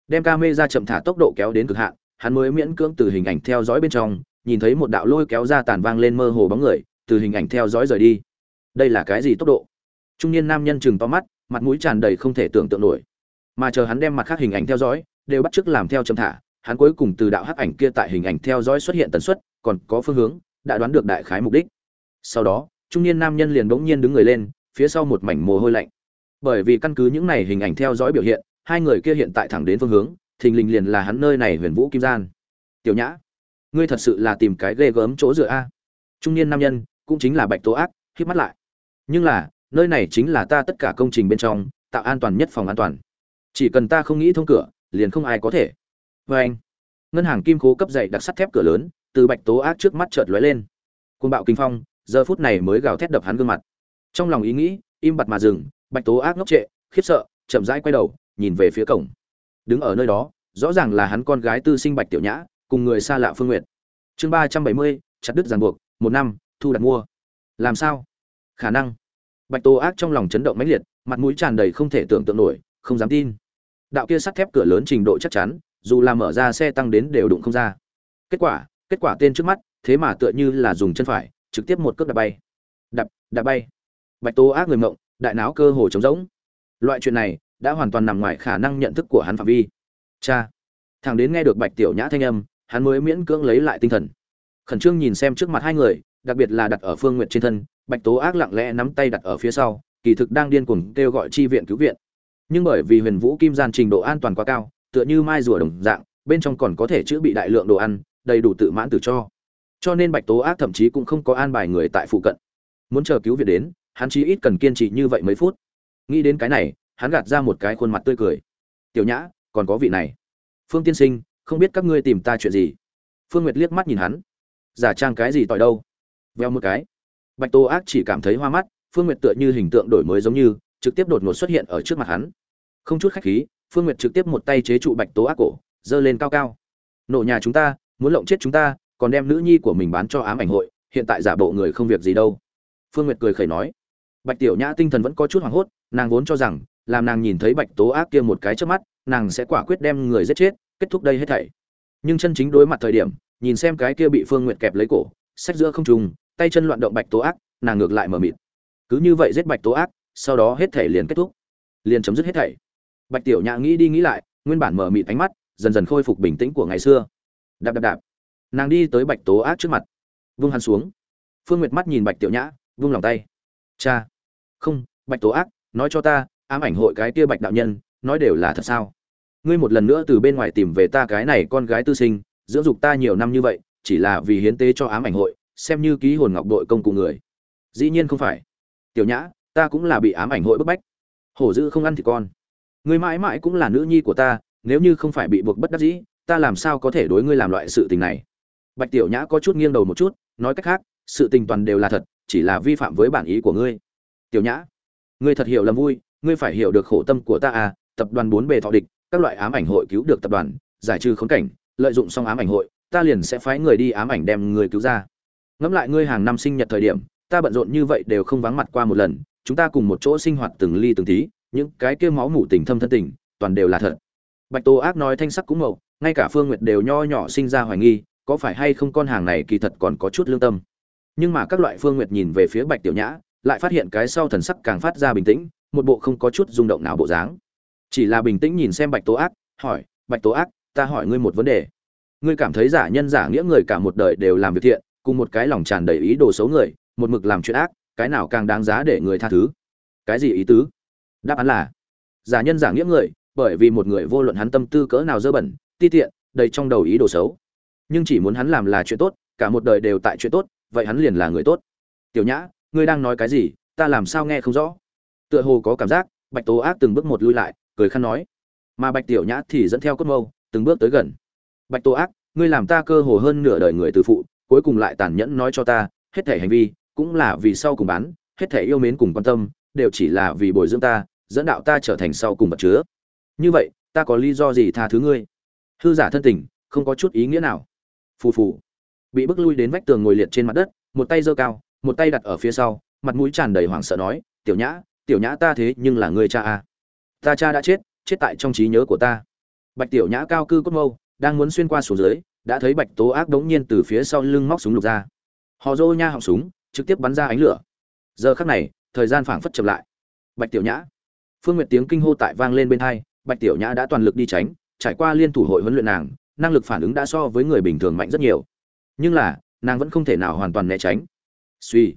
Đem camera chậm thả tốc độ kéo đến cực hạn, hắn mới miễn cưỡng từ hình ảnh theo dõi bên trong, nhìn thấy một đạo lôi kéo ra tàn vang lên mơ hồ bóng người, từ hình ảnh theo dõi rời đi. Đây là cái gì tốc độ? Trung niên nam nhân chừng to mắt, mặt mũi tràn đầy không thể tưởng tượng nổi. Mà chờ hắn đem mặt khác hình ảnh theo dõi, đều bắt chước làm theo châm thả hắn cuối cùng từ đạo hắc ảnh kia tại hình ảnh theo dõi xuất hiện tần suất, còn có phương hướng, đã đoán được đại khái mục đích. Sau đó, trung niên nam nhân liền bỗng nhiên đứng người lên, phía sau một mảnh mồ hôi lạnh. Bởi vì căn cứ những này hình ảnh theo dõi biểu hiện, hai người kia hiện tại thẳng đến phương hướng, thình lình liền là hắn nơi này huyền vũ kim gian. Tiểu nhã, ngươi thật sự là tìm cái ghê gớm chỗ dựa a. Trung niên nam nhân, cũng chính là bạch tố ác hít mắt lại. Nhưng là, nơi này chính là ta tất cả công trình bên trong, tạo an toàn nhất phòng an toàn. Chỉ cần ta không nghĩ thông cửa, liền không ai có thể vê anh. Ngân hàng kim khố cấp dày đặc sắt thép cửa lớn, từ bạch tố ác trước mắt chợt lóe lên. Côn bạo kinh phong, giờ phút này mới gào thét đập hắn gương mặt. Trong lòng ý nghĩ, im bặt mà dừng, bạch tố ác ngốc trệ, khiếp sợ, chậm rãi quay đầu, nhìn về phía cổng. Đứng ở nơi đó, rõ ràng là hắn con gái tư sinh bạch tiểu nhã, cùng người xa lạ phương nguyệt. Chương ba trăm bảy mươi, chặt đứt ràng buộc, một năm, thu đặt mua. Làm sao? Khả năng. Bạch tố ác trong lòng chấn động mãnh liệt, mặt mũi tràn đầy không thể tưởng tượng nổi, không dám tin. Đạo kia sắt thép cửa lớn trình độ chắc chắn dù là mở ra xe tăng đến đều đụng không ra. Kết quả kết quả tên trước mắt, thế mà tựa như là dùng chân phải, trực tiếp một cước đạp bay. Đạp đạp bay. Bạch tố ác người mộng, đại não cơ hồ trống rỗng. Loại chuyện này đã hoàn toàn nằm ngoài khả năng nhận thức của hắn phạm vi. Cha, thằng đến nghe được bạch tiểu nhã thanh âm, hắn mới miễn cưỡng lấy lại tinh thần. Khẩn trương nhìn xem trước mặt hai người, đặc biệt là đặt ở phương nguyện trên thân, bạch tố ác lặng lẽ nắm tay đặt ở phía sau, kỳ thực đang điên cuồng kêu gọi chi viện cứu viện. Nhưng bởi vì huyền vũ kim gian trình độ an toàn quá cao tựa như mai rùa đồng dạng, bên trong còn có thể chữa bị đại lượng đồ ăn, đầy đủ tự mãn tử cho. Cho nên bạch tố ác thậm chí cũng không có an bài người tại phụ cận. Muốn chờ cứu viện đến, hắn chí ít cần kiên trì như vậy mấy phút. Nghĩ đến cái này, hắn gạt ra một cái khuôn mặt tươi cười. Tiểu nhã, còn có vị này. Phương tiên sinh, không biết các ngươi tìm ta chuyện gì? Phương nguyệt liếc mắt nhìn hắn. Giả trang cái gì tỏi đâu? Veo một cái. Bạch tô ác chỉ cảm thấy hoa mắt, phương nguyệt tựa như hình tượng đổi mới giống như, trực tiếp đột ngột xuất hiện ở trước mặt hắn. Không chút khách khí phương nguyệt trực tiếp một tay chế trụ bạch tố ác cổ, giơ lên cao cao. Nổ nhà chúng ta, muốn lộng chết chúng ta, còn đem nữ nhi của mình bán cho ám ảnh hội, hiện tại giả bộ người không việc gì đâu. Phương nguyệt cười khẩy nói. Bạch tiểu nhã tinh thần vẫn có chút hoảng hốt, nàng vốn cho rằng, làm nàng nhìn thấy bạch tố ác kia một cái trước mắt, nàng sẽ quả quyết đem người giết chết, kết thúc đây hết thảy. Nhưng chân chính đối mặt thời điểm, nhìn xem cái kia bị phương nguyệt kẹp lấy cổ, sách giữa không trùng tay chân loạn động bạch tố ác, nàng ngược lại mở mịt. Cứ như vậy giết bạch tố ác, sau đó hết thảy liền kết thúc. Liền chấm dứt hết thảy bạch tiểu nhã nghĩ đi nghĩ lại, nguyên bản mở mịt ánh mắt, dần dần khôi phục bình tĩnh của ngày xưa. Đạp đạp đạp. Nàng đi tới bạch tố ác trước mặt. Vung hắn xuống. Phương nguyệt mắt nhìn bạch tiểu nhã, vung lòng tay. Cha. Không, bạch tố ác, nói cho ta, ám ảnh hội cái kia bạch đạo nhân, nói đều là thật sao? Ngươi một lần nữa từ bên ngoài tìm về ta cái này con gái tư sinh, dưỡng dục ta nhiều năm như vậy, chỉ là vì hiến tế cho ám ảnh hội, xem như ký hồn ngọc đội công cụ người. Dĩ nhiên không phải. Tiểu nhã, ta cũng là bị ám ảnh hội bức bách. Hổ dữ không ăn thì con ngươi mãi mãi cũng là nữ nhi của ta, nếu như không phải bị buộc bất đắc dĩ, ta làm sao có thể đối ngươi làm loại sự tình này? Bạch tiểu nhã có chút nghiêng đầu một chút, nói cách khác, sự tình toàn đều là thật, chỉ là vi phạm với bản ý của ngươi. Tiểu nhã, ngươi thật hiểu lầm vui, ngươi phải hiểu được khổ tâm của ta à tập đoàn bốn bề thọ địch, các loại ám ảnh hội cứu được tập đoàn, giải trừ khốn cảnh, lợi dụng xong ám ảnh hội, ta liền sẽ phái người đi ám ảnh đem người cứu ra. Ngẫm lại ngươi hàng năm sinh nhật thời điểm, ta bận rộn như vậy đều không vắng mặt qua một lần, chúng ta cùng một chỗ sinh hoạt từng ly từng tí những cái kia máu mủ tình thâm thân tình, toàn đều là thật. Bạch tô ác nói thanh sắc cũng mậu ngay cả phương nguyệt đều nho nhỏ sinh ra hoài nghi, có phải hay không con hàng này kỳ thật còn có chút lương tâm. Nhưng mà các loại phương nguyệt nhìn về phía bạch tiểu nhã, lại phát hiện cái sau thần sắc càng phát ra bình tĩnh, một bộ không có chút rung động nào bộ dáng. Chỉ là bình tĩnh nhìn xem bạch tô ác, hỏi, bạch tô ác, ta hỏi ngươi một vấn đề. Ngươi cảm thấy giả nhân giả nghĩa người cả một đời đều làm việc thiện, cùng một cái lòng tràn đầy ý đồ xấu người, một mực làm chuyện ác, cái nào càng đáng giá để người tha thứ? Cái gì ý tứ? Đáp án là, giả nhân giả nghĩa người, bởi vì một người vô luận hắn tâm tư cỡ nào dơ bẩn, ti tiện, đầy trong đầu ý đồ xấu. Nhưng chỉ muốn hắn làm là chuyện tốt, cả một đời đều tại chuyện tốt, vậy hắn liền là người tốt. Tiểu nhã, ngươi đang nói cái gì? Ta làm sao nghe không rõ? Tựa hồ có cảm giác, bạch tố ác từng bước một lui lại, cười khăn nói. Mà bạch tiểu nhã thì dẫn theo cốt mâu, từng bước tới gần. Bạch tố ác, ngươi làm ta cơ hồ hơn nửa đời người từ phụ, cuối cùng lại tàn nhẫn nói cho ta, hết thể hành vi, cũng là vì sau cùng bán, hết thể yêu mến cùng quan tâm, đều chỉ là vì bồi dưỡng ta dẫn đạo ta trở thành sau cùng vật chứa. Như vậy, ta có lý do gì tha thứ ngươi? Hư giả thân tình, không có chút ý nghĩa nào. Phù phù. Bị bức lui đến vách tường ngồi liệt trên mặt đất, một tay giơ cao, một tay đặt ở phía sau, mặt mũi tràn đầy hoảng sợ nói, tiểu nhã tiểu nhã ta thế nhưng là ngươi cha à. ta cha đã chết chết tại trong trí nhớ của ta. Bạch tiểu nhã cao cư cốt mâu, đang muốn xuyên qua xuống dưới, đã thấy bạch tố ác đống nhiên từ phía sau lưng móc súng lục ra. Họ dô nha họng súng, trực tiếp bắn ra ánh lửa. Giờ khắc này, thời gian phảng phất chậm lại. Bạch tiểu nhã phương nguyệt tiếng kinh hô tại vang lên bên tai, bạch tiểu nhã đã toàn lực đi tránh trải qua liên thủ hội huấn luyện nàng năng lực phản ứng đã so với người bình thường mạnh rất nhiều. Nhưng là nàng vẫn không thể nào hoàn toàn né tránh. Suy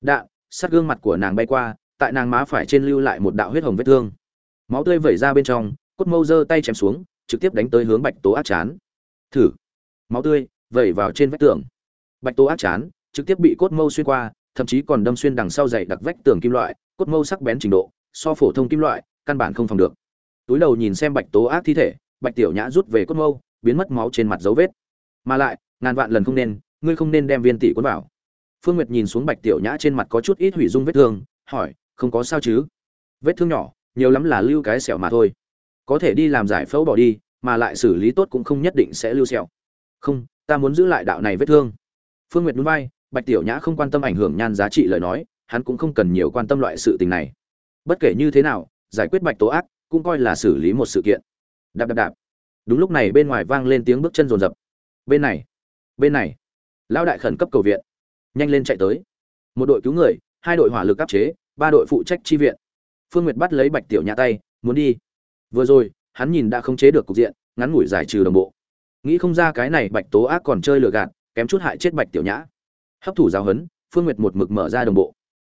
đạn sát gương mặt của nàng bay qua tại nàng má phải trên lưu lại một đạo huyết hồng vết thương. Máu tươi vẩy ra bên trong cốt mâu giơ tay chém xuống trực tiếp đánh tới hướng bạch tố ác chán. Thử. Máu tươi vẩy vào trên vách tường. Bạch tố ác chán trực tiếp bị cốt mâu xuyên qua thậm chí còn đâm xuyên đằng sau dày đặc vách tường kim loại cốt mâu sắc bén trình độ so phổ thông kim loại, căn bản không phòng được. Túi đầu nhìn xem bạch tố ác thi thể, bạch tiểu nhã rút về cốt mâu, biến mất máu trên mặt dấu vết. Mà lại, ngàn vạn lần không nên, ngươi không nên đem viên tỷ cuốn vào. Phương nguyệt nhìn xuống bạch tiểu nhã trên mặt có chút ít hủy dung vết thương, hỏi, không có sao chứ? Vết thương nhỏ, nhiều lắm là lưu cái sẹo mà thôi. Có thể đi làm giải phẫu bỏ đi, mà lại xử lý tốt cũng không nhất định sẽ lưu sẹo. Không, ta muốn giữ lại đạo này vết thương. Phương nguyệt núi bay bạch tiểu nhã không quan tâm ảnh hưởng nhan giá trị lời nói, hắn cũng không cần nhiều quan tâm loại sự tình này bất kể như thế nào, giải quyết bạch tố ác cũng coi là xử lý một sự kiện. Đạp đạp đạp. Đúng lúc này bên ngoài vang lên tiếng bước chân rồn rập bên này bên này. Lão đại khẩn cấp cầu viện. Nhanh lên chạy tới. Một đội cứu người, hai đội hỏa lực áp chế, ba đội phụ trách chi viện. Phương nguyệt bắt lấy bạch tiểu nhã tay, muốn đi. Vừa rồi, hắn nhìn đã không chế được cục diện, ngắn ngủi giải trừ đồng bộ. Nghĩ không ra cái này bạch tố ác còn chơi lừa gạt, kém chút hại chết bạch tiểu nhã. Hấp thủ giáo huấn, phương nguyệt một mực mở ra đồng bộ.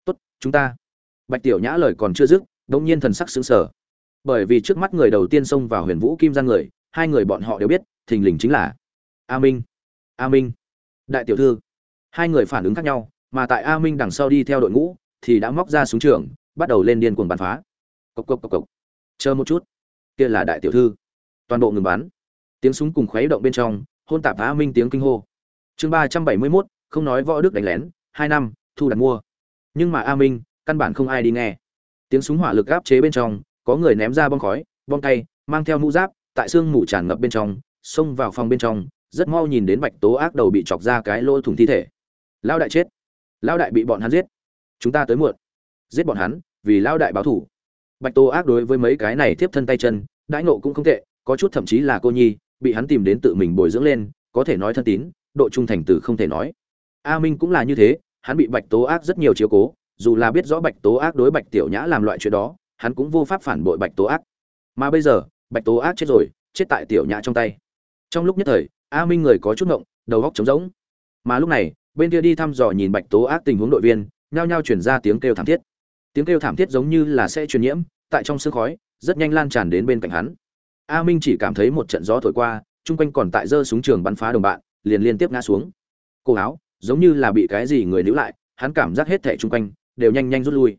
Tốt, chúng ta bạch tiểu nhã lời còn chưa dứt đột nhiên thần sắc sững sờ. Bởi vì trước mắt người đầu tiên xông vào huyền vũ kim gian người, hai người bọn họ đều biết, thình lình chính là a minh. A minh. Đại tiểu thư. Hai người phản ứng khác nhau, mà tại a minh đằng sau đi theo đội ngũ, thì đã móc ra súng trường, bắt đầu lên điên cuồng bắn phá. Cộc cộc cộc cộc. Chờ một chút. Kia là đại tiểu thư. Toàn bộ ngừng bắn. Tiếng súng cùng khuấy động bên trong, hôn tạp a minh tiếng kinh hô. Chương ba trăm bảy mươi mốt, không nói võ đức đánh lén, hai năm, thu đặt mua. Nhưng mà a minh căn bản không ai đi nghe. Tiếng súng hỏa lực áp chế bên trong, có người ném ra bom khói, bom tay mang theo mũ giáp, tại xương mù tràn ngập bên trong, xông vào phòng bên trong, rất mau nhìn đến bạch tố ác đầu bị chọc ra cái lỗ thủng thi thể. Lao đại chết. Lao đại bị bọn hắn giết. Chúng ta tới muộn. Giết bọn hắn, vì lao đại báo thủ bạch tố ác đối với mấy cái này tiếp thân tay chân, đãi nộ cũng không tệ, có chút thậm chí là cô nhi, bị hắn tìm đến tự mình bồi dưỡng lên, có thể nói thân tín, độ trung thành từ không thể nói. A minh cũng là như thế, hắn bị bạch tố ác rất nhiều chiếu cố dù là biết rõ bạch tố ác đối bạch tiểu nhã làm loại chuyện đó, hắn cũng vô pháp phản bội bạch tố ác. Mà bây giờ, bạch tố ác chết rồi, chết tại tiểu nhã trong tay. Trong lúc nhất thời, a minh người có chút ngộng, đầu góc trống rỗng. Mà lúc này, bên kia đi thăm dò nhìn bạch tố ác tình huống đội viên, nhao nhao chuyển ra tiếng kêu thảm thiết. Tiếng kêu thảm thiết giống như là sẽ truyền nhiễm, tại trong sương khói, rất nhanh lan tràn đến bên cạnh hắn. A minh chỉ cảm thấy một trận gió thổi qua, chung quanh còn tại giơ súng trường bắn phá đồng bạn, liền liên tiếp ngã xuống. Cổ áo, giống như là bị cái gì người níu lại, hắn cảm giác hết thẻ chung quanh đều nhanh nhanh rút lui.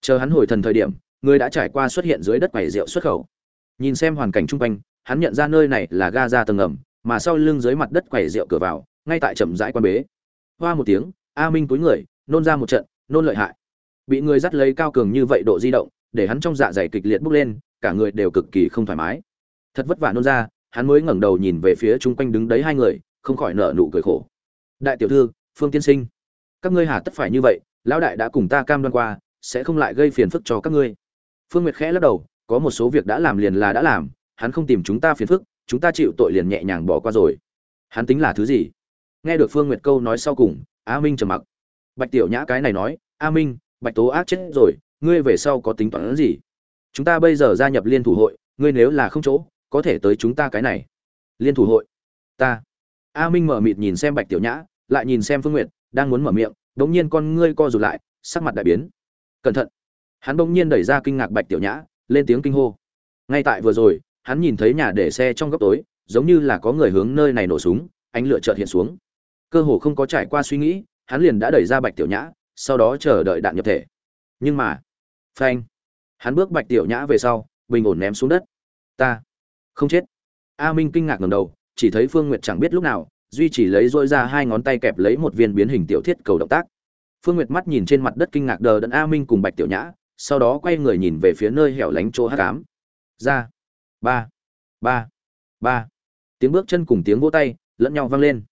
Chờ hắn hồi thần thời điểm, người đã trải qua xuất hiện dưới đất quầy rượu xuất khẩu. Nhìn xem hoàn cảnh chung quanh, hắn nhận ra nơi này là ga ra tầng ngầm, mà sau lưng dưới mặt đất quầy rượu cửa vào, ngay tại chậm rãi quan bế. Hoa một tiếng, a minh túi người, nôn ra một trận, nôn lợi hại. Bị người dắt lấy cao cường như vậy độ di động, để hắn trong dạ dày kịch liệt bốc lên, cả người đều cực kỳ không thoải mái. Thật vất vả nôn ra, hắn mới ngẩng đầu nhìn về phía chung quanh đứng đấy hai người, không khỏi nở nụ cười khổ. Đại tiểu thư, phương tiên sinh, các ngươi hà tất phải như vậy lão đại đã cùng ta cam đoan qua, sẽ không lại gây phiền phức cho các ngươi. Phương nguyệt khẽ lắc đầu, có một số việc đã làm liền là đã làm, hắn không tìm chúng ta phiền phức, chúng ta chịu tội liền nhẹ nhàng bỏ qua rồi. Hắn tính là thứ gì? Nghe được phương nguyệt câu nói sau cùng, a minh trầm mặc. Bạch tiểu nhã cái này nói, a minh, bạch tố ác chết rồi, ngươi về sau có tính toán gì? Chúng ta bây giờ gia nhập liên thủ hội, ngươi nếu là không chỗ, có thể tới chúng ta cái này. Liên thủ hội? Ta. A minh mở mịt nhìn xem bạch tiểu nhã, lại nhìn xem phương n g u y ệ t đang muốn mở miệng bỗng nhiên con ngươi co rụt lại, sắc mặt đại biến. Cẩn thận. Hắn bỗng nhiên đẩy ra kinh ngạc bạch tiểu nhã, lên tiếng kinh hô. Ngay tại vừa rồi, hắn nhìn thấy nhà để xe trong góc tối, giống như là có người hướng nơi này nổ súng, ánh lửa chợt hiện xuống. Cơ hồ không có trải qua suy nghĩ, hắn liền đã đẩy ra bạch tiểu nhã, sau đó chờ đợi đạn nhập thể. Nhưng mà, phanh. Hắn bước bạch tiểu nhã về sau, bình ổn ném xuống đất. Ta không chết. A minh kinh ngạc ngầm đầu, chỉ thấy phương nguyệt chẳng biết lúc nào duy chỉ lấy dỗi ra hai ngón tay kẹp lấy một viên biến hình tiểu thiết cầu động tác. Phương nguyệt mắt nhìn trên mặt đất kinh ngạc đờ đẫn a minh cùng bạch tiểu nhã, sau đó quay người nhìn về phía nơi hẻo lánh chỗ hát cám ra. Ba. Ba. Ba. Tiếng bước chân cùng tiếng vỗ tay lẫn nhau vang lên.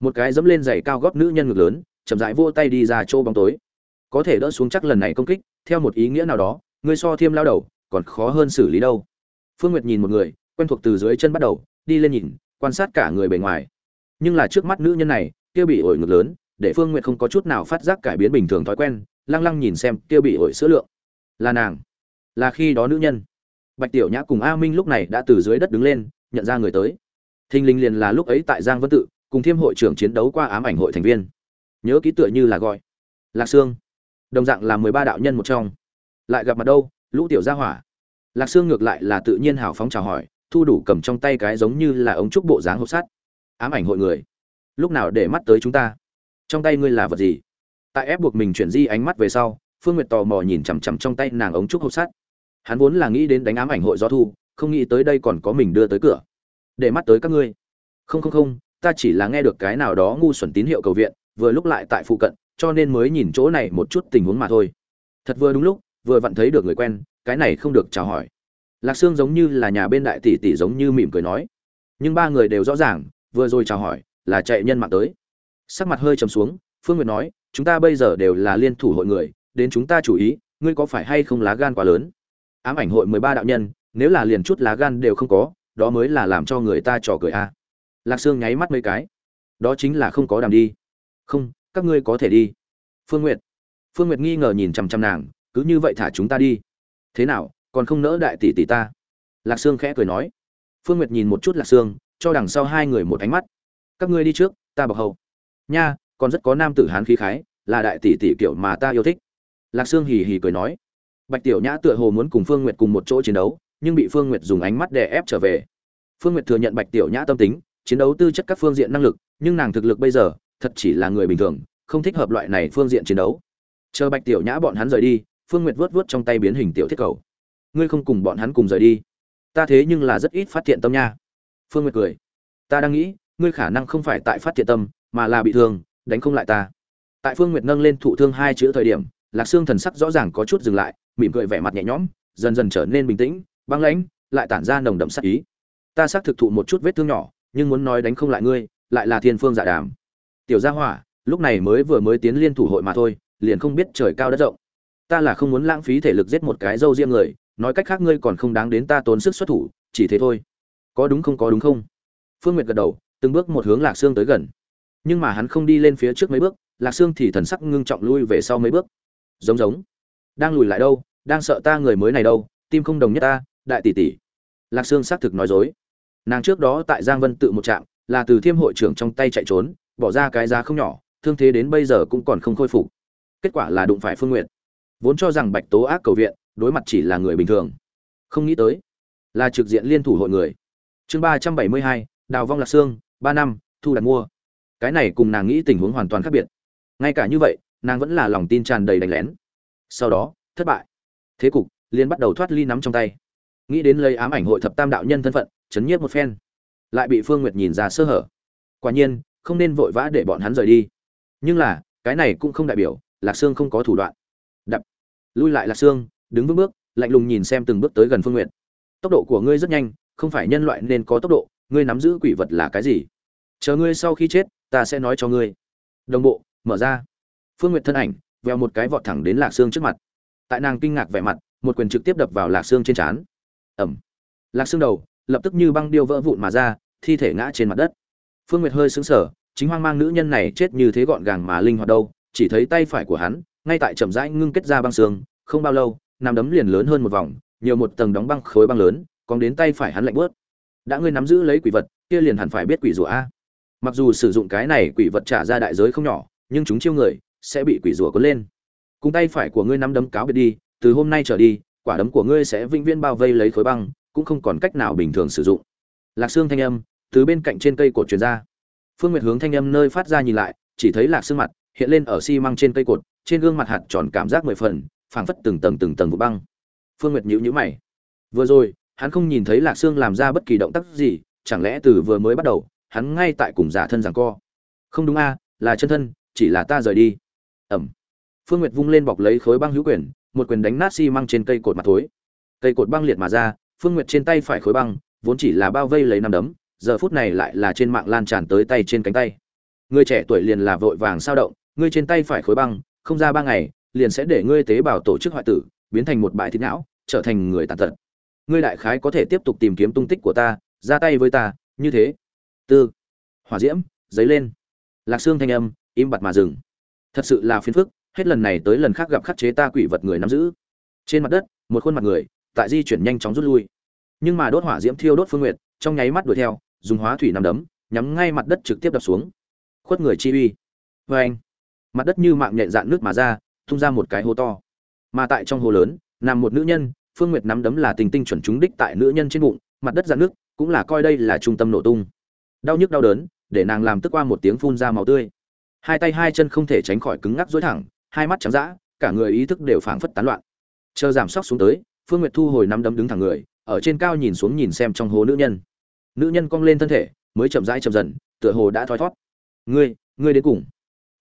Một cái dẫm lên giày cao góp nữ nhân ngực lớn, chậm rãi vỗ tay đi ra chỗ bóng tối. Có thể đỡ xuống chắc lần này công kích, theo một ý nghĩa nào đó, ngươi so thiêm lao đầu, còn khó hơn xử lý đâu. Phương nguyệt nhìn một người, quen thuộc từ dưới chân bắt đầu, đi lên nhìn, quan sát cả người bề ngoài nhưng là trước mắt nữ nhân này, kia bị ổi ngực lớn, để phương nguyệt không có chút nào phát giác cải biến bình thường thói quen, lăng lăng nhìn xem kia bị ổi sữa lượng. Là nàng. Là khi đó nữ nhân. Bạch tiểu nhã cùng a minh lúc này đã từ dưới đất đứng lên, nhận ra người tới. Thình lình liền là lúc ấy tại giang vân tự, cùng thiêm hội trưởng chiến đấu qua ám ảnh hội thành viên. Nhớ ký tựa như là gọi. Lạc sương. Đồng dạng là mười ba đạo nhân một trong. Lại gặp mặt đâu? Lũ tiểu gia hỏa. Lạc sương ngược lại là tự nhiên hào phóng chào hỏi, thu đủ cầm trong tay cái giống như là ống trúc bộ dáng hộp sắt ám ảnh hội người. Lúc nào để mắt tới chúng ta? Trong tay ngươi là vật gì? Tại ép buộc mình chuyển di ánh mắt về sau, phương nguyệt tò mò nhìn chằm chằm trong tay nàng ống trúc hộp sắt. Hắn vốn là nghĩ đến đánh ám ảnh hội gió thu, không nghĩ tới đây còn có mình đưa tới cửa. Để mắt tới các ngươi. Không không không, ta chỉ là nghe được cái nào đó ngu xuẩn tín hiệu cầu viện, vừa lúc lại tại phụ cận, cho nên mới nhìn chỗ này một chút tình huống mà thôi. Thật vừa đúng lúc, vừa vặn thấy được người quen, cái này không được chào hỏi. Lạc sương giống như là nhà bên đại tỷ tỷ giống như mỉm cười nói. Nhưng ba người đều rõ ràng vừa rồi chào hỏi, là chạy nhân mạng tới. Sắc mặt hơi trầm xuống, phương nguyệt nói, chúng ta bây giờ đều là liên thủ hội người, đến chúng ta chủ ý, ngươi có phải hay không lá gan quá lớn? Ám ảnh hội mười ba đạo nhân, nếu là liền chút lá gan đều không có, đó mới là làm cho người ta trò cười a. Lạc sương nháy mắt mấy cái. Đó chính là không có đàm đi. Không, các ngươi có thể đi. Phương n g u y ệ t phương n g u y ệ t nghi ngờ nhìn chằm chằm nàng, cứ như vậy thả chúng ta đi. Thế nào, còn không nỡ đại tỷ tỷ ta? Lạc sương khẽ cười nói. Phương n g u y ệ t nhìn một chút lạc sương cho đằng sau hai người một ánh mắt. Các ngươi đi trước, ta bọc hầu. Nha, còn rất có nam tử hán khí khái, là đại tỷ tỷ kiểu mà ta yêu thích. Lạc sương hì hì cười nói. Bạch tiểu nhã tựa hồ muốn cùng phương Nguyệt cùng một chỗ chiến đấu, nhưng bị phương Nguyệt dùng ánh mắt đè ép trở về. Phương Nguyệt thừa nhận bạch tiểu nhã tâm tính, chiến đấu tư chất các phương diện năng lực, nhưng nàng thực lực bây giờ, thật chỉ là người bình thường, không thích hợp loại này phương diện chiến đấu. Chờ bạch tiểu nhã bọn hắn rời đi, phương nguyệt vớt vớt trong tay biến hình tiểu thiết cầu. Ngươi không cùng bọn hắn cùng rời đi. Ta thế nhưng là rất ít phát hiện tâm nha phương nguyệt cười. Ta đang nghĩ, ngươi khả năng không phải tại phát thiện tâm, mà là bị thương, đánh không lại ta. Tại phương nguyệt nâng lên thụ thương hai chữ thời điểm, lạc xương thần sắc rõ ràng có chút dừng lại, mỉm cười vẻ mặt nhẹ nhõm, dần dần trở nên bình tĩnh, băng lãnh, lại tản ra nồng đậm sát ý. Ta xác thực thụ một chút vết thương nhỏ, nhưng muốn nói đánh không lại ngươi, lại là thiên phương dạ đàm. Tiểu gia hỏa, lúc này mới vừa mới tiến liên thủ hội mà thôi, liền không biết trời cao đất rộng. Ta là không muốn lãng phí thể lực giết một cái dâu riêng người, nói cách khác ngươi còn không đáng đến ta tốn sức xuất thủ, chỉ thế thôi có đúng không có đúng không? Phương nguyệt gật đầu, từng bước một hướng lạc sương tới gần. Nhưng mà hắn không đi lên phía trước mấy bước, lạc sương thì thần sắc ngưng trọng lui về sau mấy bước. Giống giống. Đang lùi lại đâu? Đang sợ ta người mới này đâu? Tim không đồng nhất ta, đại tỷ tỷ. Lạc sương xác thực nói dối. Nàng trước đó tại giang vân tự một trạm, là từ thiêm hội trưởng trong tay chạy trốn, bỏ ra cái giá không nhỏ, thương thế đến bây giờ cũng còn không khôi phục. Kết quả là đụng phải phương nguyện vốn cho rằng bạch tố ác cầu viện, đối mặt chỉ là người bình thường. Không nghĩ tới, là trực diện liên thủ hội người chương ba trăm bảy mươi hai, đào vong lạc sương, ba năm, thu đặt mua. Cái này cùng nàng nghĩ tình huống hoàn toàn khác biệt. Ngay cả như vậy, nàng vẫn là lòng tin tràn đầy đánh lén. Sau đó, thất bại. Thế cục liên bắt đầu thoát ly nắm trong tay. Nghĩ đến lấy ám ảnh hội thập tam đạo nhân thân phận, chấn nhiếp một phen. Lại bị phương nguyệt nhìn ra sơ hở. Quả nhiên, không nên vội vã để bọn hắn rời đi. Nhưng là, cái này cũng không đại biểu, lạc sương không có thủ đoạn. Đập. Lui lại lạc sương, đứng vững bước, lạnh lùng nhìn xem từng bước tới gần phương nguyệt. Tốc độ của ngươi rất nhanh không phải nhân loại nên có tốc độ, ngươi nắm giữ quỷ vật là cái gì? Chờ ngươi sau khi chết, ta sẽ nói cho ngươi. Đồng bộ, mở ra. Phương nguyện thân ảnh veo một cái vọt thẳng đến lạc sương trước mặt. Tại nàng kinh ngạc vẻ mặt, một quyền trực tiếp đập vào lạc sương trên trán. Ẩm. Lạc sương đầu, lập tức như băng điêu vỡ vụn mà ra, thi thể ngã trên mặt đất. Phương nguyệt hơi xứng sở chính hoang mang nữ nhân này chết như thế gọn gàng mà linh hoạt đâu, chỉ thấy tay phải của hắn, ngay tại chậm rãi ngưng kết ra băng xương, không bao lâu, nằm đấm liền lớn hơn một vòng, nhiều một tầng đóng băng khối băng lớn còn đến tay phải hắn lạnh bớt. Đã ngươi nắm giữ lấy quỷ vật, kia liền hẳn phải biết quỷ rủa a. Mặc dù sử dụng cái này quỷ vật trả ra đại giới không nhỏ, nhưng chúng chiêu người sẽ bị quỷ rủa cuốn lên. Cùng tay phải của ngươi nắm đấm cáo biệt đi, từ hôm nay trở đi, quả đấm của ngươi sẽ vĩnh viễn bao vây lấy khối băng, cũng không còn cách nào bình thường sử dụng. Lạc xương thanh âm từ bên cạnh trên cây cột truyền ra. Phương nguyệt hướng thanh âm nơi phát ra nhìn lại, chỉ thấy lạc xương mặt hiện lên ở xi măng trên cây cột, trên gương mặt hạt tròn cảm giác mười phần, phảng phất từng tầng từng tầng vụ băng. Phương nguyệt nhíu nhíu mày. Vừa rồi hắn không nhìn thấy lạc sương làm ra bất kỳ động tác gì, chẳng lẽ từ vừa mới bắt đầu, hắn ngay tại cùng giả thân giằng co. Không đúng a, là chân thân, chỉ là ta rời đi. Ẩm. Phương nguyệt vung lên bọc lấy khối băng hữu quyền, một quyền đánh nát xi、si、măng trên cây cột mặt thối. Cây cột băng liệt mà ra, phương nguyệt trên tay phải khối băng, vốn chỉ là bao vây lấy năm đấm, giờ phút này lại là trên mạng lan tràn tới tay trên cánh tay. Người trẻ tuổi liền là vội vàng sao động, ngươi trên tay phải khối băng, không ra ba ngày, liền sẽ để ngươi tế bào tổ chức hoại tử, biến thành một bãi thịt não, trở thành người tàn tật ngươi đại khái có thể tiếp tục tìm kiếm tung tích của ta, ra tay với ta, như thế. Tư. Hỏa diễm giấy lên. Lạc xương thanh âm, im bặt mà dừng. Thật sự là phiền phức, hết lần này tới lần khác gặp khắc chế ta quỷ vật người nắm giữ. Trên mặt đất, một khuôn mặt người, tại di chuyển nhanh chóng rút lui. Nhưng mà đốt hỏa diễm thiêu đốt phương nguyệt, trong nháy mắt đuổi theo, dùng hóa thủy nằm đấm, nhắm ngay mặt đất trực tiếp đập xuống. Khuất người chi uy. Vê anh mặt đất như mạng nhện dạn nước mà ra, tung ra một cái hố to. Mà tại trong hồ lớn, nằm một nữ nhân phương nguyệt nắm đấm là tình tinh chuẩn trúng đích tại nữ nhân trên bụng, mặt đất dạn nước, cũng là coi đây là trung tâm nổ tung. Đau nhức đau đớn, để nàng làm tức qua một tiếng phun ra máu tươi. Hai tay hai chân không thể tránh khỏi cứng ngắc dối thẳng, hai mắt trắng dã, cả người ý thức đều phảng phất tán loạn. Chờ giảm sóc xuống tới, phương nguyệt thu hồi nắm đấm đứng thẳng người, ở trên cao nhìn xuống nhìn xem trong hố nữ nhân. Nữ nhân cong lên thân thể, mới chậm rãi chậm dần, tựa hồ đã thoi thót ngươi ngươi đến cùng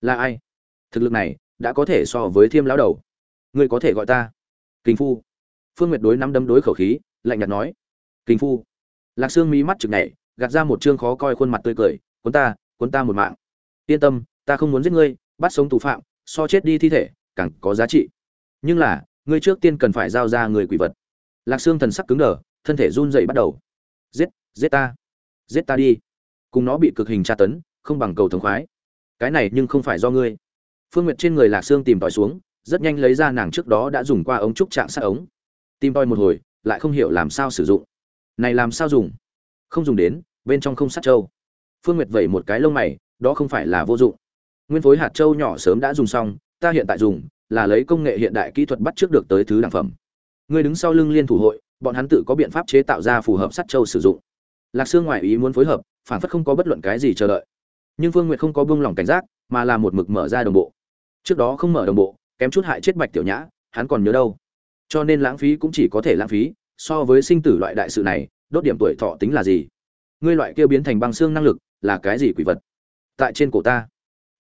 là ai? Thực lực này đã có thể so với thiêm lão đầu. Ngươi có thể gọi ta kinh phu phương nguyệt đối nắm đấm đối khẩu khí, lạnh nhạt nói kinh phu. Lạc Sương mí mắt chực nhảy, gạt ra một chương khó coi khuôn mặt tươi cười, cuốn ta cuốn ta một mạng. Yên tâm, ta không muốn giết ngươi, bắt sống tù phạm, so chết đi thi thể, càng có giá trị. Nhưng là, ngươi trước tiên cần phải giao ra người quỷ vật. Lạc Sương thần sắc cứng đờ, thân thể run dậy bắt đầu. Giết giết ta giết ta đi. Cùng nó bị cực hình tra tấn, không bằng cầu thống khoái. Cái này nhưng không phải do ngươi. Phương nguyệt trên người lạc Sương tìm tòi xuống, rất nhanh lấy ra nàng trước đó đã dùng qua ống trúc trạng sát ống tìm tòi một hồi, lại không hiểu làm sao sử dụng. Này làm sao dùng? Không dùng đến, bên trong không sát trâu. Phương nguyệt vẩy một cái lông mày, đó không phải là vô dụng. Nguyên phối hạt trâu nhỏ sớm đã dùng xong, ta hiện tại dùng, là lấy công nghệ hiện đại kỹ thuật bắt trước được tới thứ đẳng phẩm. Người đứng sau lưng liên thủ hội, bọn hắn tự có biện pháp chế tạo ra phù hợp sắt châu sử dụng. Lạc sương ngoại ý muốn phối hợp, phản phất không có bất luận cái gì chờ đợi. Nhưng phương nguyệt không có buông lỏng cảnh giác, mà là một mực mở ra đồng bộ. Trước đó không mở đồng bộ, kém chút hại chết bạch tiểu nhã, hắn còn nhớ đâu? Cho nên lãng phí cũng chỉ có thể lãng phí, so với sinh tử loại đại sự này, đốt điểm tuổi thọ tính là gì? Ngươi loại kia biến thành băng xương năng lực là cái gì quỷ vật? Tại trên cổ ta.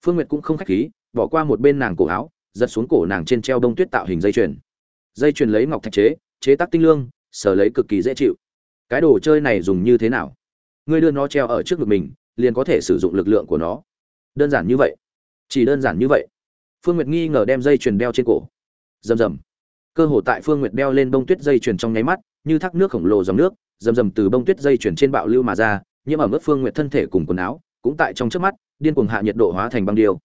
Phương nguyệt cũng không khách khí, bỏ qua một bên nàng cổ áo, giật xuống cổ nàng trên treo đông tuyết tạo hình dây chuyền. Dây chuyền lấy ngọc thạch chế chế tác tinh lương, sở lấy cực kỳ dễ chịu. Cái đồ chơi này dùng như thế nào? Ngươi đưa nó treo ở trước ngực mình, liền có thể sử dụng lực lượng của nó. Đơn giản như vậy. Chỉ đơn giản như vậy. Phương nguyệt nghi ngờ đem dây chuyền đeo trên cổ. Rầm rầm cơ hồ tại phương nguyệt đeo lên bông tuyết dây chuyền trong nháy mắt, như thác nước khổng lồ dòng nước, rầm rầm từ bông tuyết dây chuyền trên bạo lưu mà ra, nhiễm ở mức phương nguyệt thân thể cùng quần áo, cũng tại trong trước mắt, điên cuồng hạ nhiệt độ hóa thành băng điêu.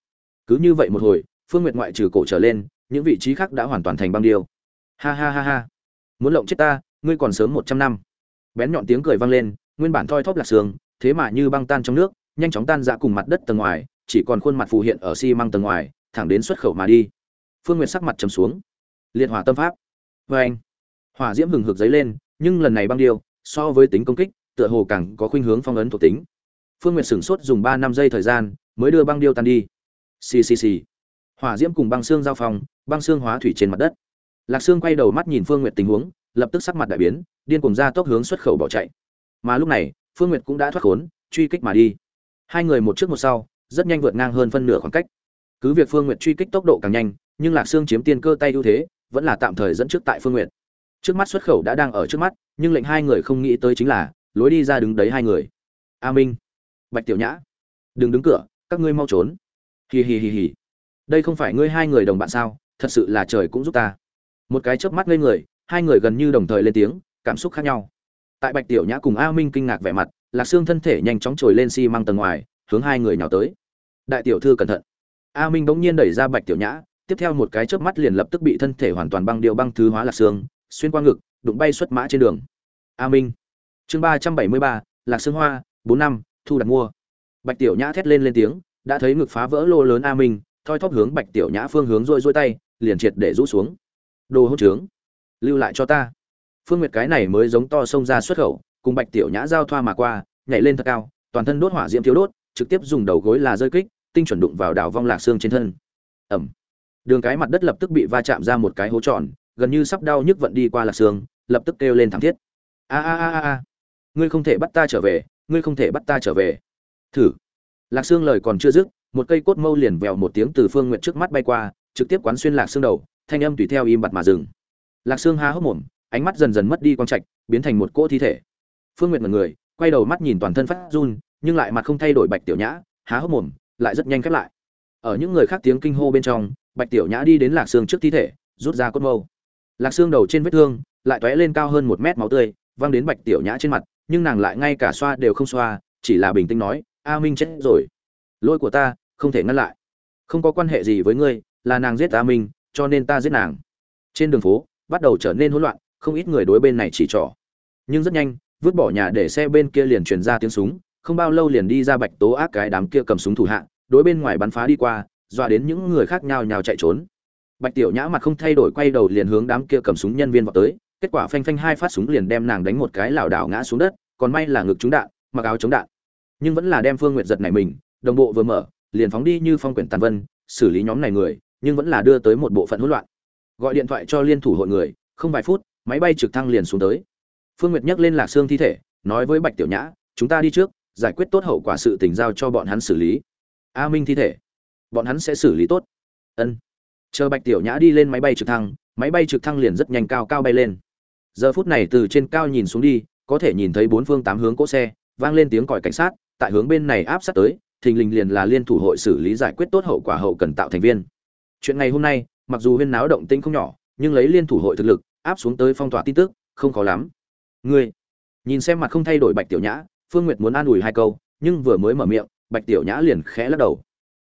Cứ như vậy một hồi, phương nguyệt ngoại trừ cổ trở lên, những vị trí khác đã hoàn toàn thành băng điêu. Ha ha ha ha. Muốn lộng chết ta, ngươi còn sớm một trăm năm. Bén nhọn tiếng cười vang lên, nguyên bản thoi thóp lạc sương thế mà như băng tan trong nước, nhanh chóng tan ra cùng mặt đất tầng ngoài, chỉ còn khuôn mặt phù hiện ở xi măng tầng ngoài, thẳng đến xuất khẩu mà đi. Phương nguyệt sắc mặt trầm xuống liệt hỏa tâm pháp. Vê anh, hỏa diễm hừng hực dấy lên, nhưng lần này băng điêu, so với tính công kích, tựa hồ càng có khuynh hướng phong ấn thuộc tính. Phương nguyệt sửng sốt dùng ba năm giây thời gian, mới đưa băng điêu tan đi. Xì xì xì. Hỏa diễm cùng băng xương giao phong, băng xương hóa thủy trên mặt đất. Lạc xương quay đầu mắt nhìn phương nguyệt tình huống, lập tức sắc mặt đại biến, điên cùng ra tốc hướng xuất khẩu bỏ chạy. Mà lúc này, phương nguyệt cũng đã thoát khốn, truy kích mà đi. Hai người một trước một sau, rất nhanh vượt ngang hơn phân nửa khoảng cách. Cứ việc phương nguyệt truy kích tốc độ càng nhanh, nhưng lạc xương chiếm tiên cơ tay ưu thế vẫn là tạm thời dẫn trước tại phương nguyệt. Trước mắt xuất khẩu đã đang ở trước mắt, nhưng lệnh hai người không nghĩ tới chính là, lối đi ra đứng đấy hai người. A minh, bạch tiểu nhã, đừng đứng cửa, các ngươi mau trốn. Hì hì hì hì. Đây không phải ngươi hai người đồng bạn sao, thật sự là trời cũng giúp ta. Một cái chớp mắt ngây người, hai người gần như đồng thời lên tiếng, cảm xúc khác nhau. Tại bạch tiểu nhã cùng a minh kinh ngạc vẻ mặt, lạc xương thân thể nhanh chóng trồi lên xi mang tầng ngoài, hướng hai người nhào tới. Đại tiểu thư cẩn thận. A minh bỗng nhiên đẩy ra bạch tiểu nhã tiếp theo một cái chớp mắt liền lập tức bị thân thể hoàn toàn băng điều băng thứ hóa lạc xương, xuyên qua ngực, đụng bay xuất mã trên đường. A minh. Chương ba trăm bảy mươi ba, lạc xương hoa, bốn năm, thu đặt mua. Bạch tiểu nhã thét lên lên tiếng, đã thấy ngực phá vỡ lô lớn a minh, thoi thóp hướng bạch tiểu nhã phương hướng rôi rôi tay, liền triệt để rũ xuống. Đồ hỗn trướng, lưu lại cho ta. Phương nguyệt cái này mới giống to xông ra xuất khẩu, cùng bạch tiểu nhã giao thoa mà qua, nhảy lên thật cao, toàn thân đốt hỏa diễm thiếu đốt, trực tiếp dùng đầu gối là rơi kích, tinh chuẩn đụng vào đảo vong lạc xương trên thân. Ầm đường cái mặt đất lập tức bị va chạm ra một cái hố tròn, gần như sắp đau nhức vận đi qua lạc xương, lập tức kêu lên thảm thiết. A a a a ngươi không thể bắt ta trở về, ngươi không thể bắt ta trở về. Thử. Lạc xương lời còn chưa dứt, một cây cốt mâu liền vèo một tiếng từ phương nguyện trước mắt bay qua, trực tiếp quán xuyên lạc xương đầu, thanh âm tùy theo im bặt mà dừng. Lạc xương há hốc mồm, ánh mắt dần dần mất đi quang trạch, biến thành một cỗ thi thể. Phương nguyện mật người, quay đầu mắt nhìn toàn thân phát run, nhưng lại mặt không thay đổi bạch tiểu nhã, há hốc mồm, lại rất nhanh khép lại. Ở những người khác tiếng kinh hô bên trong bạch tiểu nhã đi đến lạc xương trước thi thể, rút ra cốt mâu. Lạc xương đầu trên vết thương lại tóe lên cao hơn một mét máu tươi, văng đến bạch tiểu nhã trên mặt, nhưng nàng lại ngay cả xoa đều không xoa, chỉ là bình tĩnh nói, a minh chết rồi. Lỗi của ta, không thể ngăn lại. Không có quan hệ gì với ngươi, là nàng giết a minh, cho nên ta giết nàng. Trên đường phố, bắt đầu trở nên hỗn loạn, không ít người đối bên này chỉ trỏ. Nhưng rất nhanh, vứt bỏ nhà để xe bên kia liền truyền ra tiếng súng, không bao lâu liền đi ra bạch tố ác cái đám kia cầm súng thủ hạ, đối bên ngoài bắn phá đi qua dọa đến những người khác nhau nhào chạy trốn. Bạch tiểu nhã mặt không thay đổi quay đầu liền hướng đám kia cầm súng nhân viên vào tới, kết quả phanh phanh hai phát súng liền đem nàng đánh một cái lảo đảo ngã xuống đất, còn may là ngực trúng đạn, mặc áo chống đạn. Nhưng vẫn là đem phương nguyệt giật này mình, đồng bộ vừa mở, liền phóng đi như phong quyển tàn vân, xử lý nhóm này người, nhưng vẫn là đưa tới một bộ phận hỗn loạn. Gọi điện thoại cho liên thủ hội người, không vài phút, máy bay trực thăng liền xuống tới. Phương nguyệt nhấc lên lạc xương thi thể, nói với bạch tiểu nhã, chúng ta đi trước, giải quyết tốt hậu quả sự tình giao cho bọn hắn xử lý. A minh thi thể bọn hắn sẽ xử lý tốt. Ân. Chờ bạch tiểu nhã đi lên máy bay trực thăng, máy bay trực thăng liền rất nhanh cao cao bay lên. Giờ phút này từ trên cao nhìn xuống đi, có thể nhìn thấy bốn phương tám hướng cỗ xe, vang lên tiếng còi cảnh sát, tại hướng bên này áp sát tới, thình lình liền là liên thủ hội xử lý giải quyết tốt hậu quả hậu cần tạo thành viên. Chuyện ngày hôm nay, mặc dù huyên náo động tĩnh không nhỏ, nhưng lấy liên thủ hội thực lực, áp xuống tới phong tỏa tin tức, không khó lắm. Ngươi, nhìn xem mặt không thay đổi bạch tiểu nhã, phương nguyệt muốn an ủi hai câu, nhưng vừa mới mở miệng, bạch tiểu nhã liền khẽ lắc đầu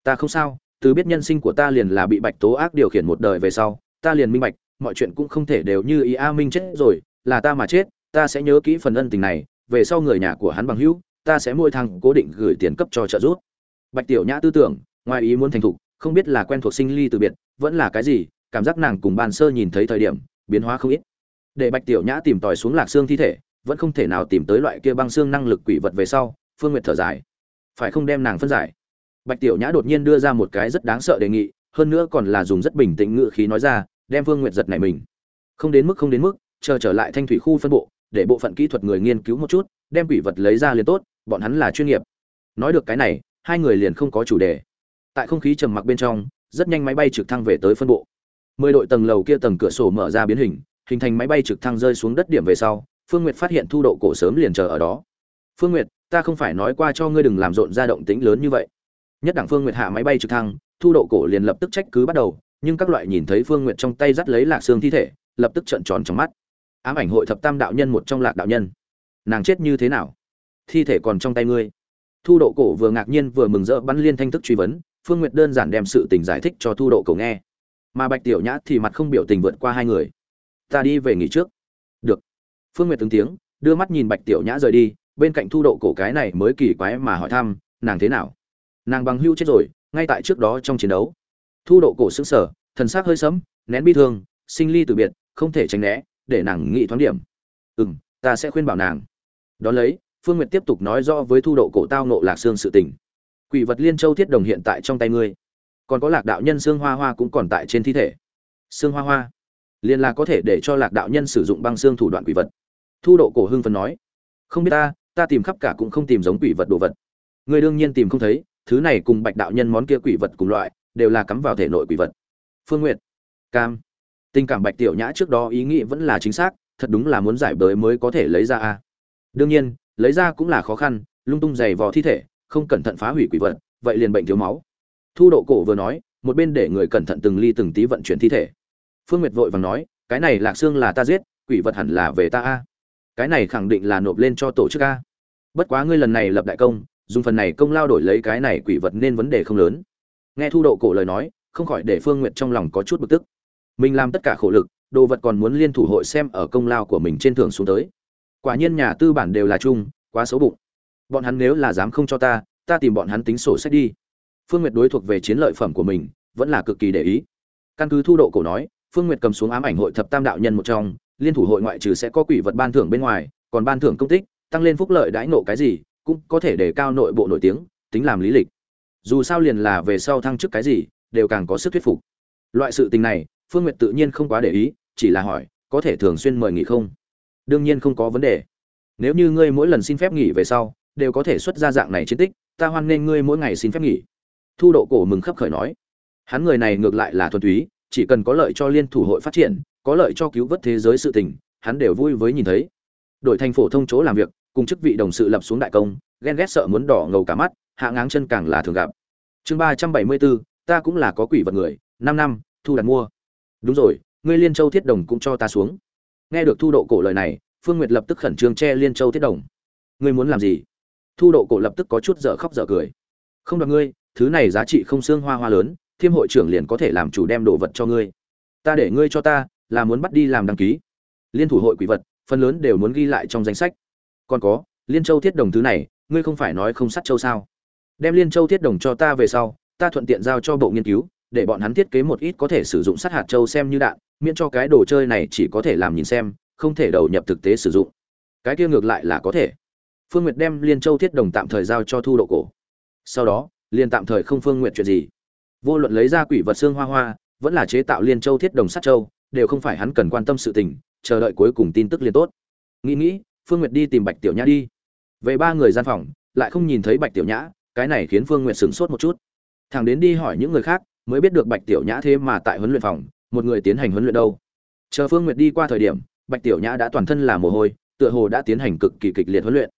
ta không sao, từ biết nhân sinh của ta liền là bị bạch tố ác điều khiển một đời về sau, ta liền minh bạch, mọi chuyện cũng không thể đều như ý a minh chết rồi, là ta mà chết, ta sẽ nhớ kỹ phần ân tình này, về sau người nhà của hắn bằng hữu, ta sẽ mỗi thằng cố định gửi tiền cấp cho trợ giúp. Bạch tiểu nhã tư tưởng, ngoài ý muốn thành thục, không biết là quen thuộc sinh ly từ biệt, vẫn là cái gì, cảm giác nàng cùng bàn sơ nhìn thấy thời điểm, biến hóa không ít. Để bạch tiểu nhã tìm tòi xuống lạc xương thi thể, vẫn không thể nào tìm tới loại kia băng xương năng lực quỷ vật về sau, phương nguyệt thở dài. Phải không đem nàng phân giải? Bạch tiểu nhã đột nhiên đưa ra một cái rất đáng sợ đề nghị, hơn nữa còn là dùng rất bình tĩnh ngự khí nói ra, đem Vương nguyệt giật này mình. Không đến mức, không đến mức, chờ trở lại thanh thủy khu phân bộ, để bộ phận kỹ thuật người nghiên cứu một chút, đem quỷ vật lấy ra liền tốt, bọn hắn là chuyên nghiệp. Nói được cái này, hai người liền không có chủ đề. Tại không khí trầm mặc bên trong, rất nhanh máy bay trực thăng về tới phân bộ. Mười đội tầng lầu kia tầng cửa sổ mở ra biến hình hình thành máy bay trực thăng rơi xuống đất điểm về sau, phương nguyệt phát hiện thu độ cổ sớm liền chờ ở đó. Phương nguyệt, ta không phải nói qua cho ngươi đừng làm rộn ra động tĩnh lớn như vậy nhất đảng phương nguyệt hạ máy bay trực thăng, thu độ cổ liền lập tức trách cứ bắt đầu, nhưng các loại nhìn thấy phương nguyệt trong tay dắt lấy lạc xương thi thể, lập tức trợn tròn trong mắt. Ám ảnh hội thập tam đạo nhân một trong lạc đạo nhân. Nàng chết như thế nào? Thi thể còn trong tay ngươi. Thu độ cổ vừa ngạc nhiên vừa mừng rỡ bắn liên thanh thức truy vấn, phương nguyệt đơn giản đem sự tình giải thích cho thu độ cổ nghe. Mà bạch tiểu nhã thì mặt không biểu tình vượt qua hai người. Ta đi về nghỉ trước. Được. Phương nguyệt ứng tiếng, đưa mắt nhìn bạch tiểu nhã rời đi, bên cạnh thu độ cổ cái này mới kỳ quái mà hỏi thăm, nàng thế nào? Nàng bằng hưu chết rồi, ngay tại trước đó trong chiến đấu. Thu độ cổ xứng sở, thần s ắ c hơi sấm nén bi thương, sinh ly từ biệt, không thể tránh né, để nàng nghĩ thoáng điểm. Ừ m ta sẽ khuyên bảo nàng. Đón lấy, phương n g u y ệ t tiếp tục nói rõ với thu độ cổ tao nộ lạc xương sự tình. Quỷ vật liên châu thiết đồng hiện tại trong tay ngươi, còn có lạc đạo nhân xương hoa hoa cũng còn tại trên thi thể. Xương hoa hoa? Liền là có thể để cho lạc đạo nhân sử dụng băng xương thủ đoạn quỷ vật. Thu độ cổ hưng phần nói. Không biết ta ta tìm khắp cả cũng không tìm giống quỷ vật đồ vật. Người đương nhiên tìm không thấy thứ này cùng bạch đạo nhân món kia quỷ vật cùng loại, đều là cắm vào thể nội quỷ vật. Phương n g u y ệ t cam. Tình cảm bạch tiểu nhã trước đó ý nghĩ vẫn là chính xác, thật đúng là muốn giải bới mới có thể lấy ra a. Đương nhiên, lấy ra cũng là khó khăn, lung tung giày vò thi thể, không cẩn thận phá hủy quỷ vật, vậy liền bệnh thiếu máu. Thu độ cổ vừa nói, một bên để người cẩn thận từng ly từng tí vận chuyển thi thể. Phương nguyệt vội vàng nói, cái này lạc xương là ta giết, quỷ vật hẳn là về ta a. Cái này khẳng định là nộp lên cho tổ chức a. Bất quá ngươi lần này lập đại công dùng phần này công lao đổi lấy cái này quỷ vật nên vấn đề không lớn. Nghe thu độ cổ lời nói không khỏi để phương n g u y ệ t trong lòng có chút bực tức. Mình làm tất cả khổ lực đồ vật còn muốn liên thủ hội xem ở công lao của mình trên thường xuống tới. Quả nhiên nhà tư bản đều là chung quá xấu bụng. Bọn hắn nếu là dám không cho ta ta tìm bọn hắn tính sổ sách đi. Phương n g u y ệ t đối thuộc về chiến lợi phẩm của mình vẫn là cực kỳ để ý. Căn cứ thu độ cổ nói Phương Nguyệt cầm xuống ám ảnh hội thập tam đạo nhân một trong, liên thủ hội ngoại trừ sẽ có quỷ vật ban thưởng bên ngoài, còn ban thưởng công tích, tăng lên phúc lợi đãi nộ cái gì, cũng có thể để cao nội bộ nổi tiếng, tính làm lý lịch. Dù sao liền là về sau thăng chức cái gì, đều càng có sức thuyết phục. Loại sự tình này, Phương Nguyệt tự nhiên không quá để ý, chỉ là hỏi có thể thường xuyên mời nghỉ không? Đương nhiên không có vấn đề. Nếu như ngươi mỗi lần xin phép nghỉ về sau đều có thể xuất ra dạng này chiến tích ta hoan nghênh ngươi mỗi ngày xin phép nghỉ. Thu độ cổ mừng khấp khởi nói. Hắn người này ngược lại là thuần túy chỉ cần có lợi cho liên thủ hội phát triển có lợi cho cứu vớt thế giới sự tình hắn đều vui với nhìn thấy. Đổi thành phổ thông chỗ làm việc cùng chức vị đồng sự lập xuống đại công, ghen ghét sợ muốn đỏ ngầu cả mắt, hạ ngáng chân càng là thường gặp. Chương ba trăm bảy mươi bốn, ta cũng là có quỷ vật người, năm năm, thu đặt mua. Đúng rồi, ngươi liên châu thiết đồng cũng cho ta xuống. Nghe được thu độ cổ lời này, phương nguyệt lập tức khẩn trương che liên châu thiết đồng. Ngươi muốn làm gì? Thu độ cổ lập tức có chút dở khóc dở cười. Không đoạt ngươi, thứ này giá trị không xương hoa hoa lớn, thiêm hội trưởng liền có thể làm chủ đem đồ vật cho ngươi. Ta để ngươi cho ta, là muốn bắt đi làm đăng ký. Liên thủ hội quỷ vật, phần lớn đều muốn ghi lại trong danh sách còn có, liên châu thiết đồng thứ này, ngươi không phải nói không sắt châu sao? Đem liên châu thiết đồng cho ta về sau, ta thuận tiện giao cho bộ nghiên cứu, để bọn hắn thiết kế một ít có thể sử dụng sắt hạt châu xem như đạn, miễn cho cái đồ chơi này chỉ có thể làm nhìn xem, không thể đầu nhập thực tế sử dụng. Cái kia ngược lại là có thể. Phương nguyệt đem liên châu thiết đồng tạm thời giao cho thu độ cổ. Sau đó, liền tạm thời không phương nguyện chuyện gì. Vô luận lấy ra quỷ vật xương hoa hoa, vẫn là chế tạo liên châu thiết đồng sắt châu, đều không phải hắn cần quan tâm sự tình, chờ đợi cuối cùng tin tức liên tốt. Nghĩ nghĩ phương nguyệt đi tìm bạch tiểu nhã đi. Về ba người gian phòng, lại không nhìn thấy bạch tiểu nhã, cái này khiến phương nguyệt sửng sốt một chút. Thằng đến đi hỏi những người khác, mới biết được bạch tiểu nhã thế mà tại huấn luyện phòng, một người tiến hành huấn luyện đâu. Chờ phương nguyệt đi qua thời điểm, bạch tiểu nhã đã toàn thân là mồ hôi, tựa hồ đã tiến hành cực kỳ kịch liệt huấn luyện.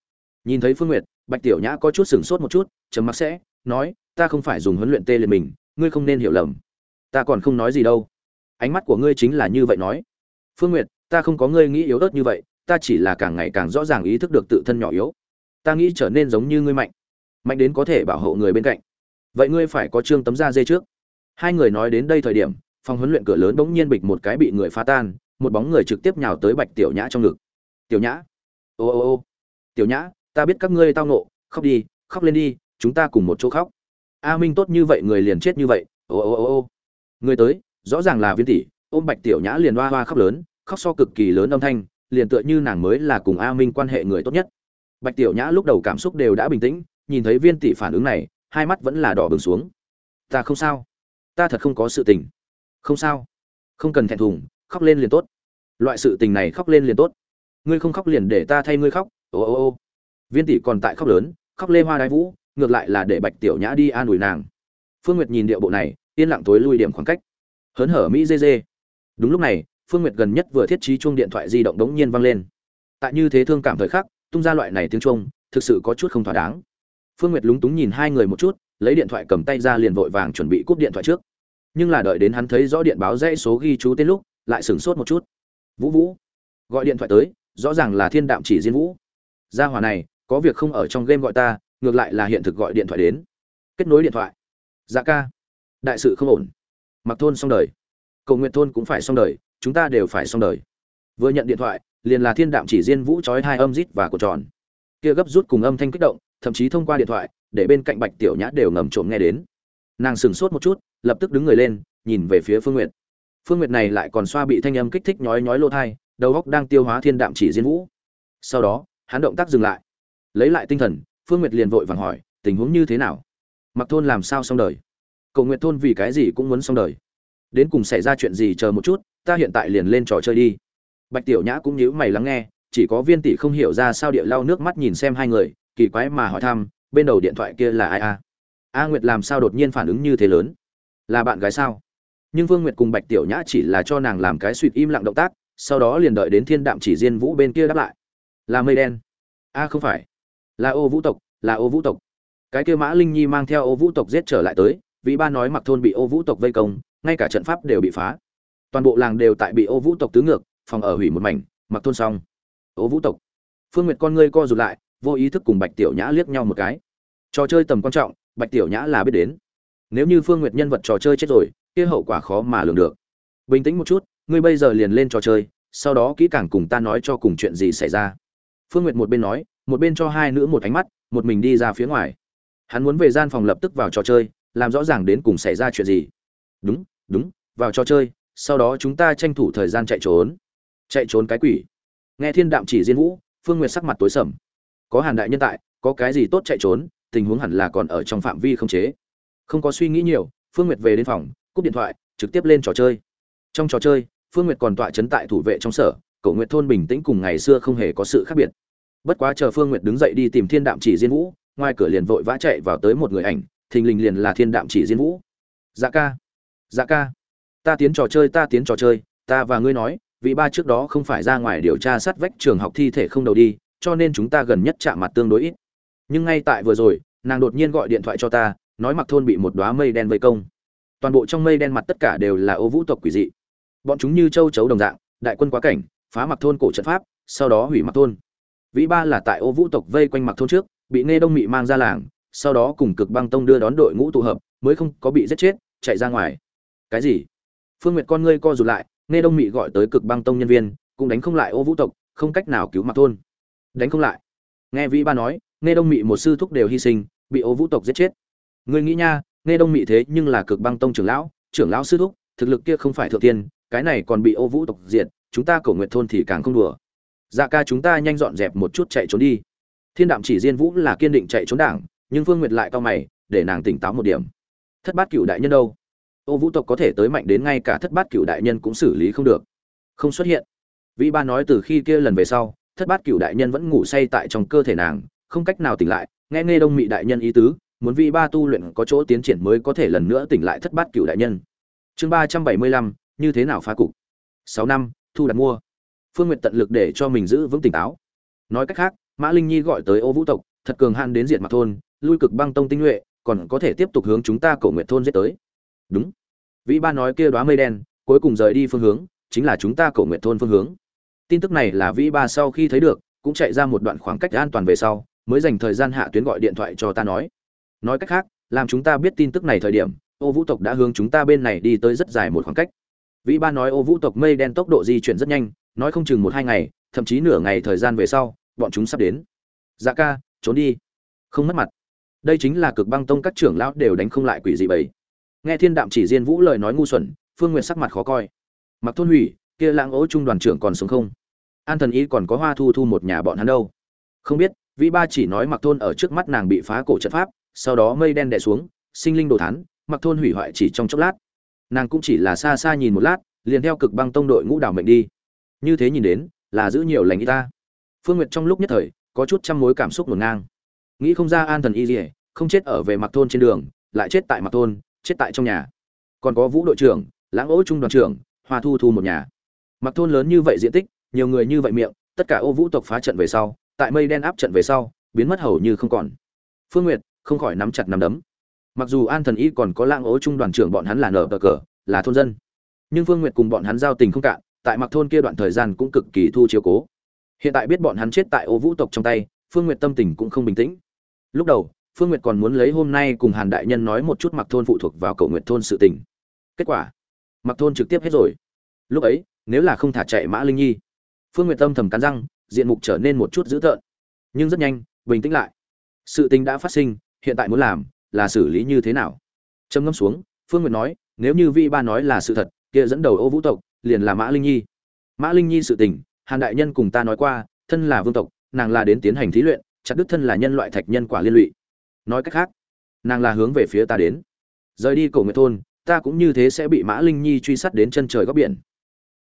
Nhìn thấy phương nguyệt, bạch tiểu nhã có chút sửng sốt một chút chấm mắc sẽ, nói, ta không phải dùng huấn luyện tê liệt mình, ngươi không nên hiểu lầm. Ta còn không nói gì đâu. Ánh mắt của ngươi chính là như vậy nói. Phương nguyệt, ta không có ngươi nghĩ yếu ớt như vậy ta chỉ là càng ngày càng rõ ràng ý thức được tự thân nhỏ yếu. Ta nghĩ trở nên giống như ngươi mạnh. Mạnh đến có thể bảo hộ người bên cạnh. Vậy ngươi phải có trương tấm da dê trước. Hai người nói đến đây thời điểm, phòng huấn luyện cửa lớn bỗng nhiên bịch một cái bị người phá tan, một bóng người trực tiếp nhào tới bạch tiểu nhã trong ngực. Tiểu nhã. Ô ô ô. Tiểu nhã, ta biết các ngươi tao nộ khóc đi, khóc lên đi, chúng ta cùng một chỗ khóc. A minh tốt như vậy, người liền chết như vậy. Ô ô ô ô. Người tới, rõ ràng là viên tỷ. Ôm bạch tiểu nhã liền hoa hoa khóc lớn, khóc so cực kỳ lớn âm thanh liền tựa như nàng mới là cùng a minh quan hệ người tốt nhất. Bạch tiểu nhã lúc đầu cảm xúc đều đã bình tĩnh, nhìn thấy viên tỷ phản ứng này, hai mắt vẫn là đỏ bừng xuống. Ta không sao. Ta thật không có sự tình. Không sao. Không cần thẹn thùng, khóc lên liền tốt. Loại sự tình này khóc lên liền tốt. Ngươi không khóc liền để ta thay ngươi khóc. Ô ô ô. Viên tỷ còn tại khóc lớn, khóc lê hoa đái vũ, ngược lại là để bạch tiểu nhã đi an ủi nàng. Phương nguyệt nhìn điệu bộ này, yên lặng tối lui điểm khoảng cách. Hớn hở mỹ dê dê. Đúng lúc này phương nguyệt gần nhất vừa thiết trí chuông điện thoại di động đống nhiên vang lên. Tại như thế thương cảm thời khắc, tung ra loại này tiếng chuông, thực sự có chút không thỏa đáng. Phương nguyệt lúng túng nhìn hai người một chút, lấy điện thoại cầm tay ra liền vội vàng chuẩn bị cúp điện thoại trước. Nhưng là đợi đến hắn thấy rõ điện báo dãy số ghi chú tên lúc, lại sửng sốt một chút. Vũ vũ. Gọi điện thoại tới, rõ ràng là thiên đạm chỉ diên vũ. Gia hòa này, có việc không ở trong game gọi ta, ngược lại là hiện thực gọi điện thoại đến. Kết nối điện thoại. Dạ ca. Đại sự không ổn. Mặc thôn xong đời. Cầu nguyện thôn cũng phải xong đời chúng ta đều phải xong đời. Vừa nhận điện thoại, liền là thiên đạm chỉ diên vũ trói hai âm rít và cột tròn. Kia gấp rút cùng âm thanh kích động, thậm chí thông qua điện thoại, để bên cạnh bạch tiểu nhã đều ngầm trộm nghe đến. Nàng sửng sốt một chút, lập tức đứng người lên, nhìn về phía phương nguyệt. Phương nguyệt này lại còn xoa bị thanh âm kích thích nhói nhói lỗ thai, đầu óc đang tiêu hóa thiên đạm chỉ diên vũ. Sau đó, hắn động tác dừng lại. Lấy lại tinh thần, phương nguyệt liền vội vàng hỏi, tình huống như thế nào? Mặc thôn làm sao xong đời? Cầu nguyện thôn vì cái gì cũng muốn xong đời? Đến cùng xảy ra chuyện gì chờ một chút ta hiện tại liền lên trò chơi đi. Bạch tiểu nhã cũng nhíu mày lắng nghe, chỉ có viên tỷ không hiểu ra sao địa lau nước mắt nhìn xem hai người, kỳ quái mà hỏi thăm, bên đầu điện thoại kia là ai a a nguyệt làm sao đột nhiên phản ứng như thế lớn? Là bạn gái sao? Nhưng vương nguyệt cùng bạch tiểu nhã chỉ là cho nàng làm cái suỵt im lặng động tác, sau đó liền đợi đến thiên đạm chỉ diên vũ bên kia đáp lại. Là mây đen. A, không phải. Là ô vũ tộc, là ô vũ tộc. Cái kia mã linh nhi mang theo ô vũ tộc giết trở lại tới vị ba nói mặc thôn bị ô vũ tộc vây công, ngay cả trận pháp đều bị phá toàn bộ làng đều tại bị ô vũ tộc tứ ngược, phòng ở hủy một mảnh, mặc thôn xong. Ô vũ tộc. Phương nguyệt con ngươi co rụt lại, vô ý thức cùng bạch tiểu nhã liếc nhau một cái. Trò chơi tầm quan trọng, bạch tiểu nhã là biết đến. Nếu như phương nguyệt nhân vật trò chơi chết rồi, kia hậu quả khó mà lường được. Bình tĩnh một chút, ngươi bây giờ liền lên trò chơi, sau đó kỹ càng cùng ta nói cho cùng chuyện gì xảy ra. Phương nguyệt một bên nói, một bên cho hai nữ một ánh mắt, một mình đi ra phía ngoài. Hắn muốn về gian phòng lập tức vào trò chơi, làm rõ ràng đến cùng xảy ra chuyện gì. Đúng đúng, vào trò chơi sau đó chúng ta tranh thủ thời gian chạy trốn. Chạy trốn cái quỷ. Nghe thiên đạm chỉ diên vũ, phương nguyệt sắc mặt tối sầm. Có hàn đại nhân tại, có cái gì tốt chạy trốn, tình huống hẳn là còn ở trong phạm vi không chế. Không có suy nghĩ nhiều, phương nguyệt về đến phòng, cúp điện thoại, trực tiếp lên trò chơi. Trong trò chơi, phương nguyệt còn tọa chấn tại thủ vệ trong sở cậu nguyệt thôn bình tĩnh cùng ngày xưa không hề có sự khác biệt. Bất quá chờ phương nguyệt đứng dậy đi tìm thiên đạm chỉ diên vũ, ngoài cửa liền vội vã chạy vào tới một người ảnh, thình lình liền là thiên đạm chỉ diên vũ. Dạ ca. Dạ ca ta tiến trò chơi, ta tiến trò chơi, ta và ngươi nói, vị ba trước đó không phải ra ngoài điều tra sát vách trường học thi thể không đầu đi, cho nên chúng ta gần nhất chạm mặt tương đối ít. Nhưng ngay tại vừa rồi, nàng đột nhiên gọi điện thoại cho ta, nói mặc thôn bị một đoá mây đen vây công. Toàn bộ trong mây đen mặt tất cả đều là ô vũ tộc quỷ dị. Bọn chúng như châu chấu đồng dạng, đại quân quá cảnh, phá mặc thôn cổ trận pháp, sau đó hủy mặc thôn. Vĩ ba là tại ô vũ tộc vây quanh mặc thôn trước, bị nghe đông mị mang ra làng, sau đó cùng cực băng tông đưa đón đội ngũ tụ hợp, mới không có bị giết chết, chạy ra ngoài. Cái gì? Phương nguyệt con ngươi co rụt lại, nghe đông mị gọi tới cực băng tông nhân viên, cũng đánh không lại ô vũ tộc, không cách nào cứu mặc thôn. Đánh không lại. Nghe vĩ ba nói, nghe đông mị một sư thúc đều hy sinh, bị ô vũ tộc giết chết. Ngươi nghĩ nha, nghe đông mị thế nhưng là cực băng tông trưởng lão trưởng lão sư thúc, thực lực kia không phải thượng tiên, cái này còn bị ô vũ tộc diệt, chúng ta cầu nguyện thôn thì càng không đùa. Dạ ca chúng ta nhanh dọn dẹp một chút chạy trốn đi. Thiên đạm chỉ diên vũ là kiên định chạy trốn đảng, nhưng phương nguyệt lại cao mày, để nàng tỉnh táo một điểm. Thất bát cựu đại nhân đâu? Ô vũ tộc có thể tới mạnh đến ngay cả thất bát cựu đại nhân cũng xử lý không được. Không xuất hiện. Vĩ ba nói từ khi kia lần về sau, thất bát cựu đại nhân vẫn ngủ say tại trong cơ thể nàng, không cách nào tỉnh lại, nghe nghe đông mị đại nhân ý tứ, muốn vĩ ba tu luyện có chỗ tiến triển mới có thể lần nữa tỉnh lại thất bát cựu đại nhân. Chương ba trăm bảy mươi lăm, như thế nào phá cục? Sáu năm, thu đặt mua. Phương nguyện tận lực để cho mình giữ vững tỉnh táo. Nói cách khác, mã linh nhi gọi tới ô vũ tộc, thật cường hạn đến diệt mặt thôn, lui cực băng tông tinh nhuệ, còn có thể tiếp tục hướng chúng ta cổ nguyện thôn giết tới đúng. Vĩ ba nói kia đoá mây đen, cuối cùng rời đi phương hướng, chính là chúng ta cổ nguyện thôn phương hướng. Tin tức này là vĩ ba sau khi thấy được, cũng chạy ra một đoạn khoảng cách an toàn về sau, mới dành thời gian hạ tuyến gọi điện thoại cho ta nói. Nói cách khác, làm chúng ta biết tin tức này thời điểm, ô vũ tộc đã hướng chúng ta bên này đi tới rất dài một khoảng cách. Vĩ ba nói ô vũ tộc mây đen tốc độ di chuyển rất nhanh, nói không chừng một hai ngày, thậm chí nửa ngày thời gian về sau, bọn chúng sắp đến. Dạ ca, trốn đi. Không mất mặt. Đây chính là cực băng tông các trưởng lão đều đánh không lại quỷ dị bảy nghe thiên đạm chỉ diên vũ lời nói ngu xuẩn, phương nguyện sắc mặt khó coi. Mặc thôn hủy, kia lãng ố trung đoàn trưởng còn sống không? An thần ý còn có hoa thu thu một nhà bọn hắn đâu? Không biết, vĩ ba chỉ nói mặc thôn ở trước mắt nàng bị phá cổ trận pháp, sau đó mây đen đè xuống, sinh linh đồ thán, mặc thôn hủy hoại chỉ trong chốc lát. Nàng cũng chỉ là xa xa nhìn một lát, liền theo cực băng tông đội ngũ đảo mệnh đi. Như thế nhìn đến, là giữ nhiều lành y ta. Phương nguyệt trong lúc nhất thời, có chút trăm mối cảm xúc ngổn ngang. Nghĩ không ra an thần y dỉa không chết ở về mặc thôn trên đường, lại chết tại mặc thôn chết tại trong nhà. Còn có vũ đội trưởng, lãng ố trung đoàn trưởng, hoa thu thu một nhà. Mặc thôn lớn như vậy diện tích, nhiều người như vậy miệng, tất cả ô vũ tộc phá trận về sau, tại mây đen áp trận về sau, biến mất hầu như không còn. Phương nguyệt, không khỏi nắm chặt nắm đấm. Mặc dù an thần y còn có lãng ố trung đoàn trưởng bọn hắn là nở cờ cờ, là thôn dân. Nhưng phương nguyệt cùng bọn hắn giao tình không cạn, tại mặc thôn kia đoạn thời gian cũng cực kỳ thu chiếu cố. Hiện tại biết bọn hắn chết tại ô vũ tộc trong tay, phương nguyệt tâm tình cũng không bình tĩnh. Lúc đầu phương nguyệt còn muốn lấy hôm nay cùng hàn đại nhân nói một chút mặc thôn phụ thuộc vào cậu nguyệt thôn sự tình. Kết quả mặc thôn trực tiếp hết rồi. Lúc ấy, nếu là không thả chạy mã linh nhi, phương nguyệt tâm thầm cắn răng, diện mục trở nên một chút dữ tợn. Nhưng rất nhanh, bình tĩnh lại. Sự tình đã phát sinh, hiện tại muốn làm là xử lý như thế nào? Trầm ngâm xuống, phương nguyệt nói, nếu như vi ba nói là sự thật, kia dẫn đầu ô vũ tộc liền là mã linh nhi. Mã linh nhi sự tình, hàn đại nhân cùng ta nói qua, thân là vương tộc, nàng là đến tiến hành thí luyện, chặt đứt thân là nhân loại thạch nhân quả liên lụy nói cách khác, nàng là hướng về phía ta đến. Rời đi cổ nguyệt thôn, ta cũng như thế sẽ bị mã linh nhi truy sát đến chân trời góc biển.